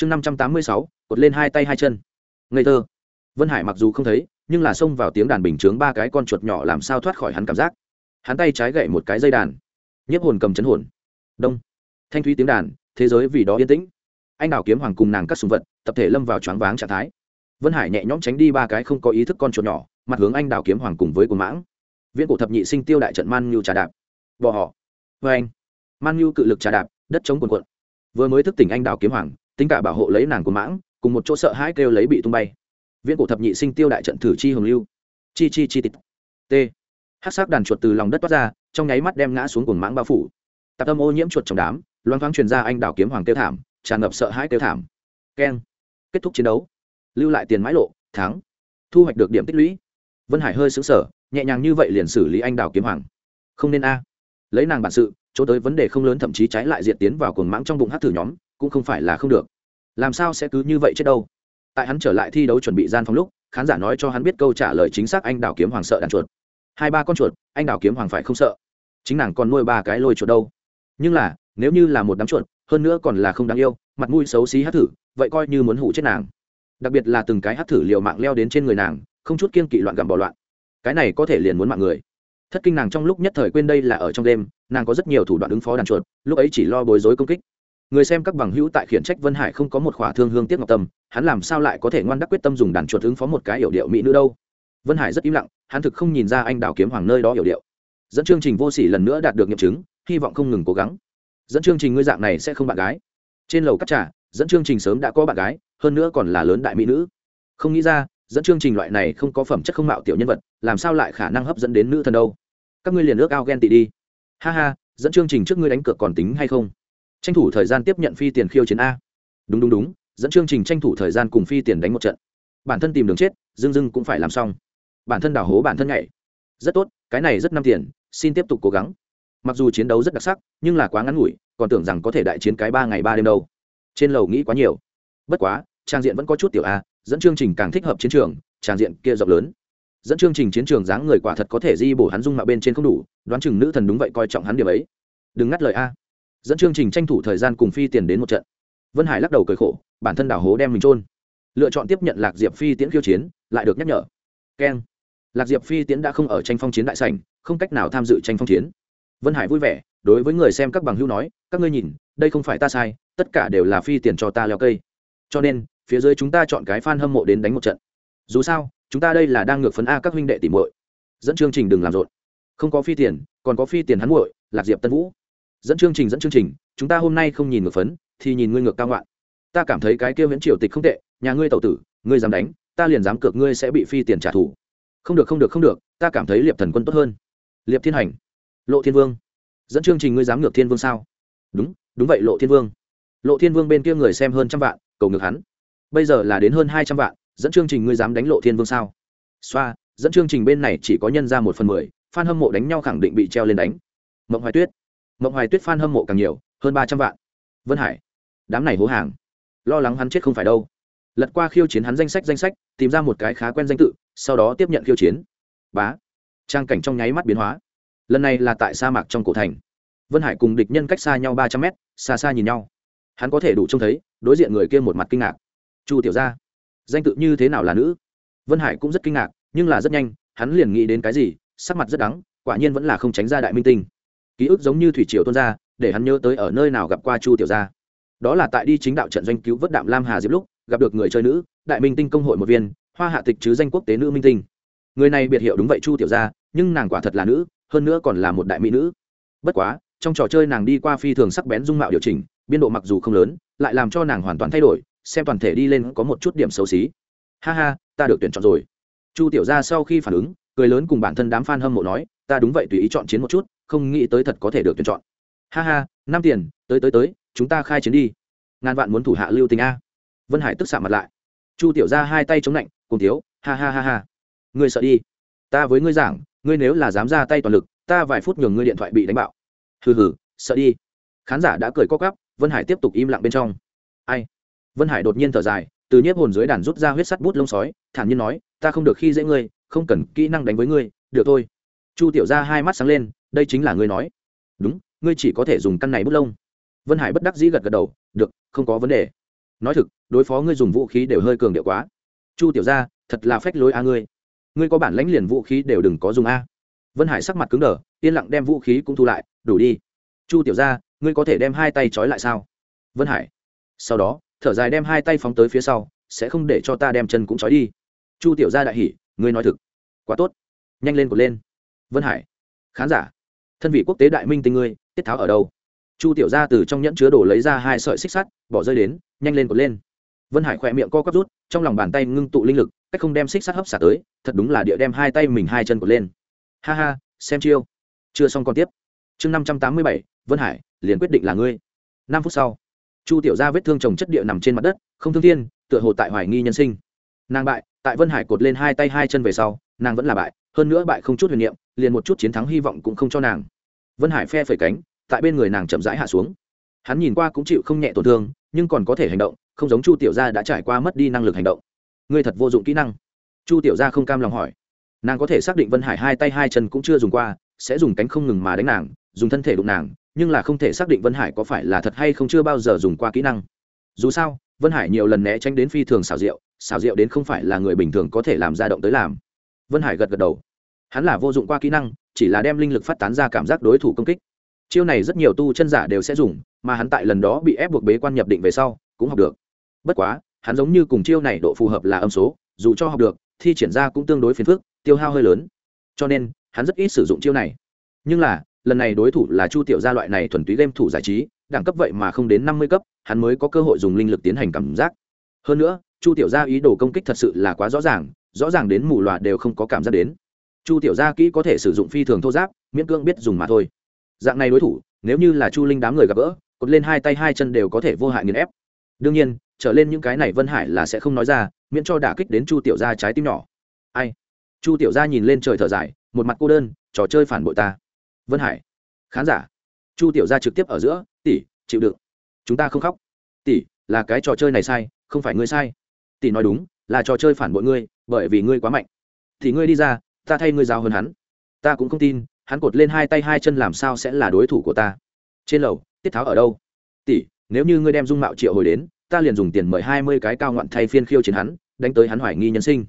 chương năm trăm tám mươi sáu, cột lên hai tay hai chân. Ngây thơ. Vân hải mặc dù không thấy, nhưng là xông vào tiếng đàn bình chướng ba cái con chuột nhỏ làm sao thoát khỏi hắn cảm giác. Hắn tay trái gậy một cái dây đàn. Nhiếp hồn cầm chấn hồn. Đông. Thanh thúy tiếng đàn, thế giới vì đó yên tĩnh. Anh đào kiếm hoàng cùng nàng các sùng vật, tập thể lâm vào choáng váng trạng thái. Vân hải nhẹ nhõm tránh đi ba cái không có ý thức con chuột nhỏ, mặt hướng anh đào kiếm hoàng cùng với cồn mãng. Viễn cổ thập nhị sinh tiêu đại trận man nhu trà đạp. Bỏ họ. Vê anh. Man nhu cự lực trà đạp, đất chống quần quận vừa mới thức tỉnh anh đào kiếm hoàng tính cả bảo hộ lấy nàng của mãng, cùng một chỗ sợ hãi kêu lấy bị tung bay. Viễn cổ thập nhị sinh tiêu đại trận thử chi hồng lưu. Chi chi chi tít t. Hát sắc đàn chuột từ lòng đất toát ra, trong nháy mắt đem ngã xuống cồn mãng bao phủ. Tạp âm ô nhiễm chuột trong đám, loang thoáng truyền ra anh đào kiếm hoàng tiêu thảm, tràn ngập sợ hãi tiêu thảm. Keng. Kết thúc chiến đấu. Lưu lại tiền mãi lộ, thắng. Thu hoạch được điểm tích lũy. Vân hải hơi xứng sở nhẹ nhàng như vậy liền xử lý anh đào kiếm hoàng. Không nên a. Lấy nàng bản sự, chỗ tới vấn đề không lớn thậm chí trái lại diện tiến vào cồn mãng trong bụng hát thử nhóm cũng không phải là không được. Làm sao sẽ cứ như vậy chết đâu? Tại hắn trở lại thi đấu chuẩn bị gian phòng lúc, khán giả nói cho hắn biết câu trả lời chính xác anh đào kiếm hoàng sợ đàn chuột. Hai ba con chuột, anh đào kiếm hoàng phải không sợ? Chính nàng còn nuôi ba cái lôi chuột đâu. Nhưng là, nếu như là một đám chuột, hơn nữa còn là không đáng yêu, mặt mũi xấu xí hát thử, vậy coi như muốn hủ chết nàng. Đặc biệt là từng cái hát thử liều mạng leo đến trên người nàng, không chút kiên kỵ loạn gặm bỏ loạn. Cái này có thể liền muốn mạng người. Thất kinh nàng trong lúc nhất thời quên đây là ở trong đêm, nàng có rất nhiều thủ đoạn ứng phó đàn chuột, lúc ấy chỉ lo bối rối công kích người xem các bằng hữu tại khiển trách vân hải không có một khỏa thương hương tiếc ngọc tâm, hắn làm sao lại có thể ngoan đắc quyết tâm dùng đàn chuột ứng phó một cái yểu điệu mỹ nữ đâu? Vân hải rất im lặng, hắn thực không nhìn ra anh đào kiếm hoàng nơi đó yểu điệu. Dẫn chương trình vô sỉ lần nữa đạt được nghiệm chứng, hy vọng không ngừng cố gắng. Dẫn chương trình ngươi dạng này sẽ không bạn gái. Trên lầu cắt trà, dẫn chương trình sớm đã có bạn gái, hơn nữa còn là lớn đại mỹ nữ. Không nghĩ ra, dẫn chương trình loại này không có phẩm chất không mạo tiểu nhân vật, làm sao lại khả năng hấp dẫn đến nữ thần đâu? Các ngươi liền ước ao ghen tị đi. Ha ha, dẫn chương trình trước ngươi đánh cược còn tính hay không? Tranh thủ thời gian tiếp nhận phi tiền khiêu chiến a. Đúng đúng đúng, dẫn chương trình tranh thủ thời gian cùng phi tiền đánh một trận. Bản thân tìm đường chết dưng dưng cũng phải làm xong. Bản thân đào hố, bản thân nhảy. Rất tốt, cái này rất năm tiền, xin tiếp tục cố gắng. Mặc dù chiến đấu rất đặc sắc, nhưng là quá ngắn ngủi, còn tưởng rằng có thể đại chiến cái ba ngày ba đêm đâu. Trên lầu nghĩ quá nhiều. Bất quá, trang diện vẫn có chút tiểu a, dẫn chương trình càng thích hợp chiến trường, trang diện kia rộng lớn. Dẫn chương trình chiến trường dáng người quả thật có thể di bổ hắn dung mạo bên trên không đủ, đoán chừng nữ thần đúng vậy coi trọng hắn điểm ấy. Đừng ngắt lời a dẫn chương trình tranh thủ thời gian cùng phi tiền đến một trận. Vân hải lắc đầu cười khổ, bản thân đảo hố đem mình trôn lựa chọn tiếp nhận lạc diệp phi tiễn khiêu chiến, lại được nhắc nhở. Keng. Lạc diệp phi tiễn đã không ở tranh phong chiến đại sảnh, không cách nào tham dự tranh phong chiến. Vân hải vui vẻ, đối với người xem các bằng hữu nói, các ngươi nhìn, đây không phải ta sai, tất cả đều là phi tiền cho ta leo cây. Cho nên, phía dưới chúng ta chọn cái f a n hâm mộ đến đánh một trận. Dù sao, chúng ta đây là đang ngược phấn a các huynh đệ tìm muội. Dẫn chương trình đừng làm rộn. Không có phi tiền còn có phi tiền hắn muội, lạc diệp tân vũ dẫn chương trình dẫn chương trình, chúng ta hôm nay không nhìn ngược phấn, thì nhìn ngươi ngược cao ngoạn. Ta cảm thấy cái kia viễn triều tịch không tệ, nhà ngươi tẩu tử, ngươi dám đánh, ta liền dám cược ngươi sẽ bị phi tiền trả thù. Không được không được không được, ta cảm thấy liệp thần quân tốt hơn. Liệp thiên hành, lộ thiên vương. Dẫn chương trình ngươi dám ngược thiên vương sao? Đúng đúng vậy, lộ thiên vương. Lộ thiên vương bên kia người xem hơn trăm vạn, cầu ngược hắn. Bây giờ là đến hơn hai trăm vạn, dẫn chương trình ngươi dám đánh lộ thiên vương sao? Xoa, dẫn chương trình bên này chỉ có nhân ra một phần mười f a n hâm mộ đánh nhau khẳng định bị treo lên đánh. Mộng hoài tuyết mộng hoài tuyết f a n hâm mộ càng nhiều, hơn ba trăm vạn. Vân hải, đám này hố hàng, lo lắng hắn chết không phải đâu. Lật qua khiêu chiến hắn danh sách danh sách, tìm ra một cái khá quen danh tự, sau đó tiếp nhận khiêu chiến. Bá, trang cảnh trong nháy mắt biến hóa. Lần này là tại sa mạc trong cổ thành. Vân hải cùng địch nhân cách xa nhau ba trăm mét, xa xa nhìn nhau. Hắn có thể đủ trông thấy, đối diện người kia một mặt kinh ngạc. Chu tiểu gia, danh tự như thế nào là nữ? Vân hải cũng rất kinh ngạc, nhưng là rất nhanh, hắn liền nghĩ đến cái gì, sắc mặt rất đắng, quả nhiên vẫn là không tránh ra đại minh tinh ký ức giống như thủy triều tuôn ra, để hắn nhớ tới ở nơi nào gặp qua chu tiểu gia. Đó là tại đi chính đạo trận doanh cứu vớt đạm lam hà diệp lúc, gặp được người chơi nữ, đại minh tinh công hội một viên, hoa hạ tịch chứ danh quốc tế nữ minh tinh. Người này biệt hiệu đúng vậy chu tiểu gia, nhưng nàng quả thật là nữ, hơn nữa còn là một đại mỹ nữ. Bất quá, trong trò chơi nàng đi qua phi thường sắc bén dung mạo điều chỉnh, biên độ mặc dù không lớn, lại làm cho nàng hoàn toàn thay đổi, xem toàn thể đi lên có một chút điểm xấu xí. Ha ha, ta được tuyển chọn rồi. Chu tiểu gia sau khi phản ứng, cười lớn cùng bản thân đám fan hâm mộ nói, ta đúng vậy tùy ý chọn chiến một chút không nghĩ tới thật có thể được tuyển chọn. Ha ha, năm tiền, tới tới tới, chúng ta khai chiến đi. Ngàn vạn muốn thủ hạ lưu tình a. Vân hải tức xạ mặt lại. Chu tiểu gia hai tay chống lạnh, cùng thiếu, ha ha ha ha. Ngươi sợ đi. Ta với ngươi giảng, ngươi nếu là dám ra tay toàn lực, ta vài phút nhường ngươi điện thoại bị đánh bạo. Hừ hừ, sợ đi. Khán giả đã cười co cắp vân hải tiếp tục im lặng bên trong. Ai? Vân hải đột nhiên thở dài, từ nhiếp hồn dưới đàn rút ra huyết sắt bút lông sói, thản nhiên nói, ta không được khi dễ ngươi, không cần kỹ năng đánh với ngươi, được thôi. Chu tiểu ra hai mắt sáng lên đây chính là ngươi nói. Đúng, ngươi chỉ có thể dùng căn này bút lông. Vân hải bất đắc dĩ gật gật đầu, được, không có vấn đề. Nói thực, đối phó ngươi dùng vũ khí đều hơi cường điệu quá. Chu tiểu gia, thật là phách lối a ngươi. Ngươi có bản lãnh liền vũ khí đều đừng có dùng a. Vân hải sắc mặt cứng đờ, yên lặng đem vũ khí cũng thu lại, đủ đi. Chu tiểu gia, ngươi có thể đem hai tay trói lại sao? Vân hải. Sau đó, thở dài đem hai tay phóng tới phía sau, sẽ không để cho ta đem chân cũng trói đi. Chu tiểu gia đại hỉ, ngươi nói thực. Quá tốt. Nhanh lên cột lên. Vân hải. Khán giả thân vị quốc tế đại minh tinh ngươi, tiết tháo ở đâu? Chu tiểu gia từ trong nhẫn chứa đồ lấy ra hai sợi xích sắt, bỏ rơi đến, nhanh lên cột lên. Vân hải khỏe miệng co quắp rút, trong lòng bàn tay ngưng tụ linh lực, cách không đem xích sắt hấp xả tới, thật đúng là địa đem hai tay mình hai chân cột lên. Ha ha, xem chiêu. Chưa xong còn tiếp. Chương năm trăm tám mươi bảy, vân hải, liền quyết định là ngươi. Năm phút sau, chu tiểu gia vết thương trồng chất địa nằm trên mặt đất, không thương thiên, tựa hồ tại hoài nghi nhân sinh. Nàng bại, tại vân hải cột lên hai tay hai chân về sau nàng vẫn là bại, hơn nữa bại không chút huyền niệm, liền một chút chiến thắng hy vọng cũng không cho nàng. Vân hải phe phẩy cánh, tại bên người nàng chậm rãi hạ xuống. Hắn nhìn qua cũng chịu không nhẹ tổn thương, nhưng còn có thể hành động, không giống chu tiểu gia đã trải qua mất đi năng lực hành động. Ngươi thật vô dụng kỹ năng. Chu tiểu gia không cam lòng hỏi. Nàng có thể xác định vân hải hai tay hai chân cũng chưa dùng qua, sẽ dùng cánh không ngừng mà đánh nàng, dùng thân thể đụng nàng, nhưng là không thể xác định vân hải có phải là thật hay không chưa bao giờ dùng qua kỹ năng. Dù sao, vân hải nhiều lần né tránh đến phi thường xảo diệu xảo diệu đến không phải là người bình thường có thể làm ra động tới làm vân hải gật gật đầu. Hắn là vô dụng qua kỹ năng, chỉ là đem linh lực phát tán ra cảm giác đối thủ công kích. Chiêu này rất nhiều tu chân giả đều sẽ dùng, mà hắn tại lần đó bị ép buộc bế quan nhập định về sau, cũng học được. Bất quá, hắn giống như cùng chiêu này độ phù hợp là âm số, dù cho học được, thi triển ra cũng tương đối phiền phức, tiêu hao hơi lớn. Cho nên, hắn rất ít sử dụng chiêu này. Nhưng là, lần này đối thủ là chu tiểu gia loại này thuần túy game thủ giải trí, đẳng cấp vậy mà không đến năm mươi cấp, hắn mới có cơ hội dùng linh lực tiến hành cảm giác. Hơn nữa, chu tiểu gia ý đồ công kích thật sự là quá rõ ràng rõ ràng đến mù loà đều không có cảm giác đến. Chu tiểu gia kỹ có thể sử dụng phi thường thô giáp, miễn cưỡng biết dùng mà thôi. Dạng này đối thủ, nếu như là chu linh đám người gặp gỡ, cột lên hai tay hai chân đều có thể vô hại nghiền ép. Đương nhiên, trở lên những cái này vân hải là sẽ không nói ra, miễn cho đả kích đến chu tiểu gia trái tim nhỏ. Ai? Chu tiểu gia nhìn lên trời thở dài, một mặt cô đơn, trò chơi phản bội ta. Vân hải. Khán giả. Chu tiểu gia trực tiếp ở giữa, tỷ, chịu đựng. Chúng ta không khóc. Tỷ, là cái trò chơi này sai, không phải ngươi sai. Tỷ nói đúng, là trò chơi phản bội ngươi bởi vì ngươi quá mạnh. Thì ngươi đi ra, ta thay ngươi giao hơn hắn. Ta cũng không tin, hắn cột lên hai tay hai chân làm sao sẽ là đối thủ của ta. Trên lầu, tiết tháo ở đâu? Tỷ, nếu như ngươi đem dung mạo triệu hồi đến, ta liền dùng tiền mời hai mươi cái cao ngoạn thay phiên khiêu chiến hắn, đánh tới hắn hoài nghi nhân sinh.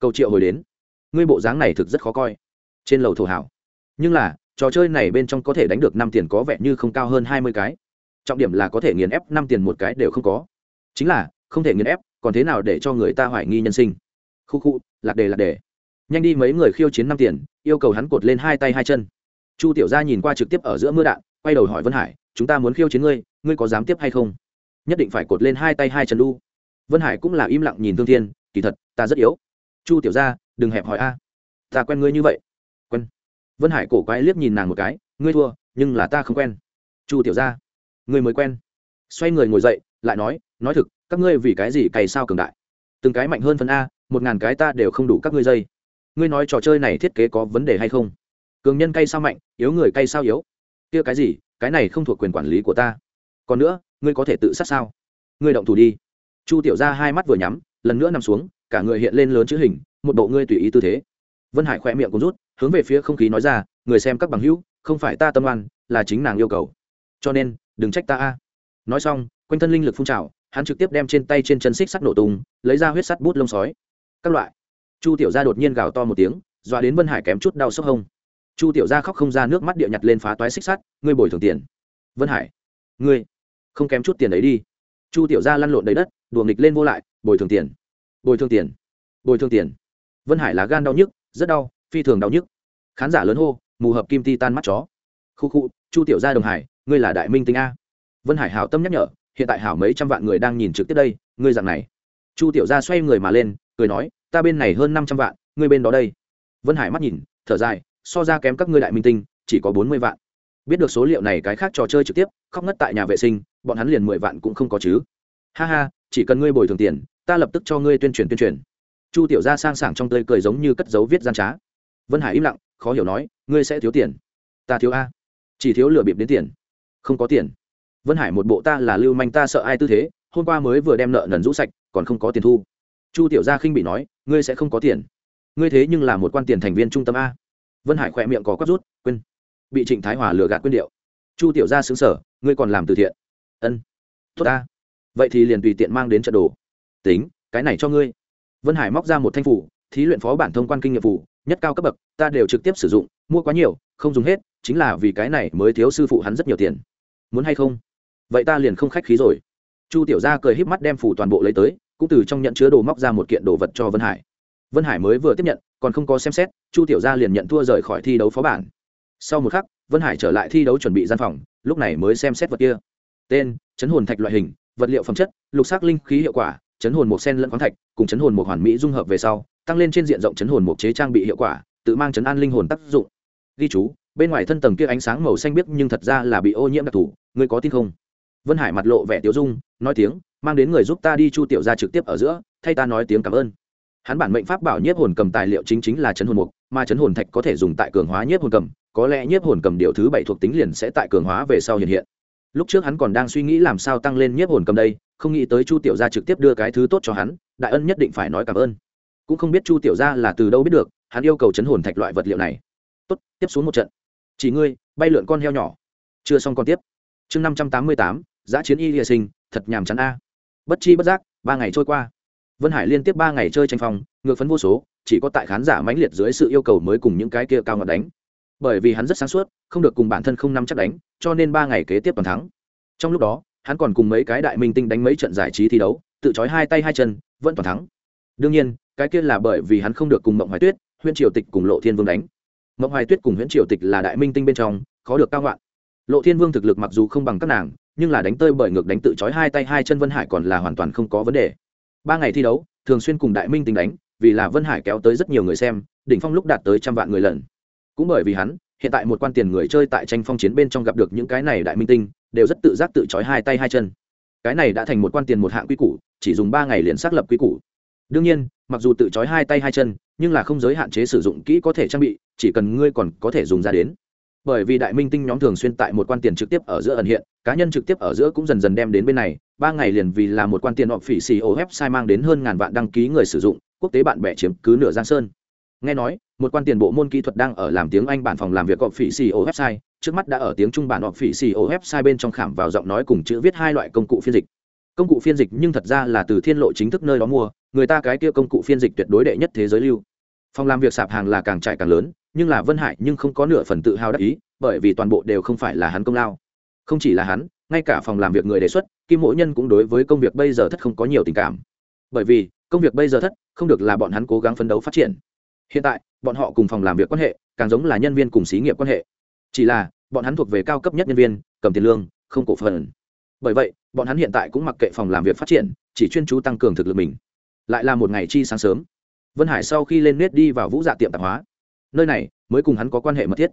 Cầu triệu hồi đến. Ngươi bộ dáng này thực rất khó coi. Trên lầu thổ hảo. Nhưng là, trò chơi này bên trong có thể đánh được năm tiền có vẻ như không cao hơn hai mươi cái. Trọng điểm là có thể nghiền ép năm tiền một cái đều không có. Chính là, không thể nghiền ép, còn thế nào để cho người ta hoài nghi nhân sinh? Khu khu, lạc đề lạc đề. Nhanh đi mấy người khiêu chiến năm tiền, yêu cầu hắn cột lên hai tay hai chân. Chu tiểu gia nhìn qua trực tiếp ở giữa mưa đạn, quay đầu hỏi vân hải, chúng ta muốn khiêu chiến ngươi ngươi có dám tiếp hay không? Nhất định phải cột lên hai tay hai chân đu vân hải cũng là im lặng nhìn thương thiên, kỳ thật, ta rất yếu. Chu tiểu gia, đừng hẹp hỏi a. Ta quen ngươi như vậy. Quen. Vân hải cổ quái liếc nhìn nàng một cái, ngươi thua, nhưng là ta không quen. Chu tiểu gia, ngươi mới quen. Xoay người ngồi dậy, lại nói nói thực, các ngươi vì cái gì cày sao cường đại? Từng cái mạnh hơn phần a một ngàn cái ta đều không đủ các ngươi dây. Ngươi nói trò chơi này thiết kế có vấn đề hay không? Cường nhân cay sao mạnh, yếu người cay sao yếu? Kia cái gì, cái này không thuộc quyền quản lý của ta. Còn nữa, ngươi có thể tự sát sao? Ngươi động thủ đi. Chu tiểu ra hai mắt vừa nhắm, lần nữa nằm xuống, cả người hiện lên lớn chữ hình, một bộ ngươi tùy ý tư thế. Vân hải khỏe miệng cũng rút, hướng về phía không khí nói ra, người xem các bằng hữu, không phải ta tâm oan, là chính nàng yêu cầu. Cho nên, đừng trách ta a. Nói xong, quanh thân linh lực phun trào, hắn trực tiếp đem trên tay trên chân xích sắt nổ tung, lấy ra huyết sắt bút lông sói các loại. Chu tiểu gia đột nhiên gào to một tiếng, dọa đến vân hải kém chút đau sốc hông. Chu tiểu gia khóc không ra nước mắt địa nhặt lên phá toái xích sắt, ngươi bồi thường tiền. Vân hải, ngươi không kém chút tiền đấy đi. Chu tiểu gia lăn lộn đầy đất, đùa nghịch lên vô lại, bồi thường tiền, bồi thường tiền, bồi thường tiền. Vân hải là gan đau nhức, rất đau, phi thường đau nhức. Khán giả lớn hô, mù hợp kim ti tan mắt chó. Khu khu, chu tiểu gia đồng hải, ngươi là đại minh tinh a. Vân hải hảo tâm nhắc nhở, hiện tại hảo mấy trăm vạn người đang nhìn trực tiếp đây, ngươi dạng này. Chu tiểu gia xoay người mà lên cười nói, ta bên này hơn năm trăm vạn, ngươi bên đó đây. Vân hải mắt nhìn, thở dài, so ra kém các ngươi đại minh tinh, chỉ có bốn mươi vạn. Biết được số liệu này cái khác trò chơi trực tiếp, khóc ngất tại nhà vệ sinh, bọn hắn liền mười vạn cũng không có chứ. Ha ha, chỉ cần ngươi bồi thường tiền, ta lập tức cho ngươi tuyên truyền tuyên truyền. Chu tiểu gia sang sảng trong tươi cười giống như cất dấu viết gian trá. Vân hải im lặng, khó hiểu nói, ngươi sẽ thiếu tiền. Ta thiếu a. Chỉ thiếu lừa bịp đến tiền. Không có tiền. Vân hải một bộ, ta là lưu manh, ta sợ ai tư thế, hôm qua mới vừa đem nợ nần rũ sạch, còn không có tiền thu chu tiểu gia khinh bị nói, ngươi sẽ không có tiền. Ngươi thế nhưng là một quan tiền thành viên trung tâm a. Vân hải khỏe miệng có quát rút, quên. Bị trịnh thái hòa lừa gạt quyên điệu. Chu tiểu gia xứng sở ngươi còn làm từ thiện. Ân. Tốt ta. Vậy thì liền tùy tiện mang đến trận đồ. Tính, cái này cho ngươi. Vân hải móc ra một thanh phủ, thí luyện phó bản thông quan kinh nghiệm phủ, nhất cao cấp bậc, ta đều trực tiếp sử dụng, mua quá nhiều, không dùng hết, chính là vì cái này mới thiếu sư phụ hắn rất nhiều tiền. Muốn hay không? Vậy ta liền không khách khí rồi. Chu tiểu gia cười híp mắt đem phủ toàn bộ lấy tới cũng từ trong nhận chứa đồ móc ra một kiện đồ vật cho vân hải. Vân hải mới vừa tiếp nhận, còn không có xem xét, chu tiểu gia liền nhận thua rời khỏi thi đấu phó bản. Sau một khắc, vân hải trở lại thi đấu chuẩn bị gian phòng, lúc này mới xem xét vật kia. Tên, chấn hồn thạch loại hình, vật liệu phẩm chất, lục sắc linh khí hiệu quả, chấn hồn một sen lẫn khoáng thạch, cùng chấn hồn một hoàn mỹ dung hợp về sau, tăng lên trên diện rộng chấn hồn một chế trang bị hiệu quả, tự mang chấn an linh hồn tác dụng. Ghi chú, bên ngoài thân tầng kia ánh sáng màu xanh biếc nhưng thật ra là bị ô nhiễm đặc thù, ngươi có tin không? Vân hải mặt lộ vẻ tiêu dung, nói tiếng mang đến người giúp ta đi chu tiểu ra trực tiếp ở giữa, thay ta nói tiếng cảm ơn. Hắn bản mệnh pháp bảo nhiếp hồn cầm tài liệu chính chính là chấn hồn mục, mà chấn hồn thạch có thể dùng tại cường hóa nhiếp hồn cầm, có lẽ nhiếp hồn cầm điều thứ bảy thuộc tính liền sẽ tại cường hóa về sau hiện hiện. Lúc trước hắn còn đang suy nghĩ làm sao tăng lên nhiếp hồn cầm đây, không nghĩ tới chu tiểu gia trực tiếp đưa cái thứ tốt cho hắn, đại ân nhất định phải nói cảm ơn. Cũng không biết chu tiểu gia là từ đâu biết được, hắn yêu cầu chấn hồn thạch loại vật liệu này. Tốt, tiếp xuống một trận. Chỉ ngươi, bay lượn con heo nhỏ. Chưa xong còn tiếp. Chương năm trăm tám mươi tám giã chiến y hy sinh, thật nhàm chán a bất chi bất giác, ba ngày trôi qua. Vân hải liên tiếp ba ngày chơi tranh phong, ngược phấn vô số, chỉ có tại khán giả mãnh liệt dưới sự yêu cầu mới cùng những cái kia cao ngọt đánh. Bởi vì hắn rất sáng suốt, không được cùng bản thân không năm chắc đánh, cho nên ba ngày kế tiếp toàn thắng. Trong lúc đó, hắn còn cùng mấy cái đại minh tinh đánh mấy trận giải trí thi đấu, tự trói hai tay hai chân, vẫn toàn thắng. Đương nhiên, cái kia là bởi vì hắn không được cùng mộng hoài tuyết, huyễn triều tịch cùng lộ thiên vương đánh. Mộng hoài tuyết cùng huyễn triều tịch là đại minh tinh bên trong, khó được cao ngoạn lộ thiên vương thực lực mặc dù không bằng các nàng nhưng là đánh tơi bởi ngược đánh tự trói hai tay hai chân vân hải còn là hoàn toàn không có vấn đề. Ba ngày thi đấu, thường xuyên cùng đại minh tinh đánh, vì là vân hải kéo tới rất nhiều người xem, đỉnh phong lúc đạt tới trăm vạn người lần. Cũng bởi vì hắn, hiện tại một quan tiền người chơi tại tranh phong chiến bên trong gặp được những cái này đại minh tinh, đều rất tự giác tự trói hai tay hai chân. Cái này đã thành một quan tiền một hạng quy củ, chỉ dùng ba ngày liền xác lập quy củ. Đương nhiên, mặc dù tự trói hai tay hai chân, nhưng là không giới hạn chế sử dụng kỹ có thể trang bị, chỉ cần ngươi còn có thể dùng ra đến bởi vì đại minh tinh nhóm thường xuyên tại một quan tiền trực tiếp ở giữa ẩn hiện, cá nhân trực tiếp ở giữa cũng dần dần đem đến bên này, ba ngày liền vì là một quan tiền họ phỉ xì ô website mang đến hơn ngàn vạn đăng ký người sử dụng, quốc tế bạn bè chiếm cứ nửa giang sơn. Nghe nói, một quan tiền bộ môn kỹ thuật đang ở làm tiếng anh bản phòng làm việc gọp phỉ xì ô website trước mắt đã ở tiếng trung bản gọp phỉ xì ô website bên trong khảm vào giọng nói cùng chữ viết hai loại công cụ phiên dịch. Công cụ phiên dịch nhưng thật ra là từ thiên lộ chính thức nơi đó mua, người ta cái kia công cụ phiên dịch tuyệt đối đệ nhất thế giới lưu. Phòng làm việc sạp hàng là càng trải càng lớn nhưng là vân hải nhưng không có nửa phần tự hào đắc ý, bởi vì toàn bộ đều không phải là hắn công lao. Không chỉ là hắn, ngay cả phòng làm việc người đề xuất, kim mỗi nhân cũng đối với công việc bây giờ thất không có nhiều tình cảm. Bởi vì, công việc bây giờ thất không được là bọn hắn cố gắng phấn đấu phát triển. Hiện tại, bọn họ cùng phòng làm việc quan hệ càng giống là nhân viên cùng xí nghiệp quan hệ. Chỉ là, bọn hắn thuộc về cao cấp nhất nhân viên, cầm tiền lương, không cổ phần. Bởi vậy, bọn hắn hiện tại cũng mặc kệ phòng làm việc phát triển, chỉ chuyên chú tăng cường thực lực mình. Lại là một ngày chi sáng sớm. Vân hải sau khi lên nết đi vào vũ dạ tiệm tạp hóa nơi này mới cùng hắn có quan hệ mật thiết.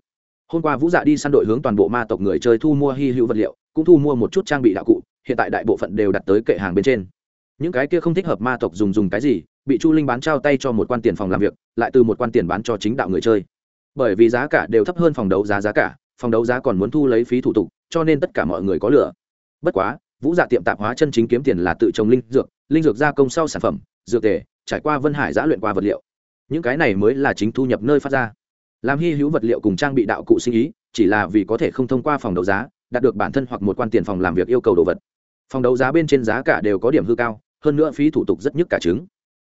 Hôm qua vũ dạ đi săn đội hướng toàn bộ ma tộc người chơi thu mua hy hữu vật liệu, cũng thu mua một chút trang bị đạo cụ, hiện tại đại bộ phận đều đặt tới kệ hàng bên trên. Những cái kia không thích hợp ma tộc dùng dùng cái gì, bị chu linh bán trao tay cho một quan tiền phòng làm việc, lại từ một quan tiền bán cho chính đạo người chơi. Bởi vì giá cả đều thấp hơn phòng đấu giá giá cả, phòng đấu giá còn muốn thu lấy phí thủ tục, cho nên tất cả mọi người có lửa. Bất quá, vũ dạ tiệm tạp hóa chân chính kiếm tiền là tự trồng linh dược linh dược gia công sau sản phẩm, dược tề, trải qua vân hải giã luyện qua vật liệu những cái này mới là chính thu nhập nơi phát ra. Làm hy hữu vật liệu cùng trang bị đạo cụ sinh ý, chỉ là vì có thể không thông qua phòng đấu giá, đạt được bản thân hoặc một quan tiền phòng làm việc yêu cầu đồ vật. Phòng đấu giá bên trên giá cả đều có điểm hư cao, hơn nữa phí thủ tục rất nhức cả trứng.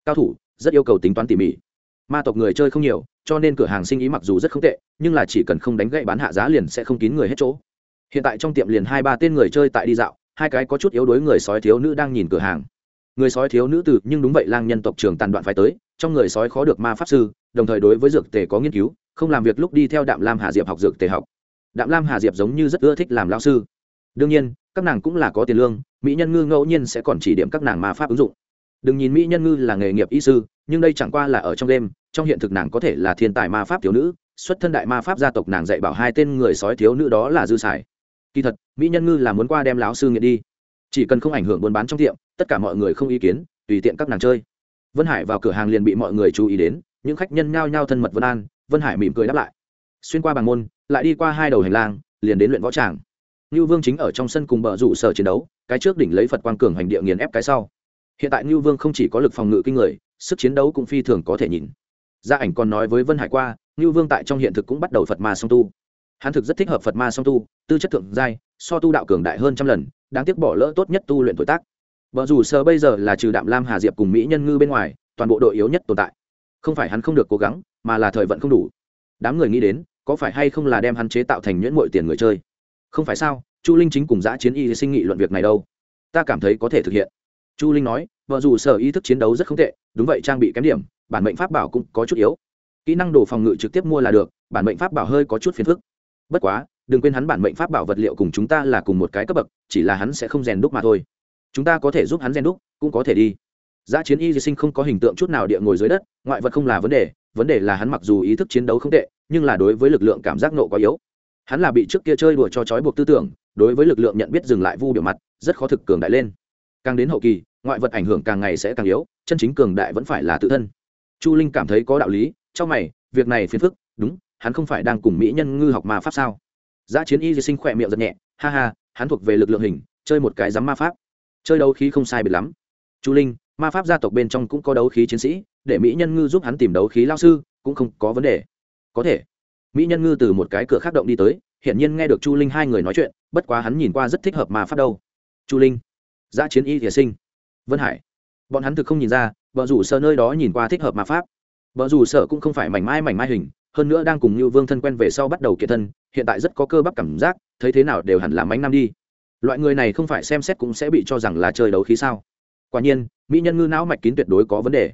Cao thủ, rất yêu cầu tính toán tỉ mỉ. Ma tộc người chơi không nhiều, cho nên cửa hàng sinh ý mặc dù rất không tệ, nhưng là chỉ cần không đánh gậy bán hạ giá liền sẽ không kín người hết chỗ. Hiện tại trong tiệm liền hai ba tên người chơi tại đi dạo, hai cái có chút yếu đuối người sói thiếu nữ đang nhìn cửa hàng. Người sói thiếu nữ từ, nhưng đúng vậy, lang nhân tộc trường tàn đoạn phải tới trong người sói khó được ma pháp sư, đồng thời đối với dược tề có nghiên cứu, không làm việc lúc đi theo đạm lam hà diệp học dược tề học. Đạm lam hà diệp giống như rất ưa thích làm lao sư. Đương nhiên, các nàng cũng là có tiền lương, mỹ nhân ngư ngẫu nhiên sẽ còn chỉ điểm các nàng ma pháp ứng dụng. Đừng nhìn mỹ nhân ngư là nghề nghiệp y sư, nhưng đây chẳng qua là ở trong đêm, trong hiện thực nàng có thể là thiên tài ma pháp thiếu nữ, xuất thân đại ma pháp gia tộc nàng dạy bảo hai tên người sói thiếu nữ đó là dư sải. Kỳ thật, mỹ nhân ngư là muốn qua đem láo sư nghiện đi. Chỉ cần không ảnh hưởng buôn bán trong tiệm, tất cả mọi người không ý kiến, tùy tiện các nàng chơi vân hải vào cửa hàng liền bị mọi người chú ý đến, những khách nhân nhao nhao thân mật vân an, vân hải mỉm cười đáp lại. Xuyên qua bàn môn, lại đi qua hai đầu hành lang, liền đến luyện võ tràng. Ngưu vương chính ở trong sân cùng bờ rủ sở chiến đấu, cái trước đỉnh lấy phật quang cường hành địa nghiền ép cái sau. Hiện tại ngưu vương không chỉ có lực phòng ngự kinh người, sức chiến đấu cũng phi thường có thể nhìn. Gia ảnh còn nói với vân hải qua, ngưu vương tại trong hiện thực cũng bắt đầu phật ma song tu. Hắn thực rất thích hợp phật ma song tu, tư chất thượng giai, so tu đạo cường đại hơn trăm lần, đáng tiếc bỏ lỡ tốt nhất tu luyện tuổi tác vợ dù sơ bây giờ là trừ đạm lam hà diệp cùng mỹ nhân ngư bên ngoài, toàn bộ đội yếu nhất tồn tại. Không phải hắn không được cố gắng, mà là thời vận không đủ. Đám người nghĩ đến, có phải hay không là đem hắn chế tạo thành nhuyễn mội tiền người chơi? Không phải sao, chu linh chính cùng giã chiến y sinh nghị luận việc này đâu. Ta cảm thấy có thể thực hiện. Chu linh nói vợ dù sở ý thức chiến đấu rất không tệ, đúng vậy trang bị kém điểm, bản mệnh pháp bảo cũng có chút yếu. Kỹ năng đồ phòng ngự trực tiếp mua là được, bản mệnh pháp bảo hơi có chút phiền phức. Bất quá, đừng quên hắn bản mệnh pháp bảo vật liệu cùng chúng ta là cùng một cái cấp bậc, chỉ là hắn sẽ không rèn đúc mà thôi chúng ta có thể giúp hắn rèn đúc, cũng có thể đi. Giã chiến y di sinh không có hình tượng chút nào địa ngồi dưới đất, ngoại vật không là vấn đề vấn đề là hắn mặc dù ý thức chiến đấu không tệ, nhưng là đối với lực lượng cảm giác nộ quá yếu. Hắn là bị trước kia chơi đùa cho trói buộc tư tưởng, đối với lực lượng nhận biết dừng lại vu biểu mặt, rất khó thực cường đại lên. Càng đến hậu kỳ, ngoại vật ảnh hưởng càng ngày sẽ càng yếu, chân chính cường đại vẫn phải là tự thân. Chu linh cảm thấy có đạo lý, trong mày, việc này phiền phức, đúng, hắn không phải đang cùng mỹ nhân ngư học ma pháp sao? Giã chiến y di sinh khỏe miệng giật nhẹ, ha ha, hắn thuộc về lực lượng hình, chơi một cái dám ma pháp chơi đấu khí không sai biệt lắm. Chu linh, ma pháp gia tộc bên trong cũng có đấu khí chiến sĩ, để mỹ nhân ngư giúp hắn tìm đấu khí lao sư cũng không có vấn đề. Có thể. Mỹ nhân ngư từ một cái cửa khác động đi tới, hiển nhiên nghe được chu linh hai người nói chuyện, bất quá hắn nhìn qua rất thích hợp ma pháp đâu. Chu linh giã chiến y thìa sinh. Vân hải. Bọn hắn thực không nhìn ra, vợ rủ sợ nơi đó nhìn qua thích hợp ma pháp. Vợ rủ sợ cũng không phải mảnh mai mảnh mai hình, hơn nữa đang cùng như vương thân quen về sau bắt đầu kiệt thân, hiện tại rất có cơ bắp cảm giác, thấy thế nào đều hẳn làm mánh năm đi loại người này không phải xem xét cũng sẽ bị cho rằng là chơi đấu khí sao? Quả nhiên, mỹ nhân ngư não mạch kín tuyệt đối có vấn đề.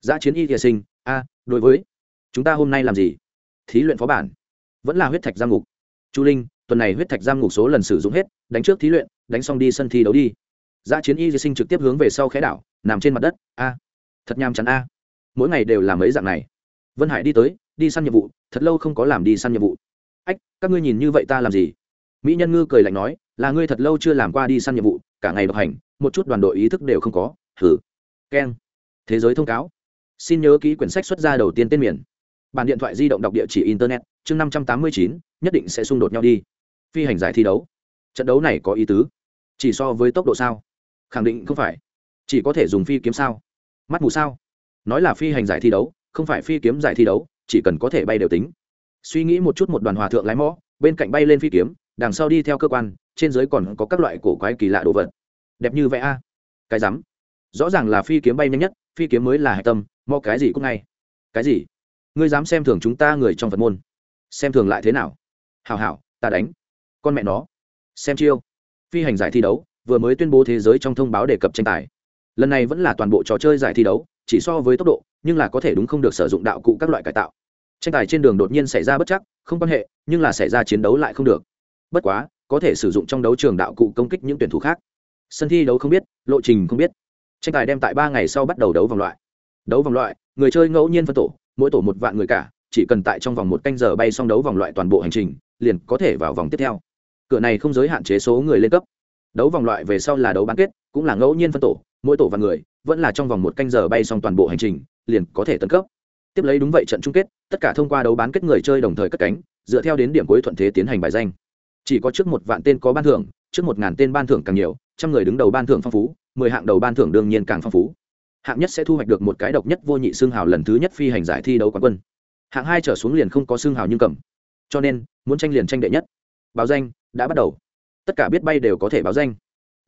Giã chiến y thìa sinh, a, đối với, chúng ta hôm nay làm gì? Thí luyện phó bản. Vẫn là huyết thạch giam ngục. Chu linh, tuần này huyết thạch giam ngục số lần sử dụng hết, đánh trước thí luyện, đánh xong đi sân thi đấu đi. Giã chiến y di sinh trực tiếp hướng về sau khẽ đảo, nằm trên mặt đất, a. Thật nham chắn a. Mỗi ngày đều làm mấy dạng này. Vân hải đi tới, đi săn nhiệm vụ, thật lâu không có làm đi săn nhiệm vụ. Ách, các ngươi nhìn như vậy ta làm gì? Mỹ nhân ngư cười lạnh nói, là ngươi thật lâu chưa làm qua đi săn nhiệm vụ, cả ngày độc hành, một chút đoàn đội ý thức đều không có. Thử keng. Thế giới thông cáo. Xin nhớ ký quyển sách xuất ra đầu tiên tên miền. Bản điện thoại di động đọc địa chỉ internet, chương năm trăm tám mươi chín, nhất định sẽ xung đột nhau đi. Phi hành giải thi đấu. Trận đấu này có ý tứ? Chỉ so với tốc độ sao? Khẳng định không phải. Chỉ có thể dùng phi kiếm sao? Mắt mù sao? Nói là phi hành giải thi đấu, không phải phi kiếm giải thi đấu, chỉ cần có thể bay đều tính. Suy nghĩ một chút một đoàn hòa thượng lái mõ, bên cạnh bay lên phi kiếm đằng sau đi theo cơ quan, trên dưới còn có các loại cổ quái kỳ lạ đồ vật. Đẹp như vẽ a. Cái rắm. Rõ ràng là phi kiếm bay nhanh nhất, phi kiếm mới là hạch tâm mo cái gì cũng ngay. Cái gì? Ngươi dám xem thường chúng ta người trong phật môn. Xem thường lại thế nào? Hào hảo, ta đánh. Con mẹ nó. Xem chiêu. Phi hành giải thi đấu, vừa mới tuyên bố thế giới trong thông báo đề cập tranh tài. Lần này vẫn là toàn bộ trò chơi giải thi đấu, chỉ so với tốc độ, nhưng là có thể đúng không được sử dụng đạo cụ các loại cải tạo. Tranh tài trên đường đột nhiên xảy ra bất chắc, không quan hệ, nhưng là xảy ra chiến đấu lại không được bất quá, có thể sử dụng trong đấu trường đạo cụ công kích những tuyển thủ khác. Sân thi đấu không biết, lộ trình không biết. Tranh tài đem tại ba ngày sau bắt đầu đấu vòng loại. Đấu vòng loại, người chơi ngẫu nhiên phân tổ, mỗi tổ một vạn người cả, chỉ cần tại trong vòng một canh giờ bay xong đấu vòng loại toàn bộ hành trình, liền có thể vào vòng tiếp theo. Cửa này không giới hạn chế số người lên cấp. Đấu vòng loại về sau là đấu bán kết, cũng là ngẫu nhiên phân tổ, mỗi tổ và người, vẫn là trong vòng một canh giờ bay xong toàn bộ hành trình, liền có thể tấn cấp. Tiếp lấy đúng vậy trận chung kết, tất cả thông qua đấu bán kết người chơi đồng thời cất cánh, dựa theo đến điểm cuối thuận thế tiến hành bài danh chỉ có trước một vạn tên có ban thưởng, trước một ngàn tên ban thưởng càng nhiều, trăm người đứng đầu ban thưởng phong phú, mười hạng đầu ban thưởng đương nhiên càng phong phú. Hạng nhất sẽ thu hoạch được một cái độc nhất vô nhị xương hào lần thứ nhất phi hành giải thi đấu quán quân. Hạng hai trở xuống liền không có xương hào nhưng cầm. Cho nên, muốn tranh liền tranh đệ nhất. Báo danh, đã bắt đầu. Tất cả biết bay đều có thể báo danh.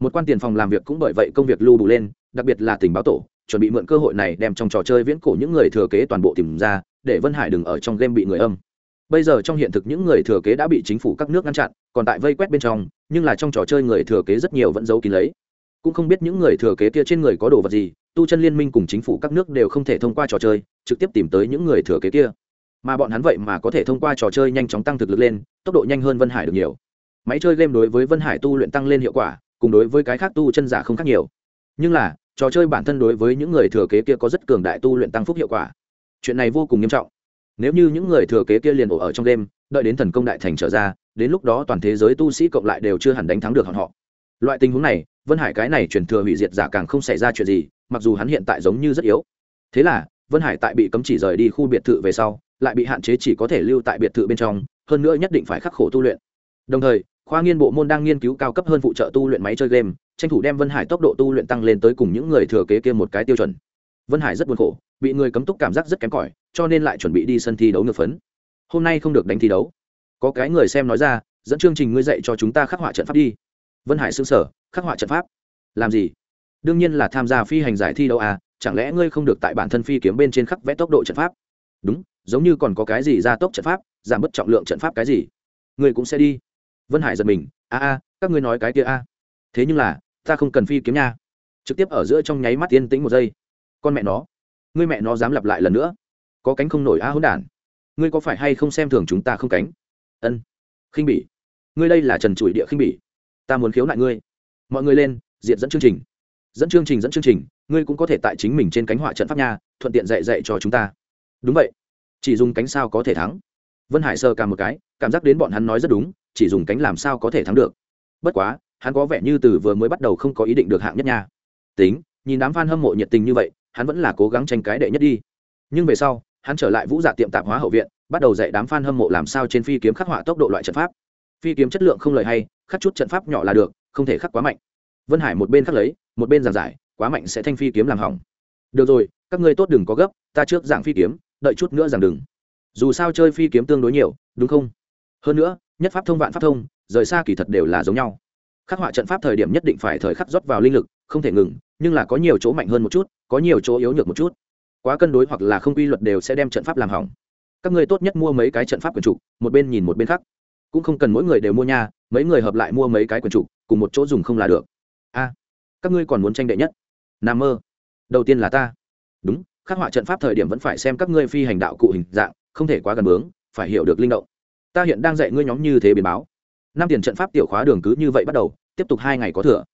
Một quan tiền phòng làm việc cũng bởi vậy công việc lưu đủ lên, đặc biệt là tình báo tổ, chuẩn bị mượn cơ hội này đem trong trò chơi viễn cổ những người thừa kế toàn bộ tìm ra, để vân hải đừng ở trong game bị người âm bây giờ trong hiện thực những người thừa kế đã bị chính phủ các nước ngăn chặn, còn tại vây quét bên trong, nhưng là trong trò chơi người thừa kế rất nhiều vẫn giấu kín lấy. Cũng không biết những người thừa kế kia trên người có đồ vật gì, tu chân liên minh cùng chính phủ các nước đều không thể thông qua trò chơi, trực tiếp tìm tới những người thừa kế kia. Mà bọn hắn vậy mà có thể thông qua trò chơi nhanh chóng tăng thực lực lên, tốc độ nhanh hơn vân hải được nhiều. Máy chơi game đối với vân hải tu luyện tăng lên hiệu quả, cùng đối với cái khác tu chân giả không khác nhiều. Nhưng là, trò chơi bản thân đối với những người thừa kế kia có rất cường đại tu luyện tăng phúc hiệu quả. Chuyện này vô cùng nghiêm trọng nếu như những người thừa kế kia liền ổ ở trong game, đợi đến thần công đại thành trở ra, đến lúc đó toàn thế giới tu sĩ cộng lại đều chưa hẳn đánh thắng được họ. Loại tình huống này, vân hải cái này truyền thừa hủy diệt giả càng không xảy ra chuyện gì, mặc dù hắn hiện tại giống như rất yếu. Thế là, vân hải tại bị cấm chỉ rời đi khu biệt thự về sau, lại bị hạn chế chỉ có thể lưu tại biệt thự bên trong, hơn nữa nhất định phải khắc khổ tu luyện. Đồng thời, khoa nghiên bộ môn đang nghiên cứu cao cấp hơn phụ trợ tu luyện máy chơi game, tranh thủ đem vân hải tốc độ tu luyện tăng lên tới cùng những người thừa kế kia một cái tiêu chuẩn. Vân hải rất buồn khổ, bị người cấm túc cảm giác rất kém cỏi cho nên lại chuẩn bị đi sân thi đấu ngược phấn. Hôm nay không được đánh thi đấu. Có cái người xem nói ra, dẫn chương trình ngươi dạy cho chúng ta khắc họa trận pháp đi. Vân hải xương sở khắc họa trận pháp? Làm gì? Đương nhiên là tham gia phi hành giải thi đấu à chẳng lẽ ngươi không được tại bản thân phi kiếm bên trên khắc vẽ tốc độ trận pháp? Đúng, giống như còn có cái gì gia tốc trận pháp, giảm bớt trọng lượng trận pháp cái gì? Ngươi cũng sẽ đi. Vân hải giật mình, a a, các ngươi nói cái kia a. Thế nhưng là, ta không cần phi kiếm nha. Trực tiếp ở giữa trong nháy mắt yên tĩnh một giây. Con mẹ nó, ngươi mẹ nó dám lặp lại lần nữa có cánh không nổi a hỗn đản. Ngươi có phải hay không xem thường chúng ta không cánh? Ân, khinh bỉ. Ngươi đây là trần trụi địa khinh bỉ. Ta muốn khiếu nại ngươi. Mọi người lên diện dẫn chương trình. Dẫn chương trình, dẫn chương trình, ngươi cũng có thể tại chính mình trên cánh họa trận pháp nha, thuận tiện dạy dạy cho chúng ta. Đúng vậy. Chỉ dùng cánh sao có thể thắng. Vân hải sơ cả một cái, cảm giác đến bọn hắn nói rất đúng, chỉ dùng cánh làm sao có thể thắng được. Bất quá, hắn có vẻ như từ vừa mới bắt đầu không có ý định được hạng nhất nha. Tính, nhìn đám f a n hâm mộ nhiệt tình như vậy, hắn vẫn là cố gắng tranh cái đệ nhất đi. Nhưng về sau hắn trở lại vũ dạ tiệm tạp hóa hậu viện, bắt đầu dạy đám f a n hâm mộ làm sao trên phi kiếm khắc họa tốc độ loại trận pháp. Phi kiếm chất lượng không lời hay, khắc chút trận pháp nhỏ là được, không thể khắc quá mạnh. Vân hải một bên khắc lấy, một bên giảng giải, quá mạnh sẽ thanh phi kiếm làm hỏng. Được rồi, các ngươi tốt đừng có gấp, ta trước giảng phi kiếm, đợi chút nữa giảng đừng. Dù sao chơi phi kiếm tương đối nhiều, đúng không? Hơn nữa, nhất pháp thông vạn pháp thông, rời xa kỳ thật đều là giống nhau. Khắc họa trận pháp thời điểm nhất định phải thời khắc rót vào linh lực, không thể ngừng, nhưng là có nhiều chỗ mạnh hơn một chút, có nhiều chỗ yếu nhược một chút quá cân đối hoặc là không quy luật đều sẽ đem trận pháp làm hỏng. Các ngươi tốt nhất mua mấy cái trận pháp quyền trục một bên nhìn một bên khác. Cũng không cần mỗi người đều mua nha, mấy người hợp lại mua mấy cái quyền trục cùng một chỗ dùng không là được. A, các ngươi còn muốn tranh đệ nhất? N mơ. Đầu tiên là ta. Đúng, khắc họa trận pháp thời điểm vẫn phải xem các ngươi phi hành đạo cụ hình dạng, không thể quá gần bướng, phải hiểu được linh động. Ta hiện đang dạy ngươi nhóm như thế biến báo. Năm tiền trận pháp tiểu khóa đường cứ như vậy bắt đầu, tiếp tục hai ngày có thừa.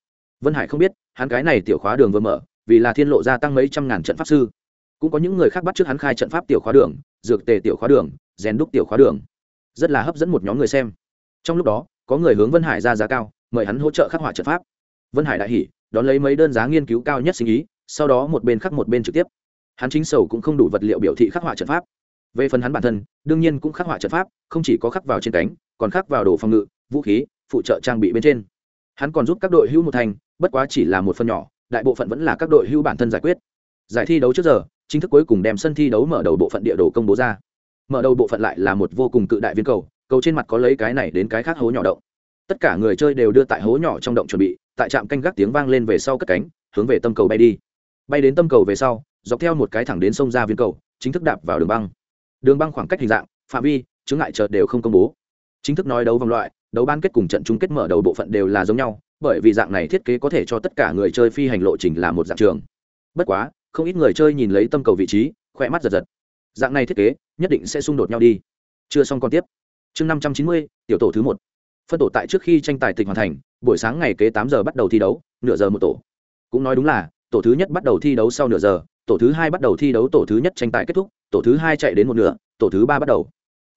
Vân hải không biết, hắn cái này tiểu khóa đường vừa mở, vì là thiên lộ gia tăng mấy trăm ngàn trận pháp sư cũng có những người khác bắt trước hắn khai trận pháp tiểu khóa đường, dược tề tiểu khóa đường, rèn đúc tiểu khóa đường. Rất là hấp dẫn một nhóm người xem. Trong lúc đó, có người hướng vân hải ra giá cao, mời hắn hỗ trợ khắc họa trận pháp. Vân hải đại hỉ, đón lấy mấy đơn giá nghiên cứu cao nhất sinh ý, sau đó một bên khắc một bên trực tiếp. Hắn chính sầu cũng không đủ vật liệu biểu thị khắc họa trận pháp. Về phần hắn bản thân, đương nhiên cũng khắc họa trận pháp, không chỉ có khắc vào trên cánh, còn khắc vào đồ phòng ngự, vũ khí, phụ trợ trang bị bên trên. Hắn còn giúp các đội hưu một thành, bất quá chỉ là một phần nhỏ, đại bộ phận vẫn là các đội hưu bản thân giải quyết. Giải thi đấu trước giờ chính thức cuối cùng đem sân thi đấu mở đầu bộ phận địa đồ công bố ra. Mở đầu bộ phận lại là một vô cùng cự đại viên cầu cầu trên mặt có lấy cái này đến cái khác hố nhỏ động. Tất cả người chơi đều đưa tại hố nhỏ trong động chuẩn bị, tại trạm canh gác tiếng vang lên về sau cất cánh, hướng về tâm cầu bay đi. Bay đến tâm cầu về sau, dọc theo một cái thẳng đến sông ra viên cầu, chính thức đạp vào đường băng. Đường băng khoảng cách hình dạng, phạm vi chứng ngại chợt đều không công bố. Chính thức nói đấu vòng loại, đấu ban kết cùng trận chung kết mở đầu bộ phận đều là giống nhau, bởi vì dạng này thiết kế có thể cho tất cả người chơi phi hành lộ trình là một dạng trường. Bất quá không ít người chơi nhìn lấy tâm cầu vị trí, khỏe mắt giật giật. Dạng này thiết kế, nhất định sẽ xung đột nhau đi. Chưa xong còn tiếp. Chương năm trăm chín mươi, tiểu tổ thứ một. Phân tổ tại trước khi tranh tài tịch hoàn thành, buổi sáng ngày kế tám giờ bắt đầu thi đấu, nửa giờ một tổ. Cũng nói đúng là, tổ thứ nhất bắt đầu thi đấu sau nửa giờ, tổ thứ hai bắt đầu thi đấu tổ thứ nhất tranh tài kết thúc, tổ thứ hai chạy đến một nửa, tổ thứ ba bắt đầu.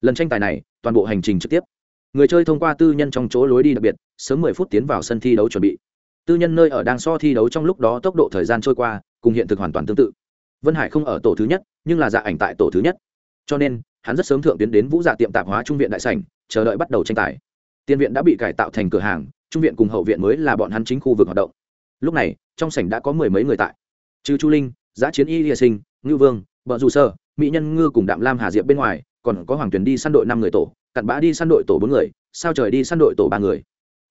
Lần tranh tài này, toàn bộ hành trình trực tiếp. Người chơi thông qua tư nhân trong chỗ lối đi đặc biệt, sớm mười phút tiến vào sân thi đấu chuẩn bị. Tư nhân nơi ở đang so thi đấu trong lúc đó tốc độ thời gian trôi qua cùng hiện thực hoàn toàn tương tự. Vân hải không ở tổ thứ nhất, nhưng là dạ ảnh tại tổ thứ nhất. Cho nên, hắn rất sớm thượng tiến đến vũ dạ tiệm tạp hóa trung viện đại sảnh, chờ đợi bắt đầu tranh tài. Tiên viện đã bị cải tạo thành cửa hàng, trung viện cùng hậu viện mới là bọn hắn chính khu vực hoạt động. Lúc này, trong sảnh đã có mười mấy người tại. Trừ chu linh giã chiến y hiệ sinh ngư vương vợ dù sơ, mỹ nhân ngư cùng đạm lam hà diệp bên ngoài, còn có hoàng tuyền đi săn đội năm người tổ, cặn bã đi săn đội tổ bốn người, sao trời đi săn đội tổ ba người.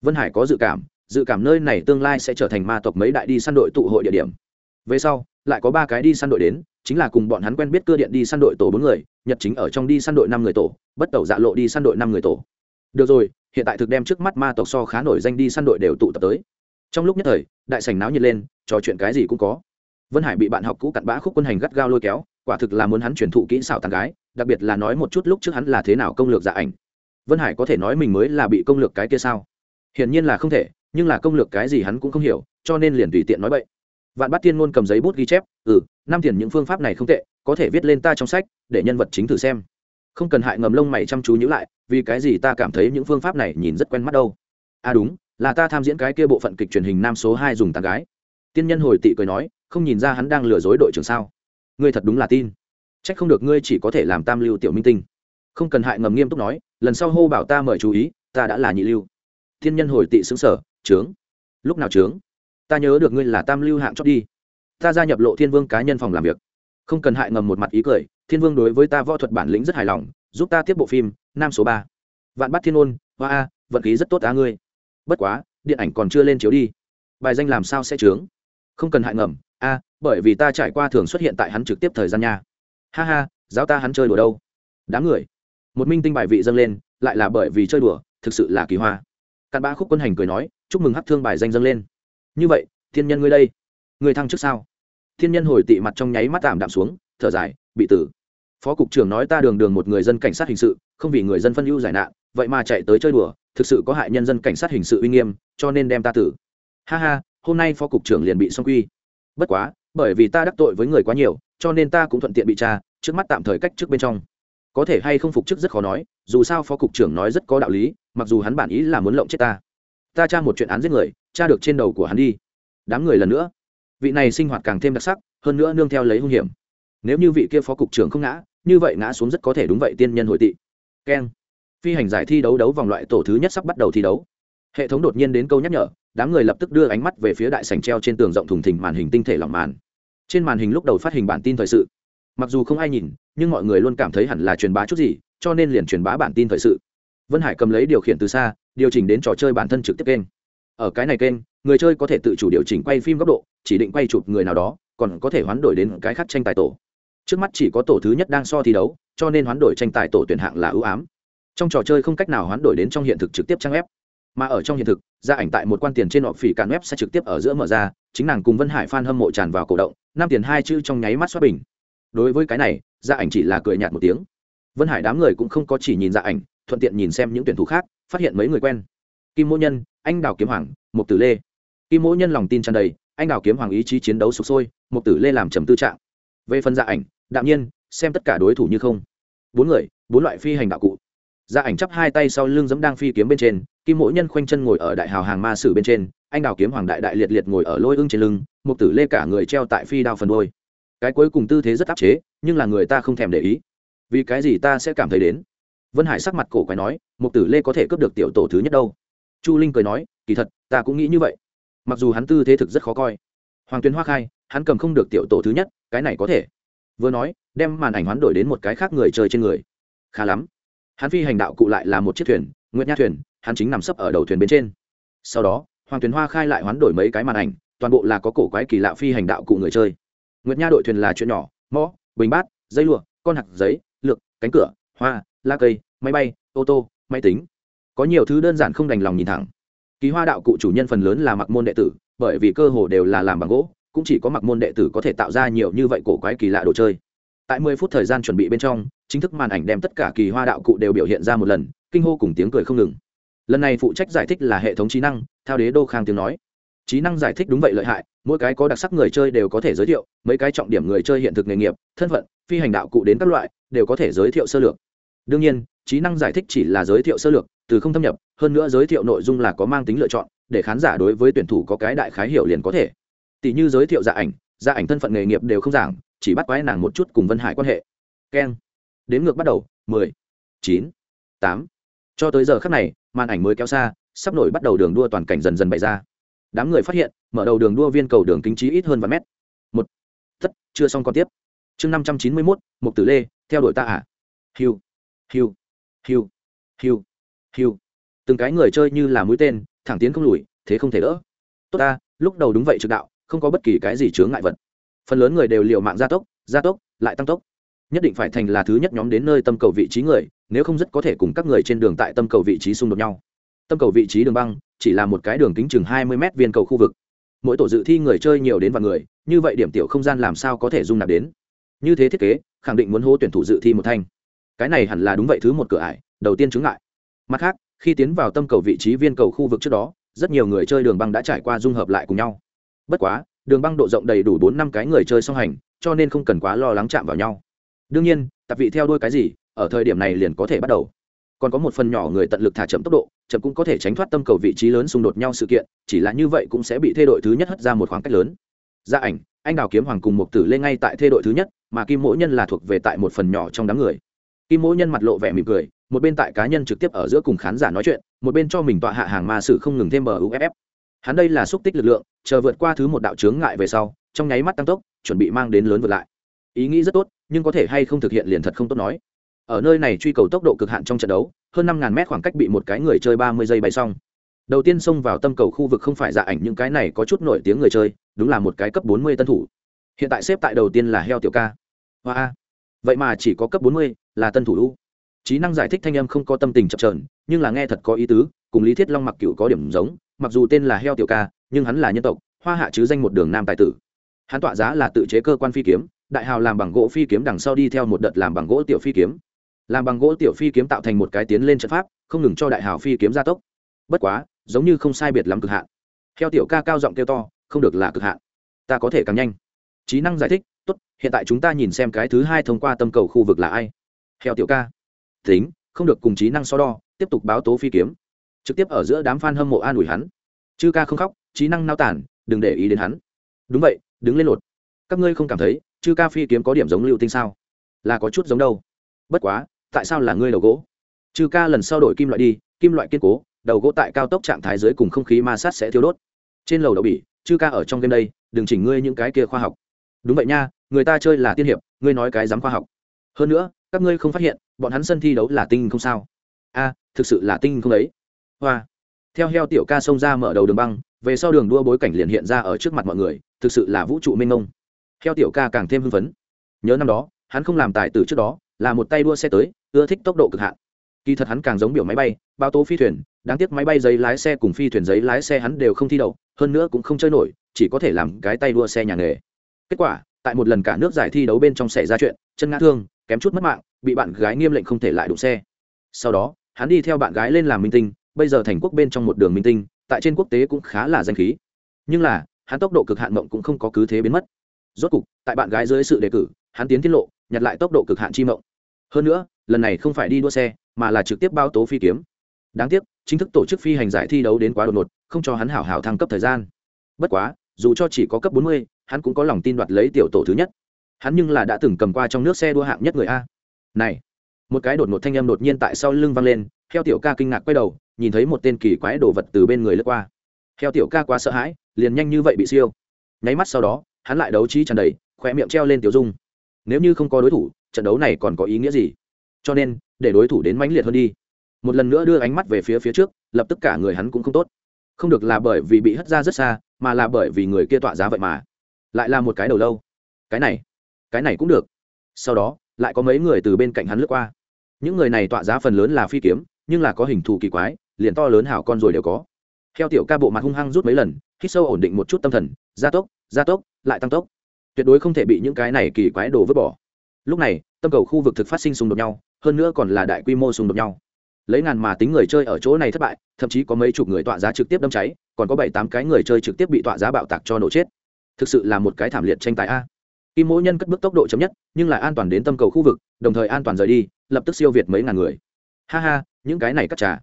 Vân hải có dự cảm dự cảm nơi này tương lai sẽ trở thành ma tộc mấy đại đi săn đội tụ hội địa điểm về sau, lại có ba cái đi săn đội đến, chính là cùng bọn hắn quen biết cơ điện đi săn đội tổ bốn người, nhật chính ở trong đi săn đội năm người tổ, bất tẩu dạ lộ đi săn đội năm người tổ. Được rồi, hiện tại thực đem trước mắt ma tộc so khá nổi danh đi săn đội đều tụ tập tới. Trong lúc nhất thời, đại sảnh náo nhiệt lên, trò chuyện cái gì cũng có. Vân hải bị bạn học cũ cặn bã khúc quân hành gắt gao lôi kéo, quả thực là muốn hắn truyền thụ kỹ xảo tàn gái, đặc biệt là nói một chút lúc trước hắn là thế nào công lược dạ ảnh. Vân hải có thể nói mình mới là bị công lược cái kia sao? Hiển nhiên là không thể, nhưng là công lược cái gì hắn cũng không hiểu, cho nên liền tùy tiện nói vậy vạn bát tiên ngôn cầm giấy bút ghi chép ừ năm tiền những phương pháp này không tệ, có thể viết lên ta trong sách, để nhân vật chính thử xem. Không cần hại ngầm lông mày chăm chú nhữ lại, vì cái gì ta cảm thấy những phương pháp này nhìn rất quen mắt đâu. À đúng, là ta tham diễn cái kia bộ phận kịch truyền hình nam số hai dùng tàn gái. Tiên nhân hồi tị cười nói, không nhìn ra hắn đang lừa dối đội trưởng sao? Ngươi thật đúng là tin. C h ắ c không được ngươi chỉ có thể làm tam lưu tiểu minh tinh. Không cần hại ngầm nghiêm túc nói, lần sau hô bảo ta mời chú ý, ta đã là nhị lưu. Thiên nhân hồi tị xứng sở trướng. Lúc nào trướng? Ta nhớ được ngươi là tam lưu hạng chót đi. Ta gia nhập lộ thiên vương cá nhân phòng làm việc. Không cần hại ngầm một mặt ý cười, thiên vương đối với ta võ thuật bản lĩnh rất hài lòng, giúp ta tiếp bộ phim, nam số ba. Vạn bắt thiên ôn, hoa a, vận khí rất tốt á ngươi. Bất quá, điện ảnh còn chưa lên chiếu đi. Bài danh làm sao sẽ trướng không cần hại ngầm, a, bởi vì ta trải qua thường xuất hiện tại hắn trực tiếp thời gian nha. Ha ha, giáo ta hắn chơi đùa đâu. Đám người. Một minh tinh bài vị dâng lên, lại là bởi vì chơi đùa, thực sự là kỳ hoa. Cặn bã khúc quân hành cười nói, chúc mừng hát thương bài danh dâng lên như vậy, thiên nhân ngươi đây, ngươi thăng trước sao? Thiên nhân hồi tị mặt trong nháy mắt tạm đạm xuống, thở dài, bị tử. Phó cục trưởng nói ta đường đường một người dân cảnh sát hình sự, không vì người dân phân ưu giải nạn, vậy mà chạy tới chơi đùa, thực sự có hại nhân dân cảnh sát hình sự uy nghiêm, cho nên đem ta tử. Ha ha, hôm nay phó cục trưởng liền bị xong quy. Bất quá, bởi vì ta đắc tội với người quá nhiều, cho nên ta cũng thuận tiện bị tra, trước mắt tạm thời cách trước bên trong. Có thể hay không phục chức rất khó nói, dù sao phó cục trưởng nói rất có đạo lý, mặc dù hắn bản ý là muốn lộng chết ta ta tra một chuyện án giết người, tra được trên đầu của hắn đi. Đám người lần nữa. Vị này sinh hoạt càng thêm đặc sắc, hơn nữa nương theo lấy hung hiểm. Nếu như vị kia phó cục trưởng không ngã, như vậy ngã xuống rất có thể đúng vậy tiên nhân hội tị. Keng. Phi hành giải thi đấu đấu vòng loại tổ thứ nhất sắp bắt đầu thi đấu. Hệ thống đột nhiên đến câu nhắc nhở, đám người lập tức đưa ánh mắt về phía đại sành treo trên tường rộng thùng thình màn hình tinh thể lỏng màn. Trên màn hình lúc đầu phát hình bản tin thời sự. Mặc dù không ai nhìn, nhưng mọi người luôn cảm thấy hẳn là truyền bá chút gì, cho nên liền truyền bá bản tin thời sự. Vân hải cầm lấy điều khiển từ xa điều chỉnh đến trò chơi bản thân trực tiếp kênh. Ở cái này kênh, người chơi có thể tự chủ điều chỉnh quay phim góc độ, chỉ định quay chụp người nào đó, còn có thể hoán đổi đến cái khác tranh tài tổ. Trước mắt chỉ có tổ thứ nhất đang so thi đấu, cho nên hoán đổi tranh tài tổ tuyển hạng là ưu ám. Trong trò chơi không cách nào hoán đổi đến trong hiện thực trực tiếp trang web. Mà ở trong hiện thực gia ảnh tại một quan tiền trên họ phỉ cạn web sẽ trực tiếp ở giữa mở ra, chính nàng cùng vân hải f hâm mộ tràn vào cổ động, năm tiền hai chữ trong nháy mắt xoát bình. Đối với cái này gia ảnh chỉ là cười nhạt một tiếng. Vân hải đám người cũng không có chỉ nhìn gia ảnh thuận tiện nhìn xem những tuyển thủ khác, phát hiện mấy người quen. Kim mỗ nhân, anh đào kiếm hoàng mục tử lê. Kim mỗ nhân lòng tin tràn đầy, anh đào kiếm hoàng ý chí chiến đấu sục sôi mục tử lê làm trầm tư trạng. Về phần gia ảnh, đạm nhiên, xem tất cả đối thủ như không. Bốn người, bốn loại phi hành đạo cụ. Gia ảnh chắp hai tay sau lưng giẫm đang phi kiếm bên trên, kim Mỗ nhân khoanh chân ngồi ở đại hào hàng ma sử bên trên, anh đào kiếm hoàng đại đại liệt liệt ngồi ở lôi ưng trên lưng Mục tử lê cả người treo tại phi đao phần đôi cái cuối cùng tư thế rất áp chế, nhưng là người ta không thèm để ý. Vì cái gì ta sẽ cảm thấy đến? Vân hải sắc mặt cổ quái nói một tử lê có thể cướp được tiểu tổ thứ nhất đâu? Chu linh cười nói, kỳ thật, ta cũng nghĩ như vậy. Mặc dù hắn tư thế thực rất khó coi. Hoàng tuyến hoa khai, hắn cầm không được tiểu tổ thứ nhất, cái này có thể. Vừa nói, đem màn ảnh hoán đổi đến một cái khác người chơi trên người. Khá lắm. Hắn phi hành đạo cụ lại là một chiếc thuyền, nguyệt nha thuyền, hắn chính nằm sấp ở đầu thuyền bên trên. Sau đó, hoàng tuyến hoa khai lại hoán đổi mấy cái màn ảnh, toàn bộ là có cổ quái kỳ lạ phi hành đạo cụ người chơi. Nguyệt nha đội thuyền là chuyện nhỏ, mõ, bình bát, dây lụa, con hạt giấy, lược, cánh cửa, hoa la cây, máy bay, ô tô, máy tính. Có nhiều thứ đơn giản không đành lòng nhìn thẳng. Ký hoa đạo cụ chủ nhân phần lớn là mặc môn đệ tử, bởi vì cơ hồ đều là làm bằng gỗ, cũng chỉ có mặc môn đệ tử có thể tạo ra nhiều như vậy cổ quái kỳ lạ đồ chơi. Tại mười phút thời gian chuẩn bị bên trong, chính thức màn ảnh đem tất cả kỳ hoa đạo cụ đều biểu hiện ra một lần, kinh hô cùng tiếng cười không ngừng. Lần này phụ trách giải thích là hệ thống trí năng theo đế đô khang tiếng nói. Trí năng giải thích đúng vậy lợi hại, mỗi cái có đặc sắc người chơi đều có thể giới thiệu, mấy cái trọng điểm người chơi hiện thực nghề nghiệp, thân phận, phi hành đạo cụ đến các loại, đều có thể giới thiệu sơ lược đương nhiên, trí năng giải thích chỉ là giới thiệu sơ lược, từ không thâm nhập, hơn nữa giới thiệu nội dung là có mang tính lựa chọn, để khán giả đối với tuyển thủ có cái đại khái hiểu liền có thể. Tỷ như giới thiệu dạ ảnh dạ ảnh thân phận nghề nghiệp đều không giảng, chỉ bắt quái nàng một chút cùng vân hải quan hệ. Keng. Đến ngược bắt đầu, mười, chín, tám. Cho tới giờ khắc này, màn ảnh mới kéo xa, sắp nổi bắt đầu đường đua toàn cảnh dần dần bày ra. Đám người phát hiện, mở đầu đường đua viên cầu đường kính trí ít hơn vài mét. Một. Thất chưa xong còn tiếp. Chương năm trăm chín mươi mốt, mục tử lê, theo đuổi ta à? Hiu hiu. Hiu. Hiu. Hiu. Từng cái người chơi như là mũi tên, thẳng tiến không lùi, thế không thể đỡ. Tốt ta, lúc đầu đúng vậy trực đạo, không có bất kỳ cái gì chướng ngại vật. Phần lớn người đều liều mạng gia tốc gia tốc, lại tăng tốc. Nhất định phải thành là thứ nhất nhóm đến nơi tâm cầu vị trí người, nếu không rất có thể cùng các người trên đường tại tâm cầu vị trí xung đột nhau. Tâm cầu vị trí đường băng, chỉ là một cái đường kính chừng hai mươi m viên cầu khu vực. Mỗi tổ dự thi người chơi nhiều đến vài người, như vậy điểm tiểu không gian làm sao có thể dung nạp đến? Như thế thiết kế, khẳng định muốn hô tuyển thủ dự thi một thanh cái này hẳn là đúng vậy, thứ một cửa ải, đầu tiên chứng ngại. Mặt khác, khi tiến vào tâm cầu vị trí viên cầu khu vực trước đó, rất nhiều người chơi đường băng đã trải qua dung hợp lại cùng nhau. Bất quá, đường băng độ rộng đầy đủ bốn năm cái người chơi song hành, cho nên không cần quá lo lắng chạm vào nhau. Đương nhiên, tạp vị theo đuôi cái gì, ở thời điểm này liền có thể bắt đầu. Còn có một phần nhỏ người tận lực thả chậm tốc độ, chậm cũng có thể tránh thoát tâm cầu vị trí lớn xung đột nhau sự kiện, chỉ là như vậy cũng sẽ bị thê đội thứ nhất hất ra một khoảng cách lớn. Gia ảnh, anh đào kiếm hoàng cùng một tử lên ngay tại thê đội thứ nhất, mà kim mỗi nhân là thuộc về tại một phần nhỏ trong đám người kim mỗi nhân mặt lộ vẻ mỉm cười, một bên tại cá nhân trực tiếp ở giữa cùng khán giả nói chuyện, một bên cho mình tọa hạ hàng ma sử không ngừng thêm bờ uff hắn đây là xúc tích lực lượng, chờ vượt qua thứ một đạo chướng ngại về sau, trong nháy mắt tăng tốc, chuẩn bị mang đến lớn vượt lại. Ý nghĩ rất tốt, nhưng có thể hay không thực hiện liền thật không tốt nói. Ở nơi này truy cầu tốc độ cực hạn trong trận đấu, hơn năm ngàn mét khoảng cách bị một cái người chơi ba mươi giây bay xong. Đầu tiên xông vào tâm cầu khu vực không phải dạ ảnh, những cái này có chút nổi tiếng người chơi, đúng là một cái cấp bốn mươi tân thủ. Hiện tại xếp tại đầu tiên là heo tiểu ca. Hoa wow. vậy mà chỉ có cấp bốn mươi là tân thủ lũ. Trí năng giải thích thanh âm không có tâm tình chập trờn nhưng là nghe thật có ý tứ, cùng lý thiết long mặc cựu có điểm giống, mặc dù tên là heo tiểu ca, nhưng hắn là nhân tộc, hoa hạ chứ danh một đường nam tài tử. Hắn tọa giá là tự chế cơ quan phi kiếm, đại hào làm bằng gỗ phi kiếm đằng sau đi theo một đợt làm bằng gỗ tiểu phi kiếm. Làm bằng gỗ tiểu phi kiếm tạo thành một cái tiến lên trận pháp, không ngừng cho đại hào phi kiếm gia tốc. Bất quá, giống như không sai biệt lắm cực hạn. Heo tiểu ca cao giọng kêu to, không được là cực hạn. Ta có thể càng nhanh. Trí năng giải thích, tốt, hiện tại chúng ta nhìn xem cái thứ hai thông qua tâm cầu khu vực là ai theo tiểu ca. Tính, không được cùng trí năng so đo, tiếp tục báo tố phi kiếm. Trực tiếp ở giữa đám f a n hâm mộ an ủi hắn. Chư ca không khóc, trí năng nao tản, đừng để ý đến hắn. Đúng vậy, đứng lên lột. Các ngươi không cảm thấy, chư ca phi kiếm có điểm giống lưu tinh sao? Là có chút giống đâu. Bất quá, tại sao là ngươi đầu gỗ? Chư ca lần sau đổi kim loại đi, kim loại kiên cố, đầu gỗ tại cao tốc trạng thái dưới cùng không khí ma sát sẽ thiếu đốt. Trên lầu đậu bỉ, chư ca ở trong game đây, đừng chỉnh ngươi những cái kia khoa học. Đúng vậy nha, người ta chơi là tiên hiệp, ngươi nói cái dám khoa học hơn nữa, các ngươi không phát hiện, bọn hắn sân thi đấu là tinh không sao? A, thực sự là tinh không đấy hoa. Theo heo tiểu ca xông ra mở đầu đường băng, về sau đường đua bối cảnh liền hiện ra ở trước mặt mọi người, thực sự là vũ trụ mênh mông. Heo tiểu ca càng thêm hưng phấn. Nhớ năm đó, hắn không làm tài tử trước đó, là một tay đua xe tới, ưa thích tốc độ cực hạn. Kỳ thật hắn càng giống biểu máy bay bao tố phi thuyền, đáng tiếc máy bay giấy lái xe cùng phi thuyền giấy lái xe hắn đều không thi đậu, hơn nữa cũng không chơi nổi, chỉ có thể làm cái tay đua xe nhà nghề. Kết quả, tại một lần cả nước giải thi đấu bên trong xảy ra chuyện, chân ngã thương kém chút mất mạng, bị bạn gái nghiêm lệnh không thể lại đụng xe. Sau đó, hắn đi theo bạn gái lên làm minh tinh, bây giờ thành quốc bên trong một đường minh tinh, tại trên quốc tế cũng khá là danh khí. Nhưng là, hắn tốc độ cực hạn mộng cũng không có cứ thế biến mất. Rốt cục, tại bạn gái dưới sự đề cử, hắn tiến tiết lộ, nhặt lại tốc độ cực hạn chi mộng. Hơn nữa, lần này không phải đi đua xe, mà là trực tiếp bao tố phi kiếm. Đáng tiếc, chính thức tổ chức phi hành giải thi đấu đến quá đột ngột, không cho hắn hảo hảo thăng cấp thời gian. Bất quá, dù cho chỉ có cấp bốn mươi, hắn cũng có lòng tin đoạt lấy tiểu tổ thứ nhất hắn nhưng là đã từng cầm qua trong nước xe đua hạng nhất người a. Này, một cái đột ngột thanh âm đột nhiên tại sau lưng vang lên theo tiểu ca kinh ngạc quay đầu, nhìn thấy một tên kỳ quái đồ vật từ bên người lướt qua. Theo tiểu ca quá sợ hãi, liền nhanh như vậy bị siêu. Nháy mắt sau đó, hắn lại đấu trí tràn đầy khỏe miệng treo lên tiểu dung. Nếu như không có đối thủ, trận đấu này còn có ý nghĩa gì? Cho nên, để đối thủ đến mãnh liệt hơn đi. Một lần nữa đưa ánh mắt về phía phía trước, lập tức cả người hắn cũng không tốt. Không được là bởi vì bị hất ra rất xa, mà là bởi vì người kia tọa giá vậy mà. Lại là một cái đầu lâu. Cái này cái này cũng được. Sau đó, lại có mấy người từ bên cạnh hắn lướt qua. Những người này tọa giá phần lớn là phi kiếm, nhưng là có hình thù kỳ quái, liền to lớn hảo con rồi đều có. Theo tiểu ca bộ mặt hung hăng rút mấy lần, hít sâu ổn định một chút tâm thần, gia tốc gia tốc, lại tăng tốc. Tuyệt đối không thể bị những cái này kỳ quái đồ vứt bỏ. Lúc này, tâm cầu khu vực thực phát sinh xung đột nhau, hơn nữa còn là đại quy mô xung đột nhau. Lấy ngàn mà tính người chơi ở chỗ này thất bại, thậm chí có mấy chục người tọa giá trực tiếp đâm cháy, còn có bảy tám cái người chơi trực tiếp bị tọa giá bạo tạc cho nổ chết. Thực sự là một cái thảm liệt tranh tài a kim mỗi nhân cất bước tốc độ chấm nhất, nhưng lại an toàn đến tâm cầu khu vực, đồng thời an toàn rời đi, lập tức siêu việt mấy ngàn người. Ha ha, những cái này cắt trà.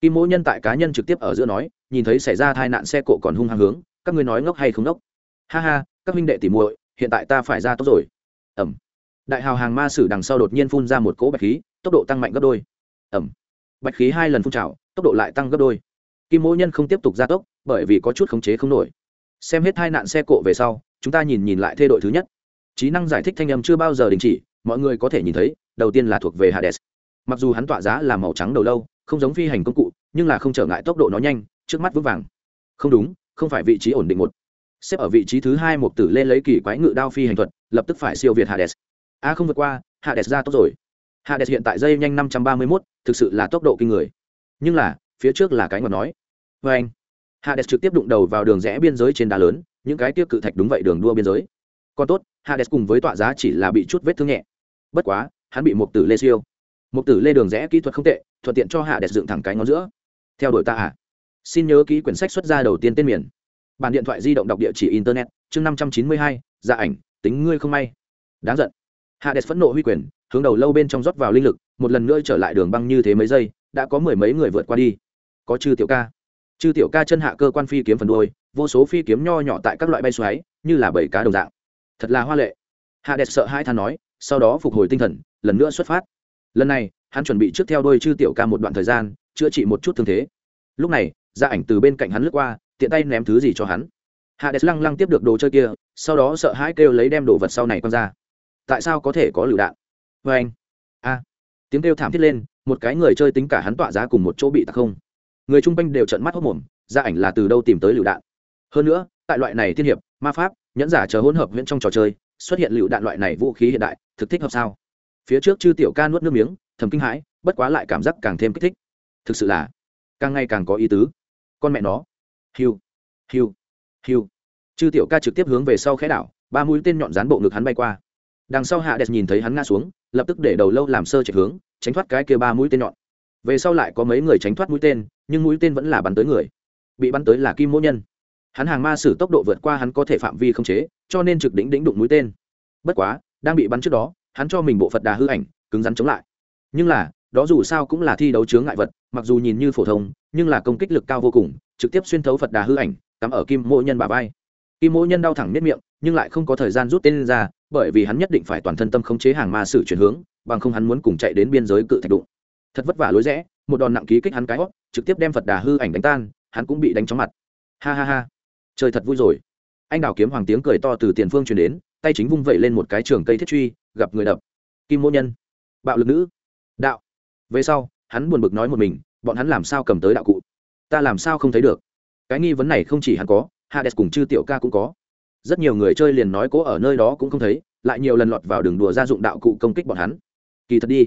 Kim mỗi nhân tại cá nhân trực tiếp ở giữa nói, nhìn thấy xảy ra tai nạn xe cộ còn hung hăng hướng, các ngươi nói ngốc hay không ngốc? Ha ha, các minh đệ tỉ muội, hiện tại ta phải ra tốt rồi. Ẩm đại hào hàng ma sử đằng sau đột nhiên phun ra một cỗ bạch khí, tốc độ tăng mạnh gấp đôi. Ẩm bạch khí hai lần phun trào, tốc độ lại tăng gấp đôi. Kim mỗ nhân không tiếp tục gia tốc, bởi vì có chút khống chế không nổi. Xem hết hai nạn xe cộ về sau, chúng ta nhìn nhìn lại thê đội thứ nhất trí năng giải thích thanh âm chưa bao giờ đình chỉ, mọi người có thể nhìn thấy, đầu tiên là thuộc về hades. Mặc dù hắn tỏa giá là màu trắng đầu lâu, không giống phi hành công cụ, nhưng là không trở ngại tốc độ nó nhanh, trước mắt vững vàng. Không đúng, không phải vị trí ổn định một. Xếp ở vị trí thứ hai một tử lên lấy kỳ quái ngự đao phi hành thuật, lập tức phải siêu việt hades. A, không vượt qua, hades ra tốt rồi. Hades hiện tại dây nhanh năm trăm ba mươi mốt, thực sự là tốc độ kinh người. Nhưng là, phía trước là cái ngọt nói. Vê anh, hades trực tiếp đụng đầu vào đường rẽ biên giới trên đá lớn, những cái tiếp cự thạch đúng vậy đường đua biên giới. Còn tốt hades cùng với tọa giá chỉ là bị chút vết thương nhẹ. Bất quá, hắn bị một tử lê siêu. Một tử lê đường rẽ kỹ thuật không tệ, thuận tiện cho hades dựng thẳng cái ngón giữa. Theo đuổi ta à? Xin nhớ ký quyển sách xuất ra đầu tiên tên miền. Bản điện thoại di động đọc địa chỉ internet, chương năm trăm chín mươi hai gia ảnh, tính ngươi không may. Đáng giận. Hades phẫn nộ huy quyền, hướng đầu lâu bên trong rót vào linh lực, một lần nữa trở lại đường băng như thế mấy giây, đã có mười mấy người vượt qua đi. Có chư tiểu ca. Chư tiểu ca chân hạ cơ quan phi kiếm phần đôi vô số phi kiếm nho nhỏ tại các loại bay xoáy, như là bảy cá đồng dạng thật là hoa lệ. Hạ đẹp sợ hai than nói, sau đó phục hồi tinh thần, lần nữa xuất phát. Lần này, hắn chuẩn bị trước theo đôi chư tiểu ca một đoạn thời gian, chữa trị một chút thương thế. Lúc này, gia ảnh từ bên cạnh hắn lướt qua, tiện tay ném thứ gì cho hắn. Hạ đẹp lăng lăng tiếp được đồ chơi kia, sau đó sợ hãi kêu lấy đem đồ vật sau này quăng ra. Tại sao có thể có lựu đạn? Vê anh. A. À. Tiếng kêu thảm thiết lên, một cái người chơi tính cả hắn tọa giá cùng một chỗ bị tặc không. Người chung quanh đều trận mắt hốc mồm, gia ảnh là từ đâu tìm tới lựu đạn? Hơn nữa, tại loại này thiên hiệp, ma pháp nhẫn giả chờ hỗn hợp huyễn trong trò chơi, xuất hiện lựu đạn loại này vũ khí hiện đại, thực thích hợp sao? Phía trước chư tiểu ca nuốt nước miếng, thầm kinh hãi, bất quá lại cảm giác càng thêm kích thích. Thực sự là, càng ngày càng có ý tứ. Con mẹ nó. Hiu hiu hiu. Chư tiểu ca trực tiếp hướng về sau khẽ đảo, ba mũi tên nhọn dán bộ ngực hắn bay qua. Đằng sau hạ đẹp nhìn thấy hắn ngã xuống, lập tức để đầu lâu làm sơ chạy hướng, tránh thoát cái kia ba mũi tên nhọn. Về sau lại có mấy người tránh thoát mũi tên, nhưng mũi tên vẫn là bắn tới người. Bị bắn tới là kim mỗ nhân hắn hàng ma sử tốc độ vượt qua hắn có thể phạm vi không chế, cho nên trực đỉnh đỉnh đụng mũi tên. Bất quá, đang bị bắn trước đó, hắn cho mình bộ phật đà hư ảnh, cứng rắn chống lại. Nhưng là, đó dù sao cũng là thi đấu chướng ngại vật, mặc dù nhìn như phổ thông, nhưng là công kích lực cao vô cùng, trực tiếp xuyên thấu phật đà hư ảnh, cắm ở kim mỗ nhân bà vai. Kim mỗ nhân đau thẳng miết miệng, nhưng lại không có thời gian rút tên ra, bởi vì hắn nhất định phải toàn thân tâm khống chế hàng ma sử chuyển hướng, bằng không hắn muốn cùng chạy đến biên giới cự thạch đụng. Thật vất vả lối rẽ, một đòn nặng ký kích hắn cái hót trực tiếp đem phật đà hư ảnh đánh tan, hắn cũng bị đánh chóng mặt. Ha ha ha trời thật vui rồi. Anh đào kiếm hoàng tiếng cười to từ tiền phương truyền đến, tay chính vung vẩy lên một cái trường cây thiết truy, gặp người đập. Kim mỗ nhân. Bạo lực nữ. Đạo. Về sau, hắn buồn bực nói một mình, bọn hắn làm sao cầm tới đạo cụ? Ta làm sao không thấy được? Cái nghi vấn này không chỉ hắn có, hades cùng chư tiểu ca cũng có. Rất nhiều người chơi liền nói cố ở nơi đó cũng không thấy, lại nhiều lần lọt vào đường đùa gia dụng đạo cụ công kích bọn hắn. Kỳ thật đi.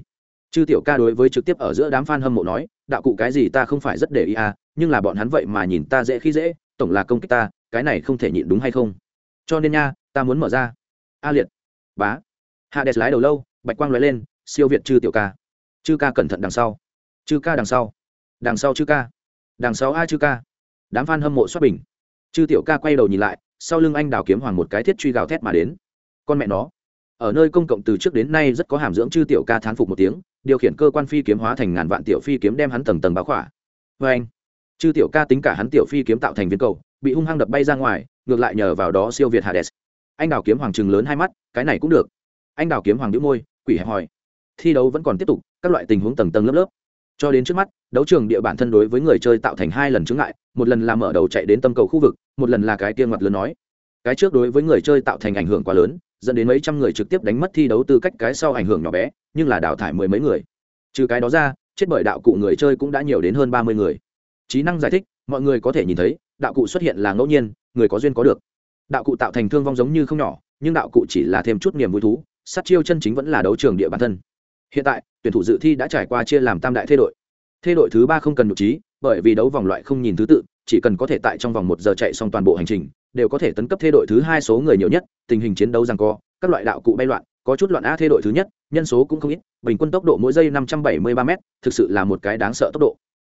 Chư tiểu ca đối với trực tiếp ở giữa đám f a n hâm mộ nói, đạo cụ cái gì ta không phải rất để ý à nhưng là bọn hắn vậy mà nhìn ta dễ khi dễ tổng là công kích ta, cái này không thể nhịn đúng hay không? Cho nên nha, ta muốn mở ra. A liệt. Bá. Hạ đẹp lái đầu lâu, bạch quang l lên, siêu việt chư tiểu ca. Chư ca cẩn thận đằng sau. Chư ca đằng sau. Đằng sau chư ca. Đằng sau a chư ca. Đám f a n hâm mộ xuất bình. Chư tiểu ca quay đầu nhìn lại, sau lưng anh đào kiếm hoàng một cái thiết truy gào thét mà đến. Con mẹ nó. Ở nơi công cộng từ trước đến nay rất có hàm dưỡng chư tiểu ca thán phục một tiếng, điều khiển cơ quan phi kiếm hóa thành ngàn vạn tiểu phi kiếm đem hắn tầng tầng báo khỏa. Vê anh chư tiểu ca tính cả hắn tiểu phi kiếm tạo thành viên cầu, bị hung hăng đập bay ra ngoài, ngược lại nhờ vào đó siêu việt hades. Anh đào kiếm hoàng trừng lớn hai mắt, cái này cũng được. Anh đào kiếm hoàng đĩu môi, quỷ hẹp hòi thi đấu vẫn còn tiếp tục, các loại tình huống tầng tầng lớp lớp. Cho đến trước mắt, đấu trường địa bản thân đối với người chơi tạo thành hai lần chướng ngại, một lần là mở đầu chạy đến tâm cầu khu vực, một lần là cái tiên mặt lớn nói. Cái trước đối với người chơi tạo thành ảnh hưởng quá lớn, dẫn đến mấy trăm người trực tiếp đánh mất thi đấu tư cách cái sau ảnh hưởng nhỏ bé, nhưng là đào thải mười mấy người. Trừ cái đó ra, chết bởi đạo cụ người chơi cũng đã nhiều đến hơn ba mươi người trí năng giải thích, mọi người có thể nhìn thấy, đạo cụ xuất hiện là ngẫu nhiên, người có duyên có được. Đạo cụ tạo thành thương vong giống như không nhỏ, nhưng đạo cụ chỉ là thêm chút niềm vui thú, sát chiêu chân chính vẫn là đấu trường địa bản thân. Hiện tại, tuyển thủ dự thi đã trải qua chia làm tam đại thê đội. Thê đội thứ ba không cần nhục trí, bởi vì đấu vòng loại không nhìn thứ tự, chỉ cần có thể tại trong vòng một giờ chạy xong toàn bộ hành trình, đều có thể tấn cấp thê đội thứ hai số người nhiều nhất, tình hình chiến đấu rằng co, các loại đạo cụ bay loạn, có chút loạn a thê đội thứ nhất, nhân số cũng không ít, bình quân tốc độ mỗi giây năm trăm bảy mươi ba m thực sự là một cái đáng sợ tốc độ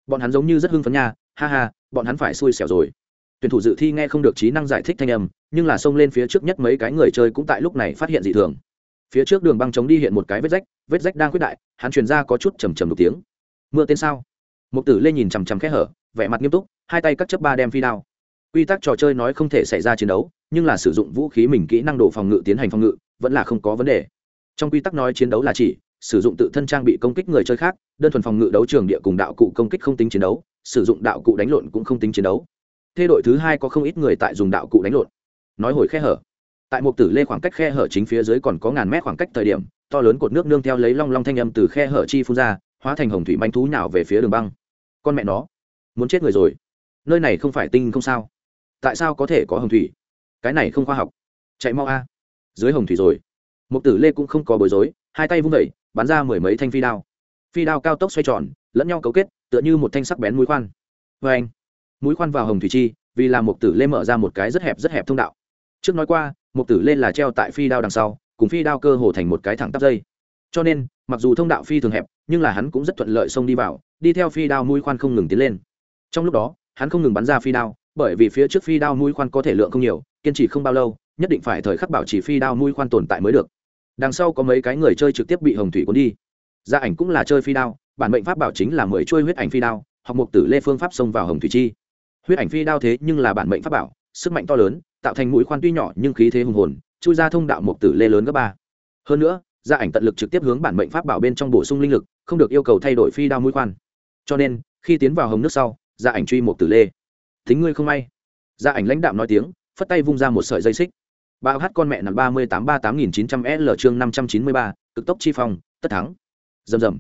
bọn hắn giống như rất hưng phấn nha, ha ha, bọn hắn phải xui xẻo rồi. Tuyển thủ dự thi nghe không được trí năng giải thích thanh âm, nhưng là xông lên phía trước nhất mấy cái người chơi cũng tại lúc này phát hiện dị thường. Phía trước đường băng chống đi hiện một cái vết rách vết rách đang quyết đại, hắn truyền ra có chút trầm trầm đục tiếng. Mưa tên sao? Mục tử lê nhìn chằm chằm khẽ hở, vẻ mặt nghiêm túc, hai tay cắt chấp ba đem phi đao. Quy tắc trò chơi nói không thể xảy ra chiến đấu, nhưng là sử dụng vũ khí mình kỹ năng đồ phòng ngự tiến hành phòng ngự, vẫn là không có vấn đề. Trong quy tắc nói chiến đấu là chỉ sử dụng tự thân trang bị công kích người chơi khác, đơn thuần phòng ngự đấu trường địa cùng đạo cụ công kích không tính chiến đấu, sử dụng đạo cụ đánh lộn cũng không tính chiến đấu. Thế đội thứ hai có không ít người tại dùng đạo cụ đánh lộn. Nói hồi khe hở, tại một tử lê khoảng cách khe hở chính phía dưới còn có ngàn mét khoảng cách thời điểm, to lớn cột nước nương theo lấy long long thanh âm từ khe hở chi phun ra, hóa thành hồng thủy manh thú nhào về phía đường băng. Con mẹ nó, muốn chết người rồi. Nơi này không phải tinh không sao? Tại sao có thể có hồng thủy? Cái này không khoa học. Chạy mau a. Dưới hồng thủy rồi. Một tử lê cũng không có bối rối, hai tay vung vẩy bắn ra mười mấy thanh phi đao. Phi đao cao tốc xoay tròn, lẫn nhau cấu kết, tựa như một thanh sắc bén mũi khoan. Vê anh, mũi khoan vào hồng thủy chi, vì làm một tử lê mở ra một cái rất hẹp rất hẹp thông đạo. Trước nói qua một tử lê là treo tại phi đao đằng sau, cùng phi đao cơ hồ thành một cái thẳng tắp dây. Cho nên, mặc dù thông đạo phi thường hẹp, nhưng là hắn cũng rất thuận lợi xông đi vào, đi theo phi đao mũi khoan không ngừng tiến lên. Trong lúc đó, hắn không ngừng bắn ra phi đao, bởi vì phía trước phi đao mũi khoan có thể lượng không nhiều, kiên trì không bao lâu, nhất định phải thời khắc bảo trì phi đao mũi khoan tồn tại mới được đằng sau có mấy cái người chơi trực tiếp bị hồng thủy cuốn đi. Gia ảnh cũng là chơi phi đao, bản mệnh pháp bảo chính là mười chuôi huyết ảnh phi đao, học mục tử lê phương pháp xông vào hồng thủy chi. Huyết ảnh phi đao thế nhưng là bản mệnh pháp bảo, sức mạnh to lớn, tạo thành mũi khoan tuy nhỏ nhưng khí thế hùng hồn, chui ra thông đạo mục tử lê lớn gấp ba. Hơn nữa, gia ảnh tận lực trực tiếp hướng bản mệnh pháp bảo bên trong bổ sung linh lực, không được yêu cầu thay đổi phi đao mũi khoan. Cho nên, khi tiến vào hồng nước sau, gia ảnh truy mục tử lê. Thính ngươi không may. Gia ảnh lãnh đạo nói tiếng, phất tay vung ra một sợi dây xích bao hát con mẹ nằm ba mươi tám ba tám nghìn chín trăm l chương năm trăm chín mươi ba, cực tốc chi phong, tất thắng. Rầm rầm.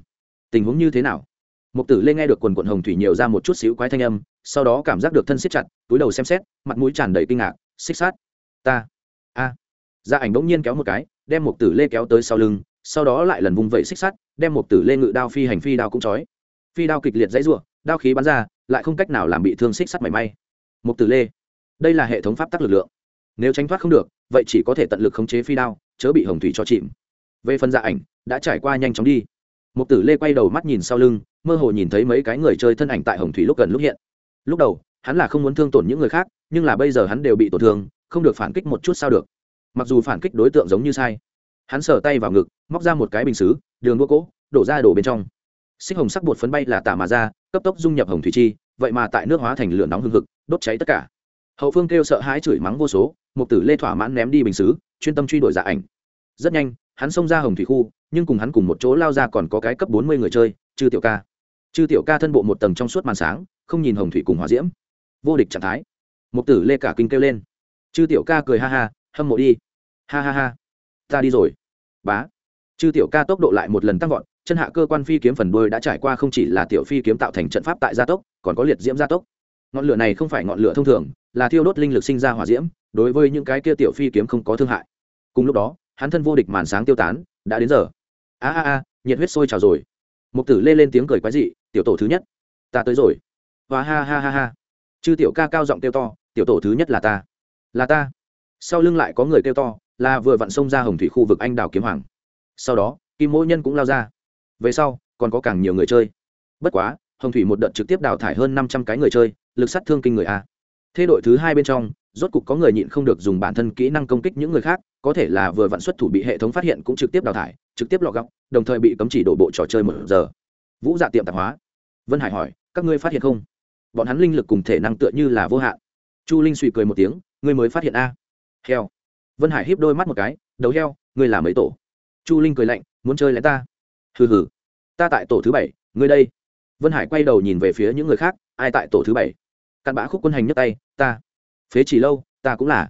Tình huống như thế nào? Một tử lê nghe được quần quận hồng thủy nhiều ra một chút xíu quái thanh âm, sau đó cảm giác được thân siết chặt, túi đầu xem xét, mặt mũi tràn đầy kinh ngạc, xích sát, ta, a. Gia ảnh bỗng nhiên kéo một cái, đem một tử lê kéo tới sau lưng, sau đó lại lần vung vẩy xích sắt đem một tử lê ngự đao phi hành phi đao cũng chói phi đao kịch liệt dãy rủa, đao khí bắn ra, lại không cách nào làm bị thương xích sắt mảy may. Một tử lê, đây là hệ thống pháp tắc lực lượng nếu tránh thoát không được, vậy chỉ có thể tận lực khống chế phi đao, chớ bị hồng thủy cho chìm. Về phần dạ ảnh, đã trải qua nhanh chóng đi. Một tử lê quay đầu mắt nhìn sau lưng, mơ hồ nhìn thấy mấy cái người chơi thân ảnh tại hồng thủy lúc gần lúc hiện. Lúc đầu, hắn là không muốn thương tổn những người khác, nhưng là bây giờ hắn đều bị tổn thương, không được phản kích một chút sao được. Mặc dù phản kích đối tượng giống như sai, hắn sờ tay vào ngực, móc ra một cái bình xứ, đường đua cỗ, đổ ra đổ bên trong. Xích hồng sắc bột phấn bay là tả mà ra, cấp tốc dung nhập hồng thủy chi, vậy mà tại nước hóa thành lửa nóng hương hực, đốt cháy tất cả hậu phương kêu sợ hãi chửi mắng vô số một tử lê thỏa mãn ném đi bình xứ, chuyên tâm truy đuổi dạ ảnh. Rất nhanh, hắn xông ra hồng thủy khu, nhưng cùng hắn cùng một chỗ lao ra còn có cái cấp bốn mươi người chơi, chư tiểu ca. Chư tiểu ca thân bộ một tầng trong suốt màn sáng, không nhìn hồng thủy cùng hòa diễm. Vô địch trạng thái. Một tử lê cả kinh kêu lên. Chư tiểu ca cười ha ha, hâm mộ đi. Ha ha ha. Ta đi rồi. Bá. Chư tiểu ca tốc độ lại một lần tăng vọt, chân hạ cơ quan phi kiếm phần đuôi đã trải qua không chỉ là tiểu phi kiếm tạo thành trận pháp tại gia tốc, còn có liệt diễm gia tốc. Ngọn lửa này không phải ngọn lửa thông thường là thiêu đốt linh lực sinh ra hỏa diễm, đối với những cái kia tiểu phi kiếm không có thương hại. Cùng lúc đó, hắn thân vô địch màn sáng tiêu tán, đã đến giờ. A a a, nhiệt huyết sôi trào rồi. Mục tử lê lên tiếng cười quái dị, tiểu tổ thứ nhất, ta tới rồi. Và ha ha ha ha. Chư tiểu ca cao giọng kêu to, tiểu tổ thứ nhất là ta. Là ta. Sau lưng lại có người kêu to, là vừa vặn xông ra hồng thủy khu vực anh đào kiếm hoàng. Sau đó, kim mỗi nhân cũng lao ra. Về sau, còn có càng nhiều người chơi. Bất quá, hồng thủy một đợt trực tiếp đào thải hơn năm trăm cái người chơi, lực sát thương kinh người a thế đội thứ hai bên trong, rốt cục có người nhịn không được dùng bản thân kỹ năng công kích những người khác, có thể là vừa vạn xuất thủ bị hệ thống phát hiện cũng trực tiếp đào thải, trực tiếp lọ góc, đồng thời bị cấm chỉ đổ bộ trò chơi một giờ. Vũ dạ tiệm tạp hóa. Vân hải hỏi, các ngươi phát hiện không? Bọn hắn linh lực cùng thể năng tựa như là vô hạn. Chu linh suy cười một tiếng, ngươi mới phát hiện a. Heo. Vân hải híp đôi mắt một cái, đầu heo, ngươi là mấy tổ? Chu linh cười lạnh, muốn chơi lẽ ta? Hừ hừ. Ta tại tổ thứ bảy, ngươi đây. Vân hải quay đầu nhìn về phía những người khác, ai tại tổ thứ bảy? Cặn bã khúc quân hành nhấc tay, ta, phế chỉ lâu, ta cũng là.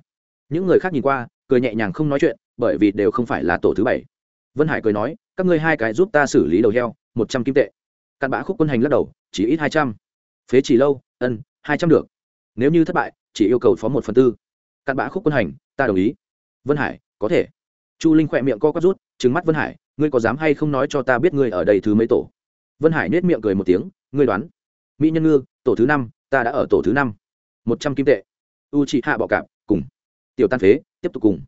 Những người khác nhìn qua, cười nhẹ nhàng không nói chuyện, bởi vì đều không phải là tổ thứ bảy. Vân hải cười nói, các ngươi hai cái giúp ta xử lý đầu heo, một trăm kim tệ. Cặn bã khúc quân hành lắc đầu, chỉ ít hai trăm. Phế chỉ lâu, ân, hai trăm được. Nếu như thất bại, chỉ yêu cầu phó một phần tư. Cặn bã khúc quân hành, ta đồng ý. Vân hải, có thể. Chu linh khỏe miệng co quắp rút trứng mắt vân hải, ngươi có dám hay không nói cho ta biết ngươi ở đây thứ mấy tổ? Vân hải nết miệng cười một tiếng, ngươi đoán. Mỹ nhân ngư, tổ thứ năm ta đã ở tổ thứ năm. Một trăm kim tệ. U chị hạ bọ cạp, cùng. Tiểu tan phế, tiếp tục cùng.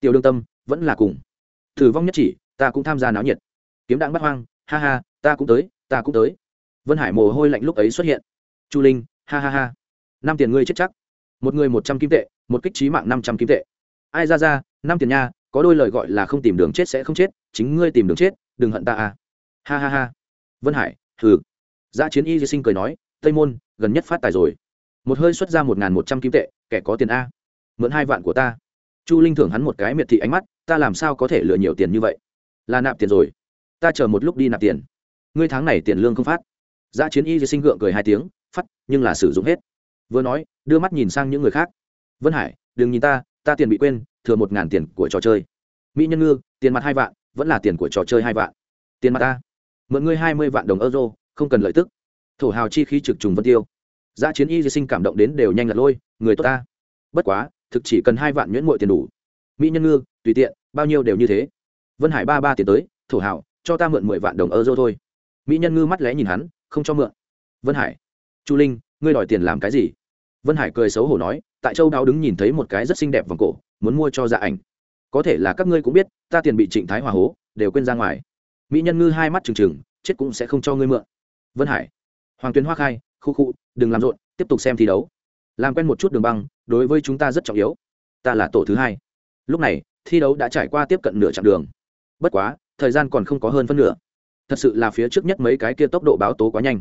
Tiểu đương tâm, vẫn là cùng. Thử vong nhất chỉ, ta cũng tham gia náo nhiệt. Kiếm đạn bắt hoang, ha ha, ta cũng tới, ta cũng tới. Vân hải mồ hôi lạnh lúc ấy xuất hiện. Chu linh, ha ha ha. Năm tiền ngươi chết chắc. Một người một trăm kim tệ, một kích trí mạng năm trăm kim tệ. Ai ra ra, năm tiền nha, có đôi lời gọi là không tìm đường chết sẽ không chết, chính ngươi tìm đường chết, đừng hận ta à. Ha ha ha. Vân hải thử giã dạ chiến y di sinh cười nói, tây môn gần nhất phát tài rồi. Một hơi xuất ra một n g h n một trăm kim tệ, kẻ có tiền a. Mượn hai vạn của ta. Chu linh thưởng hắn một cái miệt thị ánh mắt, ta làm sao có thể lừa nhiều tiền như vậy? Là nạp tiền rồi. Ta chờ một lúc đi nạp tiền. Ngươi tháng này tiền lương không phát. Giá chiến y di sinh gượng cười hai tiếng, phát, nhưng là sử dụng hết. Vừa nói, đưa mắt nhìn sang những người khác. Vân hải, đừng nhìn ta ta tiền bị quên, thừa một ngàn tiền của trò chơi. Mỹ nhân ngư, tiền mặt hai vạn, vẫn là tiền của trò chơi hai vạn. Tiền mặt ta mượn ngươi hai mươi vạn đồng euro, không cần lợi tức thổ hào chi khí trực trùng vân tiêu. Giá chiến y di sinh cảm động đến đều nhanh lật lôi, người tốt ta. Bất quá, thực chỉ cần hai vạn nhuyễn mội tiền đủ. Mỹ nhân ngư, tùy tiện, bao nhiêu đều như thế. Vân hải ba ba tiền tới, thổ hào, cho ta mượn mười vạn đồng euro thôi. Mỹ nhân ngư mắt lẽ nhìn hắn, không cho mượn. Vân hải, chu linh, ngươi đòi tiền làm cái gì? Vân hải cười xấu hổ nói, tại châu đáo đứng nhìn thấy một cái rất xinh đẹp vòng cổ, muốn mua cho dạ ảnh. Có thể là các ngươi cũng biết, ta tiền bị trịnh thái hòa hố, đều quên ra ngoài. Mỹ nhân ngư hai mắt trừng trừng, chết cũng sẽ không cho ngươi mượn. Vân hải hoàng tuyến hoa khai, khu khu, đừng làm rộn, tiếp tục xem thi đấu. Làm quen một chút đường băng, đối với chúng ta rất trọng yếu. Ta là tổ thứ hai. Lúc này, thi đấu đã trải qua tiếp cận nửa chặng đường. Bất quá, thời gian còn không có hơn phân nửa. Thật sự là phía trước nhất mấy cái kia tốc độ báo tố quá nhanh.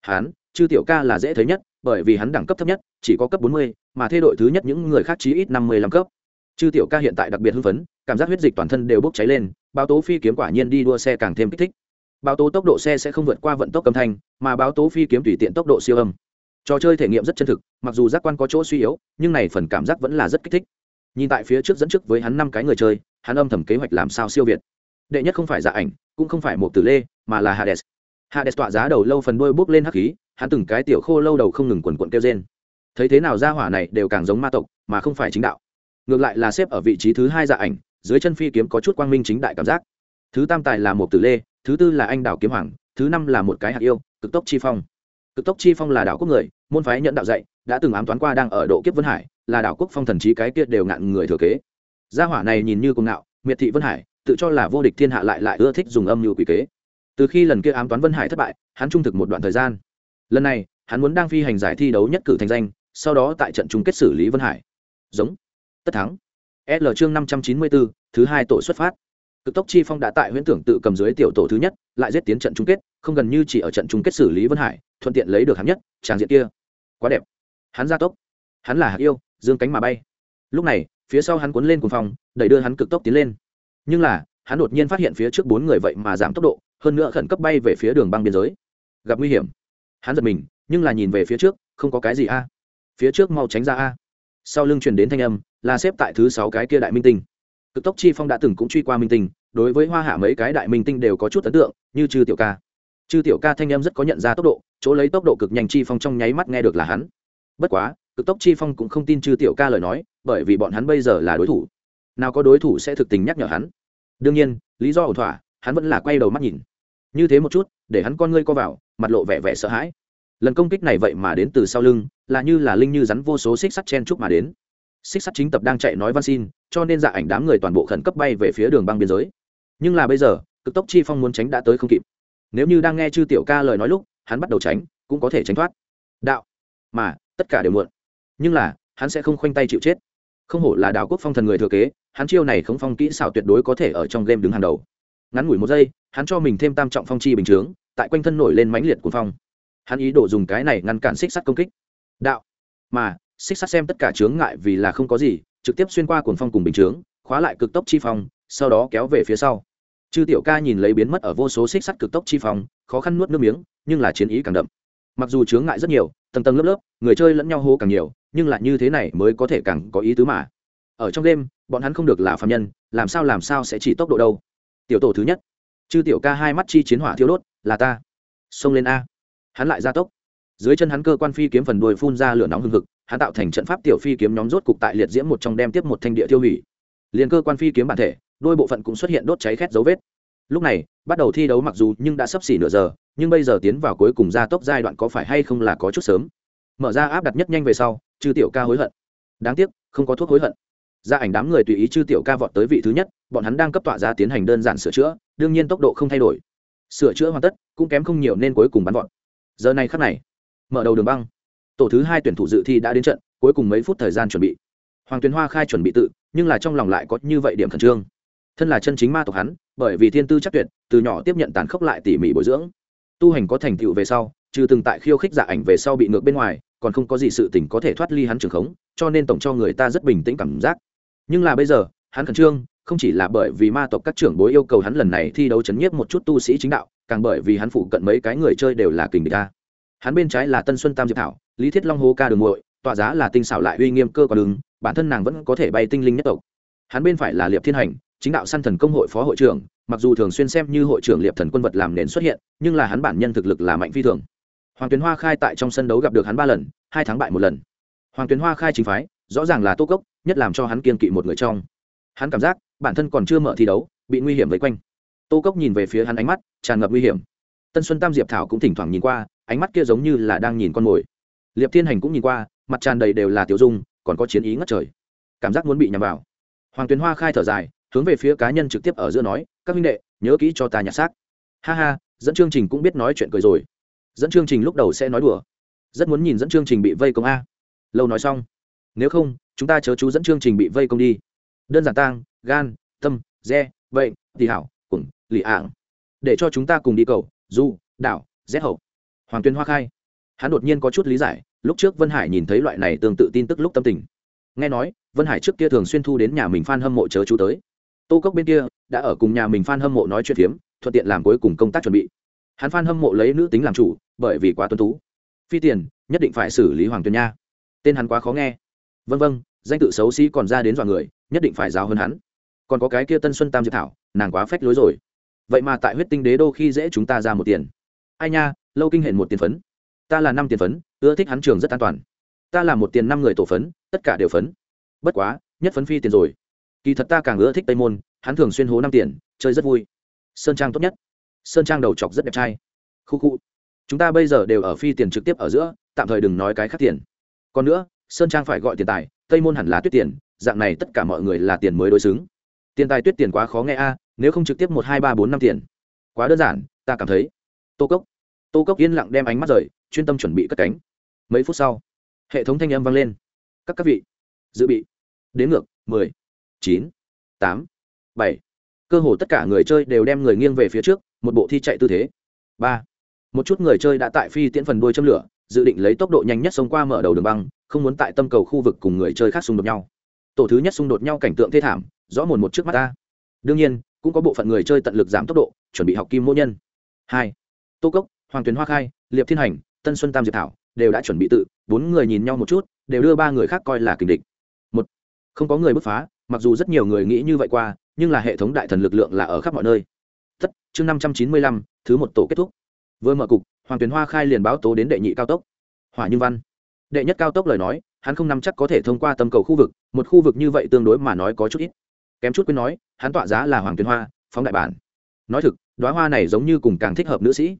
Hán, chư tiểu ca là dễ thấy nhất, bởi vì hắn đẳng cấp thấp nhất, chỉ có cấp bốn mươi, mà thay đội thứ nhất những người khác chí ít năm mươi lăm cấp. Chư tiểu ca hiện tại đặc biệt hưng phấn, cảm giác huyết dịch toàn thân đều bốc cháy lên, báo tố phi kiếm quả nhiên đi đua xe càng thêm kích thích báo tố tốc độ xe sẽ không vượt qua vận tốc âm thanh, mà báo tố phi kiếm tùy tiện tốc độ siêu âm. Trò chơi thể nghiệm rất chân thực, mặc dù giác quan có chỗ suy yếu, nhưng này phần cảm giác vẫn là rất kích thích. Nhìn tại phía trước dẫn trước với hắn năm cái người chơi, hắn âm thầm kế hoạch làm sao siêu việt. Đệ nhất không phải dạ ảnh, cũng không phải một tử lê, mà là hades. Hades tọa giá đầu lâu phần đôi bốc lên hắc khí, hắn từng cái tiểu khô lâu đầu không ngừng quần quận kêu trên thấy thế nào ra hỏa này đều càng giống ma tộc, mà không phải chính đạo. Ngược lại là xếp ở vị trí thứ hai dạ ảnh, dưới chân phi kiếm có chút quang minh chính đại cảm giác. Thứ tam tài là một tử lê thứ tư là anh đảo kiếm hoàng, thứ năm là một cái hạt yêu, cực tốc chi phong. Cực tốc chi phong là đảo quốc người, môn phái nhận đạo dạy, đã từng ám toán qua đang ở độ kiếp vân hải, là đảo quốc phong thần trí cái kia đều ngạn người thừa kế. Gia hỏa này nhìn như cùng ngạo, miệt thị vân hải, tự cho là vô địch thiên hạ lại lại ưa thích dùng âm mưu quỷ kế. Từ khi lần kia ám toán vân hải thất bại, hắn trung thực một đoạn thời gian. Lần này, hắn muốn đang phi hành giải thi đấu nhất cử thành danh, sau đó tại trận chung kết xử lý vân hải. Giống. Tất thắng. L chương năm trăm chín mươi bốn, thứ hai tổ xuất phát cực tốc chi phong đã tại huyễn tưởng tự cầm dưới tiểu tổ thứ nhất, lại giết tiến trận chung kết, không gần như chỉ ở trận chung kết xử lý vân hải, thuận tiện lấy được hắn nhất, tràng diện kia. Quá đẹp. Hắn ra tốc. Hắn là hạt yêu, dương cánh mà bay. Lúc này, phía sau hắn cuốn lên cùng phòng đẩy đưa hắn cực tốc tiến lên. Nhưng là, hắn đột nhiên phát hiện phía trước bốn người vậy mà giảm tốc độ, hơn nữa khẩn cấp bay về phía đường băng biên giới. Gặp nguy hiểm. Hắn giật mình, nhưng là nhìn về phía trước, không có cái gì a. Phía trước mau tránh ra a. Sau lưng truyền đến thanh âm, là xếp tại thứ sáu cái kia đại minh tinh cực tốc chi phong đã từng cũng truy qua minh tinh, đối với hoa hạ mấy cái đại minh tinh đều có chút ấn tượng, như chư tiểu ca. Chư tiểu ca thanh em rất có nhận ra tốc độ, chỗ lấy tốc độ cực nhanh chi phong trong nháy mắt nghe được là hắn. Bất quá, cực tốc chi phong cũng không tin chư tiểu ca lời nói, bởi vì bọn hắn bây giờ là đối thủ. Nào có đối thủ sẽ thực tình nhắc nhở hắn. Đương nhiên, lý do ổn thỏa, hắn vẫn là quay đầu mắt nhìn. Như thế một chút, để hắn con ngươi co vào, mặt lộ vẻ vẻ sợ hãi. Lần công kích này vậy mà đến từ sau lưng, là như là linh như rắn vô số xích sắt chen chúc mà đến xích sắt chính tập đang chạy nói văn xin, cho nên dạ ảnh đám người toàn bộ khẩn cấp bay về phía đường băng biên giới. Nhưng là bây giờ, cực tốc chi phong muốn tránh đã tới không kịp. Nếu như đang nghe chư tiểu ca lời nói lúc, hắn bắt đầu tránh, cũng có thể tránh thoát. Đạo, mà, tất cả đều muộn. Nhưng là, hắn sẽ không khoanh tay chịu chết. Không hổ là đào quốc phong thần người thừa kế, hắn chiêu này không phong kỹ xảo tuyệt đối có thể ở trong game đứng hàng đầu. Ngắn ngủi một giây, hắn cho mình thêm tam trọng phong chi bình chướng, tại quanh thân nổi lên mãnh liệt của phong. Hắn ý đồ dùng cái này ngăn cản xích sắt công kích. Đạo, mà xích sắt xem tất cả chướng ngại vì là không có gì, trực tiếp xuyên qua cuồng phong cùng bình chướng, khóa lại cực tốc chi phong, sau đó kéo về phía sau. Chư tiểu ca nhìn lấy biến mất ở vô số xích sắt cực tốc chi phong, khó khăn nuốt nước miếng, nhưng là chiến ý càng đậm. Mặc dù chướng ngại rất nhiều, tầng tầng lớp lớp, người chơi lẫn nhau hô càng nhiều, nhưng lại như thế này mới có thể càng có ý tứ mà. Ở trong đêm, bọn hắn không được là phạm nhân, làm sao làm sao sẽ chỉ tốc độ đâu. Tiểu tổ thứ nhất. Chư tiểu ca hai mắt chi chiến hỏa thiêu đốt, là ta. Xông lên a. Hắn lại ra tốc. Dưới chân hắn cơ quan phi kiếm phần đuôi phun ra lửa nóng hừng hực hắn tạo thành trận pháp tiểu phi kiếm nhóm rốt cục tại liệt diễm một trong đem tiếp một thanh địa tiêu hủy. Liền cơ quan phi kiếm bản thể, đôi bộ phận cũng xuất hiện đốt cháy khét dấu vết. Lúc này, bắt đầu thi đấu mặc dù nhưng đã sắp xỉ nửa giờ, nhưng bây giờ tiến vào cuối cùng gia tốc giai đoạn có phải hay không là có chút sớm. Mở ra áp đặt nhất nhanh về sau, chư tiểu ca hối hận. Đáng tiếc, không có thuốc hối hận. Gia ảnh đám người tùy ý chư tiểu ca vọt tới vị thứ nhất, bọn hắn đang cấp tọa ra tiến hành đơn giản sửa chữa, đương nhiên tốc độ không thay đổi. Sửa chữa hoàn tất, cũng kém không nhiều nên cuối cùng bắn vọt. Giờ này khắc này, mở đầu đường băng tổ thứ hai tuyển thủ dự thi đã đến trận, cuối cùng mấy phút thời gian chuẩn bị. Hoàng tuyền hoa khai chuẩn bị tự, nhưng là trong lòng lại có như vậy điểm khẩn trương. Thân là chân chính ma tộc hắn, bởi vì thiên tư chắc tuyệt, từ nhỏ tiếp nhận tàn khốc lại tỉ mỉ bồi dưỡng. Tu hành có thành tựu về sau, trừ từng tại khiêu khích giả ảnh về sau bị ngược bên ngoài, còn không có gì sự tình có thể thoát ly hắn trường khống, cho nên tổng cho người ta rất bình tĩnh cảm giác. Nhưng là bây giờ, hắn khẩn trương, không chỉ là bởi vì ma tộc các trưởng bối yêu cầu hắn lần này thi đấu chấn nhiếp một chút tu sĩ chính đạo, càng bởi vì hắn phụ cận mấy cái người chơi đều là kình địch ta hắn bên trái là tân xuân tam diệp thảo lý thiết long hô ca đường muội, tọa giá là tinh xảo lại uy nghiêm cơ còn đường bản thân nàng vẫn có thể bay tinh linh nhất tộc. Hắn bên phải là liệp thiên hành, chính đạo săn thần công hội phó hội trưởng, mặc dù thường xuyên xem như hội trưởng liệp thần quân vật làm nền xuất hiện, nhưng là hắn bản nhân thực lực là mạnh phi thường. Hoàng tuyến hoa khai tại trong sân đấu gặp được hắn ba lần, hai tháng bại một lần. Hoàng tuyến hoa khai chính phái, rõ ràng là tô cốc, nhất làm cho hắn kiên kỵ một người trong. Hắn cảm giác, bản thân còn chưa mở thi đấu, bị nguy hiểm vây quanh. Tô cốc nhìn về phía hắn ánh mắt, tràn ngập nguy hiểm. Tân xuân tam diệp thảo cũng thỉnh thoảng nhìn qua, ánh mắt kia giống như là đang nhìn con mồi liệp thiên hành cũng nhìn qua, mặt tràn đầy đều là tiểu dung, còn có chiến ý ngất trời. Cảm giác muốn bị nhằm vào. Hoàng tuyến hoa khai thở dài, hướng về phía cá nhân trực tiếp ở giữa nói, các minh đệ, nhớ kỹ cho ta nhặt xác. Ha ha, dẫn chương trình cũng biết nói chuyện cười rồi. Dẫn chương trình lúc đầu sẽ nói đùa. Rất muốn nhìn dẫn chương trình bị vây công a. Lâu nói xong, nếu không, chúng ta chớ chú dẫn chương trình bị vây công đi. Đơn giản tang, gan, tâm re vậy thì hảo cùng lì ảng để cho chúng ta cùng đi cầu, du, đảo rét hậu. Hoàng tuyên hoa khai hắn đột nhiên có chút lý giải, lúc trước vân hải nhìn thấy loại này tương tự tin tức lúc tâm tình. Nghe nói, vân hải trước kia thường xuyên thu đến nhà mình f a n hâm mộ chớ chú tới. Tô cốc bên kia đã ở cùng nhà mình f a n hâm mộ nói chuyện phiếm, thuận tiện làm cuối cùng công tác chuẩn bị. Hắn f a n hâm mộ lấy nữ tính làm chủ, bởi vì quá tuân tú. Phi tiền, nhất định phải xử lý hoàng tuyền nha. Tên hắn quá khó nghe. Vân vân, danh tự xấu xí còn ra đến dọa người, nhất định phải giáo hơn hắn. Còn có cái kia tân xuân tam diệp thảo, nàng quá phách lối rồi. Vậy mà tại huyết tinh đế đô khi dễ chúng ta ra một tiền. Ai nha, lâu kinh hển một tiền phấn ta là năm tiền phấn, ưa thích hắn trường rất an toàn. Ta là một tiền năm người tổ phấn, tất cả đều phấn. Bất quá, nhất phấn phi tiền rồi. Kỳ thật ta càng ưa thích tây môn, hắn thường xuyên hố năm tiền, chơi rất vui. Sơn trang tốt nhất. Sơn trang đầu chọc rất đẹp trai. Khu khu. Chúng ta bây giờ đều ở phi tiền trực tiếp ở giữa, tạm thời đừng nói cái khác tiền. Còn nữa, sơn trang phải gọi tiền tài, tây môn hẳn là tuyết tiền, dạng này tất cả mọi người là tiền mới đối xứng. Tiền tài tuyết tiền quá khó nghe a, nếu không trực tiếp một, hai, ba, bốn, năm tiền. Quá đơn giản, ta cảm thấy. Tô cốc. Tô cốc yên lặng đem ánh mắt rời chuyên tâm chuẩn bị cất cánh. Mấy phút sau, hệ thống thanh âm vang lên. Các các vị, dự bị. Đến ngược, mười, chín, tám, bảy. Cơ hồ tất cả người chơi đều đem người nghiêng về phía trước, một bộ thi chạy tư thế. Ba. Một chút người chơi đã tại phi tiễn phần đuôi châm lửa, dự định lấy tốc độ nhanh nhất xông qua mở đầu đường băng, không muốn tại tâm cầu khu vực cùng người chơi khác xung đột nhau. Tổ thứ nhất xung đột nhau cảnh tượng thê thảm, rõ mồn một trước mắt ta. Đương nhiên, cũng có bộ phận người chơi tận lực giảm tốc độ, chuẩn bị học kim mô nhân. Hai. Tô cốc, hoàng tuyền hoa khai, liệp thiên hành tân xuân tam diệp thảo, đều đã chuẩn bị tự, bốn người nhìn nhau một chút, đều đưa ba người khác coi là kình địch. Một, không có người bứt phá, mặc dù rất nhiều người nghĩ như vậy qua, nhưng là hệ thống đại thần lực lượng là ở khắp mọi nơi. Tất, chương năm trăm chín mươi lăm, thứ một tổ kết thúc. Vừa mở cục, hoàng tuyền hoa khai liền báo tố đến đệ nhị cao tốc. Hỏa như văn. Đệ nhất cao tốc lời nói, hắn không nắm chắc có thể thông qua tâm cầu khu vực, một khu vực như vậy tương đối mà nói có chút ít. Kém chút quên nói, hắn tọa giá là hoàng tuyền hoa, phóng đại bản. Nói thực đoá hoa này giống như cùng càng thích hợp nữ sĩ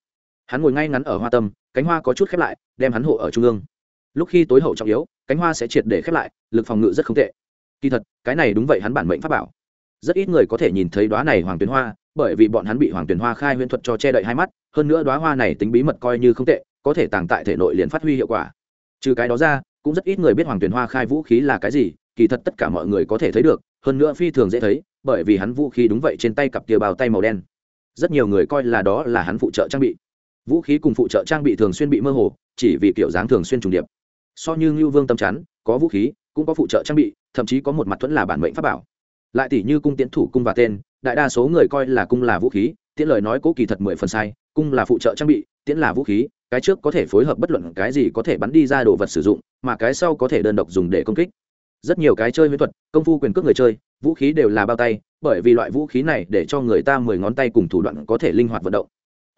hắn ngồi ngay ngắn ở hoa tâm, cánh hoa có chút khép lại, đem hắn hộ ở trung ương. Lúc khi tối hậu trọng yếu, cánh hoa sẽ triệt để khép lại, lực phòng ngự rất không tệ. Kỳ thật, cái này đúng vậy hắn bản mệnh pháp bảo. Rất ít người có thể nhìn thấy đoá này hoàng tuyền hoa, bởi vì bọn hắn bị hoàng tuyền hoa khai huyễn thuật cho che đậy hai mắt, hơn nữa đoá hoa này tính bí mật coi như không tệ, có thể tàng tại thể nội liền phát huy hiệu quả. Trừ cái đó ra, cũng rất ít người biết hoàng tuyền hoa khai vũ khí là cái gì, kỳ thật tất cả mọi người có thể thấy được, hơn nữa phi thường dễ thấy, bởi vì hắn vũ khí đúng vậy trên tay cặp kia bào tay màu đen. Rất nhiều người coi là đó là hắn phụ trợ trang bị vũ khí cùng phụ trợ trang bị thường xuyên bị mơ hồ, chỉ vì kiểu dáng thường xuyên trùng điệp. So như ngưu vương tâm chắn, có vũ khí, cũng có phụ trợ trang bị, thậm chí có một mặt thuẫn là bản mệnh pháp bảo. Lại tỷ như cung tiến thủ cung và tên, đại đa số người coi là cung là vũ khí, tiễn lời nói cố kỳ thật mười phần sai, cung là phụ trợ trang bị, tiễn là vũ khí, cái trước có thể phối hợp bất luận cái gì có thể bắn đi ra đồ vật sử dụng, mà cái sau có thể đơn độc dùng để công kích. Rất nhiều cái chơi huyễn thuật, công phu quyền cước người chơi, vũ khí đều là bao tay, bởi vì loại vũ khí này để cho người ta mười ngón tay cùng thủ đoạn có thể linh hoạt vận động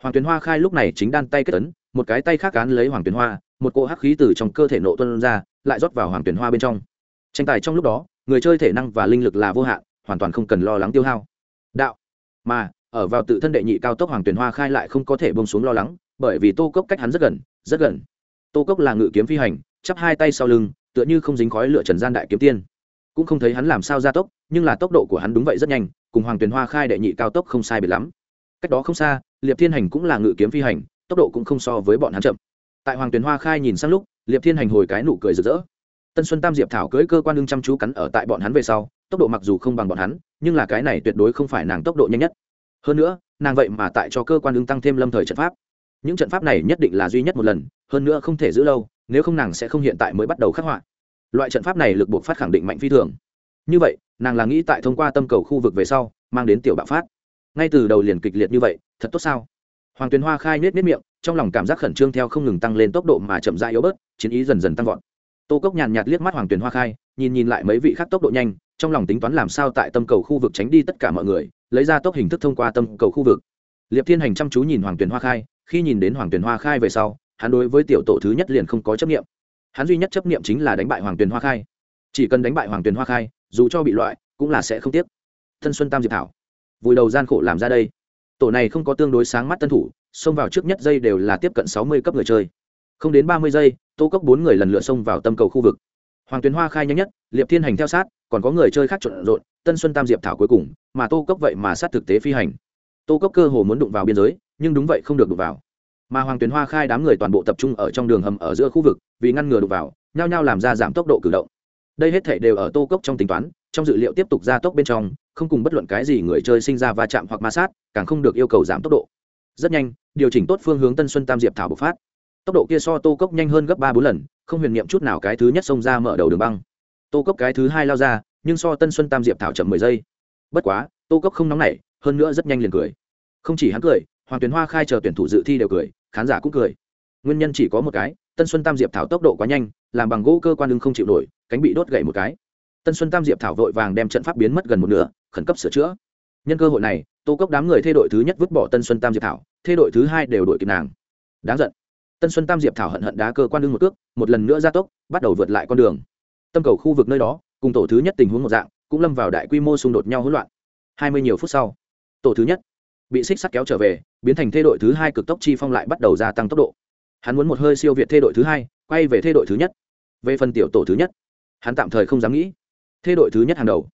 hoàng tuyền hoa khai lúc này chính đan tay kết tấn một cái tay khác cán lấy hoàng tuyền hoa, một cỗ hắc khí từ trong cơ thể nộ tuân ra, lại rót vào hoàng tuyền hoa bên trong. Tranh tài trong lúc đó, người chơi thể năng và linh lực là vô hạn, hoàn toàn không cần lo lắng tiêu hao. Đạo. Mà, ở vào tự thân đệ nhị cao tốc hoàng tuyền hoa khai lại không có thể bông xuống lo lắng, bởi vì tô cốc cách hắn rất gần rất gần. Tô cốc là ngự kiếm phi hành, chắp hai tay sau lưng, tựa như không dính khói lửa trần gian đại kiếm tiên. Cũng không thấy hắn làm sao gia tốc, nhưng là tốc độ của hắn đúng vậy rất nhanh, cùng hoàng tuyền hoa khai đệ nhị cao tốc không sai biệt lắm. Cách đó không xa liệp thiên hành cũng là ngự kiếm phi hành, tốc độ cũng không so với bọn hắn chậm. Tại hoàng tuyền hoa khai nhìn sang lúc, liệp thiên hành hồi cái nụ cười rực rỡ. Tân xuân tam diệp thảo cưới cơ quan lưng chăm chú cắn ở tại bọn hắn về sau, tốc độ mặc dù không bằng bọn hắn, nhưng là cái này tuyệt đối không phải nàng tốc độ nhanh nhất. Hơn nữa, nàng vậy mà tại cho cơ quan lưng tăng thêm lâm thời trận pháp. Những trận pháp này nhất định là duy nhất một lần, hơn nữa không thể giữ lâu, nếu không nàng sẽ không hiện tại mới bắt đầu khắc họa. Loại trận pháp này lực buộc phát khẳng định mạnh phi thường. Như vậy, nàng là nghĩ tại thông qua tâm cầu khu vực về sau, mang đến tiểu bạo phát ngay từ đầu liền kịch liệt như vậy, thật tốt sao? Hoàng tuyền hoa khai nết nết miệng, trong lòng cảm giác khẩn trương theo không ngừng tăng lên tốc độ mà chậm dại yếu bớt, chiến ý dần dần tăng vọt. Tô cốc nhàn nhạt liếc mắt hoàng tuyền hoa khai, nhìn nhìn lại mấy vị khác tốc độ nhanh, trong lòng tính toán làm sao tại tâm cầu khu vực tránh đi tất cả mọi người, lấy ra tốc hình thức thông qua tâm cầu khu vực. Liệp thiên hành chăm chú nhìn hoàng tuyền hoa khai, khi nhìn đến hoàng tuyền hoa khai về sau, hắn đối với tiểu tổ thứ nhất liền không có chấp nghiệm hắn duy nhất chấp nghiệm chính là đánh bại hoàng tuyền hoa khai. Chỉ cần đánh bại hoàng tuyền hoa khai, dù cho bị loại, cũng là sẽ không tiếc. Thân xuân tam diệp thảo vùi đầu gian khổ làm ra đây. Tổ này không có tương đối sáng mắt tân thủ, xông vào trước nhất giây đều là tiếp cận sáu mươi cấp người chơi. Không đến ba mươi giây, tô cốc bốn người lần lượt xông vào tâm cầu khu vực. Hoàng tuyến hoa khai nhanh nhất, liệp thiên hành theo sát, còn có người chơi khác trộn rộn, tân xuân tam diệp thảo cuối cùng, mà tô cốc vậy mà sát thực tế phi hành. Tô cốc cơ hồ muốn đụng vào biên giới, nhưng đúng vậy không được đụng vào. Mà hoàng tuyến hoa khai đám người toàn bộ tập trung ở trong đường hầm ở giữa khu vực, vì ngăn ngừa đụng vào, nhao nhao làm ra giảm tốc độ cử động đây hết thể đều ở tô cốc trong tính toán, trong dự liệu tiếp tục gia tốc bên trong, không cùng bất luận cái gì người chơi sinh ra va chạm hoặc ma sát, càng không được yêu cầu giảm tốc độ. Rất nhanh, điều chỉnh tốt phương hướng tân xuân tam diệp thảo bộc phát. Tốc độ kia so tô cốc nhanh hơn gấp ba bốn lần, không huyền niệm chút nào cái thứ nhất xông ra mở đầu đường băng. Tô cốc cái thứ hai lao ra, nhưng so tân xuân tam diệp thảo chậm mười giây. Bất quá, tô cốc không nóng nảy, hơn nữa rất nhanh liền cười. Không chỉ hắn cười, hoàng tuyến hoa khai chờ tuyển thủ dự thi đều cười, khán giả cũng cười. Nguyên nhân chỉ có một cái tân xuân tam diệp thảo tốc độ quá nhanh, làm bằng gỗ cơ quan lưng không chịu nổi, cánh bị đốt gậy một cái. Tân xuân tam diệp thảo vội vàng đem trận pháp biến mất gần một nửa, khẩn cấp sửa chữa. Nhân cơ hội này, tô cốc đám người thay đổi thứ nhất vứt bỏ tân xuân tam diệp thảo, thay đổi thứ hai đều đổi kịp nàng. Đáng giận. Tân xuân tam diệp thảo hận hận đá cơ quan lưng một cước, một lần nữa gia tốc, bắt đầu vượt lại con đường. Tâm cầu khu vực nơi đó, cùng tổ thứ nhất tình huống một dạng, cũng lâm vào đại quy mô xung đột nhau hỗn loạn. Hai mươi nhiều phút sau, tổ thứ nhất bị xích sắt kéo trở về, biến thành thê đội thứ hai cực tốc chi phong lại bắt đầu gia tăng tốc độ hắn muốn một hơi siêu việt thê đội thứ hai, quay về thê đội thứ nhất. Về phần tiểu tổ thứ nhất, hắn tạm thời không dám nghĩ. Thê đội thứ nhất hàng đầu.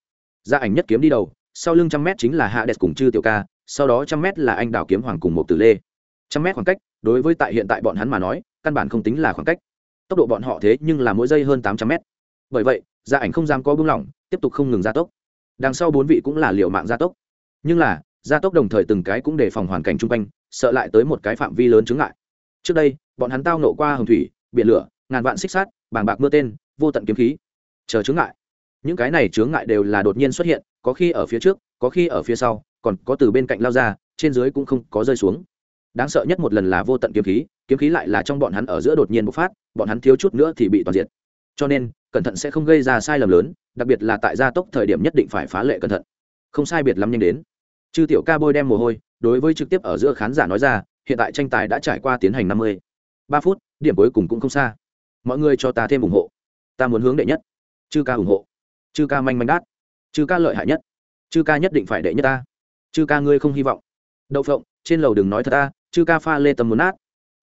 Gia ảnh nhất kiếm đi đầu, sau lưng trăm mét chính là hạ đẹp cùng chư tiểu ca, sau đó trăm mét là anh đào kiếm hoàng cùng một tử lê. Trăm mét khoảng cách, đối với tại hiện tại bọn hắn mà nói, căn bản không tính là khoảng cách. Tốc độ bọn họ thế nhưng là mỗi giây hơn tám trăm mét. Bởi vậy, gia ảnh không dám có bưng lỏng, tiếp tục không ngừng gia tốc. Đằng sau bốn vị cũng là liệu mạng gia tốc. Nhưng là, gia tốc đồng thời từng cái cũng đề phòng hoàn cảnh chung quanh, sợ lại tới một cái phạm vi lớn chứng ngại trước đây, bọn hắn tao nổ qua hồng thủy, biển lửa, ngàn vạn xích sát bàng bạc mưa tên, vô tận kiếm khí. Chờ chướng ngại. Những cái này chướng ngại đều là đột nhiên xuất hiện, có khi ở phía trước, có khi ở phía sau, còn có từ bên cạnh lao ra, trên dưới cũng không có rơi xuống. Đáng sợ nhất một lần là vô tận kiếm khí kiếm khí lại là trong bọn hắn ở giữa đột nhiên bộc phát, bọn hắn thiếu chút nữa thì bị toàn diệt. Cho nên, cẩn thận sẽ không gây ra sai lầm lớn, đặc biệt là tại gia tốc thời điểm nhất định phải phá lệ cẩn thận. Không sai biệt lắm nhanh đến. Chư tiểu ca bôi đem mồ hôi, đối với trực tiếp ở giữa khán giả nói ra hiện tại tranh tài đã trải qua tiến hành năm mươi. Ba phút, điểm cuối cùng cũng không xa. Mọi người cho ta thêm ủng hộ. Ta muốn hướng đệ nhất. Chư ca ủng hộ. Chư ca manh manh đát. Chư ca lợi hại nhất. Chư ca nhất định phải đệ nhất ta. Chư ca ngươi không hy vọng. Đậu phộng, trên lầu đừng nói thật ta, chư ca pha lê tầm muốn nát.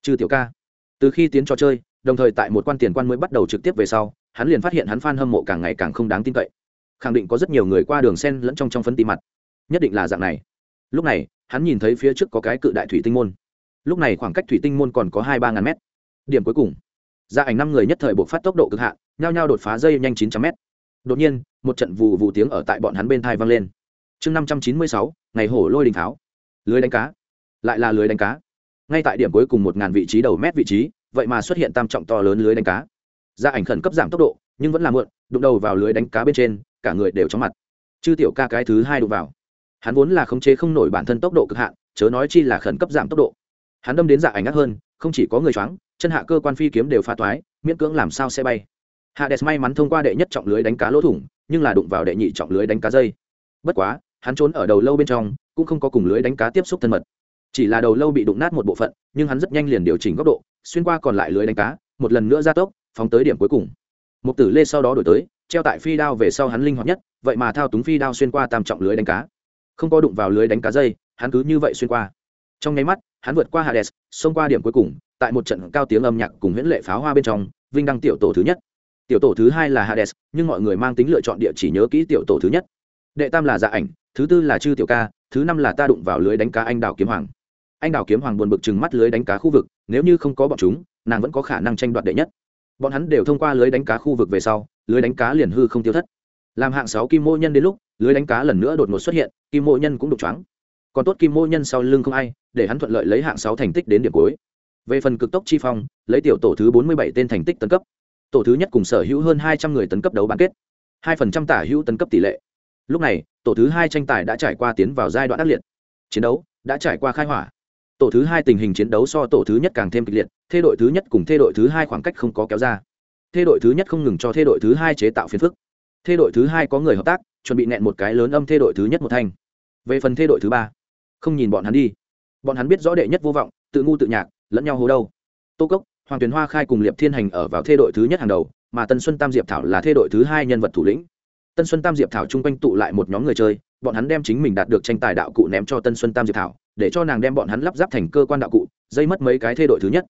Chư tiểu ca. Từ khi tiến trò chơi, đồng thời tại một quan tiền quan mới bắt đầu trực tiếp về sau, hắn liền phát hiện hắn f a n hâm mộ càng ngày càng không đáng tin cậy. Khẳng định có rất nhiều người qua đường sen lẫn trong trong phấn tí mặt. Nhất định là dạng này. Lúc này, hắn nhìn thấy phía trước có cái cự đại thủy tinh môn lúc này khoảng cách thủy tinh môn còn có hai ba ngàn mét. Điểm cuối cùng. Gia ảnh năm người nhất thời buộc phát tốc độ cực hạn, nhao nhao đột phá dây nhanh chín trăm mét. Đột nhiên, một trận vụ vụ tiếng ở tại bọn hắn bên thai vang lên. Chương năm trăm chín mươi sáu, ngày hổ lôi đình tháo. Lưới đánh cá. Lại là lưới đánh cá. Ngay tại điểm cuối cùng một ngàn vị trí đầu mét vị trí, vậy mà xuất hiện tam trọng to lớn lưới đánh cá. Gia ảnh khẩn cấp giảm tốc độ, nhưng vẫn là muộn, đụng đầu vào lưới đánh cá bên trên, cả người đều chóng mặt. Chư tiểu ca cái thứ hai đụng vào. Hắn vốn là khống chế không nổi bản thân tốc độ cực hạn, chớ nói chi là khẩn cấp giảm tốc độ hắn đâm đến dạ ảnh ác hơn, không chỉ có người choáng, chân hạ cơ quan phi kiếm đều pha toái, miễn cưỡng làm sao sẽ bay. Hades may mắn thông qua đệ nhất trọng lưới đánh cá lỗ thủng, nhưng là đụng vào đệ nhị trọng lưới đánh cá dây. Bất quá, hắn trốn ở đầu lâu bên trong, cũng không có cùng lưới đánh cá tiếp xúc thân mật. Chỉ là đầu lâu bị đụng nát một bộ phận, nhưng hắn rất nhanh liền điều chỉnh góc độ, xuyên qua còn lại lưới đánh cá, một lần nữa ra tốc, phóng tới điểm cuối cùng. Một tử lê sau đó đổi tới, treo tại phi đao về sau hắn linh hoạt nhất, vậy mà thao túng phi đao xuyên qua tam trọng lưới đánh cá. Không có đụng vào lưới đánh cá dây, hắn cứ như vậy xuyên qua. Trong nháy mắt hắn vượt qua hades, xông qua điểm cuối cùng, tại một trận cao tiếng âm nhạc cùng huyễn lệ pháo hoa bên trong, vinh đăng tiểu tổ thứ nhất. Tiểu tổ thứ hai là hades, nhưng mọi người mang tính lựa chọn địa chỉ nhớ kỹ tiểu tổ thứ nhất. Đệ tam là dạ ảnh, thứ tư là chư tiểu ca, thứ năm là ta đụng vào lưới đánh cá anh đào kiếm hoàng. Anh đào kiếm hoàng buồn bực chừng mắt lưới đánh cá khu vực, nếu như không có bọn chúng, nàng vẫn có khả năng tranh đoạt đệ nhất. Bọn hắn đều thông qua lưới đánh cá khu vực về sau, lưới đánh cá liền hư không tiêu thất. Làm hạng sáu kim mô nhân đến lúc, lưới đánh cá lần nữa đột ngột xuất hiện, kim mô nhân cũng đục choáng còn tốt kim mô nhân sau lưng không ai, để hắn thuận lợi lấy hạng sáu thành tích đến điểm cuối. Về phần cực tốc chi phong, lấy tiểu tổ thứ bốn mươi bảy tên thành tích tấn cấp. Tổ thứ nhất cùng sở hữu hơn hai trăm người tấn cấp đấu bán kết. hai phần trăm tả hữu tấn cấp tỷ lệ. Lúc này, tổ thứ hai tranh tài đã trải qua tiến vào giai đoạn ác liệt. Chiến đấu đã trải qua khai hỏa. Tổ thứ hai tình hình chiến đấu so tổ thứ nhất càng thêm kịch liệt, thê đội thứ nhất cùng thê đội thứ hai khoảng cách không có kéo ra. Thê đội thứ nhất không ngừng cho thê đội thứ hai chế tạo phiền phức. Thê đội thứ hai có người hợp tác, chuẩn bị nẹn một cái lớn âm thê đội thứ nhất một thanh về phần thê đội thứ ba không nhìn bọn hắn đi. Bọn hắn biết rõ đệ nhất vô vọng, tự ngu tự nhạc, lẫn nhau hố đâu. Tô cốc, hoàng tuyền hoa khai cùng liệp thiên hành ở vào thê đội thứ nhất hàng đầu, mà tân xuân tam diệp thảo là thê đội thứ hai nhân vật thủ lĩnh. Tân xuân tam diệp thảo chung quanh tụ lại một nhóm người chơi, bọn hắn đem chính mình đạt được tranh tài đạo cụ ném cho tân xuân tam diệp thảo, để cho nàng đem bọn hắn lắp ráp thành cơ quan đạo cụ, dây mất mấy cái thê đội thứ nhất.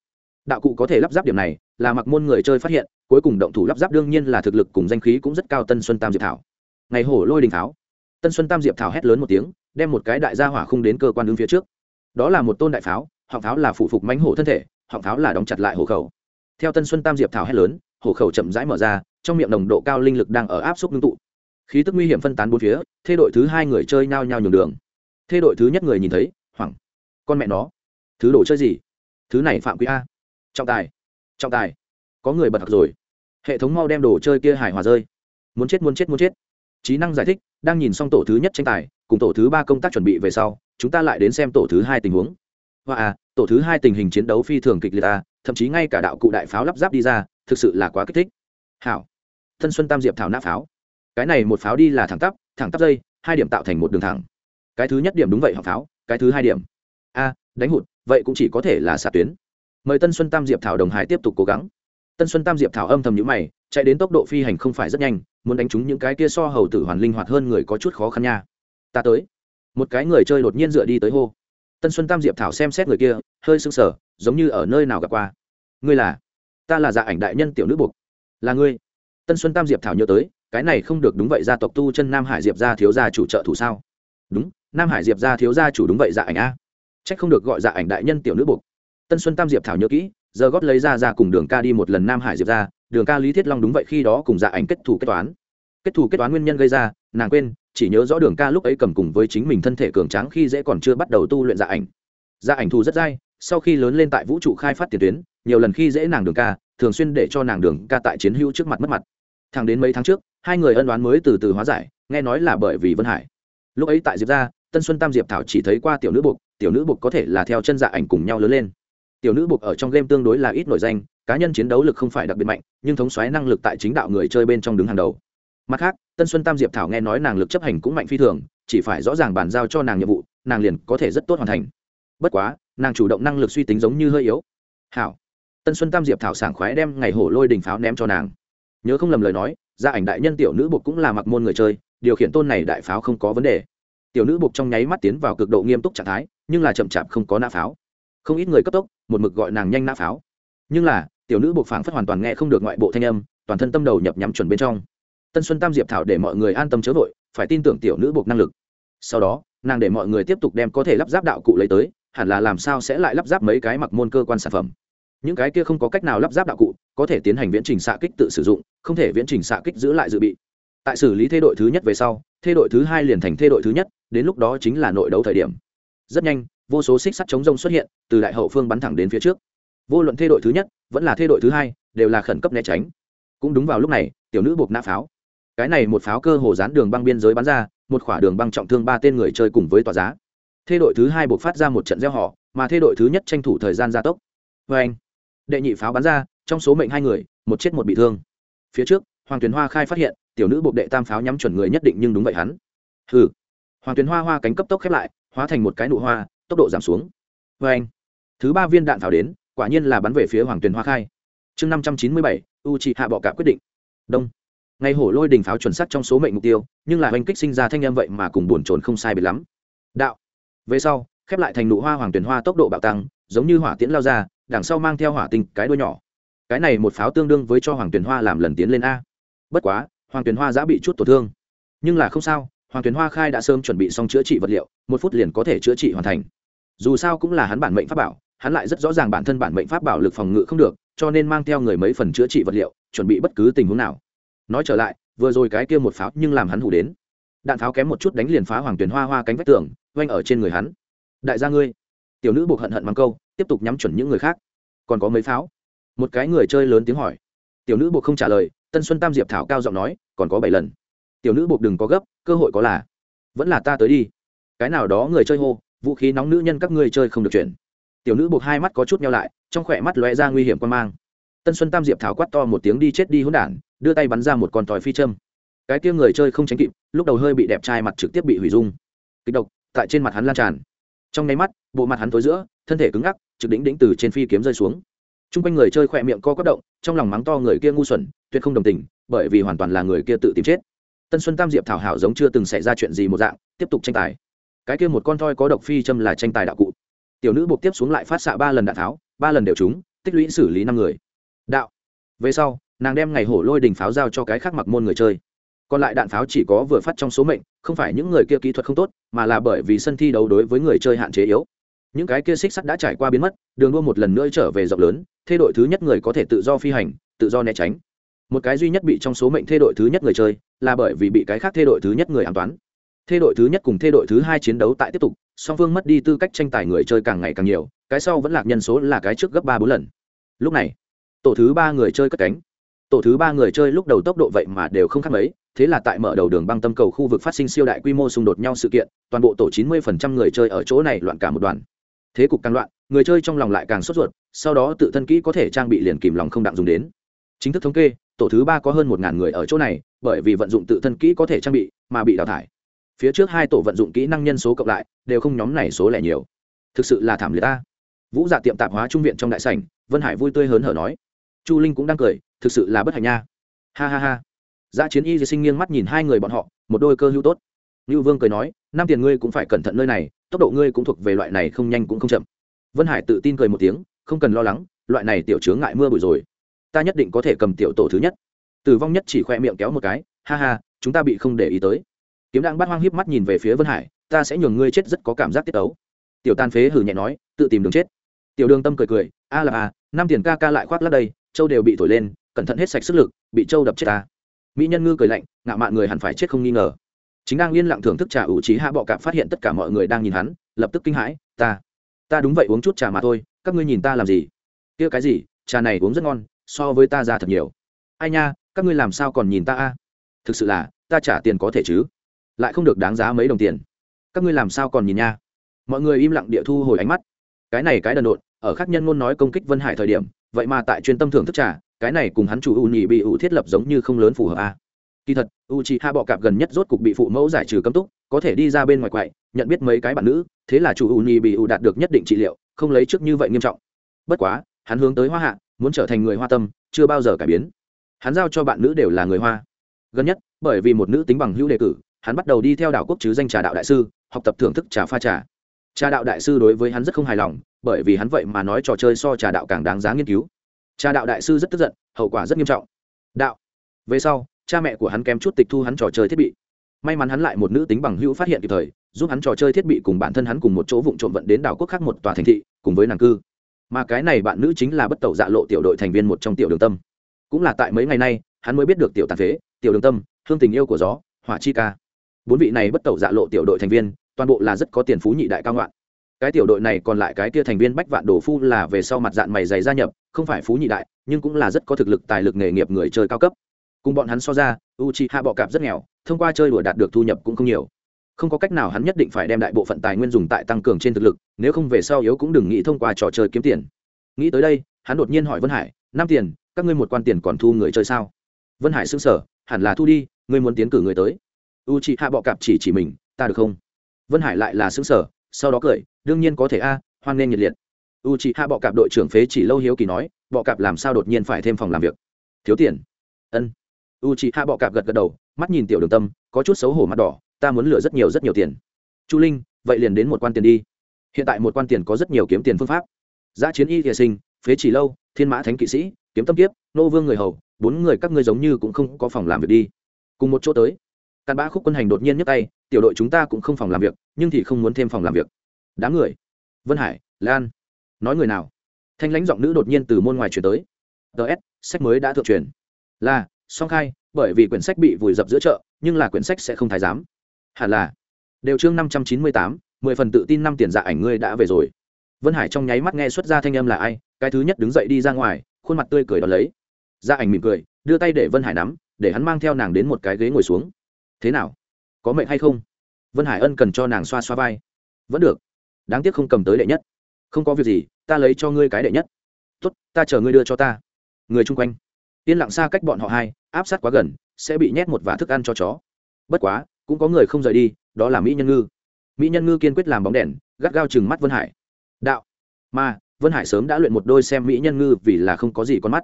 Đạo cụ có thể lắp ráp điểm này, là mặc môn người chơi phát hiện, cuối cùng động thủ lắp ráp đương nhiên là thực lực cùng danh khí cũng rất cao tân xuân tam diệp thảo. Ngày hổ lôi đình tháo tân xuân tam diệp thảo hét lớn một tiếng, đem một cái đại gia hỏa khung đến cơ quan đứng phía trước. Đó là một tôn đại pháo, họng pháo là phụ phục mánh hổ thân thể, họng pháo là đóng chặt lại hổ khẩu. Theo tân xuân tam diệp thảo hét lớn, hổ khẩu chậm rãi mở ra, trong miệng nồng độ cao linh lực đang ở áp suất ngưng tụ. Khí tức nguy hiểm phân tán bốn phía, thê đội thứ hai người chơi nao nhao nhường đường. Thê đội thứ nhất người nhìn thấy, hoảng. Con mẹ nó. Thứ đồ chơi gì? Thứ này phạm quý a. Trọng tài. Trọng tài. Có người bật thật rồi. Hệ thống mau đem đồ chơi kia hài hòa rơi. Muốn chết muốn chết muốn chết trí năng giải thích, đang nhìn xong tổ thứ nhất tranh tài, cùng tổ thứ ba công tác chuẩn bị về sau, chúng ta lại đến xem tổ thứ hai tình huống. Và à tổ thứ hai tình hình chiến đấu phi thường kịch liệt à thậm chí ngay cả đạo cụ đại pháo lắp ráp đi ra, thực sự là quá kích thích. Hảo. Thân xuân tam diệp thảo nã pháo. Cái này một pháo đi là thẳng tắp thẳng tắp dây, hai điểm tạo thành một đường thẳng. Cái thứ nhất điểm đúng vậy học pháo, cái thứ hai điểm. A, đánh hụt, vậy cũng chỉ có thể là xạ tuyến. Mời tân xuân tam diệp thảo đồng hải tiếp tục cố gắng. Tân xuân tam diệp thảo âm thầm nhữ mày, chạy đến tốc độ phi hành không phải rất nhanh muốn đánh trúng những cái kia so hầu tử hoàn linh hoạt hơn người có chút khó khăn nha. Ta tới. Một cái người chơi đột nhiên dựa đi tới hô. Tân xuân tam diệp thảo xem xét người kia, hơi sưng sờ, giống như ở nơi nào gặp qua. Ngươi là? Ta là dạ ảnh đại nhân tiểu nữ buộc là ngươi. Tân xuân tam diệp thảo nhớ tới, cái này không được đúng vậy, gia tộc tu chân nam hải diệp gia thiếu gia chủ trợ thủ sao? Đúng, nam hải diệp gia thiếu gia chủ đúng vậy dạ ảnh a. Trách không được gọi dạ ảnh đại nhân tiểu nữ buộc tân xuân tam diệp thảo nhớ kỹ, giờ gót lấy ra ra cùng đường ca đi một lần nam hải diệp ra đường ca lý thiết long đúng vậy khi đó cùng dạ ảnh kết thủ kết toán. Kết thủ kết toán nguyên nhân gây ra, nàng quên, chỉ nhớ rõ đường ca lúc ấy cầm cùng với chính mình thân thể cường tráng khi dễ còn chưa bắt đầu tu luyện dạ ảnh. Dạ ảnh thù rất dai, sau khi lớn lên tại vũ trụ khai phát tiền tuyến, nhiều lần khi dễ nàng đường ca, thường xuyên để cho nàng đường ca tại chiến hữu trước mặt mất mặt. Thẳng đến mấy tháng trước, hai người ân đoán mới từ từ hóa giải, nghe nói là bởi vì vân hải. Lúc ấy tại diệp gia, tân xuân tam diệp thảo chỉ thấy qua tiểu nữ buộc tiểu nữ buộc có thể là theo chân dạ ảnh cùng nhau lớn lên. Tiểu nữ buộc ở trong game tương đối là ít nổi danh cá nhân chiến đấu lực không phải đặc biệt mạnh, nhưng thống xoáy năng lực tại chính đạo người chơi bên trong đứng hàng đầu. Mặt khác, tân xuân tam diệp thảo nghe nói nàng lực chấp hành cũng mạnh phi thường, chỉ phải rõ ràng bàn giao cho nàng nhiệm vụ, nàng liền có thể rất tốt hoàn thành. Bất quá, nàng chủ động năng lực suy tính giống như hơi yếu. Hảo. Tân xuân tam diệp thảo sảng khoái đem ngày hổ lôi đình pháo ném cho nàng. Nhớ không lầm lời nói, gia ảnh đại nhân tiểu nữ buộc cũng là mặc môn người chơi, điều khiển tôn này đại pháo không có vấn đề. Tiểu nữ buộc trong nháy mắt tiến vào cực độ nghiêm túc trạng thái, nhưng là chậm chạp không có nã pháo. Không ít người cấp tốc, một mực gọi nàng nhanh nã pháo. Nhưng là tiểu nữ buộc phảng phất hoàn toàn nghe không được ngoại bộ thanh âm, toàn thân tâm đầu nhập nhắm chuẩn bên trong. Tân xuân tam diệp thảo để mọi người an tâm chớ vội, phải tin tưởng tiểu nữ buộc năng lực. Sau đó, nàng để mọi người tiếp tục đem có thể lắp ráp đạo cụ lấy tới, hẳn là làm sao sẽ lại lắp ráp mấy cái mặc môn cơ quan sản phẩm. Những cái kia không có cách nào lắp ráp đạo cụ, có thể tiến hành viễn trình xạ kích tự sử dụng, không thể viễn trình xạ kích giữ lại dự bị. Tại xử lý thê đội thứ nhất về sau thê đội thứ hai liền thành thê đội thứ nhất, đến lúc đó chính là nội đấu thời điểm. Rất nhanh, vô số xích sắt chống rông xuất hiện, từ đại hậu phương bắn thẳng đến phía trước vô luận thê đội thứ nhất, vẫn là thê đội thứ hai, đều là khẩn cấp né tránh. Cũng đúng vào lúc này, tiểu nữ buộc nã pháo. Cái này một pháo cơ hồ dán đường băng biên giới bắn ra, một khỏa đường băng trọng thương ba tên người chơi cùng với tòa giá. Thê đội thứ hai buộc phát ra một trận gieo họ, mà thê đội thứ nhất tranh thủ thời gian gia tốc. Vê anh, đệ nhị pháo bắn ra, trong số mệnh hai người, một chết một bị thương. Phía trước, hoàng tuyền hoa khai phát hiện, tiểu nữ buộc đệ tam pháo nhắm chuẩn người nhất định nhưng đúng vậy hắn. Hừ. Hoàng tuyền hoa hoa cánh cấp tốc khép lại, hóa thành một cái nụ hoa, tốc độ giảm xuống. Vê anh, thứ ba viên đạn pháo đến quả nhiên là bắn về phía hoàng tuyền hoa khai. Chương năm trăm chín mươi bảy u trị hạ bọ cả quyết định. Đông. Ngày hổ lôi đình pháo chuẩn sắc trong số mệnh mục tiêu, nhưng là oanh kích sinh ra thanh âm vậy mà cùng buồn trồn không sai biệt lắm. Đạo. Về sau, khép lại thành nụ hoa hoàng Tuyền hoa tốc độ bạo tăng, giống như hỏa tiễn lao ra, đằng sau mang theo hỏa tinh cái đuôi nhỏ. Cái này một pháo tương đương với cho hoàng Tuyền hoa làm lần tiến lên a. Bất quá, hoàng Tuyền hoa đã bị chút tổn thương. Nhưng là không sao, hoàng Tuyền hoa khai đã sớm chuẩn bị xong chữa trị vật liệu, một phút liền có thể chữa trị hoàn thành. Dù sao cũng là hắn bản mệnh pháp bảo hắn lại rất rõ ràng bản thân bản mệnh pháp bảo lực phòng ngự không được, cho nên mang theo người mấy phần chữa trị vật liệu, chuẩn bị bất cứ tình huống nào. Nói trở lại, vừa rồi cái kia một pháo nhưng làm hắn hủ đến. Đạn pháo kém một chút đánh liền phá hoàng tuyển hoa hoa cánh vách tường oanh ở trên người hắn. Đại gia ngươi, tiểu nữ buộc hận hận mang câu, tiếp tục nhắm chuẩn những người khác. Còn có mấy pháo? Một cái người chơi lớn tiếng hỏi. Tiểu nữ buộc không trả lời, tân xuân tam diệp thảo cao giọng nói, còn có bảy lần. Tiểu nữ buộc đừng có gấp, cơ hội có là. Vẫn là ta tới đi. Cái nào đó người chơi hô, vũ khí nóng nữ nhân các ngươi chơi không được chuyển tiểu nữ buộc hai mắt có chút nhau lại, trong khỏe mắt lóe ra nguy hiểm quan mang. Tân xuân tam diệp thảo quát to một tiếng đi chết đi hỗn đản, đưa tay bắn ra một con tòi phi châm. Cái kia người chơi không tránh kịp, lúc đầu hơi bị đẹp trai mặt trực tiếp bị hủy dung. Kịch độc, tại trên mặt hắn lan tràn. Trong nháy mắt, bộ mặt hắn tối giữa, thân thể cứng ngắc, trực đỉnh đỉnh từ trên phi kiếm rơi xuống. T r u n g quanh người chơi khỏe miệng co quất động, trong lòng mắng to người kia ngu xuẩn, tuyệt không đồng tình, bởi vì hoàn toàn là người kia tự tìm chết. Tân xuân tam diệp thảo hảo giống chưa từng xảy ra chuyện gì một dạng, tiếp tục tranh tài. Cái kia một con thoi có độc phi châm là tranh tài đạo cụ tiểu nữ buộc tiếp xuống lại phát xạ ba lần đạn tháo, ba lần đều trúng, tích lũy xử lý năm người. Đạo. Về sau, nàng đem ngày hổ lôi đình pháo giao cho cái khác mặc môn người chơi. Còn lại đạn pháo chỉ có vừa phát trong số mệnh, không phải những người kia kỹ thuật không tốt, mà là bởi vì sân thi đấu đối với người chơi hạn chế yếu. Những cái kia xích sắt đã trải qua biến mất, đường đua một lần nữa trở về rộng lớn, thê đội thứ nhất người có thể tự do phi hành, tự do né tránh. Một cái duy nhất bị trong số mệnh thê đội thứ nhất người chơi, là bởi vì bị cái khác thê đội thứ nhất người an toán thê đội thứ nhất cùng thê đội thứ hai chiến đấu tại tiếp tục, song phương mất đi tư cách tranh tài người chơi càng ngày càng nhiều, cái sau vẫn lạc nhân số là cái trước gấp ba bốn lần. Lúc này, tổ thứ ba người chơi cất cánh. Tổ thứ ba người chơi lúc đầu tốc độ vậy mà đều không khác mấy, thế là tại mở đầu đường băng tâm cầu khu vực phát sinh siêu đại quy mô xung đột nhau sự kiện, toàn bộ tổ 90% người chơi ở chỗ này loạn cả một đoàn. Thế cục càng loạn, người chơi trong lòng lại càng sốt ruột, sau đó tự thân kỹ có thể trang bị liền kìm lòng không đặng dùng đến. Chính thức thống kê, tổ thứ ba có hơn một ngàn người ở chỗ này, bởi vì vận dụng tự thân kỹ có thể trang bị, mà bị đào thải phía trước hai tổ vận dụng kỹ năng nhân số cộng lại đều không nhóm này số lẻ nhiều. Thực sự là thảm liệt ta. Vũ dạ tiệm tạp hóa trung viện trong đại sảnh vân hải vui tươi hớn hở nói. Chu linh cũng đang cười thực sự là bất hạnh nha. Ha ha ha. Dạ chiến y sinh nghiêng mắt nhìn hai người bọn họ một đôi cơ hữu tốt. Lưu Vương cười nói, năm tiền ngươi cũng phải cẩn thận nơi này, tốc độ ngươi cũng thuộc về loại này không nhanh cũng không chậm. Vân Hải tự tin cười một tiếng, không cần lo lắng, loại này tiểu chướng ngại mưa bụi rồi, ta nhất định có thể cầm tiểu tổ thứ nhất. Tử vong nhất chỉ khoe miệng kéo một cái, ha ha, chúng ta bị không để ý tới. Kiếm đang bắt hoang híp mắt nhìn về phía Vân Hải, ta sẽ nhường ngươi chết rất có cảm giác tiết tấu. Tiểu Tan phế hừ nhẹ nói, tự tìm đường chết. Tiểu Đường Tâm cười cười, a là a, năm tiền ca ca lại khoác lác đây, châu đều bị thổi lên, cẩn thận hết sạch sức lực, bị châu đập chết ta. Mỹ nhân ngư cười lạnh, ngạo mạn người hẳn phải chết không nghi ngờ chính đang yên lặng thưởng thức trà ủ trí hạ bọ cạp phát hiện tất cả mọi người đang nhìn hắn lập tức kinh hãi ta ta đúng vậy uống chút trà mà thôi các ngươi nhìn ta làm gì kia cái gì trà này uống rất ngon so với ta ra thật nhiều ai nha các ngươi làm sao còn nhìn ta a thực sự là ta trả tiền có thể chứ lại không được đáng giá mấy đồng tiền. Các ngươi làm sao còn nhìn nha? Mọi người im lặng địa thu hồi ánh mắt. Cái này cái đần độn, ở khác nhân ngôn nói công kích vân hải thời điểm, vậy mà tại chuyên tâm thưởng thức trà, cái này cùng hắn chủ ưu nhị bị ưu thiết lập giống như không lớn phù hợp a. Kỳ thật, u chị hạ bọ cạp gần nhất rốt cục bị phụ mẫu giải trừ cấm túc, có thể đi ra bên ngoài quậy, nhận biết mấy cái bạn nữ, thế là chủ u nhị bị u đạt được nhất định trị liệu, không lấy trước như vậy nghiêm trọng. Bất quá, hắn hướng tới hoa hạ, muốn trở thành người hoa tâm, chưa bao giờ cải biến. Hắn giao cho bạn nữ đều là người hoa. Gần nhất, bởi vì một nữ tính bằng hữu đề cử hắn bắt đầu đi theo đảo quốc chứ danh trà đạo đại sư, học tập thưởng thức trà pha trà. Trà đạo đại sư đối với hắn rất không hài lòng, bởi vì hắn vậy mà nói trò chơi so trà đạo càng đáng giá nghiên cứu. Trà đạo đại sư rất tức giận, hậu quả rất nghiêm trọng. Đạo, về sau, cha mẹ của hắn kém chút tịch thu hắn trò chơi thiết bị. May mắn hắn lại một nữ tính bằng hữu phát hiện kịp thời, giúp hắn trò chơi thiết bị cùng bản thân hắn cùng một chỗ vụng trộm vận đến đảo quốc khác một tòa thành thị, cùng với nàng cư. Mà cái này bạn nữ chính là bất tẩu dạ lộ tiểu đội thành viên một trong tiểu đường tâm. Cũng là tại mấy ngày nay, hắn mới biết được tiểu tàn phế, tiểu đường tâm hương tình yêu của gió, hỏa chi ca bốn vị này bất tẩu dạ lộ tiểu đội thành viên, toàn bộ là rất có tiền phú nhị đại cao ngoạn. Cái tiểu đội này còn lại cái kia thành viên bách vạn đồ phu là về sau mặt dạng mày dày gia nhập, không phải phú nhị đại, nhưng cũng là rất có thực lực, tài lực nghề nghiệp người chơi cao cấp. Cùng bọn hắn so ra u chi hạ bọ cạp rất nghèo, thông qua chơi đùa đạt được thu nhập cũng không nhiều. Không có cách nào hắn nhất định phải đem đại bộ phận tài nguyên dùng tại tăng cường trên thực lực, nếu không về sau yếu cũng đừng nghĩ thông qua trò chơi kiếm tiền. Nghĩ tới đây, hắn đột nhiên hỏi vân hải năm tiền, các ngươi một quan tiền còn thu người chơi sao? Vân hải xưng sở hẳn là thu đi, ngươi muốn tiến cử người tới u chị hạ bọ cạp chỉ chỉ mình, ta được không? Vân hải lại là xứng sở sau đó cười, đương nhiên có thể a, hoan nghênh nhiệt liệt. U chị hạ bọ cạp đội trưởng phế chỉ lâu hiếu kỳ nói, bọ cạp làm sao đột nhiên phải thêm phòng làm việc? Thiếu tiền. Ân. U chị hạ bọ cạp gật gật đầu, mắt nhìn tiểu đường tâm, có chút xấu hổ mặt đỏ, ta muốn lừa rất nhiều rất nhiều tiền. Chu linh, vậy liền đến một quan tiền đi. Hiện tại một quan tiền có rất nhiều kiếm tiền phương pháp. Giã chiến y thiệ sinh, phế chỉ lâu, thiên mã thánh kỵ sĩ, kiếm tâm kiếp, nô vương người hầu, bốn người các ngươi giống như cũng không có phòng làm việc đi. Cùng một chỗ tới càn bã khúc quân hành đột nhiên nhấc tay, tiểu đội chúng ta cũng không phòng làm việc, nhưng thì không muốn thêm phòng làm việc. Đám người? Vân hải, lan. Nói người nào? Thanh lãnh giọng nữ đột nhiên từ môn ngoài chuyển tới. Ts sách mới đã thượng truyền. Là, song khai, bởi vì quyển sách bị vùi dập giữa chợ, nhưng là quyển sách sẽ không thái giám. Hẳn là. Đều chương năm trăm chín mươi tám, mười phần tự tin năm tiền dạ ảnh ngươi đã về rồi. Vân hải trong nháy mắt nghe xuất ra thanh âm là ai, cái thứ nhất đứng dậy đi ra ngoài, khuôn mặt tươi cười đón lấy. Dạ ảnh mỉm cười, đưa tay để vân hải nắm, để hắn mang theo nàng đến một cái ghế ngồi xuống thế nào? Có mệnh hay không? Vân hải ân cần cho nàng xoa xoa vai. Vẫn được. Đáng tiếc không cầm tới đệ nhất. Không có việc gì, ta lấy cho ngươi cái đệ nhất. Tốt, ta chờ ngươi đưa cho ta. Người chung quanh. Yên lặng xa cách bọn họ hai, áp sát quá gần, sẽ bị nhét một vả thức ăn cho chó. Bất quá, cũng có người không rời đi, đó là mỹ nhân ngư. Mỹ nhân ngư kiên quyết làm bóng đèn, gắt gao chừng mắt vân hải. Đạo, mà, vân hải sớm đã luyện một đôi xem mỹ nhân ngư vì là không có gì con mắt.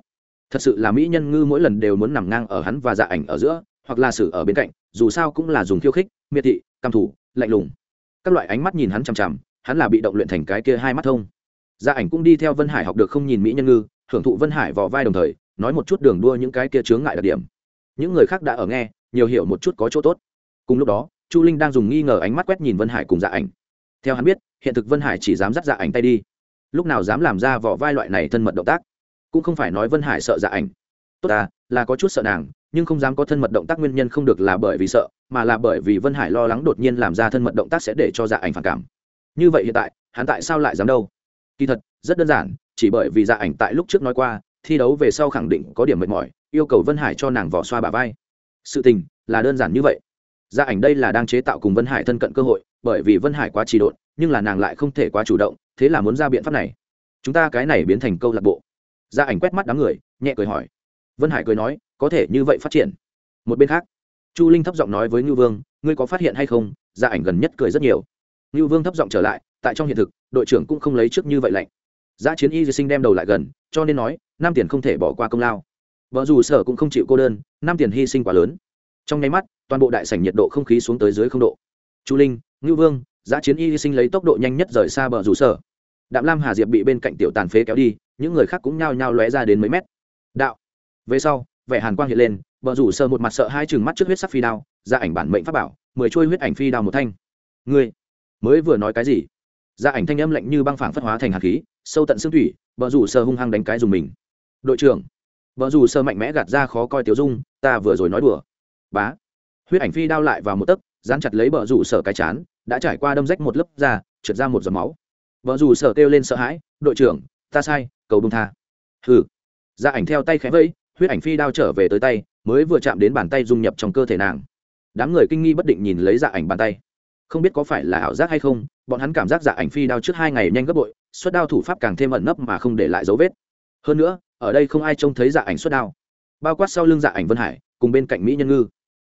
Thật sự là mỹ nhân ngư mỗi lần đều muốn nằm ngang ở hắn và dạ ảnh ở giữa, hoặc là xử ở bên cạnh dù sao cũng là dùng khiêu khích, miệt thị, căm thủ, lạnh lùng. Các loại ánh mắt nhìn hắn chằm chằm, hắn là bị động luyện thành cái kia hai mắt thông. Dạ ảnh cũng đi theo vân hải học được không nhìn mỹ nhân ngư, hưởng thụ vân hải vò vai đồng thời, nói một chút đường đua những cái kia chướng ngại đặc điểm. Những người khác đã ở nghe, nhiều hiểu một chút có chỗ tốt. Cùng lúc đó, chu linh đang dùng nghi ngờ ánh mắt quét nhìn vân hải cùng dạ ảnh. Theo hắn biết, hiện thực vân hải chỉ dám dắt dạ ảnh tay đi. Lúc nào dám làm ra vỏ vai loại này thân mật động tác? Cũng không phải nói vân hải sợ dạ ảnh. Tốt ta, là có chút sợ nàng nhưng không dám có thân mật động tác nguyên nhân không được là bởi vì sợ, mà là bởi vì vân hải lo lắng đột nhiên làm ra thân mật động tác sẽ để cho dạ ảnh phản cảm. Như vậy hiện tại, hắn tại sao lại dám đâu? Kỳ thật, rất đơn giản, chỉ bởi vì dạ ảnh tại lúc trước nói qua, thi đấu về sau khẳng định có điểm mệt mỏi, yêu cầu vân hải cho nàng vỏ xoa bà vai. Sự tình là đơn giản như vậy. Gia ảnh đây là đang chế tạo cùng vân hải thân cận cơ hội, bởi vì vân hải quá trì độn, nhưng là nàng lại không thể quá chủ động, thế là muốn ra biện pháp này. Chúng ta cái này biến thành câu lạc bộ. Gia ảnh quét mắt đám người, nhẹ cười hỏi. Vân hải cười nói có thể như vậy phát triển. Một bên khác, chu linh thấp giọng nói với ngưu vương, ngươi có phát hiện hay không? Gia ảnh gần nhất cười rất nhiều. Ngưu vương thấp giọng trở lại, tại trong hiện thực, đội trưởng cũng không lấy trước như vậy lạnh. Giá chiến y sinh đem đầu lại gần, cho nên nói nam tiền không thể bỏ qua công lao. Vợ dù sở cũng không chịu cô đơn nam tiền hy sinh quá lớn. Trong nháy mắt, toàn bộ đại sảnh nhiệt độ không khí xuống tới dưới không độ. Chu linh, ngưu vương, giá chiến y sinh lấy tốc độ nhanh nhất rời xa bờ rủ sở đạm lam hà diệp bị bên cạnh tiểu tàn phế kéo đi, những người khác cũng nhao nhao lóe ra đến mấy mét. Đạo, về sau vẻ hàn quang hiện lên, bờ rủ sơ một mặt sợ hai chừng mắt trước huyết sắc phi đao, ra ảnh bản mệnh pháp bảo, mười trôi huyết ảnh phi đao một thanh. Ngươi mới vừa nói cái gì? Ra ảnh thanh âm lạnh như băng phảng phất hóa thành hạt khí, sâu tận xương thủy, bờ rủ sơ hung hăng đánh cái dùng mình. Đội trưởng, bờ rủ sơ mạnh mẽ gạt ra khó coi tiểu dung, ta vừa rồi nói đùa. Bá, huyết ảnh phi đao lại vào một tấc, dán chặt lấy bờ rủ sở cái chán, đã trải qua đâm rách một lớp da, trượt ra một giọt máu. Vợ rủ sở kêu lên sợ hãi, đội trưởng, ta sai, cầu bông tha. Hừ. Ra ảnh theo tay khẽ vẫy huyết ảnh phi đao trở về tới tay, mới vừa chạm đến bàn tay dung nhập trong cơ thể nàng. Đám người kinh nghi bất định nhìn lấy dạ ảnh bàn tay. Không biết có phải là ảo giác hay không, bọn hắn cảm giác dạ ảnh phi đao trước hai ngày nhanh gấp bội suất đao thủ pháp càng thêm ẩn nấp mà không để lại dấu vết. Hơn nữa, ở đây không ai trông thấy dạ ảnh suất đao. Bao quát sau lưng dạ ảnh vân hải, cùng bên cạnh mỹ nhân ngư.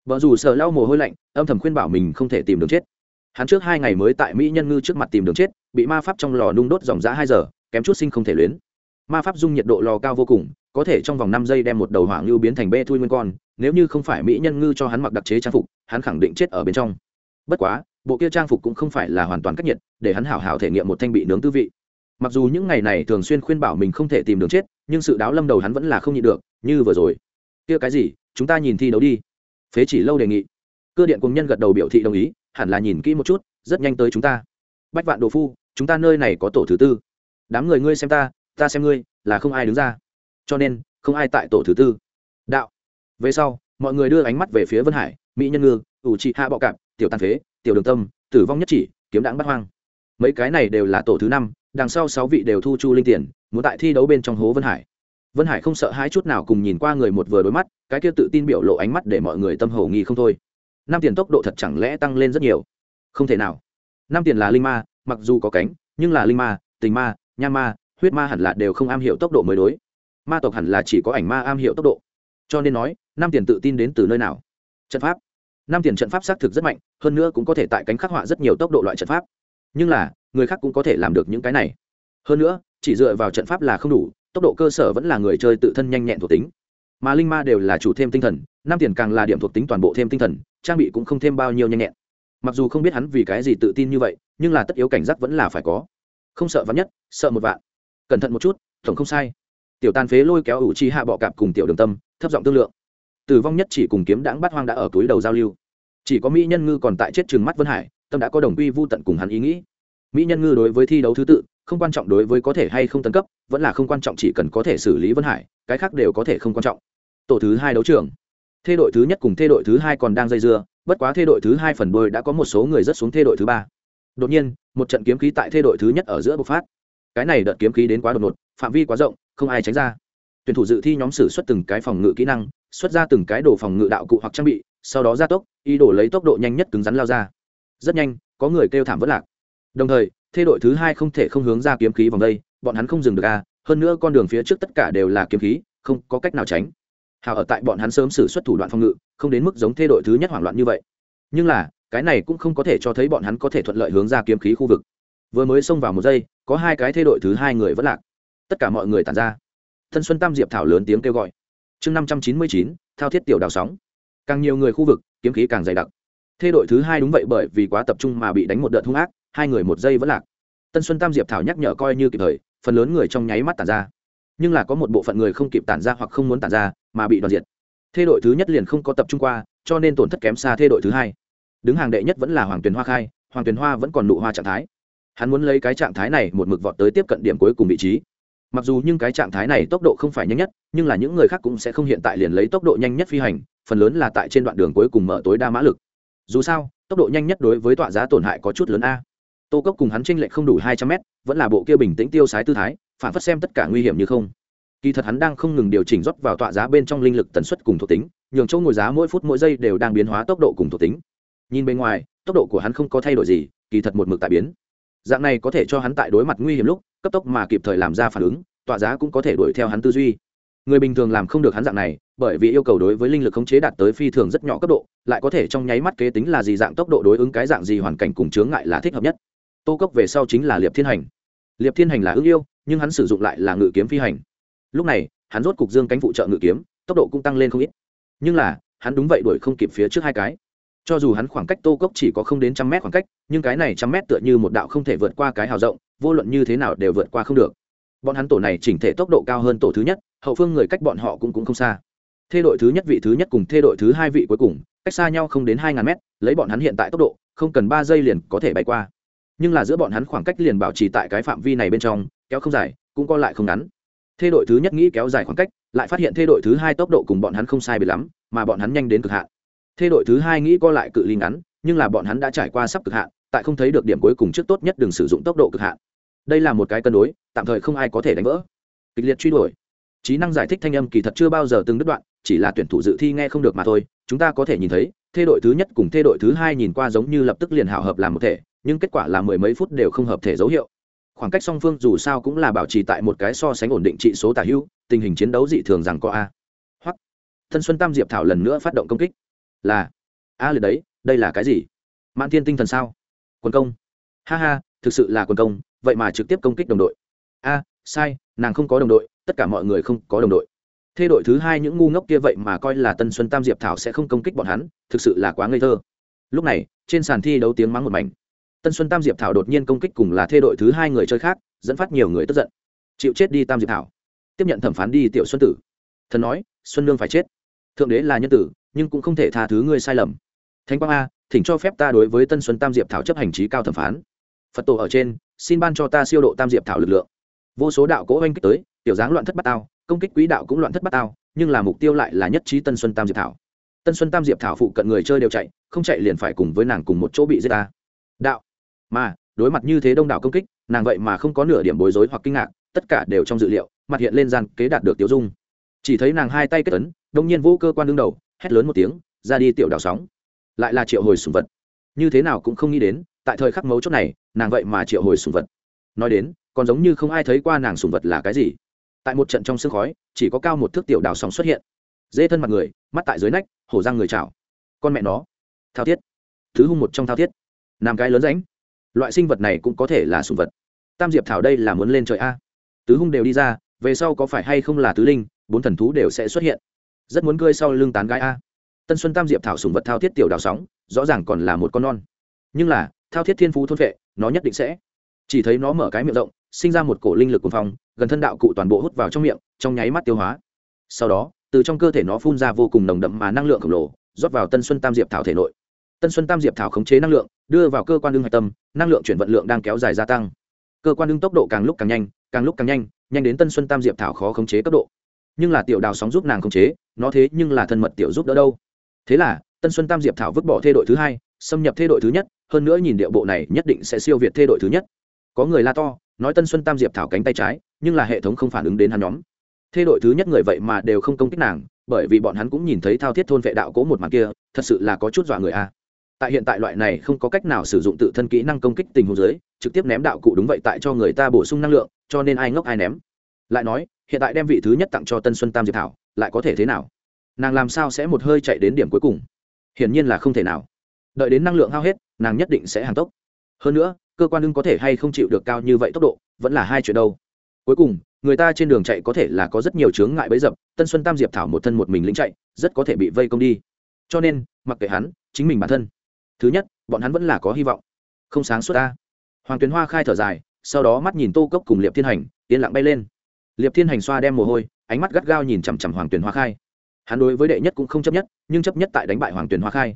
Vợ dù sợ lau mồ hôi lạnh, âm thầm khuyên bảo mình không thể tìm đường chết. Hắn trước hai ngày mới tại mỹ nhân ngư trước mặt tìm đường chết, bị ma pháp trong lò nung đốt dòng dã hai giờ, kém chút sinh không thể luyến. Ma pháp dung nhiệt độ lò cao vô cùng có thể trong vòng năm giây đem một đầu hỏa ngưu biến thành bê thui nguyên con, nếu như không phải mỹ nhân ngư cho hắn mặc đặc chế trang phục, hắn khẳng định chết ở bên trong. Bất quá, bộ kia trang phục cũng không phải là hoàn toàn cách nhiệt, để hắn hảo hảo thể nghiệm một thanh bị nướng tư vị. Mặc dù những ngày này thường xuyên khuyên bảo mình không thể tìm đường chết, nhưng sự đáo lâm đầu hắn vẫn là không nhịn được, như vừa rồi. Kia cái gì, chúng ta nhìn thi đấu đi. Phế chỉ lâu đề nghị. Cơ điện cùng nhân gật đầu biểu thị đồng ý, hẳn là nhìn kỹ một chút, rất nhanh tới chúng ta. Bách vạn đồ phu, chúng ta nơi này có tổ thứ tư. Đám người ngươi xem ta ta xem ngươi, là không ai đứng ra cho nên không ai tại tổ thứ tư. Đạo. Về sau, mọi người đưa ánh mắt về phía vân hải, mỹ nhân ngư, ủ trị hạ bọ cạp, tiểu tàn phế, tiểu đường tâm, tử vong nhất chỉ, kiếm đáng bắt hoang. Mấy cái này đều là tổ thứ năm, đằng sau sáu vị đều thu chu linh tiền, muốn tại thi đấu bên trong hố vân hải. Vân hải không sợ hai chút nào cùng nhìn qua người một vừa đối mắt, cái kia tự tin biểu lộ ánh mắt để mọi người tâm hổ nghi không thôi. Năm tiền tốc độ thật chẳng lẽ tăng lên rất nhiều? Không thể nào. Năm tiền là linh ma, mặc dù có cánh, nhưng là linh ma, tình ma, nham ma, huyết ma hẳn là đều không am hiểu tốc độ mới đối ma tộc hẳn là chỉ có ảnh ma am hiểu tốc độ. Cho nên nói, năm tiền tự tin đến từ nơi nào? Trận pháp. Năm tiền trận pháp xác thực rất mạnh, hơn nữa cũng có thể tại cánh khắc họa rất nhiều tốc độ loại trận pháp. Nhưng là, người khác cũng có thể làm được những cái này. Hơn nữa, chỉ dựa vào trận pháp là không đủ, tốc độ cơ sở vẫn là người chơi tự thân nhanh nhẹn thuộc tính. Mà linh ma đều là chủ thêm tinh thần, năm tiền càng là điểm thuộc tính toàn bộ thêm tinh thần, trang bị cũng không thêm bao nhiêu nhanh nhẹn. Mặc dù không biết hắn vì cái gì tự tin như vậy, nhưng là tất yếu cảnh giác vẫn là phải có. Không sợ vắn nhất, sợ một vạn. Cẩn thận một chút, tổng không sai tiểu tàn phế lôi kéo ủ chi hạ bọ cạp cùng tiểu đường tâm, thấp giọng tương lượng. Tử vong nhất chỉ cùng kiếm đãng bắt hoang đã ở túi đầu giao lưu. Chỉ có mỹ nhân ngư còn tại chết trừng mắt vân hải, tâm đã có đồng quy vô tận cùng hắn ý nghĩ. Mỹ nhân ngư đối với thi đấu thứ tự, không quan trọng đối với có thể hay không tấn cấp, vẫn là không quan trọng chỉ cần có thể xử lý vân hải, cái khác đều có thể không quan trọng. Tổ thứ hai đấu trường. Thê đội thứ nhất cùng thê đội thứ hai còn đang dây dưa, bất quá thê đội thứ hai phần đôi đã có một số người rất xuống thê đội thứ ba. Đột nhiên, một trận kiếm khí tại thê đội thứ nhất ở giữa bộc phát. Cái này đợt kiếm khí đến quá đột ngột, phạm vi quá rộng không ai tránh ra. Tuyển thủ dự thi nhóm xử xuất từng cái phòng ngự kỹ năng, xuất ra từng cái đồ phòng ngự đạo cụ hoặc trang bị, sau đó ra tốc, ý đồ lấy tốc độ nhanh nhất cứng rắn lao ra. Rất nhanh, có người kêu thảm vất lạc. Đồng thời thê đội thứ hai không thể không hướng ra kiếm khí vòng đây, bọn hắn không dừng được a hơn nữa con đường phía trước tất cả đều là kiếm khí, không có cách nào tránh. Hào ở tại bọn hắn sớm xử xuất thủ đoạn phòng ngự, không đến mức giống thê đội thứ nhất hoảng loạn như vậy. Nhưng là, cái này cũng không có thể cho thấy bọn hắn có thể thuận lợi hướng ra kiếm khí khu vực. Vừa mới xông vào một giây, có hai cái thê đội thứ hai người vẫn lạc tất cả mọi người tàn ra. Thân xuân tam diệp thảo lớn tiếng kêu gọi. Chương năm trăm chín mươi chín, thao thiết tiểu đào sóng. Càng nhiều người khu vực, kiếm khí càng dày đặc. Thê đội thứ hai đúng vậy bởi vì quá tập trung mà bị đánh một đợt hung ác, hai người một giây vẫn lạc. Tân xuân tam diệp thảo nhắc nhở coi như kịp thời, phần lớn người trong nháy mắt tàn ra. Nhưng là có một bộ phận người không kịp tản ra hoặc không muốn tản ra, mà bị đoàn diệt. Thê đội thứ nhất liền không có tập trung qua, cho nên tổn thất kém xa thê đội thứ hai. Đứng hàng đệ nhất vẫn là hoàng tuyền hoa khai, hoàng tuyền hoa vẫn còn nụ hoa trạng thái. Hắn muốn lấy cái trạng thái này một mực vọt tới tiếp cận điểm cuối cùng vị trí mặc dù nhưng cái trạng thái này tốc độ không phải nhanh nhất, nhưng là những người khác cũng sẽ không hiện tại liền lấy tốc độ nhanh nhất phi hành, phần lớn là tại trên đoạn đường cuối cùng mở tối đa mã lực. Dù sao, tốc độ nhanh nhất đối với tọa giá tổn hại có chút lớn a. Tô cốc cùng hắn tranh lệch không đủ hai trăm mét, vẫn là bộ kia bình tĩnh tiêu sái tư thái, phản phất xem tất cả nguy hiểm như không. Kỳ thật hắn đang không ngừng điều chỉnh rót vào tọa giá bên trong linh lực tần suất cùng thuộc tính, nhường chỗ ngồi giá mỗi phút mỗi giây đều đang biến hóa tốc độ cùng thuộc tính. Nhìn bên ngoài, tốc độ của hắn không có thay đổi gì, kỳ thật một mực tại biến dạng này có thể cho hắn tại đối mặt nguy hiểm lúc, cấp tốc mà kịp thời làm ra phản ứng, tọa giá cũng có thể đuổi theo hắn tư duy. Người bình thường làm không được hắn dạng này, bởi vì yêu cầu đối với linh lực khống chế đạt tới phi thường rất nhỏ cấp độ, lại có thể trong nháy mắt kế tính là gì dạng tốc độ đối ứng cái dạng gì hoàn cảnh cùng chướng ngại là thích hợp nhất. Tô cốc về sau chính là liệp thiên hành. Liệp thiên hành là ưng yêu, nhưng hắn sử dụng lại là ngự kiếm phi hành. Lúc này, hắn rốt cục dương cánh phụ trợ ngự kiếm, tốc độ cũng tăng lên không ít. Nhưng là, hắn đúng vậy đuổi không kịp phía trước hai cái cho dù hắn khoảng cách tô cốc chỉ có không đến trăm mét khoảng cách, nhưng cái này trăm mét tựa như một đạo không thể vượt qua cái hào rộng, vô luận như thế nào đều vượt qua không được. Bọn hắn tổ này chỉnh thể tốc độ cao hơn tổ thứ nhất, hậu phương người cách bọn họ cũng cũng không xa. Thê đội thứ nhất vị thứ nhất cùng thê đội thứ hai vị cuối cùng, cách xa nhau không đến hai ngàn mét, lấy bọn hắn hiện tại tốc độ, không cần ba giây liền có thể bay qua. Nhưng là giữa bọn hắn khoảng cách liền bảo trì tại cái phạm vi này bên trong, kéo không dài, cũng co lại không ngắn. Thê đội thứ nhất nghĩ kéo dài khoảng cách, lại phát hiện thê đội thứ hai tốc độ cùng bọn hắn không sai bị lắm, mà bọn hắn nhanh đến cực hạn thê đội thứ hai nghĩ co lại cự ly ngắn, nhưng là bọn hắn đã trải qua sắp cực hạn, tại không thấy được điểm cuối cùng trước tốt nhất đừng sử dụng tốc độ cực hạn. Đây là một cái cân đối, tạm thời không ai có thể đánh vỡ. Kịch liệt truy đuổi. Trí năng giải thích thanh âm kỳ thật chưa bao giờ từng đứt đoạn, chỉ là tuyển thủ dự thi nghe không được mà thôi, chúng ta có thể nhìn thấy thê đội thứ nhất cùng thê đội thứ hai nhìn qua giống như lập tức liền hào hợp làm một thể, nhưng kết quả là mười mấy phút đều không hợp thể dấu hiệu. Khoảng cách song phương dù sao cũng là bảo trì tại một cái so sánh ổn định trị số tả hữu tình hình chiến đấu dị thường rằng có a. Hoặc, thân xuân tam diệp thảo lần nữa phát động công kích là, a liệt đấy, đây là cái gì? Mãn thiên tinh thần sao? Quân công. Ha ha, thực sự là quân công, vậy mà trực tiếp công kích đồng đội. A, sai, nàng không có đồng đội, tất cả mọi người không có đồng đội. Thê đội thứ hai những ngu ngốc kia vậy mà coi là tân xuân tam diệp thảo sẽ không công kích bọn hắn, thực sự là quá ngây thơ. Lúc này, trên sàn thi đấu tiếng mắng một mảnh. Tân xuân tam diệp thảo đột nhiên công kích cùng là thê đội thứ hai người chơi khác, dẫn phát nhiều người tức giận. Chịu chết đi tam diệp thảo. Tiếp nhận thẩm phán đi tiểu xuân tử. Thần nói, xuân nương phải chết. Thượng đế là nhân tử nhưng cũng không thể tha thứ ngươi sai lầm. Thánh quang a, thỉnh cho phép ta đối với tân xuân tam diệp thảo chấp hành trí cao thẩm phán. Phật tổ ở trên, xin ban cho ta siêu độ tam diệp thảo lực lượng. Vô số đạo cố oanh kích tới, tiểu dáng loạn thất bát tao, công kích quý đạo cũng loạn thất bát tao, nhưng là mục tiêu lại là nhất trí tân xuân tam diệp thảo. Tân xuân tam diệp thảo phụ cận người chơi đều chạy, không chạy liền phải cùng với nàng cùng một chỗ bị giết ta. Đạo. Mà, đối mặt như thế đông đảo công kích, nàng vậy mà không có nửa điểm bối rối hoặc kinh ngạc, tất cả đều trong dự liệu, mặt hiện lên gian kế đạt được tiêu dung. Chỉ thấy nàng hai tay kết ấn, đông nhiên vũ cơ quan đương đầu hét lớn một tiếng, ra đi tiểu đảo sóng. Lại là triệu hồi sùng vật. Như thế nào cũng không nghĩ đến, tại thời khắc mấu chốt này, nàng vậy mà triệu hồi sùng vật. Nói đến, còn giống như không ai thấy qua nàng sùng vật là cái gì. Tại một trận trong sương khói, chỉ có cao một thước tiểu đảo sóng xuất hiện. Dê thân mặt người, mắt tại dưới nách, hổ răng người chảo. Con mẹ nó. Thao thiết. Thứ hung một trong thao thiết. Nam cái lớn ránh loại sinh vật này cũng có thể là sùng vật. Tam diệp thảo đây là muốn lên trời a. Tứ hung đều đi ra, về sau có phải hay không là tứ linh, bốn thần thú đều sẽ xuất hiện rất muốn cơi sau lưng tán gái a. Tân xuân tam diệp thảo sùng vật thao thiết tiểu đào sóng, rõ ràng còn là một con non. Nhưng là, thao thiết thiên phú thôn vệ, nó nhất định sẽ. Chỉ thấy nó mở cái miệng rộng, sinh ra một cổ linh lực cuồng phong, gần thân đạo cụ toàn bộ hút vào trong miệng, trong nháy mắt tiêu hóa. Sau đó, từ trong cơ thể nó phun ra vô cùng nồng đậm mà năng lượng khổng lồ, rót vào tân xuân tam diệp thảo thể nội. Tân xuân tam diệp thảo khống chế năng lượng, đưa vào cơ quan đương hạch tâm, năng lượng chuyển vận lượng đang kéo dài gia tăng. Cơ quan đương tốc độ càng lúc càng nhanh, càng lúc càng nhanh nhanh đến tân xuân tam diệp thảo khó khống chế cấp độ nhưng là tiểu đào sóng giúp nàng khống chế, nó thế nhưng là thân mật tiểu giúp đỡ đâu. Thế là, tân xuân tam diệp thảo vứt bỏ thê đội thứ hai, xâm nhập thê đội thứ nhất, hơn nữa nhìn điệu bộ này nhất định sẽ siêu việt thê đội thứ nhất. Có người la to, nói tân xuân tam diệp thảo cánh tay trái, nhưng là hệ thống không phản ứng đến hắn nhóm. Thê đội thứ nhất người vậy mà đều không công kích nàng, bởi vì bọn hắn cũng nhìn thấy thao thiết thôn vệ đạo cố một màn kia, thật sự là có chút dọa người a. Tại hiện tại loại này không có cách nào sử dụng tự thân kỹ năng công kích tình huống dưới, trực tiếp ném đạo cụ đúng vậy tại cho người ta bổ sung năng lượng, cho nên ai ngốc ai ném. Lại nói hiện tại đem vị thứ nhất tặng cho tân xuân tam diệp thảo, lại có thể thế nào? Nàng làm sao sẽ một hơi chạy đến điểm cuối cùng? Hiển nhiên là không thể nào. Đợi đến năng lượng hao hết, nàng nhất định sẽ hàng tốc. Hơn nữa, cơ quan lưng có thể hay không chịu được cao như vậy tốc độ, vẫn là hai chuyện đâu. Cuối cùng, người ta trên đường chạy có thể là có rất nhiều chướng ngại bấy dập, tân xuân tam diệp thảo một thân một mình lính chạy, rất có thể bị vây công đi. Cho nên, mặc kệ hắn, chính mình bản thân. Thứ nhất, bọn hắn vẫn là có hy vọng. Không sáng suốt ta. Hoàng tuyến hoa khai thở dài, sau đó mắt nhìn tô cốc cùng liệp thiên hành, yên lặng bay lên liệp thiên hành xoa đem mồ hôi, ánh mắt gắt gao nhìn chằm chằm hoàng tuyền hoa khai. Hắn đối với đệ nhất cũng không chấp nhất, nhưng chấp nhất tại đánh bại hoàng tuyền hoa khai.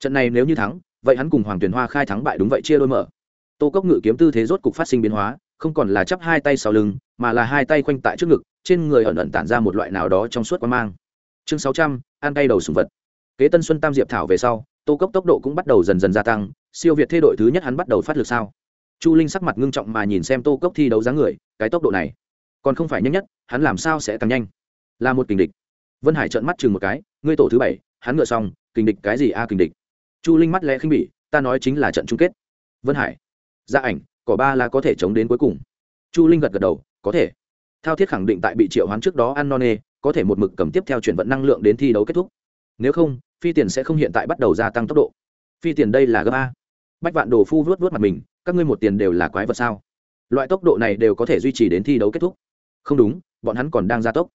Trận này nếu như thắng, vậy hắn cùng hoàng tuyền hoa khai thắng bại đúng vậy chia đôi mở. Tô cốc ngự kiếm tư thế rốt cục phát sinh biến hóa, không còn là chắp hai tay sau lưng, mà là hai tay khoanh tại trước ngực, trên người ẩn ẩn tản ra một loại nào đó trong suốt quan mang. Chương sáu trăm, ăn tay đầu sùng vật. Kế tân xuân tam diệp thảo về sau, tô cốc tốc độ cũng bắt đầu dần dần gia tăng, siêu việt thay đội thứ nhất hắn bắt đầu phát lực sao. Chu linh sắc mặt ngưng trọng mà nhìn xem tô cốc thi đấu dáng người, cái tốc độ này còn không phải nhanh nhất, hắn làm sao sẽ càng nhanh? Là một kình địch. Vân hải trợn mắt chừng một cái, ngươi tổ thứ bảy, hắn ngựa xong, kình địch cái gì a à, kình địch? Chu linh mắt lẽ khinh bỉ, ta nói chính là trận chung kết. Vân hải. Gia ảnh, cỏ ba là có thể chống đến cuối cùng. Chu linh gật gật đầu, có thể. Thao thiết khẳng định tại bị triệu hoán trước đó ăn no nê, có thể một mực cầm tiếp theo chuyển vận năng lượng đến thi đấu kết thúc. Nếu không, phi tiền sẽ không hiện tại bắt đầu gia tăng tốc độ. Phi tiền đây là gấp a. Bách vạn đồ phu vớt vớt mặt mình, các ngươi một tiền đều là quái vật sao? Loại tốc độ này đều có thể duy trì đến thi đấu kết thúc không đúng, bọn hắn còn đang gia tốc.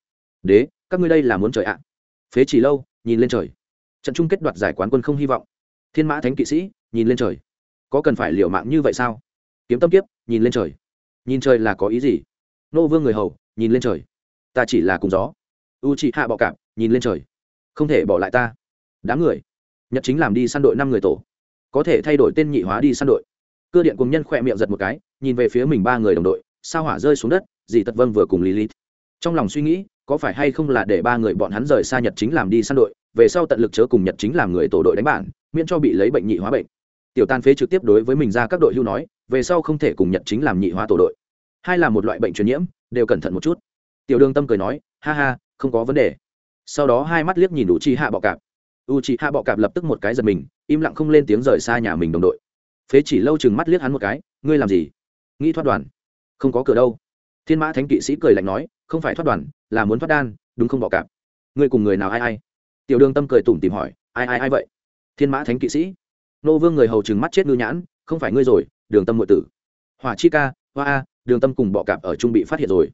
Đế, các ngươi đây là muốn trời ạ. Phế chỉ lâu, nhìn lên trời. Trận chung kết đoạt giải quán quân không hy vọng. Thiên mã thánh kỵ sĩ, nhìn lên trời. Có cần phải liều mạng như vậy sao? Kiếm tâm kiếp, nhìn lên trời. Nhìn trời là có ý gì? Nô vương người hầu, nhìn lên trời. Ta chỉ là cùng gió. U chị hạ bọ cạp, nhìn lên trời. Không thể bỏ lại ta. Đám người. Nhật chính làm đi săn đội năm người tổ. Có thể thay đổi tên nhị hóa đi săn đội. Cơ điện cùng nhân khỏe miệng giật một cái, nhìn về phía mình ba người đồng đội sao hỏa rơi xuống đất, dì tật vâng vừa cùng lý lý trong lòng suy nghĩ, có phải hay không là để ba người bọn hắn rời xa nhật chính làm đi săn đội, về sau tận lực chớ cùng nhật chính làm người tổ đội đánh bản miễn cho bị lấy bệnh nhị hóa bệnh. Tiểu tan phế trực tiếp đối với mình ra các đội hưu nói, về sau không thể cùng nhật chính làm nhị hóa tổ đội. Hai là một loại bệnh truyền nhiễm, đều cẩn thận một chút. Tiểu đương tâm cười nói, ha ha, không có vấn đề. Sau đó hai mắt liếc nhìn u chi hạ bọ cạp. U chi hạ bọ cạp lập tức một cái giật mình, im lặng không lên tiếng rời xa nhà mình đồng đội. Phế chỉ lâu chừng mắt liếc hắn một cái, ngươi làm gì? Nghĩ thoát đoàn không có cửa đâu. Thiên mã thánh kỵ sĩ cười lạnh nói, không phải thoát đoàn, là muốn thoát đan, đúng không bọ cạp? Ngươi cùng người nào ai ai? Tiểu đương tâm cười tủm tìm hỏi, ai ai ai vậy? Thiên mã thánh kỵ sĩ. Nô vương người hầu chừng mắt chết ngư nhãn, không phải ngươi rồi, đường tâm ngụy tử. Hỏa chi ca, hoa a, đường tâm cùng bọ cạp ở trung bị phát hiện rồi.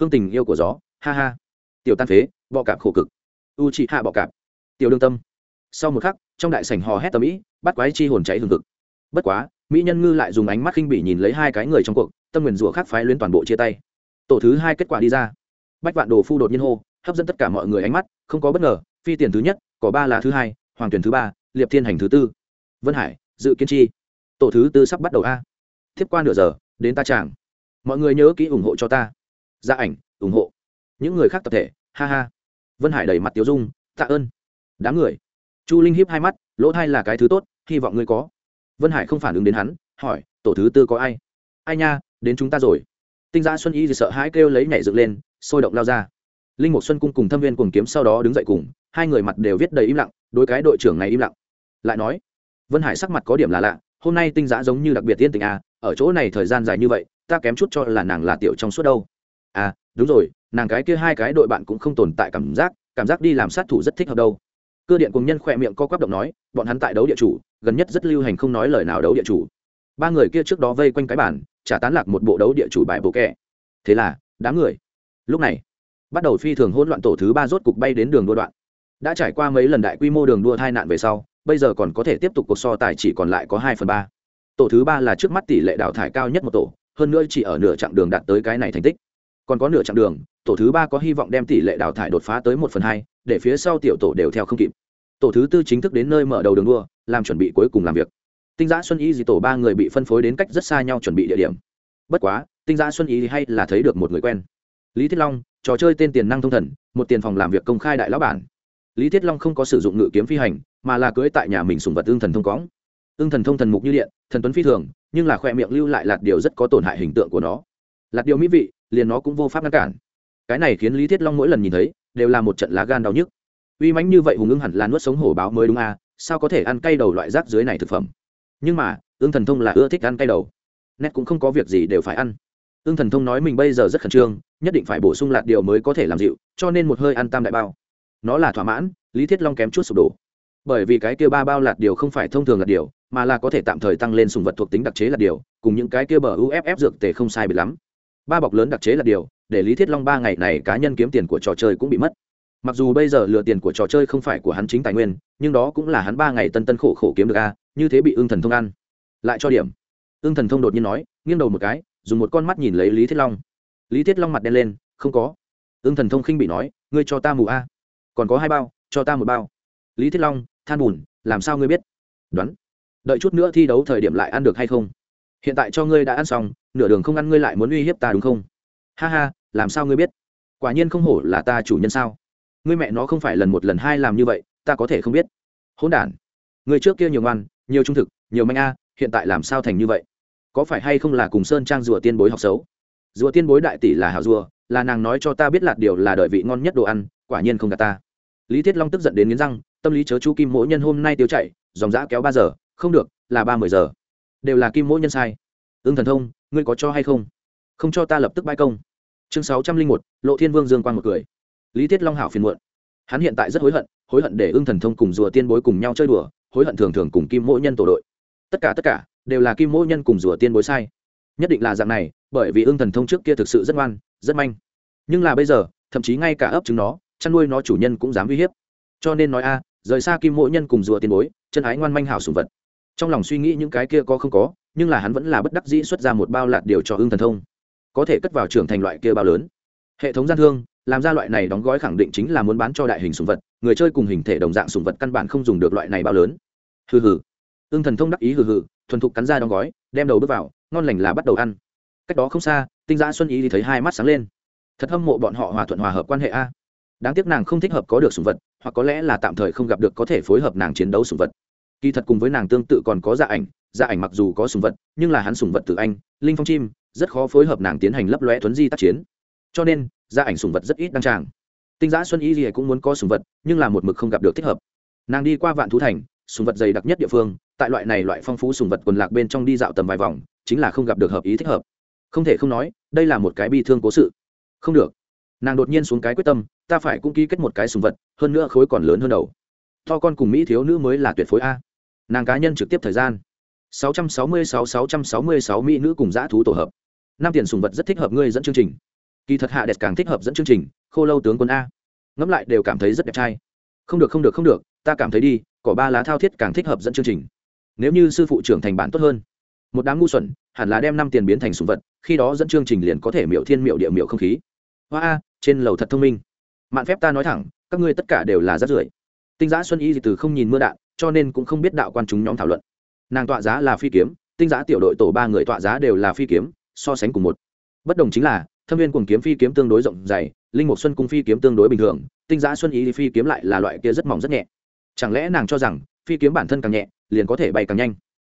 Hương tình yêu của gió, ha ha. Tiểu tan phế, bọ cạp khổ cực. U chị hạ bọ cạp. Tiểu đương tâm. Sau một khắc, trong đại sảnh hò hét tầm ĩ, bắt quái chi hồn cháy hừng cực bất quá, mỹ nhân ngư lại dùng ánh mắt khinh bỉ nhìn lấy hai cái người trong cuộc tâm nguyền rủa khác phái luyến toàn bộ chia tay. Tổ thứ hai kết quả đi ra. Bách vạn đồ phu đột nhiên hô, hấp dẫn tất cả mọi người ánh mắt, không có bất ngờ, phi tiền thứ nhất, có ba là thứ hai, hoàng tuyển thứ ba, liệp thiên hành thứ tư. Vân hải, dự kiến chi. Tổ thứ tư sắp bắt đầu a. Tiếp qua nửa giờ, đến ta chàng. Mọi người nhớ kỹ ủng hộ cho ta. Gia ảnh, ủng hộ. Những người khác tập thể, ha ha. Vân hải đầy mặt tiêu dung, tạ ơn. Đám người. Chu linh hiếp hai mắt, lỗ thai là cái thứ tốt, hy vọng ngươi có. Vân hải không phản ứng đến hắn, hỏi, tổ thứ tư có ai? Ai nha đến chúng ta rồi. Tinh giã xuân y thì sợ hãi kêu lấy nhảy dựng lên, sôi động lao ra. Linh mục xuân cung cùng thâm viên cùng kiếm sau đó đứng dậy cùng, hai người mặt đều viết đầy im lặng đôi cái đội trưởng này im lặng. Lại nói, vân hải sắc mặt có điểm là lạ, hôm nay tinh giã giống như đặc biệt tiên tình à ở chỗ này thời gian dài như vậy, ta kém chút cho là nàng là tiểu trong suốt đâu. À đúng rồi, nàng cái kia hai cái đội bạn cũng không tồn tại cảm giác cảm giác đi làm sát thủ rất thích hợp đâu. Cơ điện cùng nhân khỏe miệng co quắp động nói, bọn hắn tại đấu địa chủ, gần nhất rất lưu hành không nói lời nào đấu địa chủ. Ba người kia trước đó vây quanh cái bản trả tán lạc một bộ đấu địa chủ bài bộ kẻ thế là, đám người, lúc này, bắt đầu phi thường hỗn loạn tổ thứ ba rốt cục bay đến đường đua đoạn. Đã trải qua mấy lần đại quy mô đường đua tai nạn về sau, bây giờ còn có thể tiếp tục cuộc so tài chỉ còn lại có hai phần ba. Tổ thứ ba là trước mắt tỷ lệ đào thải cao nhất một tổ, hơn nữa chỉ ở nửa chặng đường đạt tới cái này thành tích. Còn có nửa chặng đường, tổ thứ ba có hy vọng đem tỷ lệ đào thải đột phá tới một phần hai, để phía sau tiểu tổ đều theo không kịp. Tổ thứ tư chính thức đến nơi mở đầu đường đua, làm chuẩn bị cuối cùng làm việc tinh giã xuân y dì tổ ba người bị phân phối đến cách rất xa nhau chuẩn bị địa điểm. Bất quá, tinh giã xuân y hay là thấy được một người quen. Lý thiết long, trò chơi tên tiền năng thông thần, một tiền phòng làm việc công khai đại lão bản. Lý thiết long không có sử dụng ngự kiếm phi hành, mà là cưới tại nhà mình sùng vật ương thần thông cõng. Ương thần thông thần mục như điện, thần tuấn phi thường, nhưng là khoe miệng lưu lại lạt điều rất có tổn hại hình tượng của nó. Lạt điều mỹ vị, liền nó cũng vô pháp ngăn cản. Cái này khiến lý thiết long mỗi lần nhìn thấy, đều là một trận lá gan đau nhức. Uy mãnh như vậy hùng ưng hẳn là nuốt sống hổ báo mới đúng à sao có thể ăn cay đầu loại rác dưới này thực phẩm? Nhưng mà, ương thần thông là ưa thích ăn cay đầu. Nét cũng không có việc gì đều phải ăn. Ương thần thông nói mình bây giờ rất khẩn trương, nhất định phải bổ sung lạt điều mới có thể làm dịu, cho nên một hơi ăn tam đại bao. Nó là thỏa mãn, lý thiết long kém chút sụp đổ. Bởi vì cái kia ba bao lạt điều không phải thông thường lạt điều, mà là có thể tạm thời tăng lên sùng vật thuộc tính đặc chế lạt điều, cùng những cái kia bờ uff dược tề không sai bị lắm. Ba bọc lớn đặc chế lạt điều, để lý thiết long ba ngày này cá nhân kiếm tiền của trò chơi cũng bị mất. Mặc dù bây giờ lừa tiền của trò chơi không phải của hắn chính tài nguyên, nhưng đó cũng là hắn ba ngày tân tân khổ khổ kiếm được a như thế bị ương thần thông ăn. Lại cho điểm. Ương thần thông đột nhiên nói, nghiêng đầu một cái, dùng một con mắt nhìn lấy lý thiết long. Lý thiết long mặt đen lên, không có. Ương thần thông khinh bị nói, ngươi cho ta mù a. Còn có hai bao, cho ta một bao. Lý thiết long, than bùn, làm sao ngươi biết? Đoán. Đợi chút nữa thi đấu thời điểm lại ăn được hay không? Hiện tại cho ngươi đã ăn xong, nửa đường không ăn ngươi lại muốn uy hiếp ta đúng không? Ha ha, làm sao ngươi biết? Quả nhiên không hổ là ta chủ nhân sao? Ngươi mẹ nó không phải lần một lần hai làm như vậy, ta có thể không biết. Hỗn đản người trước kia nhiều ngoan nhiều trung thực, nhiều manh a, hiện tại làm sao thành như vậy? Có phải hay không là cùng sơn trang rùa tiên bối học xấu? Rùa tiên bối đại tỷ là hảo rùa, là nàng nói cho ta biết lạt điều là đợi vị ngon nhất đồ ăn, quả nhiên không gạt ta. Lý thiết long tức giận đến nghiến răng, tâm lý chớ chú kim mỗi nhân hôm nay tiêu chạy dòng giã kéo ba giờ, không được, là ba mười giờ. Đều là kim mỗi nhân sai. Ưng thần thông, ngươi có cho hay không? Không cho ta lập tức bãi công. Chương sáu trăm linh một, lộ thiên vương dương quang một cười. Lý thiết long hảo phiền muộn. Hắn hiện tại rất hối hận hối hận để ưng thần thông cùng rùa tiên bối cùng nhau chơi đùa hối hận thường thường cùng kim mỗi nhân tổ đội. Tất cả tất cả đều là kim mỗi nhân cùng rùa tiên bối sai. Nhất định là dạng này, bởi vì ưng thần thông trước kia thực sự rất ngoan, rất manh. Nhưng là bây giờ, thậm chí ngay cả ấp trứng nó, chăn nuôi nó chủ nhân cũng dám uy hiếp. Cho nên nói a, rời xa kim mỗi nhân cùng rùa tiền bối, chân ái ngoan manh hảo sùng vật. Trong lòng suy nghĩ những cái kia có không có, nhưng là hắn vẫn là bất đắc dĩ xuất ra một bao lạt điều cho ưng thần thông. Có thể cất vào trưởng thành loại kia bao lớn. Hệ thống gian thương, làm ra loại này đóng gói khẳng định chính là muốn bán cho đại hình sùng vật, người chơi cùng hình thể đồng dạng sùng vật căn bản không dùng được loại này bao lớn hừ hừ. Ưng thần thông đắc ý hừ hừ, thuần thục cắn ra đóng gói, đem đầu bước vào, ngon lành là bắt đầu ăn. Cách đó không xa, tinh giã xuân ý thì thấy hai mắt sáng lên. Thật hâm mộ bọn họ hòa thuận hòa hợp quan hệ a. Đáng tiếc nàng không thích hợp có được sùng vật, hoặc có lẽ là tạm thời không gặp được có thể phối hợp nàng chiến đấu sùng vật. Kỳ thật cùng với nàng tương tự còn có dạ ảnh dạ ảnh mặc dù có sùng vật, nhưng là hắn sùng vật từ anh, linh phong chim, rất khó phối hợp nàng tiến hành lấp lóe thuấn di tác chiến. Cho nên dạ ảnh sùng vật rất ít đăng tràng. Tinh giã xuân y gì cũng muốn có sùng vật, nhưng là một mực không gặp được thích hợp. Nàng đi qua vạn thú thành sùng vật dày đặc nhất địa phương, tại loại này loại phong phú sùng vật quần lạc bên trong đi dạo tầm vài vòng, chính là không gặp được hợp ý thích hợp. Không thể không nói, đây là một cái bi thương cố sự. Không được. Nàng đột nhiên xuống cái quyết tâm, ta phải cũng ký kết một cái sùng vật, hơn nữa khối còn lớn hơn đầu. To con cùng mỹ thiếu nữ mới là tuyệt phối a. Nàng cá nhân trực tiếp thời gian. 666-666 mỹ nữ cùng dã thú tổ hợp. Năm tiền sùng vật rất thích hợp ngươi dẫn chương trình. Kỳ thật hạ đẹp càng thích hợp dẫn chương trình, khô lâu tướng quân a. Ngẫm lại đều cảm thấy rất đẹp trai không được không được không được, ta cảm thấy đi, cỏ ba lá thao thiết càng thích hợp dẫn chương trình. Nếu như sư phụ trưởng thành bản tốt hơn. Một đám ngu xuẩn, hẳn là đem năm tiền biến thành sùng vật, khi đó dẫn chương trình liền có thể miệu thiên miệu địa miệu không khí. Hoa a, trên lầu thật thông minh. Mạn phép ta nói thẳng, các ngươi tất cả đều là rát rưởi. Tinh giã xuân y từ không nhìn mưa đạn, cho nên cũng không biết đạo quan chúng nhóm thảo luận. Nàng tọa giá là phi kiếm, tinh giã tiểu đội tổ ba người tọa giá đều là phi kiếm, so sánh cùng một. Bất đồng chính là, thâm viên cùng kiếm phi kiếm tương đối rộng dày linh mục xuân cung phi kiếm tương đối bình thường tinh giã xuân ý phi kiếm lại là loại kia rất mỏng rất nhẹ. Chẳng lẽ nàng cho rằng phi kiếm bản thân càng nhẹ, liền có thể bay càng nhanh?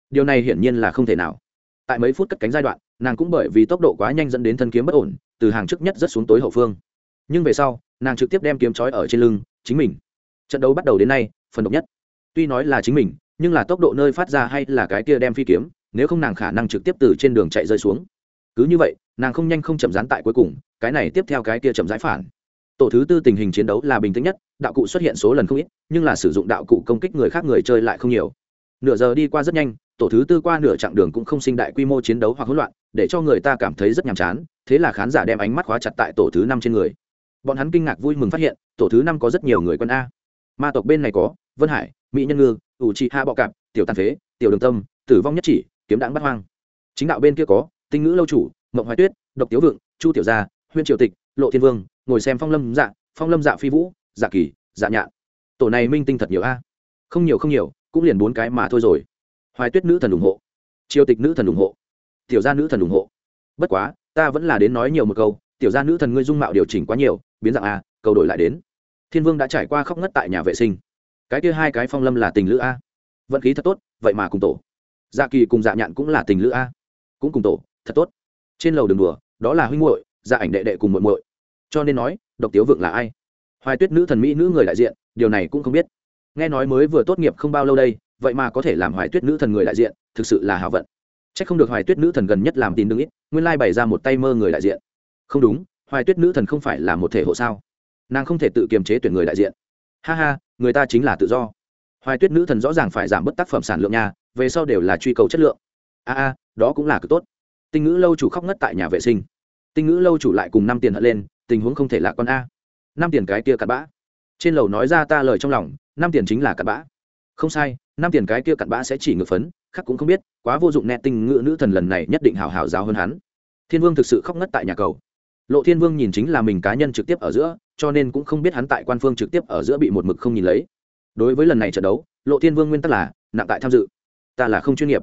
Điều này hiển nhiên là không thể nào. Tại mấy phút cất cánh giai đoạn, nàng cũng bởi vì tốc độ quá nhanh dẫn đến thân kiếm bất ổn, từ hàng trước nhất rất xuống tối hậu phương. Nhưng về sau, nàng trực tiếp đem kiếm trói ở trên lưng, chính mình. Trận đấu bắt đầu đến nay, phần độc nhất. Tuy nói là chính mình, nhưng là tốc độ nơi phát ra hay là cái kia đem phi kiếm, nếu không nàng khả năng trực tiếp từ trên đường chạy rơi xuống. Cứ như vậy, nàng không nhanh không chậm dán tại cuối cùng, cái này tiếp theo cái kia chậm rãi phản tổ thứ tư tình hình chiến đấu là bình tĩnh nhất, đạo cụ xuất hiện số lần không ít, nhưng là sử dụng đạo cụ công kích người khác người chơi lại không nhiều. Nửa giờ đi qua rất nhanh, tổ thứ tư qua nửa chặng đường cũng không sinh đại quy mô chiến đấu hoặc hỗn loạn, để cho người ta cảm thấy rất nhàm chán, thế là khán giả đem ánh mắt khóa chặt tại tổ thứ năm trên người. Bọn hắn kinh ngạc vui mừng phát hiện, tổ thứ năm có rất nhiều người quân a. Ma tộc bên này có, vân hải, mỹ nhân ngư, ủ trị hạ bọ cạp, tiểu tàn phế, tiểu đường tâm, tử vong nhất chỉ, kiếm đãng bắt hoang. Chính đạo bên kia có, tinh ngữ lâu chủ, mộng hoài tuyết, độc tiếu vượng, chu tiểu gia, huyên triều tịch, lộ thiên vương ngồi xem phong lâm dạ phong lâm dạ phi vũ dạ kỳ dạ nhạn. Tổ này minh tinh thật nhiều a. Không nhiều không nhiều, cũng liền bốn cái mà thôi rồi. Hoài tuyết nữ thần ủng hộ. Triều tịch nữ thần ủng hộ. Tiểu gia nữ thần ủng hộ. Bất quá, ta vẫn là đến nói nhiều một câu, tiểu gia nữ thần ngươi dung mạo điều chỉnh quá nhiều, biến dạng a, cầu đổi lại đến. Thiên vương đã trải qua khóc ngất tại nhà vệ sinh. Cái kia hai cái phong lâm là tình lữ a. Vận khí thật tốt, vậy mà cùng tổ. Dạ kỳ cùng dạ nhạn cũng là tình lữ a. Cũng cùng tổ, thật tốt. Trên lầu đường đùa, đó là huynh muội dạ ảnh đệ đệ cùng muội muội cho nên nói, độc tiếu vượng là ai? Hoài tuyết nữ thần mỹ nữ người đại diện, điều này cũng không biết. Nghe nói mới vừa tốt nghiệp không bao lâu đây, vậy mà có thể làm hoài tuyết nữ thần người đại diện, thực sự là hào vận. C h ắ c không được hoài tuyết nữ thần gần nhất làm tin đương ít, nguyên lai bày ra một tay mơ người đại diện. Không đúng, hoài tuyết nữ thần không phải là một thể hộ sao? Nàng không thể tự kiềm chế tuyển người đại diện. Ha ha, người ta chính là tự do. Hoài tuyết nữ thần rõ ràng phải giảm bớt tác phẩm sản lượng nhà về sau đều là truy cầu chất lượng. A a, đó cũng là cực tốt. Tinh ngữ lâu chủ khóc ngất tại nhà vệ sinh. Tinh ngữ lâu chủ lại cùng năm tiền hận lên tình huống không thể là con a. Năm tiền cái kia cặn bã. Trên lầu nói ra ta lời trong lòng, năm tiền chính là cặn bã. Không sai, năm tiền cái kia cặn bã sẽ chỉ ngược phấn, khác cũng không biết, quá vô dụng nẹ tinh ngữ nữ thần lần này nhất định hào hào giáo hơn hắn. Thiên vương thực sự khóc ngất tại nhà cầu. Lộ thiên vương nhìn chính là mình cá nhân trực tiếp ở giữa, cho nên cũng không biết hắn tại quan phương trực tiếp ở giữa bị một mực không nhìn lấy. Đối với lần này trận đấu, lộ thiên vương nguyên tắc là, nặng tại tham dự. Ta là không chuyên nghiệp.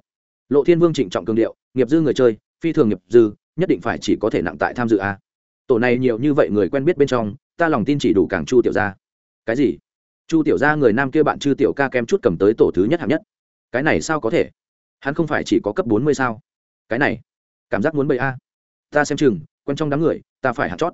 Lộ thiên vương trịnh trọng cương điệu, nghiệp dư người chơi, phi thường nghiệp dư, nhất định phải chỉ có thể nặng tại tham dự a tổ này nhiều như vậy người quen biết bên trong, ta lòng tin chỉ đủ càng chu tiểu gia. cái gì? Chu tiểu gia người nam kia bạn chư tiểu ca kem chút cầm tới tổ thứ nhất hạng nhất. Cái này sao có thể? Hắn không phải chỉ có cấp bốn mươi sao? Cái này, cảm giác muốn bậy a. Ta xem chừng, quen trong đám người, ta phải hạt chót.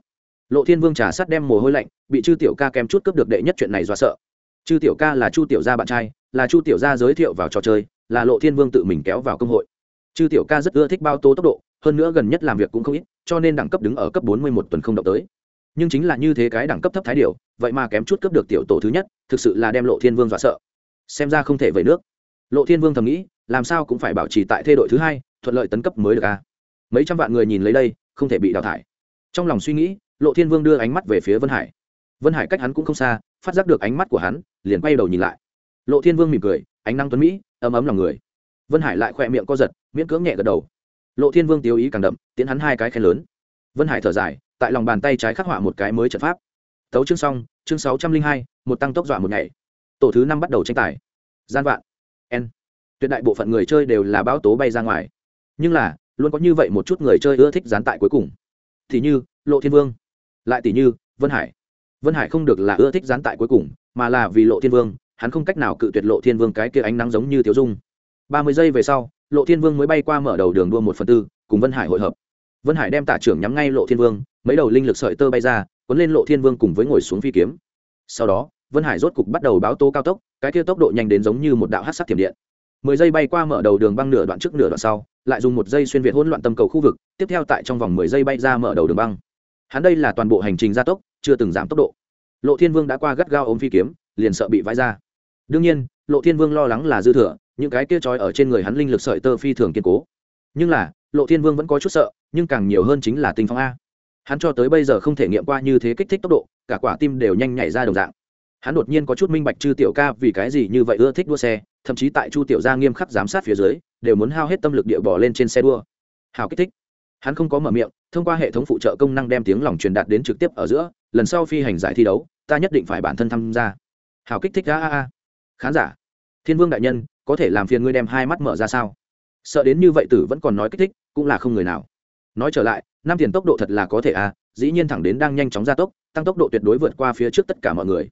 Lộ thiên vương trà sắt đem mồ hôi lạnh, bị chư tiểu ca kem chút cướp được đệ nhất chuyện này do sợ. Chư tiểu ca là chu tiểu gia bạn trai, là chu tiểu gia giới thiệu vào trò chơi, là lộ thiên vương tự mình kéo vào công hội. Chư tiểu ca rất ưa thích bao tố tốc độ hơn nữa gần nhất làm việc cũng không ít, cho nên đẳng cấp đứng ở cấp bốn mươi một tuần không động tới. Nhưng chính là như thế cái đẳng cấp thấp thái điều, vậy mà kém chút cấp được tiểu tổ thứ nhất, thực sự là đem lộ thiên vương dọa sợ. Xem ra không thể về nước. Lộ thiên vương thầm nghĩ, làm sao cũng phải bảo trì tại thê đội thứ hai, thuận lợi tấn cấp mới được a mấy trăm vạn người nhìn lấy đây, không thể bị đào thải. Trong lòng suy nghĩ, lộ thiên vương đưa ánh mắt về phía vân hải. Vân hải cách hắn cũng không xa, phát giác được ánh mắt của hắn, liền quay đầu nhìn lại. Lộ thiên vương mỉm cười, ánh năng tuấn mỹ, ấm ấm lòng người. Vân hải lại khỏe miệng co giật, miễn cưỡng nhẹ gật đầu lộ thiên vương tiêu ý càng đậm, tiến hắn hai cái khen lớn. Vân hải thở dài, tại lòng bàn tay trái khắc họa một cái mới trận pháp. Tấu chương xong, chương sáu trăm linh hai, một tăng tốc dọa một ngày. Tổ thứ năm bắt đầu tranh tài. Gian vạn. N. Tuyệt đại bộ phận người chơi đều là bão tố bay ra ngoài. Nhưng là, luôn có như vậy một chút người chơi ưa thích gián tại cuối cùng. Thì như, lộ thiên vương. Lại tỷ như, vân hải. Vân hải không được là ưa thích gián tại cuối cùng, mà là vì lộ thiên vương, hắn không cách nào cự tuyệt lộ thiên vương cái kia ánh nắng giống như tiểu dung. Ba mươi giây về sau lộ thiên vương mới bay qua mở đầu đường đua một phần tư, cùng vân hải hội hợp. Vân hải đem tả trưởng nhắm ngay lộ thiên vương, mấy đầu linh lực sợi tơ bay ra, cuốn lên lộ thiên vương cùng với ngồi xuống phi kiếm. Sau đó, vân hải rốt cục bắt đầu báo tố cao tốc, cái kia tốc độ nhanh đến giống như một đạo hát sắc thiểm điện. Mười giây bay qua mở đầu đường băng nửa đoạn trước nửa đoạn sau, lại dùng một giây xuyên việt hỗn loạn tâm cầu khu vực, tiếp theo tại trong vòng mười giây bay ra mở đầu đường băng. Hắn đây là toàn bộ hành trình gia tốc, chưa từng giảm tốc độ. Lộ thiên vương đã qua gắt gao ôm phi kiếm, liền sợ bị vãi ra. Đương nhiên, lộ thiên vương lo lắng là dư thừa những cái kia trói ở trên người hắn linh lực sợi tơ phi thường kiên cố. Nhưng là, lộ thiên vương vẫn có chút sợ, nhưng càng nhiều hơn chính là tinh phong a. Hắn cho tới bây giờ không thể nghiệm qua như thế kích thích tốc độ, cả quả tim đều nhanh nhảy ra đồng dạng. Hắn đột nhiên có chút minh bạch chư tiểu ca vì cái gì như vậy ưa thích đua xe, thậm chí tại chu tiểu gia nghiêm khắc giám sát phía dưới, đều muốn hao hết tâm lực địa bỏ lên trên xe đua. Hào kích thích. Hắn không có mở miệng, thông qua hệ thống phụ trợ công năng đem tiếng lòng truyền đạt đến trực tiếp ở giữa, lần sau phi hành giải thi đấu, ta nhất định phải bản thân tham gia. Hào kích thích, a a a. Khán giả. Thiên vương đại nhân có thể làm phiền ngươi đem hai mắt mở ra sao? Sợ đến như vậy tử vẫn còn nói kích thích, cũng là không người nào. Nói trở lại, năm tiền tốc độ thật là có thể à? dĩ nhiên thẳng đến đang nhanh chóng gia tốc, tăng tốc độ tuyệt đối vượt qua phía trước tất cả mọi người.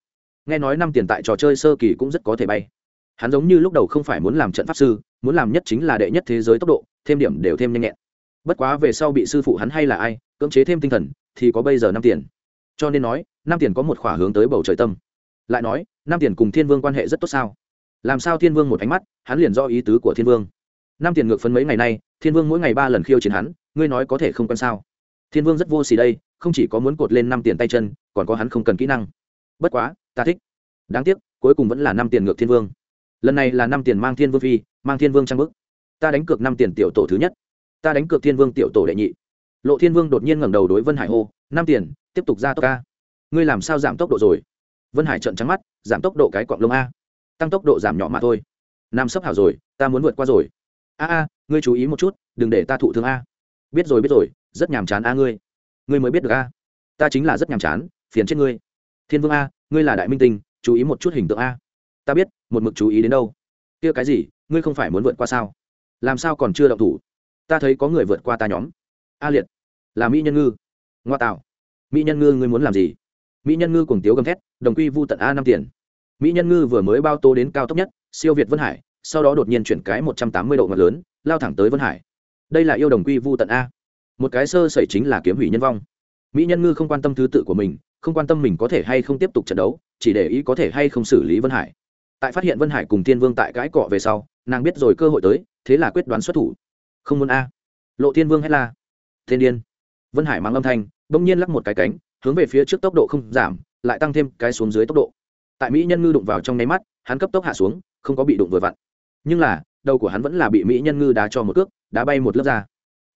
Nghe nói năm tiền tại trò chơi sơ kỳ cũng rất có thể bay. Hắn giống như lúc đầu không phải muốn làm trận pháp sư, muốn làm nhất chính là đệ nhất thế giới tốc độ, thêm điểm đều thêm nhanh nhẹn. Bất quá về sau bị sư phụ hắn hay là ai, cưỡng chế thêm tinh thần, thì có bây giờ năm tiền. Cho nên nói, năm tiền có một khỏa hướng tới bầu trời tâm. Lại nói, năm tiền cùng thiên vương quan hệ rất tốt sao? Làm sao thiên vương một ánh mắt, hắn liền do ý tứ của thiên vương. Năm tiền ngược phấn mấy ngày nay, thiên vương mỗi ngày ba lần khiêu chiến hắn, ngươi nói có thể không quan sao? Thiên vương rất vô xì đây, không chỉ có muốn cột lên năm tiền tay chân, còn có hắn không cần kỹ năng. Bất quá, ta thích. Đáng tiếc, cuối cùng vẫn là năm tiền ngược thiên vương. Lần này là năm tiền mang thiên vương phi, mang thiên vương trang bức. Ta đánh cược năm tiền tiểu tổ thứ nhất. Ta đánh cược thiên vương tiểu tổ đệ nhị. Lộ thiên vương đột nhiên ngẩng đầu đối vân hải hô, năm tiền, tiếp tục ra tốc ca. Ngươi làm sao giảm tốc độ rồi? Vân hải trợn trắng mắt, giảm tốc độ cái cọng lông a tăng tốc độ giảm nhỏ mà thôi. Nam sấp hảo rồi, ta muốn vượt qua rồi. A a, ngươi chú ý một chút, đừng để ta thụ thương a. Biết rồi biết rồi, rất nhàm chán a ngươi. Ngươi mới biết được a. Ta chính là rất nhàm chán, phiền chết ngươi. Thiên vương a, ngươi là đại minh tinh, chú ý một chút hình tượng a. Ta biết, một mực chú ý đến đâu. Kia cái gì, ngươi không phải muốn vượt qua sao? Làm sao còn chưa động thủ? Ta thấy có người vượt qua ta nhóm. A liệt, là mỹ nhân ngư. Ngoa tạo, mỹ nhân ngư ngươi muốn làm gì? Mỹ nhân ngư cùng tiếu gầm thét, đồng quy vu tận a năm tiền mỹ nhân ngư vừa mới bao tô đến cao tốc nhất, siêu việt vân hải, sau đó đột nhiên chuyển cái một trăm tám mươi độ ngọt lớn, lao thẳng tới vân hải. Đây là yêu đồng quy vu tận a. Một cái sơ sẩy chính là kiếm hủy nhân vong. Mỹ nhân ngư không quan tâm thứ tự của mình, không quan tâm mình có thể hay không tiếp tục trận đấu, chỉ để ý có thể hay không xử lý vân hải. Tại phát hiện vân hải cùng tiên vương tại cãi cọ về sau, nàng biết rồi cơ hội tới, thế là quyết đoán xuất thủ. Không muốn a. Lộ tiên vương hay là thiên điên. Vân hải mang âm thanh, bỗng nhiên lắc một cái cánh, hướng về phía trước tốc độ không giảm, lại tăng thêm cái xuống dưới tốc độ tại mỹ nhân ngư đụng vào trong nháy mắt, hắn cấp tốc hạ xuống, không có bị đụng vừa vặn. Nhưng là, đầu của hắn vẫn là bị mỹ nhân ngư đá cho một cước, đá bay một lớp ra.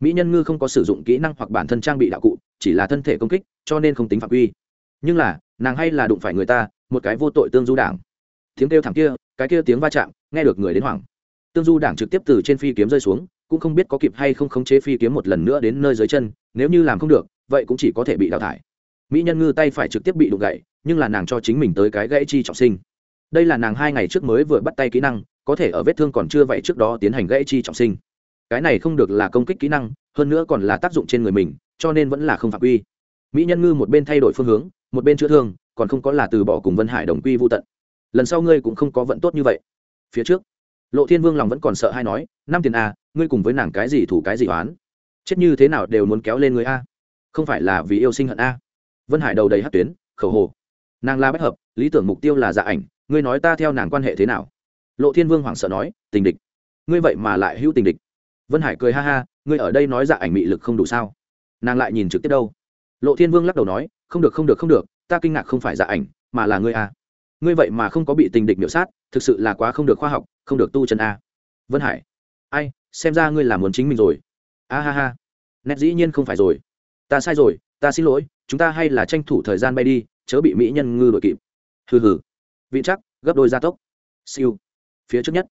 Mỹ nhân ngư không có sử dụng kỹ năng hoặc bản thân trang bị đạo cụ, chỉ là thân thể công kích, cho nên không tính phạm quy. Nhưng là, nàng hay là đụng phải người ta, một cái vô tội tương du đảng. Tiếng kêu thẳng kia, cái kia tiếng va chạm, nghe được người đến hoảng. Tương du đảng trực tiếp từ trên phi kiếm rơi xuống, cũng không biết có kịp hay không khống chế phi kiếm một lần nữa đến nơi dưới chân, nếu như làm không được, vậy cũng chỉ có thể bị đào thải. Mỹ nhân ngư tay phải trực tiếp bị đụng gậy nhưng là nàng cho chính mình tới cái gãy chi trọng sinh. Đây là nàng hai ngày trước mới vừa bắt tay kỹ năng, có thể ở vết thương còn chưa vậy trước đó tiến hành gãy chi trọng sinh. Cái này không được là công kích kỹ năng, hơn nữa còn là tác dụng trên người mình, cho nên vẫn là không phạm quy. Mỹ nhân ngư một bên thay đổi phương hướng, một bên chữa thương, còn không có là từ bỏ cùng vân hải đồng quy vô tận. Lần sau ngươi cũng không có vận tốt như vậy. Phía trước, lộ thiên vương lòng vẫn còn sợ hay nói, năm tiền a ngươi cùng với nàng cái gì thủ cái gì oán? Chết như thế nào đều muốn kéo lên người a. Không phải là vì yêu sinh hận a. Vân hải đầu đầy hát tuyến, khẩu hồ nàng la bách hợp, lý tưởng mục tiêu là dạ ảnh, ngươi nói ta theo nàng quan hệ thế nào? Lộ thiên vương hoảng sợ nói, tình địch. Ngươi vậy mà lại hữu tình địch. Vân hải cười ha ha, ngươi ở đây nói dạ ảnh mị lực không đủ sao? Nàng lại nhìn trực tiếp đâu. Lộ thiên vương lắc đầu nói, không được không được không được, ta kinh ngạc không phải dạ ảnh, mà là ngươi a ngươi vậy mà không có bị tình địch miểu sát, thực sự là quá không được khoa học, không được tu chân a. Vân hải. Ai, xem ra ngươi là muốn chính mình rồi. A ha ha. Nét dĩ nhiên không phải rồi. Ta sai rồi, ta xin lỗi, chúng ta hay là tranh thủ thời gian bay đi chớ bị mỹ nhân ngư đội kịp. Hừ hừ. Vị chắc, gấp đôi gia tốc. Siêu. Phía trước nhất,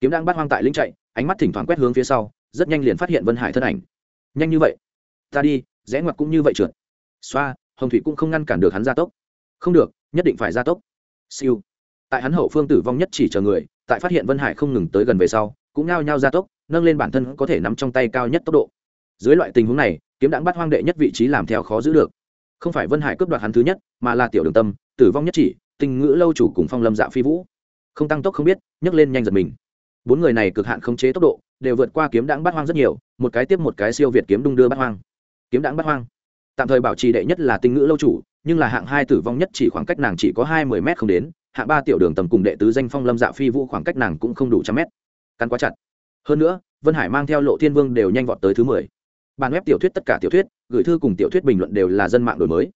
kiếm đang bắt hoang tại linh chạy, ánh mắt thỉnh thoảng quét hướng phía sau, rất nhanh liền phát hiện vân hải thân ảnh. Nhanh như vậy? Ta đi, rẽ ngoặt cũng như vậy trượt. Xoa, hồng thủy cũng không ngăn cản được hắn gia tốc. Không được, nhất định phải gia tốc. Siêu. Tại hắn hậu phương tử vong nhất chỉ chờ người, tại phát hiện vân hải không ngừng tới gần về sau, cũng ngao nhao gia tốc, nâng lên bản thân có thể nắm trong tay cao nhất tốc độ. Dưới loại tình huống này, kiếm đãng bắt hoang đệ nhất vị trí làm theo khó giữ được không phải vân hải cướp đoạt hắn thứ nhất, mà là tiểu đường tâm, tử vong nhất chỉ tình ngữ lâu chủ cùng phong lâm dạ phi vũ. Không tăng tốc không biết, nhấc lên nhanh giật mình. Bốn người này cực hạn khống chế tốc độ, đều vượt qua kiếm đãng bắt hoang rất nhiều, một cái tiếp một cái siêu việt kiếm đung đưa bắt hoang. Kiếm đãng bắt hoang. Tạm thời bảo trì đệ nhất là tinh ngữ lâu chủ, nhưng là hạng hai tử vong nhất chỉ khoảng cách nàng chỉ có hai mươi m không đến, hạng ba tiểu đường tầm cùng đệ tứ danh phong lâm dạ phi vũ khoảng cách nàng cũng không đủ trăm mét. Cắn quá chặt. Hơn nữa, vân hải mang theo lộ thiên vương đều nhanh vọt tới thứ mười bàn web tiểu thuyết tất cả tiểu thuyết, gửi thư cùng tiểu thuyết bình luận đều là dân mạng đổi mới.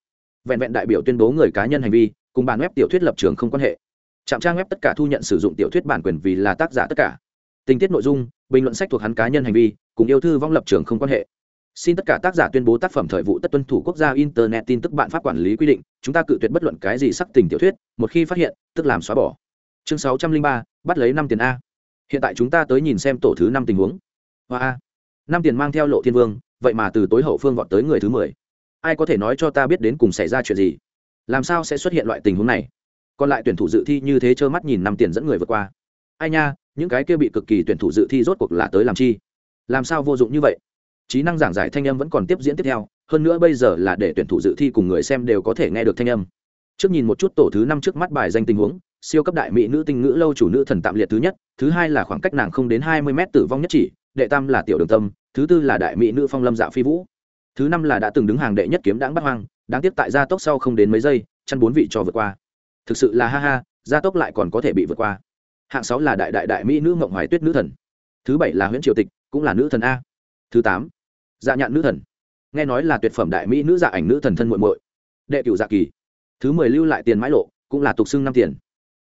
Vẹn vẹn đại biểu tuyên bố người cá nhân hành vi, cùng bàn web tiểu thuyết lập trường không quan hệ. Trạm trang web tất cả thu nhận sử dụng tiểu thuyết bản quyền vì là tác giả tất cả. Tình tiết nội dung, bình luận sách thuộc hắn cá nhân hành vi, cùng yêu thư vong lập trường không quan hệ. Xin tất cả tác giả tuyên bố tác phẩm thời vụ tất tuân thủ quốc gia internet tin tức bạn pháp quản lý quy định, chúng ta cự tuyệt bất luận cái gì sắc tình tiểu thuyết, một khi phát hiện, tức làm xóa bỏ. Chương sáu trăm linh ba, bắt lấy năm tiền a. Hiện tại chúng ta tới nhìn xem tổ thứ năm tình huống. Hoa a. Năm tiền mang theo lộ thiên vương vậy mà từ tối hậu phương vọt tới người thứ mười. Ai có thể nói cho ta biết đến cùng xảy ra chuyện gì? Làm sao sẽ xuất hiện loại tình huống này? Còn lại tuyển thủ dự thi như thế trơ mắt nhìn năm tiền dẫn người vượt qua. Ai nha, những cái kia bị cực kỳ tuyển thủ dự thi rốt cuộc là tới làm chi? Làm sao vô dụng như vậy? Trí năng giảng giải thanh âm vẫn còn tiếp diễn tiếp theo, hơn nữa bây giờ là để tuyển thủ dự thi cùng người xem đều có thể nghe được thanh âm. Trước nhìn một chút tổ thứ năm trước mắt bài danh tình huống, siêu cấp đại mỹ nữ tinh ngữ lâu chủ nữ thần tạm liệt thứ nhất, thứ hai là khoảng cách nàng không đến hai mươi m tử vong nhất chỉ, đệ tam là tiểu đường tâm thứ tư là đại mỹ nữ phong lâm dạ phi vũ. Thứ năm là đã từng đứng hàng đệ nhất kiếm đáng bắt hoang, đáng tiếc tại gia tốc sau không đến mấy giây, chăn bốn vị cho vượt qua. Thực sự là ha ha, gia tốc lại còn có thể bị vượt qua. Hạng sáu là đại đại đại mỹ nữ mộng hoài tuyết nữ thần. Thứ bảy là nguyễn triều tịch, cũng là nữ thần a. Thứ tám dạ nhạn nữ thần. Nghe nói là tuyệt phẩm đại mỹ nữ dạ ảnh nữ thần thân muội muội. Đệ cửu dạ kỳ. Thứ mười lưu lại tiền mãi lộ, cũng là tục xưng năm tiền.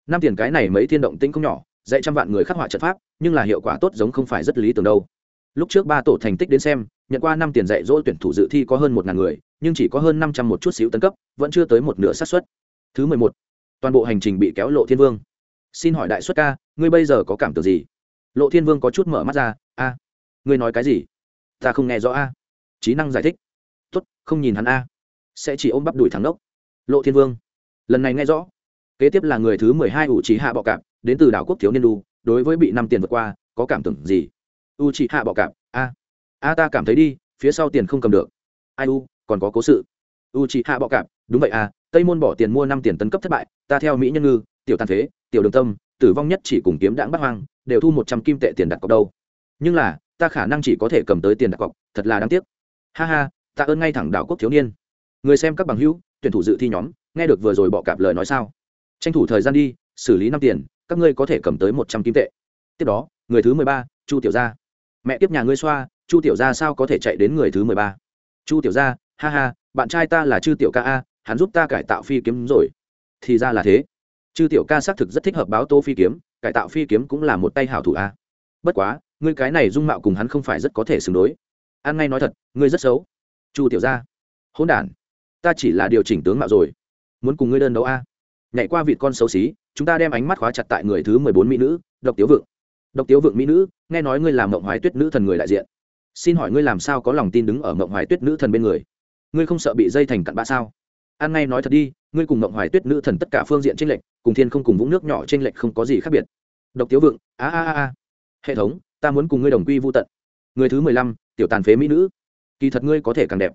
Năm tiền cái này mấy thiên động tĩnh không nhỏ, dạy trăm vạn người khắc họa trận pháp, nhưng là hiệu quả tốt giống không phải rất lý tưởng đâu lúc trước ba tổ thành tích đến xem, nhận qua năm tiền dạy dỗ tuyển thủ dự thi có hơn một ngàn người, nhưng chỉ có hơn năm trăm một chút xíu tấn cấp, vẫn chưa tới một nửa xác suất. Thứ mười một, toàn bộ hành trình bị kéo lộ thiên vương. Xin hỏi đại xuất ca, ngươi bây giờ có cảm tưởng gì? Lộ thiên vương có chút mở mắt ra, a, ngươi nói cái gì? Ta không nghe rõ a. Trí năng giải thích, tốt, không nhìn hắn a, sẽ chỉ ôm bắp đùi thắng đốc lộ thiên vương, lần này nghe rõ, kế tiếp là người thứ mười hai ủ trí hạ bọ cạp, đến từ đảo quốc thiếu niên đu, đối với bị năm tiền vượt qua, có cảm tưởng gì? U chị hạ bọ cạp. A a ta cảm thấy đi, phía sau tiền không cầm được. Ai u, còn có cố sự. U chị hạ bọ cạp, đúng vậy a tây môn bỏ tiền mua năm tiền tấn cấp thất bại, ta theo mỹ nhân ngư, tiểu tàn phế, tiểu đường tâm, tử vong nhất chỉ cùng kiếm đãng bắt hoang, đều thu một trăm kim tệ tiền đặt cọc đâu. Nhưng là, ta khả năng chỉ có thể cầm tới tiền đặt cọc, thật là đáng tiếc. Ha ha ta ơn ngay thẳng đảo quốc thiếu niên. Người xem các bằng hữu, tuyển thủ dự thi nhóm, nghe được vừa rồi bọ cạp lời nói sao? Tranh thủ thời gian đi, xử lý năm tiền, các ngươi có thể cầm tới một trăm kim tệ. Tiếp đó, người thứ mười ba, chu tiểu gia mẹ tiếp nhà ngươi xoa, chu tiểu gia sao có thể chạy đến người thứ mười ba? Chu tiểu gia, ha ha, bạn trai ta là chư tiểu ca a, hắn giúp ta cải tạo phi kiếm rồi. Thì ra là thế. Chư tiểu ca xác thực rất thích hợp báo tô phi kiếm, cải tạo phi kiếm cũng là một tay hảo thủ a. Bất quá, ngươi cái này dung mạo cùng hắn không phải rất có thể xứng đối. An ngay nói thật, ngươi rất xấu. Chu tiểu gia, hỗn đản, ta chỉ là điều chỉnh tướng mạo rồi. Muốn cùng ngươi đơn đấu a. Nhảy qua vịt con xấu xí, chúng ta đem ánh mắt khóa chặt tại người thứ mười bốn mỹ nữ, độc tiếu vượng độc tiếu vượng mỹ nữ, nghe nói ngươi làm mộng hoài tuyết nữ thần người đại diện. Xin hỏi ngươi làm sao có lòng tin đứng ở mộng hoài tuyết nữ thần bên người? Ngươi không sợ bị dây thành cặn bã sao? An ngay nói thật đi, ngươi cùng mộng hoài tuyết nữ thần tất cả phương diện tranh lệch, cùng thiên không cùng vũng nước nhỏ tranh lệch không có gì khác biệt. Độc tiếu vượng, a a a a. Hệ thống, ta muốn cùng ngươi đồng quy vô tận. Người thứ mười lăm, tiểu tàn phế mỹ nữ. Kỳ thật ngươi có thể càng đẹp.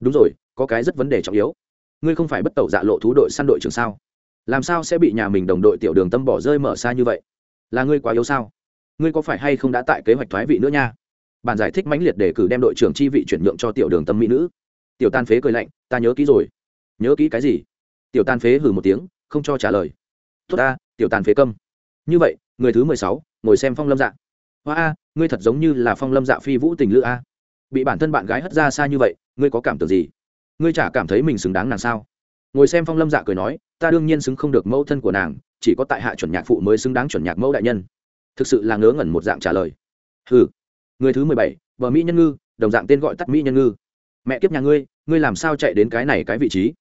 Đúng rồi, có cái rất vấn đề trọng yếu. Ngươi không phải bất tẩu dạ lộ thú đội săn đội trưởng sao? Làm sao sẽ bị nhà mình đồng đội tiểu đường tâm bỏ rơi mở xa như vậy? Là ngươi quá yếu sao? Ngươi có phải hay không đã tại kế hoạch thoái vị nữa nha? Bản giải thích mãnh liệt để cử đem đội trưởng chi vị chuyển nhượng cho tiểu đường tâm mỹ nữ. Tiểu tan phế cười lạnh, ta nhớ kỹ rồi. Nhớ kỹ cái gì? Tiểu tan phế hừ một tiếng, không cho trả lời. Tốt ta, tiểu tàn phế câm. Như vậy, người thứ mười sáu, ngồi xem phong lâm dạ. Hoa a, ngươi thật giống như là phong lâm dạ phi vũ tình lữ a. Bị bản thân bạn gái hất ra xa như vậy, ngươi có cảm tưởng gì? Ngươi chả cảm thấy mình xứng đáng nàng sao? Ngồi xem phong lâm dạ cười nói, ta đương nhiên xứng không được mẫu thân của nàng, chỉ có tại hạ chuẩn nhạc phụ mới xứng đáng chuẩn nhạc mẫu đại nhân thực sự là ngớ ngẩn một dạng trả lời. Ừ người thứ mười bảy, vợ mỹ nhân ngư, đồng dạng tên gọi tắt mỹ nhân ngư. Mẹ kiếp nhà ngươi ngươi làm sao chạy đến cái này cái vị trí?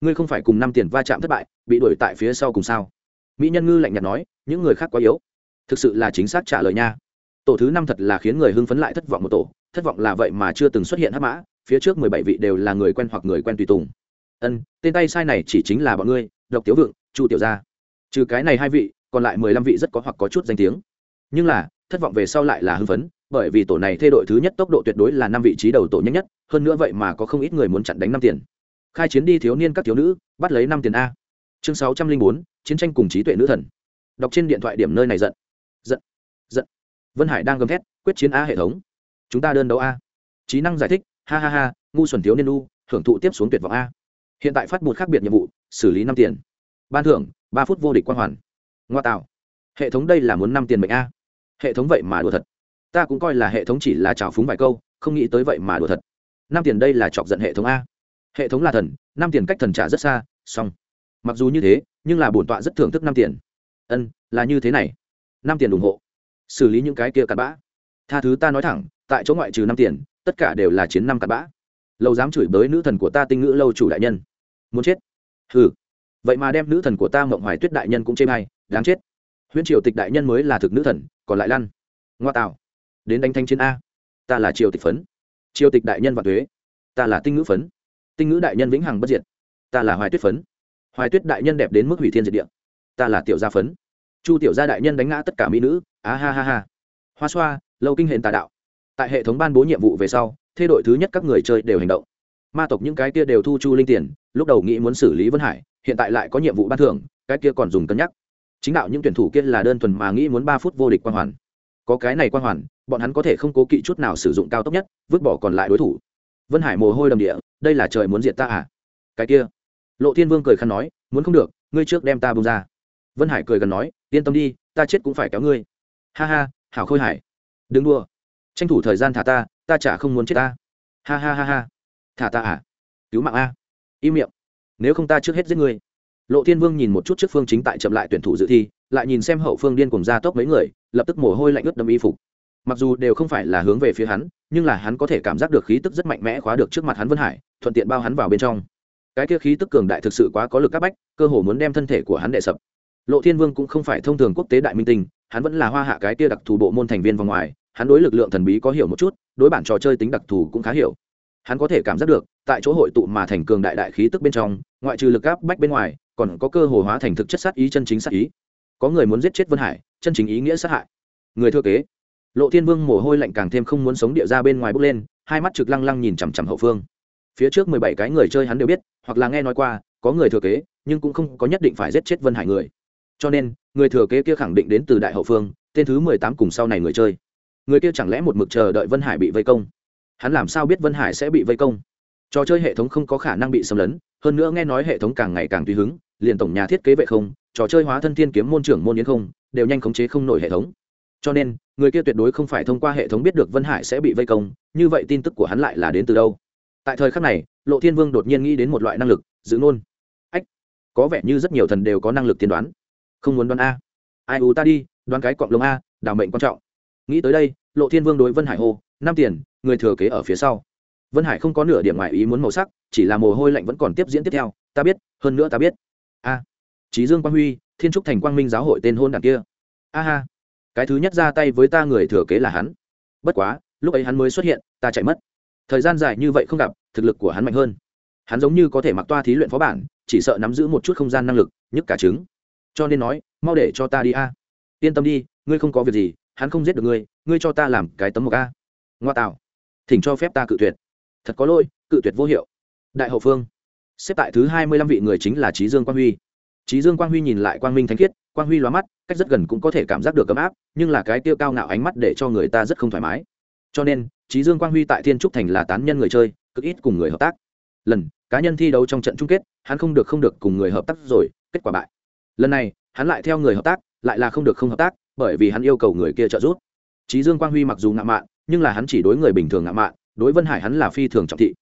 Ngươi không phải cùng năm tiền va chạm thất bại, bị đuổi tại phía sau cùng sao? Mỹ nhân ngư lạnh nhạt nói, những người khác quá yếu. Thực sự là chính xác trả lời nha. Tổ thứ năm thật là khiến người hưng phấn lại thất vọng một tổ, thất vọng là vậy mà chưa từng xuất hiện hắc mã, phía trước mười bảy vị đều là người quen hoặc người quen tùy tùng. Ân, tên tay sai này chỉ chính là bọn ngươi, độc tiểu vượng, chu tiểu gia. Trừ cái này hai vị, còn lại mười lăm vị rất có hoặc có chút danh tiếng nhưng là, thất vọng về sau lại là hưng phấn, bởi vì tổ này thay đổi thứ nhất tốc độ tuyệt đối là năm vị trí đầu tổ nhanh nhất, hơn nữa vậy mà có không ít người muốn chặn đánh năm tiền. Khai chiến đi thiếu niên các thiếu nữ, bắt lấy năm tiền a. Chương sáu trăm linh bốn, chiến tranh cùng trí tuệ nữ thần. Đọc trên điện thoại điểm nơi này giận. Giận giận. Vân hải đang gầm thét, quyết chiến a hệ thống. Chúng ta đơn đấu a. Trí năng giải thích, ha ha ha, ngu xuẩn thiếu niên u, hưởng thụ tiếp xuống tuyệt vọng a. Hiện tại phát một khác biệt nhiệm vụ, xử lý năm tiền. Ban thưởng, ba phút vô địch quan hoàn. Ngoa tạo. Hệ thống đây là muốn năm tiền mệnh a hệ thống vậy mà đùa thật. Ta cũng coi là hệ thống chỉ là trào phúng vài câu, không nghĩ tới vậy mà đùa thật. Năm tiền đây là chọc giận hệ thống a. Hệ thống là thần, năm tiền cách thần trả rất xa song mặc dù như thế, nhưng là bổn tọa rất thưởng thức năm tiền. Ân, là như thế này. Năm tiền ủng hộ. Xử lý những cái kia cặn bã. Tha thứ ta nói thẳng, tại chỗ ngoại trừ năm tiền, tất cả đều là chiến năm cặn bã. Lâu dám chửi bới nữ thần của ta tinh ngữ lâu chủ đại nhân. Muốn chết? Ừ vậy mà đem nữ thần của ta mộng hoài tuyết đại nhân cũng chê may đáng chết. Huyễn triều tịch đại nhân mới là thực nữ thần còn lại lăn. Ngoa tạo. Đến đánh thanh chiến a. Ta là triều tịch phấn. Triều tịch đại nhân và thuế. Ta là tinh ngữ phấn. Tinh ngữ đại nhân vĩnh hằng bất diệt. Ta là hoài tuyết phấn. Hoài tuyết đại nhân đẹp đến mức hủy thiên diệt địa. Ta là tiểu gia phấn. Chu tiểu gia đại nhân đánh ngã tất cả mỹ nữ. Á ha ha ha. Hoa xoa, lâu kinh hền tà đạo. Tại hệ thống ban bố nhiệm vụ về sau, thê đội thứ nhất các người chơi đều hành động. Ma tộc những cái kia đều thu chu linh tiền, lúc đầu nghĩ muốn xử lý vân hải, hiện tại lại có nhiệm vụ ban thưởng, cái kia còn dùng cân nhắc chính đạo những tuyển thủ kia là đơn thuần mà nghĩ muốn ba phút vô địch quan hoàn. Có cái này quan hoàn, bọn hắn có thể không cố kỵ chút nào sử dụng cao tốc nhất, vứt bỏ còn lại đối thủ. Vân hải mồ hôi đầm địa, đây là trời muốn diệt ta à? Cái kia. Lộ thiên vương cười khăn nói, muốn không được, ngươi trước đem ta bung ra. Vân hải cười gần nói, yên tâm đi, ta chết cũng phải kéo ngươi. Ha ha, hảo khôi hải. Đừng đua tranh thủ thời gian thả ta ta chả không muốn chết ta. Ha ha ha ha. Thả ta à? Cứu mạng a. Im miệng. Nếu không ta trước hết giết ngươi lộ thiên vương nhìn một chút trước phương chính tại chậm lại tuyển thủ dự thi, lại nhìn xem hậu phương điên cùng ra tốc mấy người, lập tức mồ hôi lạnh ướt đâm y phục. Mặc dù đều không phải là hướng về phía hắn, nhưng là hắn có thể cảm giác được khí tức rất mạnh mẽ khóa được trước mặt hắn vân hải, thuận tiện bao hắn vào bên trong. Cái kia khí tức cường đại thực sự quá có lực các bách, cơ hồ muốn đem thân thể của hắn đệ sập. Lộ thiên vương cũng không phải thông thường quốc tế đại minh tinh, hắn vẫn là hoa hạ cái kia đặc thù bộ môn thành viên vòng ngoài, hắn đối lực lượng thần bí có hiểu một chút, đối bản trò chơi tính đặc thù cũng khá hiểu. Hắn có thể cảm giác được, tại chỗ hội tụ mà thành cường đại đại khí tức bên trong, ngoại trừ lực áp bách bên ngoài còn có cơ hồ hóa thành thực chất sát ý chân chính sát ý. Có người muốn giết chết vân hải, chân chính ý nghĩa sát hại. Người thừa kế. Lộ thiên vương mồ hôi lạnh càng thêm không muốn sống địa ra bên ngoài bước lên, hai mắt trực lăng lăng nhìn chằm chằm hậu phương. Phía trước mười bảy cái người chơi hắn đều biết, hoặc là nghe nói qua, có người thừa kế, nhưng cũng không có nhất định phải giết chết vân hải người. Cho nên, người thừa kế kia khẳng định đến từ đại hậu phương, tên thứ mười tám cùng sau này người chơi. Người kia chẳng lẽ một mực chờ đợi vân hải bị vây công? Hắn làm sao biết vân hải sẽ bị vây công? Trò chơi hệ thống không có khả năng bị xâm lấn, hơn nữa nghe nói hệ thống càng ngày càng tùy hứng liền tổng nhà thiết kế vệ không, trò chơi hóa thân thiên kiếm môn trưởng môn yến không, đều nhanh khống chế không nổi hệ thống. Cho nên, người kia tuyệt đối không phải thông qua hệ thống biết được vân hải sẽ bị vây công, như vậy tin tức của hắn lại là đến từ đâu? Tại thời khắc này, lộ thiên vương đột nhiên nghĩ đến một loại năng lực giữ nôn ách, có vẻ như rất nhiều thần đều có năng lực tiên đoán. Không muốn đoán a. Ai u ta đi, đoán cái cọng lông a, đào mệnh quan trọng. Nghĩ tới đây, lộ thiên vương đối vân hải hô, năm tiền, người thừa kế ở phía sau. Vân hải không có nửa điểm ngoại ý muốn màu sắc, chỉ là mồ hôi lạnh vẫn còn tiếp diễn tiếp theo. Ta biết, hơn nữa ta biết a. Trí dương quang huy, thiên trúc thành quang minh giáo hội tên hôn đàn kia. A ha. Cái thứ nhất ra tay với ta người thừa kế là hắn. Bất quá, lúc ấy hắn mới xuất hiện, ta chạy mất. Thời gian dài như vậy không gặp, thực lực của hắn mạnh hơn. Hắn giống như có thể mặc toa thí luyện phó bản, chỉ sợ nắm giữ một chút không gian năng lực, nhức cả trứng. Cho nên nói, mau để cho ta đi a. Yên tâm đi, ngươi không có việc gì, hắn không giết được ngươi ngươi cho ta làm cái tấm một a. Ngoa tạo. Thỉnh cho phép ta cự tuyệt. Thật có lỗi, cự tuyệt vô hiệu. Đại hậu phương xếp tại thứ hai mươi lăm vị người chính là trí dương quang huy. Trí dương quang huy nhìn lại quang minh thánh khiết, quang huy loa mắt, cách rất gần cũng có thể cảm giác được ấm áp, nhưng là cái tiêu cao ngạo ánh mắt để cho người ta rất không thoải mái. Cho nên trí dương quang huy tại thiên trúc thành là tán nhân người chơi, cực ít cùng người hợp tác. Lần, cá nhân thi đấu trong trận chung kết, hắn không được không được cùng người hợp tác rồi, kết quả bại. Lần này, hắn lại theo người hợp tác, lại là không được không hợp tác, bởi vì hắn yêu cầu người kia trợ giúp. Trí dương quang huy mặc dù ngạo mạn, nhưng là hắn chỉ đối người bình thường ngạo mạn, đối vân hải hắn là phi thường trọng thị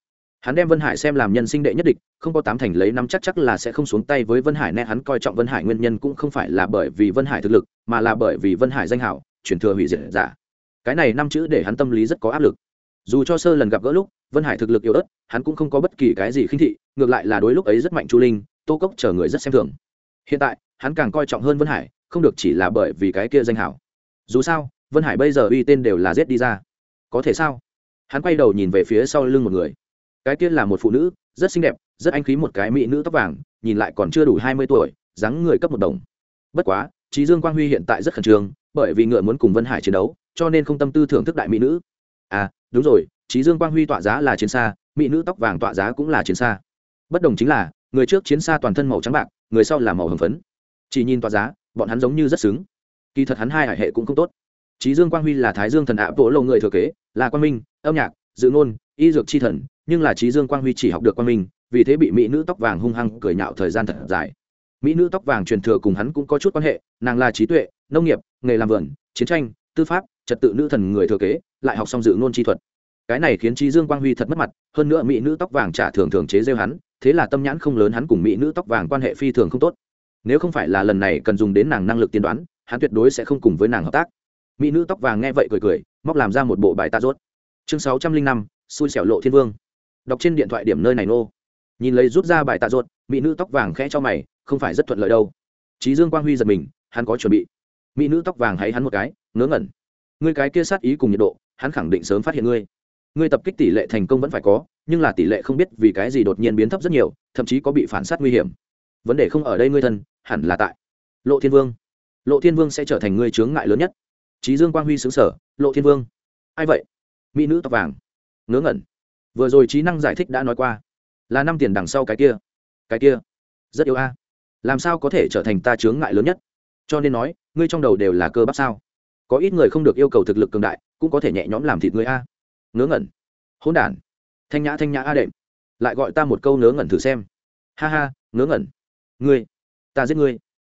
hắn đem vân hải xem làm nhân sinh đệ nhất địch, không có tám thành lấy năm chắc chắc là sẽ không xuống tay với vân hải nên hắn coi trọng vân hải nguyên nhân cũng không phải là bởi vì vân hải thực lực, mà là bởi vì vân hải danh hảo chuyển thừa hủy diệt giả. Cái này năm chữ để hắn tâm lý rất có áp lực. Dù cho sơ lần gặp gỡ lúc, vân hải thực lực yếu ớt, hắn cũng không có bất kỳ cái gì khinh thị, ngược lại là đối lúc ấy rất mạnh chu linh, tô cốc chờ người rất xem thường. Hiện tại, hắn càng coi trọng hơn vân hải, không được chỉ là bởi vì cái kia danh hảo. Dù sao, vân hải bây giờ uy tên đều là giết đi ra. Có thể sao? Hắn quay đầu nhìn về phía sau lưng một người cái kia là một phụ nữ, rất xinh đẹp, rất anh khí một cái mỹ nữ tóc vàng, nhìn lại còn chưa đủ hai mươi tuổi, dáng người cấp một đồng. Bất quá trí dương quang huy hiện tại rất khẩn trương, bởi vì ngựa muốn cùng vân hải chiến đấu, cho nên không tâm tư thưởng thức đại mỹ nữ. À đúng rồi trí dương quang huy tọa giá là chiến xa, mỹ nữ tóc vàng tọa giá cũng là chiến xa. Bất đồng chính là, người trước chiến xa toàn thân màu trắng bạc, người sau là màu hồng phấn. Chỉ nhìn tọa giá, bọn hắn giống như rất xứng. Kỳ thật hắn hai hải hệ cũng không tốt. Trí dương quang huy là thái dương thần ạ, bộ lâu người thừa kế, là quang minh, âm nhạc, dự ngôn, y dược chi thần nhưng là trí dương quang huy chỉ học được quang minh, vì thế bị mỹ nữ tóc vàng hung hăng cười nhạo thời gian thật dài. Mỹ nữ tóc vàng truyền thừa cùng hắn cũng có chút quan hệ, nàng là trí tuệ, nông nghiệp, nghề làm vườn, chiến tranh, tư pháp, trật tự nữ thần người thừa kế, lại học xong dự ngôn chi thuật. Cái này khiến trí dương quang huy thật mất mặt, hơn nữa mỹ nữ tóc vàng trả thường thường chế rêu hắn, thế là tâm nhãn không lớn hắn cùng mỹ nữ tóc vàng quan hệ phi thường không tốt. Nếu không phải là lần này cần dùng đến nàng năng lực tiên đoán, hắn tuyệt đối sẽ không cùng với nàng hợp tác. Mỹ nữ tóc vàng nghe vậy cười cười, móc làm ra một bộ bài ta rốt. Chương sáu trăm linh năm, xui xẻo lộ thiên vương đọc trên điện thoại điểm nơi này nô. Nhìn lấy rút ra bài tạ ruột, mỹ nữ tóc vàng khẽ cho mày, không phải rất thuận lợi đâu. Trí dương quang huy giật mình, hắn có chuẩn bị. Mỹ nữ tóc vàng hãy hắn một cái, ngớ ngẩn. Ngươi cái kia sát ý cùng nhiệt độ, hắn khẳng định sớm phát hiện ngươi. Ngươi tập kích tỷ lệ thành công vẫn phải có, nhưng là tỷ lệ không biết vì cái gì đột nhiên biến thấp rất nhiều, thậm chí có bị phản sát nguy hiểm. Vấn đề không ở đây ngươi thân, hẳn là tại. Lộ thiên vương. Lộ thiên vương sẽ trở thành ngươi chướng ngại lớn nhất. Trí dương quang huy xứng sở lộ thiên vương. Ai vậy? Mỹ nữ tóc vàng. Ngớ ngẩn vừa rồi trí năng giải thích đã nói qua. Là năm tiền đằng sau cái kia. Cái kia. Rất yếu a. Làm sao có thể trở thành ta chướng ngại lớn nhất? Cho nên nói, ngươi trong đầu đều là cơ bắp sao? Có ít người không được yêu cầu thực lực cường đại, cũng có thể nhẹ nhõm làm thịt ngươi a. Ngớ ngẩn. Hỗn đản. Thanh nhã thanh nhã a đệm. Lại gọi ta một câu ngớ ngẩn thử xem. Ha ha, ngớ ngẩn. Ngươi. Ta giết ngươi.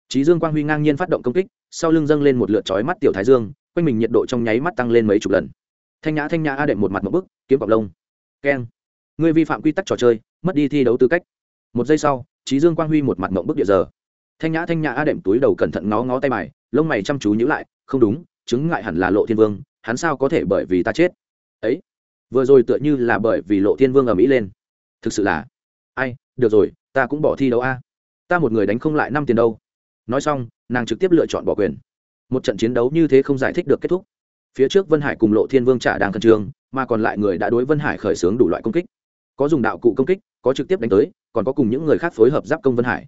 Trí dương quang huy ngang nhiên phát động công kích, sau lưng dâng lên một lượt chói mắt tiểu thái dương, quanh mình nhiệt độ trong nháy mắt tăng lên mấy chục lần. Thanh nhã thanh nhã a đệm một mặt một bức, kiếm cọc lông keng. Ngươi vi phạm quy tắc trò chơi, mất đi thi đấu tư cách. Một giây sau trí dương quang huy một mặt mộng bức địa giờ. Thanh nhã thanh nhã a đệm túi đầu cẩn thận ngó ngó tay mày lông mày chăm chú nhữ lại, không đúng, chứng ngại hẳn là lộ thiên vương, hắn sao có thể bởi vì ta chết? Ấy, vừa rồi tựa như là bởi vì lộ thiên vương ở mỹ lên. Thực sự là, ai, được rồi, ta cũng bỏ thi đấu a. Ta một người đánh không lại năm tiền đâu. Nói xong, nàng trực tiếp lựa chọn bỏ quyền. Một trận chiến đấu như thế không giải thích được kết thúc. Phía trước vân hải cùng lộ thiên vương trả đang khẩn trương mà còn lại người đã đối vân hải khởi xướng đủ loại công kích. Có dùng đạo cụ công kích, có trực tiếp đánh tới, còn có cùng những người khác phối hợp giáp công vân hải.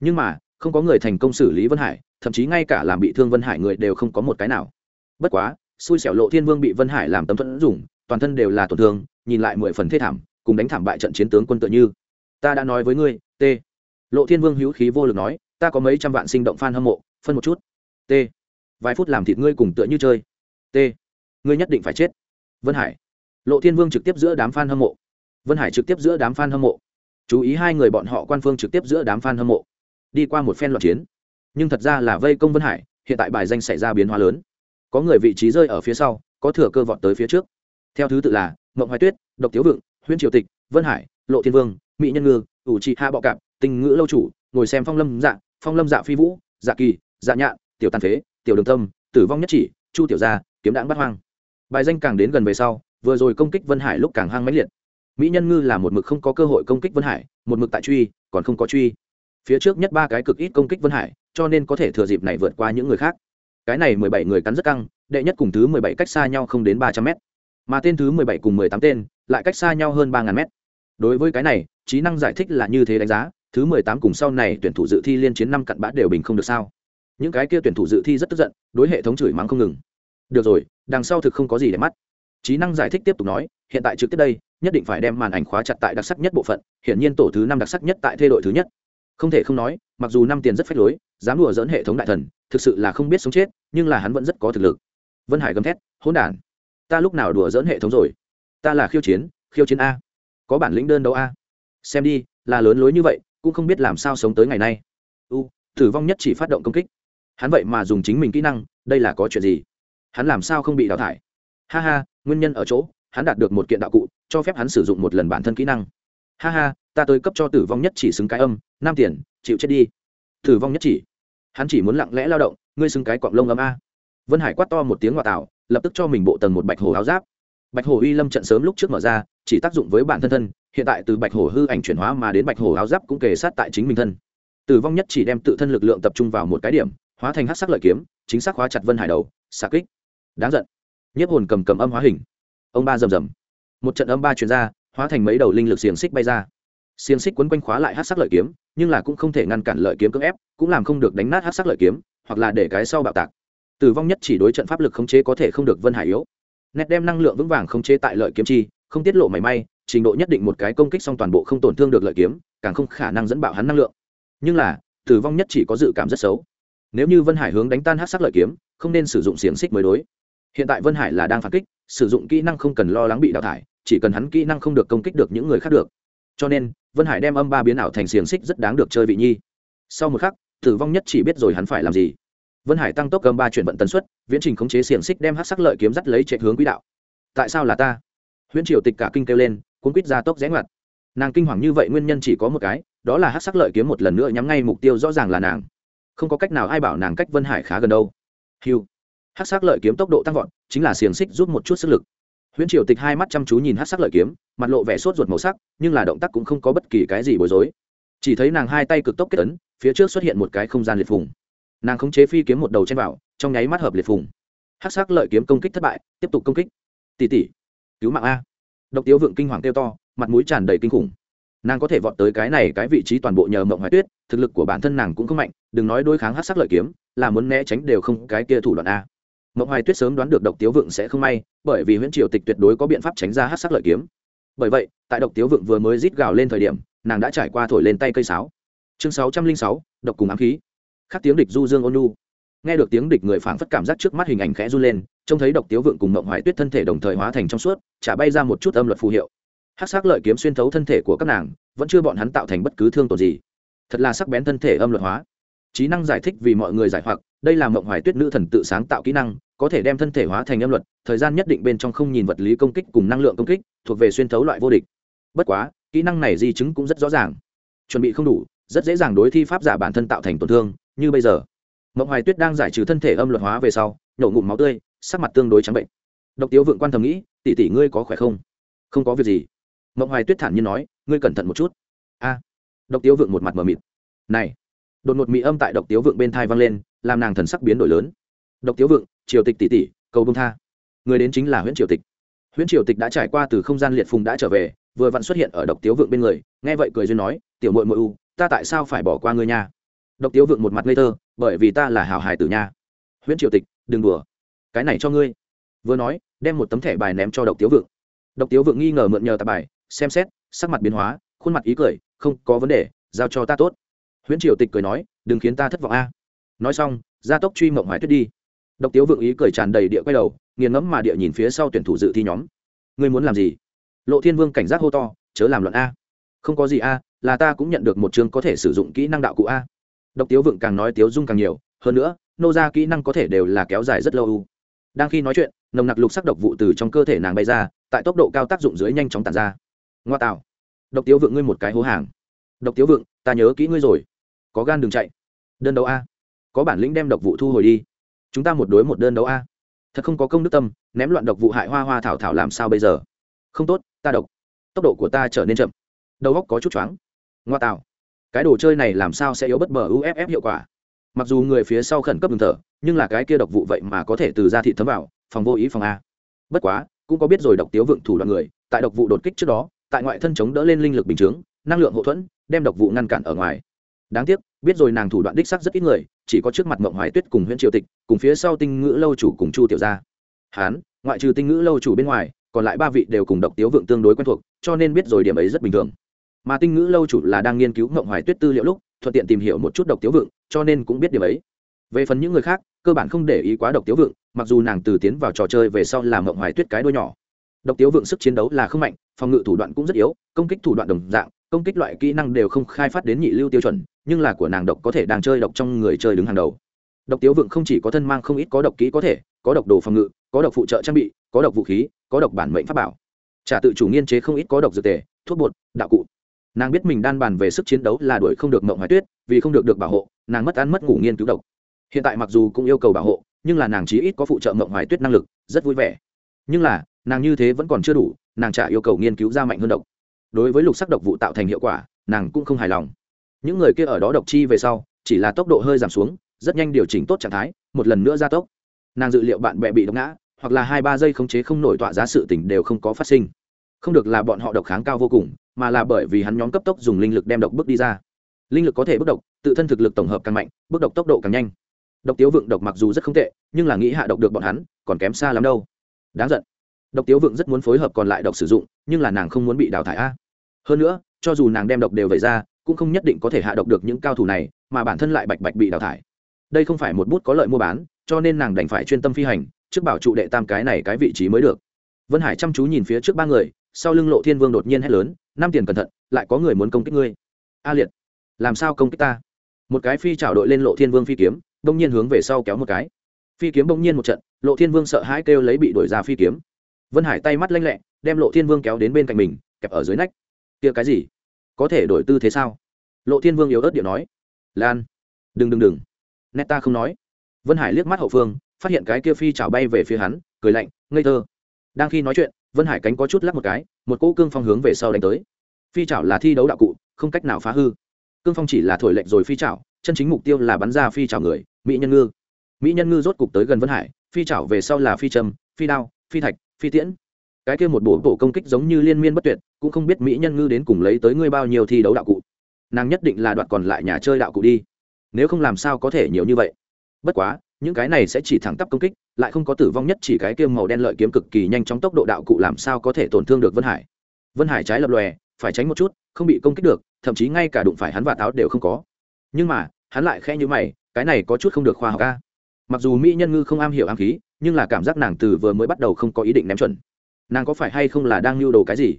Nhưng mà, không có người thành công xử lý vân hải, thậm chí ngay cả làm bị thương vân hải người đều không có một cái nào. Bất quá, xui xẻo lộ thiên vương bị vân hải làm tấm thuẫn dùng, toàn thân đều là tổn thương, nhìn lại mười phần thê thảm, cùng đánh thảm bại trận chiến tướng quân tựa như. Ta đã nói với ngươi, t. Lộ thiên vương hữu khí vô lực nói, ta có mấy trăm vạn sinh động f a n hâm mộ, phân một chút. T. Vài phút làm thịt ngươi cùng tựa như chơi. T. Ngươi nhất định phải chết. Vân hải lộ thiên vương trực tiếp giữa đám f a n hâm mộ. Vân hải trực tiếp giữa đám f a n hâm mộ. Chú ý hai người bọn họ quan phương trực tiếp giữa đám f a n hâm mộ. Đi qua một phen loạt chiến. Nhưng thật ra là vây công vân hải, hiện tại bài danh xảy ra biến hóa lớn. Có người vị trí rơi ở phía sau, có thừa cơ vọt tới phía trước. Theo thứ tự là mộng hoài tuyết, độc tiếu vượng, huyễn triều tịch, vân hải, lộ thiên vương, mỹ nhân ngư, ủ trị hạ bọ cạp, tình ngữ lâu chủ, ngồi xem phong lâm dạ phong lâm dạ phi vũ dạ kỳ dạ nhạ tiểu tàn phế, tiểu đường tâm, tử vong nhất chỉ, chu tiểu gia, kiếm đạn bắt hoang. Bài danh càng đến gần về sau vừa rồi công kích vân hải lúc càng hang mãnh liệt mỹ nhân ngư là một mực không có cơ hội công kích vân hải một mực tại truy còn không có truy phía trước nhất ba cái cực ít công kích vân hải cho nên có thể thừa dịp này vượt qua những người khác cái này mười bảy người cắn rất căng đệ nhất cùng thứ mười bảy cách xa nhau không đến ba trăm mét mà tên thứ mười bảy cùng mười tám tên lại cách xa nhau hơn ba ngàn mét đối với cái này trí năng giải thích là như thế đánh giá thứ mười tám cùng sau này tuyển thủ dự thi liên chiến năm cặn bã đều bình không được sao những cái kia tuyển thủ dự thi rất tức giận đối hệ thống chửi mắng không ngừng được rồi đằng sau thực không có gì để mắt trí năng giải thích tiếp tục nói, hiện tại trực tiếp đây, nhất định phải đem màn ảnh khóa chặt tại đặc sắc nhất bộ phận, hiển nhiên tổ thứ năm đặc sắc nhất tại thê đội thứ nhất. Không thể không nói, mặc dù năm tiền rất phách lối, dám đùa dỡn hệ thống đại thần, thực sự là không biết sống chết, nhưng là hắn vẫn rất có thực lực. Vân hải gầm thét, hỗn đản, ta lúc nào đùa dỡn hệ thống rồi? Ta là khiêu chiến khiêu chiến a. Có bản lĩnh đơn đấu a. Xem đi, là lớn lối như vậy, cũng không biết làm sao sống tới ngày nay. U, tử vong nhất chỉ phát động công kích. Hắn vậy mà dùng chính mình kỹ năng, đây là có chuyện gì? Hắn làm sao không bị đào thải? Ha ha nguyên nhân ở chỗ, hắn đạt được một kiện đạo cụ, cho phép hắn sử dụng một lần bản thân kỹ năng. Ha ha, ta tới cấp cho tử vong nhất chỉ xứng cái âm, Nam tiền, chịu chết đi. Tử vong nhất chỉ. Hắn chỉ muốn lặng lẽ lao động, ngươi xứng cái quạng lông âm a. Vân hải quát to một tiếng ngoại tạo, lập tức cho mình bộ tầng một bạch hồ áo giáp. Bạch hổ uy lâm trận sớm lúc trước mở ra, chỉ tác dụng với bản thân thân, hiện tại từ bạch hổ hư ảnh chuyển hóa mà đến bạch hổ áo giáp cũng kề sát tại chính mình thân. Tử vong nhất chỉ đem tự thân lực lượng tập trung vào một cái điểm, hóa thành hát sắc lợi kiếm, chính xác hóa chặt vân hải đầu, xạ kích. Đáng giận nhiếp hồn cầm cầm âm hóa hình. Ông ba rầm rầm. Một trận âm ba chuyển ra, hóa thành mấy đầu linh lực xiềng xích bay ra. Xiềng xích quấn quanh khóa lại hát sắc lợi kiếm, nhưng là cũng không thể ngăn cản lợi kiếm cưỡng ép, cũng làm không được đánh nát hát sắc lợi kiếm, hoặc là để cái sau bạo tạc. Tử vong nhất chỉ đối trận pháp lực khống chế có thể không được vân hải yếu. Nét đem năng lượng vững vàng khống chế tại lợi kiếm chi, không tiết lộ mảy may, trình độ nhất định một cái công kích xong toàn bộ không tổn thương được lợi kiếm, càng không khả năng dẫn bạo hắn năng lượng. Nhưng là, tử vong nhất chỉ có dự cảm rất xấu. Nếu như vân hải hướng đánh tan hát sắc lợi kiếm, không nên sử dụng xiềng xích mới đối hiện tại vân hải là đang phản kích, sử dụng kỹ năng không cần lo lắng bị đào thải, chỉ cần hắn kỹ năng không được công kích được những người khác được. Cho nên, vân hải đem âm ba biến ảo thành xiềng xích rất đáng được chơi vị nhi. Sau một khắc, tử vong nhất chỉ biết rồi hắn phải làm gì. Vân hải tăng tốc âm ba chuyển vận tần suất, viễn trình khống chế xiềng xích đem hát sắc lợi kiếm dắt lấy chạy hướng quỹ đạo. Tại sao là ta? Huyễn triều tịch cả kinh kêu lên, cuốn quýt ra tốc rẽ ngoặt. Nàng kinh hoàng như vậy nguyên nhân chỉ có một cái, đó là hát sắc lợi kiếm một lần nữa nhắm ngay mục tiêu rõ ràng là nàng. Không có cách nào ai bảo nàng cách vân hải khá gần đâu. Hiu hát sắc lợi kiếm tốc độ tăng vọt, chính là xiềng xích giúp một chút sức lực. Huyễn triều tịch hai mắt chăm chú nhìn hát sắc lợi kiếm, mặt lộ vẻ sốt ruột màu sắc, nhưng là động tác cũng không có bất kỳ cái gì bối rối. Chỉ thấy nàng hai tay cực tốc kết ấn, phía trước xuất hiện một cái không gian liệt phùng. Nàng khống chế phi kiếm một đầu trên vào, trong nháy mắt hợp liệt phùng. Hát sắc lợi kiếm công kích thất bại, tiếp tục công kích. Tỉ tỉ cứu mạng a. Độc tiếu vượng kinh hoàng kêu to, mặt mũi tràn đầy kinh khủng. Nàng có thể vọt tới cái này, cái vị trí toàn bộ nhờ mộng hoài tuyết, thực lực của bản thân nàng cũng không mạnh, đừng nói đối kháng hát sắc lợi kiếm, là muốn né tránh đều không cái kia thủ đoạn a mộng hoài tuyết sớm đoán được độc tiếu vượng sẽ không may, bởi vì huyễn triều tịch tuyệt đối có biện pháp tránh ra hát sắc lợi kiếm. Bởi vậy, tại độc tiếu vượng vừa mới rít gào lên thời điểm, nàng đã trải qua thổi lên tay cây sáo. Chương sáu trăm linh sáu, độc cùng ám khí. Khắc tiếng địch du dương ôn nhu. nghe được tiếng địch người phảng phất cảm giác trước mắt hình ảnh khẽ run lên, trông thấy độc tiếu vượng cùng mộng hoài tuyết thân thể đồng thời hóa thành trong suốt trả bay ra một chút âm luật phù hiệu. Hát sắc lợi kiếm xuyên thấu thân thể của các nàng, vẫn chưa bọn hắn tạo thành bất cứ thương tổn gì. Thật là sắc bén thân thể âm luật hóa trí năng giải thích vì mọi người giải hoặc, đây là mộng hoài tuyết nữ thần tự sáng tạo kỹ năng, có thể đem thân thể hóa thành âm luật, thời gian nhất định bên trong không nhìn vật lý công kích cùng năng lượng công kích, thuộc về xuyên thấu loại vô địch. Bất quá, kỹ năng này di chứng cũng rất rõ ràng. Chuẩn bị không đủ, rất dễ dàng đối thi pháp giả bản thân tạo thành tổn thương, như bây giờ. Mộng hoài tuyết đang giải trừ thân thể âm luật hóa về sau, nhổ ngụm máu tươi, sắc mặt tương đối trắng bệnh. Độc tiếu vượng quan thầm nghĩ, tỷ tỷ ngươi có khỏe không? Không có việc gì. Mộng hoài tuyết thản nhiên nói, ngươi cẩn thận một chút. A. Độc tiếu vượng một mặt mờ mịt. Này đột ngột mỹ âm tại độc tiếu vượng bên thai vang lên, làm nàng thần sắc biến đổi lớn. Độc tiếu vượng, triều tịch tỷ tỷ, cầu bông tha. Người đến chính là huyễn triều tịch. Huyễn triều tịch đã trải qua từ không gian liệt phùng đã trở về, vừa vặn xuất hiện ở độc tiếu vượng bên người, nghe vậy cười duyên nói, tiểu mội mội u, ta tại sao phải bỏ qua ngươi nha? Độc tiếu vượng một mặt ngây thơ, bởi vì ta là hào hài tử nha. Huyễn triều tịch, đừng đùa. Cái này cho ngươi. Vừa nói, đem một tấm thẻ bài ném cho độc tiếu vượng. Độc tiếu vượng nghi ngờ mượn nhờ tạp bài, xem xét, sắc mặt biến hóa, khuôn mặt ý cười, không có vấn đề, giao cho ta tốt huyễn triều tịch cười nói, đừng khiến ta thất vọng a. Nói xong, gia tốc truy mộng hoài tuyết đi. Độc tiếu vượng ý cười tràn đầy địa quay đầu, nghiền ngẫm mà địa nhìn phía sau tuyển thủ dự thi nhóm. Ngươi muốn làm gì? Lộ thiên vương cảnh giác hô to, chớ làm luận a. Không có gì a, là ta cũng nhận được một chương có thể sử dụng kỹ năng đạo cụ a. Độc tiếu vượng càng nói tiếu dung càng nhiều, hơn nữa, nô ra kỹ năng có thể đều là kéo dài rất lâu đang khi nói chuyện, nồng nặc lục sắc độc vụ từ trong cơ thể nàng bay ra, tại tốc độ cao tác dụng dưới nhanh chóng tàn ra. Ngoa tạo. Độc tiếu vượng ngươi một cái hố hàng. Độc tiếu vượng, ta nhớ kỹ ngươi rồi có gan đừng chạy. Đơn đấu a. Có bản lĩnh đem độc vụ thu hồi đi. Chúng ta một đối một đơn đấu a. Thật không có công đức tâm, ném loạn độc vụ hại hoa hoa thảo thảo làm sao bây giờ? Không tốt, ta độc. Tốc độ của ta trở nên chậm. Đầu góc có chút choáng. Ngoa tạo. Cái đồ chơi này làm sao sẽ yếu bất bờ uff hiệu quả? Mặc dù người phía sau khẩn cấp ngừng thở, nhưng là cái kia độc vụ vậy mà có thể từ ra thị thấm vào, phòng vô ý phòng a. Bất quá, cũng có biết rồi độc tiếu vượng thủ đoạn người, tại độc vụ đột kích trước đó, tại ngoại thân chống đỡ lên linh lực bình chướng, năng lượng hậu thuẫn, đem độc vụ ngăn cản ở ngoài đáng tiếc, biết rồi nàng thủ đoạn đích sắc rất ít người, chỉ có trước mặt mộng hoài tuyết cùng huyện triều tịch, cùng phía sau tinh ngữ lâu chủ cùng chu tiểu gia. Hán, ngoại trừ tinh ngữ lâu chủ bên ngoài, còn lại ba vị đều cùng độc tiếu vượng tương đối quen thuộc, cho nên biết rồi điểm ấy rất bình thường. Mà tinh ngữ lâu chủ là đang nghiên cứu mộng hoài tuyết tư liệu lúc, thuận tiện tìm hiểu một chút độc tiếu vượng, cho nên cũng biết điểm ấy. Về phần những người khác, cơ bản không để ý quá độc tiếu vượng, mặc dù nàng từ tiến vào trò chơi về sau làm mộng hoài tuyết cái đôi nhỏ. Độc tiếu vượng sức chiến đấu là không mạnh, phòng ngự thủ đoạn cũng rất yếu, công kích thủ đoạn đồng dạng, công kích loại kỹ năng đều không khai phát đến nhị lưu tiêu chuẩn nhưng là của nàng độc có thể đang chơi độc trong người chơi đứng hàng đầu. Độc tiếu vượng không chỉ có thân mang không ít có độc kỹ có thể, có độc đồ phòng ngự, có độc phụ trợ trang bị, có độc vũ khí, có độc bản mệnh pháp bảo. Trả tự chủ nghiên chế không ít có độc dược tề, thuốc bột, đạo cụ. Nàng biết mình đan bàn về sức chiến đấu là đuổi không được mộng hoài tuyết, vì không được được bảo hộ, nàng mất ăn mất ngủ nghiên cứu độc. Hiện tại mặc dù cũng yêu cầu bảo hộ, nhưng là nàng chí ít có phụ trợ mộng hoài tuyết năng lực, rất vui vẻ. Nhưng là, nàng như thế vẫn còn chưa đủ, nàng trả yêu cầu nghiên cứu ra mạnh hơn độc. Đối với lục sắc độc vụ tạo thành hiệu quả, nàng cũng không hài lòng những người kia ở đó độc chi về sau, chỉ là tốc độ hơi giảm xuống, rất nhanh điều chỉnh tốt trạng thái, một lần nữa gia tốc. Nàng dự liệu bạn bè bị độc ngã, hoặc là hai ba giây khống chế không nổi tọa giá sự tỉnh đều không có phát sinh. Không được là bọn họ độc kháng cao vô cùng, mà là bởi vì hắn nhóm cấp tốc dùng linh lực đem độc bước đi ra. Linh lực có thể bước độc, tự thân thực lực tổng hợp càng mạnh, bước độc tốc độ càng nhanh. Độc tiếu Vượng độc mặc dù rất không tệ, nhưng là nghĩ hạ độc được bọn hắn, còn kém xa lắm đâu. Đáng giận. Độc tiếu Vượng rất muốn phối hợp còn lại độc sử dụng, nhưng là nàng không muốn bị đào thải a. Hơn nữa, cho dù nàng đem độc đều về ra cũng không nhất định có thể hạ độc được những cao thủ này, mà bản thân lại bạch bạch bị đào thải. Đây không phải một bút có lợi mua bán, cho nên nàng đành phải chuyên tâm phi hành, trước bảo trụ đệ tam cái này cái vị trí mới được. Vân hải chăm chú nhìn phía trước ba người, sau lưng lộ thiên vương đột nhiên hét lớn năm tiền cẩn thận, lại có người muốn công kích ngươi. A liệt, làm sao công kích ta? Một cái phi trào đội lên lộ thiên vương phi kiếm bỗng nhiên hướng về sau kéo một cái. Phi kiếm bỗng nhiên một trận, lộ thiên vương sợ hãi kêu lấy bị đuổi ra phi kiếm. Vân hải tay mắt lanh lẹ, đem lộ thiên vương kéo đến bên cạnh mình, kẹp ở dưới nách. Kia cái gì? Có thể đổi tư thế sao? Lộ thiên vương yếu ớt điệu nói. Lan, đừng đừng đừng. Nét ta không nói. Vân hải liếc mắt hậu phương, phát hiện cái kia phi chảo bay về phía hắn, cười lạnh, ngây thơ. Đang khi nói chuyện, vân hải cánh có chút lắc một cái, một cỗ cương phong hướng về sau đánh tới. Phi chảo là thi đấu đạo cụ, không cách nào phá hư. Cương phong chỉ là thổi lệnh rồi phi chảo, chân chính mục tiêu là bắn ra phi chảo người, mỹ nhân ngư. Mỹ nhân ngư rốt cục tới gần vân hải, phi chảo về sau là phi trầm phi đao, phi thạch, phi tiễn. Cái kia một bộ bộ công kích giống như liên miên bất tuyệt cũng không biết mỹ nhân ngư đến cùng lấy tới ngươi bao nhiêu thi đấu đạo cụ. Nàng nhất định là đoạt còn lại nhà chơi đạo cụ đi. Nếu không làm sao có thể nhiều như vậy? Bất quá, những cái này sẽ chỉ thẳng tắp công kích, lại không có tử vong nhất chỉ cái kia màu đen lợi kiếm cực kỳ nhanh chóng tốc độ đạo cụ làm sao có thể tổn thương được vân hải. Vân hải trái lập lòe, phải tránh một chút, không bị công kích được, thậm chí ngay cả đụng phải hắn và táo đều không có. Nhưng mà, hắn lại khẽ như mày, cái này có chút không được khoa học ca mặc dù mỹ nhân ngư không am hiểu am khí, nhưng là cảm giác nàng từ vừa mới bắt đầu không có ý định ném chuẩn. Nàng có phải hay không là đang lưu đồ cái gì?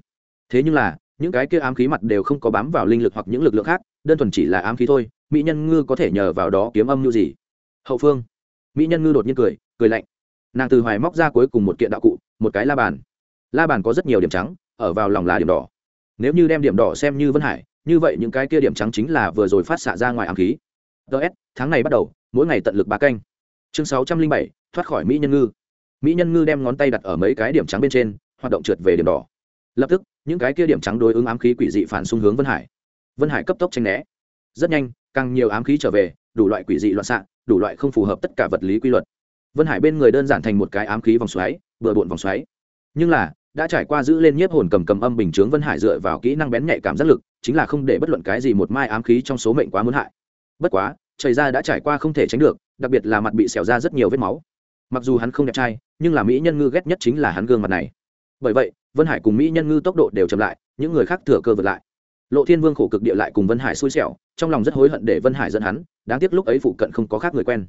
Thế nhưng là, những cái kia ám khí mặt đều không có bám vào linh lực hoặc những lực lượng khác, đơn thuần chỉ là ám khí thôi, mỹ nhân ngư có thể nhờ vào đó kiếm âm như gì? Hậu phương, mỹ nhân ngư đột nhiên cười cười lạnh. Nàng từ hoài móc ra cuối cùng một kiện đạo cụ, một cái la bàn. La bàn có rất nhiều điểm trắng, ở vào lòng là điểm đỏ. Nếu như đem điểm đỏ xem như vân hải, như vậy những cái kia điểm trắng chính là vừa rồi phát xạ ra ngoài ám khí. Ts tháng này bắt đầu, mỗi ngày tận lực ba canh. Chương sáu trăm linh bảy, thoát khỏi mỹ nhân ngư. Mỹ nhân ngư đem ngón tay đặt ở mấy cái điểm trắng bên trên, hoạt động trượt về điểm đỏ lập tức, những cái kia điểm trắng đối ứng ám khí quỷ dị phản xung hướng vân hải. Vân hải cấp tốc tranh né. Rất nhanh, càng nhiều ám khí trở về, đủ loại quỷ dị loạn xạ, đủ loại không phù hợp tất cả vật lý quy luật. Vân hải bên người đơn giản thành một cái ám khí vòng xoáy, bừa bộn vòng xoáy. Nhưng là, đã trải qua giữ lên nhiếp hồn cầm cầm âm bình chướng vân hải dựa vào kỹ năng bén nhạy cảm giác lực, chính là không để bất luận cái gì một mai ám khí trong số mệnh quá muốn hại. Bất quá chảy ra đã trải qua không thể tránh được, đặc biệt là mặt bị xẻo ra rất nhiều vết máu. Mặc dù hắn không đẹp trai, nhưng là mỹ nhân ngư ghét nhất chính là hắn gương mặt này. Bởi vậy vân hải cùng mỹ nhân ngư tốc độ đều chậm lại, những người khác thừa cơ vượt lại. Lộ thiên vương khổ cực địa lại cùng vân hải xui xẻo, trong lòng rất hối hận để vân hải dẫn hắn, đáng tiếc lúc ấy phụ cận không có khác người quen.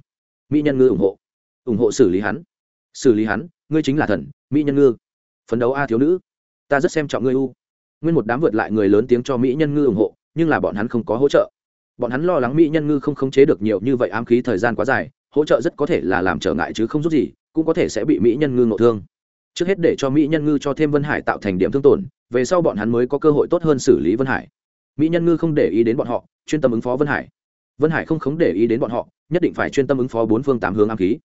Mỹ nhân ngư ủng hộ. Ủng hộ xử lý hắn. Xử lý hắn, ngươi chính là thần, mỹ nhân ngư. Phấn đấu a thiếu nữ. Ta rất xem trọng ngươi u. Nguyên một đám vượt lại người lớn tiếng cho mỹ nhân ngư ủng hộ, nhưng là bọn hắn không có hỗ trợ. Bọn hắn lo lắng mỹ nhân ngư không khống chế được nhiều như vậy ám khí thời gian quá dài, hỗ trợ rất có thể là làm trở ngại chứ không giúp gì, cũng có thể sẽ bị mỹ nhân ngư ngộ thương trước hết để cho mỹ nhân ngư cho thêm vân hải tạo thành điểm thương tổn, về sau bọn hắn mới có cơ hội tốt hơn xử lý vân hải. Mỹ nhân ngư không để ý đến bọn họ, chuyên tâm ứng phó vân hải. Vân hải không khống để ý đến bọn họ, nhất định phải chuyên tâm ứng phó bốn phương tám hướng ám khí.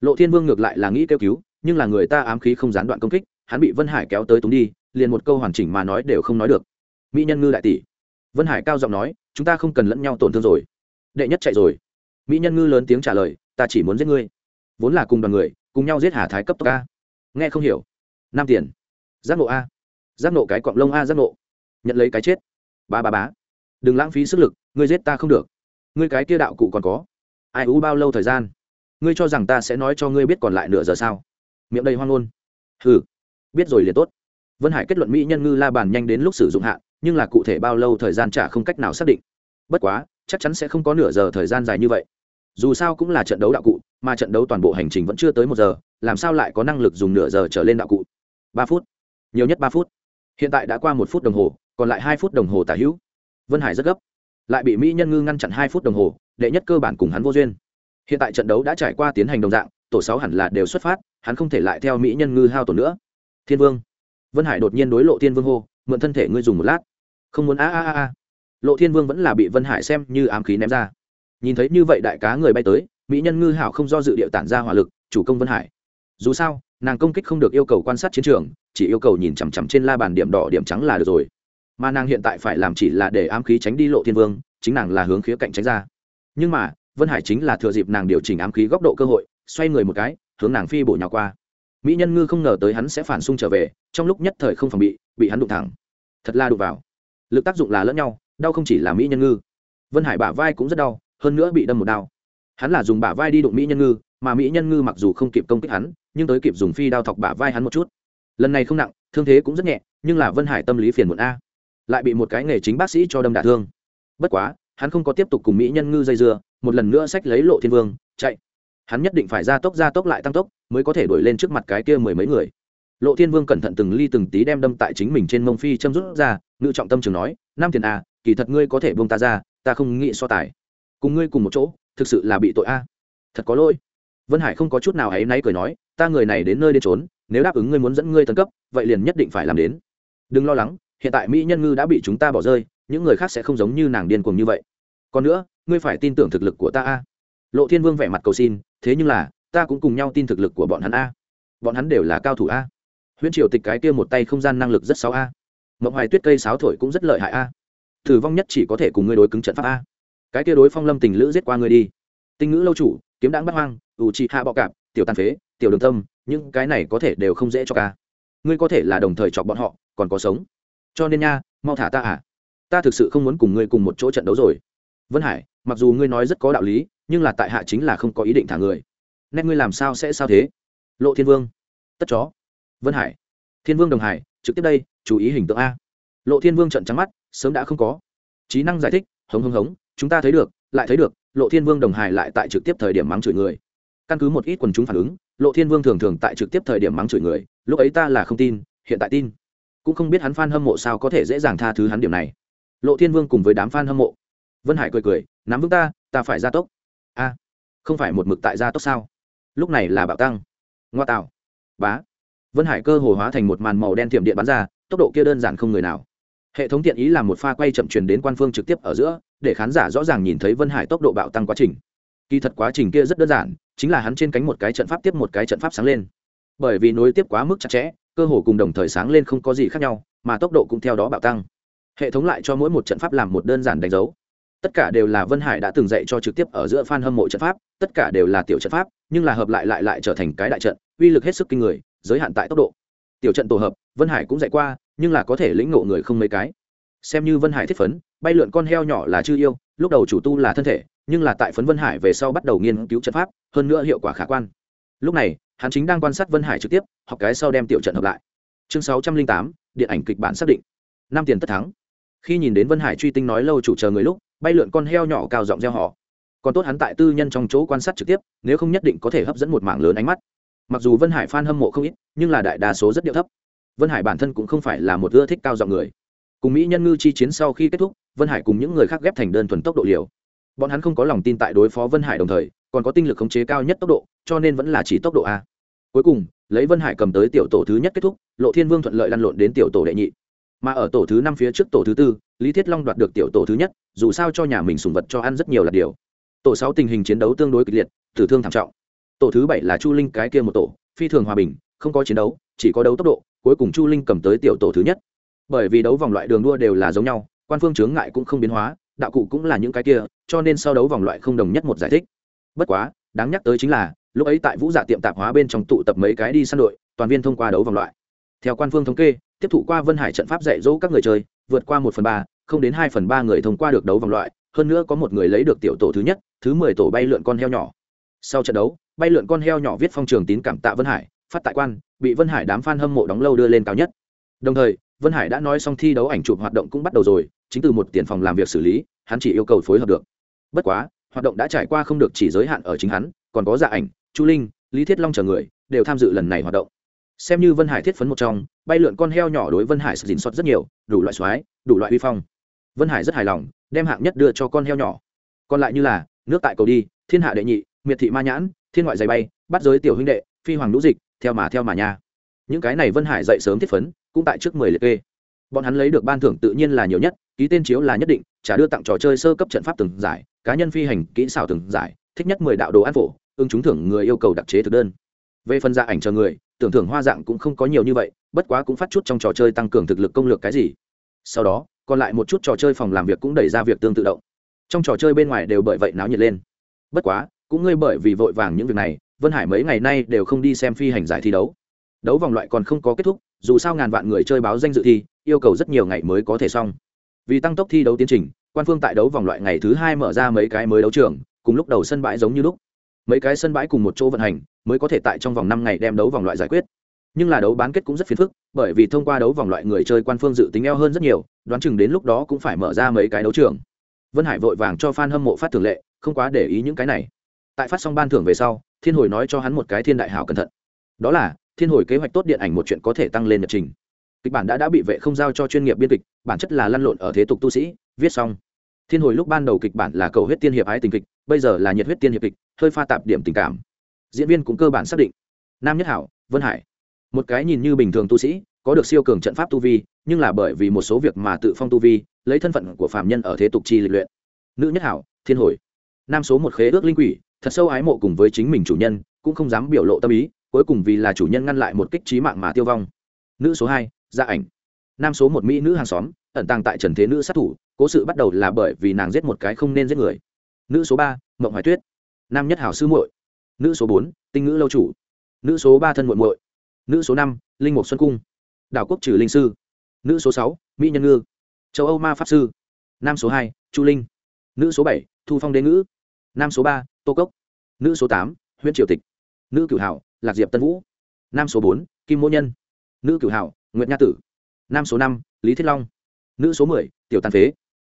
Lộ thiên vương ngược lại là nghĩ kêu cứu, nhưng là người ta ám khí không gián đoạn công kích, hắn bị vân hải kéo tới túng đi, liền một câu hoàn chỉnh mà nói đều không nói được. Mỹ nhân ngư đại tỷ. Vân hải cao giọng nói, chúng ta không cần lẫn nhau tổn thương rồi. Đệ nhất chạy rồi. Mỹ nhân ngư lớn tiếng trả lời, ta chỉ muốn giết ngươi. Vốn là cùng đoàn người, cùng nhau giết hà thái cấp tốc ca nghe không hiểu. Năm tiền. Giác nộ a. Giác nộ cái cọng lông a giác nộ nhận lấy cái chết. Ba ba bá đừng lãng phí sức lực, ngươi giết ta không được. Ngươi cái kia đạo cụ còn có. Ai u bao lâu thời gian? Ngươi cho rằng ta sẽ nói cho ngươi biết còn lại nửa giờ sao? Miệng đầy hoang ngôn. Ừ biết rồi liền tốt. Vân hải kết luận mỹ nhân ngư la bàn nhanh đến lúc sử dụng hạn nhưng là cụ thể bao lâu thời gian trả không cách nào xác định. Bất quá, chắc chắn sẽ không có nửa giờ thời gian dài như vậy. Dù sao cũng là trận đấu đạo cụ mà trận đấu toàn bộ hành trình vẫn chưa tới một giờ, làm sao lại có năng lực dùng nửa giờ trở lên đạo cụ? Ba phút. Nhiều nhất ba phút. Hiện tại đã qua một phút đồng hồ, còn lại hai phút đồng hồ tả hữu. Vân hải rất gấp. Lại bị mỹ nhân ngư ngăn chặn hai phút đồng hồ, đệ nhất cơ bản cùng hắn vô duyên. Hiện tại trận đấu đã trải qua tiến hành đồng dạng, tổ sáu hẳn là đều xuất phát, hắn không thể lại theo mỹ nhân ngư hao tổn nữa. Thiên vương. Vân hải đột nhiên đối lộ thiên vương hô, mượn thân thể ngươi dùng một lát. Không muốn, a a a a. Lộ thiên vương vẫn là bị vân hải xem như ám khí ném ra. Nhìn thấy như vậy đại cá người bay tới mỹ nhân ngư hảo không do dự địa tản ra hỏa lực, chủ công vân hải. Dù sao, nàng công kích không được yêu cầu quan sát chiến trường, chỉ yêu cầu nhìn chằm chằm trên la bàn điểm đỏ điểm trắng là được rồi. Mà nàng hiện tại phải làm chỉ là để ám khí tránh đi lộ thiên vương, chính nàng là hướng khía cạnh tránh ra. Nhưng mà, vân hải chính là thừa dịp nàng điều chỉnh ám khí góc độ cơ hội, xoay người một cái, hướng nàng phi bổ nhào qua. Mỹ nhân ngư không ngờ tới hắn sẽ phản xung trở về, trong lúc nhất thời không phòng bị bị hắn đụng thẳng. Thật là đụng vào. Lực tác dụng là lẫn nhau, đau không chỉ là mỹ nhân ngư. Vân hải bả vai cũng rất đau, hơn nữa bị đâm một đau hắn là dùng bả vai đi đụng mỹ nhân ngư, mà mỹ nhân ngư mặc dù không kịp công kích hắn, nhưng tới kịp dùng phi đao thọc bả vai hắn một chút. Lần này không nặng, thương thế cũng rất nhẹ, nhưng là vân hải tâm lý phiền muộn a. Lại bị một cái nghề chính bác sĩ cho đâm đả thương. Bất quá, hắn không có tiếp tục cùng mỹ nhân ngư dây dưa, một lần nữa sách lấy lộ thiên vương, chạy. Hắn nhất định phải ra tốc ra tốc lại tăng tốc, mới có thể đuổi lên trước mặt cái kia mười mấy người. Lộ thiên vương cẩn thận từng ly từng tí đem đâm tại chính mình trên mông phi châm rút ra, ngự trọng tâm trường nói năm tiền a kỳ thật ngươi có thể buông ta ra, ta không nghĩ so tài. Cùng ngươi cùng một chỗ thực sự là bị tội a. Thật có lỗi. Vân hải không có chút nào áy náy cười nói, ta người này đến nơi đến trốn nếu đáp ứng ngươi muốn dẫn ngươi tấn cấp, vậy liền nhất định phải làm đến. Đừng lo lắng, hiện tại mỹ nhân ngư đã bị chúng ta bỏ rơi, những người khác sẽ không giống như nàng điên cuồng như vậy. Còn nữa, ngươi phải tin tưởng thực lực của ta a. Lộ thiên vương vẻ mặt cầu xin, thế nhưng là, ta cũng cùng nhau tin thực lực của bọn hắn a. Bọn hắn đều là cao thủ a. Huyễn triều tịch cái kia một tay không gian năng lực rất xấu a. Mộng hoài tuyết cây sáo thổi cũng rất lợi hại a. Thử vong nhất chỉ có thể cùng ngươi đối cứng trận pháp a cái kia đối phong lâm tình lữ giết qua ngươi đi. Tinh ngữ lâu chủ, kiếm đáng bắt hoang, ủ trị hạ bọ cạp, tiểu tàn phế, tiểu đường tâm những cái này có thể đều không dễ cho ca. Ngươi có thể là đồng thời chọc bọn họ, còn có sống. Cho nên nha, mau thả ta à. Ta thực sự không muốn cùng ngươi cùng một chỗ trận đấu rồi. Vân hải, mặc dù ngươi nói rất có đạo lý, nhưng là tại hạ chính là không có ý định thả người. Nét ngươi làm sao sẽ sao thế? Lộ thiên vương, tất chó. Vân hải, thiên vương đồng hải, trực tiếp đây, chú ý hình tượng a. Lộ thiên vương trận trắng mắt, sớm đã không có. Trí năng giải thích, hống hống hống chúng ta thấy được, lại thấy được, lộ thiên vương đồng hải lại tại trực tiếp thời điểm mắng chửi người. Căn cứ một ít quần chúng phản ứng, lộ thiên vương thường thường tại trực tiếp thời điểm mắng chửi người, lúc ấy ta là không tin, hiện tại tin. Cũng không biết hắn f a n hâm mộ sao có thể dễ dàng tha thứ hắn điểm này. Lộ thiên vương cùng với đám f a n hâm mộ. Vân hải cười cười, nắm vững ta ta phải ra tốc. A, không phải một mực tại gia tốc sao? Lúc này là bạo tăng. Ngoa tạo. Bá. Vân hải cơ hồ hóa thành một màn màu đen tiệm điện bắn ra, tốc độ kia đơn giản không người nào. Hệ thống tiện ý là một pha quay chậm truyền đến quan phương trực tiếp ở giữa để khán giả rõ ràng nhìn thấy vân hải tốc độ bạo tăng quá trình. Kỳ thật quá trình kia rất đơn giản, chính là hắn trên cánh một cái trận pháp tiếp một cái trận pháp sáng lên. Bởi vì nối tiếp quá mức chặt chẽ, cơ hồ cùng đồng thời sáng lên không có gì khác nhau, mà tốc độ cũng theo đó bạo tăng. Hệ thống lại cho mỗi một trận pháp làm một đơn giản đánh dấu. Tất cả đều là vân hải đã từng dạy cho trực tiếp ở giữa f a n hâm mộ trận pháp, tất cả đều là tiểu trận pháp, nhưng là hợp lại lại lại trở thành cái đại trận, uy lực hết sức kinh người, giới hạn tại tốc độ. Tiểu trận tổ hợp, vân hải cũng dạy qua, nhưng là có thể lĩnh ngộ người không mấy cái. Xem như vân hải thiết phấn bay lượn con heo nhỏ là chư yêu, lúc đầu chủ tu là thân thể, nhưng là tại phấn vân hải về sau bắt đầu nghiên cứu trận pháp, hơn nữa hiệu quả khả quan. Lúc này, hắn chính đang quan sát vân hải trực tiếp, học cái sau đem tiểu trận hợp lại. Chương sáu trăm linh tám, điện ảnh kịch bản xác định. Năm tiền tất thắng. Khi nhìn đến vân hải truy tinh nói lâu chủ chờ người lúc, bay lượn con heo nhỏ cao giọng gieo họ. Còn tốt hắn tại tư nhân trong chỗ quan sát trực tiếp, nếu không nhất định có thể hấp dẫn một mảng lớn ánh mắt. Mặc dù vân hải f a n hâm mộ không ít, nhưng là đại đa số rất điệu thấp. Vân hải bản thân cũng không phải là một ưa thích cao giọng người. Cùng mỹ nhân ngư chi chiến sau khi kết thúc vân hải cùng những người khác ghép thành đơn thuần tốc độ liều. Bọn hắn không có lòng tin tại đối phó vân hải đồng thời, còn có tinh lực khống chế cao nhất tốc độ, cho nên vẫn là chỉ tốc độ a. Cuối cùng, lấy vân hải cầm tới tiểu tổ thứ nhất kết thúc, lộ thiên vương thuận lợi lăn lộn đến tiểu tổ đệ nhị. Mà ở tổ thứ năm phía trước tổ thứ tư, lý thiết long đoạt được tiểu tổ thứ nhất, dù sao cho nhà mình sùng vật cho ăn rất nhiều là điều. Tổ sáu tình hình chiến đấu tương đối kịch liệt, tử thương thảm trọng. Tổ thứ bảy là chu linh cái kia một tổ, phi thường hòa bình, không có chiến đấu, chỉ có đấu tốc độ, cuối cùng chu linh cầm tới tiểu tổ thứ nhất. Bởi vì đấu vòng loại đường đua đều là giống nhau quan phương chướng ngại cũng không biến hóa, đạo cụ cũng là những cái kia, cho nên sau đấu vòng loại không đồng nhất một giải thích. Bất quá, đáng nhắc tới chính là, lúc ấy tại vũ dạ tiệm tạp hóa bên trong tụ tập mấy cái đi săn đội, toàn viên thông qua đấu vòng loại. Theo quan phương thống kê, tiếp thụ qua vân hải trận pháp dạy dỗ các người chơi, vượt qua một phần ba, không đến hai phần ba người thông qua được đấu vòng loại, hơn nữa có một người lấy được tiểu tổ thứ nhất, thứ mười tổ bay lượn con heo nhỏ. Sau trận đấu, bay lượn con heo nhỏ viết phong trường tín cảm tạ vân hải, phát tại quan, bị vân hải đám f a n hâm mộ đóng lâu đưa lên cao nhất. Đồng thời, vân hải đã nói xong thi đấu ảnh chụp hoạt động cũng bắt đầu rồi chính từ một tiền phòng làm việc xử lý, hắn chỉ yêu cầu phối hợp được. Bất quá, hoạt động đã trải qua không được chỉ giới hạn ở chính hắn, còn có dạ ảnh, chu linh, lý thiết long chờ người, đều tham dự lần này hoạt động. Xem như vân hải thiết phấn một trong, bay lượn con heo nhỏ đối vân hải dình xót rất nhiều, đủ loại xoái đủ loại uy phong. Vân hải rất hài lòng, đem hạng nhất đưa cho con heo nhỏ. Còn lại như là, nước tại cầu đi, thiên hạ đệ nhị, miệt thị ma nhãn, thiên ngoại giày bay, bắt giới tiểu huynh đệ, phi hoàng lũ dịch, theo mà theo mà nhà. những cái này vân hải dậy sớm thiết phấn, cũng tại trước mười liệt kê. Bọn hắn lấy được ban thưởng tự nhiên là nhiều nhất ký tên chiếu là nhất định trả đưa tặng trò chơi sơ cấp trận pháp từng giải, cá nhân phi hành kỹ xảo từng giải, thích nhất mười đạo đồ ăn phổ ưng chúng thưởng người yêu cầu đặc chế thực đơn. Về phần gia ảnh chờ người, tưởng thưởng hoa dạng cũng không có nhiều như vậy, bất quá cũng phát chút trong trò chơi tăng cường thực lực công lược cái gì. Sau đó, còn lại một chút trò chơi phòng làm việc cũng đẩy ra việc tương tự động. Trong trò chơi bên ngoài đều bởi vậy náo nhiệt lên. Bất quá, cũng ngươi bởi vì vội vàng những việc này, vân hải mấy ngày nay đều không đi xem phi hành giải thi đấu. Đấu vòng loại còn không có kết thúc, dù sao ngàn vạn người chơi báo danh dự thi, yêu cầu rất nhiều ngày mới có thể xong vì tăng tốc thi đấu tiến trình, quan phương tại đấu vòng loại ngày thứ hai mở ra mấy cái mới đấu trường, cùng lúc đầu sân bãi giống như lúc. Mấy cái sân bãi cùng một chỗ vận hành, mới có thể tại trong vòng năm ngày đem đấu vòng loại giải quyết. Nhưng là đấu bán kết cũng rất phiền phức, bởi vì thông qua đấu vòng loại người chơi quan phương dự tính eo hơn rất nhiều, đoán chừng đến lúc đó cũng phải mở ra mấy cái đấu trường. Vân hải vội vàng cho f a n hâm mộ phát thường lệ, không quá để ý những cái này. Tại phát xong ban thưởng về sau, thiên hồi nói cho hắn một cái thiên đại hảo cẩn thận. Đó là, thiên hồi kế hoạch tốt điện ảnh một chuyện có thể tăng lên nhật trình kịch bản đã đã bị vệ không giao cho chuyên nghiệp biên kịch, bản chất là lăn lộn ở thế tục tu sĩ, viết xong. Thiên hồi lúc ban đầu kịch bản là cầu huyết tiên hiệp ái tình kịch, bây giờ là nhiệt huyết tiên hiệp kịch, hơi pha tạp điểm tình cảm. Diễn viên cũng cơ bản xác định. Nam nhất hảo, vân hải. Một cái nhìn như bình thường tu sĩ, có được siêu cường trận pháp tu vi, nhưng là bởi vì một số việc mà tự phong tu vi, lấy thân phận của phạm nhân ở thế tục chi lịch luyện. Nữ nhất hảo, thiên hồi. Nam số một khế ước linh quỷ, thật sâu ái mộ cùng với chính mình chủ nhân, cũng không dám biểu lộ tâm ý, cuối cùng vì là chủ nhân ngăn lại một kích trí mạng mà tiêu vong. Nữ số hai gia ảnh. Nam số một mỹ nữ hàng xóm, ẩn tàng tại trần thế nữ sát thủ, cố sự bắt đầu là bởi vì nàng giết một cái không nên giết người. Nữ số ba, mộng hoài tuyết. Nam nhất hảo sư muội. Nữ số bốn, tinh ngữ lâu chủ. Nữ số ba, thân muội muội. Nữ số năm, linh mục xuân cung. Đảo quốc trừ linh sư. Nữ số sáu, mỹ nhân ngư. Châu âu ma pháp sư. Nam số hai, chu linh. Nữ số bảy, thu phong đế ngữ. Nam số ba, tô cốc. Nữ số tám huyện triều tịch. Nữ cửu hảo, lạc diệp tân vũ. Nam số bốn, kim mô nhân. Nữ cửu hảo nguyệt nha tử, nam số năm, lý thiết long, nữ số mười, tiểu tàn phế,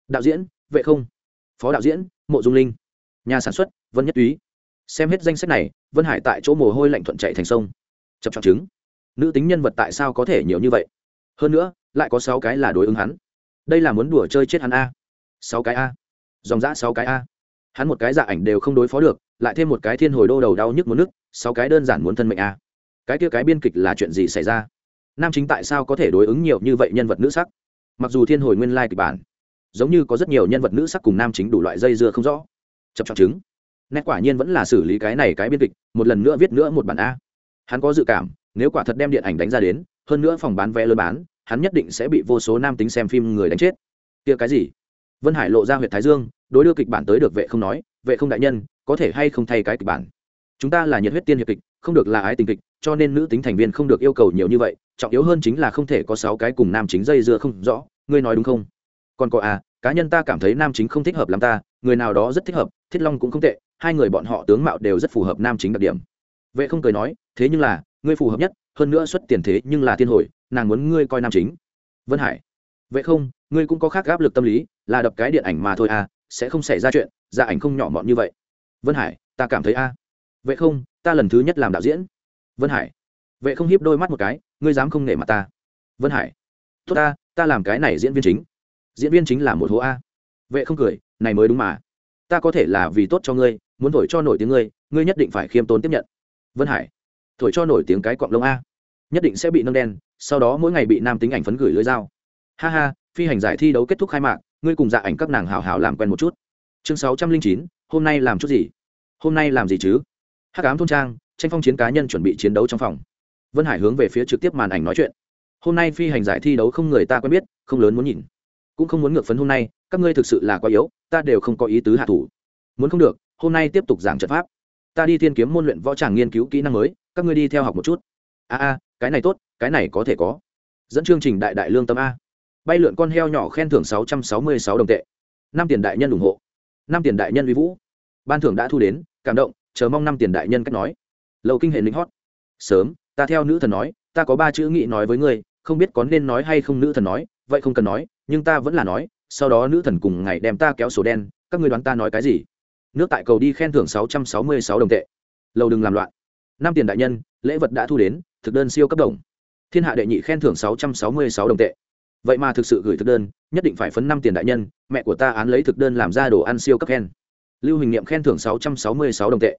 đạo diễn, vệ không, phó đạo diễn, mộ dung linh, nhà sản xuất, vân nhất túy. Xem hết danh sách này, vân hải tại chỗ mồ hôi lạnh thuận chạy thành sông. Chập chọc chứng, nữ tính nhân vật tại sao có thể nhiều như vậy? Hơn nữa, lại có sáu cái là đối ứng hắn. Đây là muốn đùa chơi chết hắn a. Sáu cái a. Dòng dã sáu cái a. Hắn một cái dạ ảnh đều không đối phó được, lại thêm một cái thiên hồi đô đầu đau nhức một nước sáu cái đơn giản muốn thân mệnh a. Cái kia cái biên kịch là chuyện gì xảy ra? Nam chính tại sao có thể đối ứng nhiều như vậy nhân vật nữ sắc? Mặc dù thiên hồi nguyên lai kịch bản, giống như có rất nhiều nhân vật nữ sắc cùng nam chính đủ loại dây dưa không rõ. Chập chọc chứng. Nét quả nhiên vẫn là xử lý cái này cái biên kịch, một lần nữa viết nữa một bản a. Hắn có dự cảm, nếu quả thật đem điện ảnh đánh ra đến, hơn nữa phòng bán vé lớn bán, hắn nhất định sẽ bị vô số nam tính xem phim người đánh chết. Kia cái gì? Vân hải lộ ra huyện thái dương, đối đưa kịch bản tới được vệ không nói, vệ không đại nhân, có thể hay không thay cái kịch bản? Chúng ta là nhiệt huyết tiên hiệp kịch, không được là ái tình kịch, cho nên nữ tính thành viên không được yêu cầu nhiều như vậy trọng yếu hơn chính là không thể có sáu cái cùng nam chính dây dưa không rõ, ngươi nói đúng không? Còn có à cá nhân ta cảm thấy nam chính không thích hợp lắm ta, người nào đó rất thích hợp, thiết long cũng không tệ, hai người bọn họ tướng mạo đều rất phù hợp nam chính đặc điểm. Vệ không cười nói, thế nhưng là, ngươi phù hợp nhất, hơn nữa xuất tiền thế nhưng là tiên hồi, nàng muốn ngươi coi nam chính. Vân hải vậy không, ngươi cũng có khác áp lực tâm lý, là đập cái điện ảnh mà thôi à sẽ không xảy ra chuyện ra ảnh không nhỏ mọn như vậy. Vân hải, ta cảm thấy a. À. vậy không, ta lần thứ nhất làm đạo diễn. Vân hải vậy không hiếp đôi mắt một cái, ngươi dám không nể mặt ta. Vân hải, tốt ta ta làm cái này diễn viên chính. Diễn viên chính là một hố a. Vệ không cười, này mới đúng mà. Ta có thể là vì tốt cho ngươi, muốn thổi cho nổi tiếng ngươi ngươi nhất định phải khiêm tốn tiếp nhận. Vân hải, thổi cho nổi tiếng cái cọng lông a. Nhất định sẽ bị nâng đen, sau đó mỗi ngày bị nam tính ảnh phấn gửi lưới dao. Ha ha, phi hành giải thi đấu kết thúc khai mạc, ngươi cùng dạ ảnh các nàng hào hào làm quen một chút. Chương sáu trăm linh chín, hôm nay làm chút gì? Hôm nay làm gì chứ? Hắc ám thôn trang, tranh phong chiến cá nhân chuẩn bị chiến đấu trong phòng vân hải hướng về phía trực tiếp màn ảnh nói chuyện. Hôm nay phi hành giải thi đấu không người ta quen biết, không lớn muốn nhìn. Cũng không muốn ngược phấn hôm nay, các ngươi thực sự là quá yếu, ta đều không có ý tứ hạ thủ. Muốn không được, hôm nay tiếp tục giảng trận pháp. Ta đi thiên kiếm môn luyện võ tràng nghiên cứu kỹ năng mới, các ngươi đi theo học một chút. A a, cái này tốt, cái này có thể có. Dẫn chương trình đại đại lương tâm a. Bay lượn con heo nhỏ khen thưởng sáu trăm sáu mươi sáu đồng tệ. Năm tiền đại nhân ủng hộ. Năm tiền đại nhân uy vũ. Ban thưởng đã thu đến, cảm động, chờ mong năm tiền đại nhân cách nói. Lầu kinh hệ lính hót. Sớm ta theo nữ thần nói, ta có ba chữ nghị nói với ngươi, không biết có nên nói hay không nữ thần nói, vậy không cần nói, nhưng ta vẫn là nói, sau đó nữ thần cùng ngày đem ta kéo sổ đen, các ngươi đoán ta nói cái gì? Nước tại cầu đi khen thưởng sáu trăm sáu mươi sáu đồng tệ. Lầu đừng làm loạn. Năm tiền đại nhân, lễ vật đã thu đến, thực đơn siêu cấp đồng. Thiên hạ đệ nhị khen thưởng sáu trăm sáu mươi sáu đồng tệ. Vậy mà thực sự gửi thực đơn, nhất định phải phấn năm tiền đại nhân, mẹ của ta án lấy thực đơn làm ra đồ ăn siêu cấp khen. Lưu hình nghiệm khen thưởng sáu trăm sáu mươi sáu đồng tệ.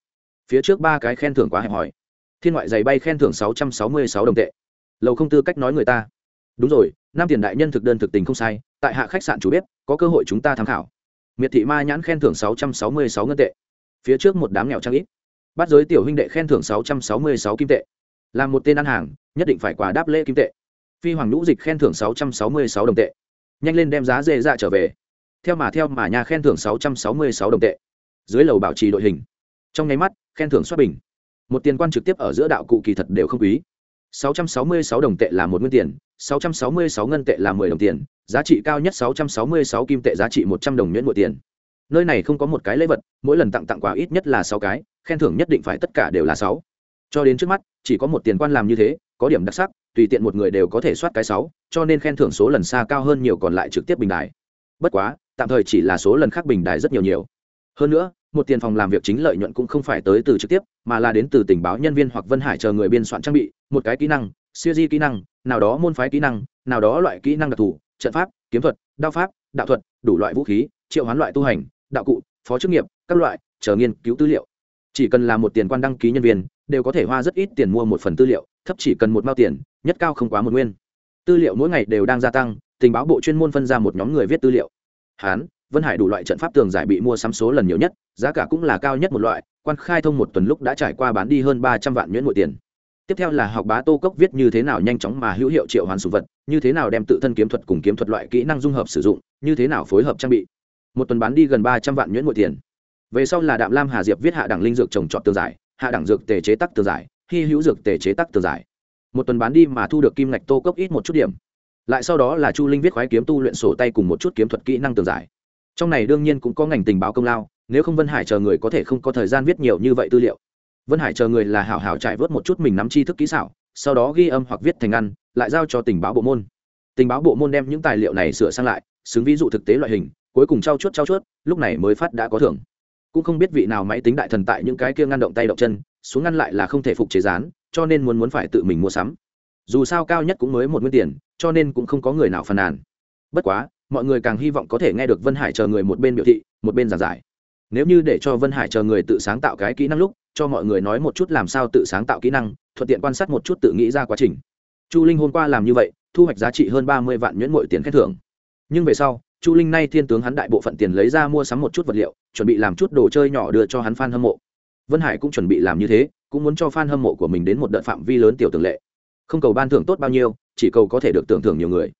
Phía trước ba cái khen thưởng quá hẹp hòi thiên ngoại giày bay khen thưởng sáu trăm sáu mươi sáu đồng tệ. Lầu không tư cách nói người ta. Đúng rồi nam tiền đại nhân thực đơn thực tình không sai, tại hạ khách sạn chủ bếp, có cơ hội chúng ta tham khảo. Miệt thị ma nhãn khen thưởng sáu trăm sáu mươi sáu ngân tệ. Phía trước một đám nghèo trang ít. Bắt giới tiểu huynh đệ khen thưởng sáu trăm sáu mươi sáu kim tệ. Làm một tên ăn hàng, nhất định phải quả đáp lễ kim tệ. Phi hoàng lũ dịch khen thưởng sáu trăm sáu mươi sáu đồng tệ. Nhanh lên đem giá dê dạ trở về. Theo mà theo mà nhà khen thưởng sáu trăm sáu mươi sáu đồng tệ. Dưới lầu bảo trì đội hình. Trong nháy mắt, khen thưởng xuất bình một tiền quan trực tiếp ở giữa đạo cụ kỳ thật đều không quý. 666 đồng tệ là một nguyên tiền 666 ngân tệ là 10 đồng tiền, giá trị cao nhất 666 kim tệ giá trị 100 đồng nhuyễn một tiền. Nơi này không có một cái lễ vật, mỗi lần tặng tặng quà ít nhất là sáu cái, khen thưởng nhất định phải tất cả đều là sáu. Cho đến trước mắt, chỉ có một tiền quan làm như thế, có điểm đặc sắc, tùy tiện một người đều có thể soát cái sáu, cho nên khen thưởng số lần xa cao hơn nhiều còn lại trực tiếp bình đài. Bất quá, tạm thời chỉ là số lần khác bình đài rất nhiều nhiều. Hơn nữa một tiền phòng làm việc chính lợi nhuận cũng không phải tới từ trực tiếp, mà là đến từ tình báo nhân viên hoặc vân hải chờ người biên soạn trang bị, một cái kỹ năng, siêu di kỹ năng, nào đó môn phái kỹ năng, nào đó loại kỹ năng đặc thù, trận pháp, kiếm thuật, đao pháp, đạo thuật, đủ loại vũ khí, triệu hoán loại tu hành, đạo cụ, phó chức nghiệp, các loại, chờ nghiên cứu tư liệu. Chỉ cần là một tiền quan đăng ký nhân viên, đều có thể hoa rất ít tiền mua một phần tư liệu, thấp chỉ cần một mao tiền, nhất cao không quá một nguyên. Tư liệu mỗi ngày đều đang gia tăng, tình báo bộ chuyên môn phân ra một nhóm người viết tư liệu. Hán vân hải đủ loại trận pháp tường giải bị mua sắm số lần nhiều nhất, giá cả cũng là cao nhất một loại, quan khai thông một tuần lúc đã trải qua bán đi hơn ba trăm vạn nhuyễn ngụy tiền. Tiếp theo là học bá tô cốc viết như thế nào nhanh chóng mà hữu hiệu triệu hoàn sùng vật, như thế nào đem tự thân kiếm thuật cùng kiếm thuật loại kỹ năng dung hợp sử dụng, như thế nào phối hợp trang bị. Một tuần bán đi gần ba trăm vạn nhuyễn ngụy tiền. Về sau là đạm lam hà diệp viết hạ đẳng linh dược trồng trọt tường giải, hạ đẳng dược tề chế tắc tường giải, hy hữu dược tề chế tắc tường giải. Một tuần bán đi mà thu được kim ngạch tô cốc ít một chút điểm. Lại sau đó là chu linh viết khoái kiếm tu luyện sổ tay cùng một chút kiếm thuật kỹ năng tường giải trong này đương nhiên cũng có ngành tình báo công lao, nếu không vân hải chờ người có thể không có thời gian viết nhiều như vậy tư liệu. Vân hải chờ người là hảo hảo trải vớt một chút mình nắm tri thức kỹ xảo, sau đó ghi âm hoặc viết thành ăn, lại giao cho tình báo bộ môn. Tình báo bộ môn đem những tài liệu này sửa sang lại, xứng ví dụ thực tế loại hình, cuối cùng trao chuốt trao chuốt, lúc này mới phát đã có thưởng. Cũng không biết vị nào máy tính đại thần tại những cái kia ngăn động tay động chân, xuống ngăn lại là không thể phục chế rán cho nên muốn muốn phải tự mình mua sắm. Dù sao cao nhất cũng mới một nguyên tiền, cho nên cũng không có người nào phàn nàn. Bất quá mọi người càng hy vọng có thể nghe được vân hải chờ người một bên biểu thị, một bên giảng giải. Nếu như để cho vân hải chờ người tự sáng tạo cái kỹ năng lúc, cho mọi người nói một chút làm sao tự sáng tạo kỹ năng, thuận tiện quan sát một chút tự nghĩ ra quá trình. Chu linh hôm qua làm như vậy, thu hoạch giá trị hơn ba mươi vạn nhuyễn mọi tiền khen thưởng. Nhưng về sau, chu linh nay thiên tướng hắn đại bộ phận tiền lấy ra mua sắm một chút vật liệu, chuẩn bị làm chút đồ chơi nhỏ đưa cho hắn f a n hâm mộ. Vân hải cũng chuẩn bị làm như thế, cũng muốn cho f a n hâm mộ của mình đến một đợt phạm vi lớn tiểu tường lệ. Không cầu ban thưởng tốt bao nhiêu, chỉ cầu có thể được tưởng thưởng nhiều người.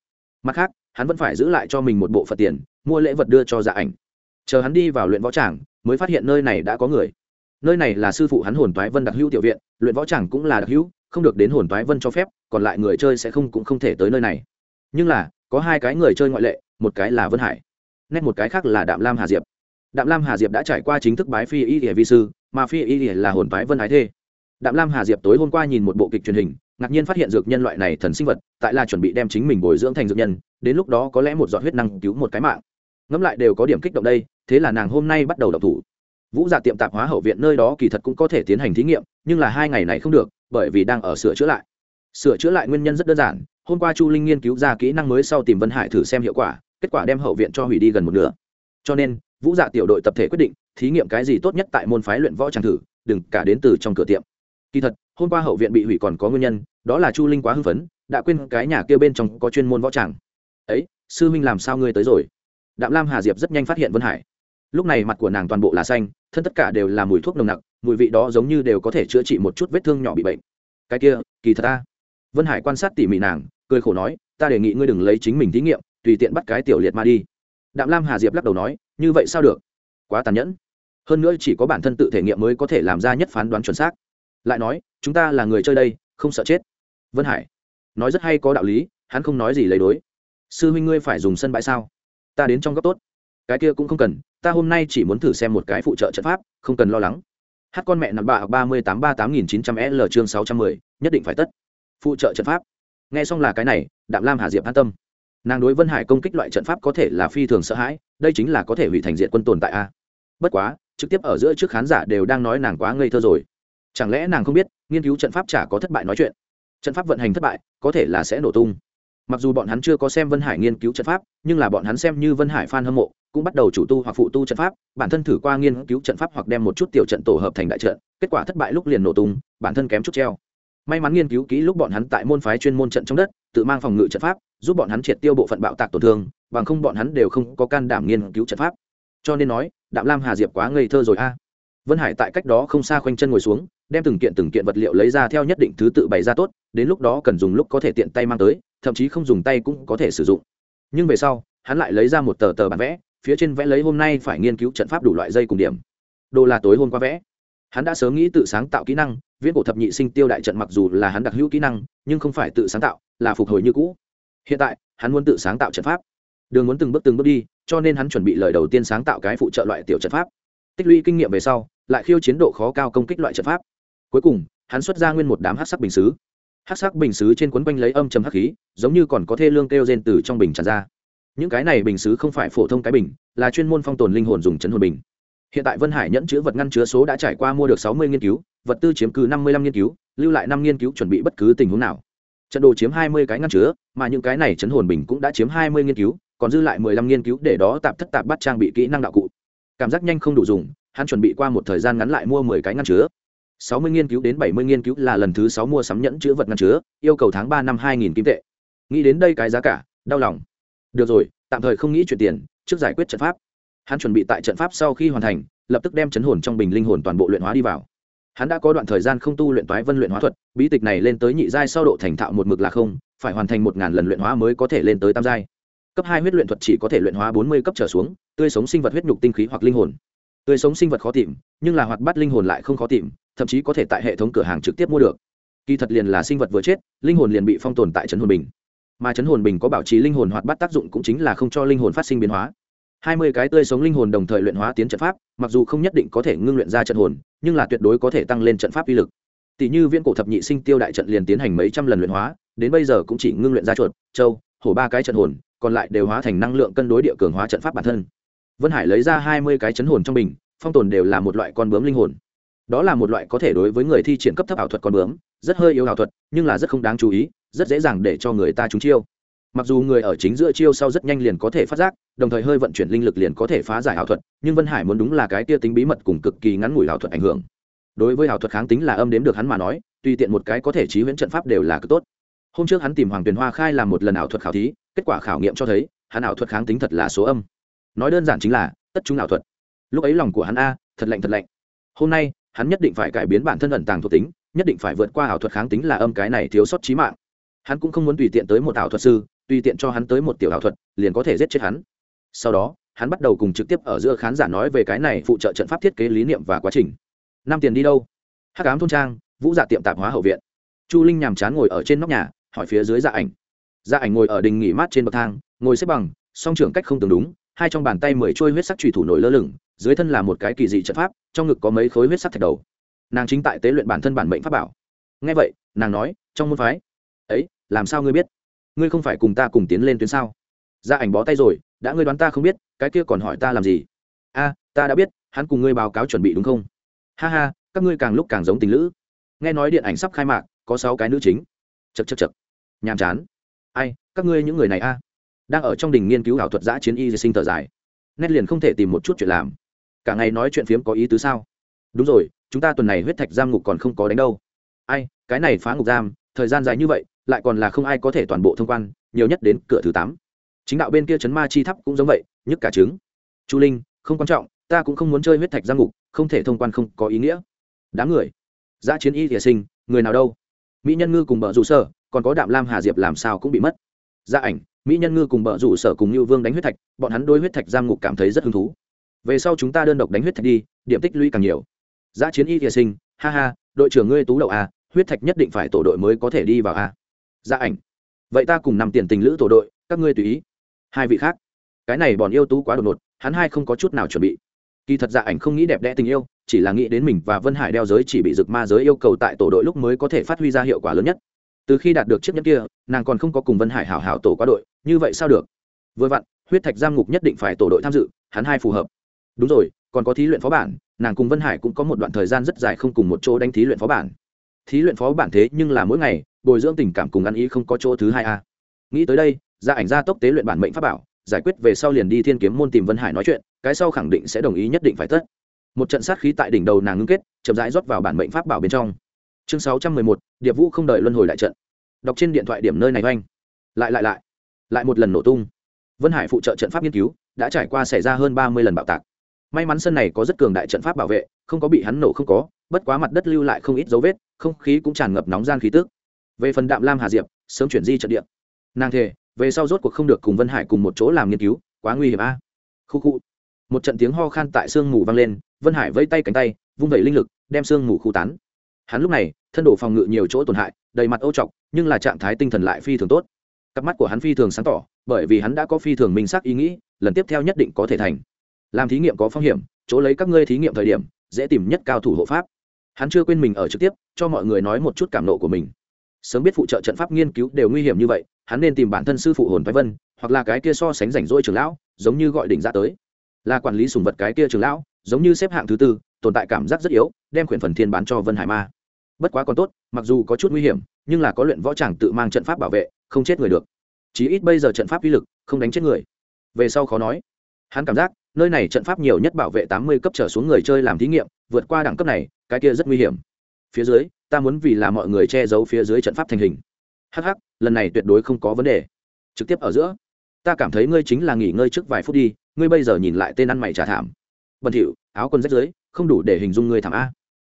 Mặt khác hắn vẫn phải giữ lại cho mình một bộ phận tiền, mua lễ vật đưa cho dạ ảnh. Chờ hắn đi vào luyện võ tràng, mới phát hiện nơi này đã có người. Nơi này là sư phụ hắn hồn toái vân đặc hữu tiểu viện, luyện võ tràng cũng là đặc hữu, không được đến hồn toái vân cho phép, còn lại người chơi sẽ không cũng không thể tới nơi này. Nhưng là, có hai cái người chơi ngoại lệ, một cái là vân hải, nét một cái khác là đạm lam hà diệp. Đạm lam hà diệp đã trải qua chính thức bái phi y ỉa vi sư, mà phi y ỉa là hồn toái vân ái thê. Đạm lam hà diệp tối hôm qua nhìn một bộ kịch truyền hình, ngạc nhiên phát hiện dược nhân loại này thần sinh vật, tại là chuẩn bị đem chính mình bồi dưỡng thành dược nhân đến lúc đó có lẽ một giọt huyết năng cứu một cái mạng. Ngẫm lại đều có điểm kích động đây, thế là nàng hôm nay bắt đầu đọc thủ. Vũ dạ tiệm tạp hóa hậu viện nơi đó kỳ thật cũng có thể tiến hành thí nghiệm, nhưng là hai ngày này không được, bởi vì đang ở sửa chữa lại. Sửa chữa lại nguyên nhân rất đơn giản, hôm qua chu linh nghiên cứu ra kỹ năng mới sau tìm vân hải thử xem hiệu quả, kết quả đem hậu viện cho hủy đi gần một nửa. Cho nên, vũ dạ tiểu đội tập thể quyết định, thí nghiệm cái gì tốt nhất tại môn phái luyện võ tràng thử, đừng cả đến từ trong cửa tiệm. Kỳ thật, hôm qua hậu viện bị hủy còn có nguyên nhân, đó là chu linh quá hưng phấn, đã quên cái nhà kia bên trong có chuyên môn võ tràng ấy, sư huynh làm sao ngươi tới rồi? Đạm lam hà diệp rất nhanh phát hiện vân hải. Lúc này mặt của nàng toàn bộ là xanh, thân tất cả đều là mùi thuốc nồng nặc, mùi vị đó giống như đều có thể chữa trị một chút vết thương nhỏ bị bệnh. Cái kia, kỳ thật ta. Vân hải quan sát tỉ mỉ nàng, cười khổ nói, ta đề nghị ngươi đừng lấy chính mình thí nghiệm, tùy tiện bắt cái tiểu liệt ma đi. Đạm lam hà diệp lắc đầu nói, như vậy sao được? Quá tàn nhẫn. Hơn nữa chỉ có bản thân tự thể nghiệm mới có thể làm ra nhất phán đoán chuẩn xác. Lại nói, chúng ta là người chơi đây, không sợ chết. Vân hải nói rất hay có đạo lý, hắn không nói gì lấy đối sư huynh ngươi phải dùng sân bãi sao? Ta đến trong góc tốt. Cái kia cũng không cần, ta hôm nay chỉ muốn thử xem một cái phụ trợ trận pháp, không cần lo lắng. Hát con mẹ nằm bạ, ba mươi tám ba tám nghìn chín trăm l chương sáu trăm mười, nhất định phải tất. Phụ trợ trận pháp. Nghe xong là cái này, đạm lam hà diệp an tâm. Nàng đối vân hải công kích loại trận pháp có thể là phi thường sợ hãi, đây chính là có thể hủy thành diện quân tồn tại a. Bất quá, trực tiếp ở giữa trước khán giả đều đang nói nàng quá ngây thơ rồi. Chẳng lẽ nàng không biết, nghiên cứu trận pháp chả có thất bại nói chuyện? Trận pháp vận hành thất bại, có thể là sẽ nổ tung mặc dù bọn hắn chưa có xem vân hải nghiên cứu trận pháp, nhưng là bọn hắn xem như vân hải f hâm mộ, cũng bắt đầu chủ tu hoặc phụ tu trận pháp, bản thân thử qua nghiên cứu trận pháp hoặc đem một chút tiểu trận tổ hợp thành đại trận, kết quả thất bại lúc liền nổ tung, bản thân kém chút treo. May mắn nghiên cứu kỹ lúc bọn hắn tại môn phái chuyên môn trận trong đất, tự mang phòng ngự trận pháp, giúp bọn hắn triệt tiêu bộ phận bạo tạc tổn thương, bằng không bọn hắn đều không có can đảm nghiên cứu trận pháp. Cho nên nói, đạm lam hà diệp quá ngây thơ rồi a vân hải tại cách đó không xa khoanh chân ngồi xuống, đem từng kiện từng kiện vật liệu lấy ra theo nhất định thứ tự bày ra tốt, đến lúc đó cần dùng lúc có thể tiện tay mang tới, thậm chí không dùng tay cũng có thể sử dụng. Nhưng về sau, hắn lại lấy ra một tờ tờ bản vẽ, phía trên vẽ lấy hôm nay phải nghiên cứu trận pháp đủ loại dây cùng điểm. Đồ là tối hôm qua vẽ. Hắn đã sớm nghĩ tự sáng tạo kỹ năng, viễn cổ thập nhị sinh tiêu đại trận mặc dù là hắn đặc hữu kỹ năng, nhưng không phải tự sáng tạo, là phục hồi như cũ. Hiện tại, hắn muốn tự sáng tạo trận pháp. Đường muốn từng bước từng bước đi, cho nên hắn chuẩn bị lời đầu tiên sáng tạo cái phụ trợ loại tiểu trận pháp. Tích lũy kinh nghiệm về sau lại khiêu chiến độ khó cao công kích loại trận pháp. Cuối cùng, hắn xuất ra nguyên một đám hát sắc bình xứ hát sắc bình xứ trên quấn quanh lấy âm trầm hắc khí, giống như còn có thê lương kêu rên từ trong bình tràn ra. Những cái này bình xứ không phải phổ thông cái bình, là chuyên môn phong tồn linh hồn dùng chấn hồn bình. Hiện tại vân hải nhẫn chứa vật ngăn chứa số đã trải qua mua được sáu mươi nghiên cứu, vật tư chiếm cứ năm mươi lăm nghiên cứu, lưu lại năm nghiên cứu chuẩn bị bất cứ tình huống nào. Trận đồ chiếm hai mươi cái ngăn chứa, mà những cái này chấn hồn bình cũng đã chiếm hai mươi nghiên cứu, còn dư lại mười lăm nghiên cứu để đó tạp thất tạp bắt trang bị kỹ năng đạo cụ. Cảm giác nhanh không đủ dùng hắn chuẩn bị qua một thời gian ngắn lại mua mười cái ngăn chứa. Sáu mươi nghiên cứu đến bảy mươi nghiên cứu là lần thứ sáu mua sắm nhẫn chứa vật ngăn chứa, yêu cầu tháng ba năm hai nghìn kim tệ. Nghĩ đến đây cái giá cả, đau lòng. Được rồi, tạm thời không nghĩ chuyện tiền, trước giải quyết trận pháp. Hắn chuẩn bị tại trận pháp sau khi hoàn thành, lập tức đem chấn hồn trong bình linh hồn toàn bộ luyện hóa đi vào. Hắn đã có đoạn thời gian không tu luyện toái vân luyện hóa thuật, bí tịch này lên tới nhị giai sau độ thành thạo một mực là không, phải hoàn thành một ngàn lần luyện hóa mới có thể lên tới tam giai. Cấp hai huyết luyện thuật chỉ có thể luyện hóa bốn mươi cấp trở xuống, tươi sống sinh vật huyết nhục tinh khí hoặc linh hồn tươi sống sinh vật khó tìm, nhưng là hoạt bát linh hồn lại không khó tìm, thậm chí có thể tại hệ thống cửa hàng trực tiếp mua được. Kỳ thật liền là sinh vật vừa chết, linh hồn liền bị phong tồn tại trấn hồn bình. Mà chấn hồn bình có bảo trì linh hồn hoạt bát tác dụng cũng chính là không cho linh hồn phát sinh biến hóa. Hai mươi cái tươi sống linh hồn đồng thời luyện hóa tiến trận pháp, mặc dù không nhất định có thể ngưng luyện ra trận hồn, nhưng là tuyệt đối có thể tăng lên trận pháp uy lực. Tỷ như viễn cổ thập nhị sinh tiêu đại trận liền tiến hành mấy trăm lần luyện hóa, đến bây giờ cũng chỉ ngưng luyện ra chuột châu hổ ba cái trận hồn, còn lại đều hóa thành năng lượng cân đối địa cường hóa trận pháp bản thân vân hải lấy ra hai mươi cái chấn hồn trong bình, phong tồn đều là một loại con bướm linh hồn. Đó là một loại có thể đối với người thi triển cấp thấp ảo thuật con bướm, rất hơi yếu ảo thuật, nhưng là rất không đáng chú ý, rất dễ dàng để cho người ta trúng chiêu. Mặc dù người ở chính giữa chiêu sau rất nhanh liền có thể phát giác, đồng thời hơi vận chuyển linh lực liền có thể phá giải ảo thuật, nhưng vân hải muốn đúng là cái tia tính bí mật cùng cực kỳ ngắn ngủi ảo thuật ảnh hưởng. Đối với ảo thuật kháng tính là âm đếm được hắn mà nói, tùy tiện một cái có thể trí huyễn trận pháp đều là cực tốt. Hôm trước hắn tìm hoàng tuyền hoa khai làm một lần ảo thuật khảo thí, kết quả khảo nghiệm cho thấy, hắn ảo thuật kháng tính thật là số âm nói đơn giản chính là, tất chúng ảo thuật. Lúc ấy lòng của hắn a, thật lạnh thật lạnh. Hôm nay, hắn nhất định phải cải biến bản thân ẩn tàng thuộc tính, nhất định phải vượt qua ảo thuật kháng tính là âm cái này thiếu sót trí mạng. Hắn cũng không muốn tùy tiện tới một ảo thuật sư, tùy tiện cho hắn tới một tiểu ảo thuật, liền có thể giết chết hắn. Sau đó, hắn bắt đầu cùng trực tiếp ở giữa khán giả nói về cái này phụ trợ trận pháp thiết kế lý niệm và quá trình. Năm tiền đi đâu? Hắc ám thôn trang, vũ dạ tiệm tạp hóa hậu viện. Chu linh nhàm chán ngồi ở trên nóc nhà, hỏi phía dưới dạ ảnh. Dạ ảnh ngồi ở đình nghỉ mát trên bậc thang, ngồi xếp bằng, song trưởng cách không tương đúng hai trong bàn tay mười trôi huyết sắc trùy thủ nổi lơ lửng, dưới thân là một cái kỳ dị trận pháp, trong ngực có mấy khối huyết sắc thạch đầu. Nàng chính tại tế luyện bản thân bản mệnh pháp bảo. Nghe vậy, nàng nói, trong môn phái. Ấy, làm sao ngươi biết? Ngươi không phải cùng ta cùng tiến lên tuyến sao? Gia ảnh bó tay rồi, đã ngươi đoán ta không biết, cái kia còn hỏi ta làm gì? A, ta đã biết, hắn cùng ngươi báo cáo chuẩn bị đúng không? Ha ha, các ngươi càng lúc càng giống tình lữ. Nghe nói điện ảnh sắp khai mạc, có sáu cái nữ chính. Chật chật chật nhàm chán. Ai, các ngươi những người này a? Đang ở trong đình nghiên cứu ảo thuật giã chiến y sinh thở dài. Nét liền không thể tìm một chút chuyện làm. Cả ngày nói chuyện phiếm có ý tứ sao? Đúng rồi, chúng ta tuần này huyết thạch giam ngục còn không có đánh đâu. Ai, cái này phá ngục giam, thời gian dài như vậy, lại còn là không ai có thể toàn bộ thông quan, nhiều nhất đến cửa thứ tám. Chính đạo bên kia chấn ma chi thắp cũng giống vậy, nhức cả trứng. Chu linh, không quan trọng, ta cũng không muốn chơi huyết thạch giam ngục, không thể thông quan không có ý nghĩa. Đám người. Giã chiến y thìa sinh, người nào đâu? Mỹ nhân ngư cùng bờ rủ sở, còn có đạm lam hà diệp làm sao cũng bị mất. Gia ảnh mỹ nhân ngư cùng bợ rủ sở cùng như vương đánh huyết thạch, bọn hắn đôi huyết thạch giam ngục cảm thấy rất hứng thú. Về sau chúng ta đơn độc đánh huyết thạch đi, điểm tích lũy càng nhiều. Giá chiến y thiệt sinh, ha ha, đội trưởng ngươi tú đậu à huyết thạch nhất định phải tổ đội mới có thể đi vào à. a gia ảnh, vậy ta cùng nằm tiền tình lữ tổ đội, các ngươi tùy ý. Hai vị khác, cái này bọn yêu tú quá đột ngột, hắn hai không có chút nào chuẩn bị. Kỳ thật dạ ảnh không nghĩ đẹp đẽ tình yêu, chỉ là nghĩ đến mình và vân hải đeo giới chỉ bị rực ma giới yêu cầu tại tổ đội lúc mới có thể phát huy ra hiệu quả lớn nhất từ khi đạt được chiếc nhẫn kia, nàng còn không có cùng vân hải hảo hảo tổ qua đội, như vậy sao được? Vừa vặn, huyết thạch giam ngục nhất định phải tổ đội tham dự, hắn hai phù hợp. Đúng rồi, còn có thí luyện phó bản, nàng cùng vân hải cũng có một đoạn thời gian rất dài không cùng một chỗ đánh thí luyện phó bản. Thí luyện phó bản thế nhưng là mỗi ngày, bồi dưỡng tình cảm cùng ăn ý không có chỗ thứ hai a. Nghĩ tới đây, gia ảnh gia tốc tế luyện bản mệnh pháp bảo, giải quyết về sau liền đi thiên kiếm môn tìm vân hải nói chuyện, cái sau khẳng định sẽ đồng ý nhất định phải tất. Một trận sát khí tại đỉnh đầu nàng ngưng kết, chậm rãi rót vào bản mệnh pháp bảo bên trong chương sáu trăm mười một, điệp vũ không đợi luân hồi đại trận. Đọc trên điện thoại điểm nơi này oanh. Lại lại lại. Lại một lần nổ tung. Vân hải phụ trợ trận pháp nghiên cứu, đã trải qua xảy ra hơn ba mươi lần bạo tạc. May mắn sân này có rất cường đại trận pháp bảo vệ, không có bị hắn nổ không có, bất quá mặt đất lưu lại không ít dấu vết, không khí cũng tràn ngập nóng gian khí tức. Về phần đạm lam hà diệp, sớm chuyển di trận địa. Nàng thề, về sau rốt cuộc không được cùng vân hải cùng một chỗ làm nghiên cứu, quá nguy hiểm a. Khu khu. Một trận tiếng ho khan tại sương mù vang lên, vân hải vẫy tay cánh tay, vung vẩy linh lực, đem sương mù khu tán hắn lúc này, thân đổ phòng ngự nhiều chỗ tổn hại, đầy mặt âu trọc, nhưng là trạng thái tinh thần lại phi thường tốt. Cặp mắt của hắn phi thường sáng tỏ, bởi vì hắn đã có phi thường minh xác ý nghĩ, lần tiếp theo nhất định có thể thành. Làm thí nghiệm có phong hiểm, chỗ lấy các ngươi thí nghiệm thời điểm, dễ tìm nhất cao thủ hộ pháp. Hắn chưa quên mình ở trực tiếp, cho mọi người nói một chút cảm nộ của mình. Sớm biết phụ trợ trận pháp nghiên cứu đều nguy hiểm như vậy, hắn nên tìm bản thân sư phụ hồn thái vân, hoặc là cái kia so sánh rảnh rỗi trường lão, giống như gọi đỉnh ra tới. Là quản lý sùng vật cái kia trường lão, giống như xếp hạng thứ tư, tồn tại cảm giác rất yếu, đem quyển phần thiên bán cho vân hải ma bất quá còn tốt, mặc dù có chút nguy hiểm, nhưng là có luyện võ tràng tự mang trận pháp bảo vệ, không chết người được. Chí ít bây giờ trận pháp uy lực, không đánh chết người. Về sau khó nói. Hắn cảm giác, nơi này trận pháp nhiều nhất bảo vệ tám mươi cấp trở xuống người chơi làm thí nghiệm, vượt qua đẳng cấp này, cái kia rất nguy hiểm. Phía dưới, ta muốn vì là mọi người che giấu phía dưới trận pháp thành hình. Hh lần này tuyệt đối không có vấn đề. Trực tiếp ở giữa. Ta cảm thấy ngươi chính là nghỉ ngơi trước vài phút đi, ngươi bây giờ nhìn lại tên ăn mày trả thảm. Bẩn thỉu áo quần rách dưới, không đủ để hình dung ngươi thảm a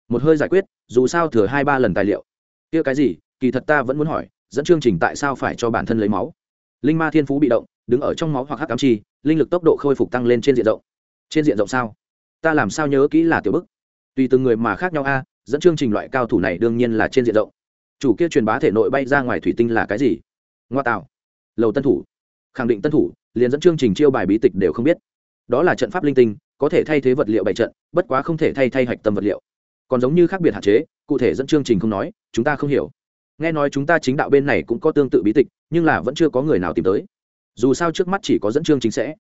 một hơi giải quyết, dù sao thừa hai ba lần tài liệu. Kia cái gì? Kỳ thật ta vẫn muốn hỏi, dẫn chương trình tại sao phải cho bản thân lấy máu? Linh ma thiên phú bị động, đứng ở trong máu hoặc hắc ám chi, linh lực tốc độ khôi phục tăng lên trên diện rộng. Trên diện rộng sao? Ta làm sao nhớ kỹ là tiểu bức? Tùy từng người mà khác nhau a, dẫn chương trình loại cao thủ này đương nhiên là trên diện rộng. Chủ kia truyền bá thể nội bay ra ngoài thủy tinh là cái gì? Ngoa tạo. Lầu tân thủ. Khẳng định tân thủ, liền dẫn chương trình chiêu bài bí tịch đều không biết. Đó là trận pháp linh tinh, có thể thay thế vật liệu bày trận, bất quá không thể thay thay hạch tâm vật liệu còn giống như khác biệt hạn chế, cụ thể dẫn chương trình không nói, chúng ta không hiểu. Nghe nói chúng ta chính đạo bên này cũng có tương tự bí tịch, nhưng là vẫn chưa có người nào tìm tới. Dù sao trước mắt chỉ có dẫn chương trình sẽ.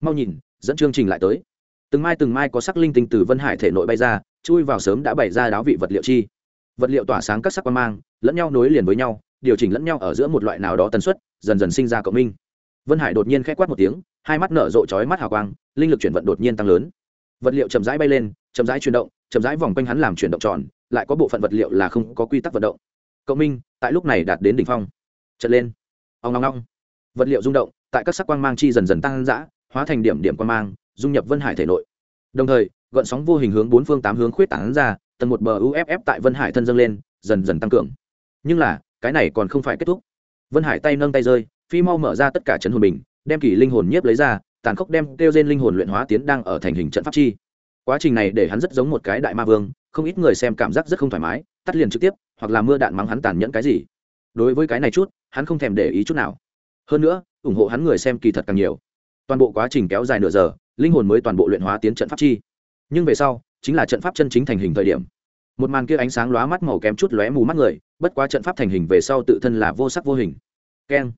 Mau nhìn, dẫn chương trình lại tới. Từng mai từng mai có sắc linh tinh từ vân hải thể nội bay ra, chui vào sớm đã bày ra đáo vị vật liệu chi. Vật liệu tỏa sáng các sắc quan mang, lẫn nhau nối liền với nhau, điều chỉnh lẫn nhau ở giữa một loại nào đó tần suất, dần dần sinh ra cộng minh. Vân hải đột nhiên k h ẽ quát một tiếng, hai mắt nở rộ trói mắt hào quang, linh lực chuyển vận đột nhiên tăng lớn. Vật liệu chậm rãi bay lên, chậm rãi chuyển động chậm rãi vòng quanh hắn làm chuyển động tròn, lại có bộ phận vật liệu là không có quy tắc vận động. Cộng minh, tại lúc này đạt đến đỉnh phong. Trận lên. Ông long long vật liệu rung động, tại các sắc quang mang chi dần dần tăng dã, hóa thành điểm điểm quang mang, dung nhập vân hải thể nội. Đồng thời, gợn sóng vô hình hướng bốn phương tám hướng khuyết tảng ra, tầng một bờ uff tại vân hải thân dâng lên, dần dần tăng cường. Nhưng là, cái này còn không phải kết thúc. Vân hải tay nâng tay rơi, phi mau mở ra tất cả chấn hồn bình đem kỳ linh hồn nhiếp lấy ra, tàn khốc đem kêu trên linh hồn luyện hóa tiến đang ở thành hình trận pháp chi quá trình này để hắn rất giống một cái đại ma vương, không ít người xem cảm giác rất không thoải mái, tắt liền trực tiếp, hoặc là mưa đạn mắng hắn tàn nhẫn cái gì. Đối với cái này chút, hắn không thèm để ý chút nào. Hơn nữa, ủng hộ hắn người xem kỳ thật càng nhiều. Toàn bộ quá trình kéo dài nửa giờ, linh hồn mới toàn bộ luyện hóa tiến trận pháp chi. Nhưng về sau, chính là trận pháp chân chính thành hình thời điểm. Một màn kia ánh sáng lóa mắt màu kém chút lóe mù mắt người, bất quá trận pháp thành hình về sau tự thân là vô sắc vô hình. Keng.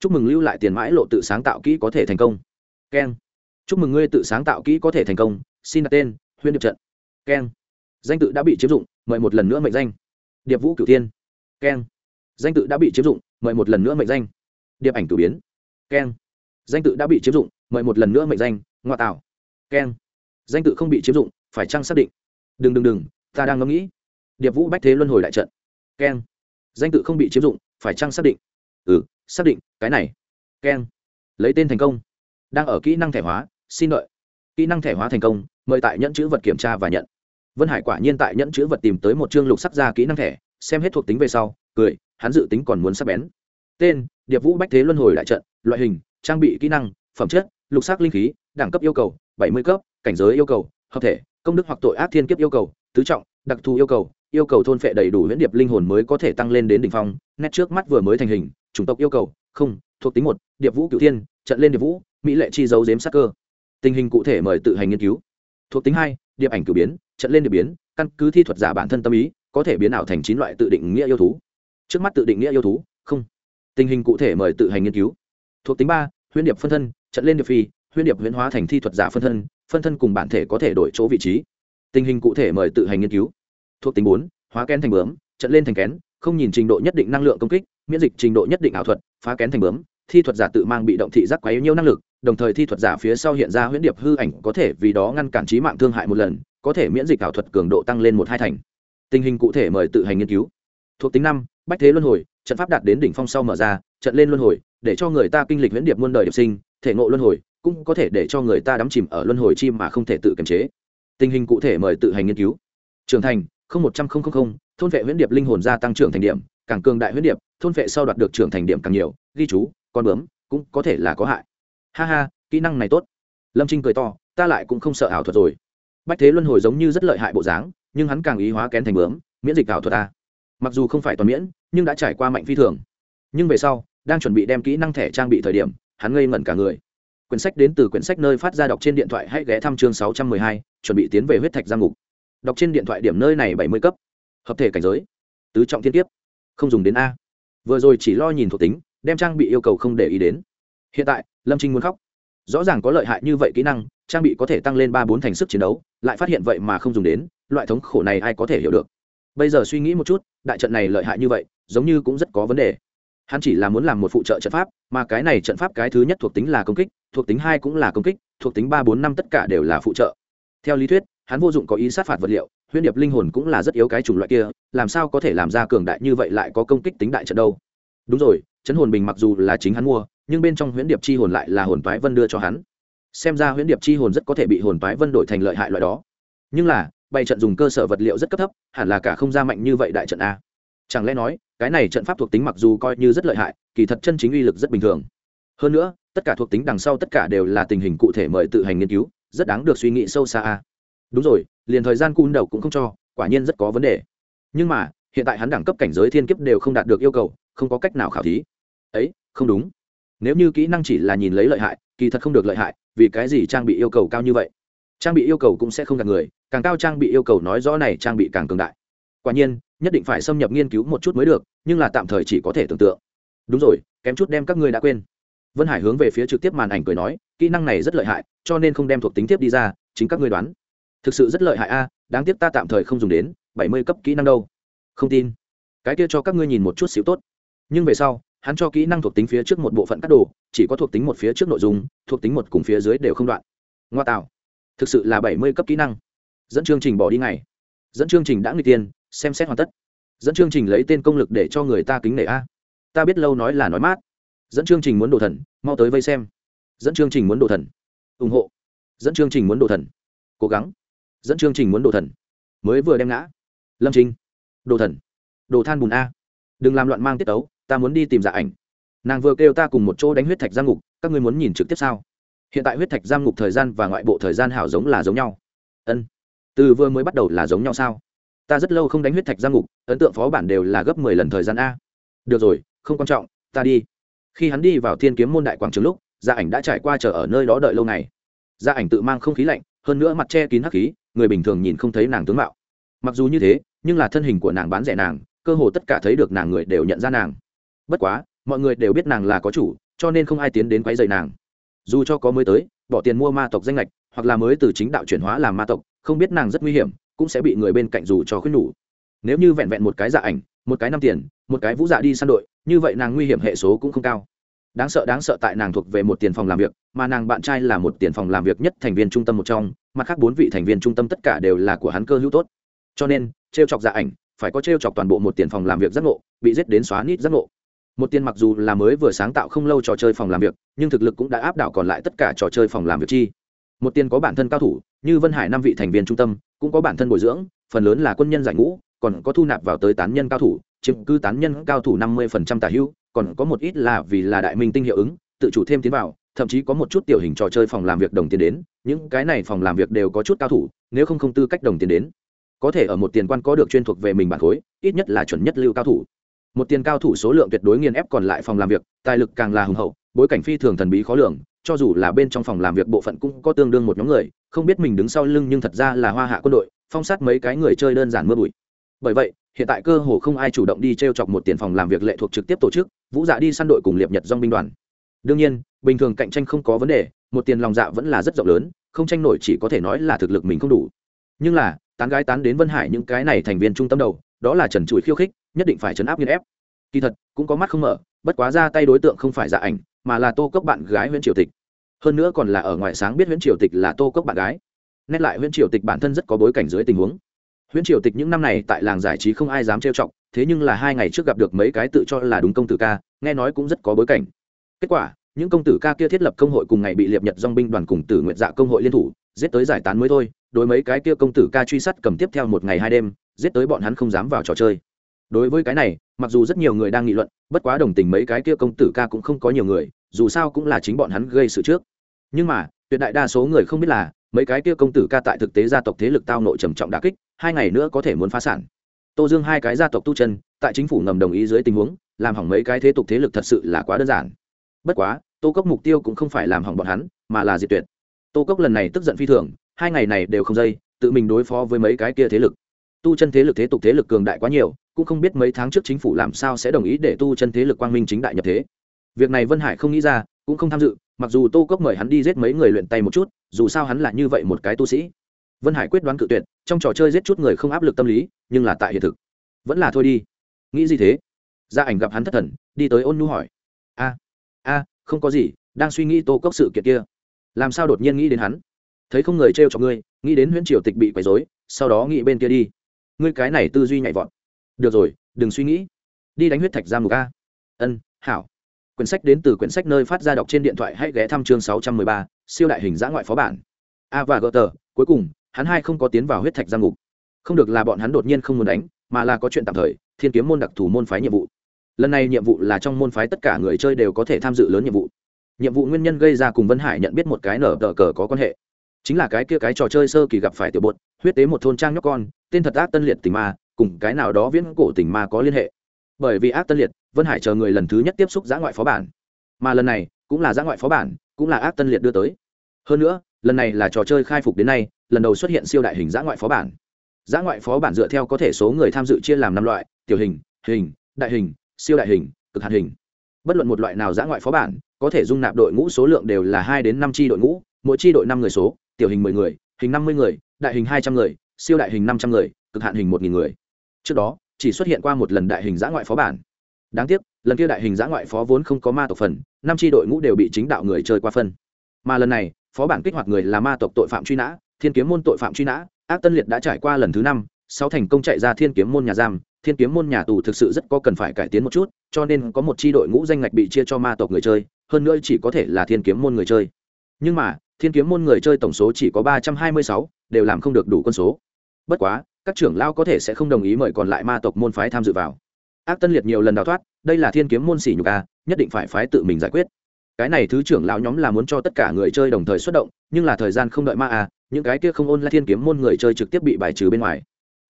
Chúc mừng lưu lại tiền mãi lộ tự sáng tạo kỹ có thể thành công. Keng. Chúc mừng ngươi tự sáng tạo kỹ có thể thành công xin đặt tên, huyên điệp trận. Keng. Danh tự đã bị chiếm dụng, mời một lần nữa mệnh danh. Điệp vũ cửu thiên. Keng. Danh tự đã bị chiếm dụng, mời một lần nữa mệnh danh. Điệp ảnh cửu biến. Keng. Danh tự đã bị chiếm dụng, mời một lần nữa mệnh danh ngoại tạo keng. Danh tự không bị chiếm dụng, phải chăng xác định? Đừng đừng đừng, ta đang ngẫm nghĩ. Điệp vũ bách thế luân hồi đại trận. Keng. Danh tự không bị chiếm dụng, phải chăng xác định? Ừ xác định, cái này. Keng. Lấy tên thành công. Đang ở kỹ năng thẻ hóa, xin đợi kỹ năng thẻ hóa thành công, mời tại nhẫn chữ vật kiểm tra và nhận. Vân hải quả nhiên tại nhẫn chữ vật tìm tới một chương lục sắc ra kỹ năng thẻ, xem hết thuộc tính về sau, cười, hắn dự tính còn muốn sắp bén. Tên, điệp vũ bách thế luân hồi đại trận, loại hình, trang bị kỹ năng, phẩm chất, lục sắc linh khí, đẳng cấp yêu cầu, bảy mươi cấp, cảnh giới yêu cầu, hợp thể, công đức hoặc tội ác thiên kiếp yêu cầu, tứ trọng, đặc thù yêu cầu yêu cầu thôn phệ đầy đủ huyễn điệp linh hồn mới có thể tăng lên đến đỉnh phong, nét trước mắt vừa mới thành hình, chủng tộc yêu cầu, không, thuộc tính một, điệp vũ cửu thiên, trận lên điệp vũ, mỹ lệ chi dấu dếm sắc cơ tình hình cụ thể mời tự hành nghiên cứu. Thuộc tính hai, điệp ảnh cử biến, trận lên điệp biến, căn cứ thi thuật giả bản thân tâm ý, có thể biến ảo thành chín loại tự định nghĩa yêu thú. Trước mắt tự định nghĩa yêu thú, không. Tình hình cụ thể mời tự hành nghiên cứu. Thuộc tính ba, huyễn điệp phân thân, trận lên điệp phi, huyễn điệp huyễn hóa thành thi thuật giả phân thân phân thân cùng bản thể có thể đổi chỗ vị trí. Tình hình cụ thể mời tự hành nghiên cứu. Thuộc tính bốn, hóa kén thành bướm, trận lên thành kén, không nhìn trình độ nhất định năng lượng công kích, miễn dịch trình độ nhất định ảo thuật, phá kén thành bướm, thi thuật giả tự mang bị động thị giác quá yếu nhiều năng lực đồng thời thi thuật giả phía sau hiện ra huyễn điệp hư ảnh có thể vì đó ngăn cản trí mạng thương hại một lần, có thể miễn dịch ảo thuật cường độ tăng lên một hai thành. Tình hình cụ thể mời tự hành nghiên cứu. Thuộc tính năm, bách thế luân hồi, trận pháp đạt đến đỉnh phong sau mở ra, trận lên luân hồi, để cho người ta kinh lịch huyễn điệp muôn đời điệp sinh, thể ngộ luân hồi, cũng có thể để cho người ta đắm chìm ở luân hồi chim mà không thể tự kiềm chế. Tình hình cụ thể mời tự hành nghiên cứu. Trưởng thành, không một trăm linh thôn vệ huyễn điệp linh hồn gia tăng trưởng thành điểm, càng cường đại huyễn điệp, thôn vệ sau đoạt được trưởng thành điểm càng nhiều, ghi chú, con bướm, cũng có thể là có hại ha ha, kỹ năng này tốt. Lâm trinh cười to, ta lại cũng không sợ ảo thuật rồi. Bách thế luân hồi giống như rất lợi hại bộ dáng, nhưng hắn càng ý hóa kén thành bướm, miễn dịch ảo thuật ta. Mặc dù không phải toàn miễn, nhưng đã trải qua mạnh phi thường. Nhưng về sau, đang chuẩn bị đem kỹ năng thẻ trang bị thời điểm, hắn ngây ngẩn cả người. Quyển sách đến từ quyển sách nơi phát ra đọc trên điện thoại hãy ghé thăm chương sáu trăm mười hai, chuẩn bị tiến về huyết thạch giang ngục. Đọc trên điện thoại điểm nơi này bảy mươi cấp. Hợp thể cảnh giới. Tứ trọng thiên tiếp không dùng đến a. Vừa rồi chỉ lo nhìn thuộc tính, đem trang bị yêu cầu không để ý đến hiện tại, lâm trinh muốn khóc. Rõ ràng có lợi hại như vậy kỹ năng, trang bị có thể tăng lên ba bốn thành sức chiến đấu, lại phát hiện vậy mà không dùng đến, loại thống khổ này ai có thể hiểu được? Bây giờ suy nghĩ một chút, đại trận này lợi hại như vậy, giống như cũng rất có vấn đề. Hắn chỉ là muốn làm một phụ trợ trận pháp, mà cái này trận pháp cái thứ nhất thuộc tính là công kích, thuộc tính hai cũng là công kích, thuộc tính ba bốn năm tất cả đều là phụ trợ. Theo lý thuyết, hắn vô dụng có ý sát phạt vật liệu, huyễn điệp linh hồn cũng là rất yếu cái chủng loại kia, làm sao có thể làm ra cường đại như vậy lại có công kích tính đại trận đâu? Đúng rồi, chấn hồn bình mặc dù là chính hắn mua nhưng bên trong huyễn điệp chi hồn lại là hồn toái vân đưa cho hắn. Xem ra huyễn điệp chi hồn rất có thể bị hồn toái vân đổi thành lợi hại loại đó. Nhưng là, bày trận dùng cơ sở vật liệu rất cấp thấp, hẳn là cả không ra mạnh như vậy đại trận a. Chẳng lẽ nói, cái này trận pháp thuộc tính mặc dù coi như rất lợi hại, kỳ thật chân chính uy lực rất bình thường. Hơn nữa, tất cả thuộc tính đằng sau tất cả đều là tình hình cụ thể mời tự hành nghiên cứu, rất đáng được suy nghĩ sâu xa a. Đúng rồi, liền thời gian cun đầu cũng không cho, quả nhiên rất có vấn đề. Nhưng mà, hiện tại hắn đẳng cấp cảnh giới thiên kiếp đều không đạt được yêu cầu, không có cách nào khảo thí. Ấy, không đúng nếu như kỹ năng chỉ là nhìn lấy lợi hại, kỳ thật không được lợi hại, vì cái gì trang bị yêu cầu cao như vậy? Trang bị yêu cầu cũng sẽ không gạt người, càng cao trang bị yêu cầu nói rõ này trang bị càng cường đại. Quả nhiên, nhất định phải xâm nhập nghiên cứu một chút mới được, nhưng là tạm thời chỉ có thể tưởng tượng. Đúng rồi, kém chút đem các ngươi đã quên. Vân hải hướng về phía trực tiếp màn ảnh cười nói, kỹ năng này rất lợi hại, cho nên không đem thuộc tính tiếp đi ra, chính các ngươi đoán. Thực sự rất lợi hại a, đáng tiếc ta tạm thời không dùng đến bảy mươi cấp kỹ năng đâu. Không tin. Cái kia cho các ngươi nhìn một chút xíu tốt. Nhưng về sau hắn cho kỹ năng thuộc tính phía trước một bộ phận cắt đồ, chỉ có thuộc tính một phía trước nội dung, thuộc tính một cùng phía dưới đều không đoạn. Ngoa tạo. Thực sự là bảy mươi cấp kỹ năng. Dẫn chương trình bỏ đi ngày dẫn chương trình đã người tiên xem xét hoàn tất. Dẫn chương trình lấy tên công lực để cho người ta kính nể a. Ta biết lâu nói là nói mát. Dẫn chương trình muốn đồ thần, mau tới vây xem. Dẫn chương trình muốn đồ thần. Ủng hộ. Dẫn chương trình muốn đồ thần. Cố gắng. Dẫn chương trình muốn đồ thần. Mới vừa đem ngã. Lâm trinh đồ thần. Đồ than bùn a. Đừng làm loạn mang tiết tấu ta muốn đi tìm dạ ảnh. Nàng vừa kêu ta cùng một chỗ đánh huyết thạch giam ngục, các ngươi muốn nhìn trực tiếp sao? Hiện tại huyết thạch giam ngục thời gian và ngoại bộ thời gian hảo giống là giống nhau. Ân. Từ vừa mới bắt đầu là giống nhau sao? Ta rất lâu không đánh huyết thạch giam ngục, ấn tượng phó bản đều là gấp mười lần thời gian a. Được rồi, không quan trọng, ta đi. Khi hắn đi vào thiên kiếm môn đại quảng trường lúc gia ảnh đã trải qua chờ ở nơi đó đợi lâu ngày. Gia ảnh tự mang không khí lạnh, hơn nữa mặt che kín hắc khí, người bình thường nhìn không thấy nàng tướng mạo. Mặc dù như thế, nhưng là thân hình của nàng bán rẻ nàng, cơ hồ tất cả thấy được nàng người đều nhận ra nàng bất quá, mọi người đều biết nàng là có chủ, cho nên không ai tiến đến quấy dày nàng. Dù cho có mới tới, bỏ tiền mua ma tộc danh lệch hoặc là mới từ chính đạo chuyển hóa làm ma tộc, không biết nàng rất nguy hiểm, cũng sẽ bị người bên cạnh dù cho khuyên nhủ. Nếu như vẹn vẹn một cái dạ ảnh, một cái năm tiền, một cái vũ dạ đi săn đội, như vậy nàng nguy hiểm hệ số cũng không cao. Đáng sợ đáng sợ tại nàng thuộc về một tiền phòng làm việc, mà nàng bạn trai là một tiền phòng làm việc nhất thành viên trung tâm một trong, mặt khác bốn vị thành viên trung tâm tất cả đều là của hắn cơ hữu tốt. Cho nên t r e o chọc dạ ảnh, phải có t r e o chọc toàn bộ một tiền phòng làm việc giác ngộ, bị giết đến xóa nít giác ngộ một tiền mặc dù là mới vừa sáng tạo không lâu trò chơi phòng làm việc, nhưng thực lực cũng đã áp đảo còn lại tất cả trò chơi phòng làm việc chi. Một tiền có bản thân cao thủ, như vân hải năm vị thành viên trung tâm, cũng có bản thân bồi dưỡng, phần lớn là quân nhân giải ngũ, còn có thu nạp vào tới tán nhân cao thủ, chiếm cứ tán nhân cao thủ năm mươi phần trăm tả hữu, còn có một ít là vì là đại minh tinh hiệu ứng, tự chủ thêm tiến vào, thậm chí có một chút tiểu hình trò chơi phòng làm việc đồng tiền đến, những cái này phòng làm việc đều có chút cao thủ, nếu không không tư cách đồng tiền đến. Có thể ở một tiền quan có được chuyên thuộc về mình bản khối, ít nhất là chuẩn nhất lưu cao thủ một tiền cao thủ số lượng tuyệt đối nghiền ép còn lại phòng làm việc, tài lực càng là hùng hậu, bối cảnh phi thường thần bí khó lường, cho dù là bên trong phòng làm việc bộ phận cũng có tương đương một nhóm người, không biết mình đứng sau lưng nhưng thật ra là hoa hạ quân đội, phong sát mấy cái người chơi đơn giản mưa bụi. Bởi vậy, hiện tại cơ hồ không ai chủ động đi t r e o chọc một tiền phòng làm việc lệ thuộc trực tiếp tổ chức, vũ dạ đi săn đội cùng liệp nhật dong binh đoàn. Đương nhiên, bình thường cạnh tranh không có vấn đề, một tiền lòng dạ vẫn là rất rộng lớn, không tranh nổi chỉ có thể nói là thực lực mình không đủ. Nhưng là, tán gái tán đến vân hải những cái này thành viên trung tâm đầu đó là trần trụi khiêu khích nhất định phải chấn áp nghiên ép. Kỳ thật cũng có mắt không mở bất quá ra tay đối tượng không phải dạ ảnh mà là tô cốc bạn gái nguyễn triều tịch. Hơn nữa còn là ở ngoài sáng biết nguyễn triều tịch là tô cốc bạn gái. Nét lại nguyễn triều tịch bản thân rất có bối cảnh dưới tình huống. Nguyễn Triều Tịch những năm này tại làng giải trí không ai dám trêu chọc, thế nhưng là hai ngày trước gặp được mấy cái tự cho là đúng công tử ca, nghe nói cũng rất có bối cảnh. Kết quả, những công tử ca kia thiết lập công hội cùng ngày bị liệp nhật dong binh đoàn cùng Tử nguyện Dạ công hội liên thủ, giết tới giải tán mới thôi, đối mấy cái kia công tử ca truy sát cầm tiếp theo một ngày hai đêm giết tới bọn hắn không dám vào trò chơi. Đối với cái này, mặc dù rất nhiều người đang nghị luận, bất quá đồng tình mấy cái kia công tử ca cũng không có nhiều người, dù sao cũng là chính bọn hắn gây sự trước. Nhưng mà, tuyệt đại đa số người không biết là, mấy cái kia công tử ca tại thực tế gia tộc thế lực tao nội trầm trọng đà kích, hai ngày nữa có thể muốn phá sản. Tô dương hai cái gia tộc tu chân, tại chính phủ ngầm đồng ý dưới tình huống, làm hỏng mấy cái thế tục thế lực thật sự là quá đơn giản. Bất quá, tô cốc mục tiêu cũng không phải làm hỏng bọn hắn, mà là diệt tuyệt. Tô cốc lần này tức giận phi thường, hai ngày này đều không dây, tự mình đối phó với mấy cái kia thế lực tu chân thế lực thế tục thế lực cường đại quá nhiều, cũng không biết mấy tháng trước chính phủ làm sao sẽ đồng ý để tu chân thế lực quang minh chính đại nhập thế. Việc này vân hải không nghĩ ra, cũng không tham dự, mặc dù tô cốc mời hắn đi giết mấy người luyện tay một chút, dù sao hắn là như vậy một cái tu sĩ. Vân hải quyết đoán cự tuyệt, trong trò chơi giết chút người không áp lực tâm lý, nhưng là tại hiện thực. Vẫn là thôi đi. Nghĩ gì thế? Gia ảnh gặp hắn thất thần, đi tới ôn nhu hỏi. A a, không có gì, đang suy nghĩ tô cốc sự kiện kia. Làm sao đột nhiên nghĩ đến hắn? Thấy không người t r e o cho ngươi, nghĩ đến huyễn triều tịch bị quấy dối sau đó nghĩ bên kia đi ngươi cái này tư duy nhạy vọt. Được rồi, đừng suy nghĩ. Đi đánh huyết thạch ra mục a. Ân, hảo. Quyển sách đến từ quyển sách nơi phát ra đọc trên điện thoại hãy ghé thăm chương sáu trăm mười ba, siêu đại hình giã ngoại phó bản. A và gờ tờ cuối cùng, hắn hai không có tiến vào huyết thạch giam ngục không được là bọn hắn đột nhiên không muốn đánh, mà là có chuyện tạm thời, thiên kiếm môn đặc thù môn phái nhiệm vụ. Lần này nhiệm vụ là trong môn phái tất cả người chơi đều có thể tham dự lớn nhiệm vụ. Nhiệm vụ nguyên nhân gây ra cùng vân hải nhận biết một cái nở tờ cờ có quan hệ. Chính là cái kia cái trò chơi sơ kỳ gặp phải tiểu bột, huyết tế một thôn trang nhóc con tên thật ác tân liệt tình ma, cùng cái nào đó viễn cổ tình ma có liên hệ. Bởi vì ác tân liệt, vân hải chờ người lần thứ nhất tiếp xúc giã ngoại phó bản. Mà lần này, cũng là giã ngoại phó bản, cũng là ác tân liệt đưa tới. Hơn nữa, lần này là trò chơi khai phục đến nay, lần đầu xuất hiện siêu đại hình giã ngoại phó bản. Giã ngoại phó bản dựa theo có thể số người tham dự chia làm năm loại, tiểu hình hình, đại hình, siêu đại hình, cực hạt hình. Bất luận một loại nào giã ngoại phó bản, có thể dung nạp đội ngũ số lượng đều là hai đến năm tri đội ngũ, mỗi tri đội năm người số, tiểu hình mười người, hình năm mươi người, đại hình hai trăm người siêu đại hình năm trăm người, cực hạn hình một nghìn người. Trước đó, chỉ xuất hiện qua một lần đại hình giã ngoại phó bản. Đáng tiếc, lần kia đại hình giã ngoại phó vốn không có ma tộc phần, năm tri đội ngũ đều bị chính đạo người chơi qua phân. Mà lần này, phó bản kích hoạt người là ma tộc tội phạm truy nã, thiên kiếm môn tội phạm truy nã, ác tân liệt đã trải qua lần thứ năm, sáu thành công chạy ra thiên kiếm môn nhà giam, thiên kiếm môn nhà tù thực sự rất có cần phải cải tiến một chút, cho nên có một c h i đội ngũ danh ngạch bị chia cho ma tộc người chơi, hơn nữa chỉ có thể là thiên kiếm môn người chơi. Nhưng mà, thiên kiếm môn người chơi tổng số chỉ có ba trăm hai mươi sáu, đều làm không được đủ con số bất quá, các trưởng lao có thể sẽ không đồng ý mời còn lại ma tộc môn phái tham dự vào. Ác tân liệt nhiều lần đào thoát, đây là thiên kiếm môn xỉ nhục a nhất định phải phái tự mình giải quyết. Cái này thứ trưởng lão nhóm là muốn cho tất cả người chơi đồng thời xuất động, nhưng là thời gian không đợi ma a những cái kia không ôn là thiên kiếm môn người chơi trực tiếp bị bài trừ bên ngoài.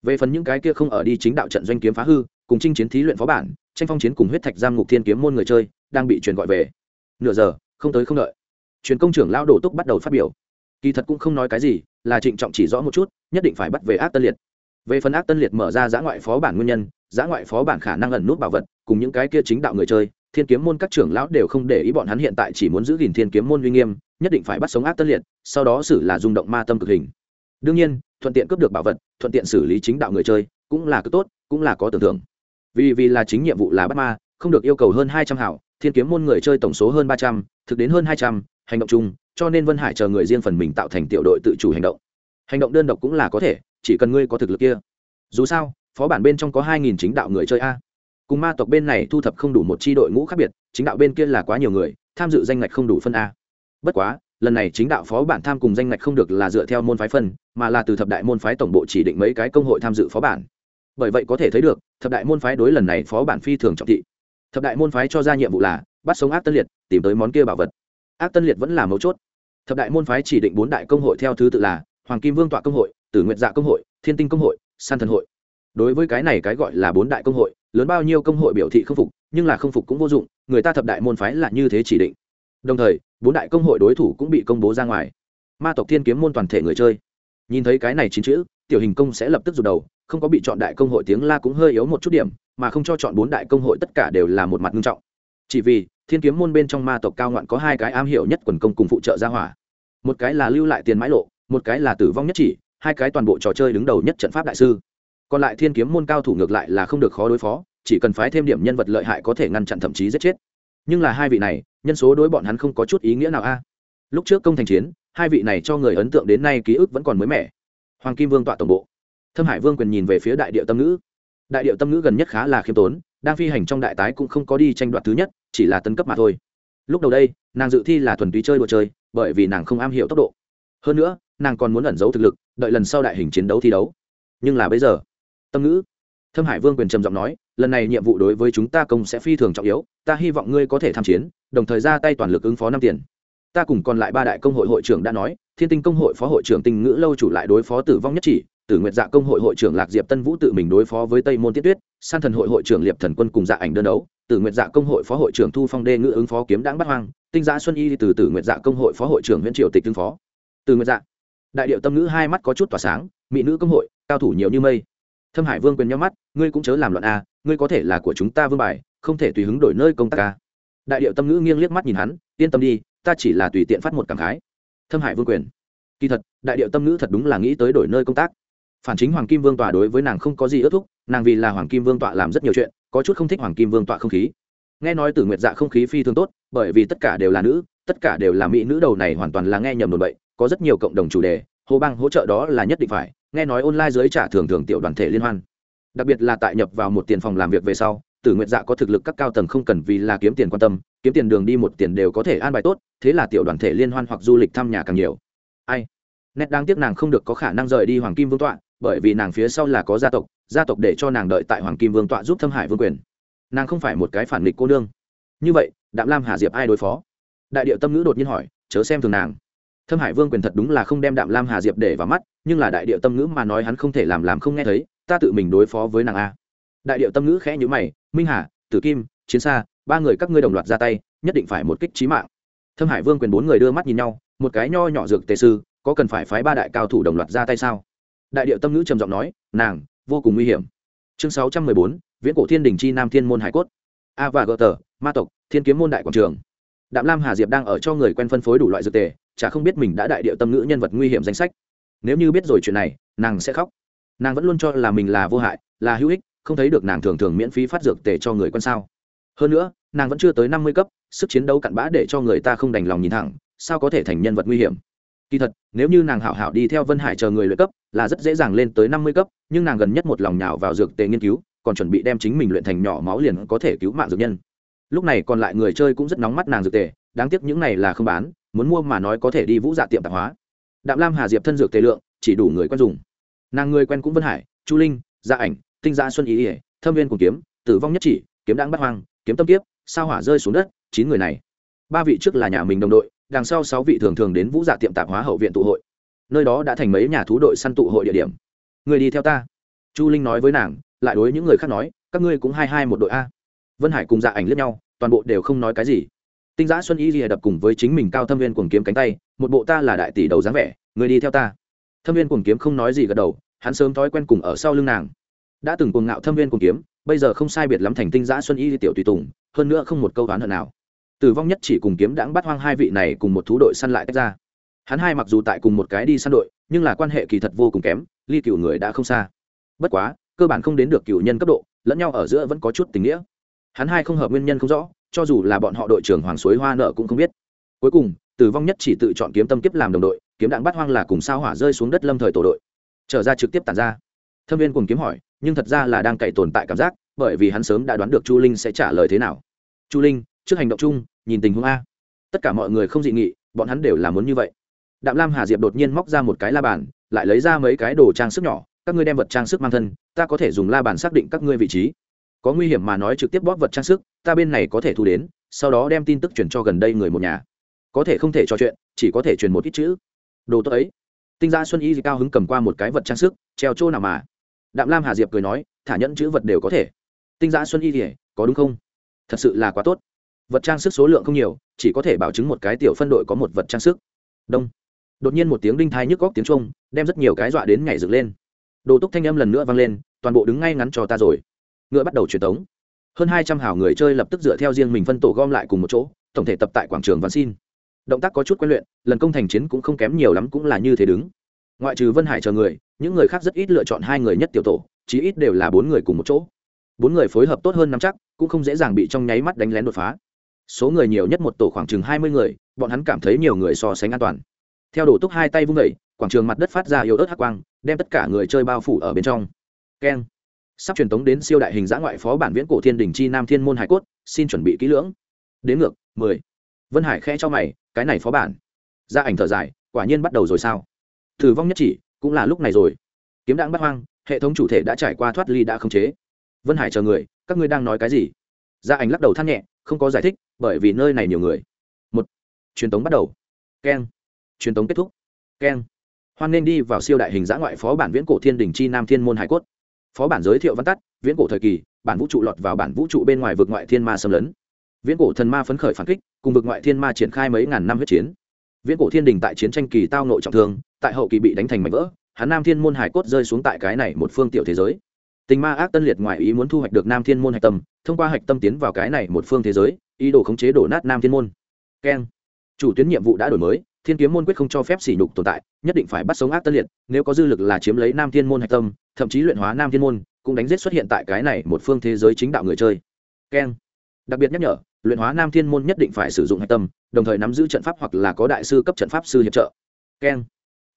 Về phần những cái kia không ở đi chính đạo trận doanh kiếm phá hư, cùng chinh chiến thí luyện phó bản, tranh phong chiến cùng huyết thạch giam ngục thiên kiếm môn người chơi, đang bị truyền gọi về. Nửa giờ, không tới không đợi. Truyền công trưởng lão đổ túc bắt đầu phát biểu. Kỳ thật cũng không nói cái gì là trịnh trọng chỉ rõ một chút, nhất định phải bắt về ác tân liệt. Về phần ác tân liệt mở ra giã ngoại phó bản nguyên nhân, giã ngoại phó bản khả năng ẩn nút bảo vật, cùng những cái kia chính đạo người chơi, thiên kiếm môn các trưởng lão đều không để ý bọn hắn hiện tại chỉ muốn giữ gìn thiên kiếm môn uy nghiêm, nhất định phải bắt sống ác tân liệt, sau đó xử là rung động ma tâm cực hình. Đương nhiên, thuận tiện cướp được bảo vật, thuận tiện xử lý chính đạo người chơi, cũng là cực tốt, cũng là có tưởng tượng. Vì vì là chính nhiệm vụ là bắt ma, không được yêu cầu hơn hai trăm hảo, thiên kiếm môn người chơi tổng số hơn ba trăm, thực đến hơn hai trăm, hành động chung cho nên vân hải chờ người riêng phần mình tạo thành tiểu đội tự chủ hành động. Hành động đơn độc cũng là có thể, chỉ cần ngươi có thực lực kia. Dù sao, phó bản bên trong có hai nghìn chính đạo người chơi a. Cùng ma tộc bên này thu thập không đủ một c h i đội ngũ khác biệt, chính đạo bên kia là quá nhiều người, tham dự danh ngạch không đủ phân a. Bất quá, lần này chính đạo phó bản tham cùng danh ngạch không được là dựa theo môn phái phân, mà là từ thập đại môn phái tổng bộ chỉ định mấy cái công hội tham dự phó bản. Bởi vậy có thể thấy được, thập đại môn phái đối lần này phó bản phi thường trọng thị. Thập đại môn phái cho ra nhiệm vụ là bắt sống ác tân liệt, tìm tới món kia bảo vật. Ác tân liệt vẫn là mấu chốt thập đại môn phái chỉ định bốn đại công hội theo thứ tự là hoàng kim vương tọa công hội, tử nguyện dạ công hội, thiên tinh công hội, san thần hội. Đối với cái này cái gọi là bốn đại công hội, lớn bao nhiêu công hội biểu thị không phục, nhưng là không phục cũng vô dụng, người ta thập đại môn phái là như thế chỉ định. Đồng thời, bốn đại công hội đối thủ cũng bị công bố ra ngoài. Ma tộc thiên kiếm môn toàn thể người chơi. Nhìn thấy cái này chín chữ, tiểu hình công sẽ lập tức rụt đầu, không có bị chọn đại công hội tiếng la cũng hơi yếu một chút điểm, mà không cho chọn bốn đại công hội tất cả đều là một mặt nghiêm trọng. Chỉ vì thiên kiếm môn bên trong ma tộc cao ngoạn có hai cái am hiểu nhất quần công cùng phụ trợ gia hỏa một cái là lưu lại tiền mãi lộ, một cái là tử vong nhất chỉ, hai cái toàn bộ trò chơi đứng đầu nhất trận pháp đại sư. Còn lại thiên kiếm môn cao thủ ngược lại là không được khó đối phó, chỉ cần phái thêm điểm nhân vật lợi hại có thể ngăn chặn thậm chí giết chết. Nhưng là hai vị này, nhân số đối bọn hắn không có chút ý nghĩa nào a. Lúc trước công thành chiến, hai vị này cho người ấn tượng đến nay ký ức vẫn còn mới mẻ. Hoàng kim vương tọa tổng bộ. Thâm hải vương quyền nhìn về phía đại điệu tâm ngữ. Đại điệu tâm ngữ gần nhất khá là khiêm tốn, đang phi hành trong đại tái cũng không có đi tranh đoạt thứ nhất, chỉ là tấn cấp mà thôi. Lúc đầu đây, nàng dự thi là thuần túy chơi đồ chơi bởi vì nàng không am hiểu tốc độ. Hơn nữa, nàng còn muốn ẩn giấu thực lực, đợi lần sau đại hình chiến đấu thi đấu. Nhưng là bây giờ, tâm ngữ. Thâm hải vương quyền trầm giọng nói, lần này nhiệm vụ đối với chúng ta công sẽ phi thường trọng yếu, ta hy vọng ngươi có thể tham chiến, đồng thời ra tay toàn lực ứng phó năm tiền. Ta cùng còn lại ba đại công hội hội trưởng đã nói, thiên tinh công hội phó hội trưởng tinh ngữ lâu chủ lại đối phó tử vong nhất chỉ, tử nguyệt dạ công hội hội trưởng lạc diệp tân vũ tự mình đối phó với tây môn tiết tuyết, san thần hội hội trưởng liệp thần quân cùng dạ ảnh đơn đấu, tử nguyệt dạ công hội phó hội trưởng thu phong đê ngữ ứng phó kiếm đáng bắt hoang tinh giã xuân y từ từ nguyệt dạ công hội phó hội trưởng huyện triều tịch tương phó. từ nguyệt dạ đại điệu tâm nữ hai mắt có chút tỏa sáng, mỹ nữ công hội, cao thủ nhiều như mây. thâm hải vương quyền nhau mắt, ngươi cũng chớ làm loạn a ngươi có thể là của chúng ta vương bài, không thể tùy hứng đổi nơi công tác a đại điệu tâm nữ nghiêng liếc mắt nhìn hắn, yên tâm đi, ta chỉ là tùy tiện phát một cảm khái. thâm hải vương quyền, kỳ thật, đại điệu tâm nữ thật đúng là nghĩ tới đổi nơi công tác. phản chính hoàng kim vương tọa đối với nàng không có gì ước thúc, nàng vì là hoàng kim vương tọa làm rất nhiều chuyện, có chút không thích hoàng kim vương tọa không khí. nghe nói từ nguyệt dạ không khí phi thường tốt bởi vì tất cả đều là nữ, tất cả đều là mỹ nữ đầu này hoàn toàn là nghe nhầm đồn bậy, có rất nhiều cộng đồng chủ đề hồ bang hỗ trợ đó là nhất định phải, nghe nói online dưới trả thường thường tiểu đoàn thể liên hoan. Đặc biệt là tại nhập vào một tiền phòng làm việc về sau, tử nguyện dạ có thực lực các cao tầng không cần vì là kiếm tiền quan tâm, kiếm tiền đường đi một tiền đều có thể an bài tốt, thế là tiểu đoàn thể liên hoan hoặc du lịch thăm nhà càng nhiều. Ai? Nét đáng tiếc nàng không được có khả năng rời đi hoàng kim vương tọa, bởi vì nàng phía sau là có gia tộc gia tộc để cho nàng đợi tại hoàng kim vương tọa giúp thâm hải vương quyền. Nàng không phải một cái phản nghịch cô nương như vậy, đạm lam hà diệp ai đối phó? Đại điệu tâm ngữ đột nhiên hỏi, chớ xem thường nàng. Thâm hải vương quyền thật đúng là không đem đạm lam hà diệp để vào mắt, nhưng là đại điệu tâm ngữ mà nói hắn không thể làm làm không nghe thấy, ta tự mình đối phó với nàng a. Đại điệu tâm ngữ khẽ nhữ mày, minh hà, tử kim, chiến xa ba người các ngươi đồng loạt ra tay, nhất định phải một kích trí mạng. Thâm hải vương quyền bốn người đưa mắt nhìn nhau, một cái nho nhỏ dược tề sư, có cần phải phái ba đại cao thủ đồng loạt ra tay sao? Đại điệu tâm ngữ trầm giọng nói, nàng, vô cùng nguy hiểm. Chương sáu trăm mười bốn, viễn cổ thiên đình chi nam thiên môn hải cốt. A và gờ tờ ma tộc, thiên kiếm môn đại quảng trường. Đạm lam hà diệp đang ở cho người quen phân phối đủ loại dược tề, chả không biết mình đã đại điệu tâm ngữ nhân vật nguy hiểm danh sách. Nếu như biết rồi chuyện này, nàng sẽ khóc. Nàng vẫn luôn cho là mình là vô hại, là hữu ích, không thấy được nàng thường thường miễn phí phát dược tề cho người quen sao. Hơn nữa, nàng vẫn chưa tới năm mươi cấp, sức chiến đấu cặn bã để cho người ta không đành lòng nhìn thẳng, sao có thể thành nhân vật nguy hiểm? Kỳ thật, nếu như nàng hảo hảo đi theo vân hải chờ người luyện cấp, là rất dễ dàng lên tới năm mươi cấp, nhưng nàng gần nhất một lòng nhào vào dược tề nghiên cứu, còn chuẩn bị đem chính mình luyện thành nhỏ máu liền có thể cứu mạng dược nhân lúc này còn lại người chơi cũng rất nóng mắt nàng dược tề, đáng tiếc những này là không bán, muốn mua mà nói có thể đi vũ dạ tiệm tạp hóa. Đạm lam hà diệp thân dược tề lượng, chỉ đủ người quen dùng. Nàng người quen cũng vân hải, chu linh gia ảnh, tinh gia xuân ý ỉa thâm viên cùng kiếm, tử vong nhất chỉ, kiếm đáng bắt hoang, kiếm tâm kiếp, sao hỏa rơi xuống đất, chín người này. Ba vị trước là nhà mình đồng đội, đằng sau sáu vị thường thường đến vũ dạ tiệm tạp hóa hậu viện tụ hội. Nơi đó đã thành mấy nhà thú đội săn tụ hội địa điểm. Người đi theo ta. Chu linh nói với nàng, lại đối những người khác nói, các ngươi cũng hai hai một đội a vân hải cùng dạ ảnh lướt nhau, toàn bộ đều không nói cái gì. Tinh giã xuân y rìa đập cùng với chính mình cao thâm viên cuồng kiếm cánh tay, một bộ ta là đại tỷ đầu dáng vẻ, người đi theo ta. Thâm viên cuồng kiếm không nói gì gật đầu, hắn sớm thói quen cùng ở sau lưng nàng. Đã từng cuồng ngạo thâm viên cuồng kiếm, bây giờ không sai biệt lắm thành tinh giã xuân y tiểu tùy tùng, hơn nữa không một câu đoán hận nào. Tử vong nhất chỉ cùng kiếm đãng bắt hoang hai vị này cùng một thú đội săn lại tách ra. Hắn hai mặc dù tại cùng một cái đi săn đội, nhưng là quan hệ kỳ thật vô cùng kém, ly cựu người đã không xa. Bất quá, cơ bản không đến được cựu nhân cấp độ, lẫn nhau ở giữa vẫn có chút tình nghĩa hắn hai không hợp nguyên nhân không rõ, cho dù là bọn họ đội trưởng hoàng suối hoa nợ cũng không biết. Cuối cùng, tử vong nhất chỉ tự chọn kiếm tâm kiếp làm đồng đội, kiếm đạn bắt hoang là cùng sao hỏa rơi xuống đất lâm thời tổ đội. Trở ra trực tiếp tàn ra. Thâm viên cùng kiếm hỏi, nhưng thật ra là đang cậy tồn tại cảm giác, bởi vì hắn sớm đã đoán được chu linh sẽ trả lời thế nào. Chu linh, trước hành động chung, nhìn tình huống a. Tất cả mọi người không dị nghị, bọn hắn đều là muốn như vậy. Đạm lam hà diệp đột nhiên móc ra một cái la bàn, lại lấy ra mấy cái đồ trang sức nhỏ, các ngươi đem vật trang sức mang thân, ta có thể dùng la bàn xác định các ngươi vị trí có nguy hiểm mà nói trực tiếp bóp vật trang sức, ta bên này có thể thu đến, sau đó đem tin tức chuyển cho gần đây người một nhà. Có thể không thể trò chuyện, chỉ có thể truyền một ít chữ. Đồ tốt ấy. Tinh gia xuân y cao hứng cầm qua một cái vật trang sức, treo chỗ nào mà. Đạm lam hà diệp cười nói, thả nhẫn chữ vật đều có thể. Tinh gia xuân y thì, có đúng không? Thật sự là quá tốt. Vật trang sức số lượng không nhiều, chỉ có thể bảo chứng một cái tiểu phân đội có một vật trang sức. Đông. Đột nhiên một tiếng đinh thai nhức góc tiếng trung đem rất nhiều cái dọa đến nhảy dựng lên. Đồ túc thanh âm lần nữa vang lên, toàn bộ đứng ngay ngắn cho ta rồi ngựa bắt đầu truyền tống. Hơn hai trăm hào người chơi lập tức dựa theo riêng mình phân tổ gom lại cùng một chỗ, tổng thể tập tại quảng trường văn xin. Động tác có chút quen luyện, lần công thành chiến cũng không kém nhiều lắm cũng là như thế đứng. Ngoại trừ vân hải chờ người, những người khác rất ít lựa chọn hai người nhất tiểu tổ, chí ít đều là bốn người cùng một chỗ. Bốn người phối hợp tốt hơn nắm chắc, cũng không dễ dàng bị trong nháy mắt đánh lén đột phá. Số người nhiều nhất một tổ khoảng chừng hai mươi người, bọn hắn cảm thấy nhiều người so sánh an toàn. Theo đổ túc hai tay vung vẩy quảng trường mặt đất phát ra yếu ớt hắc quang, đem tất cả người chơi bao phủ ở bên trong. Keng sắp truyền tống đến siêu đại hình giã ngoại phó bản viễn cổ thiên đình chi nam thiên môn hải cốt, xin chuẩn bị kỹ lưỡng. Đến ngược, mười. Vân hải khe cho mày, cái này phó bản. Gia ảnh thở dài, quả nhiên bắt đầu rồi sao? Thử vong nhất chỉ, cũng là lúc này rồi. Kiếm đạn bắt hoang, hệ thống chủ thể đã trải qua thoát ly đã khống chế. Vân hải chờ người, các ngươi đang nói cái gì? Gia ảnh lắc đầu than nhẹ, không có giải thích, bởi vì nơi này nhiều người. Một. Truyền tống bắt đầu. Keng. Truyền tống kết thúc. Keng. Hoan nên đi vào siêu đại hình giã ngoại phó bản viễn cổ thiên đình chi nam thiên môn hải cốt phó bản giới thiệu văn tắt, viễn cổ thời kỳ, bản vũ trụ lọt vào bản vũ trụ bên ngoài vực ngoại thiên ma xâm lấn. Viễn cổ thần ma phấn khởi phản kích, cùng vực ngoại thiên ma triển khai mấy ngàn năm huyết chiến. Viễn cổ thiên đình tại chiến tranh kỳ tao nội trọng thương, tại hậu kỳ bị đánh thành mảnh vỡ hắn nam thiên môn hải cốt rơi xuống tại cái này một phương tiểu thế giới. Tình ma ác tân liệt ngoài ý muốn thu hoạch được nam thiên môn hạch tâm, thông qua hạch tâm tiến vào cái này một phương thế giới, ý đồ khống chế đổ nát nam thiên môn. Keng. Chủ tuyến nhiệm vụ đã đổi mới thiên kiếm môn quyết không cho phép sỉ nhục tồn tại, nhất định phải bắt sống ác tân liệt, nếu có dư lực là chiếm lấy nam thiên môn hạch tâm, thậm chí luyện hóa nam thiên môn, cũng đánh giết xuất hiện tại cái này một phương thế giới chính đạo người chơi. Keng. Đặc biệt nhắc nhở, luyện hóa nam thiên môn nhất định phải sử dụng hạch tâm, đồng thời nắm giữ trận pháp hoặc là có đại sư cấp trận pháp sư hiệp trợ. Keng.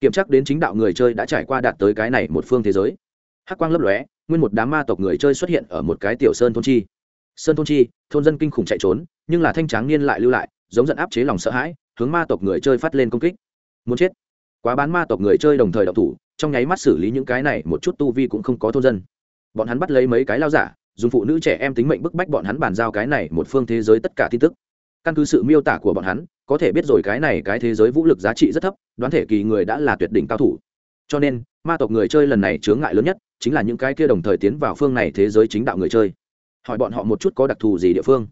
Kiểm tra đến chính đạo người chơi đã trải qua đạt tới cái này một phương thế giới. Hắc quang lấp lóe, nguyên một đám ma tộc người chơi xuất hiện ở một cái tiểu sơn thôn chi. Sơn thôn chi, thôn dân kinh khủng chạy trốn, nhưng là thanh tráng niên lại lưu lại, giống giận áp chế lòng sợ hãi hướng ma tộc người chơi phát lên công kích. Muốn chết. Quá bán ma tộc người chơi đồng thời đọc thủ, trong nháy mắt xử lý những cái này, một chút tu vi cũng không có thôn dân. Bọn hắn bắt lấy mấy cái lao giả, dùng phụ nữ trẻ em tính mệnh bức bách bọn hắn bàn giao cái này một phương thế giới tất cả tin tức. Căn cứ sự miêu tả của bọn hắn, có thể biết rồi cái này cái thế giới vũ lực giá trị rất thấp, đoán thể kỳ người đã là tuyệt đỉnh cao thủ. Cho nên, ma tộc người chơi lần này chướng ngại lớn nhất, chính là những cái kia đồng thời tiến vào phương này thế giới chính đạo người chơi. Hỏi bọn họ một chút có đặc thù gì địa phương?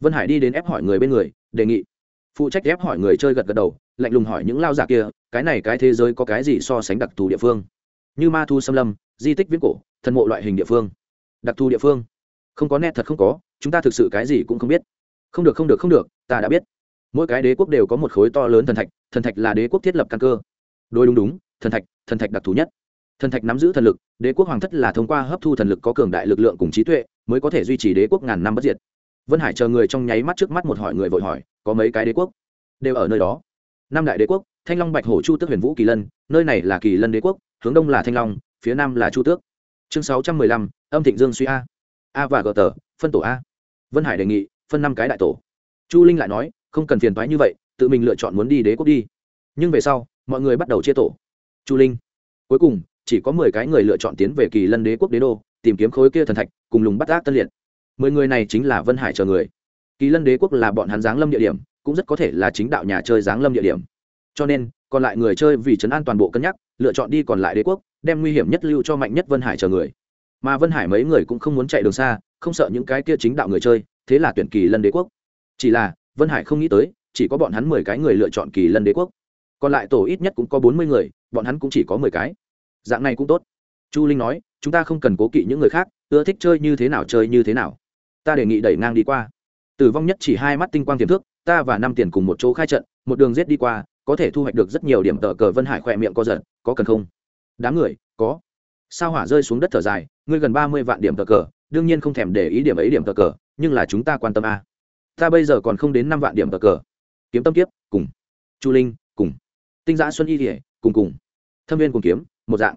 Vân hải đi đến ép hỏi người bên người, đề nghị phụ trách ép hỏi người chơi gật gật đầu, lạnh lùng hỏi những lao giả kia, cái này cái thế giới có cái gì so sánh đặc thù địa phương? Như ma thu xâm lâm, di tích viễn cổ, thần mộ loại hình địa phương. Đặc thù địa phương? Không có nét thật không có, chúng ta thực sự cái gì cũng không biết. Không được không được không được, ta đã biết. Mỗi cái đế quốc đều có một khối to lớn thần thạch thần thạch là đế quốc thiết lập căn cơ. Đôi đúng đúng, thần thạch thần thạch đặc thù nhất. Thần thạch nắm giữ thần lực, đế quốc hoàng thất là thông qua hấp thu thần lực có cường đại lực lượng cùng trí tuệ, mới có thể duy trì đế quốc ngàn năm bất diệt vân hải chờ người trong nháy mắt trước mắt một hỏi người vội hỏi, có mấy cái đế quốc? Đều ở nơi đó. Năm đại đế quốc, thanh long, bạch hổ, chu tước, huyền vũ, kỳ lân. Nơi này là kỳ lân đế quốc, hướng đông là thanh long, phía nam là chu tước. Chương sáu trăm mười lăm, âm thịnh dương suy a. A và gờ tờ phân tổ a. Vân hải đề nghị, phân năm cái đại tổ. Chu linh lại nói, không cần phiền thoái như vậy, tự mình lựa chọn muốn đi đế quốc đi. Nhưng về sau, mọi người bắt đầu chia tổ. Chu linh, cuối cùng, chỉ có mười cái người lựa chọn tiến về kỳ lân đế quốc đế đô, tìm kiếm khối kia thần thạch, cùng lùng bắt ác tân liệt mười người này chính là vân hải chờ người. Kỳ lân đế quốc là bọn hắn giáng lâm địa điểm, cũng rất có thể là chính đạo nhà chơi giáng lâm địa điểm. Cho nên, còn lại người chơi vì chấn an toàn bộ cân nhắc, lựa chọn đi còn lại đế quốc, đem nguy hiểm nhất lưu cho mạnh nhất vân hải chờ người. Mà vân hải mấy người cũng không muốn chạy đường xa, không sợ những cái kia chính đạo người chơi, thế là tuyển kỳ lân đế quốc. Chỉ là, vân hải không nghĩ tới, chỉ có bọn hắn mười cái người lựa chọn kỳ lân đế quốc. Còn lại tổ ít nhất cũng có bốn mươi người, bọn hắn cũng chỉ có mười cái. Dạng này cũng tốt. Chu linh nói, chúng ta không cần cố kỵ những người khác, ưa thích chơi như thế nào chơi như thế nào ta đề nghị đẩy ngang đi qua. Tử vong nhất chỉ hai mắt tinh quang tiềm thức, ta và năm tiền cùng một chỗ khai trận, một đường rết đi qua, có thể thu hoạch được rất nhiều điểm tờ cờ vân hải khỏe miệng co giật, có cần không? Đám người, có. Sao hỏa rơi xuống đất thở dài, ngươi gần ba mươi vạn điểm tờ cờ, đương nhiên không thèm để ý điểm ấy điểm tờ cờ, nhưng là chúng ta quan tâm a. Ta bây giờ còn không đến năm vạn điểm tờ cờ. Kiếm tâm kiếp, cùng. Chu linh, cùng. Tinh giã xuân y thể cùng cùng. Thâm viên cùng kiếm, một dạng.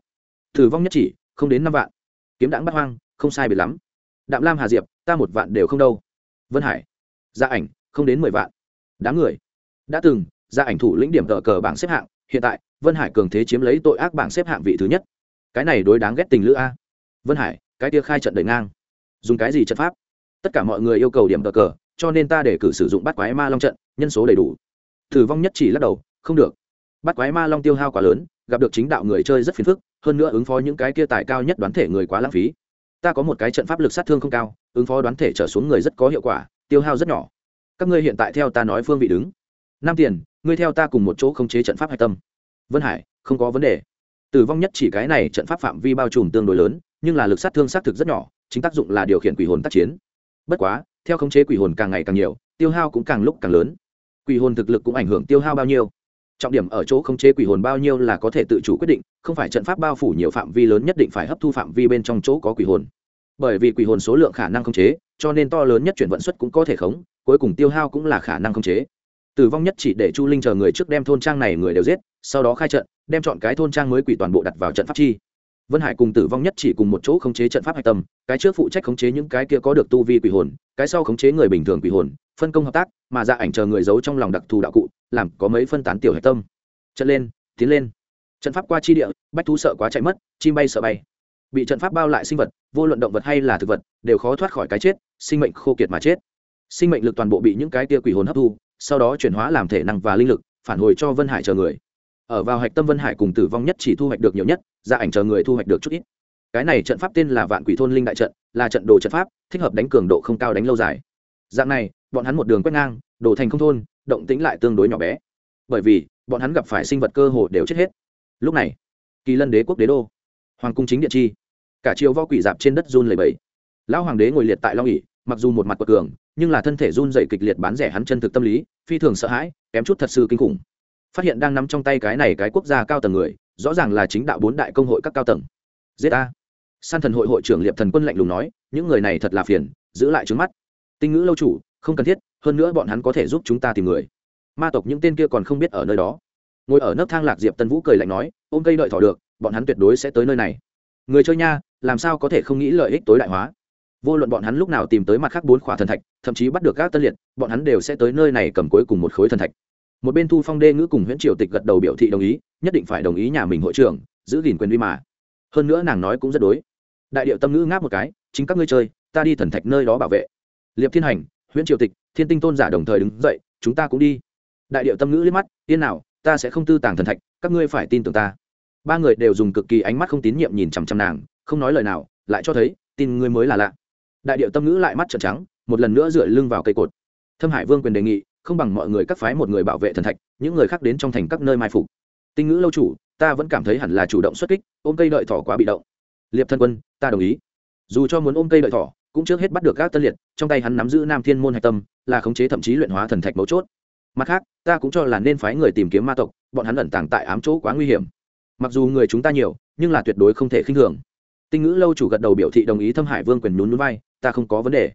Thử vong nhất chỉ, không đến năm vạn. Kiếm đãng bắt hoang, không sai biệt lắm. Đạm lam hà diệp ta một vạn đều không đâu. Vân hải, gia ảnh, không đến mười vạn. Đám người, đã từng, gia ảnh thủ lĩnh điểm tờ cờ bảng xếp hạng, hiện tại, vân hải cường thế chiếm lấy tội ác bảng xếp hạng vị thứ nhất. Cái này đối đáng ghét tình lữ a. Vân hải, cái tia khai trận đẩy ngang. Dùng cái gì trận pháp? Tất cả mọi người yêu cầu điểm tờ cờ, cho nên ta để cử sử dụng bắt quái ma long trận, nhân số đầy đủ. Thử vong nhất chỉ lắc đầu, không được. Bắt quái ma long tiêu hao quá lớn, gặp được chính đạo người chơi rất phiền phức, hơn nữa ứng phó những cái kia tài cao nhất đoán thể người quá lãng phí ta có một cái trận pháp lực sát thương không cao, ứng phó đoán thể trở xuống người rất có hiệu quả, tiêu hao rất nhỏ. Các ngươi hiện tại theo ta nói phương vị đứng. Năm tiền, ngươi theo ta cùng một chỗ khống chế trận pháp hạch tâm. Vân hải, không có vấn đề. Tử vong nhất chỉ cái này trận pháp phạm vi bao trùm tương đối lớn, nhưng là lực sát thương xác thực rất nhỏ, chính tác dụng là điều khiển quỷ hồn tác chiến. Bất quá, theo khống chế quỷ hồn càng ngày càng nhiều, tiêu hao cũng càng lúc càng lớn. Quỷ hồn thực lực cũng ảnh hưởng tiêu hao bao nhiêu trọng điểm ở chỗ không chế quỷ hồn bao nhiêu là có thể tự chủ quyết định, không phải trận pháp bao phủ nhiều phạm vi lớn nhất định phải hấp thu phạm vi bên trong chỗ có quỷ hồn. Bởi vì quỷ hồn số lượng khả năng không chế, cho nên to lớn nhất chuyển vận suất cũng có thể khống, cuối cùng tiêu hao cũng là khả năng không chế. Tử vong nhất chỉ để chu linh chờ người trước đem thôn trang này người đều giết, sau đó khai trận, đem chọn cái thôn trang mới quỷ toàn bộ đặt vào trận pháp chi. Vân hải cùng tử vong nhất chỉ cùng một chỗ khống chế trận pháp hạch tâm, cái trước phụ trách khống chế những cái kia có được tu vi quỷ hồn, cái sau khống chế người bình thường quỷ hồn phân công hợp tác, mà ra ảnh chờ người giấu trong lòng đặc thù đạo cụ, làm có mấy phân tán tiểu hạch tâm. Trận lên, tiến lên. Trận pháp qua chi địa, bách thú sợ quá chạy mất, chim bay sợ bay. Bị trận pháp bao lại sinh vật, vô luận động vật hay là thực vật, đều khó thoát khỏi cái chết, sinh mệnh khô kiệt mà chết. Sinh mệnh lực toàn bộ bị những cái tia quỷ hồn hấp thu, sau đó chuyển hóa làm thể năng và linh lực, phản hồi cho vân hải chờ người. Ở vào hạch tâm vân hải cùng tử vong nhất chỉ thu hoạch được nhiều nhất gia ảnh chờ người thu hoạch được chút ít. Cái này trận pháp tên là vạn quỷ thôn linh đại trận, là trận đồ trận pháp, thích hợp đánh cường độ không cao đánh lâu dài dạng này, bọn hắn một đường quét ngang, đổ thành không thôn, động tĩnh lại tương đối nhỏ bé. Bởi vì, bọn hắn gặp phải sinh vật cơ hồ đều chết hết. Lúc này, kỳ lân đế quốc đế đô, hoàng cung chính điện chi, cả chiều vo quỷ dạp trên đất run lầy bẫy lão hoàng đế ngồi liệt tại long ỉ mặc dù một mặt quật cường, nhưng là thân thể run dậy kịch liệt bán rẻ hắn chân thực tâm lý, phi thường sợ hãi, kém chút thật sự kinh khủng. Phát hiện đang nắm trong tay cái này cái quốc gia cao tầng người, rõ ràng là chính đạo bốn đại công hội các cao tầng. Giết a san thần hội hội trưởng liệp thần quân lạnh lùng nói, những người này thật là phiền, giữ lại trước mắt tinh ngữ lâu chủ, không cần thiết, hơn nữa bọn hắn có thể giúp chúng ta tìm người. Ma tộc những tên kia còn không biết ở nơi đó. Ngồi ở nấc thang lạc diệp tân vũ cười lạnh nói, ôm cây đợi thỏ được, bọn hắn tuyệt đối sẽ tới nơi này. Người chơi nha, làm sao có thể không nghĩ lợi ích tối đại hóa? Vô luận bọn hắn lúc nào tìm tới mặt khác bốn khỏa thần thạch, thậm chí bắt được các tân liệt, bọn hắn đều sẽ tới nơi này cầm cuối cùng một khối thần thạch. Một bên thu phong đê ngữ cùng huyện triều tịch gật đầu biểu thị đồng ý, nhất định phải đồng ý nhà mình hội trưởng, giữ gìn quyền vi mà. Hơn nữa nàng nói cũng rất đối. Đại điệu tâm ngữ ngáp một cái, chính các ngươi chơi, ta đi thần thạch nơi đó bảo vệ liệp thiên hành, Huyễn triều tịch, thiên tinh tôn giả đồng thời đứng dậy, chúng ta cũng đi. Đại điệu tâm ngữ liếc mắt, yên nào, ta sẽ không tư tàng thần thạch, các ngươi phải tin tưởng ta. Ba người đều dùng cực kỳ ánh mắt không tín nhiệm nhìn chằm chằm nàng, không nói lời nào, lại cho thấy, tin ngươi mới là lạ. Đại điệu tâm ngữ lại mắt trợn trắng, một lần nữa dựa lưng vào cây cột. Thâm hải vương quyền đề nghị, không bằng mọi người các phái một người bảo vệ thần thạch, những người khác đến trong thành các nơi mai phục. Tinh ngữ lâu chủ, ta vẫn cảm thấy hẳn là chủ động xuất kích, ôm cây đợi thỏ quá bị động. Liệp thân quân, ta đồng ý. Dù cho muốn ôm cây đợi thỏ cũng trước hết bắt được các tân liệt, trong tay hắn nắm giữ nam thiên môn hạch tâm, là khống chế thậm chí luyện hóa thần thạch mấu chốt. Mặt khác, ta cũng cho là nên phái người tìm kiếm ma tộc, bọn hắn ẩn tàng tại ám chỗ quá nguy hiểm. Mặc dù người chúng ta nhiều, nhưng là tuyệt đối không thể khinh thường. Tinh ngữ lâu chủ gật đầu biểu thị đồng ý thâm hải vương quyền nhún núi vai, ta không có vấn đề.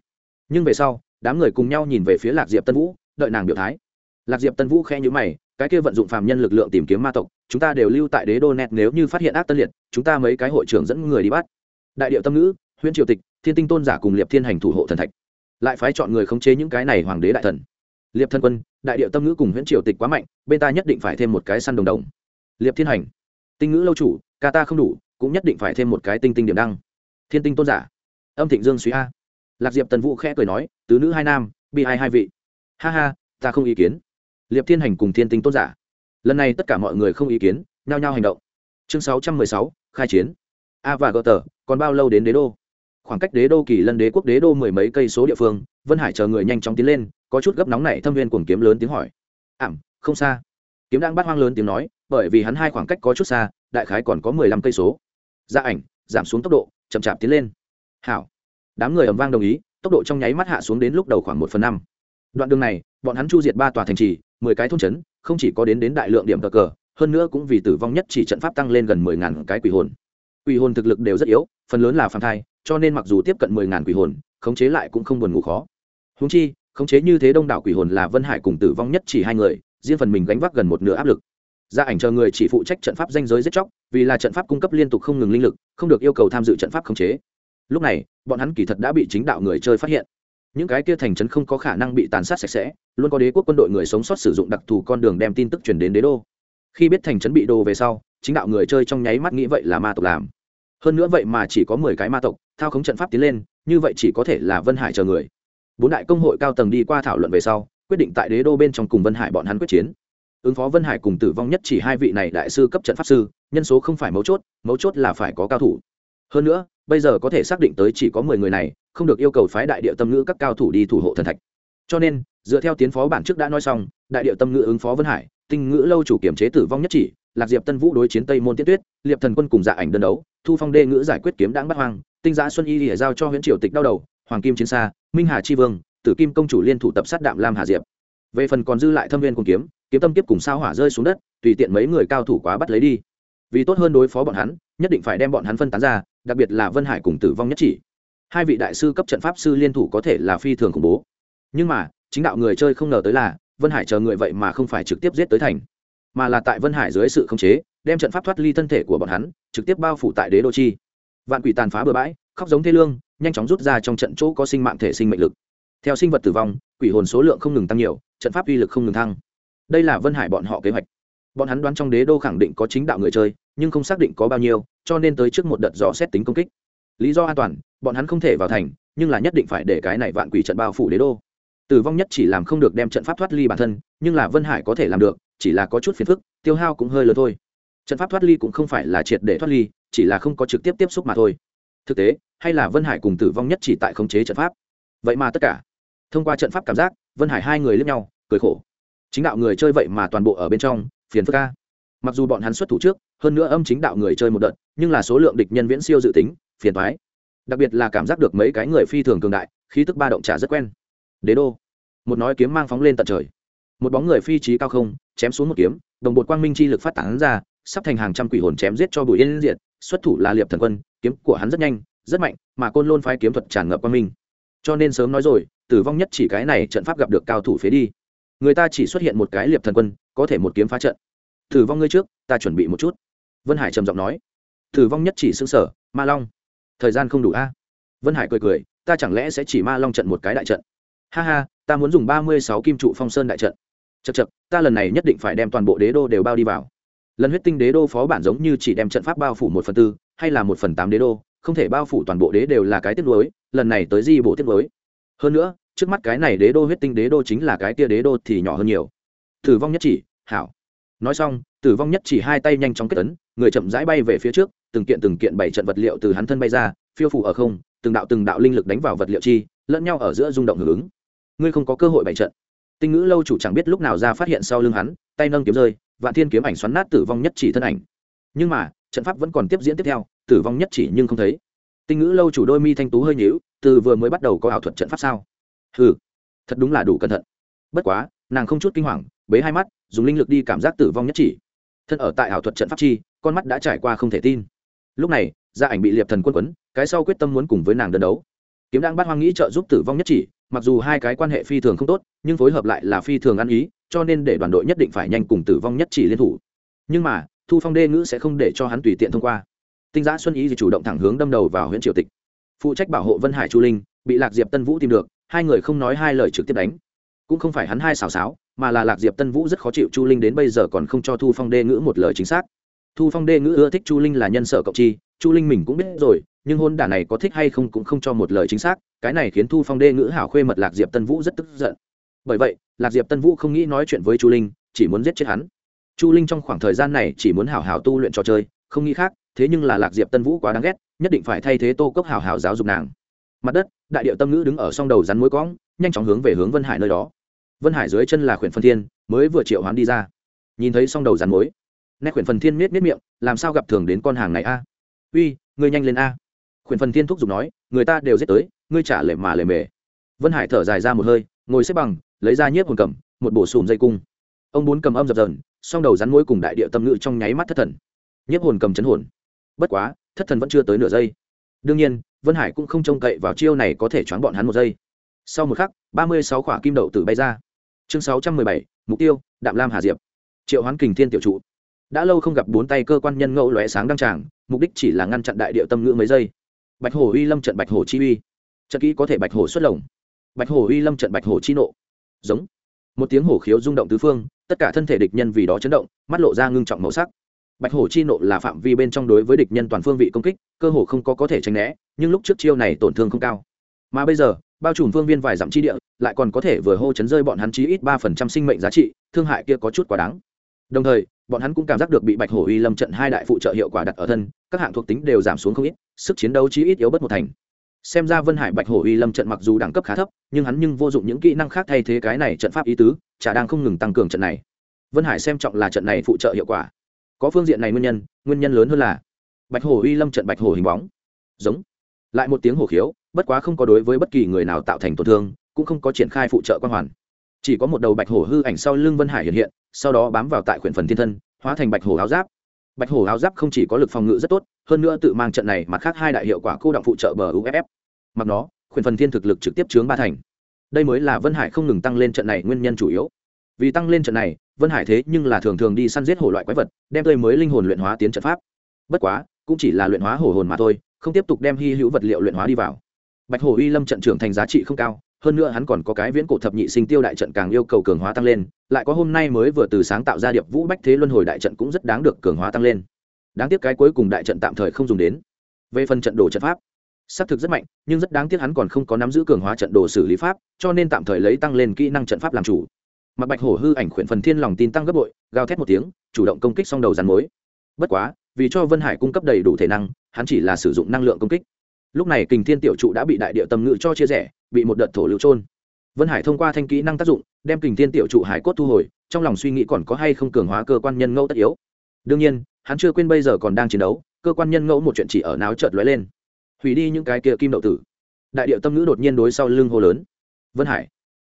Nhưng về sau, đám người cùng nhau nhìn về phía lạc diệp tân vũ, đợi nàng biểu thái. Lạc diệp tân vũ khe nhữ mày, cái kia vận dụng phàm nhân lực lượng tìm kiếm ma tộc, chúng ta đều lưu tại đế đô net, nếu như phát hiện ác tân liệt, chúng ta mấy cái hội trưởng dẫn người đi bắt. Đại điệu tâm ngữ huyện triều tịch thiên tinh tôn giả cùng liệp thiên hành thủ hộ thần thạch, lại phái chọn người khống chế những cái này hoàng đế đại thần. Liệp thân quân, đại điệu tâm ngữ cùng huyễn triều tịch quá mạnh, bên ta nhất định phải thêm một cái săn đồng đồng. Liệp thiên hành, tinh ngữ lâu chủ, ca ta không đủ, cũng nhất định phải thêm một cái tinh tinh điểm đăng. Thiên tinh tôn giả, âm thịnh dương suy a. Lạc diệp tần vũ khẽ cười nói, tứ nữ hai nam bị hai hai vị. Ha ha, ta không ý kiến. Liệp thiên hành cùng thiên tinh tôn giả. Lần này tất cả mọi người không ý kiến, nhao nhao hành động. Chương sáu trăm mười sáu, khai chiến. A và gờ tờ còn bao lâu đến đế đô? Khoảng cách đế đô kỳ lân đế quốc đế đô mười mấy cây số địa phương, vân hải chờ người nhanh chóng tiến lên, có chút gấp nóng này thâm viên cuồng kiếm lớn tiếng hỏi. Ảm, không xa. Kiếm đang bắt hoang lớn tiếng nói, bởi vì hắn hai khoảng cách có chút xa, đại khái còn có mười lăm cây số. Gia ảnh, giảm xuống tốc độ, chậm chạp tiến lên. Hảo. Đám người ầm vang đồng ý, tốc độ trong nháy mắt hạ xuống đến lúc đầu khoảng một phần năm. Đoạn đường này, bọn hắn chu diệt ba tòa thành trì, mười cái thôn trấn, không chỉ có đến đến đại lượng điểm cờ cờ, hơn nữa cũng vì tử vong nhất chỉ trận pháp tăng lên gần mười ngàn cái quỷ hồn. Quỷ hồn thực lực đều rất yếu, phần lớn là phàm thai cho nên mặc dù tiếp cận mười ngàn quỷ hồn, khống chế lại cũng không buồn ngủ khó. Húng chi, khống chế như thế đông đảo quỷ hồn là vân hải cùng tử vong nhất chỉ hai người, riêng phần mình gánh vác gần một nửa áp lực. Gia ảnh chờ người chỉ phụ trách trận pháp danh giới giết chóc, vì là trận pháp cung cấp liên tục không ngừng linh lực, không được yêu cầu tham dự trận pháp khống chế. Lúc này, bọn hắn kỳ thật đã bị chính đạo người chơi phát hiện. Những cái kia thành trấn không có khả năng bị tàn sát sạch sẽ, luôn có đế quốc quân đội người sống sót sử dụng đặc thù con đường đem tin tức truyền đến đế đô. Khi biết thành trấn bị đồ về sau, chính đạo người chơi trong nháy mắt nghĩ vậy là ma tộc làm. Hơn nữa vậy mà chỉ có mười cái ma tộc thao khống trận pháp tiến lên, như vậy chỉ có thể là vân hải chờ người. Bốn đại công hội cao tầng đi qua thảo luận về sau, quyết định tại đế đô bên trong cùng vân hải bọn hắn quyết chiến. Ứng phó vân hải cùng tử vong nhất chỉ hai vị này đại sư cấp trận pháp sư, nhân số không phải mấu chốt mấu chốt là phải có cao thủ. Hơn nữa, bây giờ có thể xác định tới chỉ có mười người này, không được yêu cầu phái đại địa tâm ngữ các cao thủ đi thủ hộ thần thạch. Cho nên, dựa theo tiến phó bản trước đã nói xong, đại địa tâm ngữ ứng phó vân hải, tinh ngữ lâu chủ kiểm chế tử vong nhất chỉ, lạc diệp tân vũ đối chiến tây môn tiết tuyết, liệp thần quân cùng dạ ảnh đơn đấu, thu phong đê ngữ giải quyết kiếm đáng bắt hoang tinh giã xuân y lìa giao cho huyện triều tịch đau đầu, hoàng kim chiến xa, minh hà tri vương, tử kim công chủ liên thủ tập sát đạm lam hà diệp. Về phần còn dư lại thâm viên cùng kiếm kiếm tâm kiếp cùng sao hỏa rơi xuống đất, tùy tiện mấy người cao thủ quá bắt lấy đi. Vì tốt hơn đối phó bọn hắn, nhất định phải đem bọn hắn phân tán ra, đặc biệt là vân hải cùng tử vong nhất chỉ. Hai vị đại sư cấp trận pháp sư liên thủ có thể là phi thường khủng bố. Nhưng mà, chính đạo người chơi không ngờ tới là, vân hải chờ người vậy mà không phải trực tiếp giết tới thành, mà là tại vân hải dưới sự khống chế, đem trận pháp thoát ly thân thể của bọn hắn, trực tiếp bao phủ tại đế đô chi vạn quỷ tàn phá bừa bãi, khóc giống thê lương, nhanh chóng rút ra trong trận chỗ có sinh mạng thể sinh mệnh lực. Theo sinh vật tử vong, quỷ hồn số lượng không ngừng tăng nhiều, trận pháp uy lực không ngừng thăng. Đây là vân hải bọn họ kế hoạch. Bọn hắn đoán trong đế đô khẳng định có chính đạo người chơi, nhưng không xác định có bao nhiêu, cho nên tới trước một đợt dò xét tính công kích. Lý do an toàn, bọn hắn không thể vào thành, nhưng là nhất định phải để cái này vạn quỷ trận bao phủ đế đô. Tử vong nhất chỉ làm không được đem trận pháp thoát ly bản thân, nhưng là vân hải có thể làm được, chỉ là có chút phiền phức, tiêu hao cũng hơi lớn thôi trận pháp thoát ly cũng không phải là triệt để thoát ly, chỉ là không có trực tiếp tiếp xúc mà thôi. Thực tế, hay là vân hải cùng tử vong nhất chỉ tại khống chế trận pháp. Vậy mà tất cả, thông qua trận pháp cảm giác, vân hải hai người lướt nhau, cười khổ. Chính đạo người chơi vậy mà toàn bộ ở bên trong, phiền phức ca mặc dù bọn hắn xuất thủ trước, hơn nữa âm chính đạo người chơi một đợt, nhưng là số lượng địch nhân viễn siêu dự tính, phiền thoái đặc biệt là cảm giác được mấy cái người phi thường cường đại, khí tức ba động trả rất quen. Đế đô. Một nói kiếm mang phóng lên tận trời. Một bóng người phi trí cao không, chém xuống một kiếm, đồng bột quang minh chi lực phát tán ra sắp thành hàng trăm quỷ hồn chém giết cho bùi yên diệt xuất thủ là liệp thần quân kiếm của hắn rất nhanh rất mạnh mà côn lôn phái kiếm thuật tràn ngập qua mình, cho nên sớm nói rồi tử vong nhất chỉ cái này trận pháp gặp được cao thủ phế đi. Người ta chỉ xuất hiện một cái liệp thần quân có thể một kiếm phá trận. Tử vong ngươi trước ta chuẩn bị một chút. Vân hải trầm giọng nói. Tử vong nhất chỉ xương sở ma long. Thời gian không đủ a. Vân hải cười cười ta chẳng lẽ sẽ chỉ ma long trận một cái đại trận? Ha ha ta muốn dùng ba mươi sáu kim trụ phong sơn đại trận. Chật chật ta lần này nhất định phải đem toàn bộ đế đô đều bao đi vào lần huyết tinh đế đô phó bản giống như chỉ đem trận pháp bao phủ một phần tư, hay là một phần tám đế đô, không thể bao phủ toàn bộ đế đều là cái tiết lối lần này tới di bộ tiết lối hơn nữa, trước mắt cái này đế đô huyết tinh đế đô chính là cái tia đế đô thì nhỏ hơn nhiều. Tử vong nhất chỉ, hảo. Nói xong, tử vong nhất chỉ hai tay nhanh chóng kết tấn người chậm rãi bay về phía trước, từng kiện từng kiện bảy trận vật liệu từ hắn thân bay ra, phiêu phủ ở không, từng đạo từng đạo linh lực đánh vào vật liệu chi, lẫn nhau ở giữa rung động hưởng ứng. Ngươi không có cơ hội bảy trận. Tinh ngữ lâu chủ chẳng biết lúc nào ra phát hiện sau lưng hắn, tay nâng kiếm rơi vạn thiên kiếm ảnh xoắn nát tử vong nhất chỉ thân ảnh. Nhưng mà, trận pháp vẫn còn tiếp diễn tiếp theo, tử vong nhất chỉ nhưng không thấy. Tinh ngữ lâu chủ đôi mi thanh tú hơi nhíu, từ vừa mới bắt đầu có ảo thuật trận pháp sao? Ừ thật đúng là đủ cẩn thận. Bất quá, nàng không chút kinh hoàng, bế hai mắt, dùng linh lực đi cảm giác tử vong nhất chỉ. Thân ở tại ảo thuật trận pháp chi, con mắt đã trải qua không thể tin. Lúc này, gia ảnh bị liệp thần quân quấn, cái sau quyết tâm muốn cùng với nàng đơn đấu. Kiếm đang bắt hoang nghĩ trợ giúp tử vong nhất chỉ mặc dù hai cái quan hệ phi thường không tốt, nhưng phối hợp lại là phi thường ăn ý, cho nên để đoàn đội nhất định phải nhanh cùng tử vong nhất chỉ liên thủ. Nhưng mà, thu phong đê ngữ sẽ không để cho hắn tùy tiện thông qua. Tinh giã xuân ý thì chủ động thẳng hướng đâm đầu vào huyện triều tịch. Phụ trách bảo hộ vân hải chu linh, bị lạc diệp tân vũ tìm được, hai người không nói hai lời trực tiếp đánh. Cũng không phải hắn hai xào xáo, mà là lạc diệp tân vũ rất khó chịu chu linh đến bây giờ còn không cho thu phong đê ngữ một lời chính xác. Thu phong đê ngữ ưa thích chu linh là nhân sở cộng chi, chu linh mình cũng biết rồi nhưng hôn đả này có thích hay không cũng không cho một lời chính xác, cái này khiến thu phong đê ngữ hảo khuê mật lạc diệp tân vũ rất tức giận. Bởi vậy, lạc diệp tân vũ không nghĩ nói chuyện với chu linh, chỉ muốn giết chết hắn. Chu linh trong khoảng thời gian này chỉ muốn hảo hảo tu luyện trò chơi, không nghĩ khác, thế nhưng là lạc diệp tân vũ quá đáng ghét, nhất định phải thay thế tô cốc hảo hảo giáo dục nàng. Mặt đất, đại điệu tâm ngữ đứng ở song đầu rắn mối cõng, nhanh chóng hướng về hướng vân hải nơi đó. Vân hải dưới chân là khuyển phân thiên, mới vừa triệu hoán đi ra. Nhìn thấy song đầu rắn mối nét khuyển phần thiên miết miết miệng, làm sao gặp thường đến con hàng này a? Uy, ngươi nhanh lên a khuyển phần thiên thúc giục nói, người ta đều giết tới, ngươi trả lệ mà lề mề. Vân hải thở dài ra một hơi, ngồi xếp bằng, lấy ra nhiếp hồn cầm, một bổ sùm dây cung. Ông bốn cầm âm dập dần song đầu rắn mũi cùng đại địa tâm ngữ trong nháy mắt thất thần. Nhiếp hồn cầm chấn hồn. Bất quá, thất thần vẫn chưa tới nửa giây. Đương nhiên, vân hải cũng không trông cậy vào chiêu này có thể choáng bọn hắn một giây. Sau một khắc, ba mươi sáu khỏa kim đậu tử bay ra. Chương sáu trăm mười bảy, mục tiêu, đạm lam hà diệp. Triệu hoán kình thiên tiểu trụ. Đã lâu không gặp bốn tay cơ quan nhân ngẫu lóe sáng đăng tràng, mục đích chỉ là ngăn chặn đại địa tâm ngữ mấy giây bạch hổ uy lâm trận bạch hổ chi uy. Trận kỹ có thể bạch hổ xuất lồng. Bạch hổ uy lâm trận bạch hổ chi nộ. Giống. Một tiếng hổ khiếu rung động tứ phương, tất cả thân thể địch nhân vì đó chấn động, mắt lộ ra ngưng trọng màu sắc. Bạch hổ chi nộ là phạm vi bên trong đối với địch nhân toàn phương vị công kích, cơ hồ không có có thể tránh né, nhưng lúc trước chiêu này tổn thương không cao. Mà bây giờ, bao trùm phương viên vài dặm chi địa, lại còn có thể vừa hô chấn rơi bọn hắn chí ít ba phần trăm sinh mệnh giá trị, thương hại kia có chút quá đáng. Đồng thời bọn hắn cũng cảm giác được bị bạch hổ uy lâm trận hai đại phụ trợ hiệu quả đặt ở thân, các hạng thuộc tính đều giảm xuống không ít, sức chiến đấu chí ít yếu bất một thành. Xem ra vân hải bạch hổ uy lâm trận mặc dù đẳng cấp khá thấp, nhưng hắn nhưng vô dụng những kỹ năng khác thay thế cái này trận pháp ý tứ, chả đang không ngừng tăng cường trận này. Vân hải xem trọng là trận này phụ trợ hiệu quả. Có phương diện này nguyên nhân nguyên nhân lớn hơn là bạch hổ uy lâm trận bạch hổ hình bóng. Giống. Lại một tiếng hổ khiếu, bất quá không có đối với bất kỳ người nào tạo thành tổn thương, cũng không có triển khai phụ trợ quan hoàn chỉ có một đầu bạch hổ hư ảnh sau lưng vân hải hiện hiện, sau đó bám vào tại khuyển phần thiên thân, hóa thành bạch hổ áo giáp. Bạch hổ áo giáp không chỉ có lực phòng ngự rất tốt, hơn nữa tự mang trận này mặt khác hai đại hiệu quả cô động phụ trợ bờ uff mặc nó, khuyển phần thiên thực lực trực tiếp chướng ba thành. Đây mới là vân hải không ngừng tăng lên trận này nguyên nhân chủ yếu. Vì tăng lên trận này, vân hải thế nhưng là thường thường đi săn giết hổ loại quái vật, đem tươi mới linh hồn luyện hóa tiến trận pháp. Bất quá, cũng chỉ là luyện hóa hổ hồn mà thôi, không tiếp tục đem hy hữu vật liệu luyện hóa đi vào. Bạch hổ uy lâm trận trưởng thành giá trị không cao hơn nữa hắn còn có cái viễn cổ thập nhị sinh tiêu đại trận càng yêu cầu cường hóa tăng lên, lại có hôm nay mới vừa từ sáng tạo ra điệp vũ bách thế luân hồi đại trận cũng rất đáng được cường hóa tăng lên. Đáng tiếc cái cuối cùng đại trận tạm thời không dùng đến. Về phần trận đồ trận pháp, xác thực rất mạnh, nhưng rất đáng tiếc hắn còn không có nắm giữ cường hóa trận đồ xử lý pháp, cho nên tạm thời lấy tăng lên kỹ năng trận pháp làm chủ. Mặt bạch hổ hư ảnh khuyển phần thiên lòng tin tăng gấp bội, gào thét một tiếng, chủ động công kích xong đầu rắn mối. Bất quá, vì cho vân hải cung cấp đầy đủ thể năng, hắn chỉ là sử dụng năng lượng công kích lúc này kình thiên tiểu trụ đã bị đại địa tâm ngự cho chia rẽ, bị một đợt thổ lưu trôn vân hải thông qua thanh kỹ năng tác dụng, đem kình thiên tiểu trụ hải cốt thu hồi, trong lòng suy nghĩ còn có hay không cường hóa cơ quan nhân ngẫu tất yếu. Đương nhiên, hắn chưa quên bây giờ còn đang chiến đấu, cơ quan nhân ngẫu một chuyện chỉ ở náo chợt lóe lên. Hủy đi những cái kia kim đậu tử. Đại điệu tâm ngữ đột nhiên đối sau lưng hô lớn. Vân hải,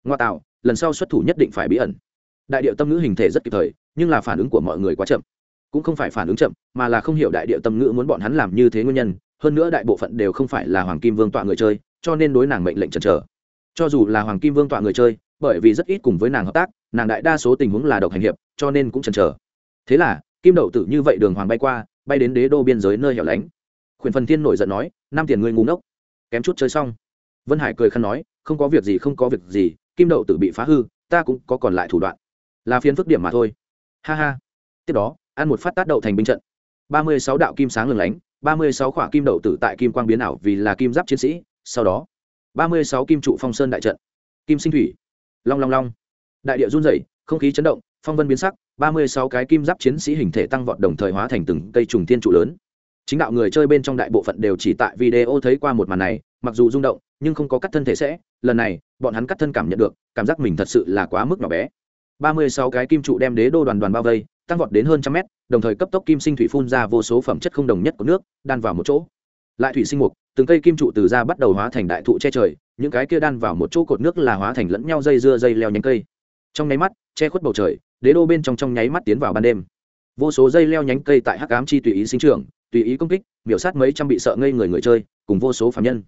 ngoa tạo, lần sau xuất thủ nhất định phải bí ẩn. Đại điệu tâm ngữ hình thể rất kịp thời, nhưng là phản ứng của mọi người quá chậm. Cũng không phải phản ứng chậm, mà là không hiểu đại điệu tâm ngữ muốn bọn hắn làm như thế nguyên nhân hơn nữa đại bộ phận đều không phải là hoàng kim vương tọa người chơi, cho nên đối nàng mệnh lệnh chần chờ. Cho dù là hoàng kim vương tọa người chơi, bởi vì rất ít cùng với nàng hợp tác, nàng đại đa số tình huống là độc hành hiệp, cho nên cũng chần chờ. Thế là, kim đậu tử như vậy đường hoàng bay qua, bay đến đế đô biên giới nơi hẻo lánh. Khuyển phần thiên nổi giận nói năm tiền ngươi ngu ngốc. Kém chút chơi xong. Vân hải cười khăn nói, không có việc gì, không có việc gì, kim đậu tử bị phá hư, ta cũng có còn lại thủ đoạn. Là phiến phức điểm mà thôi. Ha ha. Tiếp đó, ăn một phát tát đậu thành binh trận. Ba mươi sáu đạo kim sáng lừng lánh ba mươi sáu khỏa kim đậu tử tại kim quang biến ảo vì là kim giáp chiến sĩ, sau đó, ba mươi sáu kim trụ phong sơn đại trận. Kim sinh thủy. Long long long. Đại địa run rẩy, không khí chấn động, phong vân biến sắc, ba mươi sáu cái kim giáp chiến sĩ hình thể tăng vọt đồng thời hóa thành từng cây trùng thiên trụ lớn. Chính đạo người chơi bên trong đại bộ phận đều chỉ tại video thấy qua một màn này, mặc dù rung động, nhưng không có cắt thân thể sẽ. Lần này, bọn hắn cắt thân cảm nhận được, cảm giác mình thật sự là quá mức nhỏ bé. Ba mươi sáu cái kim trụ đem đế đô đoàn đoàn bao vây, tăng vọt đến hơn trăm mét đồng thời cấp tốc kim sinh thủy phun ra vô số phẩm chất không đồng nhất của nước, đan vào một chỗ. Lại thủy sinh mục, từng cây kim trụ từ ra bắt đầu hóa thành đại thụ che trời, những cái kia đan vào một chỗ cột nước là hóa thành lẫn nhau dây dưa dây leo nhánh cây. Trong nháy mắt, che khuất bầu trời, đế đô bên trong trong nháy mắt tiến vào ban đêm. Vô số dây leo nhánh cây tại hắc ám chi tùy ý sinh trưởng, tùy ý công kích, miểu sát mấy trăm bị sợ ngây người người chơi, cùng vô số phạm nhân.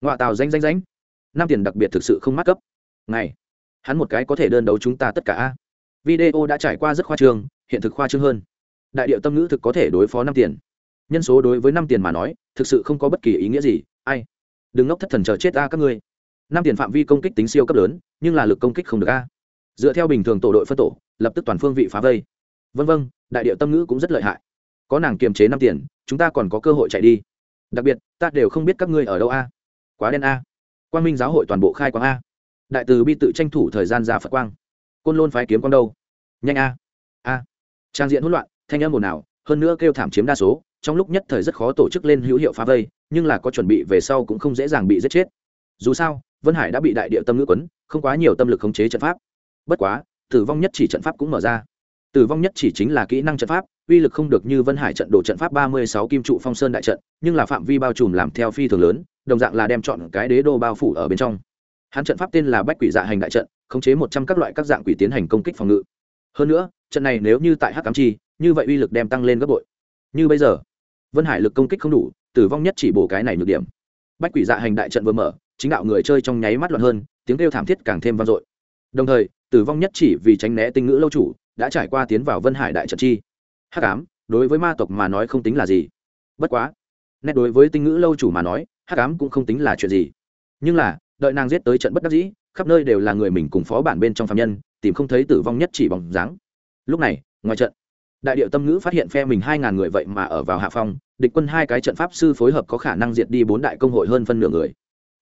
Ngoạ tàu danh danh danh năm tiền đặc biệt thực sự không mắc cấp. Này, hắn một cái có thể đơn đấu chúng ta tất cả video đã trải qua rất khoa trương, hiện thực khoa trương hơn đại điệu tâm ngữ thực có thể đối phó năm tiền. Nhân số đối với năm tiền mà nói, thực sự không có bất kỳ ý nghĩa gì. Ai? Đừng ngốc thất thần chờ chết ta các ngươi. Năm tiền phạm vi công kích tính siêu cấp lớn, nhưng là lực công kích không được a. Dựa theo bình thường tổ đội phân tổ, lập tức toàn phương vị phá vây. Vân vân, đại điệu tâm ngữ cũng rất lợi hại. Có nàng kiềm chế năm tiền, chúng ta còn có cơ hội chạy đi. Đặc biệt, ta đều không biết các ngươi ở đâu a. Quá đen a. Quang minh giáo hội toàn bộ khai quang a. Đại từ bi tự tranh thủ thời gian ra phật quang. Côn lôn phái kiếm con đâu? Nhanh a. A. Trang diện hỗn loạn thanh âm ồn ào, hơn nữa kêu thảm chiếm đa số, trong lúc nhất thời rất khó tổ chức lên hữu hiệu phá vây, nhưng là có chuẩn bị về sau cũng không dễ dàng bị giết chết. Dù sao, vân hải đã bị đại địa tâm ngữ quấn, không quá nhiều tâm lực khống chế trận pháp. Bất quá, tử vong nhất chỉ trận pháp cũng mở ra. Tử vong nhất chỉ chính là kỹ năng trận pháp, uy lực không được như vân hải trận đồ trận pháp ba mươi sáu kim trụ phong sơn đại trận, nhưng là phạm vi bao trùm làm theo phi thường lớn, đồng dạng là đem chọn cái đế đô bao phủ ở bên trong. Hắn trận pháp tên là bách quỷ dạ hành đại trận, khống chế một trăm các loại các dạng quỷ tiến hành công kích phòng ngự. Hơn nữa, trận này nếu như tại hắc cám chi như vậy uy lực đem tăng lên gấp bội. Như bây giờ, vân hải lực công kích không đủ, tử vong nhất chỉ bổ cái này nhược điểm. Bách quỷ dạ hành đại trận vừa mở, chính đạo người chơi trong nháy mắt loạn hơn, tiếng kêu thảm thiết càng thêm vang dội. Đồng thời, tử vong nhất chỉ vì tránh né tinh ngữ lâu chủ, đã trải qua tiến vào vân hải đại trận chi. Hắc ám, đối với ma tộc mà nói không tính là gì. Bất quá, nét đối với tinh ngữ lâu chủ mà nói, hắc ám cũng không tính là chuyện gì. Nhưng là, đợi nàng giết tới trận bất đắc dĩ, khắp nơi đều là người mình cùng phó bản bên trong phạm nhân, tìm không thấy tử vong nhất chỉ bằng dáng. Lúc này, ngoài trận đại điệu tâm ngữ phát hiện phe mình hai ngàn người vậy mà ở vào hạ phong, địch quân hai cái trận pháp sư phối hợp có khả năng diệt đi bốn đại công hội hơn phân nửa người.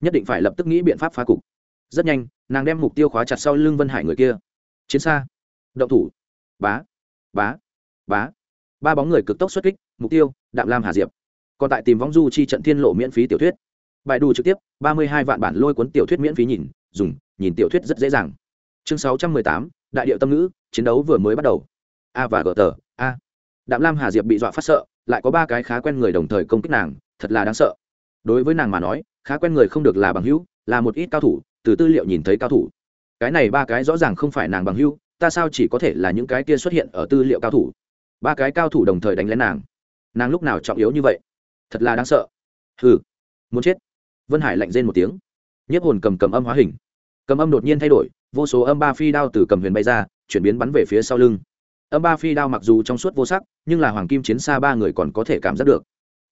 Nhất định phải lập tức nghĩ biện pháp phá cục. Rất nhanh, nàng đem mục tiêu khóa chặt sau lưng vân hải người kia. Chiến xa. Động thủ. Bá. Bá. Bá. Ba bóng người cực tốc xuất kích, mục tiêu, đạm lam hà diệp. Còn tại tìm vong du chi trận thiên lộ miễn phí tiểu thuyết. Bài đủ trực tiếp, ba mươi hai vạn bản lôi cuốn tiểu thuyết miễn phí nhìn, dùng, nhìn tiểu thuyết rất dễ dàng. Chương sáu trăm mười tám, đại điệu tâm ngữ, chiến đấu vừa mới bắt đầu. A và gờ tờ a, đạm lam hà diệp bị dọa phát sợ, lại có ba cái khá quen người đồng thời công kích nàng, thật là đáng sợ. Đối với nàng mà nói, khá quen người không được là bằng hữu, là một ít cao thủ, từ tư liệu nhìn thấy cao thủ. Cái này ba cái rõ ràng không phải nàng bằng hữu, ta sao chỉ có thể là những cái kia xuất hiện ở tư liệu cao thủ? Ba cái cao thủ đồng thời đánh lén nàng. Nàng lúc nào trọng yếu như vậy? Thật là đáng sợ. Hừ, muốn chết. Vân hải lạnh rên một tiếng. Nhiếp hồn cầm cầm âm hóa hình. Cầm âm đột nhiên thay đổi, vô số âm ba phi đao từ cầm huyền bay ra, chuyển biến bắn về phía sau lưng âm ba phi đao mặc dù trong suốt vô sắc, nhưng là hoàng kim chiến xa ba người còn có thể cảm giác được.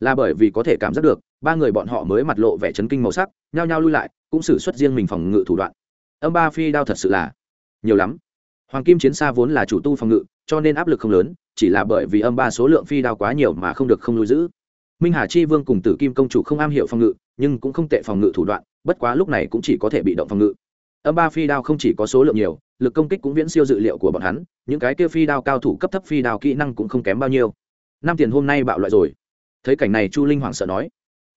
Là bởi vì có thể cảm giác được, ba người bọn họ mới mặt lộ vẻ chấn kinh màu sắc, nhao nhao lui lại, cũng xử suất riêng mình phòng ngự thủ đoạn. Âm ba phi đao thật sự là nhiều lắm. Hoàng kim chiến xa vốn là chủ tu phòng ngự, cho nên áp lực không lớn, chỉ là bởi vì âm ba số lượng phi đao quá nhiều mà không được không nuôi giữ. Minh hà chi vương cùng tử kim công chủ không am hiểu phòng ngự, nhưng cũng không tệ phòng ngự thủ đoạn, bất quá lúc này cũng chỉ có thể bị động phòng ngự âm ba phi đao không chỉ có số lượng nhiều, lực công kích cũng viễn siêu dự liệu của bọn hắn, những cái kia phi đao cao thủ cấp thấp phi đao kỹ năng cũng không kém bao nhiêu. Năm tiền hôm nay bạo loại rồi. Thấy cảnh này chu linh hoàng sợ nói,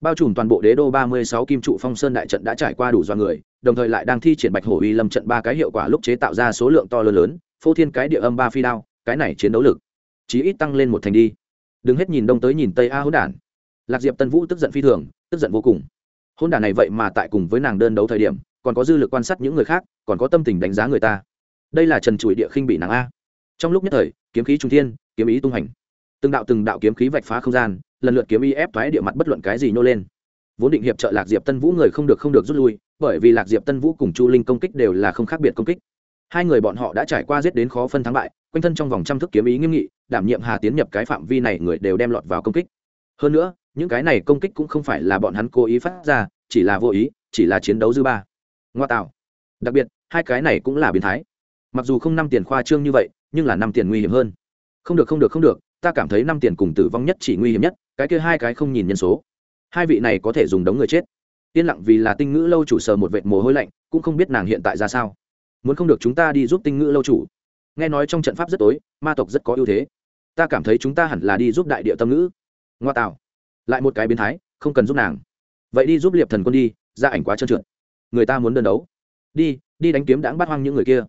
bao trùm toàn bộ đế đô ba mươi sáu kim trụ phong sơn đại trận đã trải qua đủ do người, đồng thời lại đang thi triển bạch hổ uy lâm trận ba cái hiệu quả lúc chế tạo ra số lượng to lớn lớn, phô thiên cái địa âm ba phi đao, cái này chiến đấu lực, chí ít tăng lên một thành đi. Đừng hết nhìn đông tới nhìn tây a hỗn đản. Lạc diệp tân vũ tức giận phi thường, tức giận vô cùng. Hỗn đản này vậy mà tại cùng với nàng đơn đấu thời điểm còn có dư lực quan sát những người khác, còn có tâm tình đánh giá người ta. Đây là trần trụi địa khinh bị nàng a. Trong lúc nhất thời, kiếm khí trung thiên, kiếm ý tung hành. Từng đạo từng đạo kiếm khí vạch phá không gian, lần lượt kiếm ý ép thoái địa mặt bất luận cái gì nô lên. Vốn định hiệp trợ lạc diệp tân vũ người không được không được rút lui, bởi vì lạc diệp tân vũ cùng chu linh công kích đều là không khác biệt công kích. Hai người bọn họ đã trải qua giết đến khó phân thắng bại, quanh thân trong vòng trăm thức kiếm ý nghiêm nghị, đảm nhiệm hà tiến nhập cái phạm vi này người đều đem lọt vào công kích. Hơn nữa, những cái này công kích cũng không phải là bọn hắn cố ý phát ra, chỉ là vô ý, chỉ là chiến đấu dư ba ngoa tạo. Đặc biệt, hai cái này cũng là biến thái. Mặc dù không năm tiền khoa trương như vậy, nhưng là năm tiền nguy hiểm hơn. Không được không được không được, ta cảm thấy năm tiền cùng tử vong nhất chỉ nguy hiểm nhất, cái kia hai cái không nhìn nhân số. Hai vị này có thể dùng đống người chết. Yên lặng vì là tinh ngữ lâu chủ sờ một vệt mồ hôi lạnh, cũng không biết nàng hiện tại ra sao. Muốn không được chúng ta đi giúp tinh ngữ lâu chủ. Nghe nói trong trận pháp rất tối, ma tộc rất có ưu thế. Ta cảm thấy chúng ta hẳn là đi giúp đại địa tâm ngữ. Ngoa tạo. Lại một cái biến thái, không cần giúp nàng. Vậy đi giúp liệp thần quân đi, ra ảnh quá trơn trượt người ta muốn đơn đấu. Đi đi đánh kiếm đãng bắt hoang những người kia.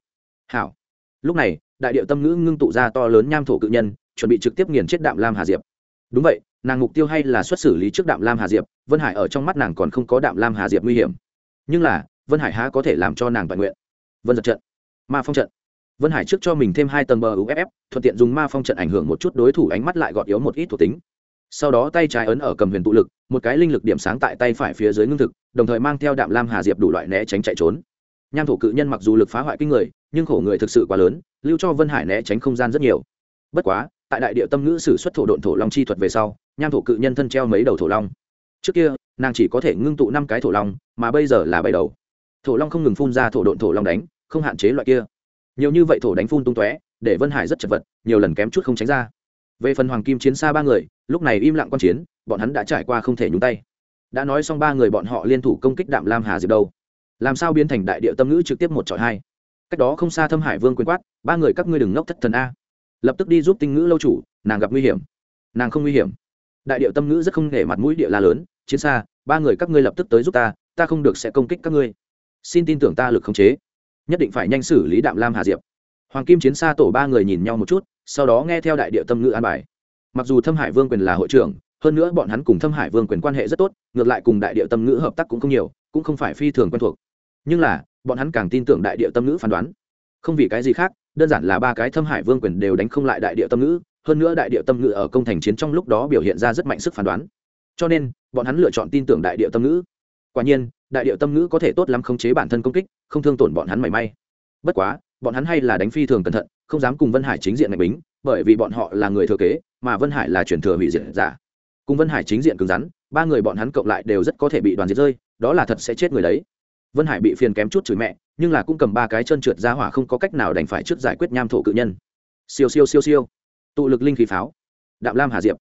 Hảo. Lúc này, đại điệu tâm ngữ ngưng tụ ra to lớn nham thổ cự nhân, chuẩn bị trực tiếp nghiền chết đạm lam hà diệp. Đúng vậy, nàng mục tiêu hay là xuất xử lý trước đạm lam hà diệp, vân hải ở trong mắt nàng còn không có đạm lam hà diệp nguy hiểm. Nhưng là, vân hải há có thể làm cho nàng vạn nguyện? Vân giật trận, ma phong trận. Vân hải trước cho mình thêm hai tầng bờ uff thuận tiện dùng ma phong trận ảnh hưởng một chút đối thủ, ánh mắt lại gọt yếu một ít thuộc tính sau đó tay trái ấn ở cầm huyền tụ lực, một cái linh lực điểm sáng tại tay phải phía dưới ngưng thực, đồng thời mang theo đạm lam hà diệp đủ loại né tránh chạy trốn. Nham thổ cự nhân mặc dù lực phá hoại kinh người, nhưng khổ người thực sự quá lớn, lưu cho vân hải né tránh không gian rất nhiều. Bất quá, tại đại địa tâm ngữ sử xuất thổ độn thổ long chi thuật về sau, nham thổ cự nhân thân treo mấy đầu thổ long. Trước kia, nàng chỉ có thể ngưng tụ năm cái thổ long, mà bây giờ là bảy đầu. Thổ long không ngừng phun ra thổ độn thổ long đánh, không hạn chế loại kia. Nhiều như vậy thổ đánh phun tung tóe, để vân hải rất chật vật, nhiều lần kém chút không tránh ra về phần hoàng kim chiến xa ba người, lúc này im lặng quan chiến, bọn hắn đã trải qua không thể nhúng tay. Đã nói xong ba người bọn họ liên thủ công kích đạm lam hà diệp đâu. Làm sao biến thành đại địa tâm ngữ trực tiếp một trọi hai? Cách đó không xa thâm hải vương quyên quát, ba người các ngươi đừng ngốc thất thần a. Lập tức đi giúp tinh ngữ lâu chủ, nàng gặp nguy hiểm. Nàng không nguy hiểm. Đại điệu tâm ngữ rất không để mặt mũi địa la lớn, chiến xa, ba người các ngươi lập tức tới giúp ta ta không được sẽ công kích các ngươi. Xin tin tưởng ta lực khống chế. Nhất định phải nhanh xử lý đạm lam hà diệp. Hoàng kim chiến xa tổ ba người nhìn nhau một chút sau đó nghe theo đại địa tâm ngữ an bài. Mặc dù thâm hải vương quyền là hội trưởng, hơn nữa bọn hắn cùng thâm hải vương quyền quan hệ rất tốt, ngược lại cùng đại địa tâm ngữ hợp tác cũng không nhiều, cũng không phải phi thường quen thuộc. Nhưng là, bọn hắn càng tin tưởng đại địa tâm ngữ phán đoán. Không vì cái gì khác, đơn giản là ba cái thâm hải vương quyền đều đánh không lại đại địa tâm ngữ, hơn nữa đại địa tâm ngữ ở công thành chiến trong lúc đó biểu hiện ra rất mạnh sức phán đoán. Cho nên, bọn hắn lựa chọn tin tưởng đại địa tâm ngữ. Quả nhiên, đại địa tâm ngữ có thể tốt lắm khống chế bản thân công kích, không thương tổn bọn hắn mảy may. Bất quá bọn hắn hay là đánh phi thường cẩn thận, không dám cùng vân hải chính diện ngạch bính, bởi vì bọn họ là người thừa kế, mà vân hải là truyền thừa hủy diệt giả. Cùng vân hải chính diện cứng rắn, ba người bọn hắn cộng lại đều rất có thể bị đoàn diệt rơi, đó là thật sẽ chết người đấy. Vân hải bị phiền kém chút chửi mẹ, nhưng là cũng cầm ba cái chân trượt ra hỏa không có cách nào đành phải trước giải quyết nham thổ cự nhân. Siêu siêu siêu siêu. Tụ lực linh khí pháo. Đạm lam hà diệp.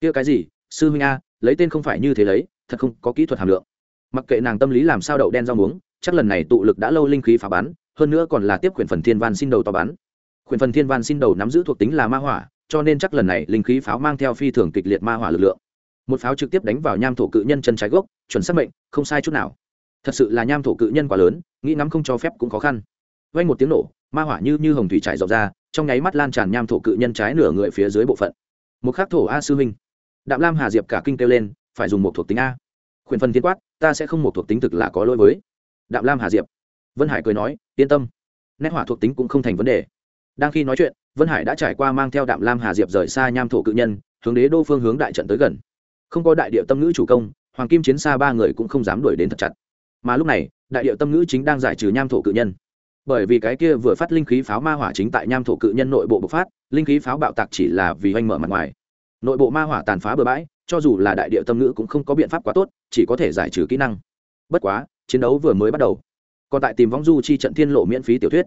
Kia cái gì? Sư huynh a, lấy tên không phải như thế lấy, thật không có kỹ thuật hàm lượng. Mặc kệ nàng tâm lý làm sao đậu đen rau muống, chắc lần này tụ lực đã lâu linh khí phá bắn hơn nữa còn là tiếp quyển phần thiên văn xin đầu to bắn. Quyển phần thiên văn xin đầu nắm giữ thuộc tính là ma hỏa, cho nên chắc lần này linh khí pháo mang theo phi thường kịch liệt ma hỏa lực lượng. Một pháo trực tiếp đánh vào nham thổ cự nhân chân trái gốc, chuẩn xác mệnh, không sai chút nào. Thật sự là nham thổ cự nhân quá lớn, nghĩ ngắm không cho phép cũng khó khăn. Vay một tiếng nổ, ma hỏa như như hồng thủy trải dọc ra, trong nháy mắt lan tràn nham thổ cự nhân trái nửa người phía dưới bộ phận. Một khắc thổ a sư huynh. Đạm lam hà diệp cả kinh kêu lên, phải dùng một thuộc tính a. Khuyển phần thiên quát, ta sẽ không một thuộc tính thực là có lỗi với. Đạm lam hà diệp vân hải cười nói, yên tâm. Nét hỏa thuộc tính cũng không thành vấn đề. Đang khi nói chuyện, vân hải đã trải qua mang theo đạm lam hà diệp rời xa nham thổ cự nhân, hướng đế đô phương hướng đại trận tới gần. Không có đại địa tâm ngữ chủ công, hoàng kim chiến xa ba người cũng không dám đuổi đến thật chặt. Mà lúc này, đại điệu tâm ngữ chính đang giải trừ nham thổ cự nhân. Bởi vì cái kia vừa phát linh khí pháo ma hỏa chính tại nham thổ cự nhân nội bộ bộc phát, linh khí pháo bạo tạc chỉ là vì oanh mở mặt ngoài. Nội bộ ma hỏa tàn phá bừa bãi, cho dù là đại điệu tâm ngữ cũng không có biện pháp quá tốt, chỉ có thể giải trừ kỹ năng. Bất quá, chiến đấu vừa mới bắt đầu còn tại tìm vong du chi trận thiên lộ miễn phí tiểu thuyết.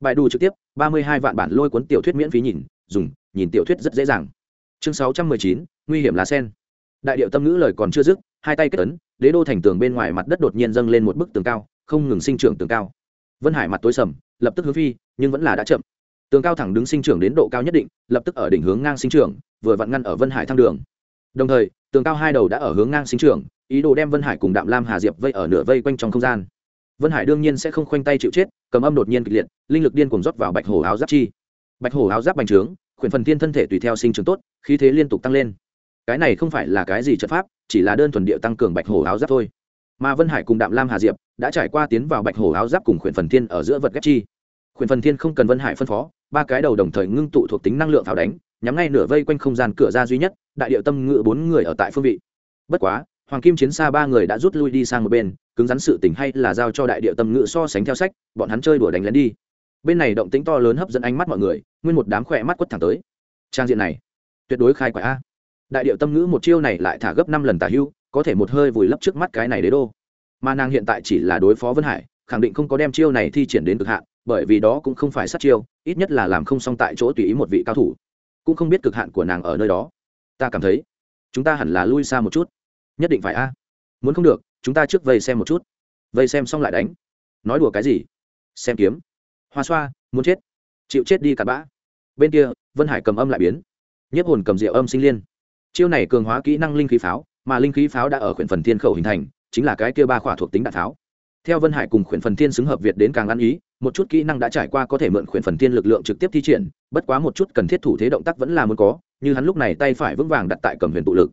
Bài đủ trực tiếp, ba mươi hai vạn bản lôi cuốn tiểu thuyết miễn phí nhìn, dùng, nhìn tiểu thuyết rất dễ dàng. Chương sáu trăm mười chín, nguy hiểm lá sen. Đại điệu tâm ngữ lời còn chưa dứt, hai tay kết ấn, đế đô thành tường bên ngoài mặt đất đột nhiên dâng lên một bức tường cao, không ngừng sinh trưởng tường cao. Vân hải mặt tối sầm, lập tức hướng phi, nhưng vẫn là đã chậm. Tường cao thẳng đứng sinh trưởng đến độ cao nhất định, lập tức ở đỉnh hướng ngang sinh trưởng, vừa vặn ngăn ở vân hải thăng đường. Đồng thời, tường cao hai đầu đã ở hướng ngang sinh trưởng, ý đồ đem vân hải cùng đạm lam hà diệp vây ở nửa vây quanh trong không gian vân hải đương nhiên sẽ không khoanh tay chịu chết, cầm âm đột nhiên kịch liệt, linh lực điên cuồng rót vào bạch hổ áo giáp chi. Bạch hổ áo giáp bành trướng, khuyển phần thiên thân thể tùy theo sinh trưởng tốt, khí thế liên tục tăng lên. Cái này không phải là cái gì trận pháp, chỉ là đơn thuần địa tăng cường bạch hổ áo giáp thôi. Mà vân hải cùng đạm lam hà diệp đã trải qua tiến vào bạch hổ áo giáp cùng khuyển phần thiên ở giữa vật ghép chi. Khuyển phần thiên không cần vân hải phân phó, ba cái đầu đồng thời ngưng tụ thuộc tính năng lượng pháo đánh, nhắm ngay nửa vây quanh không gian cửa ra duy nhất, đại điệu tâm ngự bốn người ở tại phương vị. Bất quá hoàng kim chiến xa ba người đã rút lui đi sang một bên, cứng rắn sự tình hay là giao cho đại địa tâm ngự so sánh theo sách, bọn hắn chơi đùa đánh lén đi. Bên này động tính to lớn hấp dẫn ánh mắt mọi người, nguyên một đám khỏe mắt quất thẳng tới. Trang diện này, tuyệt đối khai quả a. Đại điệu tâm ngữ một chiêu này lại thả gấp năm lần tả hưu, có thể một hơi vùi lấp trước mắt cái này đế đô. Mà nàng hiện tại chỉ là đối phó vân hải, khẳng định không có đem chiêu này thi triển đến cực hạn, bởi vì đó cũng không phải sát chiêu, ít nhất là làm không xong tại chỗ tùy ý một vị cao thủ. Cũng không biết cực hạn của nàng ở nơi đó. Ta cảm thấy, chúng ta hẳn là lui xa một chút nhất định phải a. Muốn không được, chúng ta trước vây xem một chút. Vây xem xong lại đánh. Nói đùa cái gì? Xem kiếm. Hoa xoa, muốn chết. Chịu chết đi cặn bã. Bên kia, vân hải cầm âm lại biến. Nhiếp hồn cầm rượu âm sinh liên. Chiêu này cường hóa kỹ năng linh khí pháo, mà linh khí pháo đã ở khuyển phần thiên khẩu hình thành, chính là cái kia ba khỏa thuộc tính đạn pháo. Theo vân hải cùng khuyển phần thiên xứng hợp việt đến càng ăn ý, một chút kỹ năng đã trải qua có thể mượn khuyển phần thiên lực lượng trực tiếp thi triển, bất quá một chút cần thiết thủ thế động tác vẫn là muốn có, như hắn lúc này tay phải vững vàng đặt tại cầm huyền tụ lực.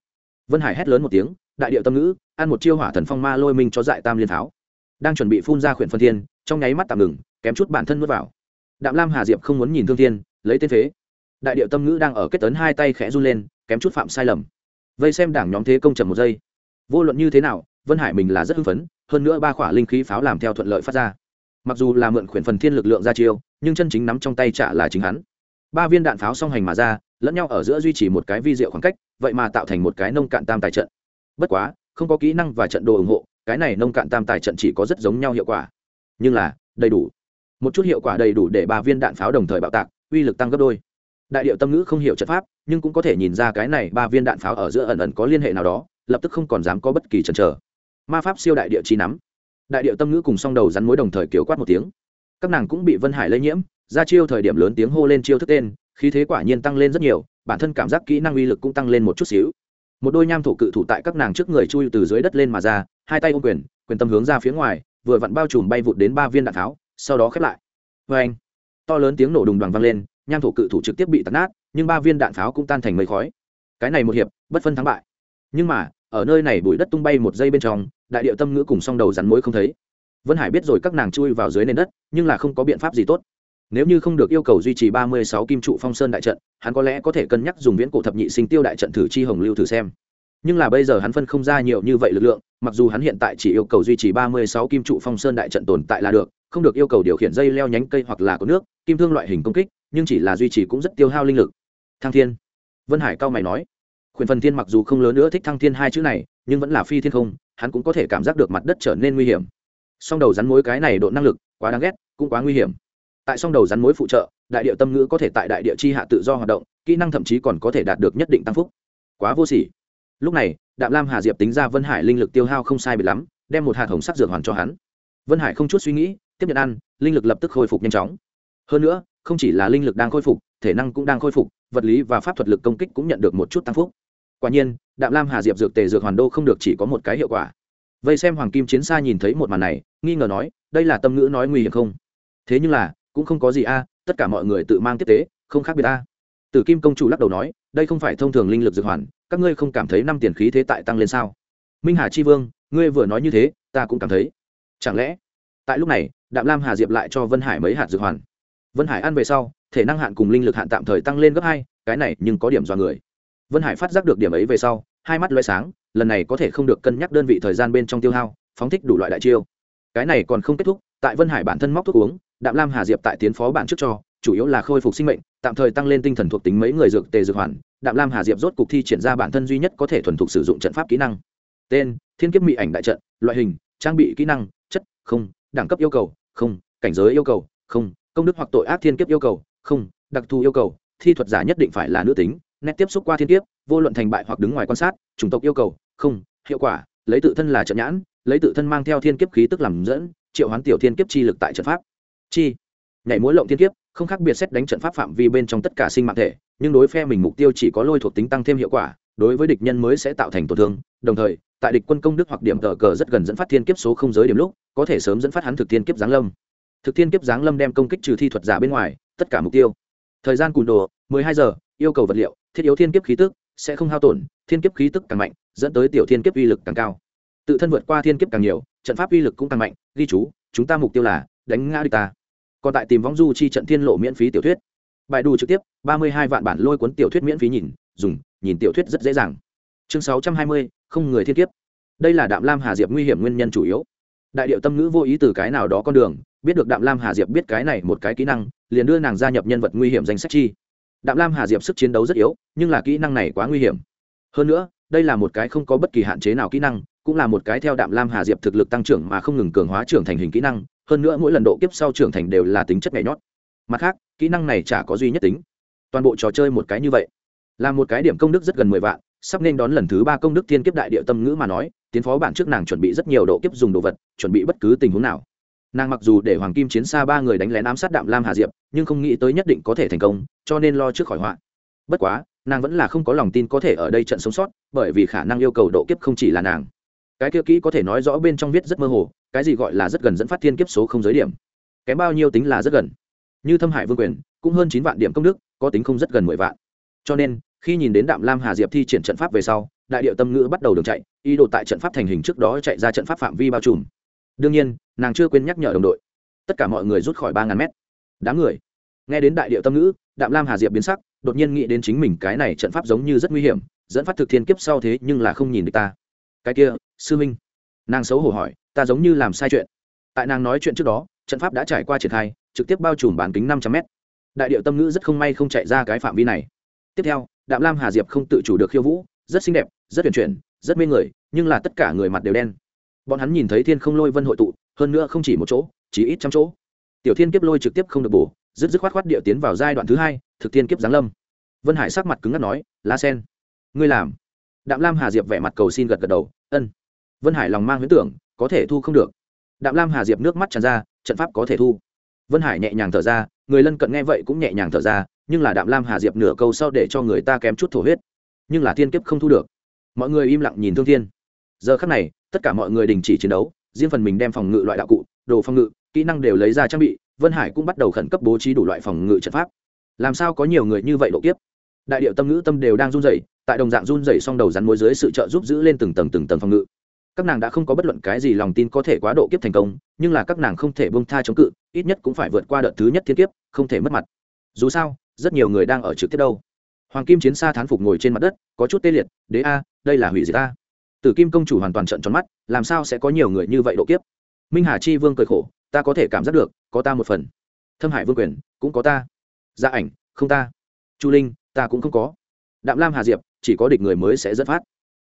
Vân hải hét lớn một tiếng đại điệu tâm ngữ, ăn một chiêu hỏa thần phong ma lôi minh cho dại tam liên tháo. Đang chuẩn bị phun ra khuyển phân thiên, trong nháy mắt tạm ngừng, kém chút bản thân nuốt vào. Đạm lam hà diệp không muốn nhìn thương thiên, lấy tên phế. Đại điệu tâm ngữ đang ở kết tấn hai tay khẽ run lên, kém chút phạm sai lầm. Vây xem đảng nhóm thế công trầm một giây. Vô luận như thế nào, vân hải mình là rất hưng phấn, hơn nữa ba khỏa linh khí pháo làm theo thuận lợi phát ra. Mặc dù là mượn khuyển phần thiên lực lượng ra chiêu, nhưng chân chính nắm trong tay trả là chính hắn. Ba viên đạn pháo song hành mà ra, lẫn nhau ở giữa duy trì một cái vi diệu khoảng cách, vậy mà tạo thành một cái nông cạn tam tài trận bất quá, không có kỹ năng và trận đồ ủng hộ, cái này nông cạn tam tài trận chỉ có rất giống nhau hiệu quả. Nhưng là, đầy đủ. Một chút hiệu quả đầy đủ để ba viên đạn pháo đồng thời bạo tạc, uy lực tăng gấp đôi. Đại điệu tâm ngữ không hiểu trận pháp, nhưng cũng có thể nhìn ra cái này ba viên đạn pháo ở giữa ẩn ẩn có liên hệ nào đó, lập tức không còn dám có bất kỳ chần chờ. Ma pháp siêu đại địa chi nắm. Đại điệu tâm ngữ cùng song đầu rắn mối đồng thời kiểu quát một tiếng. Các nàng cũng bị vân hải lây nhiễm, ra chiêu thời điểm lớn tiếng hô lên chiêu thức tên, khí thế quả nhiên tăng lên rất nhiều, bản thân cảm giác kỹ năng uy lực cũng tăng lên một chút xíu một đôi nham thổ cự thủ tại các nàng trước người chui từ dưới đất lên mà ra, hai tay ôm quyền quyền tâm hướng ra phía ngoài, vừa vặn bao trùm bay vụt đến ba viên đạn tháo, sau đó khép lại. Vê anh, to lớn tiếng nổ đùng đoàn vang lên, nham thổ cự thủ trực tiếp bị tắt nát, nhưng ba viên đạn pháo cũng tan thành mây khói. Cái này một hiệp, bất phân thắng bại. Nhưng mà, ở nơi này bụi đất tung bay một giây bên trong, đại điệu tâm ngữ cùng song đầu rắn mối không thấy. Vân hải biết rồi các nàng chui vào dưới nền đất, nhưng là không có biện pháp gì tốt nếu như không được yêu cầu duy trì ba mươi sáu kim trụ phong sơn đại trận, hắn có lẽ có thể cân nhắc dùng viễn cổ thập nhị sinh tiêu đại trận thử chi hồng lưu thử xem. Nhưng là bây giờ hắn phân không ra nhiều như vậy lực lượng, mặc dù hắn hiện tại chỉ yêu cầu duy trì ba mươi sáu kim trụ phong sơn đại trận tồn tại là được, không được yêu cầu điều khiển dây leo nhánh cây hoặc là có nước, kim thương loại hình công kích, nhưng chỉ là duy trì cũng rất tiêu hao linh lực. Thăng thiên. Vân hải cao mày nói. Khuyển phần thiên mặc dù không lớn nữa thích thăng thiên hai chữ này, nhưng vẫn là phi thiên không, hắn cũng có thể cảm giác được mặt đất trở nên nguy hiểm. Song đầu rắn mối cái này độ năng lực quá đáng ghét, cũng quá nguy hiểm tại song đầu rắn mối phụ trợ, đại địa tâm ngữ có thể tại đại địa chi hạ tự do hoạt động, kỹ năng thậm chí còn có thể đạt được nhất định tăng phúc. Quá vô sỉ. Lúc này, đạm lam hà diệp tính ra vân hải linh lực tiêu hao không sai bị lắm, đem một hạt hồng sắc dược hoàn cho hắn. Vân hải không chút suy nghĩ, tiếp nhận ăn, linh lực lập tức khôi phục nhanh chóng. Hơn nữa, không chỉ là linh lực đang khôi phục, thể năng cũng đang khôi phục, vật lý và pháp thuật lực công kích cũng nhận được một chút tăng phúc. Quả nhiên, đạm lam hà diệp dược tề dược hoàn đô không được chỉ có một cái hiệu quả. Vây xem hoàng kim chiến xa nhìn thấy một màn này, nghi ngờ nói, đây là tâm ngữ nói nguy hiểm không? Thế nhưng là cũng không có gì a, tất cả mọi người tự mang tiếp tế, không khác biệt a. Tử kim công chủ lắc đầu nói, đây không phải thông thường linh lực dược hoàn, các ngươi không cảm thấy năm tiền khí thế tại tăng lên sao? Minh hà chi vương, ngươi vừa nói như thế, ta cũng cảm thấy. Chẳng lẽ, tại lúc này, đạm lam hà diệp lại cho vân hải mấy hạt dược hoàn? Vân hải ăn về sau, thể năng hạn cùng linh lực hạn tạm thời tăng lên gấp hai, cái này nhưng có điểm do người. Vân hải phát giác được điểm ấy về sau, hai mắt loay sáng, lần này có thể không được cân nhắc đơn vị thời gian bên trong tiêu hao, phóng thích đủ loại đại chiêu. Cái này còn không kết thúc, tại vân hải bản thân móc thuốc uống đạm lam hà diệp tại tiến phó bản trước cho, chủ yếu là khôi phục sinh mệnh, tạm thời tăng lên tinh thần thuộc tính mấy người dược tề dược hoàn. Đạm lam hà diệp rốt cục thi triển ra bản thân duy nhất có thể thuần thục sử dụng trận pháp kỹ năng. Tên, thiên kiếp mỹ ảnh đại trận, loại hình, trang bị kỹ năng, chất, không, đẳng cấp yêu cầu, không, cảnh giới yêu cầu, không, công đức hoặc tội ác thiên kiếp yêu cầu, không, đặc thù yêu cầu, thi thuật giả nhất định phải là nữ tính, nét tiếp xúc qua thiên kiếp, vô luận thành bại hoặc đứng ngoài quan sát, chủng tộc yêu cầu, không, hiệu quả, lấy tự thân là trận nhãn, lấy tự thân mang theo thiên kiếp khí tức làm dẫn, triệu hoán tiểu thiên kiếp chi lực tại trận pháp chi? Nhảy múa lộng thiên kiếp, không khác biệt xét đánh trận pháp phạm vi bên trong tất cả sinh mạng thể, nhưng đối phe mình mục tiêu chỉ có lôi thuộc tính tăng thêm hiệu quả, đối với địch nhân mới sẽ tạo thành tổn thương. Đồng thời, tại địch quân công đức hoặc điểm tờ cờ rất gần dẫn phát thiên kiếp số không giới điểm lúc, có thể sớm dẫn phát hắn thực thiên kiếp giáng lâm. Thực thiên kiếp giáng lâm đem công kích trừ thi thuật giả bên ngoài, tất cả mục tiêu. Thời gian cùn đồ 12 giờ, yêu cầu vật liệu, thiết yếu thiên kiếp khí tức sẽ không hao tổn, thiên kiếp khí tức càng mạnh, dẫn tới tiểu thiên kiếp uy lực càng cao. Tự thân vượt qua thiên kiếp càng nhiều, trận pháp uy lực cũng càng mạnh. Ghi chú, chúng ta mục tiêu là đánh ngã địch ta còn tại tìm vong du chi trận thiên lộ miễn phí tiểu thuyết. Bài đủ trực tiếp, ba mươi hai vạn bản lôi cuốn tiểu thuyết miễn phí nhìn, dùng, nhìn tiểu thuyết rất dễ dàng. Chương sáu trăm hai mươi, không người thiên kiếp. Đây là đạm lam hà diệp nguy hiểm nguyên nhân chủ yếu. Đại điệu tâm ngữ vô ý từ cái nào đó con đường, biết được đạm lam hà diệp biết cái này một cái kỹ năng, liền đưa nàng gia nhập nhân vật nguy hiểm danh sách chi. Đạm lam hà diệp sức chiến đấu rất yếu, nhưng là kỹ năng này quá nguy hiểm. Hơn nữa, đây là một cái không có bất kỳ hạn chế nào kỹ năng, cũng là một cái theo đạm lam hà diệp thực lực tăng trưởng mà không ngừng cường hóa trưởng thành hình kỹ năng hơn nữa mỗi lần độ kiếp sau trưởng thành đều là tính chất nhảy nhót. Mặt khác, kỹ năng này chả có duy nhất tính. Toàn bộ trò chơi một cái như vậy, là một cái điểm công đức rất gần mười vạn, sắp nên đón lần thứ ba công đức thiên kiếp đại địa tâm ngữ mà nói, tiến phó bản trước nàng chuẩn bị rất nhiều độ kiếp dùng đồ vật, chuẩn bị bất cứ tình huống nào. Nàng mặc dù để hoàng kim chiến xa ba người đánh lén ám sát đạm lam hà diệp, nhưng không nghĩ tới nhất định có thể thành công, cho nên lo trước khỏi họa. Bất quá, nàng vẫn là không có lòng tin có thể ở đây trận sống sót, bởi vì khả năng yêu cầu độ kiếp không chỉ là nàng. Cái kia kỹ có thể nói rõ bên trong viết rất mơ hồ cái gì gọi là rất gần dẫn phát thiên kiếp số không giới điểm. Kém bao nhiêu tính là rất gần. Như thâm hải vương quyền, cũng hơn chín vạn điểm công đức, có tính không rất gần mười vạn. Cho nên, khi nhìn đến đạm lam hà diệp thi triển trận pháp về sau, đại điệu tâm ngữ bắt đầu đường chạy, ý đồ tại trận pháp thành hình trước đó chạy ra trận pháp phạm vi bao trùm. Đương nhiên, nàng chưa quên nhắc nhở đồng đội. Tất cả mọi người rút khỏi ba ngàn mét. Đám người. Nghe đến đại điệu tâm ngữ, đạm lam hà diệp biến sắc, đột nhiên nghĩ đến chính mình cái này trận pháp giống như rất nguy hiểm, dẫn phát thực thiên kiếp sau thế nhưng là không nhìn được ta. Cái kia, sư minh. Nàng xấu hổ hỏi ta giống như làm sai chuyện. Tại nàng nói chuyện trước đó, trận pháp đã trải qua triển khai, trực tiếp bao trùm bán kính năm trăm mét. Đại điệu tâm ngữ rất không may không chạy ra cái phạm vi này. Tiếp theo, đạm lam hà diệp không tự chủ được khiêu vũ, rất xinh đẹp, rất tuyển chuyển, rất mê người, nhưng là tất cả người mặt đều đen. Bọn hắn nhìn thấy thiên không lôi vân hội tụ, hơn nữa không chỉ một chỗ, chỉ ít trăm chỗ. Tiểu thiên kiếp lôi trực tiếp không được bổ dứt dứt khoát khoát địa tiến vào giai đoạn thứ hai, thực thiên kiếp giáng lâm. Vân hải sắc mặt cứng ngắt nói, lá sen, ngươi làm. Đạm lam hà diệp vẻ mặt cầu xin gật gật đầu, ân. Vân hải lòng mang huyễn tưởng có thể thu không được. Đạm lam hà diệp nước mắt tràn ra, trận pháp có thể thu. Vân hải nhẹ nhàng thở ra, người lân cận nghe vậy cũng nhẹ nhàng thở ra, nhưng là đạm lam hà diệp nửa câu sau để cho người ta kém chút thổ huyết. Nhưng là thiên kiếp không thu được. Mọi người im lặng nhìn thương thiên. Giờ khắc này, tất cả mọi người đình chỉ chiến đấu, riêng phần mình đem phòng ngự loại đạo cụ, đồ phòng ngự, kỹ năng đều lấy ra trang bị, vân hải cũng bắt đầu khẩn cấp bố trí đủ loại phòng ngự trận pháp. Làm sao có nhiều người như vậy độ kiếp? Đại điệu tâm ngữ tâm đều đang run rẩy, tại đồng dạng run rẩy xong đầu rắn mối dưới sự trợ giúp giữ lên từng tầng từng tầng phòng ngự các nàng đã không có bất luận cái gì lòng tin có thể quá độ kiếp thành công, nhưng là các nàng không thể bông tha chống cự, ít nhất cũng phải vượt qua đợt thứ nhất thiên kiếp, không thể mất mặt. Dù sao, rất nhiều người đang ở trực tiếp đâu. Hoàng kim chiến xa thán phục ngồi trên mặt đất, có chút tê liệt, đế a, đây là hủy diệt a. Tử kim công chủ hoàn toàn trận tròn mắt, làm sao sẽ có nhiều người như vậy độ kiếp? Minh hà chi vương cười khổ, ta có thể cảm giác được, có ta một phần. Thâm hải vương quyền, cũng có ta. Gia ảnh, không ta. Chu linh, ta cũng không có. Đạm lam hà diệp, chỉ có địch người mới sẽ dẫn phát.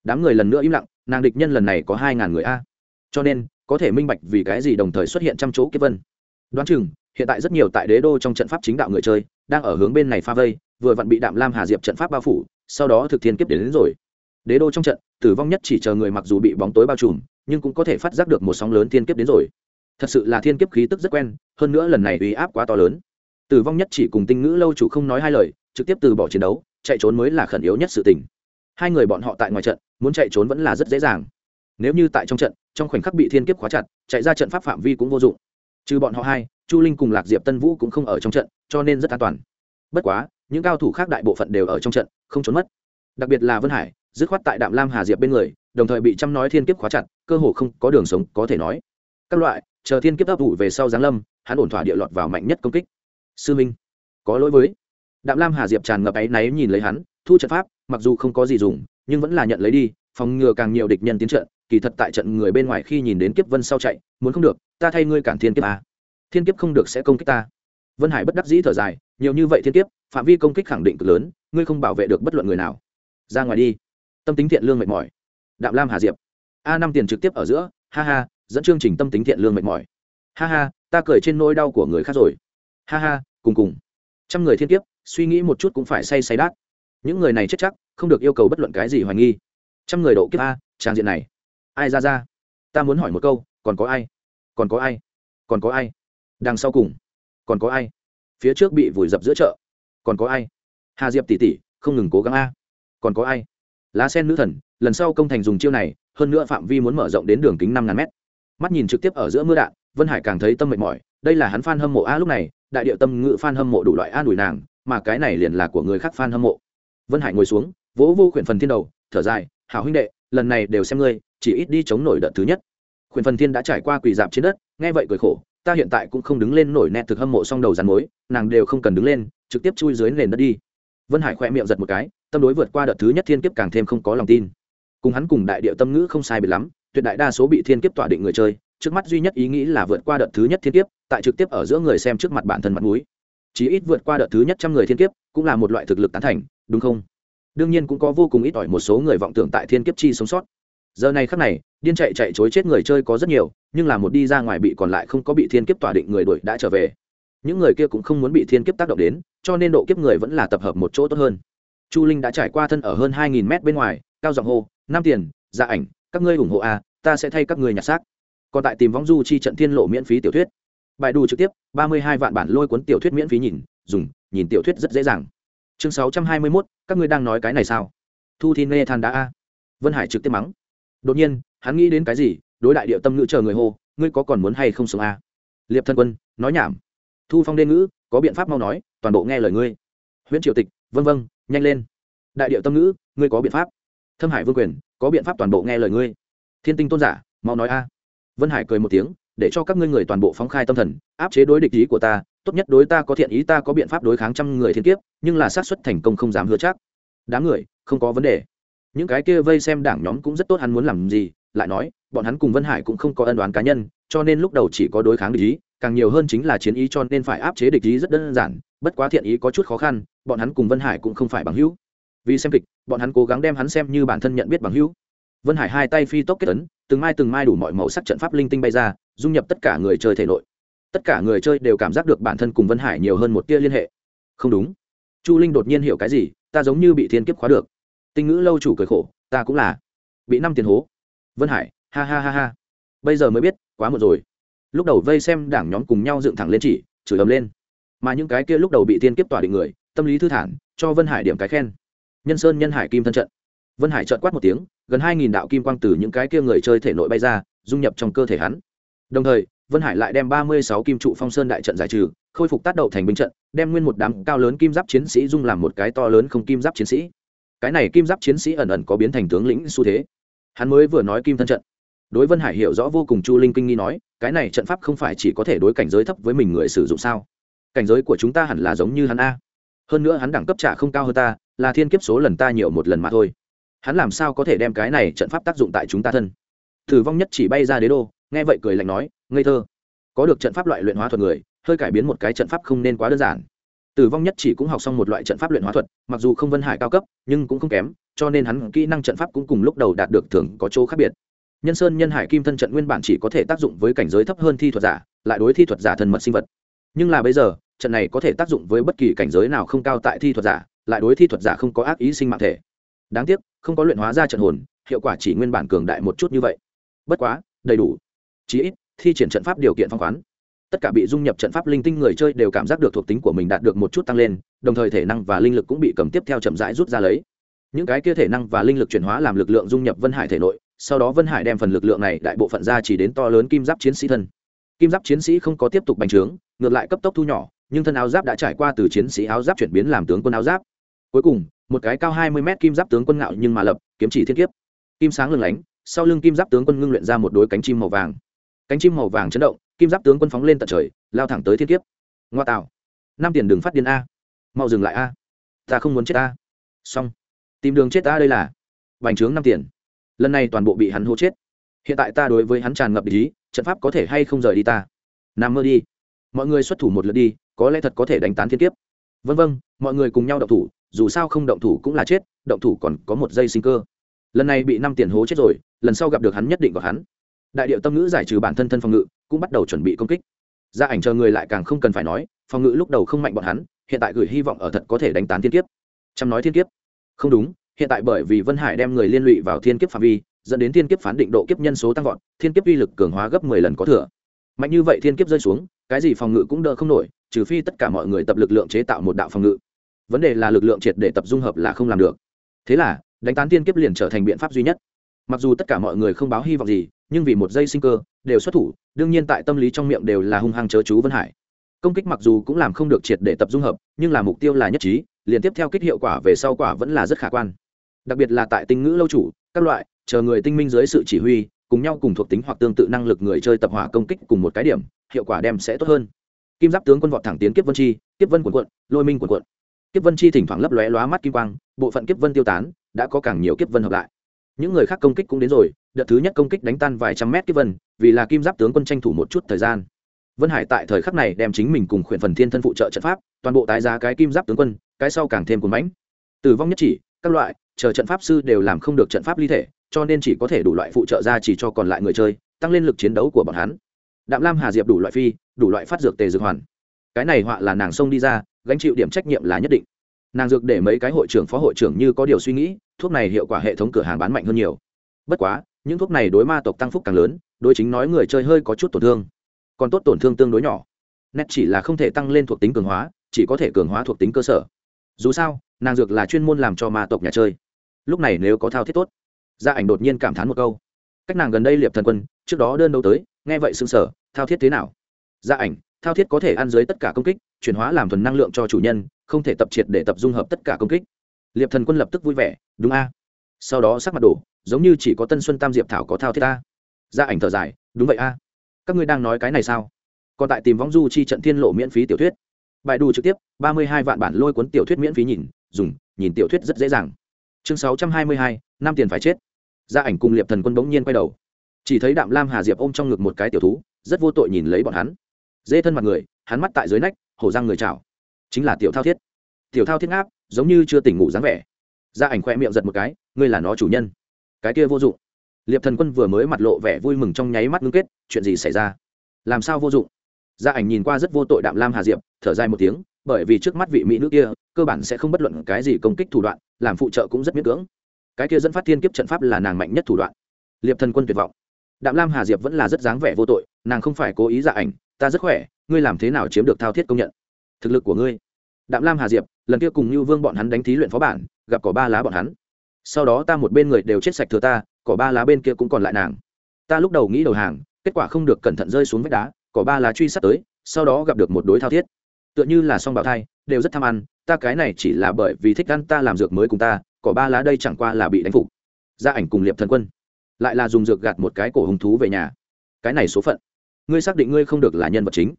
Đám người lần nữa im lặng nàng địch nhân lần này có hai ngàn người a. Cho nên có thể minh bạch vì cái gì đồng thời xuất hiện trăm chỗ kiếp vân. Đoán chừng hiện tại rất nhiều tại đế đô trong trận pháp chính đạo người chơi đang ở hướng bên này pha vây vừa vặn bị đạm lam hà diệp trận pháp bao phủ sau đó thực thiên kiếp đến, đến rồi. Đế đô trong trận tử vong nhất chỉ chờ người mặc dù bị bóng tối bao trùm nhưng cũng có thể phát giác được một sóng lớn thiên kiếp đến rồi. Thật sự là thiên kiếp khí tức rất quen hơn nữa lần này uy áp quá to lớn. Tử vong nhất chỉ cùng tinh ngữ lâu chủ không nói hai lời trực tiếp từ bỏ chiến đấu chạy trốn mới là khẩn yếu nhất sự tình hai người bọn họ tại ngoài trận, muốn chạy trốn vẫn là rất dễ dàng. Nếu như tại trong trận, trong khoảnh khắc bị thiên kiếp khóa chặt, chạy ra trận pháp phạm vi cũng vô dụng. Trừ bọn họ hai, chu linh cùng lạc diệp tân vũ cũng không ở trong trận, cho nên rất an toàn. Bất quá, những cao thủ khác đại bộ phận đều ở trong trận, không trốn mất. Đặc biệt là vân hải, dứt khoát tại đạm lam hà diệp bên người, đồng thời bị chăm nói thiên kiếp khóa chặt, cơ hồ không có đường sống có thể nói. Các loại, chờ thiên kiếp ấp ủ về sau giáng lâm, hắn ổn thỏa địa lọt vào mạnh nhất công kích. Sư minh, có lỗi với. Đạm lam hà diệp tràn ngập áy náy nhìn lấy hắn, thu trận pháp mặc dù không có gì dùng, nhưng vẫn là nhận lấy đi, phòng ngừa càng nhiều địch nhân tiến trận, kỳ thật tại trận người bên ngoài khi nhìn đến kiếp vân sau chạy, muốn không được, ta thay ngươi cản thiên kiếp à. thiên kiếp không được sẽ công kích ta. Vân hải bất đắc dĩ thở dài, nhiều như vậy thiên kiếp, phạm vi công kích khẳng định cực lớn, ngươi không bảo vệ được bất luận người nào. Ra ngoài đi. Tâm tính thiện lương mệt mỏi. Đạm lam hà diệp. A năm tiền trực tiếp ở giữa, ha ha, dẫn chương trình tâm tính thiện lương mệt mỏi. Ha ha, ta cười trên nỗi đau của người khác rồi. Ha ha, cùng cùng. Trăm người thiên kiếp, suy nghĩ một chút cũng phải say say đát những người này chết chắc, không được yêu cầu bất luận cái gì hoài nghi. Trăm người độ kiếp a trang diện này. Ai ra ra? Ta muốn hỏi một câu, còn có ai? Còn có ai? Còn có ai? Đằng sau cùng, còn có ai? Phía trước bị vùi dập giữa chợ, còn có ai? Hà diệp tỉ tỉ không ngừng cố gắng a. Còn có ai? Lá sen nữ thần, lần sau công thành dùng chiêu này, hơn nữa phạm vi muốn mở rộng đến đường kính năm ngàn mét. Mắt nhìn trực tiếp ở giữa mưa đạn, vân hải càng thấy tâm mệt mỏi, đây là hắn f a n hâm mộ a lúc này, đại điệu tâm ngự f a n hâm mộ đủ loại an ủi nàng, mà cái này liền là của người khác f a n hâm mộ vân hải ngồi xuống, vỗ vô khuyển phần thiên đầu, thở dài, hảo huynh đệ, lần này đều xem ngươi, chỉ ít đi chống nổi đợt thứ nhất. Khuyển phần thiên đã trải qua quỳ dạp trên đất, nghe vậy cười khổ, ta hiện tại cũng không đứng lên nổi nét thực hâm mộ xong đầu rắn mối, nàng đều không cần đứng lên, trực tiếp chui dưới nền đất đi. Vân hải khẽ miệng giật một cái, tâm đối vượt qua đợt thứ nhất thiên kiếp càng thêm không có lòng tin. Cùng hắn cùng đại địa tâm ngữ không sai biệt lắm, tuyệt đại đa số bị thiên kiếp tỏa định người chơi, trước mắt duy nhất ý nghĩ là vượt qua đợt thứ nhất thiên kiếp, tại trực tiếp ở giữa người xem trước mặt bản thân mặt mũi. Chỉ ít vượt qua đợt thứ nhất trăm người thiên kiếp, cũng là một loại thực lực tán thành đúng không? Đương nhiên cũng có vô cùng ít ỏi một số người vọng tưởng tại thiên kiếp chi sống sót. Giờ này khắc này, điên chạy chạy chối chết người chơi có rất nhiều, nhưng là một đi ra ngoài bị còn lại không có bị thiên kiếp tỏa định người đuổi đã trở về. Những người kia cũng không muốn bị thiên kiếp tác động đến, cho nên độ kiếp người vẫn là tập hợp một chỗ tốt hơn. Chu linh đã trải qua thân ở hơn hai nghìn mét bên ngoài, cao giọng hô năm tiền gia ảnh, các ngươi ủng hộ a, ta sẽ thay các ngươi nhặt xác. Còn tại tìm vong du chi trận thiên lộ miễn phí tiểu thuyết. Bài đủ trực tiếp, ba mươi hai vạn bản lôi cuốn tiểu thuyết miễn phí nhìn, dùng, nhìn tiểu thuyết rất dễ dàng chương sáu trăm hai mươi mốt, các ngươi đang nói cái này sao? Thu thi nê than đã a. Vân hải trực tiếp mắng. Đột nhiên, hắn nghĩ đến cái gì, đối đại điệu tâm ngữ chờ người hô, ngươi có còn muốn hay không sống a? Liệp thân quân, nói nhảm. Thu phong đê ngữ, có biện pháp mau nói, toàn bộ nghe lời ngươi. Huyễn triều tịch vân vân nhanh lên. Đại điệu tâm ngữ, ngươi có biện pháp. Thâm hải vương quyền, có biện pháp toàn bộ nghe lời ngươi. Thiên tinh tôn giả, mau nói a. Vân hải cười một tiếng, để cho các ngươi người toàn bộ phóng khai tâm thần, áp chế đối địch ý của ta tốt nhất đối ta có thiện ý ta có biện pháp đối kháng trăm người thiên kiếp, nhưng là xác suất thành công không dám hứa chắc. Đám người, không có vấn đề. Những cái kia vây xem đảng nhóm cũng rất tốt hắn muốn làm gì, lại nói, bọn hắn cùng vân hải cũng không có ân đoán cá nhân, cho nên lúc đầu chỉ có đối kháng địch ý, càng nhiều hơn chính là chiến ý cho nên phải áp chế địch ý rất đơn giản, bất quá thiện ý có chút khó khăn, bọn hắn cùng vân hải cũng không phải bằng hữu. Vì xem kịch, bọn hắn cố gắng đem hắn xem như bản thân nhận biết bằng hữu. Vân hải hai tay phi tốc kết tấn từng mai từng mai đủ mọi màu sắc trận pháp linh tinh bay ra, dung nhập tất cả người chơi thể nội tất cả người chơi đều cảm giác được bản thân cùng vân hải nhiều hơn một tia liên hệ. Không đúng. Chu linh đột nhiên hiểu cái gì, ta giống như bị thiên kiếp khóa được. Tinh ngữ lâu chủ cười khổ, ta cũng là. Bị năm tiền hố. Vân hải, ha ha ha ha. Bây giờ mới biết, quá một rồi. Lúc đầu vây xem đảng nhóm cùng nhau dựng thẳng lên chỉ, chửi ầm lên. Mà những cái kia lúc đầu bị thiên kiếp tỏa định người, tâm lý thư thản, cho vân hải điểm cái khen. Nhân sơn, nhân hải, kim thân trận. Vân hải trợn quát một tiếng, gần hai nghìn đạo kim quang từ những cái kia người chơi thể nội bay ra, dung nhập trong cơ thể hắn. Đồng thời vân hải lại đem ba mươi sáu kim trụ phong sơn đại trận giải trừ, khôi phục tác đậu thành binh trận, đem nguyên một đám cao lớn kim giáp chiến sĩ dung làm một cái to lớn không kim giáp chiến sĩ. Cái này kim giáp chiến sĩ ẩn ẩn có biến thành tướng lĩnh xu thế. Hắn mới vừa nói kim thân trận. Đối vân hải hiểu rõ vô cùng chu linh kinh nghi nói, cái này trận pháp không phải chỉ có thể đối cảnh giới thấp với mình người sử dụng sao? Cảnh giới của chúng ta hẳn là giống như hắn a. Hơn nữa hắn đẳng cấp trả không cao hơn ta, là thiên kiếp số lần ta nhiều một lần mà thôi. Hắn làm sao có thể đem cái này trận pháp tác dụng tại chúng ta thân? Thử vong nhất chỉ bay ra đế đô nghe vậy cười lạnh nói, ngây thơ. Có được trận pháp loại luyện hóa thuật người, hơi cải biến một cái trận pháp không nên quá đơn giản. Tử vong nhất chỉ cũng học xong một loại trận pháp luyện hóa thuật, mặc dù không vân hải cao cấp, nhưng cũng không kém, cho nên hắn kỹ năng trận pháp cũng cùng lúc đầu đạt được thường có chỗ khác biệt. Nhân sơn, nhân hải, kim thân trận nguyên bản chỉ có thể tác dụng với cảnh giới thấp hơn thi thuật giả, lại đối thi thuật giả thần mật sinh vật. Nhưng là bây giờ, trận này có thể tác dụng với bất kỳ cảnh giới nào không cao tại thi thuật giả, lại đối thi thuật giả không có ác ý sinh mạng thể. Đáng tiếc, không có luyện hóa ra trận hồn, hiệu quả chỉ nguyên bản cường đại một chút như vậy. Bất quá, đầy đủ chí ít, thi triển trận pháp điều kiện phong khoán. Tất cả bị dung nhập trận pháp linh tinh người chơi đều cảm giác được thuộc tính của mình đạt được một chút tăng lên, đồng thời thể năng và linh lực cũng bị cầm tiếp theo chậm rãi rút ra lấy. Những cái kia thể năng và linh lực chuyển hóa làm lực lượng dung nhập vân hải thể nội, sau đó vân hải đem phần lực lượng này đại bộ phận ra chỉ đến to lớn kim giáp chiến sĩ thân. Kim giáp chiến sĩ không có tiếp tục bành trướng, ngược lại cấp tốc thu nhỏ, nhưng thân áo giáp đã trải qua từ chiến sĩ áo giáp chuyển biến làm tướng quân áo giáp. Cuối cùng, một cái cao hai mươi mét kim giáp tướng quân ngạo nhưng mà lập, kiếm chỉ thiên kiếp. Kim sáng lừng lánh, sau lưng kim giáp tướng quân ngưng luyện ra một đôi cánh chim màu vàng cánh chim màu vàng chấn động, kim giáp tướng quân phóng lên tận trời, lao thẳng tới thiên kiếp. Ngoa tạo. Năm tiền đừng phát điên a. Mau dừng lại a. Ta không muốn chết a. Xong. Tìm đường chết ta đây là. Bành trướng năm tiền. Lần này toàn bộ bị hắn hô chết. Hiện tại ta đối với hắn tràn ngập ý, trận pháp có thể hay không rời đi ta? Nằm mơ đi. Mọi người xuất thủ một lượt đi, có lẽ thật có thể đánh tán thiên kiếp. Vân vân, mọi người cùng nhau động thủ, dù sao không động thủ cũng là chết, động thủ còn có một giây sinh cơ. Lần này bị năm tiền hố chết rồi, lần sau gặp được hắn nhất định gọi hắn đại điệu tâm ngữ giải trừ bản thân thân phòng ngự, cũng bắt đầu chuẩn bị công kích. Gia ảnh chờ người lại càng không cần phải nói, phòng ngự lúc đầu không mạnh bọn hắn, hiện tại gửi hy vọng ở thật có thể đánh tán thiên kiếp. Chăm nói thiên kiếp. Không đúng, hiện tại bởi vì vân hải đem người liên lụy vào thiên kiếp phạm vi, dẫn đến thiên kiếp phán định độ kiếp nhân số tăng vọt, thiên kiếp uy lực cường hóa gấp mười lần có thừa. Mạnh như vậy thiên kiếp rơi xuống, cái gì phòng ngự cũng đỡ không nổi, trừ phi tất cả mọi người tập lực lượng chế tạo một đạo phòng ngự. Vấn đề là lực lượng triệt để tập dung hợp là không làm được. Thế là, đánh tán thiên kiếp liền trở thành biện pháp duy nhất. Mặc dù tất cả mọi người không báo hy vọng gì nhưng vì một giây sinh cơ, đều xuất thủ, đương nhiên tại tâm lý trong miệng đều là hung hăng chớ chú vân hải. Công kích mặc dù cũng làm không được triệt để tập dung hợp, nhưng là mục tiêu là nhất trí, liền tiếp theo kích hiệu quả về sau quả vẫn là rất khả quan. Đặc biệt là tại tinh ngữ lâu chủ, các loại, chờ người tinh minh dưới sự chỉ huy, cùng nhau cùng thuộc tính hoặc tương tự năng lực người chơi tập hỏa công kích cùng một cái điểm, hiệu quả đem sẽ tốt hơn. Kim giáp tướng quân vọt thẳng tiến kiếp vân chi, kiếp vân quần quận lôi minh quần quận kiếp vân chi thỉnh thoảng lấp lóe lóa mắt kim quang, bộ phận kiếp vân tiêu tán, đã có càng nhiều kiếp vân hợp lại. Những người khác công kích cũng đến rồi đợt thứ nhất công kích đánh tan vài trăm mét kiếp vân, vì là kim giáp tướng quân tranh thủ một chút thời gian. Vân hải tại thời khắc này đem chính mình cùng khuyển phần thiên thân phụ trợ trận pháp, toàn bộ tái giá cái kim giáp tướng quân, cái sau càng thêm cuốn mãnh. Tử vong nhất chỉ, các loại, chờ trận pháp sư đều làm không được trận pháp ly thể, cho nên chỉ có thể đủ loại phụ trợ ra chỉ cho còn lại người chơi, tăng lên lực chiến đấu của bọn hắn. Đạm lam hà diệp đủ loại phi, đủ loại phát dược tề dược hoàn. Cái này họa là nàng xông đi ra, gánh chịu điểm trách nhiệm là nhất định. Nàng dược để mấy cái hội trưởng, phó hội trưởng như có điều suy nghĩ, thuốc này hiệu quả hệ thống cửa hàng bán mạnh hơn nhiều. Bất quá những thuốc này đối ma tộc tăng phúc càng lớn, đối chính nói người chơi hơi có chút tổn thương. Còn tốt tổn thương tương đối nhỏ. Nét chỉ là không thể tăng lên thuộc tính cường hóa, chỉ có thể cường hóa thuộc tính cơ sở. Dù sao, nàng dược là chuyên môn làm cho ma tộc nhà chơi. Lúc này nếu có thao thiết tốt gia ảnh đột nhiên cảm thán một câu. Cách nàng gần đây liệp thần quân, trước đó đơn đấu tới, nghe vậy xưng sở thao thiết thế nào? Gia ảnh, thao thiết có thể ăn dưới tất cả công kích, chuyển hóa làm thuần năng lượng cho chủ nhân, không thể tập triệt để tập dung hợp tất cả công kích. Liệp thần quân lập tức vui vẻ, đúng a sau đó sắc mặt đổ, giống như chỉ có tân xuân tam diệp thảo có thao thiết ta. gia ảnh thở dài, đúng vậy a, các ngươi đang nói cái này sao? Còn tại tìm vong du chi trận thiên lộ miễn phí tiểu thuyết. Bài đủ trực tiếp, ba mươi hai vạn bản lôi cuốn tiểu thuyết miễn phí nhìn, dùng, nhìn tiểu thuyết rất dễ dàng. Chương sáu trăm hai mươi hai, năm tiền phải chết. Gia ảnh cùng liệp thần quân bỗng nhiên quay đầu. Chỉ thấy đạm lam hà diệp ôm trong ngực một cái tiểu thú, rất vô tội nhìn lấy bọn hắn. Dễ thân mặt người, hắn mắt tại dưới nách, hổ răng người chảo. chính là tiểu thao thiết. Tiểu thao thiết ngáp, giống như chưa tỉnh ngủ dáng vẻ. Gia ảnh khoe miệng giật một cái ngươi là nó chủ nhân. Cái kia vô dụng. Liệp thần quân vừa mới mặt lộ vẻ vui mừng trong nháy mắt ngưng kết, chuyện gì xảy ra? Làm sao vô dụng? Gia ảnh nhìn qua rất vô tội đạm lam hà diệp, thở dài một tiếng, bởi vì trước mắt vị mỹ nữ kia, cơ bản sẽ không bất luận cái gì công kích thủ đoạn, làm phụ trợ cũng rất miễn cưỡng. Cái kia dẫn phát thiên kiếp trận pháp là nàng mạnh nhất thủ đoạn. Liệp thần quân tuyệt vọng. Đạm lam hà diệp vẫn là rất dáng vẻ vô tội, nàng không phải cố ý dạ ảnh, ta rất khỏe, ngươi làm thế nào chiếm được thao thiết công nhận? Thực lực của ngươi. Đạm lam hà diệp, lần kia cùng như vương bọn hắn đánh thí luyện phó bản, gặp có ba lá bọn hắn sau đó ta một bên người đều chết sạch thừa ta, cỏ ba lá bên kia cũng còn lại nàng. Ta lúc đầu nghĩ đầu hàng, kết quả không được cẩn thận rơi xuống vách đá, cỏ ba lá truy sát tới, sau đó gặp được một đối thao thiết. Tựa như là song bào thai, đều rất tham ăn, ta cái này chỉ là bởi vì thích ăn ta làm dược mới cùng ta, cỏ ba lá đây chẳng qua là bị đánh phục. Gia ảnh cùng liệp thần quân, lại là dùng dược gạt một cái cổ hùng thú về nhà. Cái này số phận, ngươi xác định ngươi không được là nhân vật chính.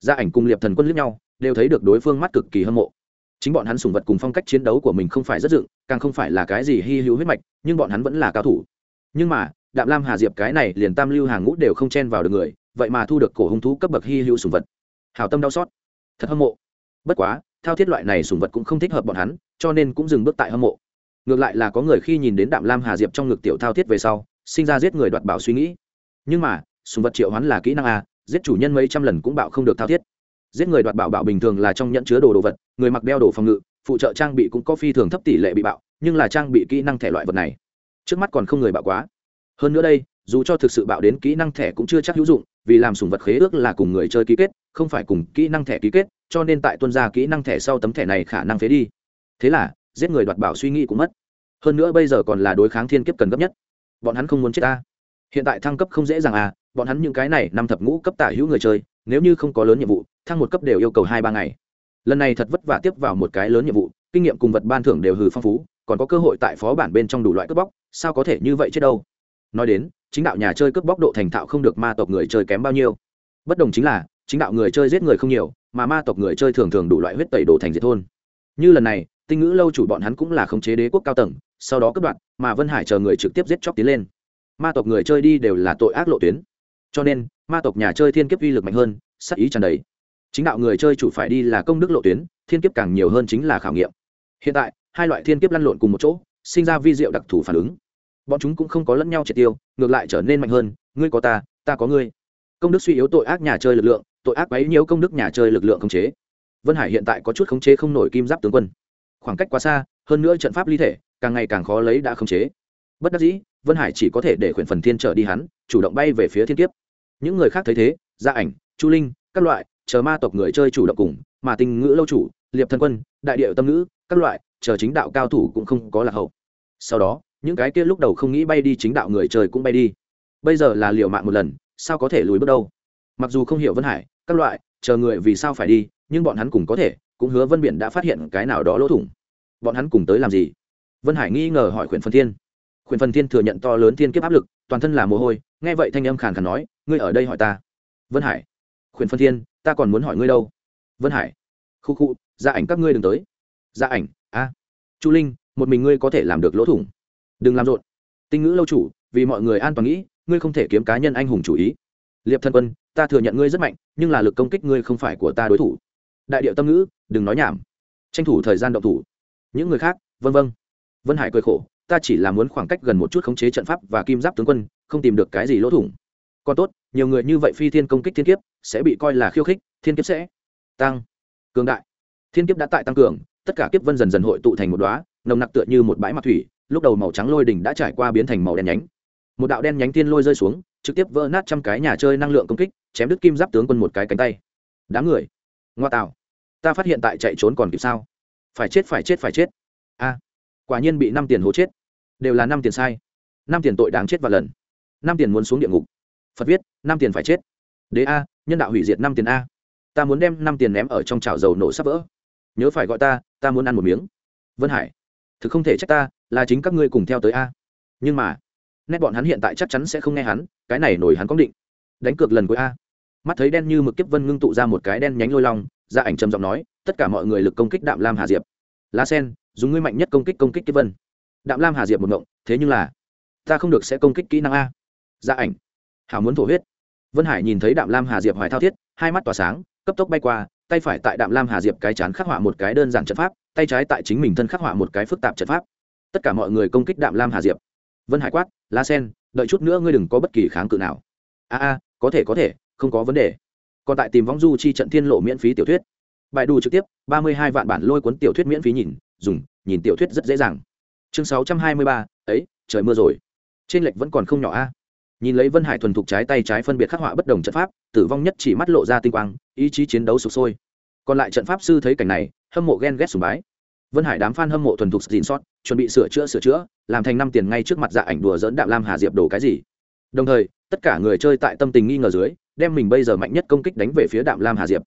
Gia ảnh cùng liệp thần quân lướt nhau, đều thấy được đối phương mắt cực kỳ hâm mộ chính bọn hắn sùng vật cùng phong cách chiến đấu của mình không phải rất dựng, càng không phải là cái gì hy hữu huyết mạch, nhưng bọn hắn vẫn là cao thủ. Nhưng mà, đạm lam hà diệp cái này liền tam lưu hàng ngũ đều không chen vào được người, vậy mà thu được cổ hung thú cấp bậc hy hữu sùng vật. Hào tâm đau xót. Thật hâm mộ. Bất quá, thao thiết loại này sùng vật cũng không thích hợp bọn hắn, cho nên cũng dừng bước tại hâm mộ. Ngược lại là có người khi nhìn đến đạm lam hà diệp trong ngực tiểu thao thiết về sau, sinh ra giết người đoạt bảo suy nghĩ. Nhưng mà, sùng vật triệu hoán là kỹ năng a, giết chủ nhân mấy trăm lần cũng bạo không được thao thiết giết người đoạt bảo bảo bình thường là trong nhận chứa đồ đồ vật, người mặc đeo đồ phòng ngự, phụ trợ trang bị cũng có phi thường thấp tỷ lệ bị bạo, nhưng là trang bị kỹ năng thẻ loại vật này, trước mắt còn không người bạo quá. Hơn nữa đây, dù cho thực sự bạo đến kỹ năng thẻ cũng chưa chắc hữu dụng, vì làm sùng vật khế ước là cùng người chơi ký kết, không phải cùng kỹ năng thẻ ký kết, cho nên tại tuân gia kỹ năng thẻ sau tấm thẻ này khả năng phế đi. Thế là, giết người đoạt bảo suy nghĩ cũng mất. Hơn nữa bây giờ còn là đối kháng thiên kiếp cần gấp nhất. Bọn hắn không muốn chết ta. Hiện tại thăng cấp không dễ dàng à bọn hắn những cái này năm thập ngũ cấp tả hữu người chơi, nếu như không có lớn nhiệm vụ thăng một cấp đều yêu cầu hai ba ngày. Lần này thật vất vả tiếp vào một cái lớn nhiệm vụ, kinh nghiệm cùng vật ban thưởng đều hừ phong phú, còn có cơ hội tại phó bản bên trong đủ loại cướp bóc, sao có thể như vậy chết đâu? Nói đến, chính đạo nhà chơi cướp bóc độ thành thạo không được ma tộc người chơi kém bao nhiêu. Bất đồng chính là, chính đạo người chơi giết người không nhiều, mà ma tộc người chơi thường thường đủ loại huyết tẩy đồ thành diệt thôn. Như lần này, tinh ngữ lâu chủ bọn hắn cũng là khống chế đế quốc cao tầng, sau đó cướp đoạt, mà vân hải chờ người trực tiếp giết chóc tiến lên. Ma tộc người chơi đi đều là tội ác lộ tuyến. Cho nên, ma tộc nhà chơi thiên kiếp uy lực mạnh hơn sắc ý tràn đầy chính đạo người chơi chủ phải đi là công đức lộ tuyến, thiên kiếp càng nhiều hơn chính là khảo nghiệm. Hiện tại, hai loại thiên kiếp lăn lộn cùng một chỗ, sinh ra vi diệu đặc thù phản ứng. Bọn chúng cũng không có lẫn nhau triệt tiêu, ngược lại trở nên mạnh hơn, ngươi có ta ta có ngươi. Công đức suy yếu tội ác nhà chơi lực lượng, tội ác bấy nhiêu công đức nhà chơi lực lượng khống chế. Vân hải hiện tại có chút khống chế không nổi kim giáp tướng quân. Khoảng cách quá xa, hơn nữa trận pháp ly thể, càng ngày càng khó lấy đã khống chế. Bất đắc dĩ, vân hải chỉ có thể để khuyển phần thiên trở đi hắn, chủ động bay về phía thiên kiếp. Những người khác thấy thế, gia ảnh, chu linh, các loại chờ ma tộc người chơi chủ động cùng, mà tình ngữ lâu chủ, liệp thân quân, đại điệu tâm ngữ, các loại, chờ chính đạo cao thủ cũng không có lạc hậu. Sau đó, những cái kia lúc đầu không nghĩ bay đi chính đạo người chơi cũng bay đi. Bây giờ là liều mạng một lần, sao có thể lùi bước đâu? Mặc dù không hiểu vân hải, các loại, chờ người vì sao phải đi, nhưng bọn hắn cùng có thể, cũng hứa vân biển đã phát hiện cái nào đó lỗ thủng. Bọn hắn cùng tới làm gì? Vân hải nghi ngờ hỏi khuyển phần thiên. Khuyển phần thiên thừa nhận to lớn thiên kiếp áp lực, toàn thân là mồ hôi, nghe vậy thanh âm khàn khàn nói, ngươi ở đây hỏi ta. Vân hải. Khuyển phần thiên ta còn muốn hỏi ngươi đâu? Vân hải. Khu khu gia ảnh các ngươi đừng tới. Gia ảnh, a. Chu linh, một mình ngươi có thể làm được lỗ thủng. Đừng làm rộn. Tinh ngữ lâu chủ, vì mọi người an toàn nghĩ, ngươi không thể kiếm cá nhân anh hùng chủ ý. Liệp thân quân, ta thừa nhận ngươi rất mạnh, nhưng là lực công kích ngươi không phải của ta đối thủ. Đại điệu tâm ngữ, đừng nói nhảm. Tranh thủ thời gian động thủ. Những người khác vân vân vân hải cười khổ, ta chỉ là muốn khoảng cách gần một chút khống chế trận pháp và kim giáp tướng quân, không tìm được cái gì lỗ thủng. Còn tốt nhiều người như vậy phi thiên công kích thiên kiếp, sẽ bị coi là khiêu khích, thiên kiếp sẽ tăng cường đại. Thiên kiếp đã tại tăng cường, tất cả kiếp vân dần dần hội tụ thành một đoá nồng nặc tựa như một bãi mặt thủy, lúc đầu màu trắng lôi đỉnh đã trải qua biến thành màu đen nhánh. Một đạo đen nhánh thiên lôi rơi xuống, trực tiếp vỡ nát trăm cái nhà chơi năng lượng công kích, chém đứt kim giáp tướng quân một cái cánh tay. Đám người, ngoa tạo. Ta phát hiện tại chạy trốn còn kịp sao? Phải chết phải chết phải chết. A, quả nhiên bị năm tiền hố chết. Đều là năm tiền sai. Năm tiền tội đáng chết và lần. Năm tiền muốn xuống địa ngục phật viết, năm tiền phải chết. Đế a, nhân đạo hủy diệt năm tiền a. Ta muốn đem năm tiền ném ở trong chảo dầu nổ sắp vỡ. Nhớ phải gọi ta ta muốn ăn một miếng. Vân hải, thực không thể trách ta, là chính các ngươi cùng theo tới a. Nhưng mà, nét bọn hắn hiện tại chắc chắn sẽ không nghe hắn, cái này nổi hắn có định. Đánh cược lần cuối a. Mắt thấy đen như mực kiếp vân ngưng tụ ra một cái đen nhánh lôi long, ra ảnh trầm giọng nói, tất cả mọi người lực công kích đạm lam hà diệp. Lá sen, dùng ngươi mạnh nhất công kích công kích kiếp vân. Đạm lam hà diệp một ngộng, thế nhưng là, ta không được sẽ công kích kỹ năng a. Ra ảnh hào muốn thổ huyết. Vân hải nhìn thấy đạm lam hà diệp hoài thao thiết, hai mắt tỏa sáng, cấp tốc bay qua, tay phải tại đạm lam hà diệp cái chán khắc họa một cái đơn giản trận pháp, tay trái tại chính mình thân khắc họa một cái phức tạp trận pháp. Tất cả mọi người công kích đạm lam hà diệp. Vân hải quát, la sen, đợi chút nữa ngươi đừng có bất kỳ kháng cự nào. A a, có thể có thể, không có vấn đề. Còn tại tìm vong du chi trận thiên lộ miễn phí tiểu thuyết. Bài đủ trực tiếp, ba mươi hai vạn bản lôi cuốn tiểu thuyết miễn phí nhìn, dùng, nhìn tiểu thuyết rất dễ dàng. Chương sáu trăm hai mươi ba, ấy, trời mưa rồi. Trên lệch vẫn còn không nhỏ a nhìn lấy vân hải thuần thục trái tay trái phân biệt khắc họa bất đồng trận pháp, tử vong nhất chỉ mắt lộ ra tinh quang, ý chí chiến đấu sụp sôi. Còn lại trận pháp sư thấy cảnh này, hâm mộ ghen ghét sùng bái. Vân hải đám f a n hâm mộ thuần thục dìn sót, chuẩn bị sửa chữa sửa chữa, làm thành năm tiền ngay trước mặt dạ ảnh đùa dỡn đạm lam hà diệp đồ cái gì. Đồng thời, tất cả người chơi tại tâm tình nghi ngờ dưới, đem mình bây giờ mạnh nhất công kích đánh về phía đạm lam hà diệp.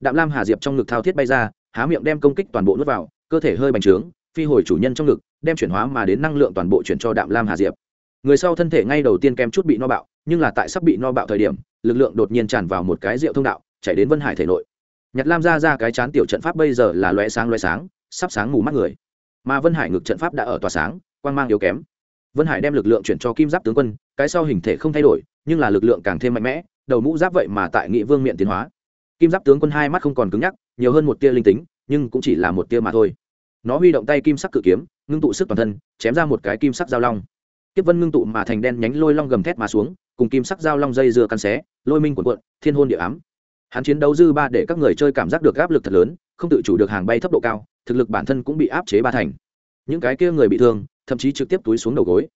Đạm lam hà diệp trong ngực thao thiết bay ra, há miệng đem công kích toàn bộ nuốt vào, cơ thể hơi bành trướng, phi hồi chủ nhân trong ngực, đem chuyển hóa mà đến năng lượng toàn bộ chuyển cho đạm lam hà diệp người sau thân thể ngay đầu tiên kem chút bị no bạo, nhưng là tại sắp bị no bạo thời điểm, lực lượng đột nhiên tràn vào một cái rượu thông đạo, chạy đến vân hải thể nội. Nhặt lam ra ra cái chán tiểu trận pháp bây giờ là loé sáng loé sáng, sắp sáng mù mắt người. Mà vân hải ngực trận pháp đã ở tòa sáng, quang mang yếu kém. Vân hải đem lực lượng chuyển cho kim giáp tướng quân, cái sau hình thể không thay đổi, nhưng là lực lượng càng thêm mạnh mẽ, đầu mũ giáp vậy mà tại nghị vương miệng tiến hóa. Kim giáp tướng quân hai mắt không còn cứng nhắc, nhiều hơn một tia linh tính, nhưng cũng chỉ là một tia mà thôi. Nó huy động tay kim sắc cự kiếm, ngưng tụ sức toàn thân, chém ra một cái kim sắc giao long kiếp vân ngưng tụ mà thành đen nhánh lôi long gầm thét mà xuống, cùng kim sắc dao long dây dưa căn xé, lôi minh quần cuộn, thiên hôn địa ám. Hắn chiến đấu dư ba để các người chơi cảm giác được áp lực thật lớn, không tự chủ được hàng bay thấp độ cao, thực lực bản thân cũng bị áp chế ba thành. Những cái kia người bị thương, thậm chí trực tiếp túi xuống đầu gối.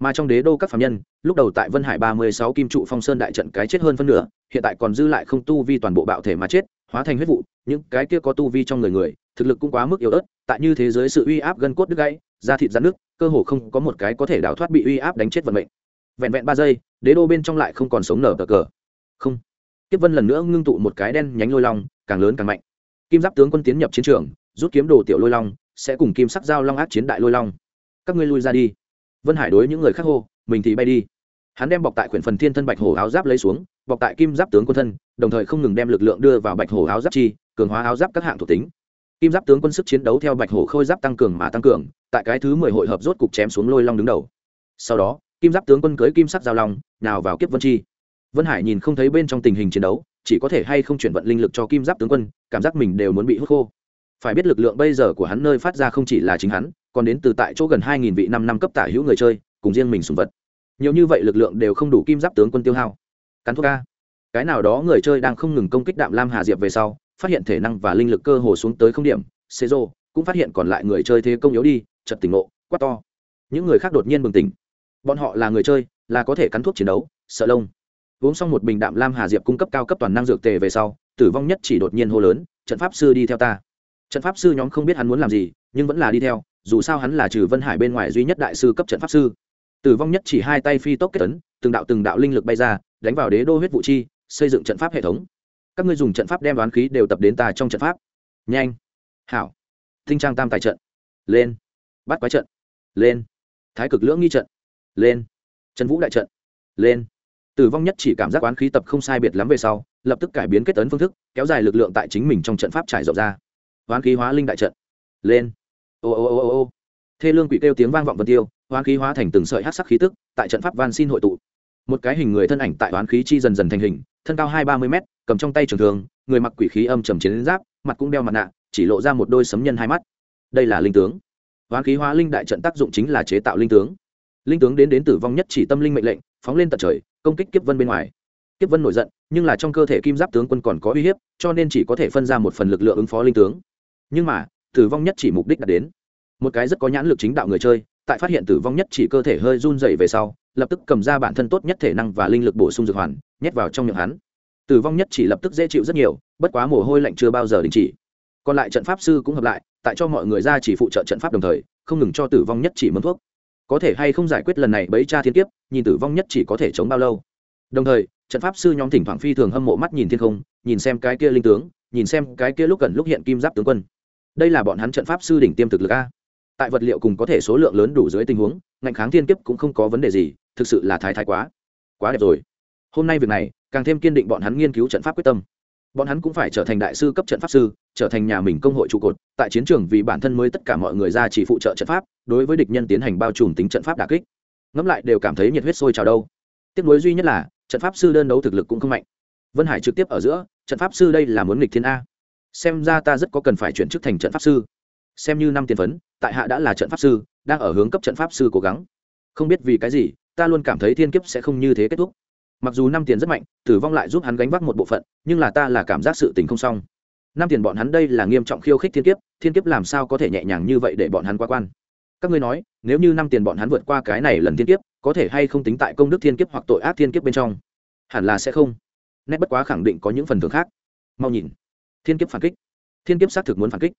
Mà trong đế đô các phạm nhân, lúc đầu tại vân hải ba mươi sáu kim trụ phong sơn đại trận cái chết hơn phân nửa, hiện tại còn dư lại không tu vi toàn bộ bạo thể mà chết, hóa thành huyết vụ, những cái kia có tu vi trong người người, thực lực cũng quá mức yếu ớt, tại như thế giới sự uy áp gân cốt đứt gãy, da thịt ra nước cơ hồ không có một cái có thể đào thoát bị uy áp đánh chết vận mệnh. Vẹn vẹn ba giây, đế đô bên trong lại không còn sống nở cờ cờ. Không. Kiếp vân lần nữa ngưng tụ một cái đen nhánh lôi long, càng lớn càng mạnh. Kim giáp tướng quân tiến nhập chiến trường, rút kiếm đồ tiểu lôi long, sẽ cùng kim sắc giao long áp chiến đại lôi long. Các ngươi lui ra đi. Vân hải đối những người khác hô, mình thì bay đi. Hắn đem bọc tại quyển phần thiên thân bạch hổ áo giáp lấy xuống, bọc tại kim giáp tướng quân thân, đồng thời không ngừng đem lực lượng đưa vào bạch hổ áo giáp chi, cường hóa áo giáp các hạng thuộc tính kim giáp tướng quân sức chiến đấu theo bạch hổ khôi giáp tăng cường mà tăng cường, tại cái thứ mười hội hợp rốt cục chém xuống lôi long đứng đầu. Sau đó, kim giáp tướng quân cưới kim sắc giao long, nào vào kiếp vân chi. Vân hải nhìn không thấy bên trong tình hình chiến đấu, chỉ có thể hay không chuyển vận linh lực cho kim giáp tướng quân, cảm giác mình đều muốn bị hút khô. Phải biết lực lượng bây giờ của hắn nơi phát ra không chỉ là chính hắn, còn đến từ tại chỗ gần hai nghìn vị năm năm cấp tả hữu người chơi, cùng riêng mình sùng vật. Nhiều như vậy lực lượng đều không đủ kim giáp tướng quân tiêu hao. Cắn thuốc ca cái nào đó người chơi đang không ngừng công kích đạm lam hà diệp về sau phát hiện thể năng và linh lực cơ hồ xuống tới không điểm xế rô cũng phát hiện còn lại người chơi thế công yếu đi chật tỉnh ngộ, quát to. Những người khác đột nhiên bừng tỉnh. Bọn họ là người chơi, là có thể cắn thuốc chiến đấu, sợ lông. Uống xong một bình đạm lam hà diệp cung cấp cao cấp toàn năng dược tề về sau, tử vong nhất chỉ đột nhiên hô lớn, trận pháp sư đi theo ta. Trận pháp sư nhóm không biết hắn muốn làm gì, nhưng vẫn là đi theo, dù sao hắn là trừ vân hải bên ngoài duy nhất đại sư cấp trận pháp sư. Tử vong nhất chỉ hai tay phi tốc kết tấn, từng đạo từng đạo linh lực bay ra, đánh vào đế đô huyết vụ chi, xây dựng trận pháp hệ thống các ngươi dùng trận pháp đem đoán khí đều tập đến ta trong trận pháp. Nhanh. Hảo. Tinh trang tam tài trận. Lên. Bắt quái trận. Lên. Thái cực lưỡng nghi trận. Lên. Trần vũ đại trận. Lên. Tử vong nhất chỉ cảm giác oán khí tập không sai biệt lắm về sau, lập tức cải biến kết tấn phương thức, kéo dài lực lượng tại chính mình trong trận pháp trải rộng ra. Oán khí hóa linh đại trận. Lên. Ô ô ô ô ô. Thê lương quỷ kêu tiếng vang vọng vân tiêu oán khí hóa thành từng sợi hát sắc khí tức, tại trận pháp van xin hội tụ. Một cái hình người thân ảnh tại oán khí chi dần dần thành hình thân cao hai ba mươi m cầm trong tay trường thường người mặc quỷ khí âm trầm chiến giáp, mặt cũng đeo mặt nạ, chỉ lộ ra một đôi sấm nhân hai mắt. Đây là linh tướng. Hoán khí hóa linh đại trận tác dụng chính là chế tạo linh tướng. Linh tướng đến đến tử vong nhất chỉ tâm linh mệnh lệnh, phóng lên tận trời, công kích kiếp vân bên ngoài. Kiếp vân nổi giận, nhưng là trong cơ thể kim giáp tướng quân còn có uy hiếp, cho nên chỉ có thể phân ra một phần lực lượng ứng phó linh tướng. Nhưng mà, tử vong nhất chỉ mục đích đạt đến. Một cái rất có nhãn lực chính đạo người chơi, tại phát hiện tử vong nhất chỉ cơ thể hơi run dày về sau lập tức cầm ra bản thân tốt nhất thể năng và linh lực bổ sung dược hoàn, nhét vào trong miệng hắn. Tử vong nhất chỉ lập tức dễ chịu rất nhiều, bất quá mồ hôi lạnh chưa bao giờ đình chỉ. Còn lại trận pháp sư cũng hợp lại, tại cho mọi người ra chỉ phụ trợ trận pháp đồng thời, không ngừng cho tử vong nhất chỉ mâm thuốc. Có thể hay không giải quyết lần này bấy cha thiên kiếp, nhìn tử vong nhất chỉ có thể chống bao lâu. Đồng thời, trận pháp sư nhóm thỉnh thoảng phi thường hâm mộ mắt nhìn thiên không, nhìn xem cái kia linh tướng, nhìn xem cái kia lúc cần lúc hiện kim giáp tướng quân. Đây là bọn hắn trận pháp sư đỉnh tiêm thực lực a. Tại vật liệu cùng có thể số lượng lớn đủ dưới tình huống, ngạnh kháng thiên kiếp cũng không có vấn đề gì thực sự là thái thái quá. Quá đẹp rồi. Hôm nay việc này, càng thêm kiên định bọn hắn nghiên cứu trận pháp quyết tâm. Bọn hắn cũng phải trở thành đại sư cấp trận pháp sư, trở thành nhà mình công hội trụ cột. Tại chiến trường vì bản thân mới tất cả mọi người ra chỉ phụ trợ trận pháp, đối với địch nhân tiến hành bao trùm tính trận pháp đà kích. Ngẫm lại đều cảm thấy nhiệt huyết sôi trào đâu. Tiếc nuối duy nhất là, trận pháp sư đơn đấu thực lực cũng không mạnh. Vân hải trực tiếp ở giữa, trận pháp sư đây là muốn nghịch thiên a. Xem ra ta rất có cần phải chuyển chức thành trận pháp sư. Xem như năm tiền phấn, tại hạ đã là trận pháp sư, đang ở hướng cấp trận pháp sư cố gắng. Không biết vì cái gì ta luôn cảm thấy thiên kiếp sẽ không như thế kết thúc. Mặc dù năm tiền rất mạnh, tử vong lại giúp hắn gánh vác một bộ phận, nhưng là ta là cảm giác sự tình không xong. Năm tiền bọn hắn đây là nghiêm trọng khiêu khích thiên kiếp thiên kiếp làm sao có thể nhẹ nhàng như vậy để bọn hắn qua quan? Các ngươi nói, nếu như năm tiền bọn hắn vượt qua cái này lần thiên kiếp, có thể hay không tính tại công đức thiên kiếp hoặc tội ác thiên kiếp bên trong? Hẳn là sẽ không. Nét bất quá khẳng định có những phần thưởng khác. Mau nhìn. Thiên kiếp phản kích. Thiên kiếp xác thực muốn phản kích.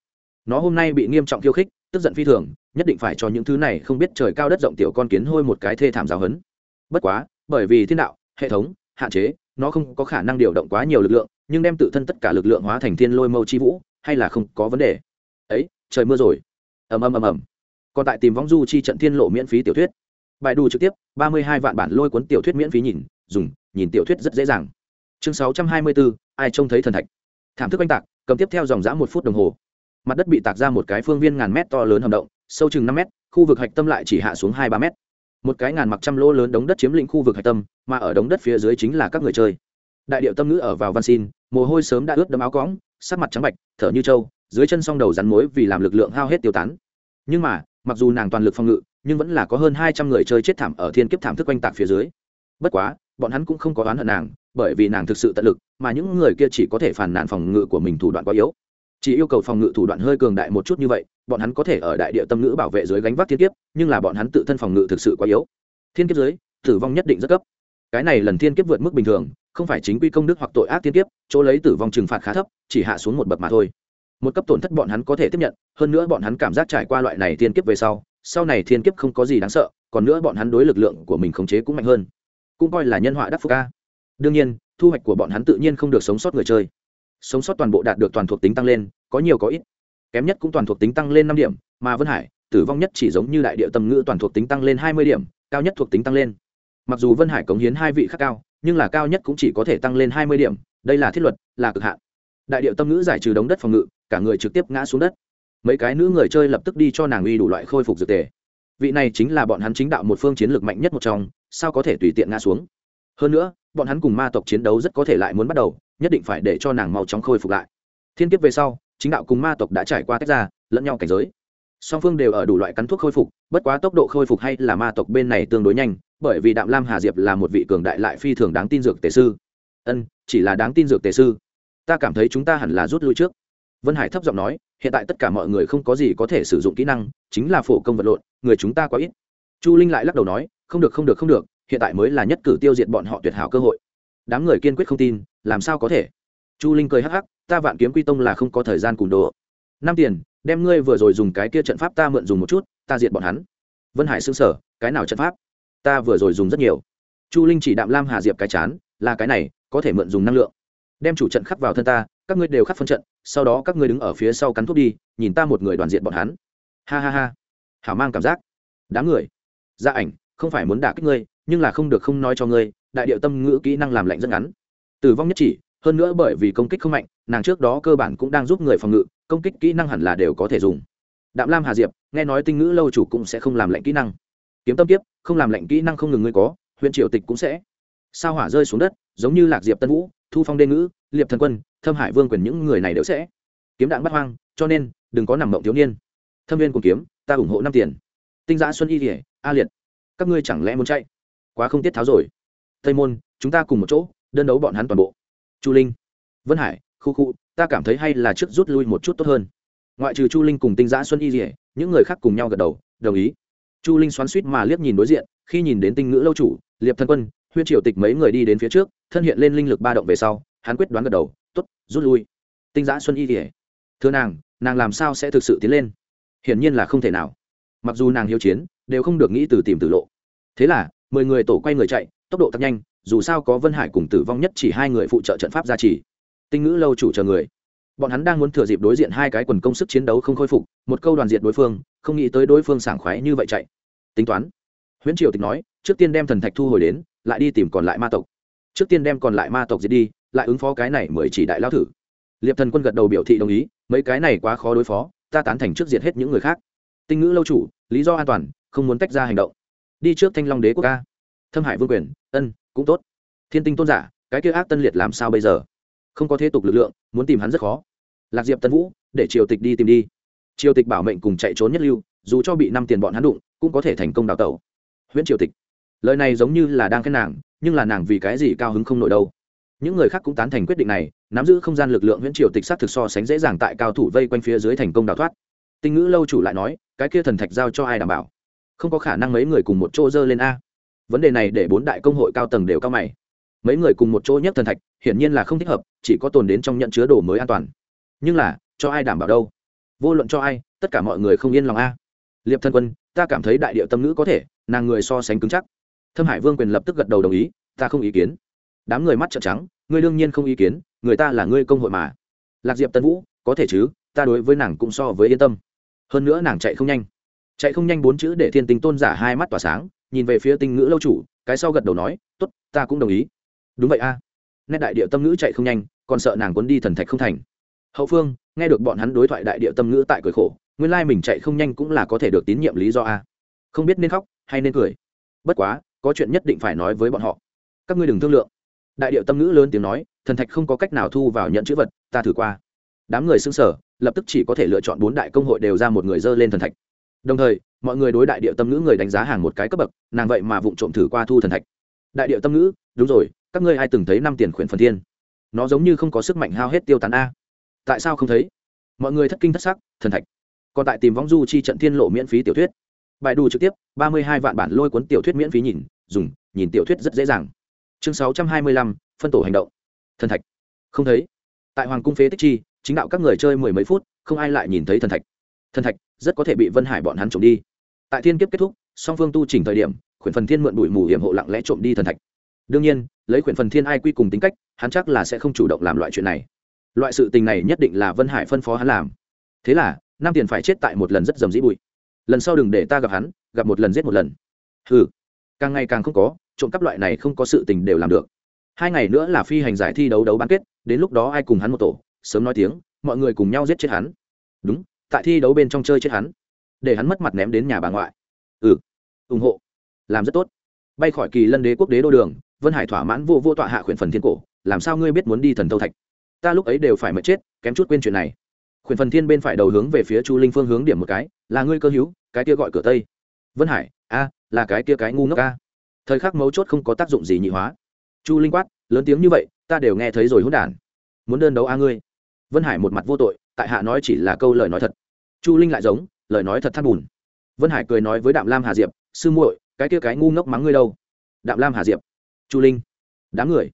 Nó hôm nay bị nghiêm trọng khiêu khích tức giận phi thường, nhất định phải cho những thứ này không biết trời cao đất rộng tiểu con kiến hôi một cái thê thảm giáo hấn bất quá, bởi vì thiên đạo, hệ thống, hạn chế, nó không có khả năng điều động quá nhiều lực lượng, nhưng đem tự thân tất cả lực lượng hóa thành thiên lôi mâu chi vũ, hay là không có vấn đề. Ấy, trời mưa rồi. Ầm ầm ầm ầm. Còn tại tìm vong du chi trận thiên lộ miễn phí tiểu thuyết. Bài đủ trực tiếp, ba mươi hai vạn bản lôi cuốn tiểu thuyết miễn phí nhìn, dùng, nhìn tiểu thuyết rất dễ dàng. Chương sáu trăm hai mươi bốn, ai trông thấy thần thạch. Thảm thức oanh tạc, cầm tiếp theo dòng dã một phút đồng hồ mặt đất bị tạc ra một cái phương viên ngàn mét to lớn hầm động, sâu chừng năm mét, khu vực hạch tâm lại chỉ hạ xuống hai ba mét. Một cái ngàn mặc trăm lỗ lớn đống đất chiếm lĩnh khu vực hạch tâm, mà ở đống đất phía dưới chính là các người chơi. Đại điệu tâm ngữ ở vào văn xin, mồ hôi sớm đã ướt đấm áo cõng sắc mặt trắng bạch, thở như trâu, dưới chân song đầu rắn mối vì làm lực lượng hao hết tiêu tán. Nhưng mà, mặc dù nàng toàn lực phòng ngự, nhưng vẫn là có hơn hai trăm người chơi chết thảm ở thiên kiếp thảm thức oanh tạc phía dưới. Bất quá, bọn hắn cũng không có oán hận nàng, bởi vì nàng thực sự tận lực, mà những người kia chỉ có thể phản nàn phòng ngự của mình thủ đoạn quá yếu chỉ yêu cầu phòng ngự thủ đoạn hơi cường đại một chút như vậy, bọn hắn có thể ở đại địa tâm ngữ bảo vệ dưới gánh vác thiên kiếp, nhưng là bọn hắn tự thân phòng ngự thực sự quá yếu. Thiên kiếp dưới, tử vong nhất định rất cấp. Cái này lần thiên kiếp vượt mức bình thường, không phải chính quy công đức hoặc tội ác thiên kiếp, chỗ lấy tử vong trừng phạt khá thấp, chỉ hạ xuống một bậc mà thôi. Một cấp tổn thất bọn hắn có thể tiếp nhận, hơn nữa bọn hắn cảm giác trải qua loại này thiên kiếp về sau sau này thiên kiếp không có gì đáng sợ, còn nữa bọn hắn đối lực lượng của mình khống chế cũng mạnh hơn. Cũng coi là nhân họa đắc phúc ca. Đương nhiên, thu hoạch của bọn hắn tự nhiên không được sống sót người chơi sống sót toàn bộ đạt được toàn thuộc tính tăng lên, có nhiều có ít. Kém nhất cũng toàn thuộc tính tăng lên năm điểm, mà vân hải, tử vong nhất chỉ giống như đại địa tâm ngữ toàn thuộc tính tăng lên hai mươi điểm, cao nhất thuộc tính tăng lên. Mặc dù vân hải cống hiến hai vị khác cao, nhưng là cao nhất cũng chỉ có thể tăng lên hai mươi điểm, đây là thiết luật, là cực hạn. Đại điệu tâm ngữ giải trừ đống đất phòng ngự, cả người trực tiếp ngã xuống đất. Mấy cái nữ người chơi lập tức đi cho nàng uy đủ loại khôi phục dược tề. Vị này chính là bọn hắn chính đạo một phương chiến lược mạnh nhất một trong, sao có thể tùy tiện ngã xuống? Hơn nữa, bọn hắn cùng ma tộc chiến đấu rất có thể lại muốn bắt đầu nhất định phải để cho nàng mau chóng khôi phục lại. Thiên kiếp về sau, chính đạo cùng ma tộc đã trải qua tách ra, lẫn nhau cảnh giới. Song phương đều ở đủ loại cắn thuốc khôi phục, bất quá tốc độ khôi phục hay là ma tộc bên này tương đối nhanh, bởi vì đạm lam hà diệp là một vị cường đại lại phi thường đáng tin dược tề sư. Ân, chỉ là đáng tin dược tề sư. Ta cảm thấy chúng ta hẳn là rút lui trước. Vân hải thấp giọng nói, hiện tại tất cả mọi người không có gì có thể sử dụng kỹ năng, chính là phổ công vật lộn, người chúng ta quá ít. Chu linh lại lắc đầu nói, không được không được không được, hiện tại mới là nhất cử tiêu diệt bọn họ tuyệt hảo cơ hội đám người kiên quyết không tin, làm sao có thể? Chu linh cười hắc hắc, ta vạn kiếm quy tông là không có thời gian cùn đồ. Năm tiền, đem ngươi vừa rồi dùng cái kia trận pháp ta mượn dùng một chút, ta diệt bọn hắn. Vân hải xưng sở cái nào trận pháp? Ta vừa rồi dùng rất nhiều. Chu linh chỉ đạm lam hà diệp cái chán, là cái này, có thể mượn dùng năng lượng. Đem chủ trận khắc vào thân ta, các ngươi đều khắc phân trận, sau đó các ngươi đứng ở phía sau cắn thuốc đi, nhìn ta một người đoàn diện bọn hắn. Ha ha ha. Hảo mang cảm giác. Đám người. Gia ảnh, không phải muốn đả kích ngươi, nhưng là không được không nói cho ngươi đại điệu tâm ngữ kỹ năng làm lạnh rất ngắn. Tử vong nhất chỉ, hơn nữa bởi vì công kích không mạnh, nàng trước đó cơ bản cũng đang giúp người phòng ngự, công kích kỹ năng hẳn là đều có thể dùng. Đạm lam hà diệp, nghe nói tinh ngữ lâu chủ cũng sẽ không làm lạnh kỹ năng. Kiếm tâm tiếp không làm lạnh kỹ năng không ngừng ngươi có, huyện triều tịch cũng sẽ. Sao hỏa rơi xuống đất, giống như lạc diệp tân vũ, thu phong đê ngữ, liệp thần quân, thâm hải vương quyền những người này đều sẽ. Kiếm đạn bắt hoang, cho nên, đừng có nằm mộng thiếu niên. Thâm viên cùng kiếm, ta ủng hộ năm tiền. Tinh giã xuân y thể a liệt. Các ngươi chẳng lẽ muốn chạy? Quá không tiết tháo rồi tây môn, chúng ta cùng một chỗ, đơn đấu bọn hắn toàn bộ. Chu linh. Vân hải, khu khu, ta cảm thấy hay là trước rút lui một chút tốt hơn. Ngoại trừ chu linh cùng tinh giã xuân y dỉa những người khác cùng nhau gật đầu, đồng ý. Chu linh xoắn suýt mà liếc nhìn đối diện, khi nhìn đến tinh ngữ lâu chủ, liệp thân quân, huyên triều tịch mấy người đi đến phía trước, thân hiện lên linh lực ba động về sau, hắn quyết đoán gật đầu t ố t rút lui. Tinh giã xuân y dỉa thưa nàng nàng làm sao sẽ thực sự tiến lên? Hiển nhiên là không thể nào. Mặc dù nàng hiếu chiến, đều không được nghĩ từ tìm tử lộ. Thế là, mười người tổ quay người chạy tốc độ thật nhanh, dù sao có vân hải cùng tử vong nhất chỉ hai người phụ trợ trận pháp gia trì. Tinh ngữ lâu chủ chờ người. Bọn hắn đang muốn thừa dịp đối diện hai cái quần công sức chiến đấu không khôi phục, một câu đoàn diệt đối phương, không nghĩ tới đối phương sảng khoái như vậy chạy. Tính toán. Huyễn triều tịch nói, trước tiên đem thần thạch thu hồi đến, lại đi tìm còn lại ma tộc. Trước tiên đem còn lại ma tộc diệt đi, lại ứng phó cái này mới chỉ đại lao thử. Liệp thần quân gật đầu biểu thị đồng ý, mấy cái này quá khó đối phó, ta tán thành trước diệt hết những người khác. Tinh ngữ lâu chủ, lý do an toàn, không muốn tách ra hành động. Đi trước thanh long đế quốc ca thâm hải vương quyền, ân, cũng tốt. Thiên tinh tôn giả, cái kia ác tân liệt làm sao bây giờ? Không có thế tục lực lượng, muốn tìm hắn rất khó. Lạc diệp tân vũ, để triều tịch đi tìm đi. Triều tịch bảo mệnh cùng chạy trốn nhất lưu, dù cho bị năm tiền bọn hắn đụng, cũng có thể thành công đào tẩu. Huyễn triều tịch. Lời này giống như là đang khen nàng, nhưng là nàng vì cái gì cao hứng không nổi đâu. Những người khác cũng tán thành quyết định này, nắm giữ không gian lực lượng huyễn triều tịch sát thực so sánh dễ dàng tại cao thủ vây quanh phía dưới thành công đào thoát. Tinh ngữ lâu chủ lại nói, cái kia thần thạch giao cho ai đảm bảo? Không có khả năng mấy người cùng một chỗ dơ lên a vấn đề này để bốn đại công hội cao tầng đều cao mày. Mấy người cùng một chỗ nhất thần thạch, hiển nhiên là không thích hợp, chỉ có tồn đến trong nhận chứa đồ mới an toàn. Nhưng là, cho ai đảm bảo đâu? Vô luận cho ai, tất cả mọi người không yên lòng a. Liệp thân quân, ta cảm thấy đại điệu tâm ngữ có thể, nàng người so sánh cứng chắc. Thâm hải vương quyền lập tức gật đầu đồng ý, ta không ý kiến. Đám người mắt trợn trắng, ngươi đương nhiên không ý kiến, người ta là ngươi công hội mà. Lạc diệp tân vũ, có thể chứ, ta đối với nàng cũng so với yên tâm. Hơn nữa nàng chạy không nhanh. Chạy không nhanh bốn chữ để thiên tính tôn giả hai mắt tỏa sáng nhìn về phía tinh ngữ lâu chủ, cái sau gật đầu nói t ố t ta cũng đồng ý. Đúng vậy a. Nét đại địa tâm ngữ chạy không nhanh, còn sợ nàng cuốn đi thần thạch không thành. Hậu phương, nghe được bọn hắn đối thoại đại địa tâm ngữ tại cười khổ, nguyên lai mình chạy không nhanh cũng là có thể được tín nhiệm lý do a. Không biết nên khóc hay nên cười. Bất quá, có chuyện nhất định phải nói với bọn họ. Các ngươi đừng thương lượng. Đại điệu tâm ngữ lớn tiếng nói, thần thạch không có cách nào thu vào nhận chữ vật, ta thử qua. Đám người xưng sở lập tức chỉ có thể lựa chọn bốn đại công hội đều ra một người dơ lên thần thạch đồng thời, mọi người đối đại điệu tâm ngữ người đánh giá hàng một cái cấp bậc, nàng vậy mà vụng trộm thử qua thu thần thạch. Đại điệu tâm ngữ, đúng rồi, các ngươi ai từng thấy năm tiền khuyển phần thiên? Nó giống như không có sức mạnh hao hết tiêu tán a. Tại sao không thấy? Mọi người thất kinh thất sắc, thần thạch. Còn tại tìm vong du chi trận thiên lộ miễn phí tiểu thuyết. Bài đủ trực tiếp, ba mươi hai vạn bản lôi cuốn tiểu thuyết miễn phí nhìn, dùng, nhìn tiểu thuyết rất dễ dàng. Chương sáu trăm hai mươi lăm, phân tổ hành động. Thần thạch. Không thấy. Tại hoàng cung phế tích chi, chính đạo các người chơi mười mấy phút, không ai lại nhìn thấy thần thạch thần thạch rất có thể bị vân hải bọn hắn trộm đi. Tại thiên kiếp kết thúc, song phương tu chỉnh thời điểm, khuyển phần thiên mượn bụi mù hiểm hộ lặng lẽ trộm đi thần thạch. Đương nhiên, lấy khuyển phần thiên ai quy cùng tính cách, hắn chắc là sẽ không chủ động làm loại chuyện này. Loại sự tình này nhất định là vân hải phân phó hắn làm. Thế là nam tiền phải chết tại một lần rất dầm dĩ bụi. Lần sau đừng để ta gặp hắn, gặp một lần giết một lần. Ừ càng ngày càng không có, trộm cắp loại này không có sự tình đều làm được. Hai ngày nữa là phi hành giải thi đấu đấu bán kết, đến lúc đó ai cùng hắn một tổ, sớm nói tiếng, mọi người cùng nhau giết chết hắn. Đúng tại thi đấu bên trong chơi chết hắn, để hắn mất mặt ném đến nhà bà ngoại. Ừ ủng hộ. Làm rất tốt. Bay khỏi kỳ lân đế quốc đế đô đường, vân hải thỏa mãn vô vô tọa hạ khuyển phần thiên cổ. Làm sao ngươi biết muốn đi thần thâu thạch? Ta lúc ấy đều phải mất chết, kém chút quên chuyện này. Khuyển phần thiên bên phải đầu hướng về phía chu linh phương hướng điểm một cái, là ngươi cơ hữu, cái kia gọi cửa tây. Vân hải, a, là cái kia cái ngu ngốc a. Thời khắc mấu chốt không có tác dụng gì nhị hóa. Chu linh quát, lớn tiếng như vậy, ta đều nghe thấy rồi hỗn đản. Muốn đơn đấu a ngươi vân hải một mặt vô tội, tại hạ nói chỉ là câu lời nói thật. Chu linh lại giống, lời nói thật thắt bùn. Vân hải cười nói với đạm lam hà diệp, sư muội, cái kia cái ngu ngốc mắng ngươi đâu? Đạm lam hà diệp, chu linh, đám người.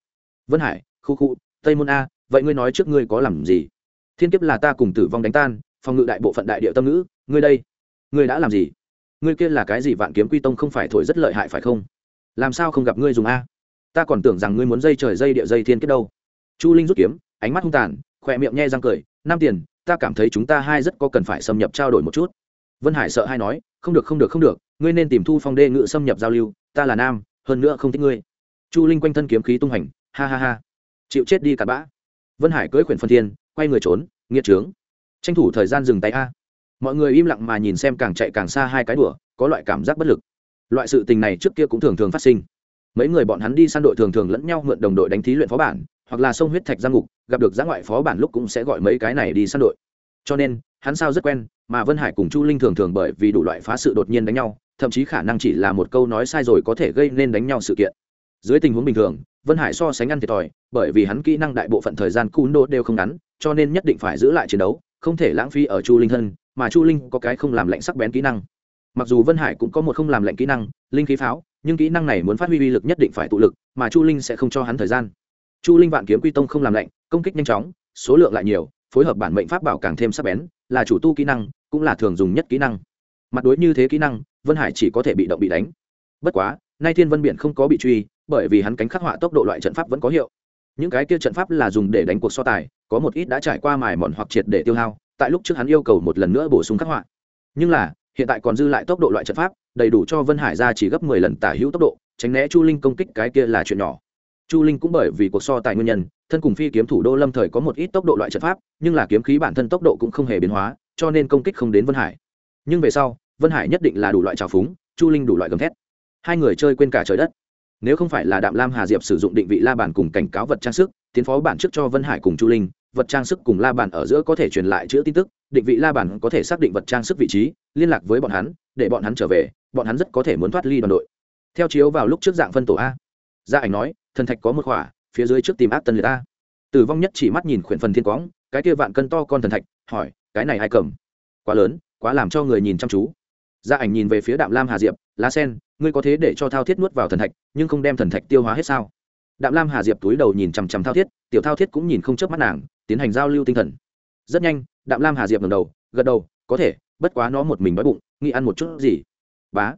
Vân hải, khu khu, tây môn a, vậy ngươi nói trước ngươi có làm gì? Thiên kiếp là ta cùng tử vong đánh tan, phòng ngự đại bộ phận đại địa tâm ngữ, ngươi đây, ngươi đã làm gì? Ngươi kia là cái gì vạn kiếm quy tông không phải thổi rất lợi hại phải không? Làm sao không gặp ngươi dùng a? Ta còn tưởng rằng ngươi muốn dây trời dây địa dây thiên kiếp đâu. Chu linh rút kiếm, ánh mắt hung tàn khỏe miệng nhe răng cười năm tiền, ta cảm thấy chúng ta hai rất có cần phải xâm nhập trao đổi một chút. Vân hải sợ hai nói, không được không được không được, ngươi nên tìm thu phong đê ngự xâm nhập giao lưu, ta là nam, hơn nữa không thích ngươi. Chu linh quanh thân kiếm khí tung hành, ha ha ha. Chịu chết đi cặn bã. Vân hải cưỡi khuyển phân thiên, quay người trốn, nghiệt trướng. Tranh thủ thời gian dừng tay a. Mọi người im lặng mà nhìn xem càng chạy càng xa hai cái đùa, có loại cảm giác bất lực. Loại sự tình này trước kia cũng thường thường phát sinh. Mấy người bọn hắn đi săn đội thường thường lẫn nhau mượn đồng đội đánh thí luyện phó bản hoặc là sông huyết thạch giang ngục, gặp được giã ngoại phó bản lúc cũng sẽ gọi mấy cái này đi săn đội. Cho nên, hắn sao rất quen, mà vân hải cùng chu linh thường thường bởi vì đủ loại phá sự đột nhiên đánh nhau, thậm chí khả năng chỉ là một câu nói sai rồi có thể gây nên đánh nhau sự kiện. Dưới tình huống bình thường, vân hải so sánh ăn thiệt thòi, bởi vì hắn kỹ năng đại bộ phận thời gian cún đô đều không ngắn, cho nên nhất định phải giữ lại chiến đấu, không thể lãng phí ở chu linh thân, mà chu linh có cái không làm lạnh sắc bén kỹ năng. Mặc dù vân hải cũng có một không làm lạnh kỹ năng, linh khí pháo, nhưng kỹ năng này muốn phát huy uy lực nhất định phải tụ lực, mà chu linh sẽ không cho hắn thời gian chu linh vạn kiếm quy tông không làm lạnh, công kích nhanh chóng, số lượng lại nhiều, phối hợp bản mệnh pháp bảo càng thêm sắc bén, là chủ tu kỹ năng, cũng là thường dùng nhất kỹ năng. Mặt đối như thế kỹ năng, vân hải chỉ có thể bị động bị đánh. Bất quá, nay thiên vân biển không có bị truy, bởi vì hắn cánh khắc họa tốc độ loại trận pháp vẫn có hiệu. Những cái kia trận pháp là dùng để đánh cuộc so tài, có một ít đã trải qua mài mòn hoặc triệt để tiêu hao, tại lúc trước hắn yêu cầu một lần nữa bổ sung khắc họa. Nhưng là, hiện tại còn dư lại tốc độ loại trận pháp, đầy đủ cho vân hải ra chỉ gấp mười lần tả hữu tốc độ, tránh né chu linh công kích cái kia là chuyện nhỏ chu linh cũng bởi vì cuộc so tài nguyên nhân, thân cùng phi kiếm thủ đô lâm thời có một ít tốc độ loại trận pháp, nhưng là kiếm khí bản thân tốc độ cũng không hề biến hóa, cho nên công kích không đến vân hải. Nhưng về sau, vân hải nhất định là đủ loại trào phúng, chu linh đủ loại gầm thét. Hai người chơi quên cả trời đất. Nếu không phải là đạm lam hà diệp sử dụng định vị la bàn cùng cảnh cáo vật trang sức, tiến phó bản trước cho vân hải cùng chu linh, vật trang sức cùng la bàn ở giữa có thể truyền lại chữ tin tức, định vị la bàn có thể xác định vật trang sức vị trí, liên lạc với bọn hắn, để bọn hắn trở về, bọn hắn rất có thể muốn thoát ly đoàn đội. Theo chiếu vào lúc trước dạng phân tổ a. Gia ảnh nói thần thạch có một khỏa, phía dưới trước tìm ác tân liệt a. Tử vong nhất chỉ mắt nhìn khuyển phần thiên quáng cái kia vạn cân to con thần thạch, hỏi, cái này ai cầm? Quá lớn, quá làm cho người nhìn chăm chú. Gia ảnh nhìn về phía đạm lam hà diệp, lá sen, ngươi có thế để cho thao thiết nuốt vào thần thạch, nhưng không đem thần thạch tiêu hóa hết sao? Đạm lam hà diệp túi đầu nhìn chằm chằm thao thiết, tiểu thao thiết cũng nhìn không chớp mắt nàng, tiến hành giao lưu tinh thần. Rất nhanh, đạm lam hà diệp ngầm đầu, gật đầu, có thể, bất quá nó một mình đói bụng, nghĩ ăn một chút gì? Bá.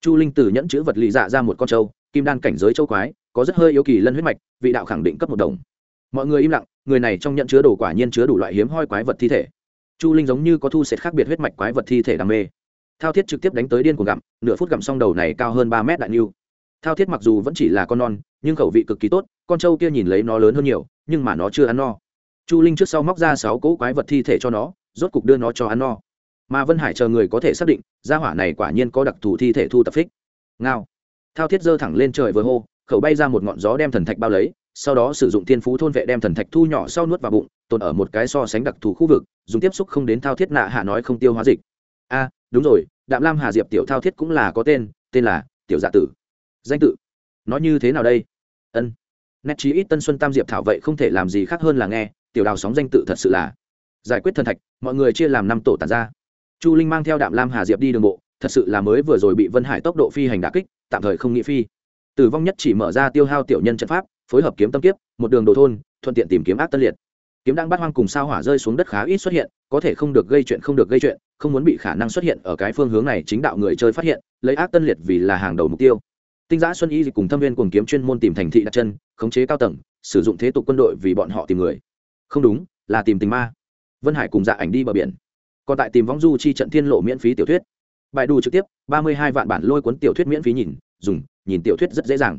Chu linh từ nhẫn chữ vật lì dạ ra một con trâu, kim đan cảnh giới châu quái có rất hơi yếu kỳ lân huyết mạch, vị đạo khẳng định cấp một đồng. Mọi người im lặng, người này trong nhận chứa đồ quả nhiên chứa đủ loại hiếm hoi quái vật thi thể. Chu linh giống như có thu sệt khác biệt huyết mạch quái vật thi thể đam mê. Thao thiết trực tiếp đánh tới điên cuồng gặm, nửa phút gặm xong đầu này cao hơn ba mét đại niu thao thiết mặc dù vẫn chỉ là con non, nhưng khẩu vị cực kỳ tốt, con trâu kia nhìn lấy nó lớn hơn nhiều, nhưng mà nó chưa ăn no. Chu linh trước sau móc ra sáu cỗ quái vật thi thể cho nó, rốt cục đưa nó cho ăn no. Mà vân hải chờ người có thể xác định, gia hỏa này quả nhiên có đặc thù thi thể thu tập phích. Ngao. Thao thiết giơ thẳng lên trời vừa hô khẩu bay ra một ngọn gió đem thần thạch bao lấy, sau đó sử dụng thiên phú thôn vệ đem thần thạch thu nhỏ sau nuốt vào bụng, tồn ở một cái so sánh đặc thù khu vực, dùng tiếp xúc không đến thao thiết nạ hạ nói không tiêu hóa dịch. A, đúng rồi, đạm lam hà diệp tiểu thao thiết cũng là có tên tên là tiểu dạ tử. Danh tự. Nói như thế nào đây? Ân. Nét chí ít tân xuân tam diệp thảo vậy không thể làm gì khác hơn là nghe, tiểu đào sóng danh tự thật sự là giải quyết thần thạch, mọi người chia làm năm tổ tàn ra. Chu linh mang theo đạm lam hà diệp đi đường bộ, thật sự là mới vừa rồi bị vân hải tốc độ phi hành đà kích, tạm thời không nghĩ phi tử vong nhất chỉ mở ra tiêu hao tiểu nhân trận pháp, phối hợp kiếm tâm kiếp, một đường đồ thôn, thuận tiện tìm kiếm ác tân liệt. Kiếm đang bắt hoang cùng sao hỏa rơi xuống đất khá ít xuất hiện, có thể không được gây chuyện, không được gây chuyện, không muốn bị khả năng xuất hiện ở cái phương hướng này, chính đạo người chơi phát hiện, lấy ác tân liệt vì là hàng đầu mục tiêu. Tinh giã xuân y cùng thâm viên cùng kiếm chuyên môn tìm thành thị đặt chân, khống chế cao tầng, sử dụng thế tục quân đội vì bọn họ tìm người. Không đúng, là tìm tình ma. Vân hải cùng dạ ảnh đi bờ biển. Còn tại tìm vong du chi trận thiên lộ miễn phí tiểu thuyết. Bài đủ trực tiếp, ba mươi hai vạn bản lôi cuốn tiểu thuyết miễn phí nhìn, dùng nhìn tiểu thuyết rất dễ dàng.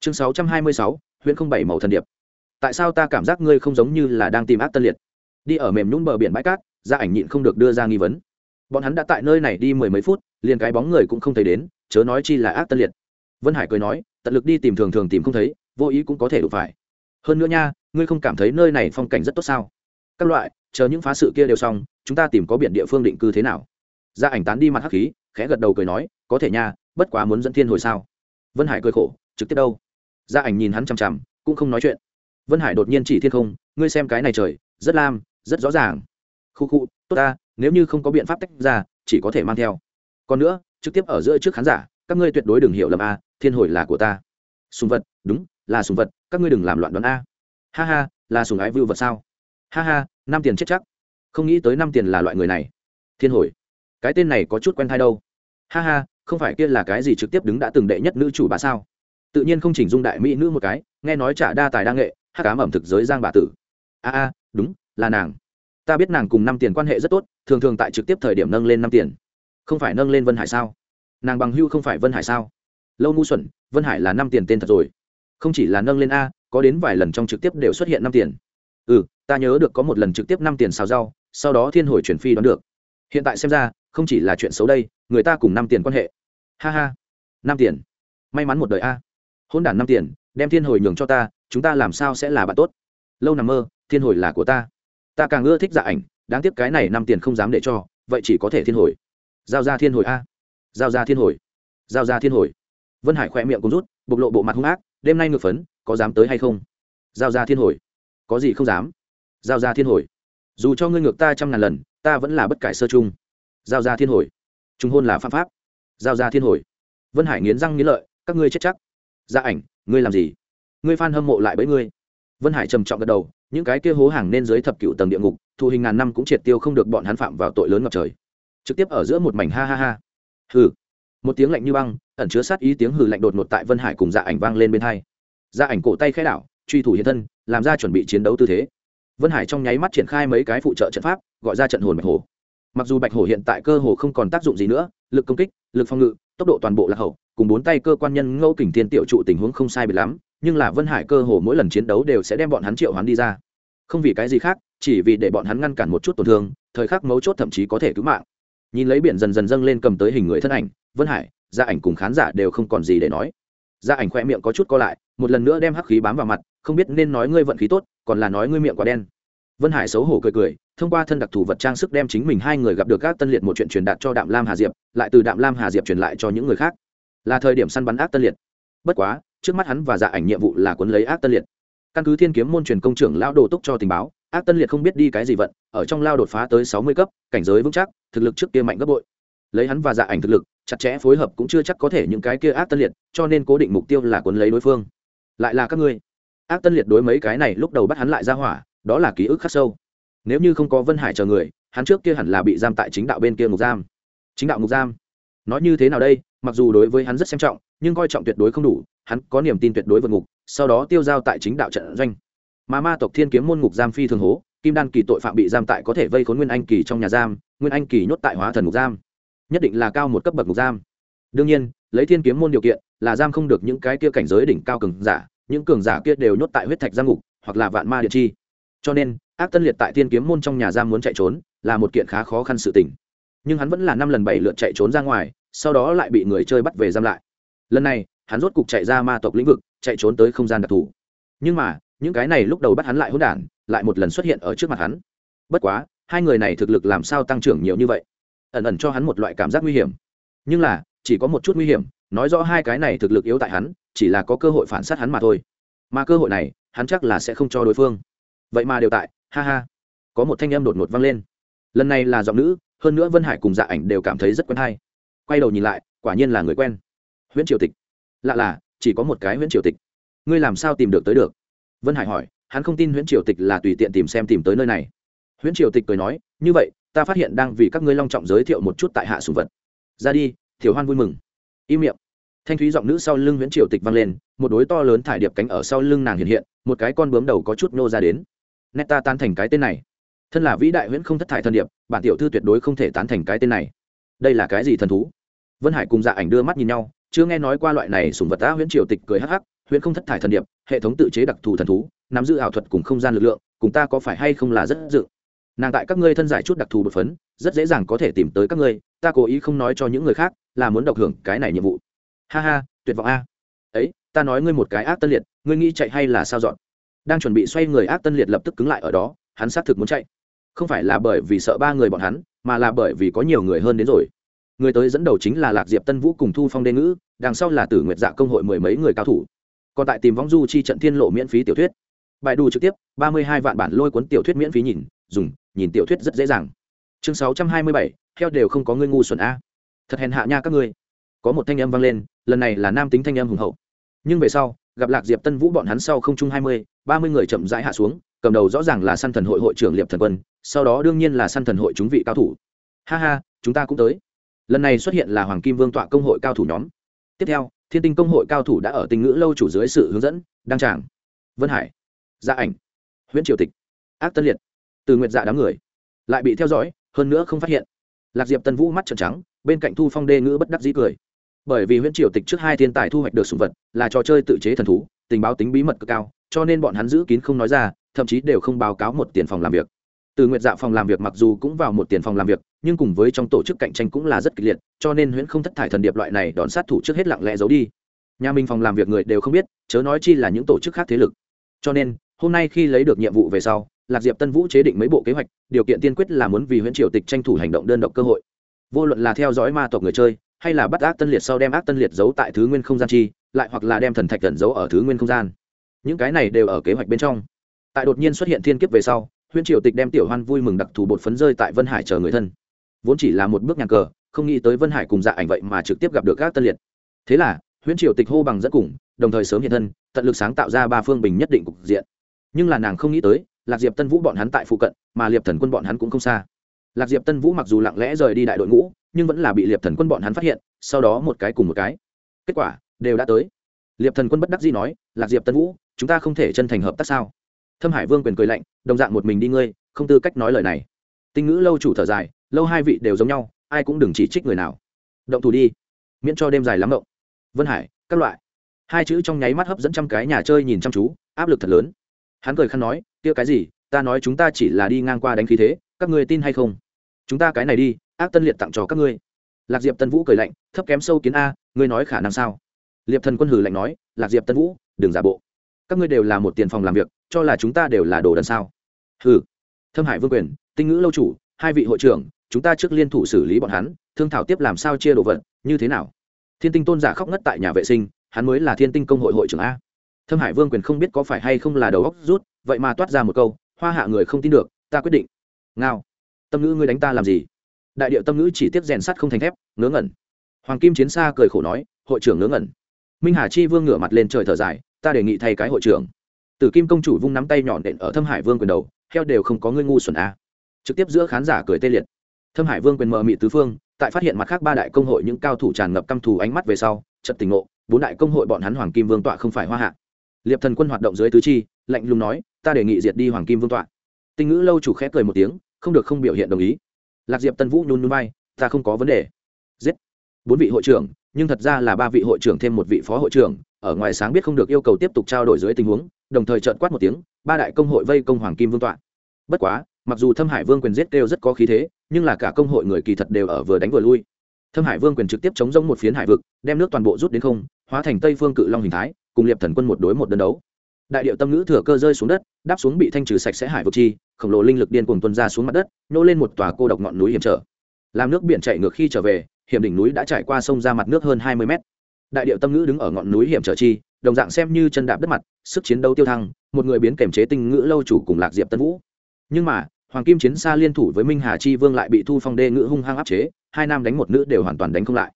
Chương sáu trăm hai mươi sáu huyện không bảy màu thần điệp. Tại sao ta cảm giác ngươi không giống như là đang tìm ác tân liệt? Đi ở mềm nhún bờ biển bãi cát gia ảnh nhịn không được đưa ra nghi vấn. Bọn hắn đã tại nơi này đi mười mấy phút, liền cái bóng người cũng không thấy đến, chớ nói chi là ác tân liệt. Vân hải cười nói, tận lực đi tìm thường thường tìm không thấy, vô ý cũng có thể đủ phải. Hơn nữa nha, ngươi không cảm thấy nơi này phong cảnh rất tốt sao? Các loại, chờ những phá sự kia đều xong, chúng ta tìm có biển địa phương định cư thế nào? Gia ảnh tán đi mặt hắc khí, khẽ gật đầu cười nói, có thể nha, bất quá muốn dẫn thiên hồi sao? Vân hải cười khổ, trực tiếp đâu? Gia ảnh nhìn hắn chằm chằm, cũng không nói chuyện. Vân hải đột nhiên chỉ thiên không, ngươi xem cái này trời, rất lam, rất rõ ràng. Khu khu, tốt ta, nếu như không có biện pháp tách ra, chỉ có thể mang theo. Còn nữa, trực tiếp ở giữa trước khán giả, các ngươi tuyệt đối đừng hiểu lầm a, thiên hồi là của ta. Sùng vật, đúng, là sùng vật, các ngươi đừng làm loạn đoán a. Ha ha, là sùng ái vưu vật sao? Ha ha, năm tiền chết chắc. Không nghĩ tới năm tiền là loại người này. Thiên hồi, cái tên này có chút quen thai đâu. Ha ha không phải kia là cái gì trực tiếp đứng đã từng đệ nhất nữ chủ bà sao? Tự nhiên không chỉnh dung đại mỹ nữ một cái, nghe nói trả đa tài đa nghệ, hát cám ẩm thực giới giang bà tử. A a, đúng, là nàng. Ta biết nàng cùng năm tiền quan hệ rất tốt, thường thường tại trực tiếp thời điểm nâng lên năm tiền. Không phải nâng lên vân hải sao? Nàng bằng hưu không phải vân hải sao? Lâu ngu xuẩn, vân hải là năm tiền tên thật rồi. Không chỉ là nâng lên a, có đến vài lần trong trực tiếp đều xuất hiện năm tiền. Ừ ta nhớ được có một lần trực tiếp năm tiền xào rau, sau đó thiên hồi chuyển phi đón được. Hiện tại xem ra, không chỉ là chuyện xấu đây, người ta cùng năm tiền quan hệ ha ha. Năm tiền. May mắn một đời a. Hôn đản năm tiền, đem thiên hồi nhường cho ta, chúng ta làm sao sẽ là bạn tốt? Lâu nằm mơ, thiên hồi là của ta. Ta càng ưa thích dạ ảnh, đáng tiếc cái này năm tiền không dám để cho, vậy chỉ có thể thiên hồi. Giao ra thiên hồi a. Giao ra thiên hồi. Giao ra thiên hồi. Vân hải khỏe miệng cũng rút, bộc lộ bộ mặt hung ác, đêm nay ngược phấn, có dám tới hay không? Giao ra thiên hồi. Có gì không dám? Giao ra thiên hồi. Dù cho ngươi ngược ta trăm ngàn lần, ta vẫn là bất cải sơ chung. Giao ra thiên hồi. Trung hôn là pháp pháp giao ra thiên hồi. Vân hải nghiến răng nghiến lợi, các ngươi chết chắc. Gia ảnh, ngươi làm gì? Ngươi phan hâm mộ lại với ngươi. Vân hải trầm trọng gật đầu, những cái kia hố hàng nên dưới thập cựu tầng địa ngục, thụ hình ngàn năm cũng triệt tiêu không được bọn hắn phạm vào tội lớn ngập trời. Trực tiếp ở giữa một mảnh ha ha ha. Hừ. Một tiếng lạnh như băng, ẩn chứa sát ý tiếng hừ lạnh đột ngột tại vân hải cùng dạ ảnh vang lên bên hai. Dạ ảnh cổ tay khai đảo, truy thủ hiện thân, làm ra chuẩn bị chiến đấu tư thế. Vân hải trong nháy mắt triển khai mấy cái phụ trợ trận pháp, gọi ra trận hồn bạch hổ. Mặc dù bạch hổ hiện tại cơ hồ không còn tác dụng gì nữa lực công kích, lực phòng ngự, tốc độ toàn bộ là hậu, cùng bốn tay cơ quan nhân ngẫu kình thiên tiểu trụ tình huống không sai biệt lắm, nhưng là vân hải cơ hồ mỗi lần chiến đấu đều sẽ đem bọn hắn triệu hắn đi ra. Không vì cái gì khác, chỉ vì để bọn hắn ngăn cản một chút tổn thương, thời khắc mấu chốt thậm chí có thể cứu mạng. Nhìn lấy biển dần dần dâng lên cầm tới hình người thân ảnh, vân hải, gia ảnh cùng khán giả đều không còn gì để nói. Gia ảnh khoe miệng có chút co lại, một lần nữa đem hắc khí bám vào mặt, không biết nên nói ngươi vận khí tốt, còn là nói ngươi miệng quá đen vân hải xấu hổ cười cười, thông qua thân đặc thù vật trang sức đem chính mình hai người gặp được các tân liệt một chuyện truyền đạt cho đạm lam hà diệp, lại từ đạm lam hà diệp truyền lại cho những người khác. Là thời điểm săn bắn ác tân liệt. Bất quá, trước mắt hắn và dạ ảnh nhiệm vụ là cuốn lấy ác tân liệt. Căn cứ thiên kiếm môn truyền công trưởng lão đồ túc cho tình báo, ác tân liệt không biết đi cái gì vận, ở trong lao đột phá tới sáu mươi cấp, cảnh giới vững chắc, thực lực trước kia mạnh gấp bội. Lấy hắn và dạ ảnh thực lực, chặt chẽ phối hợp cũng chưa chắc có thể những cái kia ác tân liệt, cho nên cố định mục tiêu là cuốn lấy đối phương. Lại là các ngươi. Ác tân liệt đối mấy cái này lúc đầu bắt hắn lại ra hỏa đó là ký ức khắc sâu. Nếu như không có vân hải chờ người, hắn trước kia hẳn là bị giam tại chính đạo bên kia ngục giam. Chính đạo ngục giam? Nói như thế nào đây? Mặc dù đối với hắn rất xem trọng, nhưng coi trọng tuyệt đối không đủ, hắn có niềm tin tuyệt đối vượt ngục, sau đó tiêu giao tại chính đạo trận doanh. Mà ma tộc thiên kiếm môn ngục giam phi thường hố, kim đan kỳ tội phạm bị giam tại có thể vây khốn nguyên anh kỳ trong nhà giam, nguyên anh kỳ nhốt tại hóa thần ngục giam. Nhất định là cao một cấp bậc ngục giam. Đương nhiên, lấy thiên kiếm môn điều kiện, là giam không được những cái kia cảnh giới đỉnh cao cường giả, những cường giả kia đều nhốt tại huyết thạch giam ngục, hoặc là vạn ma địa chi cho nên, ác tân liệt tại thiên kiếm môn trong nhà giam muốn chạy trốn là một kiện khá khó khăn sự tình. Nhưng hắn vẫn là năm lần bảy lượt chạy trốn ra ngoài, sau đó lại bị người chơi bắt về giam lại. Lần này, hắn rốt cục chạy ra ma tộc lĩnh vực, chạy trốn tới không gian đặc thù. Nhưng mà, những cái này lúc đầu bắt hắn lại hỗn đản, lại một lần xuất hiện ở trước mặt hắn. Bất quá, hai người này thực lực làm sao tăng trưởng nhiều như vậy? Ẩn ẩn cho hắn một loại cảm giác nguy hiểm. Nhưng là, chỉ có một chút nguy hiểm, nói rõ hai cái này thực lực yếu tại hắn, chỉ là có cơ hội phản sát hắn mà thôi. Mà cơ hội này, hắn chắc là sẽ không cho đối phương vậy mà đều tại, ha ha. Có một thanh âm đột ngột vang lên. Lần này là giọng nữ, hơn nữa vân hải cùng dạ ảnh đều cảm thấy rất quen hay. Quay đầu nhìn lại, quả nhiên là người quen. Huyễn triều tịch. Lạ là, chỉ có một cái huyễn triều tịch. Ngươi làm sao tìm được tới được? Vân hải hỏi, hắn không tin huyễn triều tịch là tùy tiện tìm xem tìm tới nơi này. Huyễn triều tịch cười nói, như vậy, ta phát hiện đang vì các ngươi long trọng giới thiệu một chút tại hạ sùng vật. Ra đi thiểu hoan vui mừng. Im miệng. Thanh thúy giọng nữ sau lưng huyễn triều tịch vang lên, một đối to lớn thải điệp cánh ở sau lưng nàng hiện hiện, một cái con bướm đầu có chút nô ra đến nét ta tan thành cái tên này. Thân là vĩ đại huyễn không thất thải thân điệp, bản tiểu thư tuyệt đối không thể tán thành cái tên này. Đây là cái gì thần thú? Vân hải cùng dạ ảnh đưa mắt nhìn nhau, chưa nghe nói qua loại này sùng vật ta huyễn triều tịch cười hắc hắc, huyễn không thất thải thần điệp, hệ thống tự chế đặc thù thần thú, nắm giữ ảo thuật cùng không gian lực lượng, cùng ta có phải hay không là rất dự. Nàng tại các ngươi thân giải chút đặc thù bột phấn, rất dễ dàng có thể tìm tới các ngươi, ta cố ý không nói cho những người khác, là muốn độc hưởng cái này nhiệm vụ. Ha ha, tuyệt vọng a. Ấy, ta nói ngươi một cái ác tân liệt, ngươi nghĩ chạy hay là sao dọn? Đang chuẩn bị xoay người ác tân liệt lập tức cứng lại ở đó, hắn xác thực muốn chạy. Không phải là bởi vì sợ ba người bọn hắn, mà là bởi vì có nhiều người hơn đến rồi. Người tới dẫn đầu chính là lạc diệp tân vũ cùng thu phong đê ngữ, đằng sau là tử nguyệt dạ công hội mười mấy người cao thủ. Còn tại tìm vong du chi trận thiên lộ miễn phí tiểu thuyết. Bài đù trực tiếp, ba mươi hai vạn bản lôi cuốn tiểu thuyết miễn phí nhìn, dùng, nhìn tiểu thuyết rất dễ dàng. Chương sáu trăm hai mươi bảy theo đều không có ngươi ngu xuẩn a. Thật hèn hạ nha các ngươi. Có một thanh âm vang lên, lần này là nam tính thanh âm hùng hậu. Nhưng về sau gặp lạc diệp tân vũ bọn hắn sau không chung hai mươi, ba mươi người chậm rãi hạ xuống, cầm đầu rõ ràng là săn thần hội hội trưởng liệp thần quân, sau đó đương nhiên là săn thần hội chúng vị cao thủ. Ha ha, chúng ta cũng tới. Lần này xuất hiện là hoàng kim vương tọa công hội cao thủ nhóm. Tiếp theo, thiên tinh công hội cao thủ đã ở tình ngữ lâu chủ dưới sự hướng dẫn, đăng tràng. Vân hải gia ảnh huyện triều tịch, ác tân liệt, từ nguyệt dạ đám người lại bị theo dõi, hơn nữa không phát hiện. Lạc diệp tân vũ mắt trợn trắng, bên cạnh thu phong đê ngữ bất đắc dĩ cười bởi vì huyện triều tịch trước hai thiên tài thu hoạch được sùng vật là trò chơi tự chế thần thú, tình báo tính bí mật cực cao, cho nên bọn hắn giữ kín không nói ra, thậm chí đều không báo cáo một tiền phòng làm việc. Từ nguyệt dạ phòng làm việc mặc dù cũng vào một tiền phòng làm việc, nhưng cùng với trong tổ chức cạnh tranh cũng là rất kịch liệt, cho nên huyễn không thất thải thần điệp loại này đón sát thủ trước hết lặng lẽ giấu đi. Nhà mình phòng làm việc người đều không biết, chớ nói chi là những tổ chức khác thế lực. Cho nên, hôm nay khi lấy được nhiệm vụ về sau, lạc diệp tân vũ chế định mấy bộ kế hoạch, điều kiện tiên quyết là muốn vì huyễn triều tịch tranh thủ hành động đơn độc cơ hội. Vô luận là theo dõi ma tộc người chơi hay là bắt ác tân liệt sau đem ác tân liệt giấu tại thứ nguyên không gian chi, lại hoặc là đem thần thạch cẩn giấu ở thứ nguyên không gian. Những cái này đều ở kế hoạch bên trong. Tại đột nhiên xuất hiện thiên kiếp về sau huyên triều tịch đem tiểu hoan vui mừng đặc thù bột phấn rơi tại vân hải chờ người thân. Vốn chỉ là một bước nhàn cờ, không nghĩ tới vân hải cùng dạ ảnh vậy mà trực tiếp gặp được các tân liệt. Thế là, huyễn triều tịch hô bằng dẫn cùng, đồng thời sớm hiện thân, tận lực sáng tạo ra ba phương bình nhất định cục diện. Nhưng là nàng không nghĩ tới, lạc diệp tân vũ bọn hắn tại phụ cận, mà liệp thần quân bọn hắn cũng không xa lạc diệp tân vũ mặc dù lặng lẽ rời đi đại đội ngũ, nhưng vẫn là bị liệp thần quân bọn hắn phát hiện, sau đó một cái cùng một cái. Kết quả, đều đã tới. Liệp thần quân bất đắc dĩ nói, lạc diệp tân vũ, chúng ta không thể chân thành hợp tác sao? Thâm hải vương quyền cười lạnh, đồng dạng một mình đi ngươi, không tư cách nói lời này. Tinh ngữ lâu chủ thở dài, lâu hai vị đều giống nhau, ai cũng đừng chỉ trích người nào. Động thủ đi, miễn cho đêm dài lắm động vân hải, các loại. Hai chữ trong nháy mắt hấp dẫn trăm cái nhà chơi nhìn chăm chú, áp lực thật lớn. Hắn cười khăn nói, kia cái gì, ta nói chúng ta chỉ là đi ngang qua đánh khí thế các ngươi tin hay không? Chúng ta cái này đi ác tân liệt tặng cho các ngươi. Lạc diệp tân vũ cười lạnh thấp kém sâu kiến a ngươi nói khả năng sao? Liệp thần quân hử lạnh nói lạc diệp tân vũ đừng giả bộ. Các ngươi đều là một tiền phòng làm việc cho là chúng ta đều là đồ đần sao? Hử, thâm hải vương quyền tinh ngữ lâu chủ hai vị hội trưởng chúng ta trước liên thủ xử lý bọn hắn thương thảo tiếp làm sao chia đồ vật như thế nào? Thiên tinh tôn giả khóc ngất tại nhà vệ sinh hắn mới là thiên tinh công hội hội trưởng a. Thâm hải vương quyền không biết có phải hay không là đầu góc rút vậy mà toát ra một câu hoa hạ người không tin được ta quyết định ngao. Tâm ngữ ngươi đánh ta làm gì? Đại điệu tâm ngữ chỉ tiếp rèn sắt không thành thép, ngớ ngẩn. Hoàng kim chiến xa cười khổ nói, hội trưởng ngớ ngẩn. Minh hà chi vương ngửa mặt lên trời thở dài, ta đề nghị thay cái hội trưởng. Tử kim công chủ vung nắm tay nhọn đện ở thâm hải vương quyền đầu, heo đều không có ngươi ngu xuẩn a trực tiếp giữa khán giả cười tê liệt. Thâm hải vương quyền mờ mị tứ phương, tại phát hiện mặt khác ba đại công hội những cao thủ tràn ngập căm thù ánh mắt về sau trận tình ngộ, bốn đại công hội bọn hắn hoàng kim vương tọa không phải hoa hạ. Liệp thần quân hoạt động dưới tứ chi, lạnh lùng nói, ta đề nghị diệt đi hoàng kim vương tọa. Tinh ngữ lâu chủ khẽ cười một tiếng không được không biểu hiện đồng ý. Lạc diệp tân vũ nhún nhún bay ta không có vấn đề. Giết. Bốn vị hội trưởng, nhưng thật ra là ba vị hội trưởng thêm một vị phó hội trưởng, ở ngoài sáng biết không được yêu cầu tiếp tục trao đổi dưới tình huống, đồng thời trợn quát một tiếng, ba đại công hội vây công hoàng kim vương tọa. Bất quá, mặc dù thâm hải vương quyền giết đều rất có khí thế, nhưng là cả công hội người kỳ thật đều ở vừa đánh vừa lui. Thâm hải vương quyền trực tiếp chống rông một phiến hải vực, đem nước toàn bộ rút đến không, hóa thành tây phương cự long hình thái, cùng liệp thần quân một đối một đơn đấu đại điệu tâm ngữ thừa cơ rơi xuống đất, đáp xuống bị thanh trừ sạch sẽ hải vực chi, khổng lồ linh lực điên cuồng tuân ra xuống mặt đất nhô lên một tòa cô độc ngọn núi hiểm trở. Làm nước biển chạy ngược khi trở về, hiểm đỉnh núi đã trải qua sông ra mặt nước hơn hai mươi mét. Đại điệu tâm ngữ đứng ở ngọn núi hiểm trở chi, đồng dạng xem như chân đạp đất mặt, sức chiến đấu tiêu thăng, một người biến kềm chế tinh ngữ lâu chủ cùng lạc diệp tân vũ. Nhưng mà, hoàng kim chiến xa liên thủ với minh hà chi vương lại bị thu phong đê ngữ hung hăng áp chế, hai nam đánh một nữ đều hoàn toàn đánh không lại.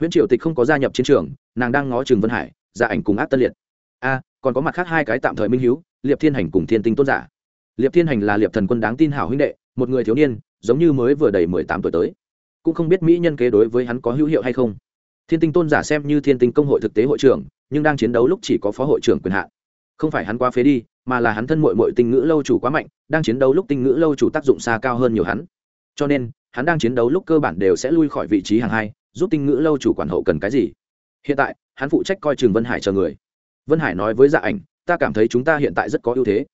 Huyễn triều tịch không có gia nhập chiến trường, nàng đang ngó trường vân hải gia ảnh cùng áp tân liệt. A còn có mặt khác hai cái tạm thời minh hiếu, liệp thiên hành cùng thiên tinh tôn giả. Liệp thiên hành là liệp thần quân đáng tin hảo huynh đệ, một người thiếu niên, giống như mới vừa đầy mười tám tuổi tới. Cũng không biết mỹ nhân kế đối với hắn có hữu hiệu hay không. Thiên tinh tôn giả xem như thiên tinh công hội thực tế hội trưởng, nhưng đang chiến đấu lúc chỉ có phó hội trưởng quyền hạn. Không phải hắn quá phế đi, mà là hắn thân mội mội tinh ngữ lâu chủ quá mạnh, đang chiến đấu lúc tinh ngữ lâu chủ tác dụng xa cao hơn nhiều hắn. Cho nên, hắn đang chiến đấu lúc cơ bản đều sẽ lui khỏi vị trí hàng hai, giúp tinh ngữ lâu chủ quản hậu cần cái gì. Hiện tại, hắn phụ trách coi trường vân hải chờ người vân hải nói với dạ ảnh, ta cảm thấy chúng ta hiện tại rất có ưu thế.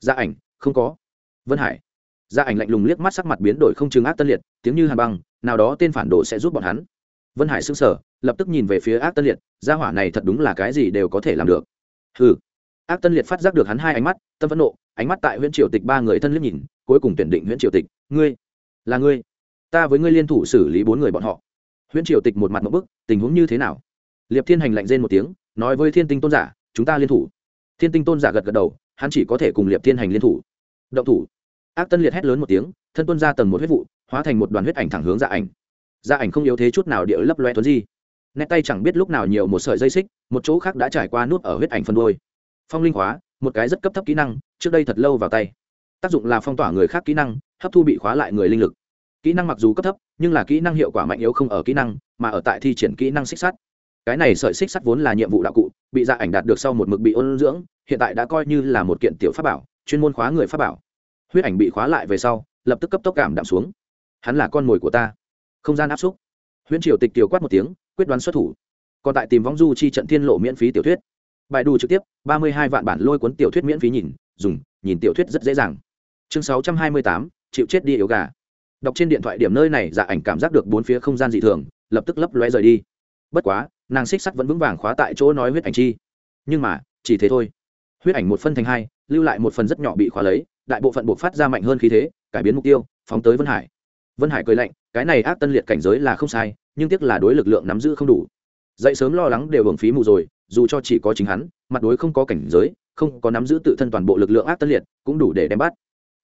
Dạ ảnh, không có. Vân hải. Dạ ảnh lạnh lùng liếc mắt sắc mặt biến đổi không chừng ác tân liệt, tiếng như hàn băng, nào đó tên phản đồ sẽ giúp bọn hắn. Vân hải xứng sở lập tức nhìn về phía ác tân liệt, gia hỏa này thật đúng là cái gì đều có thể làm được. Hừ. Ác tân liệt phát giác được hắn hai ánh mắt, tâm phẫn nộ, ánh mắt tại huyện triều tịch ba người thân liếc nhìn, cuối cùng tuyển định huyện triều tịch, ngươi, là ngươi. Ta với ngươi liên thủ xử lý bốn người bọn họ. Huyện triều tịch một mặt một bức, tình huống như thế nào? Liệp thiên hành lạnh rên một tiếng, nói với thiên tinh tôn giả chúng ta liên thủ. Thiên tinh tôn giả gật gật đầu, hắn chỉ có thể cùng liệp thiên hành liên thủ. Động thủ. Ác tân liệt hét lớn một tiếng, thân tuân ra tầng một huyết vụ, hóa thành một đoàn huyết ảnh thẳng hướng dạ ảnh. Dạ ảnh không yếu thế chút nào địa lấp loe tuấn di. Nét tay chẳng biết lúc nào nhiều một sợi dây xích, một chỗ khác đã trải qua nút ở huyết ảnh phân đôi. Phong linh hóa, một cái rất cấp thấp kỹ năng, trước đây thật lâu vào tay. Tác dụng là phong tỏa người khác kỹ năng, hấp thu bị khóa lại người linh lực. Kỹ năng mặc dù cấp thấp, nhưng là kỹ năng hiệu quả mạnh yếu không ở kỹ năng, mà ở tại thi triển kỹ năng xích sắt. Cái này sợi xích sắt vốn là nhiệm vụ đạo cụ bị dạ ảnh đạt được sau một mực bị ôn dưỡng, hiện tại đã coi như là một kiện tiểu pháp bảo, chuyên môn khóa người pháp bảo. Huyết ảnh bị khóa lại về sau, lập tức cấp tốc cảm đạm xuống. Hắn là con mồi của ta. Không gian áp xúc. Huyễn triều tịch tiểu quát một tiếng, quyết đoán xuất thủ. Còn tại tìm vong du chi trận thiên lộ miễn phí tiểu thuyết. Bài đủ trực tiếp, ba mươi hai vạn bản lôi cuốn tiểu thuyết miễn phí nhìn, dùng, nhìn tiểu thuyết rất dễ dàng. Chương sáu trăm hai mươi tám, chịu chết đi yếu gà. Đọc trên điện thoại điểm nơi này dạ ảnh cảm giác được bốn phía không gian dị thường, lập tức lấp loe rời đi. Bất quá nàng xích sắt vẫn vững vàng khóa tại chỗ nói huyết ảnh chi. Nhưng mà, chỉ thế thôi. Huyết ảnh một phân thành hai, lưu lại một phần rất nhỏ bị khóa lấy, đại bộ phận buộc phát ra mạnh hơn khí thế, cải biến mục tiêu, phóng tới vân hải. Vân hải cười lạnh, cái này ác tân liệt cảnh giới là không sai, nhưng tiếc là đối lực lượng nắm giữ không đủ. Dậy sớm lo lắng đều hưởng phí mù rồi, dù cho chỉ có chính hắn, mặt đối không có cảnh giới, không có nắm giữ tự thân toàn bộ lực lượng ác tân liệt, cũng đủ để đem bắt.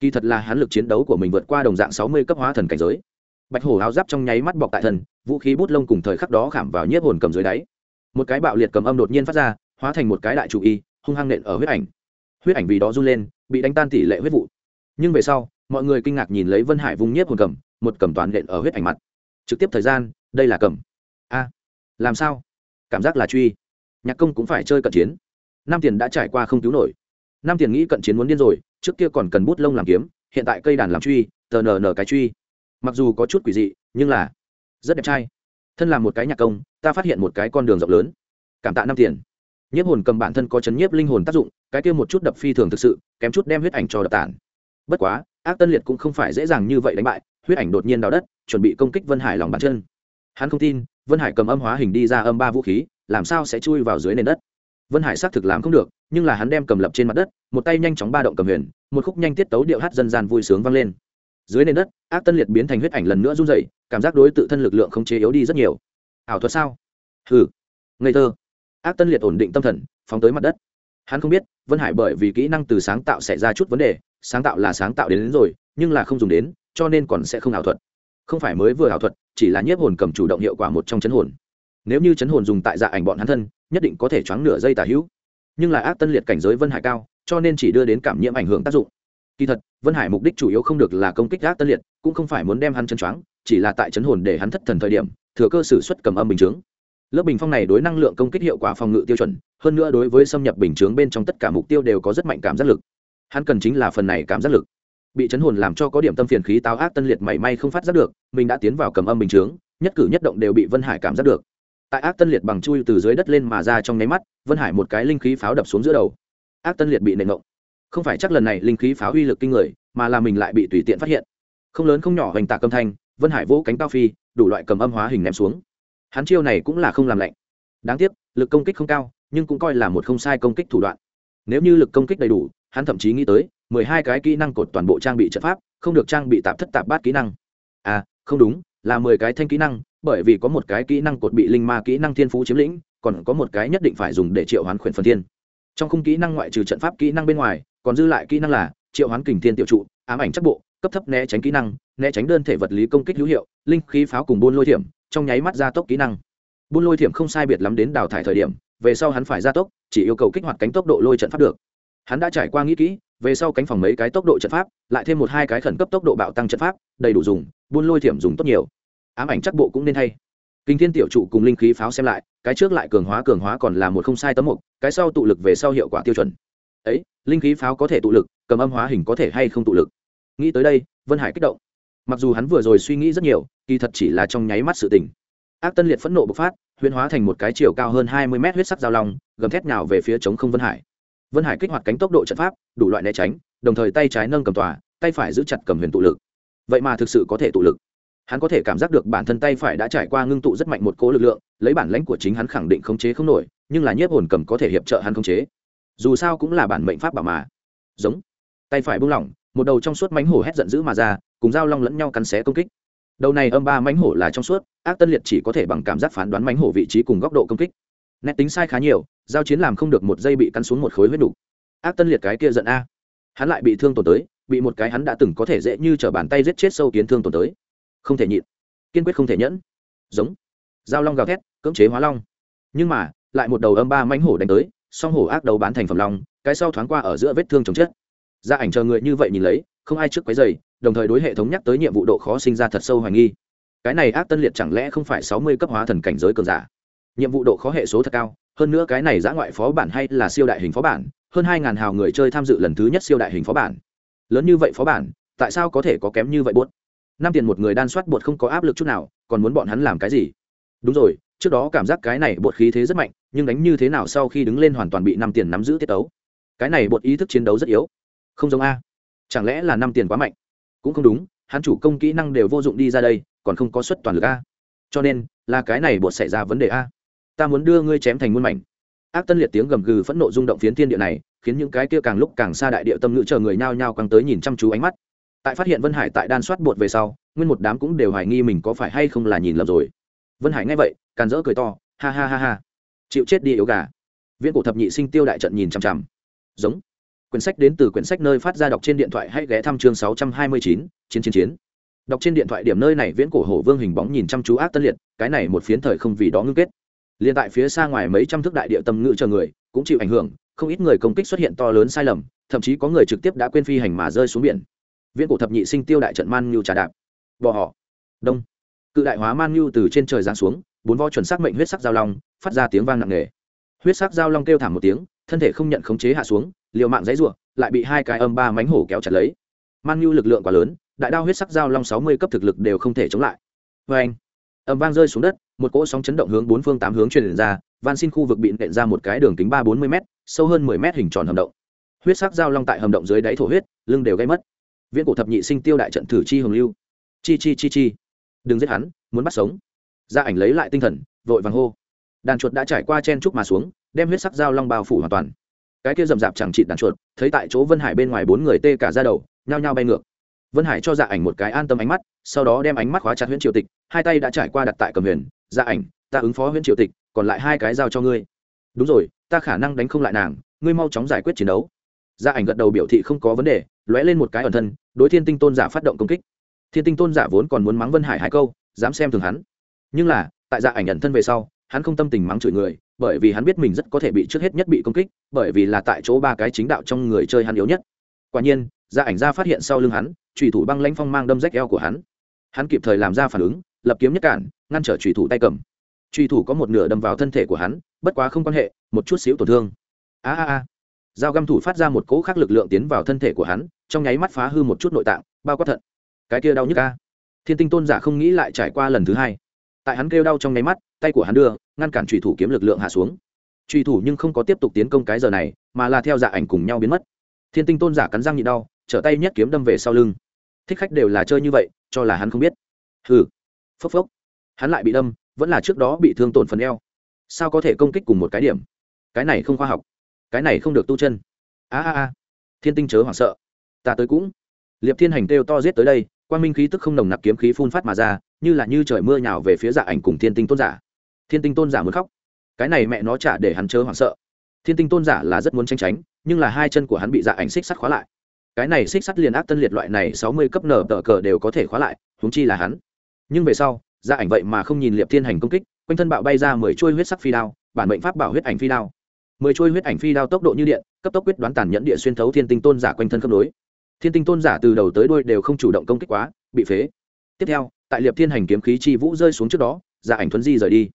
Kỳ thật là hắn lực chiến đấu của mình vượt qua đồng dạng sáu mươi cấp hóa thần cảnh giới bạch hổ áo giáp trong nháy mắt bọc tại thần vũ khí bút lông cùng thời khắc đó khảm vào nhiếp hồn cầm dưới đáy. Một cái bạo liệt cầm âm đột nhiên phát ra, hóa thành một cái đại chủ y, hung hăng nện ở huyết ảnh. Huyết ảnh vì đó run lên, bị đánh tan tỷ lệ huyết vụ. Nhưng về sau, mọi người kinh ngạc nhìn lấy vân hải vung nhiếp hồn cầm, một cầm toàn nện ở huyết ảnh mặt. Trực tiếp thời gian, đây là cầm. A, làm sao? Cảm giác là truy. Nhạc công cũng phải chơi cận chiến. Nam tiền đã trải qua không cứu nổi. Nam tiền nghĩ cận chiến muốn điên rồi, trước kia còn cần bút lông làm kiếm, hiện tại cây đàn làm truy, tờ nờ nờ cái truy mặc dù có chút quỷ dị, nhưng là rất đẹp trai. Thân là một cái nhạc công, ta phát hiện một cái con đường rộng lớn. Cảm tạ năm tiền. Nhiếp hồn cầm bản thân có chấn nhiếp linh hồn tác dụng, cái kia một chút đập phi thường thực sự, kém chút đem huyết ảnh cho đập tản. Bất quá, ác tân liệt cũng không phải dễ dàng như vậy đánh bại, huyết ảnh đột nhiên đào đất, chuẩn bị công kích vân hải lòng bàn chân. Hắn không tin, vân hải cầm âm hóa hình đi ra âm ba vũ khí, làm sao sẽ chui vào dưới nền đất? Vân hải xác thực làm không được, nhưng là hắn đem cầm lập trên mặt đất, một tay nhanh chóng ba động cầm huyền, một khúc nhanh tiết tấu điệu hát dân gian vui sướng vang lên dưới nền đất ác tân liệt biến thành huyết ảnh lần nữa run dậy cảm giác đối tự thân lực lượng không chế yếu đi rất nhiều. Ảo thuật sao? Hừ. Ngây thơ. Ác tân liệt ổn định tâm thần phóng tới mặt đất. Hắn không biết vân hải bởi vì kỹ năng từ sáng tạo xảy ra chút vấn đề sáng tạo là sáng tạo đến, đến rồi nhưng là không dùng đến cho nên còn sẽ không ảo thuật. Không phải mới vừa ảo thuật chỉ là nhiếp hồn cầm chủ động hiệu quả một trong chấn hồn. Nếu như chấn hồn dùng tại dạ ảnh bọn hắn thân nhất định có thể choáng nửa giây tả hữu. Nhưng là ác tân liệt cảnh giới vân hải cao cho nên chỉ đưa đến cảm nhiễm ảnh hưởng tác dụng kỳ thật, vân hải mục đích chủ yếu không được là công kích ác tân liệt, cũng không phải muốn đem hắn chân choáng, chỉ là tại chấn hồn để hắn thất thần thời điểm, thừa cơ sử xuất cầm âm bình chướng. Lớp bình phong này đối năng lượng công kích hiệu quả phòng ngự tiêu chuẩn, hơn nữa đối với xâm nhập bình chướng bên trong tất cả mục tiêu đều có rất mạnh cảm giác lực. Hắn cần chính là phần này cảm giác lực. Bị chấn hồn làm cho có điểm tâm phiền khí táo ác tân liệt mảy may không phát giác được, mình đã tiến vào cầm âm bình chướng, nhất cử nhất động đều bị vân hải cảm giác được. Tại ác tân liệt bằng chui từ dưới đất lên mà ra trong nháy mắt, vân hải một cái linh khí pháo đập xuống giữa đầu. Ác tân liệt bị nệ ngộng không phải chắc lần này linh khí phá uy lực kinh người, mà là mình lại bị tùy tiện phát hiện. Không lớn không nhỏ hoành tạc âm thanh, vân hải vỗ cánh cao phi, đủ loại cầm âm hóa hình ném xuống. Hắn chiêu này cũng là không làm lạnh. Đáng tiếc, lực công kích không cao, nhưng cũng coi là một không sai công kích thủ đoạn. Nếu như lực công kích đầy đủ, hắn thậm chí nghĩ tới, mười hai cái kỹ năng cột toàn bộ trang bị trận pháp, không được trang bị tạp thất tạp bát kỹ năng. À không đúng, là mười cái thanh kỹ năng, bởi vì có một cái kỹ năng cột bị linh ma kỹ năng thiên phú chiếm lĩnh, còn có một cái nhất định phải dùng để triệu hoán khuyển phần thiên trong khung kỹ năng ngoại trừ trận pháp kỹ năng bên ngoài, còn dư lại kỹ năng là triệu hoán kình thiên tiểu trụ, ám ảnh chắc bộ, cấp thấp né tránh kỹ năng, né tránh đơn thể vật lý công kích hữu hiệu, linh khí pháo cùng buôn lôi thiểm, trong nháy mắt gia tốc kỹ năng. Buôn lôi thiểm không sai biệt lắm đến đào thải thời điểm, về sau hắn phải gia tốc, chỉ yêu cầu kích hoạt cánh tốc độ lôi trận pháp được. Hắn đã trải qua nghĩ kỹ, về sau cánh phòng mấy cái tốc độ trận pháp, lại thêm một hai cái khẩn cấp tốc độ bạo tăng trận pháp, đầy đủ dùng, buôn lôi thiểm dùng tốt nhiều. Ám ảnh chắc bộ cũng nên thay. Kinh thiên tiểu trụ cùng linh khí pháo xem lại, cái trước lại cường hóa cường hóa còn là một không sai tấm mục cái sau tụ lực về sau hiệu quả tiêu chuẩn. Ấy, linh khí pháo có thể tụ lực, cầm âm hóa hình có thể hay không tụ lực? Nghĩ tới đây, vân hải kích động. Mặc dù hắn vừa rồi suy nghĩ rất nhiều, kỳ thật chỉ là trong nháy mắt sự tình. Ác tân liệt phẫn nộ bộc phát, huyễn hóa thành một cái chiều cao hơn hai mươi mét huyết sắc giao long, gầm thét nào về phía chống không vân hải. Vân hải kích hoạt cánh tốc độ trận pháp, đủ loại né tránh, đồng thời tay trái nâng cầm tòa, tay phải giữ chặt cầm huyền tụ lực. Vậy mà thực sự có thể tụ lực hắn có thể cảm giác được bản thân tay phải đã trải qua ngưng tụ rất mạnh một cố lực lượng, lấy bản lãnh của chính hắn khẳng định khống chế không nổi, nhưng là nhiếp hồn cầm có thể hiệp trợ hắn khống chế. Dù sao cũng là bản mệnh pháp bảo mà. Giống. Tay phải buông lỏng, một đầu trong suốt mánh hổ hét giận dữ mà ra, cùng dao long lẫn nhau cắn xé công kích. Đầu này âm ba mánh hổ là trong suốt, ác tân liệt chỉ có thể bằng cảm giác phán đoán mánh hổ vị trí cùng góc độ công kích. Nét tính sai khá nhiều, giao chiến làm không được một giây bị cắn xuống một khối huyết đủ. ác tân liệt cái kia giận a. Hắn lại bị thương tổn tới, bị một cái hắn đã từng có thể dễ như t bàn tay giết chết sâu kiến thương tổn tới không thể nhịn. Kiên quyết không thể nhẫn. Giống. Giao long gào thét, cưỡng chế hóa long. Nhưng mà, lại một đầu âm ba mãnh hổ đánh tới, song hổ ác đầu bán thành phẩm long, cái sau thoáng qua ở giữa vết thương chồng chết gia ảnh chờ người như vậy nhìn lấy, không ai trước quấy dày đồng thời đối hệ thống nhắc tới nhiệm vụ độ khó sinh ra thật sâu hoài nghi. Cái này ác tân liệt chẳng lẽ không phải sáu mươi cấp hóa thần cảnh giới cường giả? Nhiệm vụ độ khó hệ số thật cao, hơn nữa cái này giã ngoại phó bản hay là siêu đại hình phó bản, hơn hai ngàn hào người chơi tham dự lần thứ nhất siêu đại hình phó bản. Lớn như vậy phó bản, tại sao có thể có kém như vậy buốt? Năm tiền một người đan soát bột không có áp lực chút nào, còn muốn bọn hắn làm cái gì? Đúng rồi, trước đó cảm giác cái này bột khí thế rất mạnh, nhưng đánh như thế nào sau khi đứng lên hoàn toàn bị năm tiền nắm giữ tiết tấu? Cái này bột ý thức chiến đấu rất yếu. Không giống a. Chẳng lẽ là năm tiền quá mạnh? Cũng không đúng, hắn chủ công kỹ năng đều vô dụng đi ra đây, còn không có suất toàn lực a. Cho nên, là cái này bột xảy ra vấn đề a. Ta muốn đưa ngươi chém thành muôn mảnh. Ác tân liệt tiếng gầm gừ phẫn nộ rung động phiến thiên địa này, khiến những cái kia càng lúc càng xa đại địa tâm ngữ chờ người nhao nhao càng tới nhìn chăm chú ánh mắt tại phát hiện vân hải tại đan soát bột về sau, nguyên một đám cũng đều hoài nghi mình có phải hay không là nhìn lầm rồi. Vân hải nghe vậy, càn rỡ cười to, ha ha ha ha. Chịu chết đi yếu gà. Viễn cổ thập nhị sinh tiêu đại trận nhìn chằm chằm. Giống. Quyển sách đến từ quyển sách nơi phát ra đọc trên điện thoại hay ghé thăm chương sáu trăm hai mươi chín, chiến chiến chiến. Đọc trên điện thoại điểm nơi này viễn cổ hổ vương hình bóng nhìn chăm chú ác tân liệt, cái này một phiến thời không vì đó ngưng kết. Liền tại phía xa ngoài mấy trăm thước đại địa tâm ngữ chờ người, cũng chịu ảnh hưởng, không ít người công kích xuất hiện to lớn sai lầm, thậm chí có người trực tiếp đã quên phi hành mà rơi xuống biển viễn cổ thập nhị sinh tiêu đại trận man nhu trà đạp. Bò họ. Đông. Cự đại hóa man nhu từ trên trời giáng xuống, bốn vo chuẩn xác mệnh huyết sắc giao long, phát ra tiếng vang nặng nề. Huyết sắc giao long kêu thảm một tiếng, thân thể không nhận khống chế hạ xuống, liều mạng dãy ruộng lại bị hai cái âm ba mánh hổ kéo chặt lấy. Man nhu lực lượng quá lớn, đại đao huyết sắc giao long sáu mươi cấp thực lực đều không thể chống lại. Vê anh, âm vang rơi xuống đất, một cỗ sóng chấn động hướng bốn phương tám hướng truyền ra, van xin khu vực bị nện ra một cái đường kính ba bốn mươi m sâu hơn mười m hình tròn hầm động. Huyết sắc giao long tại hầm động dưới đáy thổ huyết, lưng đều gây mất viễn cổ thập nhị sinh tiêu đại trận thử chi hồng lưu. Chi chi chi chi. Đừng giết hắn, muốn bắt sống. Gia ảnh lấy lại tinh thần, vội vàng hô. Đàn chuột đã trải qua chen trúc mà xuống, đem huyết sắc dao long bao phủ hoàn toàn. Cái kia rậm rạp chẳng trị đàn chuột, thấy tại chỗ vân hải bên ngoài bốn người tê cả ra đầu, nhao nhao bay ngược. Vân hải cho dạ ảnh một cái an tâm ánh mắt, sau đó đem ánh mắt khóa chặt huyện triều tịch, hai tay đã trải qua đặt tại cầm huyền dạ ảnh, ta ứng phó huyện triều tịch, còn lại hai cái giao cho ngươi. Đúng rồi, ta khả năng đánh không lại nàng, ngươi mau chóng giải quyết chiến đấu gia ảnh gật đầu biểu thị không có vấn đề, lóe lên một cái ẩn thân, đối thiên tinh tôn giả phát động công kích. Thiên tinh tôn giả vốn còn muốn mắng vân hải hai câu, dám xem thường hắn. Nhưng là, tại gia ảnh ẩn thân về sau, hắn không tâm tình mắng chửi người, bởi vì hắn biết mình rất có thể bị trước hết nhất bị công kích, bởi vì là tại chỗ ba cái chính đạo trong người chơi hắn yếu nhất. Quả nhiên gia ảnh ra phát hiện sau lưng hắn trùy thủ băng lãnh phong mang đâm rách eo của hắn. Hắn kịp thời làm ra phản ứng, lập kiếm nhất cản, ngăn trở trùy thủ tay cầm. Trùy thủ có một nửa đâm vào thân thể của hắn, bất quá không quan hệ, một chút xíu tổn thương. A a a dao găm thủ phát ra một cỗ khác lực lượng tiến vào thân thể của hắn, trong nháy mắt phá hư một chút nội tạng, bao quát thận. Cái kia đau nhức a. Thiên tinh tôn giả không nghĩ lại trải qua lần thứ hai. Tại hắn kêu đau trong nháy mắt, tay của hắn đưa, ngăn cản trùy thủ kiếm lực lượng hạ xuống. Trùy thủ nhưng không có tiếp tục tiến công cái giờ này, mà là theo dạ ảnh cùng nhau biến mất. Thiên tinh tôn giả cắn răng nhịn đau, trở tay nhất kiếm đâm về sau lưng. Thích khách đều là chơi như vậy, cho là hắn không biết. Hừ. Phốc phốc. Hắn lại bị đâm, vẫn là trước đó bị thương tổn phần eo. Sao có thể công kích cùng một cái điểm? Cái này không khoa học cái này không được tu chân. A a a. Thiên tinh chớ hoảng sợ. Ta tới cũng. Liệp thiên hành kêu to giết tới đây quan minh khí tức không nồng nặc kiếm khí phun phát mà ra, như là như trời mưa nhào về phía dạ ảnh cùng thiên tinh tôn giả. Thiên tinh tôn giả muốn khóc. Cái này mẹ nó trả để hắn chớ hoảng sợ. Thiên tinh tôn giả là rất muốn tranh tránh, nhưng là hai chân của hắn bị dạ ảnh xích sắt khóa lại. Cái này xích sắt liền ác tân liệt loại này sáu mươi cấp nở tờ cờ đều có thể khóa lại húng chi là hắn. Nhưng về sau dạ ảnh vậy mà không nhìn liệp thiên hành công kích, quanh thân bạo bay ra mười chuôi huyết sắc phi đao, bản mệnh pháp bảo huyết ảnh phi đao mười trôi huyết ảnh phi đao tốc độ như điện, cấp tốc quyết đoán tàn nhẫn địa xuyên thấu thiên tinh tôn giả quanh thân khớp nối. Thiên tinh tôn giả từ đầu tới đuôi đều không chủ động công kích quá, bị phế. Tiếp theo, tại liệp thiên hành kiếm khí chi vũ rơi xuống trước đó, giả ảnh thuấn di rời đi.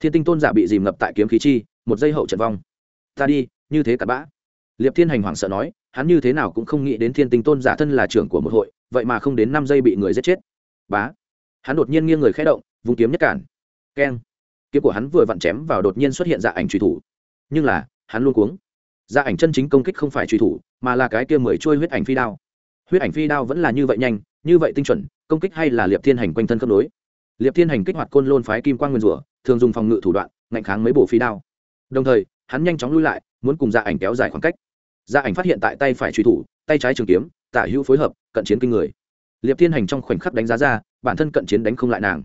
Thiên tinh tôn giả bị dìm ngập tại kiếm khí chi, một giây hậu trận vong. Ta đi, như thế cả bã. Liệp thiên hành hoảng sợ nói, hắn như thế nào cũng không nghĩ đến thiên tinh tôn giả thân là trưởng của một hội, vậy mà không đến năm giây bị người giết chết. Bá! Hắn đột nhiên nghiêng người khẽ động vùng kiếm nhất cản. Keng! Kiếm của hắn vừa vặn chém vào đột nhiên xuất hiện dạ ảnh truy thủ. Nhưng là hắn luôn cuống. Gia ảnh chân chính công kích không phải truy thủ, mà là cái kia mười trôi huyết ảnh phi đao. Huyết ảnh phi đao vẫn là như vậy nhanh, như vậy tinh chuẩn, công kích hay là liệp thiên hành quanh thân cấp đối. Liệp thiên hành kích hoạt côn lôn phái kim quan nguyên rủa, thường dùng phòng ngự thủ đoạn, ngạnh kháng mấy bộ phi đao. Đồng thời, hắn nhanh chóng lui lại, muốn cùng gia ảnh kéo dài khoảng cách. Gia ảnh phát hiện tại tay phải truy thủ, tay trái trường kiếm, tả hữu phối hợp, cận chiến kinh người. Liệp thiên hành trong khoảnh khắc đánh giá ra, bản thân cận chiến đánh không lại nàng.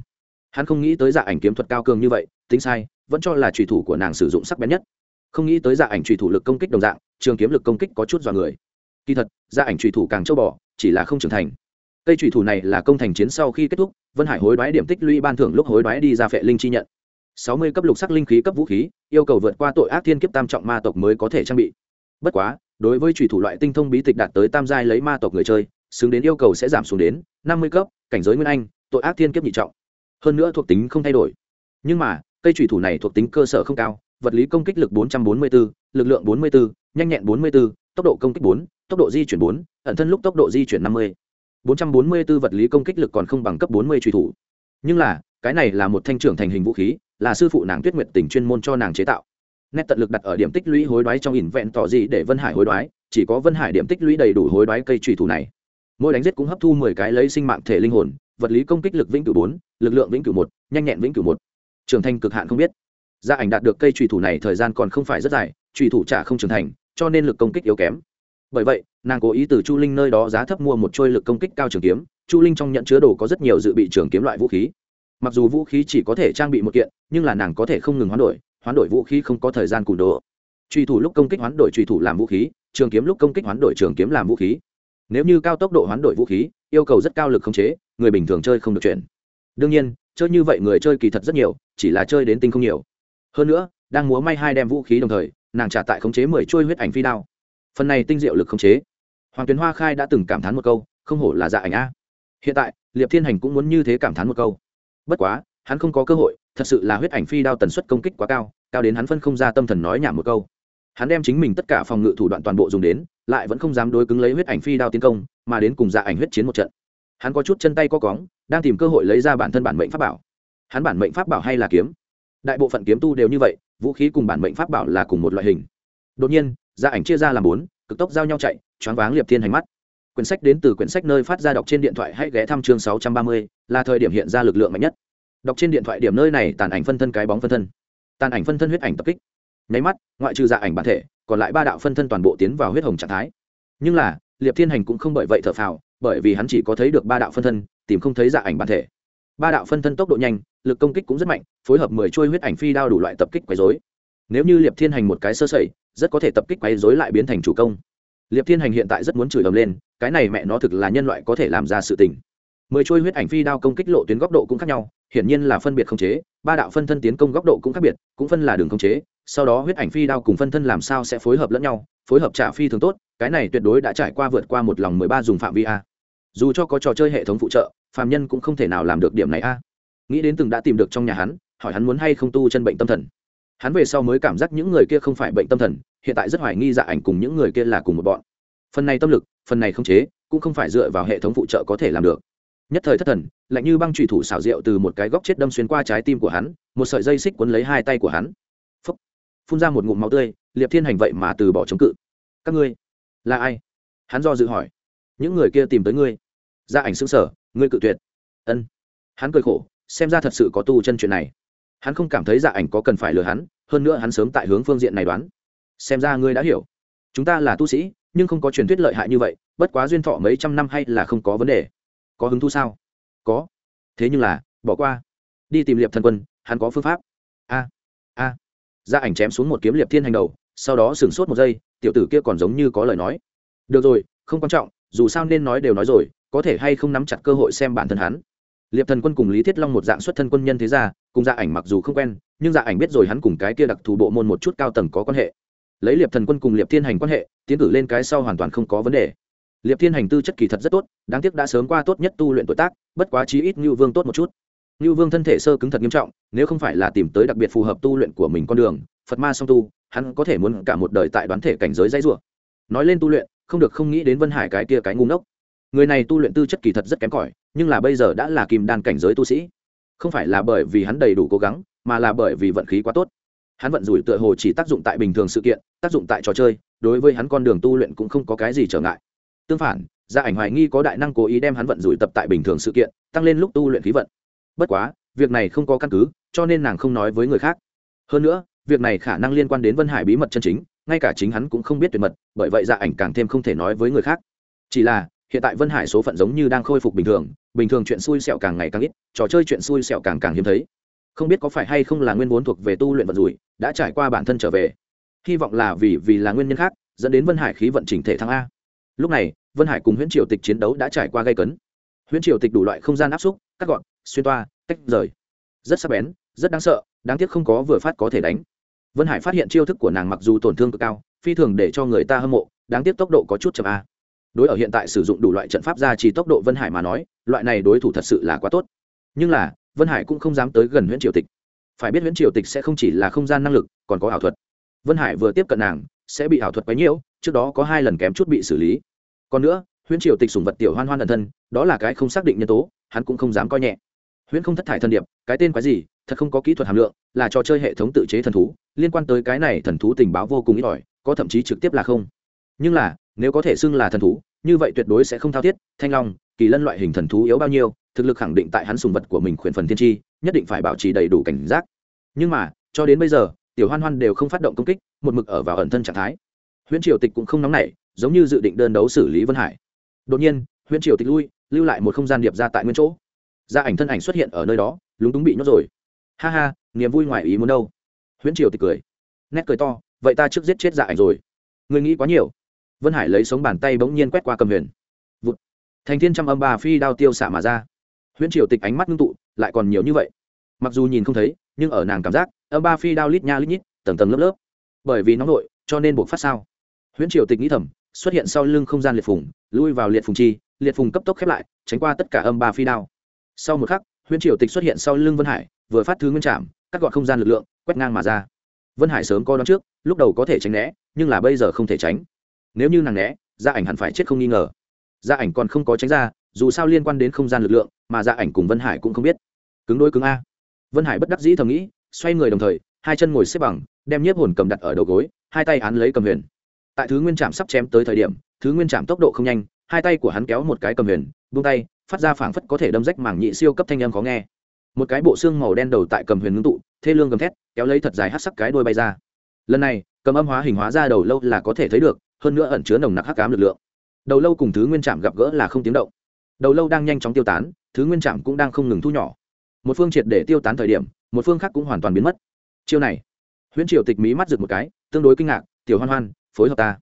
Hắn không nghĩ tới dạ ảnh kiếm thuật cao cường như vậy, tính sai, vẫn cho là trùy thủ của nàng sử dụng sắc bén nhất không nghĩ tới dạ ảnh trùy thủ lực công kích đồng dạng, trường kiếm lực công kích có chút dọa người. Kỳ thật dạ ảnh trùy thủ càng châu bò, chỉ là không trưởng thành. Cây trùy thủ này là công thành chiến sau khi kết thúc, vân hải hối đoái điểm tích lũy ban thưởng lúc hối đoái đi ra phệ linh chi nhận. Sáu mươi cấp lục sắc linh khí cấp vũ khí, yêu cầu vượt qua tội ác thiên kiếp tam trọng ma tộc mới có thể trang bị. Bất quá, đối với trùy thủ loại tinh thông bí tịch đạt tới tam giai lấy ma tộc người chơi, xứng đến yêu cầu sẽ giảm xuống đến năm mươi cấp, cảnh giới nguyên anh, tội ác thiên kiếp nhị trọng. Hơn nữa thuộc tính không thay đổi. Nhưng mà, cây trùy thủ này thuộc tính cơ sở không cao vật lý công kích lực 444, lực lượng 44, nhanh nhẹn 44, tốc độ công kích 4, tốc độ di chuyển 4, ẩn thân lúc tốc độ di chuyển 50. 444 vật lý công kích lực còn không bằng cấp 40 truy thủ. Nhưng là, cái này là một thanh trưởng thành hình vũ khí, là sư phụ nàng Tuyết Nguyệt Tình chuyên môn cho nàng chế tạo. Nét tận lực đặt ở điểm tích lũy hối đoái trong ỉn vẹn tỏ gì để Vân Hải hối đoái, chỉ có Vân Hải điểm tích lũy đầy đủ hối đoái cây truy thủ này. Mỗi đánh giết cũng hấp thu 10 cái lấy sinh mạng thể linh hồn, vật lý công kích lực vĩnh cửu 4, lực lượng vĩnh cửu 1, nhanh nhẹn vĩnh cửu 1. Trưởng thành cực hạn không biết gia ảnh đạt được cây trùy thủ này thời gian còn không phải rất dài trùy thủ trả không trưởng thành, cho nên lực công kích yếu kém. Bởi vậy, nàng cố ý từ chu linh nơi đó giá thấp mua một trôi lực công kích cao trường kiếm, chu linh trong nhận chứa đồ có rất nhiều dự bị trường kiếm loại vũ khí. Mặc dù vũ khí chỉ có thể trang bị một kiện, nhưng là nàng có thể không ngừng hoán đổi hoán đổi vũ khí không có thời gian cùn đồ. Truy thủ lúc công kích hoán đổi truy thủ làm vũ khí, trường kiếm lúc công kích hoán đổi trường kiếm làm vũ khí. Nếu như cao tốc độ hoán đổi vũ khí, yêu cầu rất cao lực khống chế, người bình thường chơi không được chuyển đương nhiên, chơi như vậy người chơi kỳ thật rất nhiều, chỉ là chơi đến tinh không nhiều hơn nữa, đang múa may hai đem vũ khí đồng thời, nàng trả tại khống chế mười trôi huyết ảnh phi đao. Phần này tinh diệu lực khống chế. Hoàng tuyến hoa khai đã từng cảm thán một câu, không hổ là dạ ảnh a. Hiện tại, liệp thiên hành cũng muốn như thế cảm thán một câu. Bất quá, hắn không có cơ hội, thật sự là huyết ảnh phi đao tần suất công kích quá cao cao đến hắn phân không ra tâm thần nói nhảm một câu. Hắn đem chính mình tất cả phòng ngự thủ đoạn toàn bộ dùng đến, lại vẫn không dám đối cứng lấy huyết ảnh phi đao tiến công, mà đến cùng dạ ảnh huyết chiến một trận. Hắn có chút chân tay co cóng, đang tìm cơ hội lấy ra bản thân bản mệnh pháp bảo. Hắn bản mệnh pháp bảo hay là kiếm? Đại bộ phận kiếm tu đều như vậy, vũ khí cùng bản mệnh pháp bảo là cùng một loại hình. Đột nhiên gia ảnh chia ra làm bốn, cực tốc giao nhau chạy, choáng váng liệp thiên hành mắt. Quyển sách đến từ quyển sách nơi phát ra đọc trên điện thoại hãy ghé thăm chương sáu trăm ba mươi, là thời điểm hiện ra lực lượng mạnh nhất. Đọc trên điện thoại điểm nơi này tàn ảnh phân thân cái bóng phân thân. Tàn ảnh phân thân huyết ảnh tập kích. Nháy mắt, ngoại trừ dạ ảnh bản thể, còn lại ba đạo phân thân toàn bộ tiến vào huyết hồng trạng thái. Nhưng là, liệp thiên hành cũng không bởi vậy thở phào, bởi vì hắn chỉ có thấy được ba đạo phân thân, tìm không thấy dạ ảnh bản thể ba đạo phân thân tốc độ nhanh, lực công kích cũng rất mạnh, phối hợp mười trôi huyết ảnh phi đao đủ loại tập kích quấy dối nếu như liệp thiên hành một cái sơ sẩy, rất có thể tập kích quấy dối lại biến thành chủ công. Liệp thiên hành hiện tại rất muốn chửi ầm lên, cái này mẹ nó thực là nhân loại có thể làm ra sự tình. Mười trôi huyết ảnh phi đao công kích lộ tuyến góc độ cũng khác nhau, hiển nhiên là phân biệt không chế, ba đạo phân thân tiến công góc độ cũng khác biệt, cũng phân là đường không chế, sau đó huyết ảnh phi đao cùng phân thân làm sao sẽ phối hợp lẫn nhau, phối hợp trả phi thường tốt, cái này tuyệt đối đã trải qua vượt qua một lòng mười ba dùng phạm vi a. Dù cho có trò chơi hệ thống phụ trợ phàm nhân cũng không thể nào làm được điểm này a. Nghĩ đến từng đã tìm được trong nhà hắn, hỏi hắn muốn hay không tu chân bệnh tâm thần. Hắn về sau mới cảm giác những người kia không phải bệnh tâm thần, hiện tại rất hoài nghi dạ ảnh cùng những người kia là cùng một bọn. Phần này tâm lực, phần này không chế, cũng không phải dựa vào hệ thống phụ trợ có thể làm được. Nhất thời thất thần, lạnh như băng trùy thủ xảo rượu từ một cái góc chết đâm xuyên qua trái tim của hắn, một sợi dây xích quấn lấy hai tay của hắn. Phúc. phun ra một ngụm máu tươi, liệp thiên hành vậy mà từ bỏ chống cự. Các ngươi, là ai? Hắn do dự hỏi. Những người kia tìm tới ngươi gia ảnh xứng sở ngươi cự tuyệt. Ân. Hắn cười khổ, xem ra thật sự có tu chân chuyện này. Hắn không cảm thấy dạ ảnh có cần phải lừa hắn, hơn nữa hắn sớm tại hướng phương diện này đoán. Xem ra ngươi đã hiểu. Chúng ta là tu sĩ, nhưng không có truyền thuyết lợi hại như vậy, bất quá duyên thọ mấy trăm năm hay là không có vấn đề. Có hứng thú sao? Có. Thế nhưng là, bỏ qua. Đi tìm liệp thần quân, hắn có phương pháp. A a. À. gia ảnh chém xuống một kiếm liệp thiên hành đầu, sau đó sửng sốt một giây, tiểu tử kia còn giống như có lời nói. Được rồi, không quan trọng, dù sao nên nói đều nói rồi có thể hay không nắm chặt cơ hội xem bản thân hắn. Liệp thần quân cùng lý thiết long một dạng xuất thân quân nhân thế gia, cùng gia ảnh mặc dù không quen, nhưng gia ảnh biết rồi hắn cùng cái kia đặc thù bộ môn một chút cao tầng có quan hệ. Lấy liệp thần quân cùng liệp thiên hành quan hệ, tiến cử lên cái sau hoàn toàn không có vấn đề. Liệp thiên hành tư chất kỳ thật rất tốt, đáng tiếc đã sớm qua tốt nhất tu luyện tuổi tác, bất quá chí ít như vương tốt một chút. Như vương thân thể sơ cứng thật nghiêm trọng, nếu không phải là tìm tới đặc biệt phù hợp tu luyện của mình con đường, phật ma song tu, hắn có thể muốn cả một đời tại đoán thể cảnh giới dãy rủa. Nói lên tu luyện, không được không nghĩ đến vân hải cái kia cái ngu ngốc người này tu luyện tư chất kỳ thật rất kém cỏi, nhưng là bây giờ đã là kim đan cảnh giới tu sĩ. Không phải là bởi vì hắn đầy đủ cố gắng, mà là bởi vì vận khí quá tốt. Hắn vận rủi tựa hồ chỉ tác dụng tại bình thường sự kiện, tác dụng tại trò chơi, đối với hắn con đường tu luyện cũng không có cái gì trở ngại. Tương phản gia ảnh hoài nghi có đại năng cố ý đem hắn vận rủi tập tại bình thường sự kiện, tăng lên lúc tu luyện khí vận. Bất quá, việc này không có căn cứ, cho nên nàng không nói với người khác. Hơn nữa, việc này khả năng liên quan đến vân hải bí mật chân chính, ngay cả chính hắn cũng không biết tuyệt mật, bởi vậy gia ảnh càng thêm không thể nói với người khác. Chỉ là hiện tại vân hải số phận giống như đang khôi phục bình thường bình thường chuyện xui xẹo càng ngày càng ít, trò chơi chuyện xui xẹo càng càng hiếm thấy. Không biết có phải hay không là nguyên vốn thuộc về tu luyện vận rủi, đã trải qua bản thân trở về. Hy vọng là vì vì là nguyên nhân khác, dẫn đến vân hải khí vận chỉnh thể thăng a. Lúc này, vân hải cùng huyễn triều tịch chiến đấu đã trải qua gây cấn. Huyễn triều tịch đủ loại không gian áp xúc, cắt gọn, xuyên toa, tách rời. Rất sắc bén, rất đáng sợ, đáng tiếc không có vừa phát có thể đánh. Vân hải phát hiện chiêu thức của nàng mặc dù tổn thương cực cao, phi thường để cho người ta hâm mộ, đáng tiếc tốc độ có chút chậm a đối ở hiện tại sử dụng đủ loại trận pháp ra chỉ tốc độ vân hải mà nói, loại này đối thủ thật sự là quá tốt. Nhưng là, vân hải cũng không dám tới gần huyễn triều tịch. Phải biết huyễn triều tịch sẽ không chỉ là không gian năng lực, còn có ảo thuật. Vân hải vừa tiếp cận nàng, sẽ bị ảo thuật quấy nhiễu, trước đó có hai lần kém chút bị xử lý. Còn nữa, huyễn triều tịch sùng vật tiểu hoan hoan ẩn thân, đó là cái không xác định nhân tố, hắn cũng không dám coi nhẹ. Huyễn không thất thải thần điệp, cái tên quái gì, thật không có kỹ thuật hàm lượng, là trò chơi hệ thống tự chế thần thú, liên quan tới cái này thần thú tình báo vô cùng ít ỏi, có thậm chí trực tiếp là không. Nhưng là nếu có thể xưng là thần thú, như vậy tuyệt đối sẽ không thao thiết. Thanh long, kỳ lân loại hình thần thú yếu bao nhiêu, thực lực khẳng định tại hắn sùng vật của mình khuyển phần thiên tri, nhất định phải bảo trì đầy đủ cảnh giác. Nhưng mà, cho đến bây giờ, tiểu hoan hoan đều không phát động công kích, một mực ở vào ẩn thân trạng thái. Huyễn triều tịch cũng không nóng nảy, giống như dự định đơn đấu xử lý vân hải. Đột nhiên, huyễn triều tịch lui, lưu lại một không gian điệp ra tại nguyên chỗ. Gia ảnh thân ảnh xuất hiện ở nơi đó, lúng túng bị nhốt rồi. Ha ha, niềm vui ngoài ý muốn đâu. Huyễn triều tịch cười. Nét cười to, vậy ta trước giết chết gia ảnh rồi. Người nghĩ quá nhiều vân hải lấy sống bàn tay bỗng nhiên quét qua cầm huyền. Vụt. Thành thiên trăm âm ba phi đao tiêu xạ mà ra. Huyễn triều tịch ánh mắt ngưng tụ, lại còn nhiều như vậy. Mặc dù nhìn không thấy, nhưng ở nàng cảm giác, âm ba phi đao lít nha lít nhít, tầng tầng lớp lớp. Bởi vì nóng nội, cho nên buộc phát sao. Huyễn triều tịch nghĩ thầm, xuất hiện sau lưng không gian liệt phùng, lui vào liệt phùng chi, liệt phùng cấp tốc khép lại, tránh qua tất cả âm ba phi đao. Sau một khắc, huyễn triều tịch xuất hiện sau lưng vân hải, vừa phát thứ nguyên trạm cắt gọn không gian lực lượng, quét ngang mà ra. Vân hải sớm co đón trước, lúc đầu có thể tránh né, nhưng là bây giờ không thể tránh nếu như nàng né, gia ảnh hẳn phải chết không nghi ngờ. Gia ảnh còn không có tránh ra, dù sao liên quan đến không gian lực lượng, mà gia ảnh cùng vân hải cũng không biết. Cứng đôi cứng a. Vân hải bất đắc dĩ thầm nghĩ, xoay người đồng thời, hai chân ngồi xếp bằng, đem nhiếp hồn cầm đặt ở đầu gối, hai tay án lấy cầm huyền. Tại thứ nguyên trạm sắp chém tới thời điểm, thứ nguyên trạm tốc độ không nhanh, hai tay của hắn kéo một cái cầm huyền vung tay, phát ra phảng phất có thể đâm rách mảng nhị siêu cấp thanh âm khó nghe. Một cái bộ xương màu đen đầu tại cầm huyền ngưng tụ, thê lương gầm thét, kéo lấy thật dài hát sắc cái đôi bay ra. Lần này, cầm âm hóa hình hóa ra đầu lâu là có thể thấy được hơn nữa ẩn chứa nồng nặc hắc cám lực lượng. Đầu lâu cùng thứ nguyên trạm gặp gỡ là không tiếng động. Đầu lâu đang nhanh chóng tiêu tán thứ nguyên trạm cũng đang không ngừng thu nhỏ. Một phương triệt để tiêu tán thời điểm một phương khác cũng hoàn toàn biến mất. Chiêu này huyễn triều tịch mí mắt rực một cái tương đối kinh ngạc tiểu hoan hoan phối hợp ta.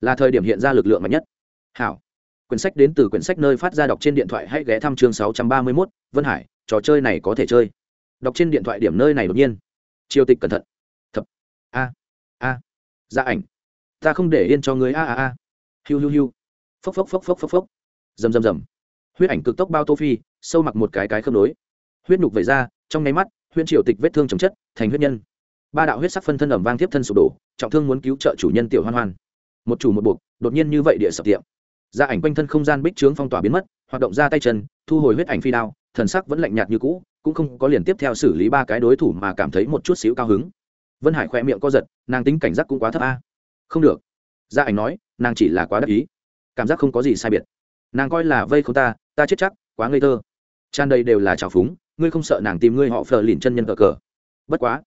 Là thời điểm hiện ra lực lượng mạnh nhất. Hảo. Quyển sách đến từ quyển sách nơi phát ra đọc trên điện thoại hãy ghé thăm chương sáu trăm ba mươi 631, vân hải trò chơi này có thể chơi. Đọc trên điện thoại điểm nơi này đột nhiên. Triều tịch cẩn thận. Thập. A. A. À. gia ảnh ta không để yên cho người a a a. Hiu hiu hiu. Phốc phốc phốc phốc phốc phốc. Rầm rầm rầm. Huyết ảnh cực tốc bao tô phi, sâu mặc một cái cái khớp nối. Huyết nhục vẩy ra, trong nháy mắt, huyễn triều tịch vết thương chồng chất, thành huyết nhân. Ba đạo huyết sắc phân thân ẩm vang tiếp thân sụp đổ, trọng thương muốn cứu trợ chủ nhân tiểu hoan hoan. Một chủ một buộc, đột nhiên như vậy địa sập tiệm. Gia ảnh quanh thân không gian bích trướng phong tỏa biến mất, hoạt động ra tay chân, thu hồi huyết ảnh phi đao, thần sắc vẫn lạnh nhạt như cũ, cũng không có liền tiếp theo xử lý ba cái đối thủ mà cảm thấy một chút xíu cao hứng. Vân hải khoe miệng co giật, nàng tính cảnh giác cũng quá thấp a không được. Gia ảnh nói, nàng chỉ là quá đắc ý. Cảm giác không có gì sai biệt. Nàng coi là vây không ta ta chết chắc, quá ngây thơ. Tràn đầy đều là trào phúng, ngươi không sợ nàng tìm ngươi họ phờ lìn chân nhân cờ cờ. Bất quá.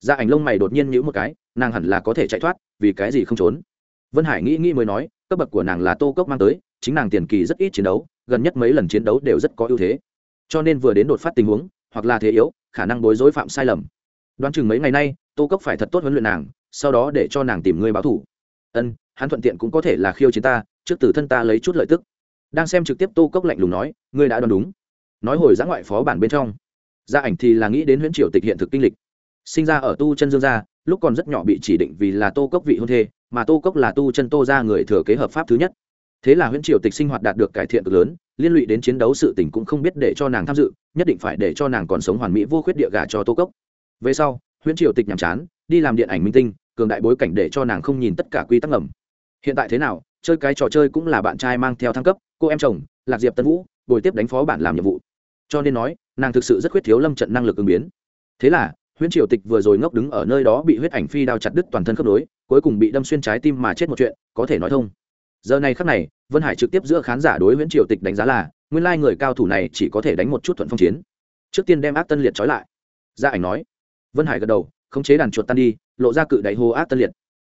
Gia ảnh lông mày đột nhiên nhữ một cái, nàng hẳn là có thể chạy thoát, vì cái gì không trốn. Vân hải nghĩ nghĩ mới nói, cấp bậc của nàng là tô cốc mang tới, chính nàng tiền kỳ rất ít chiến đấu, gần nhất mấy lần chiến đấu đều rất có ưu thế. Cho nên vừa đến đột phát tình huống, hoặc là thế yếu, khả năng bối rối phạm sai lầm. Đoán chừng mấy ngày nay, tô cốc phải thật tốt huấn luyện nàng sau đó để cho nàng tìm ngươi báo thủ. Ân, hắn thuận tiện cũng có thể là khiêu chiến ta, trước từ thân ta lấy chút lợi tức. Đang xem trực tiếp tô cốc lạnh lùng nói, ngươi đã đoán đúng. Nói hồi giã ngoại phó bản bên trong. Gia ảnh thì là nghĩ đến huyễn triều tịch hiện thực kinh lịch. Sinh ra ở tu chân dương gia, lúc còn rất nhỏ bị chỉ định vì là tô cốc vị hôn thê, mà tô cốc là tu chân tô ra người thừa kế hợp pháp thứ nhất. Thế là huyễn triều tịch sinh hoạt đạt được cải thiện cực lớn, liên lụy đến chiến đấu sự tình cũng không biết để cho nàng tham dự, nhất định phải để cho nàng còn sống hoàn mỹ vô khuyết địa gà cho tô cốc. Về sau, huyễn triều tịch nhàm chán đi làm điện ảnh minh tinh, cường đại bối cảnh để cho nàng không nhìn tất cả quy tắc ngầm. Hiện tại thế nào, chơi cái trò chơi cũng là bạn trai mang theo thăng cấp, cô em chồng, lạc diệp tân vũ, bồi tiếp đánh phó bản làm nhiệm vụ. Cho nên nói, nàng thực sự rất khuyết thiếu lâm trận năng lực ứng biến. Thế là, huyễn triều tịch vừa rồi ngốc đứng ở nơi đó bị huyết ảnh phi đao chặt đứt toàn thân khớp nối, cuối cùng bị đâm xuyên trái tim mà chết một chuyện, có thể nói thông. Giờ này khắc này, vân hải trực tiếp giữa khán giả đối huyễn triều tịch đánh giá là, nguyên lai người cao thủ này chỉ có thể đánh một chút thuận phong chiến. Trước tiên đem ác tân liệt trói lại. Gia ảnh nói. Vân hải gật đầu khống chế đàn chuột tan đi, lộ ra cự đại hồ ác tân liệt.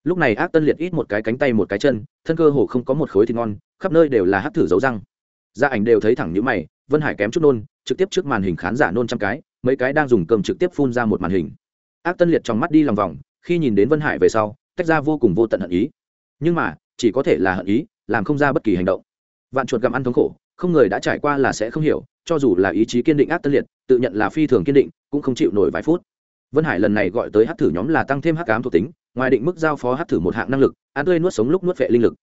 Lúc này ác tân liệt ít một cái cánh tay một cái chân, thân cơ hồ không có một khối thịt ngon, khắp nơi đều là hát thử dấu răng. Gia ảnh đều thấy thẳng như mày, vân hải kém chút nôn, trực tiếp trước màn hình khán giả nôn trăm cái, mấy cái đang dùng cơm trực tiếp phun ra một màn hình. Ác tân liệt trong mắt đi lòng vòng, khi nhìn đến vân hải về sau, tách ra vô cùng vô tận hận ý. Nhưng mà, chỉ có thể là hận ý, làm không ra bất kỳ hành động. Vạn chuột gặm ăn thống khổ, không người đã trải qua là sẽ không hiểu, cho dù là ý chí kiên định ác tân liệt, tự nhận là phi thường kiên định, cũng không chịu nổi vài phút vân hải lần này gọi tới hát thử nhóm là tăng thêm hát cám thuộc tính, ngoài định mức giao phó hát thử một hạng năng lực, ăn tươi nuốt sống lúc nuốt vệ linh lực.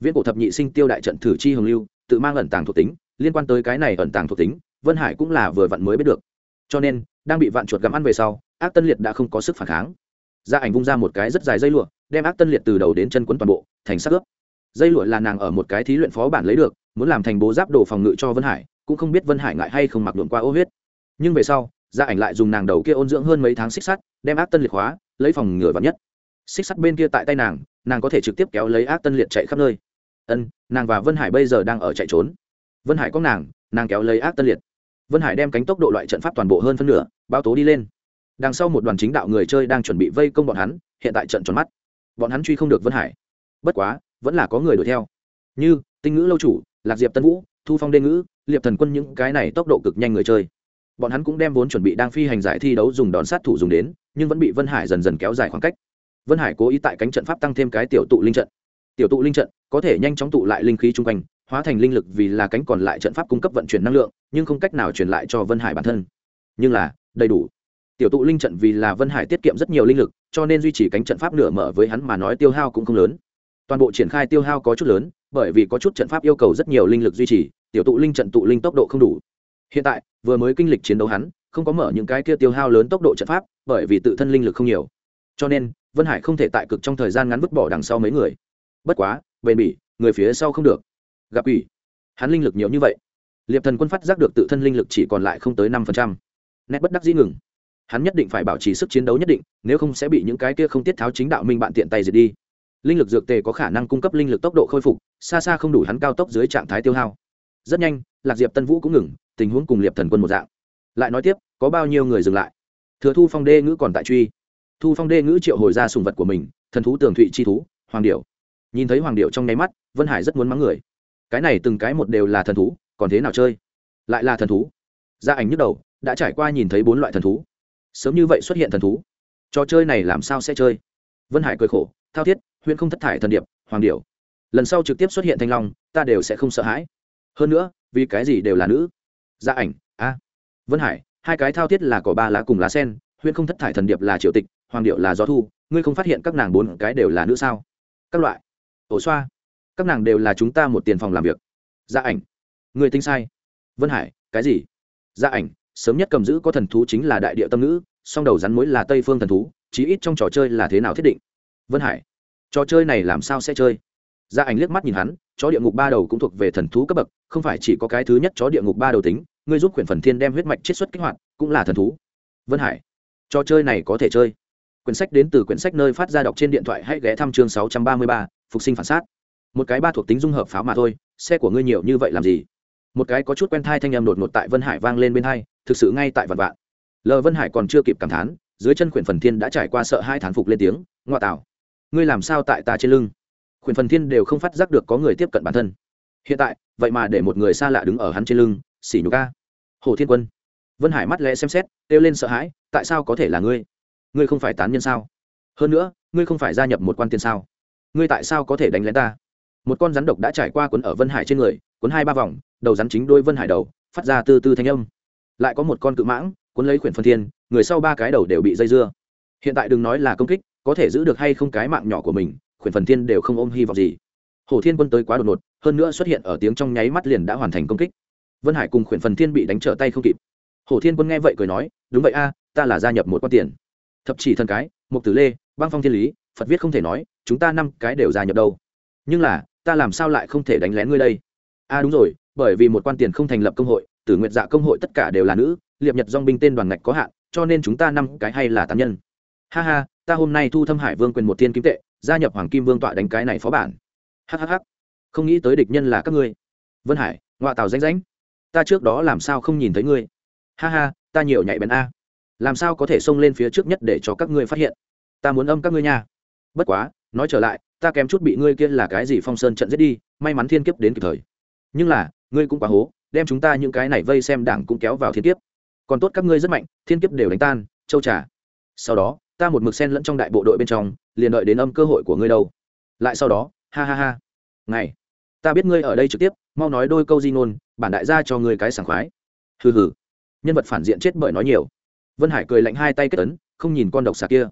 Viễn cổ thập nhị sinh tiêu đại trận thử chi hồng lưu, tự mang ẩn tàng thuộc tính, liên quan tới cái này ẩn tàng thuộc tính, vân hải cũng là vừa vặn mới biết được. Cho nên, đang bị vạn chuột gặm ăn về sau, ác tân liệt đã không có sức phản kháng. Gia ảnh vung ra một cái rất dài dây lụa, đem ác tân liệt từ đầu đến chân quấn toàn bộ, thành sắc ướp. Dây lụa là nàng ở một cái thí luyện phó bản lấy được, muốn làm thành bố giáp đồ phòng ngự cho vân hải, cũng không biết vân hải ngại hay không mặc luồn qua ô huyết. Nhưng về sau gia ảnh lại dùng nàng đầu kia ôn dưỡng hơn mấy tháng xích sắt đem ác tân liệt hóa, lấy phòng ngừa vào nhất. Xích sắt bên kia tại tay nàng nàng có thể trực tiếp kéo lấy ác tân liệt chạy khắp nơi. Ân nàng và vân hải bây giờ đang ở chạy trốn. Vân hải có nàng nàng kéo lấy ác tân liệt. Vân hải đem cánh tốc độ loại trận pháp toàn bộ hơn phân nửa bao tố đi lên. Đằng sau một đoàn chính đạo người chơi đang chuẩn bị vây công bọn hắn hiện tại trận tròn mắt. Bọn hắn truy không được vân hải. Bất quá vẫn là có người đuổi theo. Như tinh ngữ lâu chủ lạc diệp tân vũ thu phong đê ngữ liệp thần quân những cái này tốc độ cực nhanh người chơi bọn hắn cũng đem vốn chuẩn bị đang phi hành giải thi đấu dùng đón sát thủ dùng đến, nhưng vẫn bị vân hải dần dần kéo dài khoảng cách. Vân hải cố ý tại cánh trận pháp tăng thêm cái tiểu tụ linh trận. Tiểu tụ linh trận có thể nhanh chóng tụ lại linh khí chung quanh, hóa thành linh lực vì là cánh còn lại trận pháp cung cấp vận chuyển năng lượng, nhưng không cách nào truyền lại cho vân hải bản thân. Nhưng là, đầy đủ. Tiểu tụ linh trận vì là vân hải tiết kiệm rất nhiều linh lực, cho nên duy trì cánh trận pháp nửa mở với hắn mà nói tiêu hao cũng không lớn. Toàn bộ triển khai tiêu hao có chút lớn, bởi vì có chút trận pháp yêu cầu rất nhiều linh lực duy trì, tiểu tụ linh trận tụ linh tốc độ không đủ hiện tại, vừa mới kinh lịch chiến đấu hắn, không có mở những cái kia tiêu hao lớn tốc độ trận pháp, bởi vì tự thân linh lực không nhiều. Cho nên, vân hải không thể tại cực trong thời gian ngắn vứt bỏ đằng sau mấy người. Bất quá, bền bỉ, người phía sau không được. Gặp ủy hắn linh lực nhiều như vậy. Liệp thần quân phát giác được tự thân linh lực chỉ còn lại không tới năm phần trăm. Nét bất đắc dĩ ngừng. Hắn nhất định phải bảo trì sức chiến đấu nhất định, nếu không sẽ bị những cái kia không tiết tháo chính đạo minh bạn tiện tay diệt đi. Linh lực dược tề có khả năng cung cấp linh lực tốc độ khôi phục, xa xa không đủ hắn cao tốc dưới trạng thái tiêu hao. Rất nhanh lạc diệp tân vũ cũng ngừng, tình huống cùng liệp thần quân một dạng. Lại nói tiếp, có bao nhiêu người dừng lại? Thừa thu phong đê ngữ còn tại truy. Thu phong đê ngữ triệu hồi ra sùng vật của mình, thần thú tường thụy chi thú, hoàng điệu nhìn thấy hoàng điệu trong nháy mắt, vân hải rất muốn mắng người. Cái này từng cái một đều là thần thú, còn thế nào chơi? Lại là thần thú. Gia ảnh nhức đầu, đã trải qua nhìn thấy bốn loại thần thú. Sớm như vậy xuất hiện thần thú. Trò chơi này làm sao sẽ chơi? Vân hải cười khổ, thao thiết, huyễn không thất thải thần điệp, hoàng điệu lần sau trực tiếp xuất hiện thanh long, ta đều sẽ không sợ hãi. Hơn nữa vì cái gì đều là nữ? Gia ảnh a. Vân hải hai cái thao thiết là cỏ ba lá cùng lá sen huyễn không thất thải thần điệp là triều tịch hoàng điệu là gió thu ngươi không phát hiện các nàng bốn cái đều là nữ sao? Các loại. Ổ xoa các nàng đều là chúng ta một tiền phòng làm việc. Gia ảnh người tính sai. Vân hải cái gì? Gia ảnh sớm nhất cầm giữ có thần thú chính là đại địa tâm nữ, song đầu rắn mối là tây phương thần thú chí ít trong trò chơi là thế nào thiết định? Vân hải trò chơi này làm sao sẽ chơi? Gia ảnh liếc mắt nhìn hắn chó địa ngục ba đầu cũng thuộc về thần thú cấp bậc, không phải chỉ có cái thứ nhất chó địa ngục ba đầu tính, ngươi giúp quyển phần thiên đem huyết mạch chiết xuất kích hoạt, cũng là thần thú. Vân hải, trò chơi này có thể chơi. Quyển sách đến từ quyển sách nơi phát ra đọc trên điện thoại hãy ghé thăm chương sáu trăm ba mươi ba, phục sinh phản xác một cái ba thuộc tính dung hợp pháo mà thôi, xe của ngươi nhiều như vậy làm gì? Một cái có chút quen thai thanh âm đột ngột tại vân hải vang lên bên hai, thực sự ngay tại vạn vạn. Lờ vân hải còn chưa kịp cảm thán, dưới chân Quyển phần thiên đã trải qua sợ hai thán phục lên tiếng ngoại tảo ngươi làm sao tại ta trên lưng? Khuyển phần thiên đều không phát giác được có người tiếp cận bản thân. Hiện tại, vậy mà để một người xa lạ đứng ở hắn trên lưng xỉ nhục ca hồ thiên quân. Vân hải mắt lẽ xem xét, kêu lên sợ hãi, tại sao có thể là ngươi? Ngươi không phải tán nhân sao? Hơn nữa, ngươi không phải gia nhập một quan tiền sao? Ngươi tại sao có thể đánh lén ta? Một con rắn độc đã trải qua cuốn ở vân hải trên người, cuốn hai ba vòng, đầu rắn chính đôi vân hải đầu, phát ra từ từ thanh âm. Lại có một con cự mãng, cuốn lấy quyển phân thiên, người sau ba cái đầu đều bị dây dưa. Hiện tại đừng nói là công kích, có thể giữ được hay không cái mạng nhỏ của mình quyển phần thiên đều không ôm hy vọng gì. Hồ thiên quân tới quá đột ngột, hơn nữa xuất hiện ở tiếng trong nháy mắt liền đã hoàn thành công kích. Vân hải cùng quyển phần thiên bị đánh trở tay không kịp. Hồ thiên quân nghe vậy cười nói, đúng vậy a, ta là gia nhập một quan tiền. Thập chỉ thần cái, mục tử lê, băng phong thiên lý, phật viết không thể nói, chúng ta năm cái đều gia nhập đâu. Nhưng là, ta làm sao lại không thể đánh lén ngươi đây? A à đúng rồi, bởi vì một quan tiền không thành lập công hội, tử nguyện dạ công hội tất cả đều là nữ, liệp nhật dong binh tên đoàn ngạch có hạn, cho nên chúng ta năm cái hay là tán nhân. Ha ha, ta hôm nay thu thâm hải vương quyền một thiên kim tệ gia nhập hoàng kim vương tọa đánh cái này phó bản. Hhh không nghĩ tới địch nhân là các ngươi. Vân hải ngoại tàu ránh ránh ta trước đó làm sao không nhìn thấy ngươi? Ha ha, ta nhiều nhạy bén a. Làm sao có thể xông lên phía trước nhất để cho các ngươi phát hiện? Ta muốn âm các ngươi nha. Bất quá, nói trở lại, ta kém chút bị ngươi kia là cái gì phong sơn trận giết đi, may mắn thiên kiếp đến kịp thời. Nhưng là, ngươi cũng quá hố, đem chúng ta những cái này vây xem đảng cũng kéo vào thiên kiếp. Còn tốt các ngươi rất mạnh, thiên kiếp đều đánh tan, châu trà. Sau đó, ta một mực sen lẫn trong đại bộ đội bên trong liền đợi đến âm cơ hội của ngươi đâu. Lại sau đó, ha ha ha. Ngày, ta biết ngươi ở đây trực tiếp, mau nói đôi câu di ngôn, bản đại gia cho ngươi cái sảng khoái. Hừ hừ. Nhân vật phản diện chết bởi nói nhiều. Vân hải cười lạnh hai tay kết ấn, không nhìn con độc xà kia.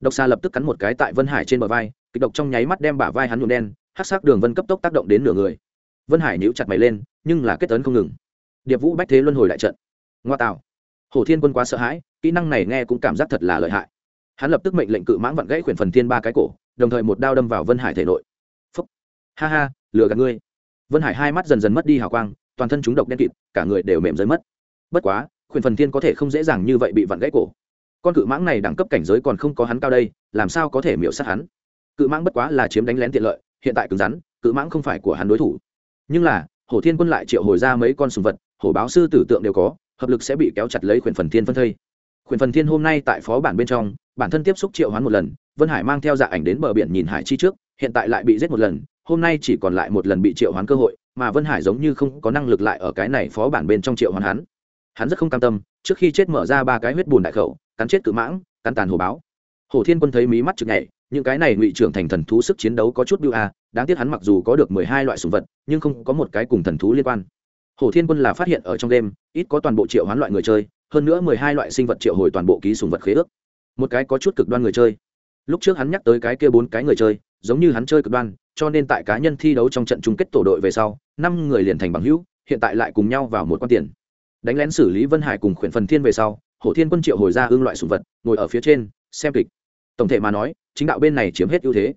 Độc xà lập tức cắn một cái tại vân hải trên bờ vai, kịch độc trong nháy mắt đem bả vai hắn nhuộm đen hát sắc đường vân cấp tốc tác động đến nửa người. Vân hải nhíu chặt mày lên, nhưng là kết ấn không ngừng. Điệp vũ bách thế luân hồi đại trận. Ngoa tạo. Hồ thiên quân quá sợ hãi, kỹ năng này nghe cũng cảm giác thật là lợi hại hắn lập tức mệnh lệnh cự mãng vặn gãy khuyển phần thiên ba cái cổ, đồng thời một đao đâm vào vân hải thể nội. Phúc. Ha ha, lừa gạt ngươi. Vân hải hai mắt dần dần mất đi hào quang, toàn thân chúng độc đen kịt, cả người đều mềm rơi mất. Bất quá, khuyển phần thiên có thể không dễ dàng như vậy bị vặn gãy cổ. Con cự mãng này đẳng cấp cảnh giới còn không có hắn cao đây, làm sao có thể miễu sát hắn? Cự mãng bất quá là chiếm đánh lén tiện lợi, hiện tại cứng rắn, cự mãng không phải của hắn đối thủ. Nhưng là, hổ thiên quân lại triệu hồi ra mấy con sùng vật, hổ báo sư tử tượng đều có, hợp lực sẽ bị kéo chặt lấy khuyển phần thiên phân thây khuyển phần thiên hôm nay tại phó bản bên trong, bản thân tiếp xúc triệu hoán một lần, vân hải mang theo dạ ảnh đến bờ biển nhìn hải chi trước, hiện tại lại bị giết một lần, hôm nay chỉ còn lại một lần bị triệu hoán cơ hội, mà vân hải giống như không có năng lực lại ở cái này phó bản bên trong triệu hoán hắn. Hắn rất không cam tâm, trước khi chết mở ra ba cái huyết bùn đại khẩu, cắn chết cự mãng, cắn tàn hồ báo. Hồ thiên quân thấy mí mắt chực nhảy, những cái này ngụy trưởng thành thần thú sức chiến đấu có chút biêu a, đáng tiếc hắn mặc dù có được mười hai loại sùng vật, nhưng không có một cái cùng thần thú liên quan. Hồ thiên quân là phát hiện ở trong đêm, ít có toàn bộ triệu hoán loại người chơi hơn nữa mười hai loại sinh vật triệu hồi toàn bộ ký sùng vật khế ước. Một cái có chút cực đoan người chơi. Lúc trước hắn nhắc tới cái kia bốn cái người chơi, giống như hắn chơi cực đoan, cho nên tại cá nhân thi đấu trong trận chung kết tổ đội về sau, năm người liền thành bằng hữu, hiện tại lại cùng nhau vào một quan tiền. Đánh lén xử lý vân hải cùng khuyển phần thiên về sau, hổ thiên quân triệu hồi ra ương loại sùng vật, ngồi ở phía trên, xem kịch. Tổng thể mà nói, chính đạo bên này chiếm hết ưu thế.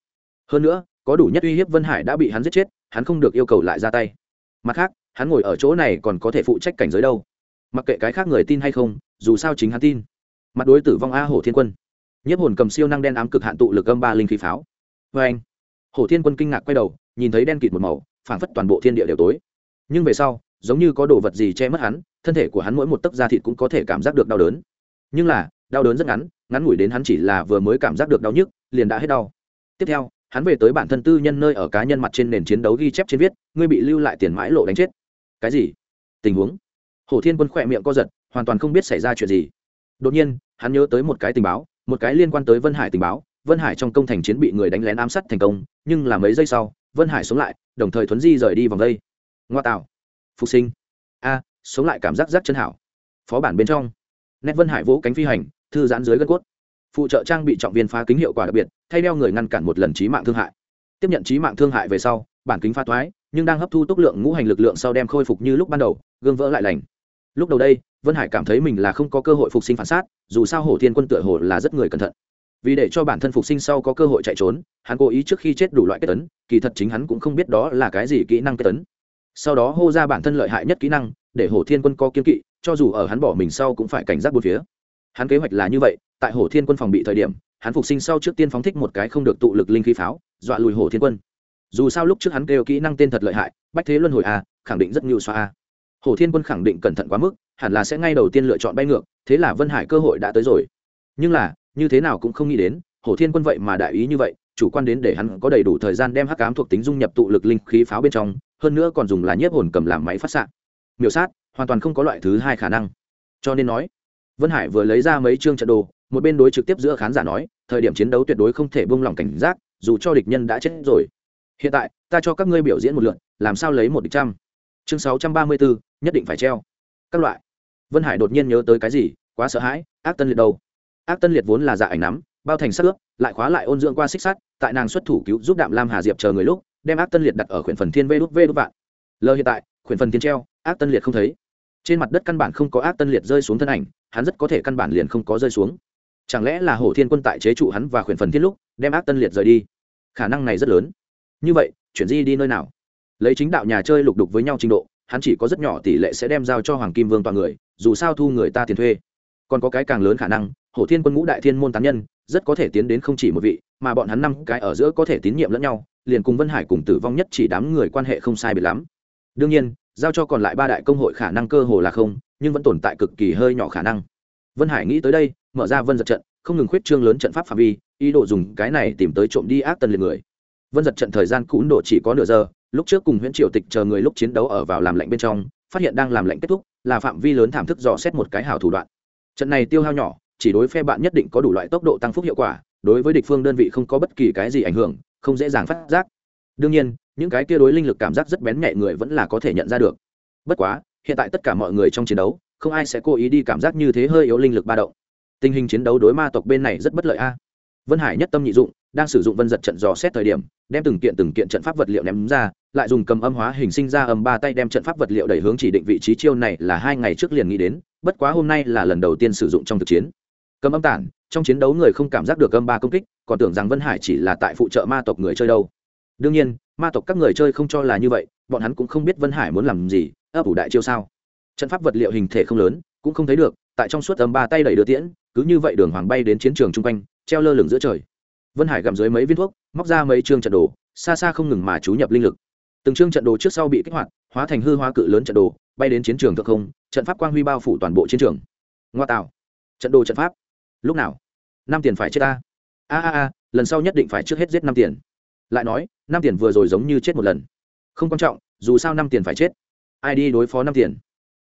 Hơn nữa, có đủ nhất uy hiếp vân hải đã bị hắn giết chết, hắn không được yêu cầu lại ra tay. Mặt khác, hắn ngồi ở chỗ này còn có thể phụ trách cảnh giới đâu mặc kệ cái khác người tin hay không, dù sao chính hắn tin. Mặt đối tử vong a hổ thiên quân. Nhiếp hồn cầm siêu năng đen ám cực hạn tụ lực âm ba linh khí pháo. Vê anh, hổ thiên quân kinh ngạc quay đầu, nhìn thấy đen kịt một màu, phảng phất toàn bộ thiên địa đều tối. Nhưng về sau, giống như có đồ vật gì che mất hắn, thân thể của hắn mỗi một tấc da thịt cũng có thể cảm giác được đau đớn. Nhưng là, đau đớn rất ngắn ngắn ngủi đến hắn chỉ là vừa mới cảm giác được đau nhức, liền đã hết đau. Tiếp theo, hắn về tới bản thân tư nhân nơi ở cá nhân mặt trên nền chiến đấu ghi chép trên viết, ngươi bị lưu lại tiền mãi lộ đánh chết. Cái gì? Tình huống hồ thiên quân khỏe miệng co giật, hoàn toàn không biết xảy ra chuyện gì. Đột nhiên, hắn nhớ tới một cái tình báo, một cái liên quan tới vân hải tình báo. Vân hải trong công thành chiến bị người đánh lén ám sát thành công, nhưng là mấy giây sau, vân hải sống lại, đồng thời thuấn di rời đi vòng đây. Ngoa tạo. Phục sinh. A, sống lại cảm giác rắc chân hảo. Phó bản bên trong. Nét vân hải vỗ cánh phi hành, thư giãn dưới gân cốt. Phụ trợ trang bị trọng viên phá kính hiệu quả đặc biệt, thay đeo người ngăn cản một lần trí mạng thương hại. Tiếp nhận trí mạng thương hại về sau, bản kính phá thoái, nhưng đang hấp thu tốc lượng ngũ hành lực lượng sau đem khôi phục như lúc ban đầu, gương vỡ lại lành lúc đầu đây, vân hải cảm thấy mình là không có cơ hội phục sinh phản sát, dù sao hổ thiên quân tựa hồ là rất người cẩn thận. Vì để cho bản thân phục sinh sau có cơ hội chạy trốn, hắn cố ý trước khi chết đủ loại kết tấn, kỳ thật chính hắn cũng không biết đó là cái gì kỹ năng kết tấn. Sau đó hô ra bản thân lợi hại nhất kỹ năng, để hổ thiên quân có kiên kỵ, cho dù ở hắn bỏ mình sau cũng phải cảnh giác bốn phía. Hắn kế hoạch là như vậy, tại hổ thiên quân phòng bị thời điểm, hắn phục sinh sau trước tiên phóng thích một cái không được tụ lực linh khí pháo, dọa lùi hổ thiên quân. Dù sao lúc trước hắn kêu kỹ năng tên thật lợi hại, bách thế luân hồi a khẳng định rất ngưu xoa a hổ thiên quân khẳng định cẩn thận quá mức, hẳn là sẽ ngay đầu tiên lựa chọn bay ngược, thế là vân hải cơ hội đã tới rồi. Nhưng là, như thế nào cũng không nghĩ đến hổ thiên quân vậy mà đại ý như vậy, chủ quan đến để hắn có đầy đủ thời gian đem hắc ám thuộc tính dung nhập tụ lực linh khí pháo bên trong, hơn nữa còn dùng là nhiếp hồn cầm làm máy phát xạ. Miểu sát, hoàn toàn không có loại thứ hai khả năng. Cho nên nói, vân hải vừa lấy ra mấy chương trận đồ, một bên đối trực tiếp giữa khán giả nói, thời điểm chiến đấu tuyệt đối không thể buông lỏng cảnh giác, dù cho địch nhân đã chết rồi. Hiện tại, ta cho các ngươi biểu diễn một lượt, làm sao lấy một địch trăm? Chương sáu trăm ba mươi bốn, nhất định phải treo. Các loại. Vân hải đột nhiên nhớ tới cái gì, quá sợ hãi, ác tân liệt đâu? Ác tân liệt vốn là dạ ảnh nắm, bao thành sắc ướp, lại khóa lại ôn dưỡng qua xích sắt, tại nàng xuất thủ cứu giúp đạm lam hà diệp chờ người lúc, đem ác tân liệt đặt ở khuyển phần thiên vê đút vê đút vạn. Lờ hiện tại, khuyển phần thiên treo, ác tân liệt không thấy. Trên mặt đất căn bản không có ác tân liệt rơi xuống thân ảnh, hắn rất có thể căn bản liền không có rơi xuống. Chẳng lẽ là hổ thiên quân tại chế trụ hắn và khuyển phần thiên lúc, đem ác tân liệt rời đi? Khả năng này rất lớn. Như vậy, chuyển di đi nơi nào? Lấy chính đạo nhà chơi lục đục với nhau trình độ, hắn chỉ có rất nhỏ tỷ lệ sẽ đem giao cho hoàng kim vương toàn người, dù sao thu người ta tiền thuê. Còn có cái càng lớn khả năng, hổ thiên quân ngũ đại thiên môn tán nhân, rất có thể tiến đến không chỉ một vị, mà bọn hắn năm cái ở giữa có thể tín nhiệm lẫn nhau, liền cùng vân hải cùng tử vong nhất chỉ đám người quan hệ không sai biệt lắm. Đương nhiên, giao cho còn lại ba đại công hội khả năng cơ hồ là không, nhưng vẫn tồn tại cực kỳ hơi nhỏ khả năng. Vân hải nghĩ tới đây, mở ra vân giật trận, không ngừng khuyết trương lớn trận pháp phạm vi, ý đồ dùng cái này tìm tới trộm đi ác tân liệt người. Vân giật trận thời gian cũ độ chỉ có nửa giờ lúc trước cùng huyễn triều tịch chờ người lúc chiến đấu ở vào làm lạnh bên trong, phát hiện đang làm lạnh kết thúc, là phạm vi lớn thảm thức dò xét một cái hảo thủ đoạn. Trận này tiêu hao nhỏ, chỉ đối phe bạn nhất định có đủ loại tốc độ tăng phúc hiệu quả, đối với địch phương đơn vị không có bất kỳ cái gì ảnh hưởng, không dễ dàng phát giác. Đương nhiên, những cái kia đối linh lực cảm giác rất bén nhạy người vẫn là có thể nhận ra được. Bất quá, hiện tại tất cả mọi người trong chiến đấu, không ai sẽ cố ý đi cảm giác như thế hơi yếu linh lực ba động. Tình hình chiến đấu đối ma tộc bên này rất bất lợi a vân hải nhất tâm nhị dụng, đang sử dụng vân giật trận dò xét thời điểm, đem từng kiện từng kiện trận pháp vật liệu ném ra, lại dùng cầm âm hóa hình sinh ra âm ba tay đem trận pháp vật liệu đẩy hướng chỉ định vị trí chiêu này là hai ngày trước liền nghĩ đến, bất quá hôm nay là lần đầu tiên sử dụng trong thực chiến. Cầm âm tản, trong chiến đấu người không cảm giác được âm ba công kích, còn tưởng rằng vân hải chỉ là tại phụ trợ ma tộc người chơi đâu. Đương nhiên, ma tộc các người chơi không cho là như vậy, bọn hắn cũng không biết vân hải muốn làm gì, ấp ủ đại chiêu sao. Trận pháp vật liệu hình thể không lớn, cũng không thấy được, tại trong suốt âm ba tay đẩy đưa tiễn, cứ như vậy đường hoàng bay đến chiến trường chung quanh treo lơ lửng giữa trời. Vân hải gặm dưới mấy viên thuốc, móc ra mấy chương trận đồ, xa xa không ngừng mà chú nhập linh lực. Từng chương trận đồ trước sau bị kích hoạt, hóa thành hư hóa cự lớn trận đồ, bay đến chiến trường thượng không, trận pháp quang huy bao phủ toàn bộ chiến trường. Ngoa tạo. Trận đồ trận pháp. Lúc nào? Năm tiền phải chết ta. A a a, lần sau nhất định phải trước hết giết năm tiền. Lại nói, năm tiền vừa rồi giống như chết một lần. Không quan trọng, dù sao năm tiền phải chết. Ai đi đối phó năm tiền?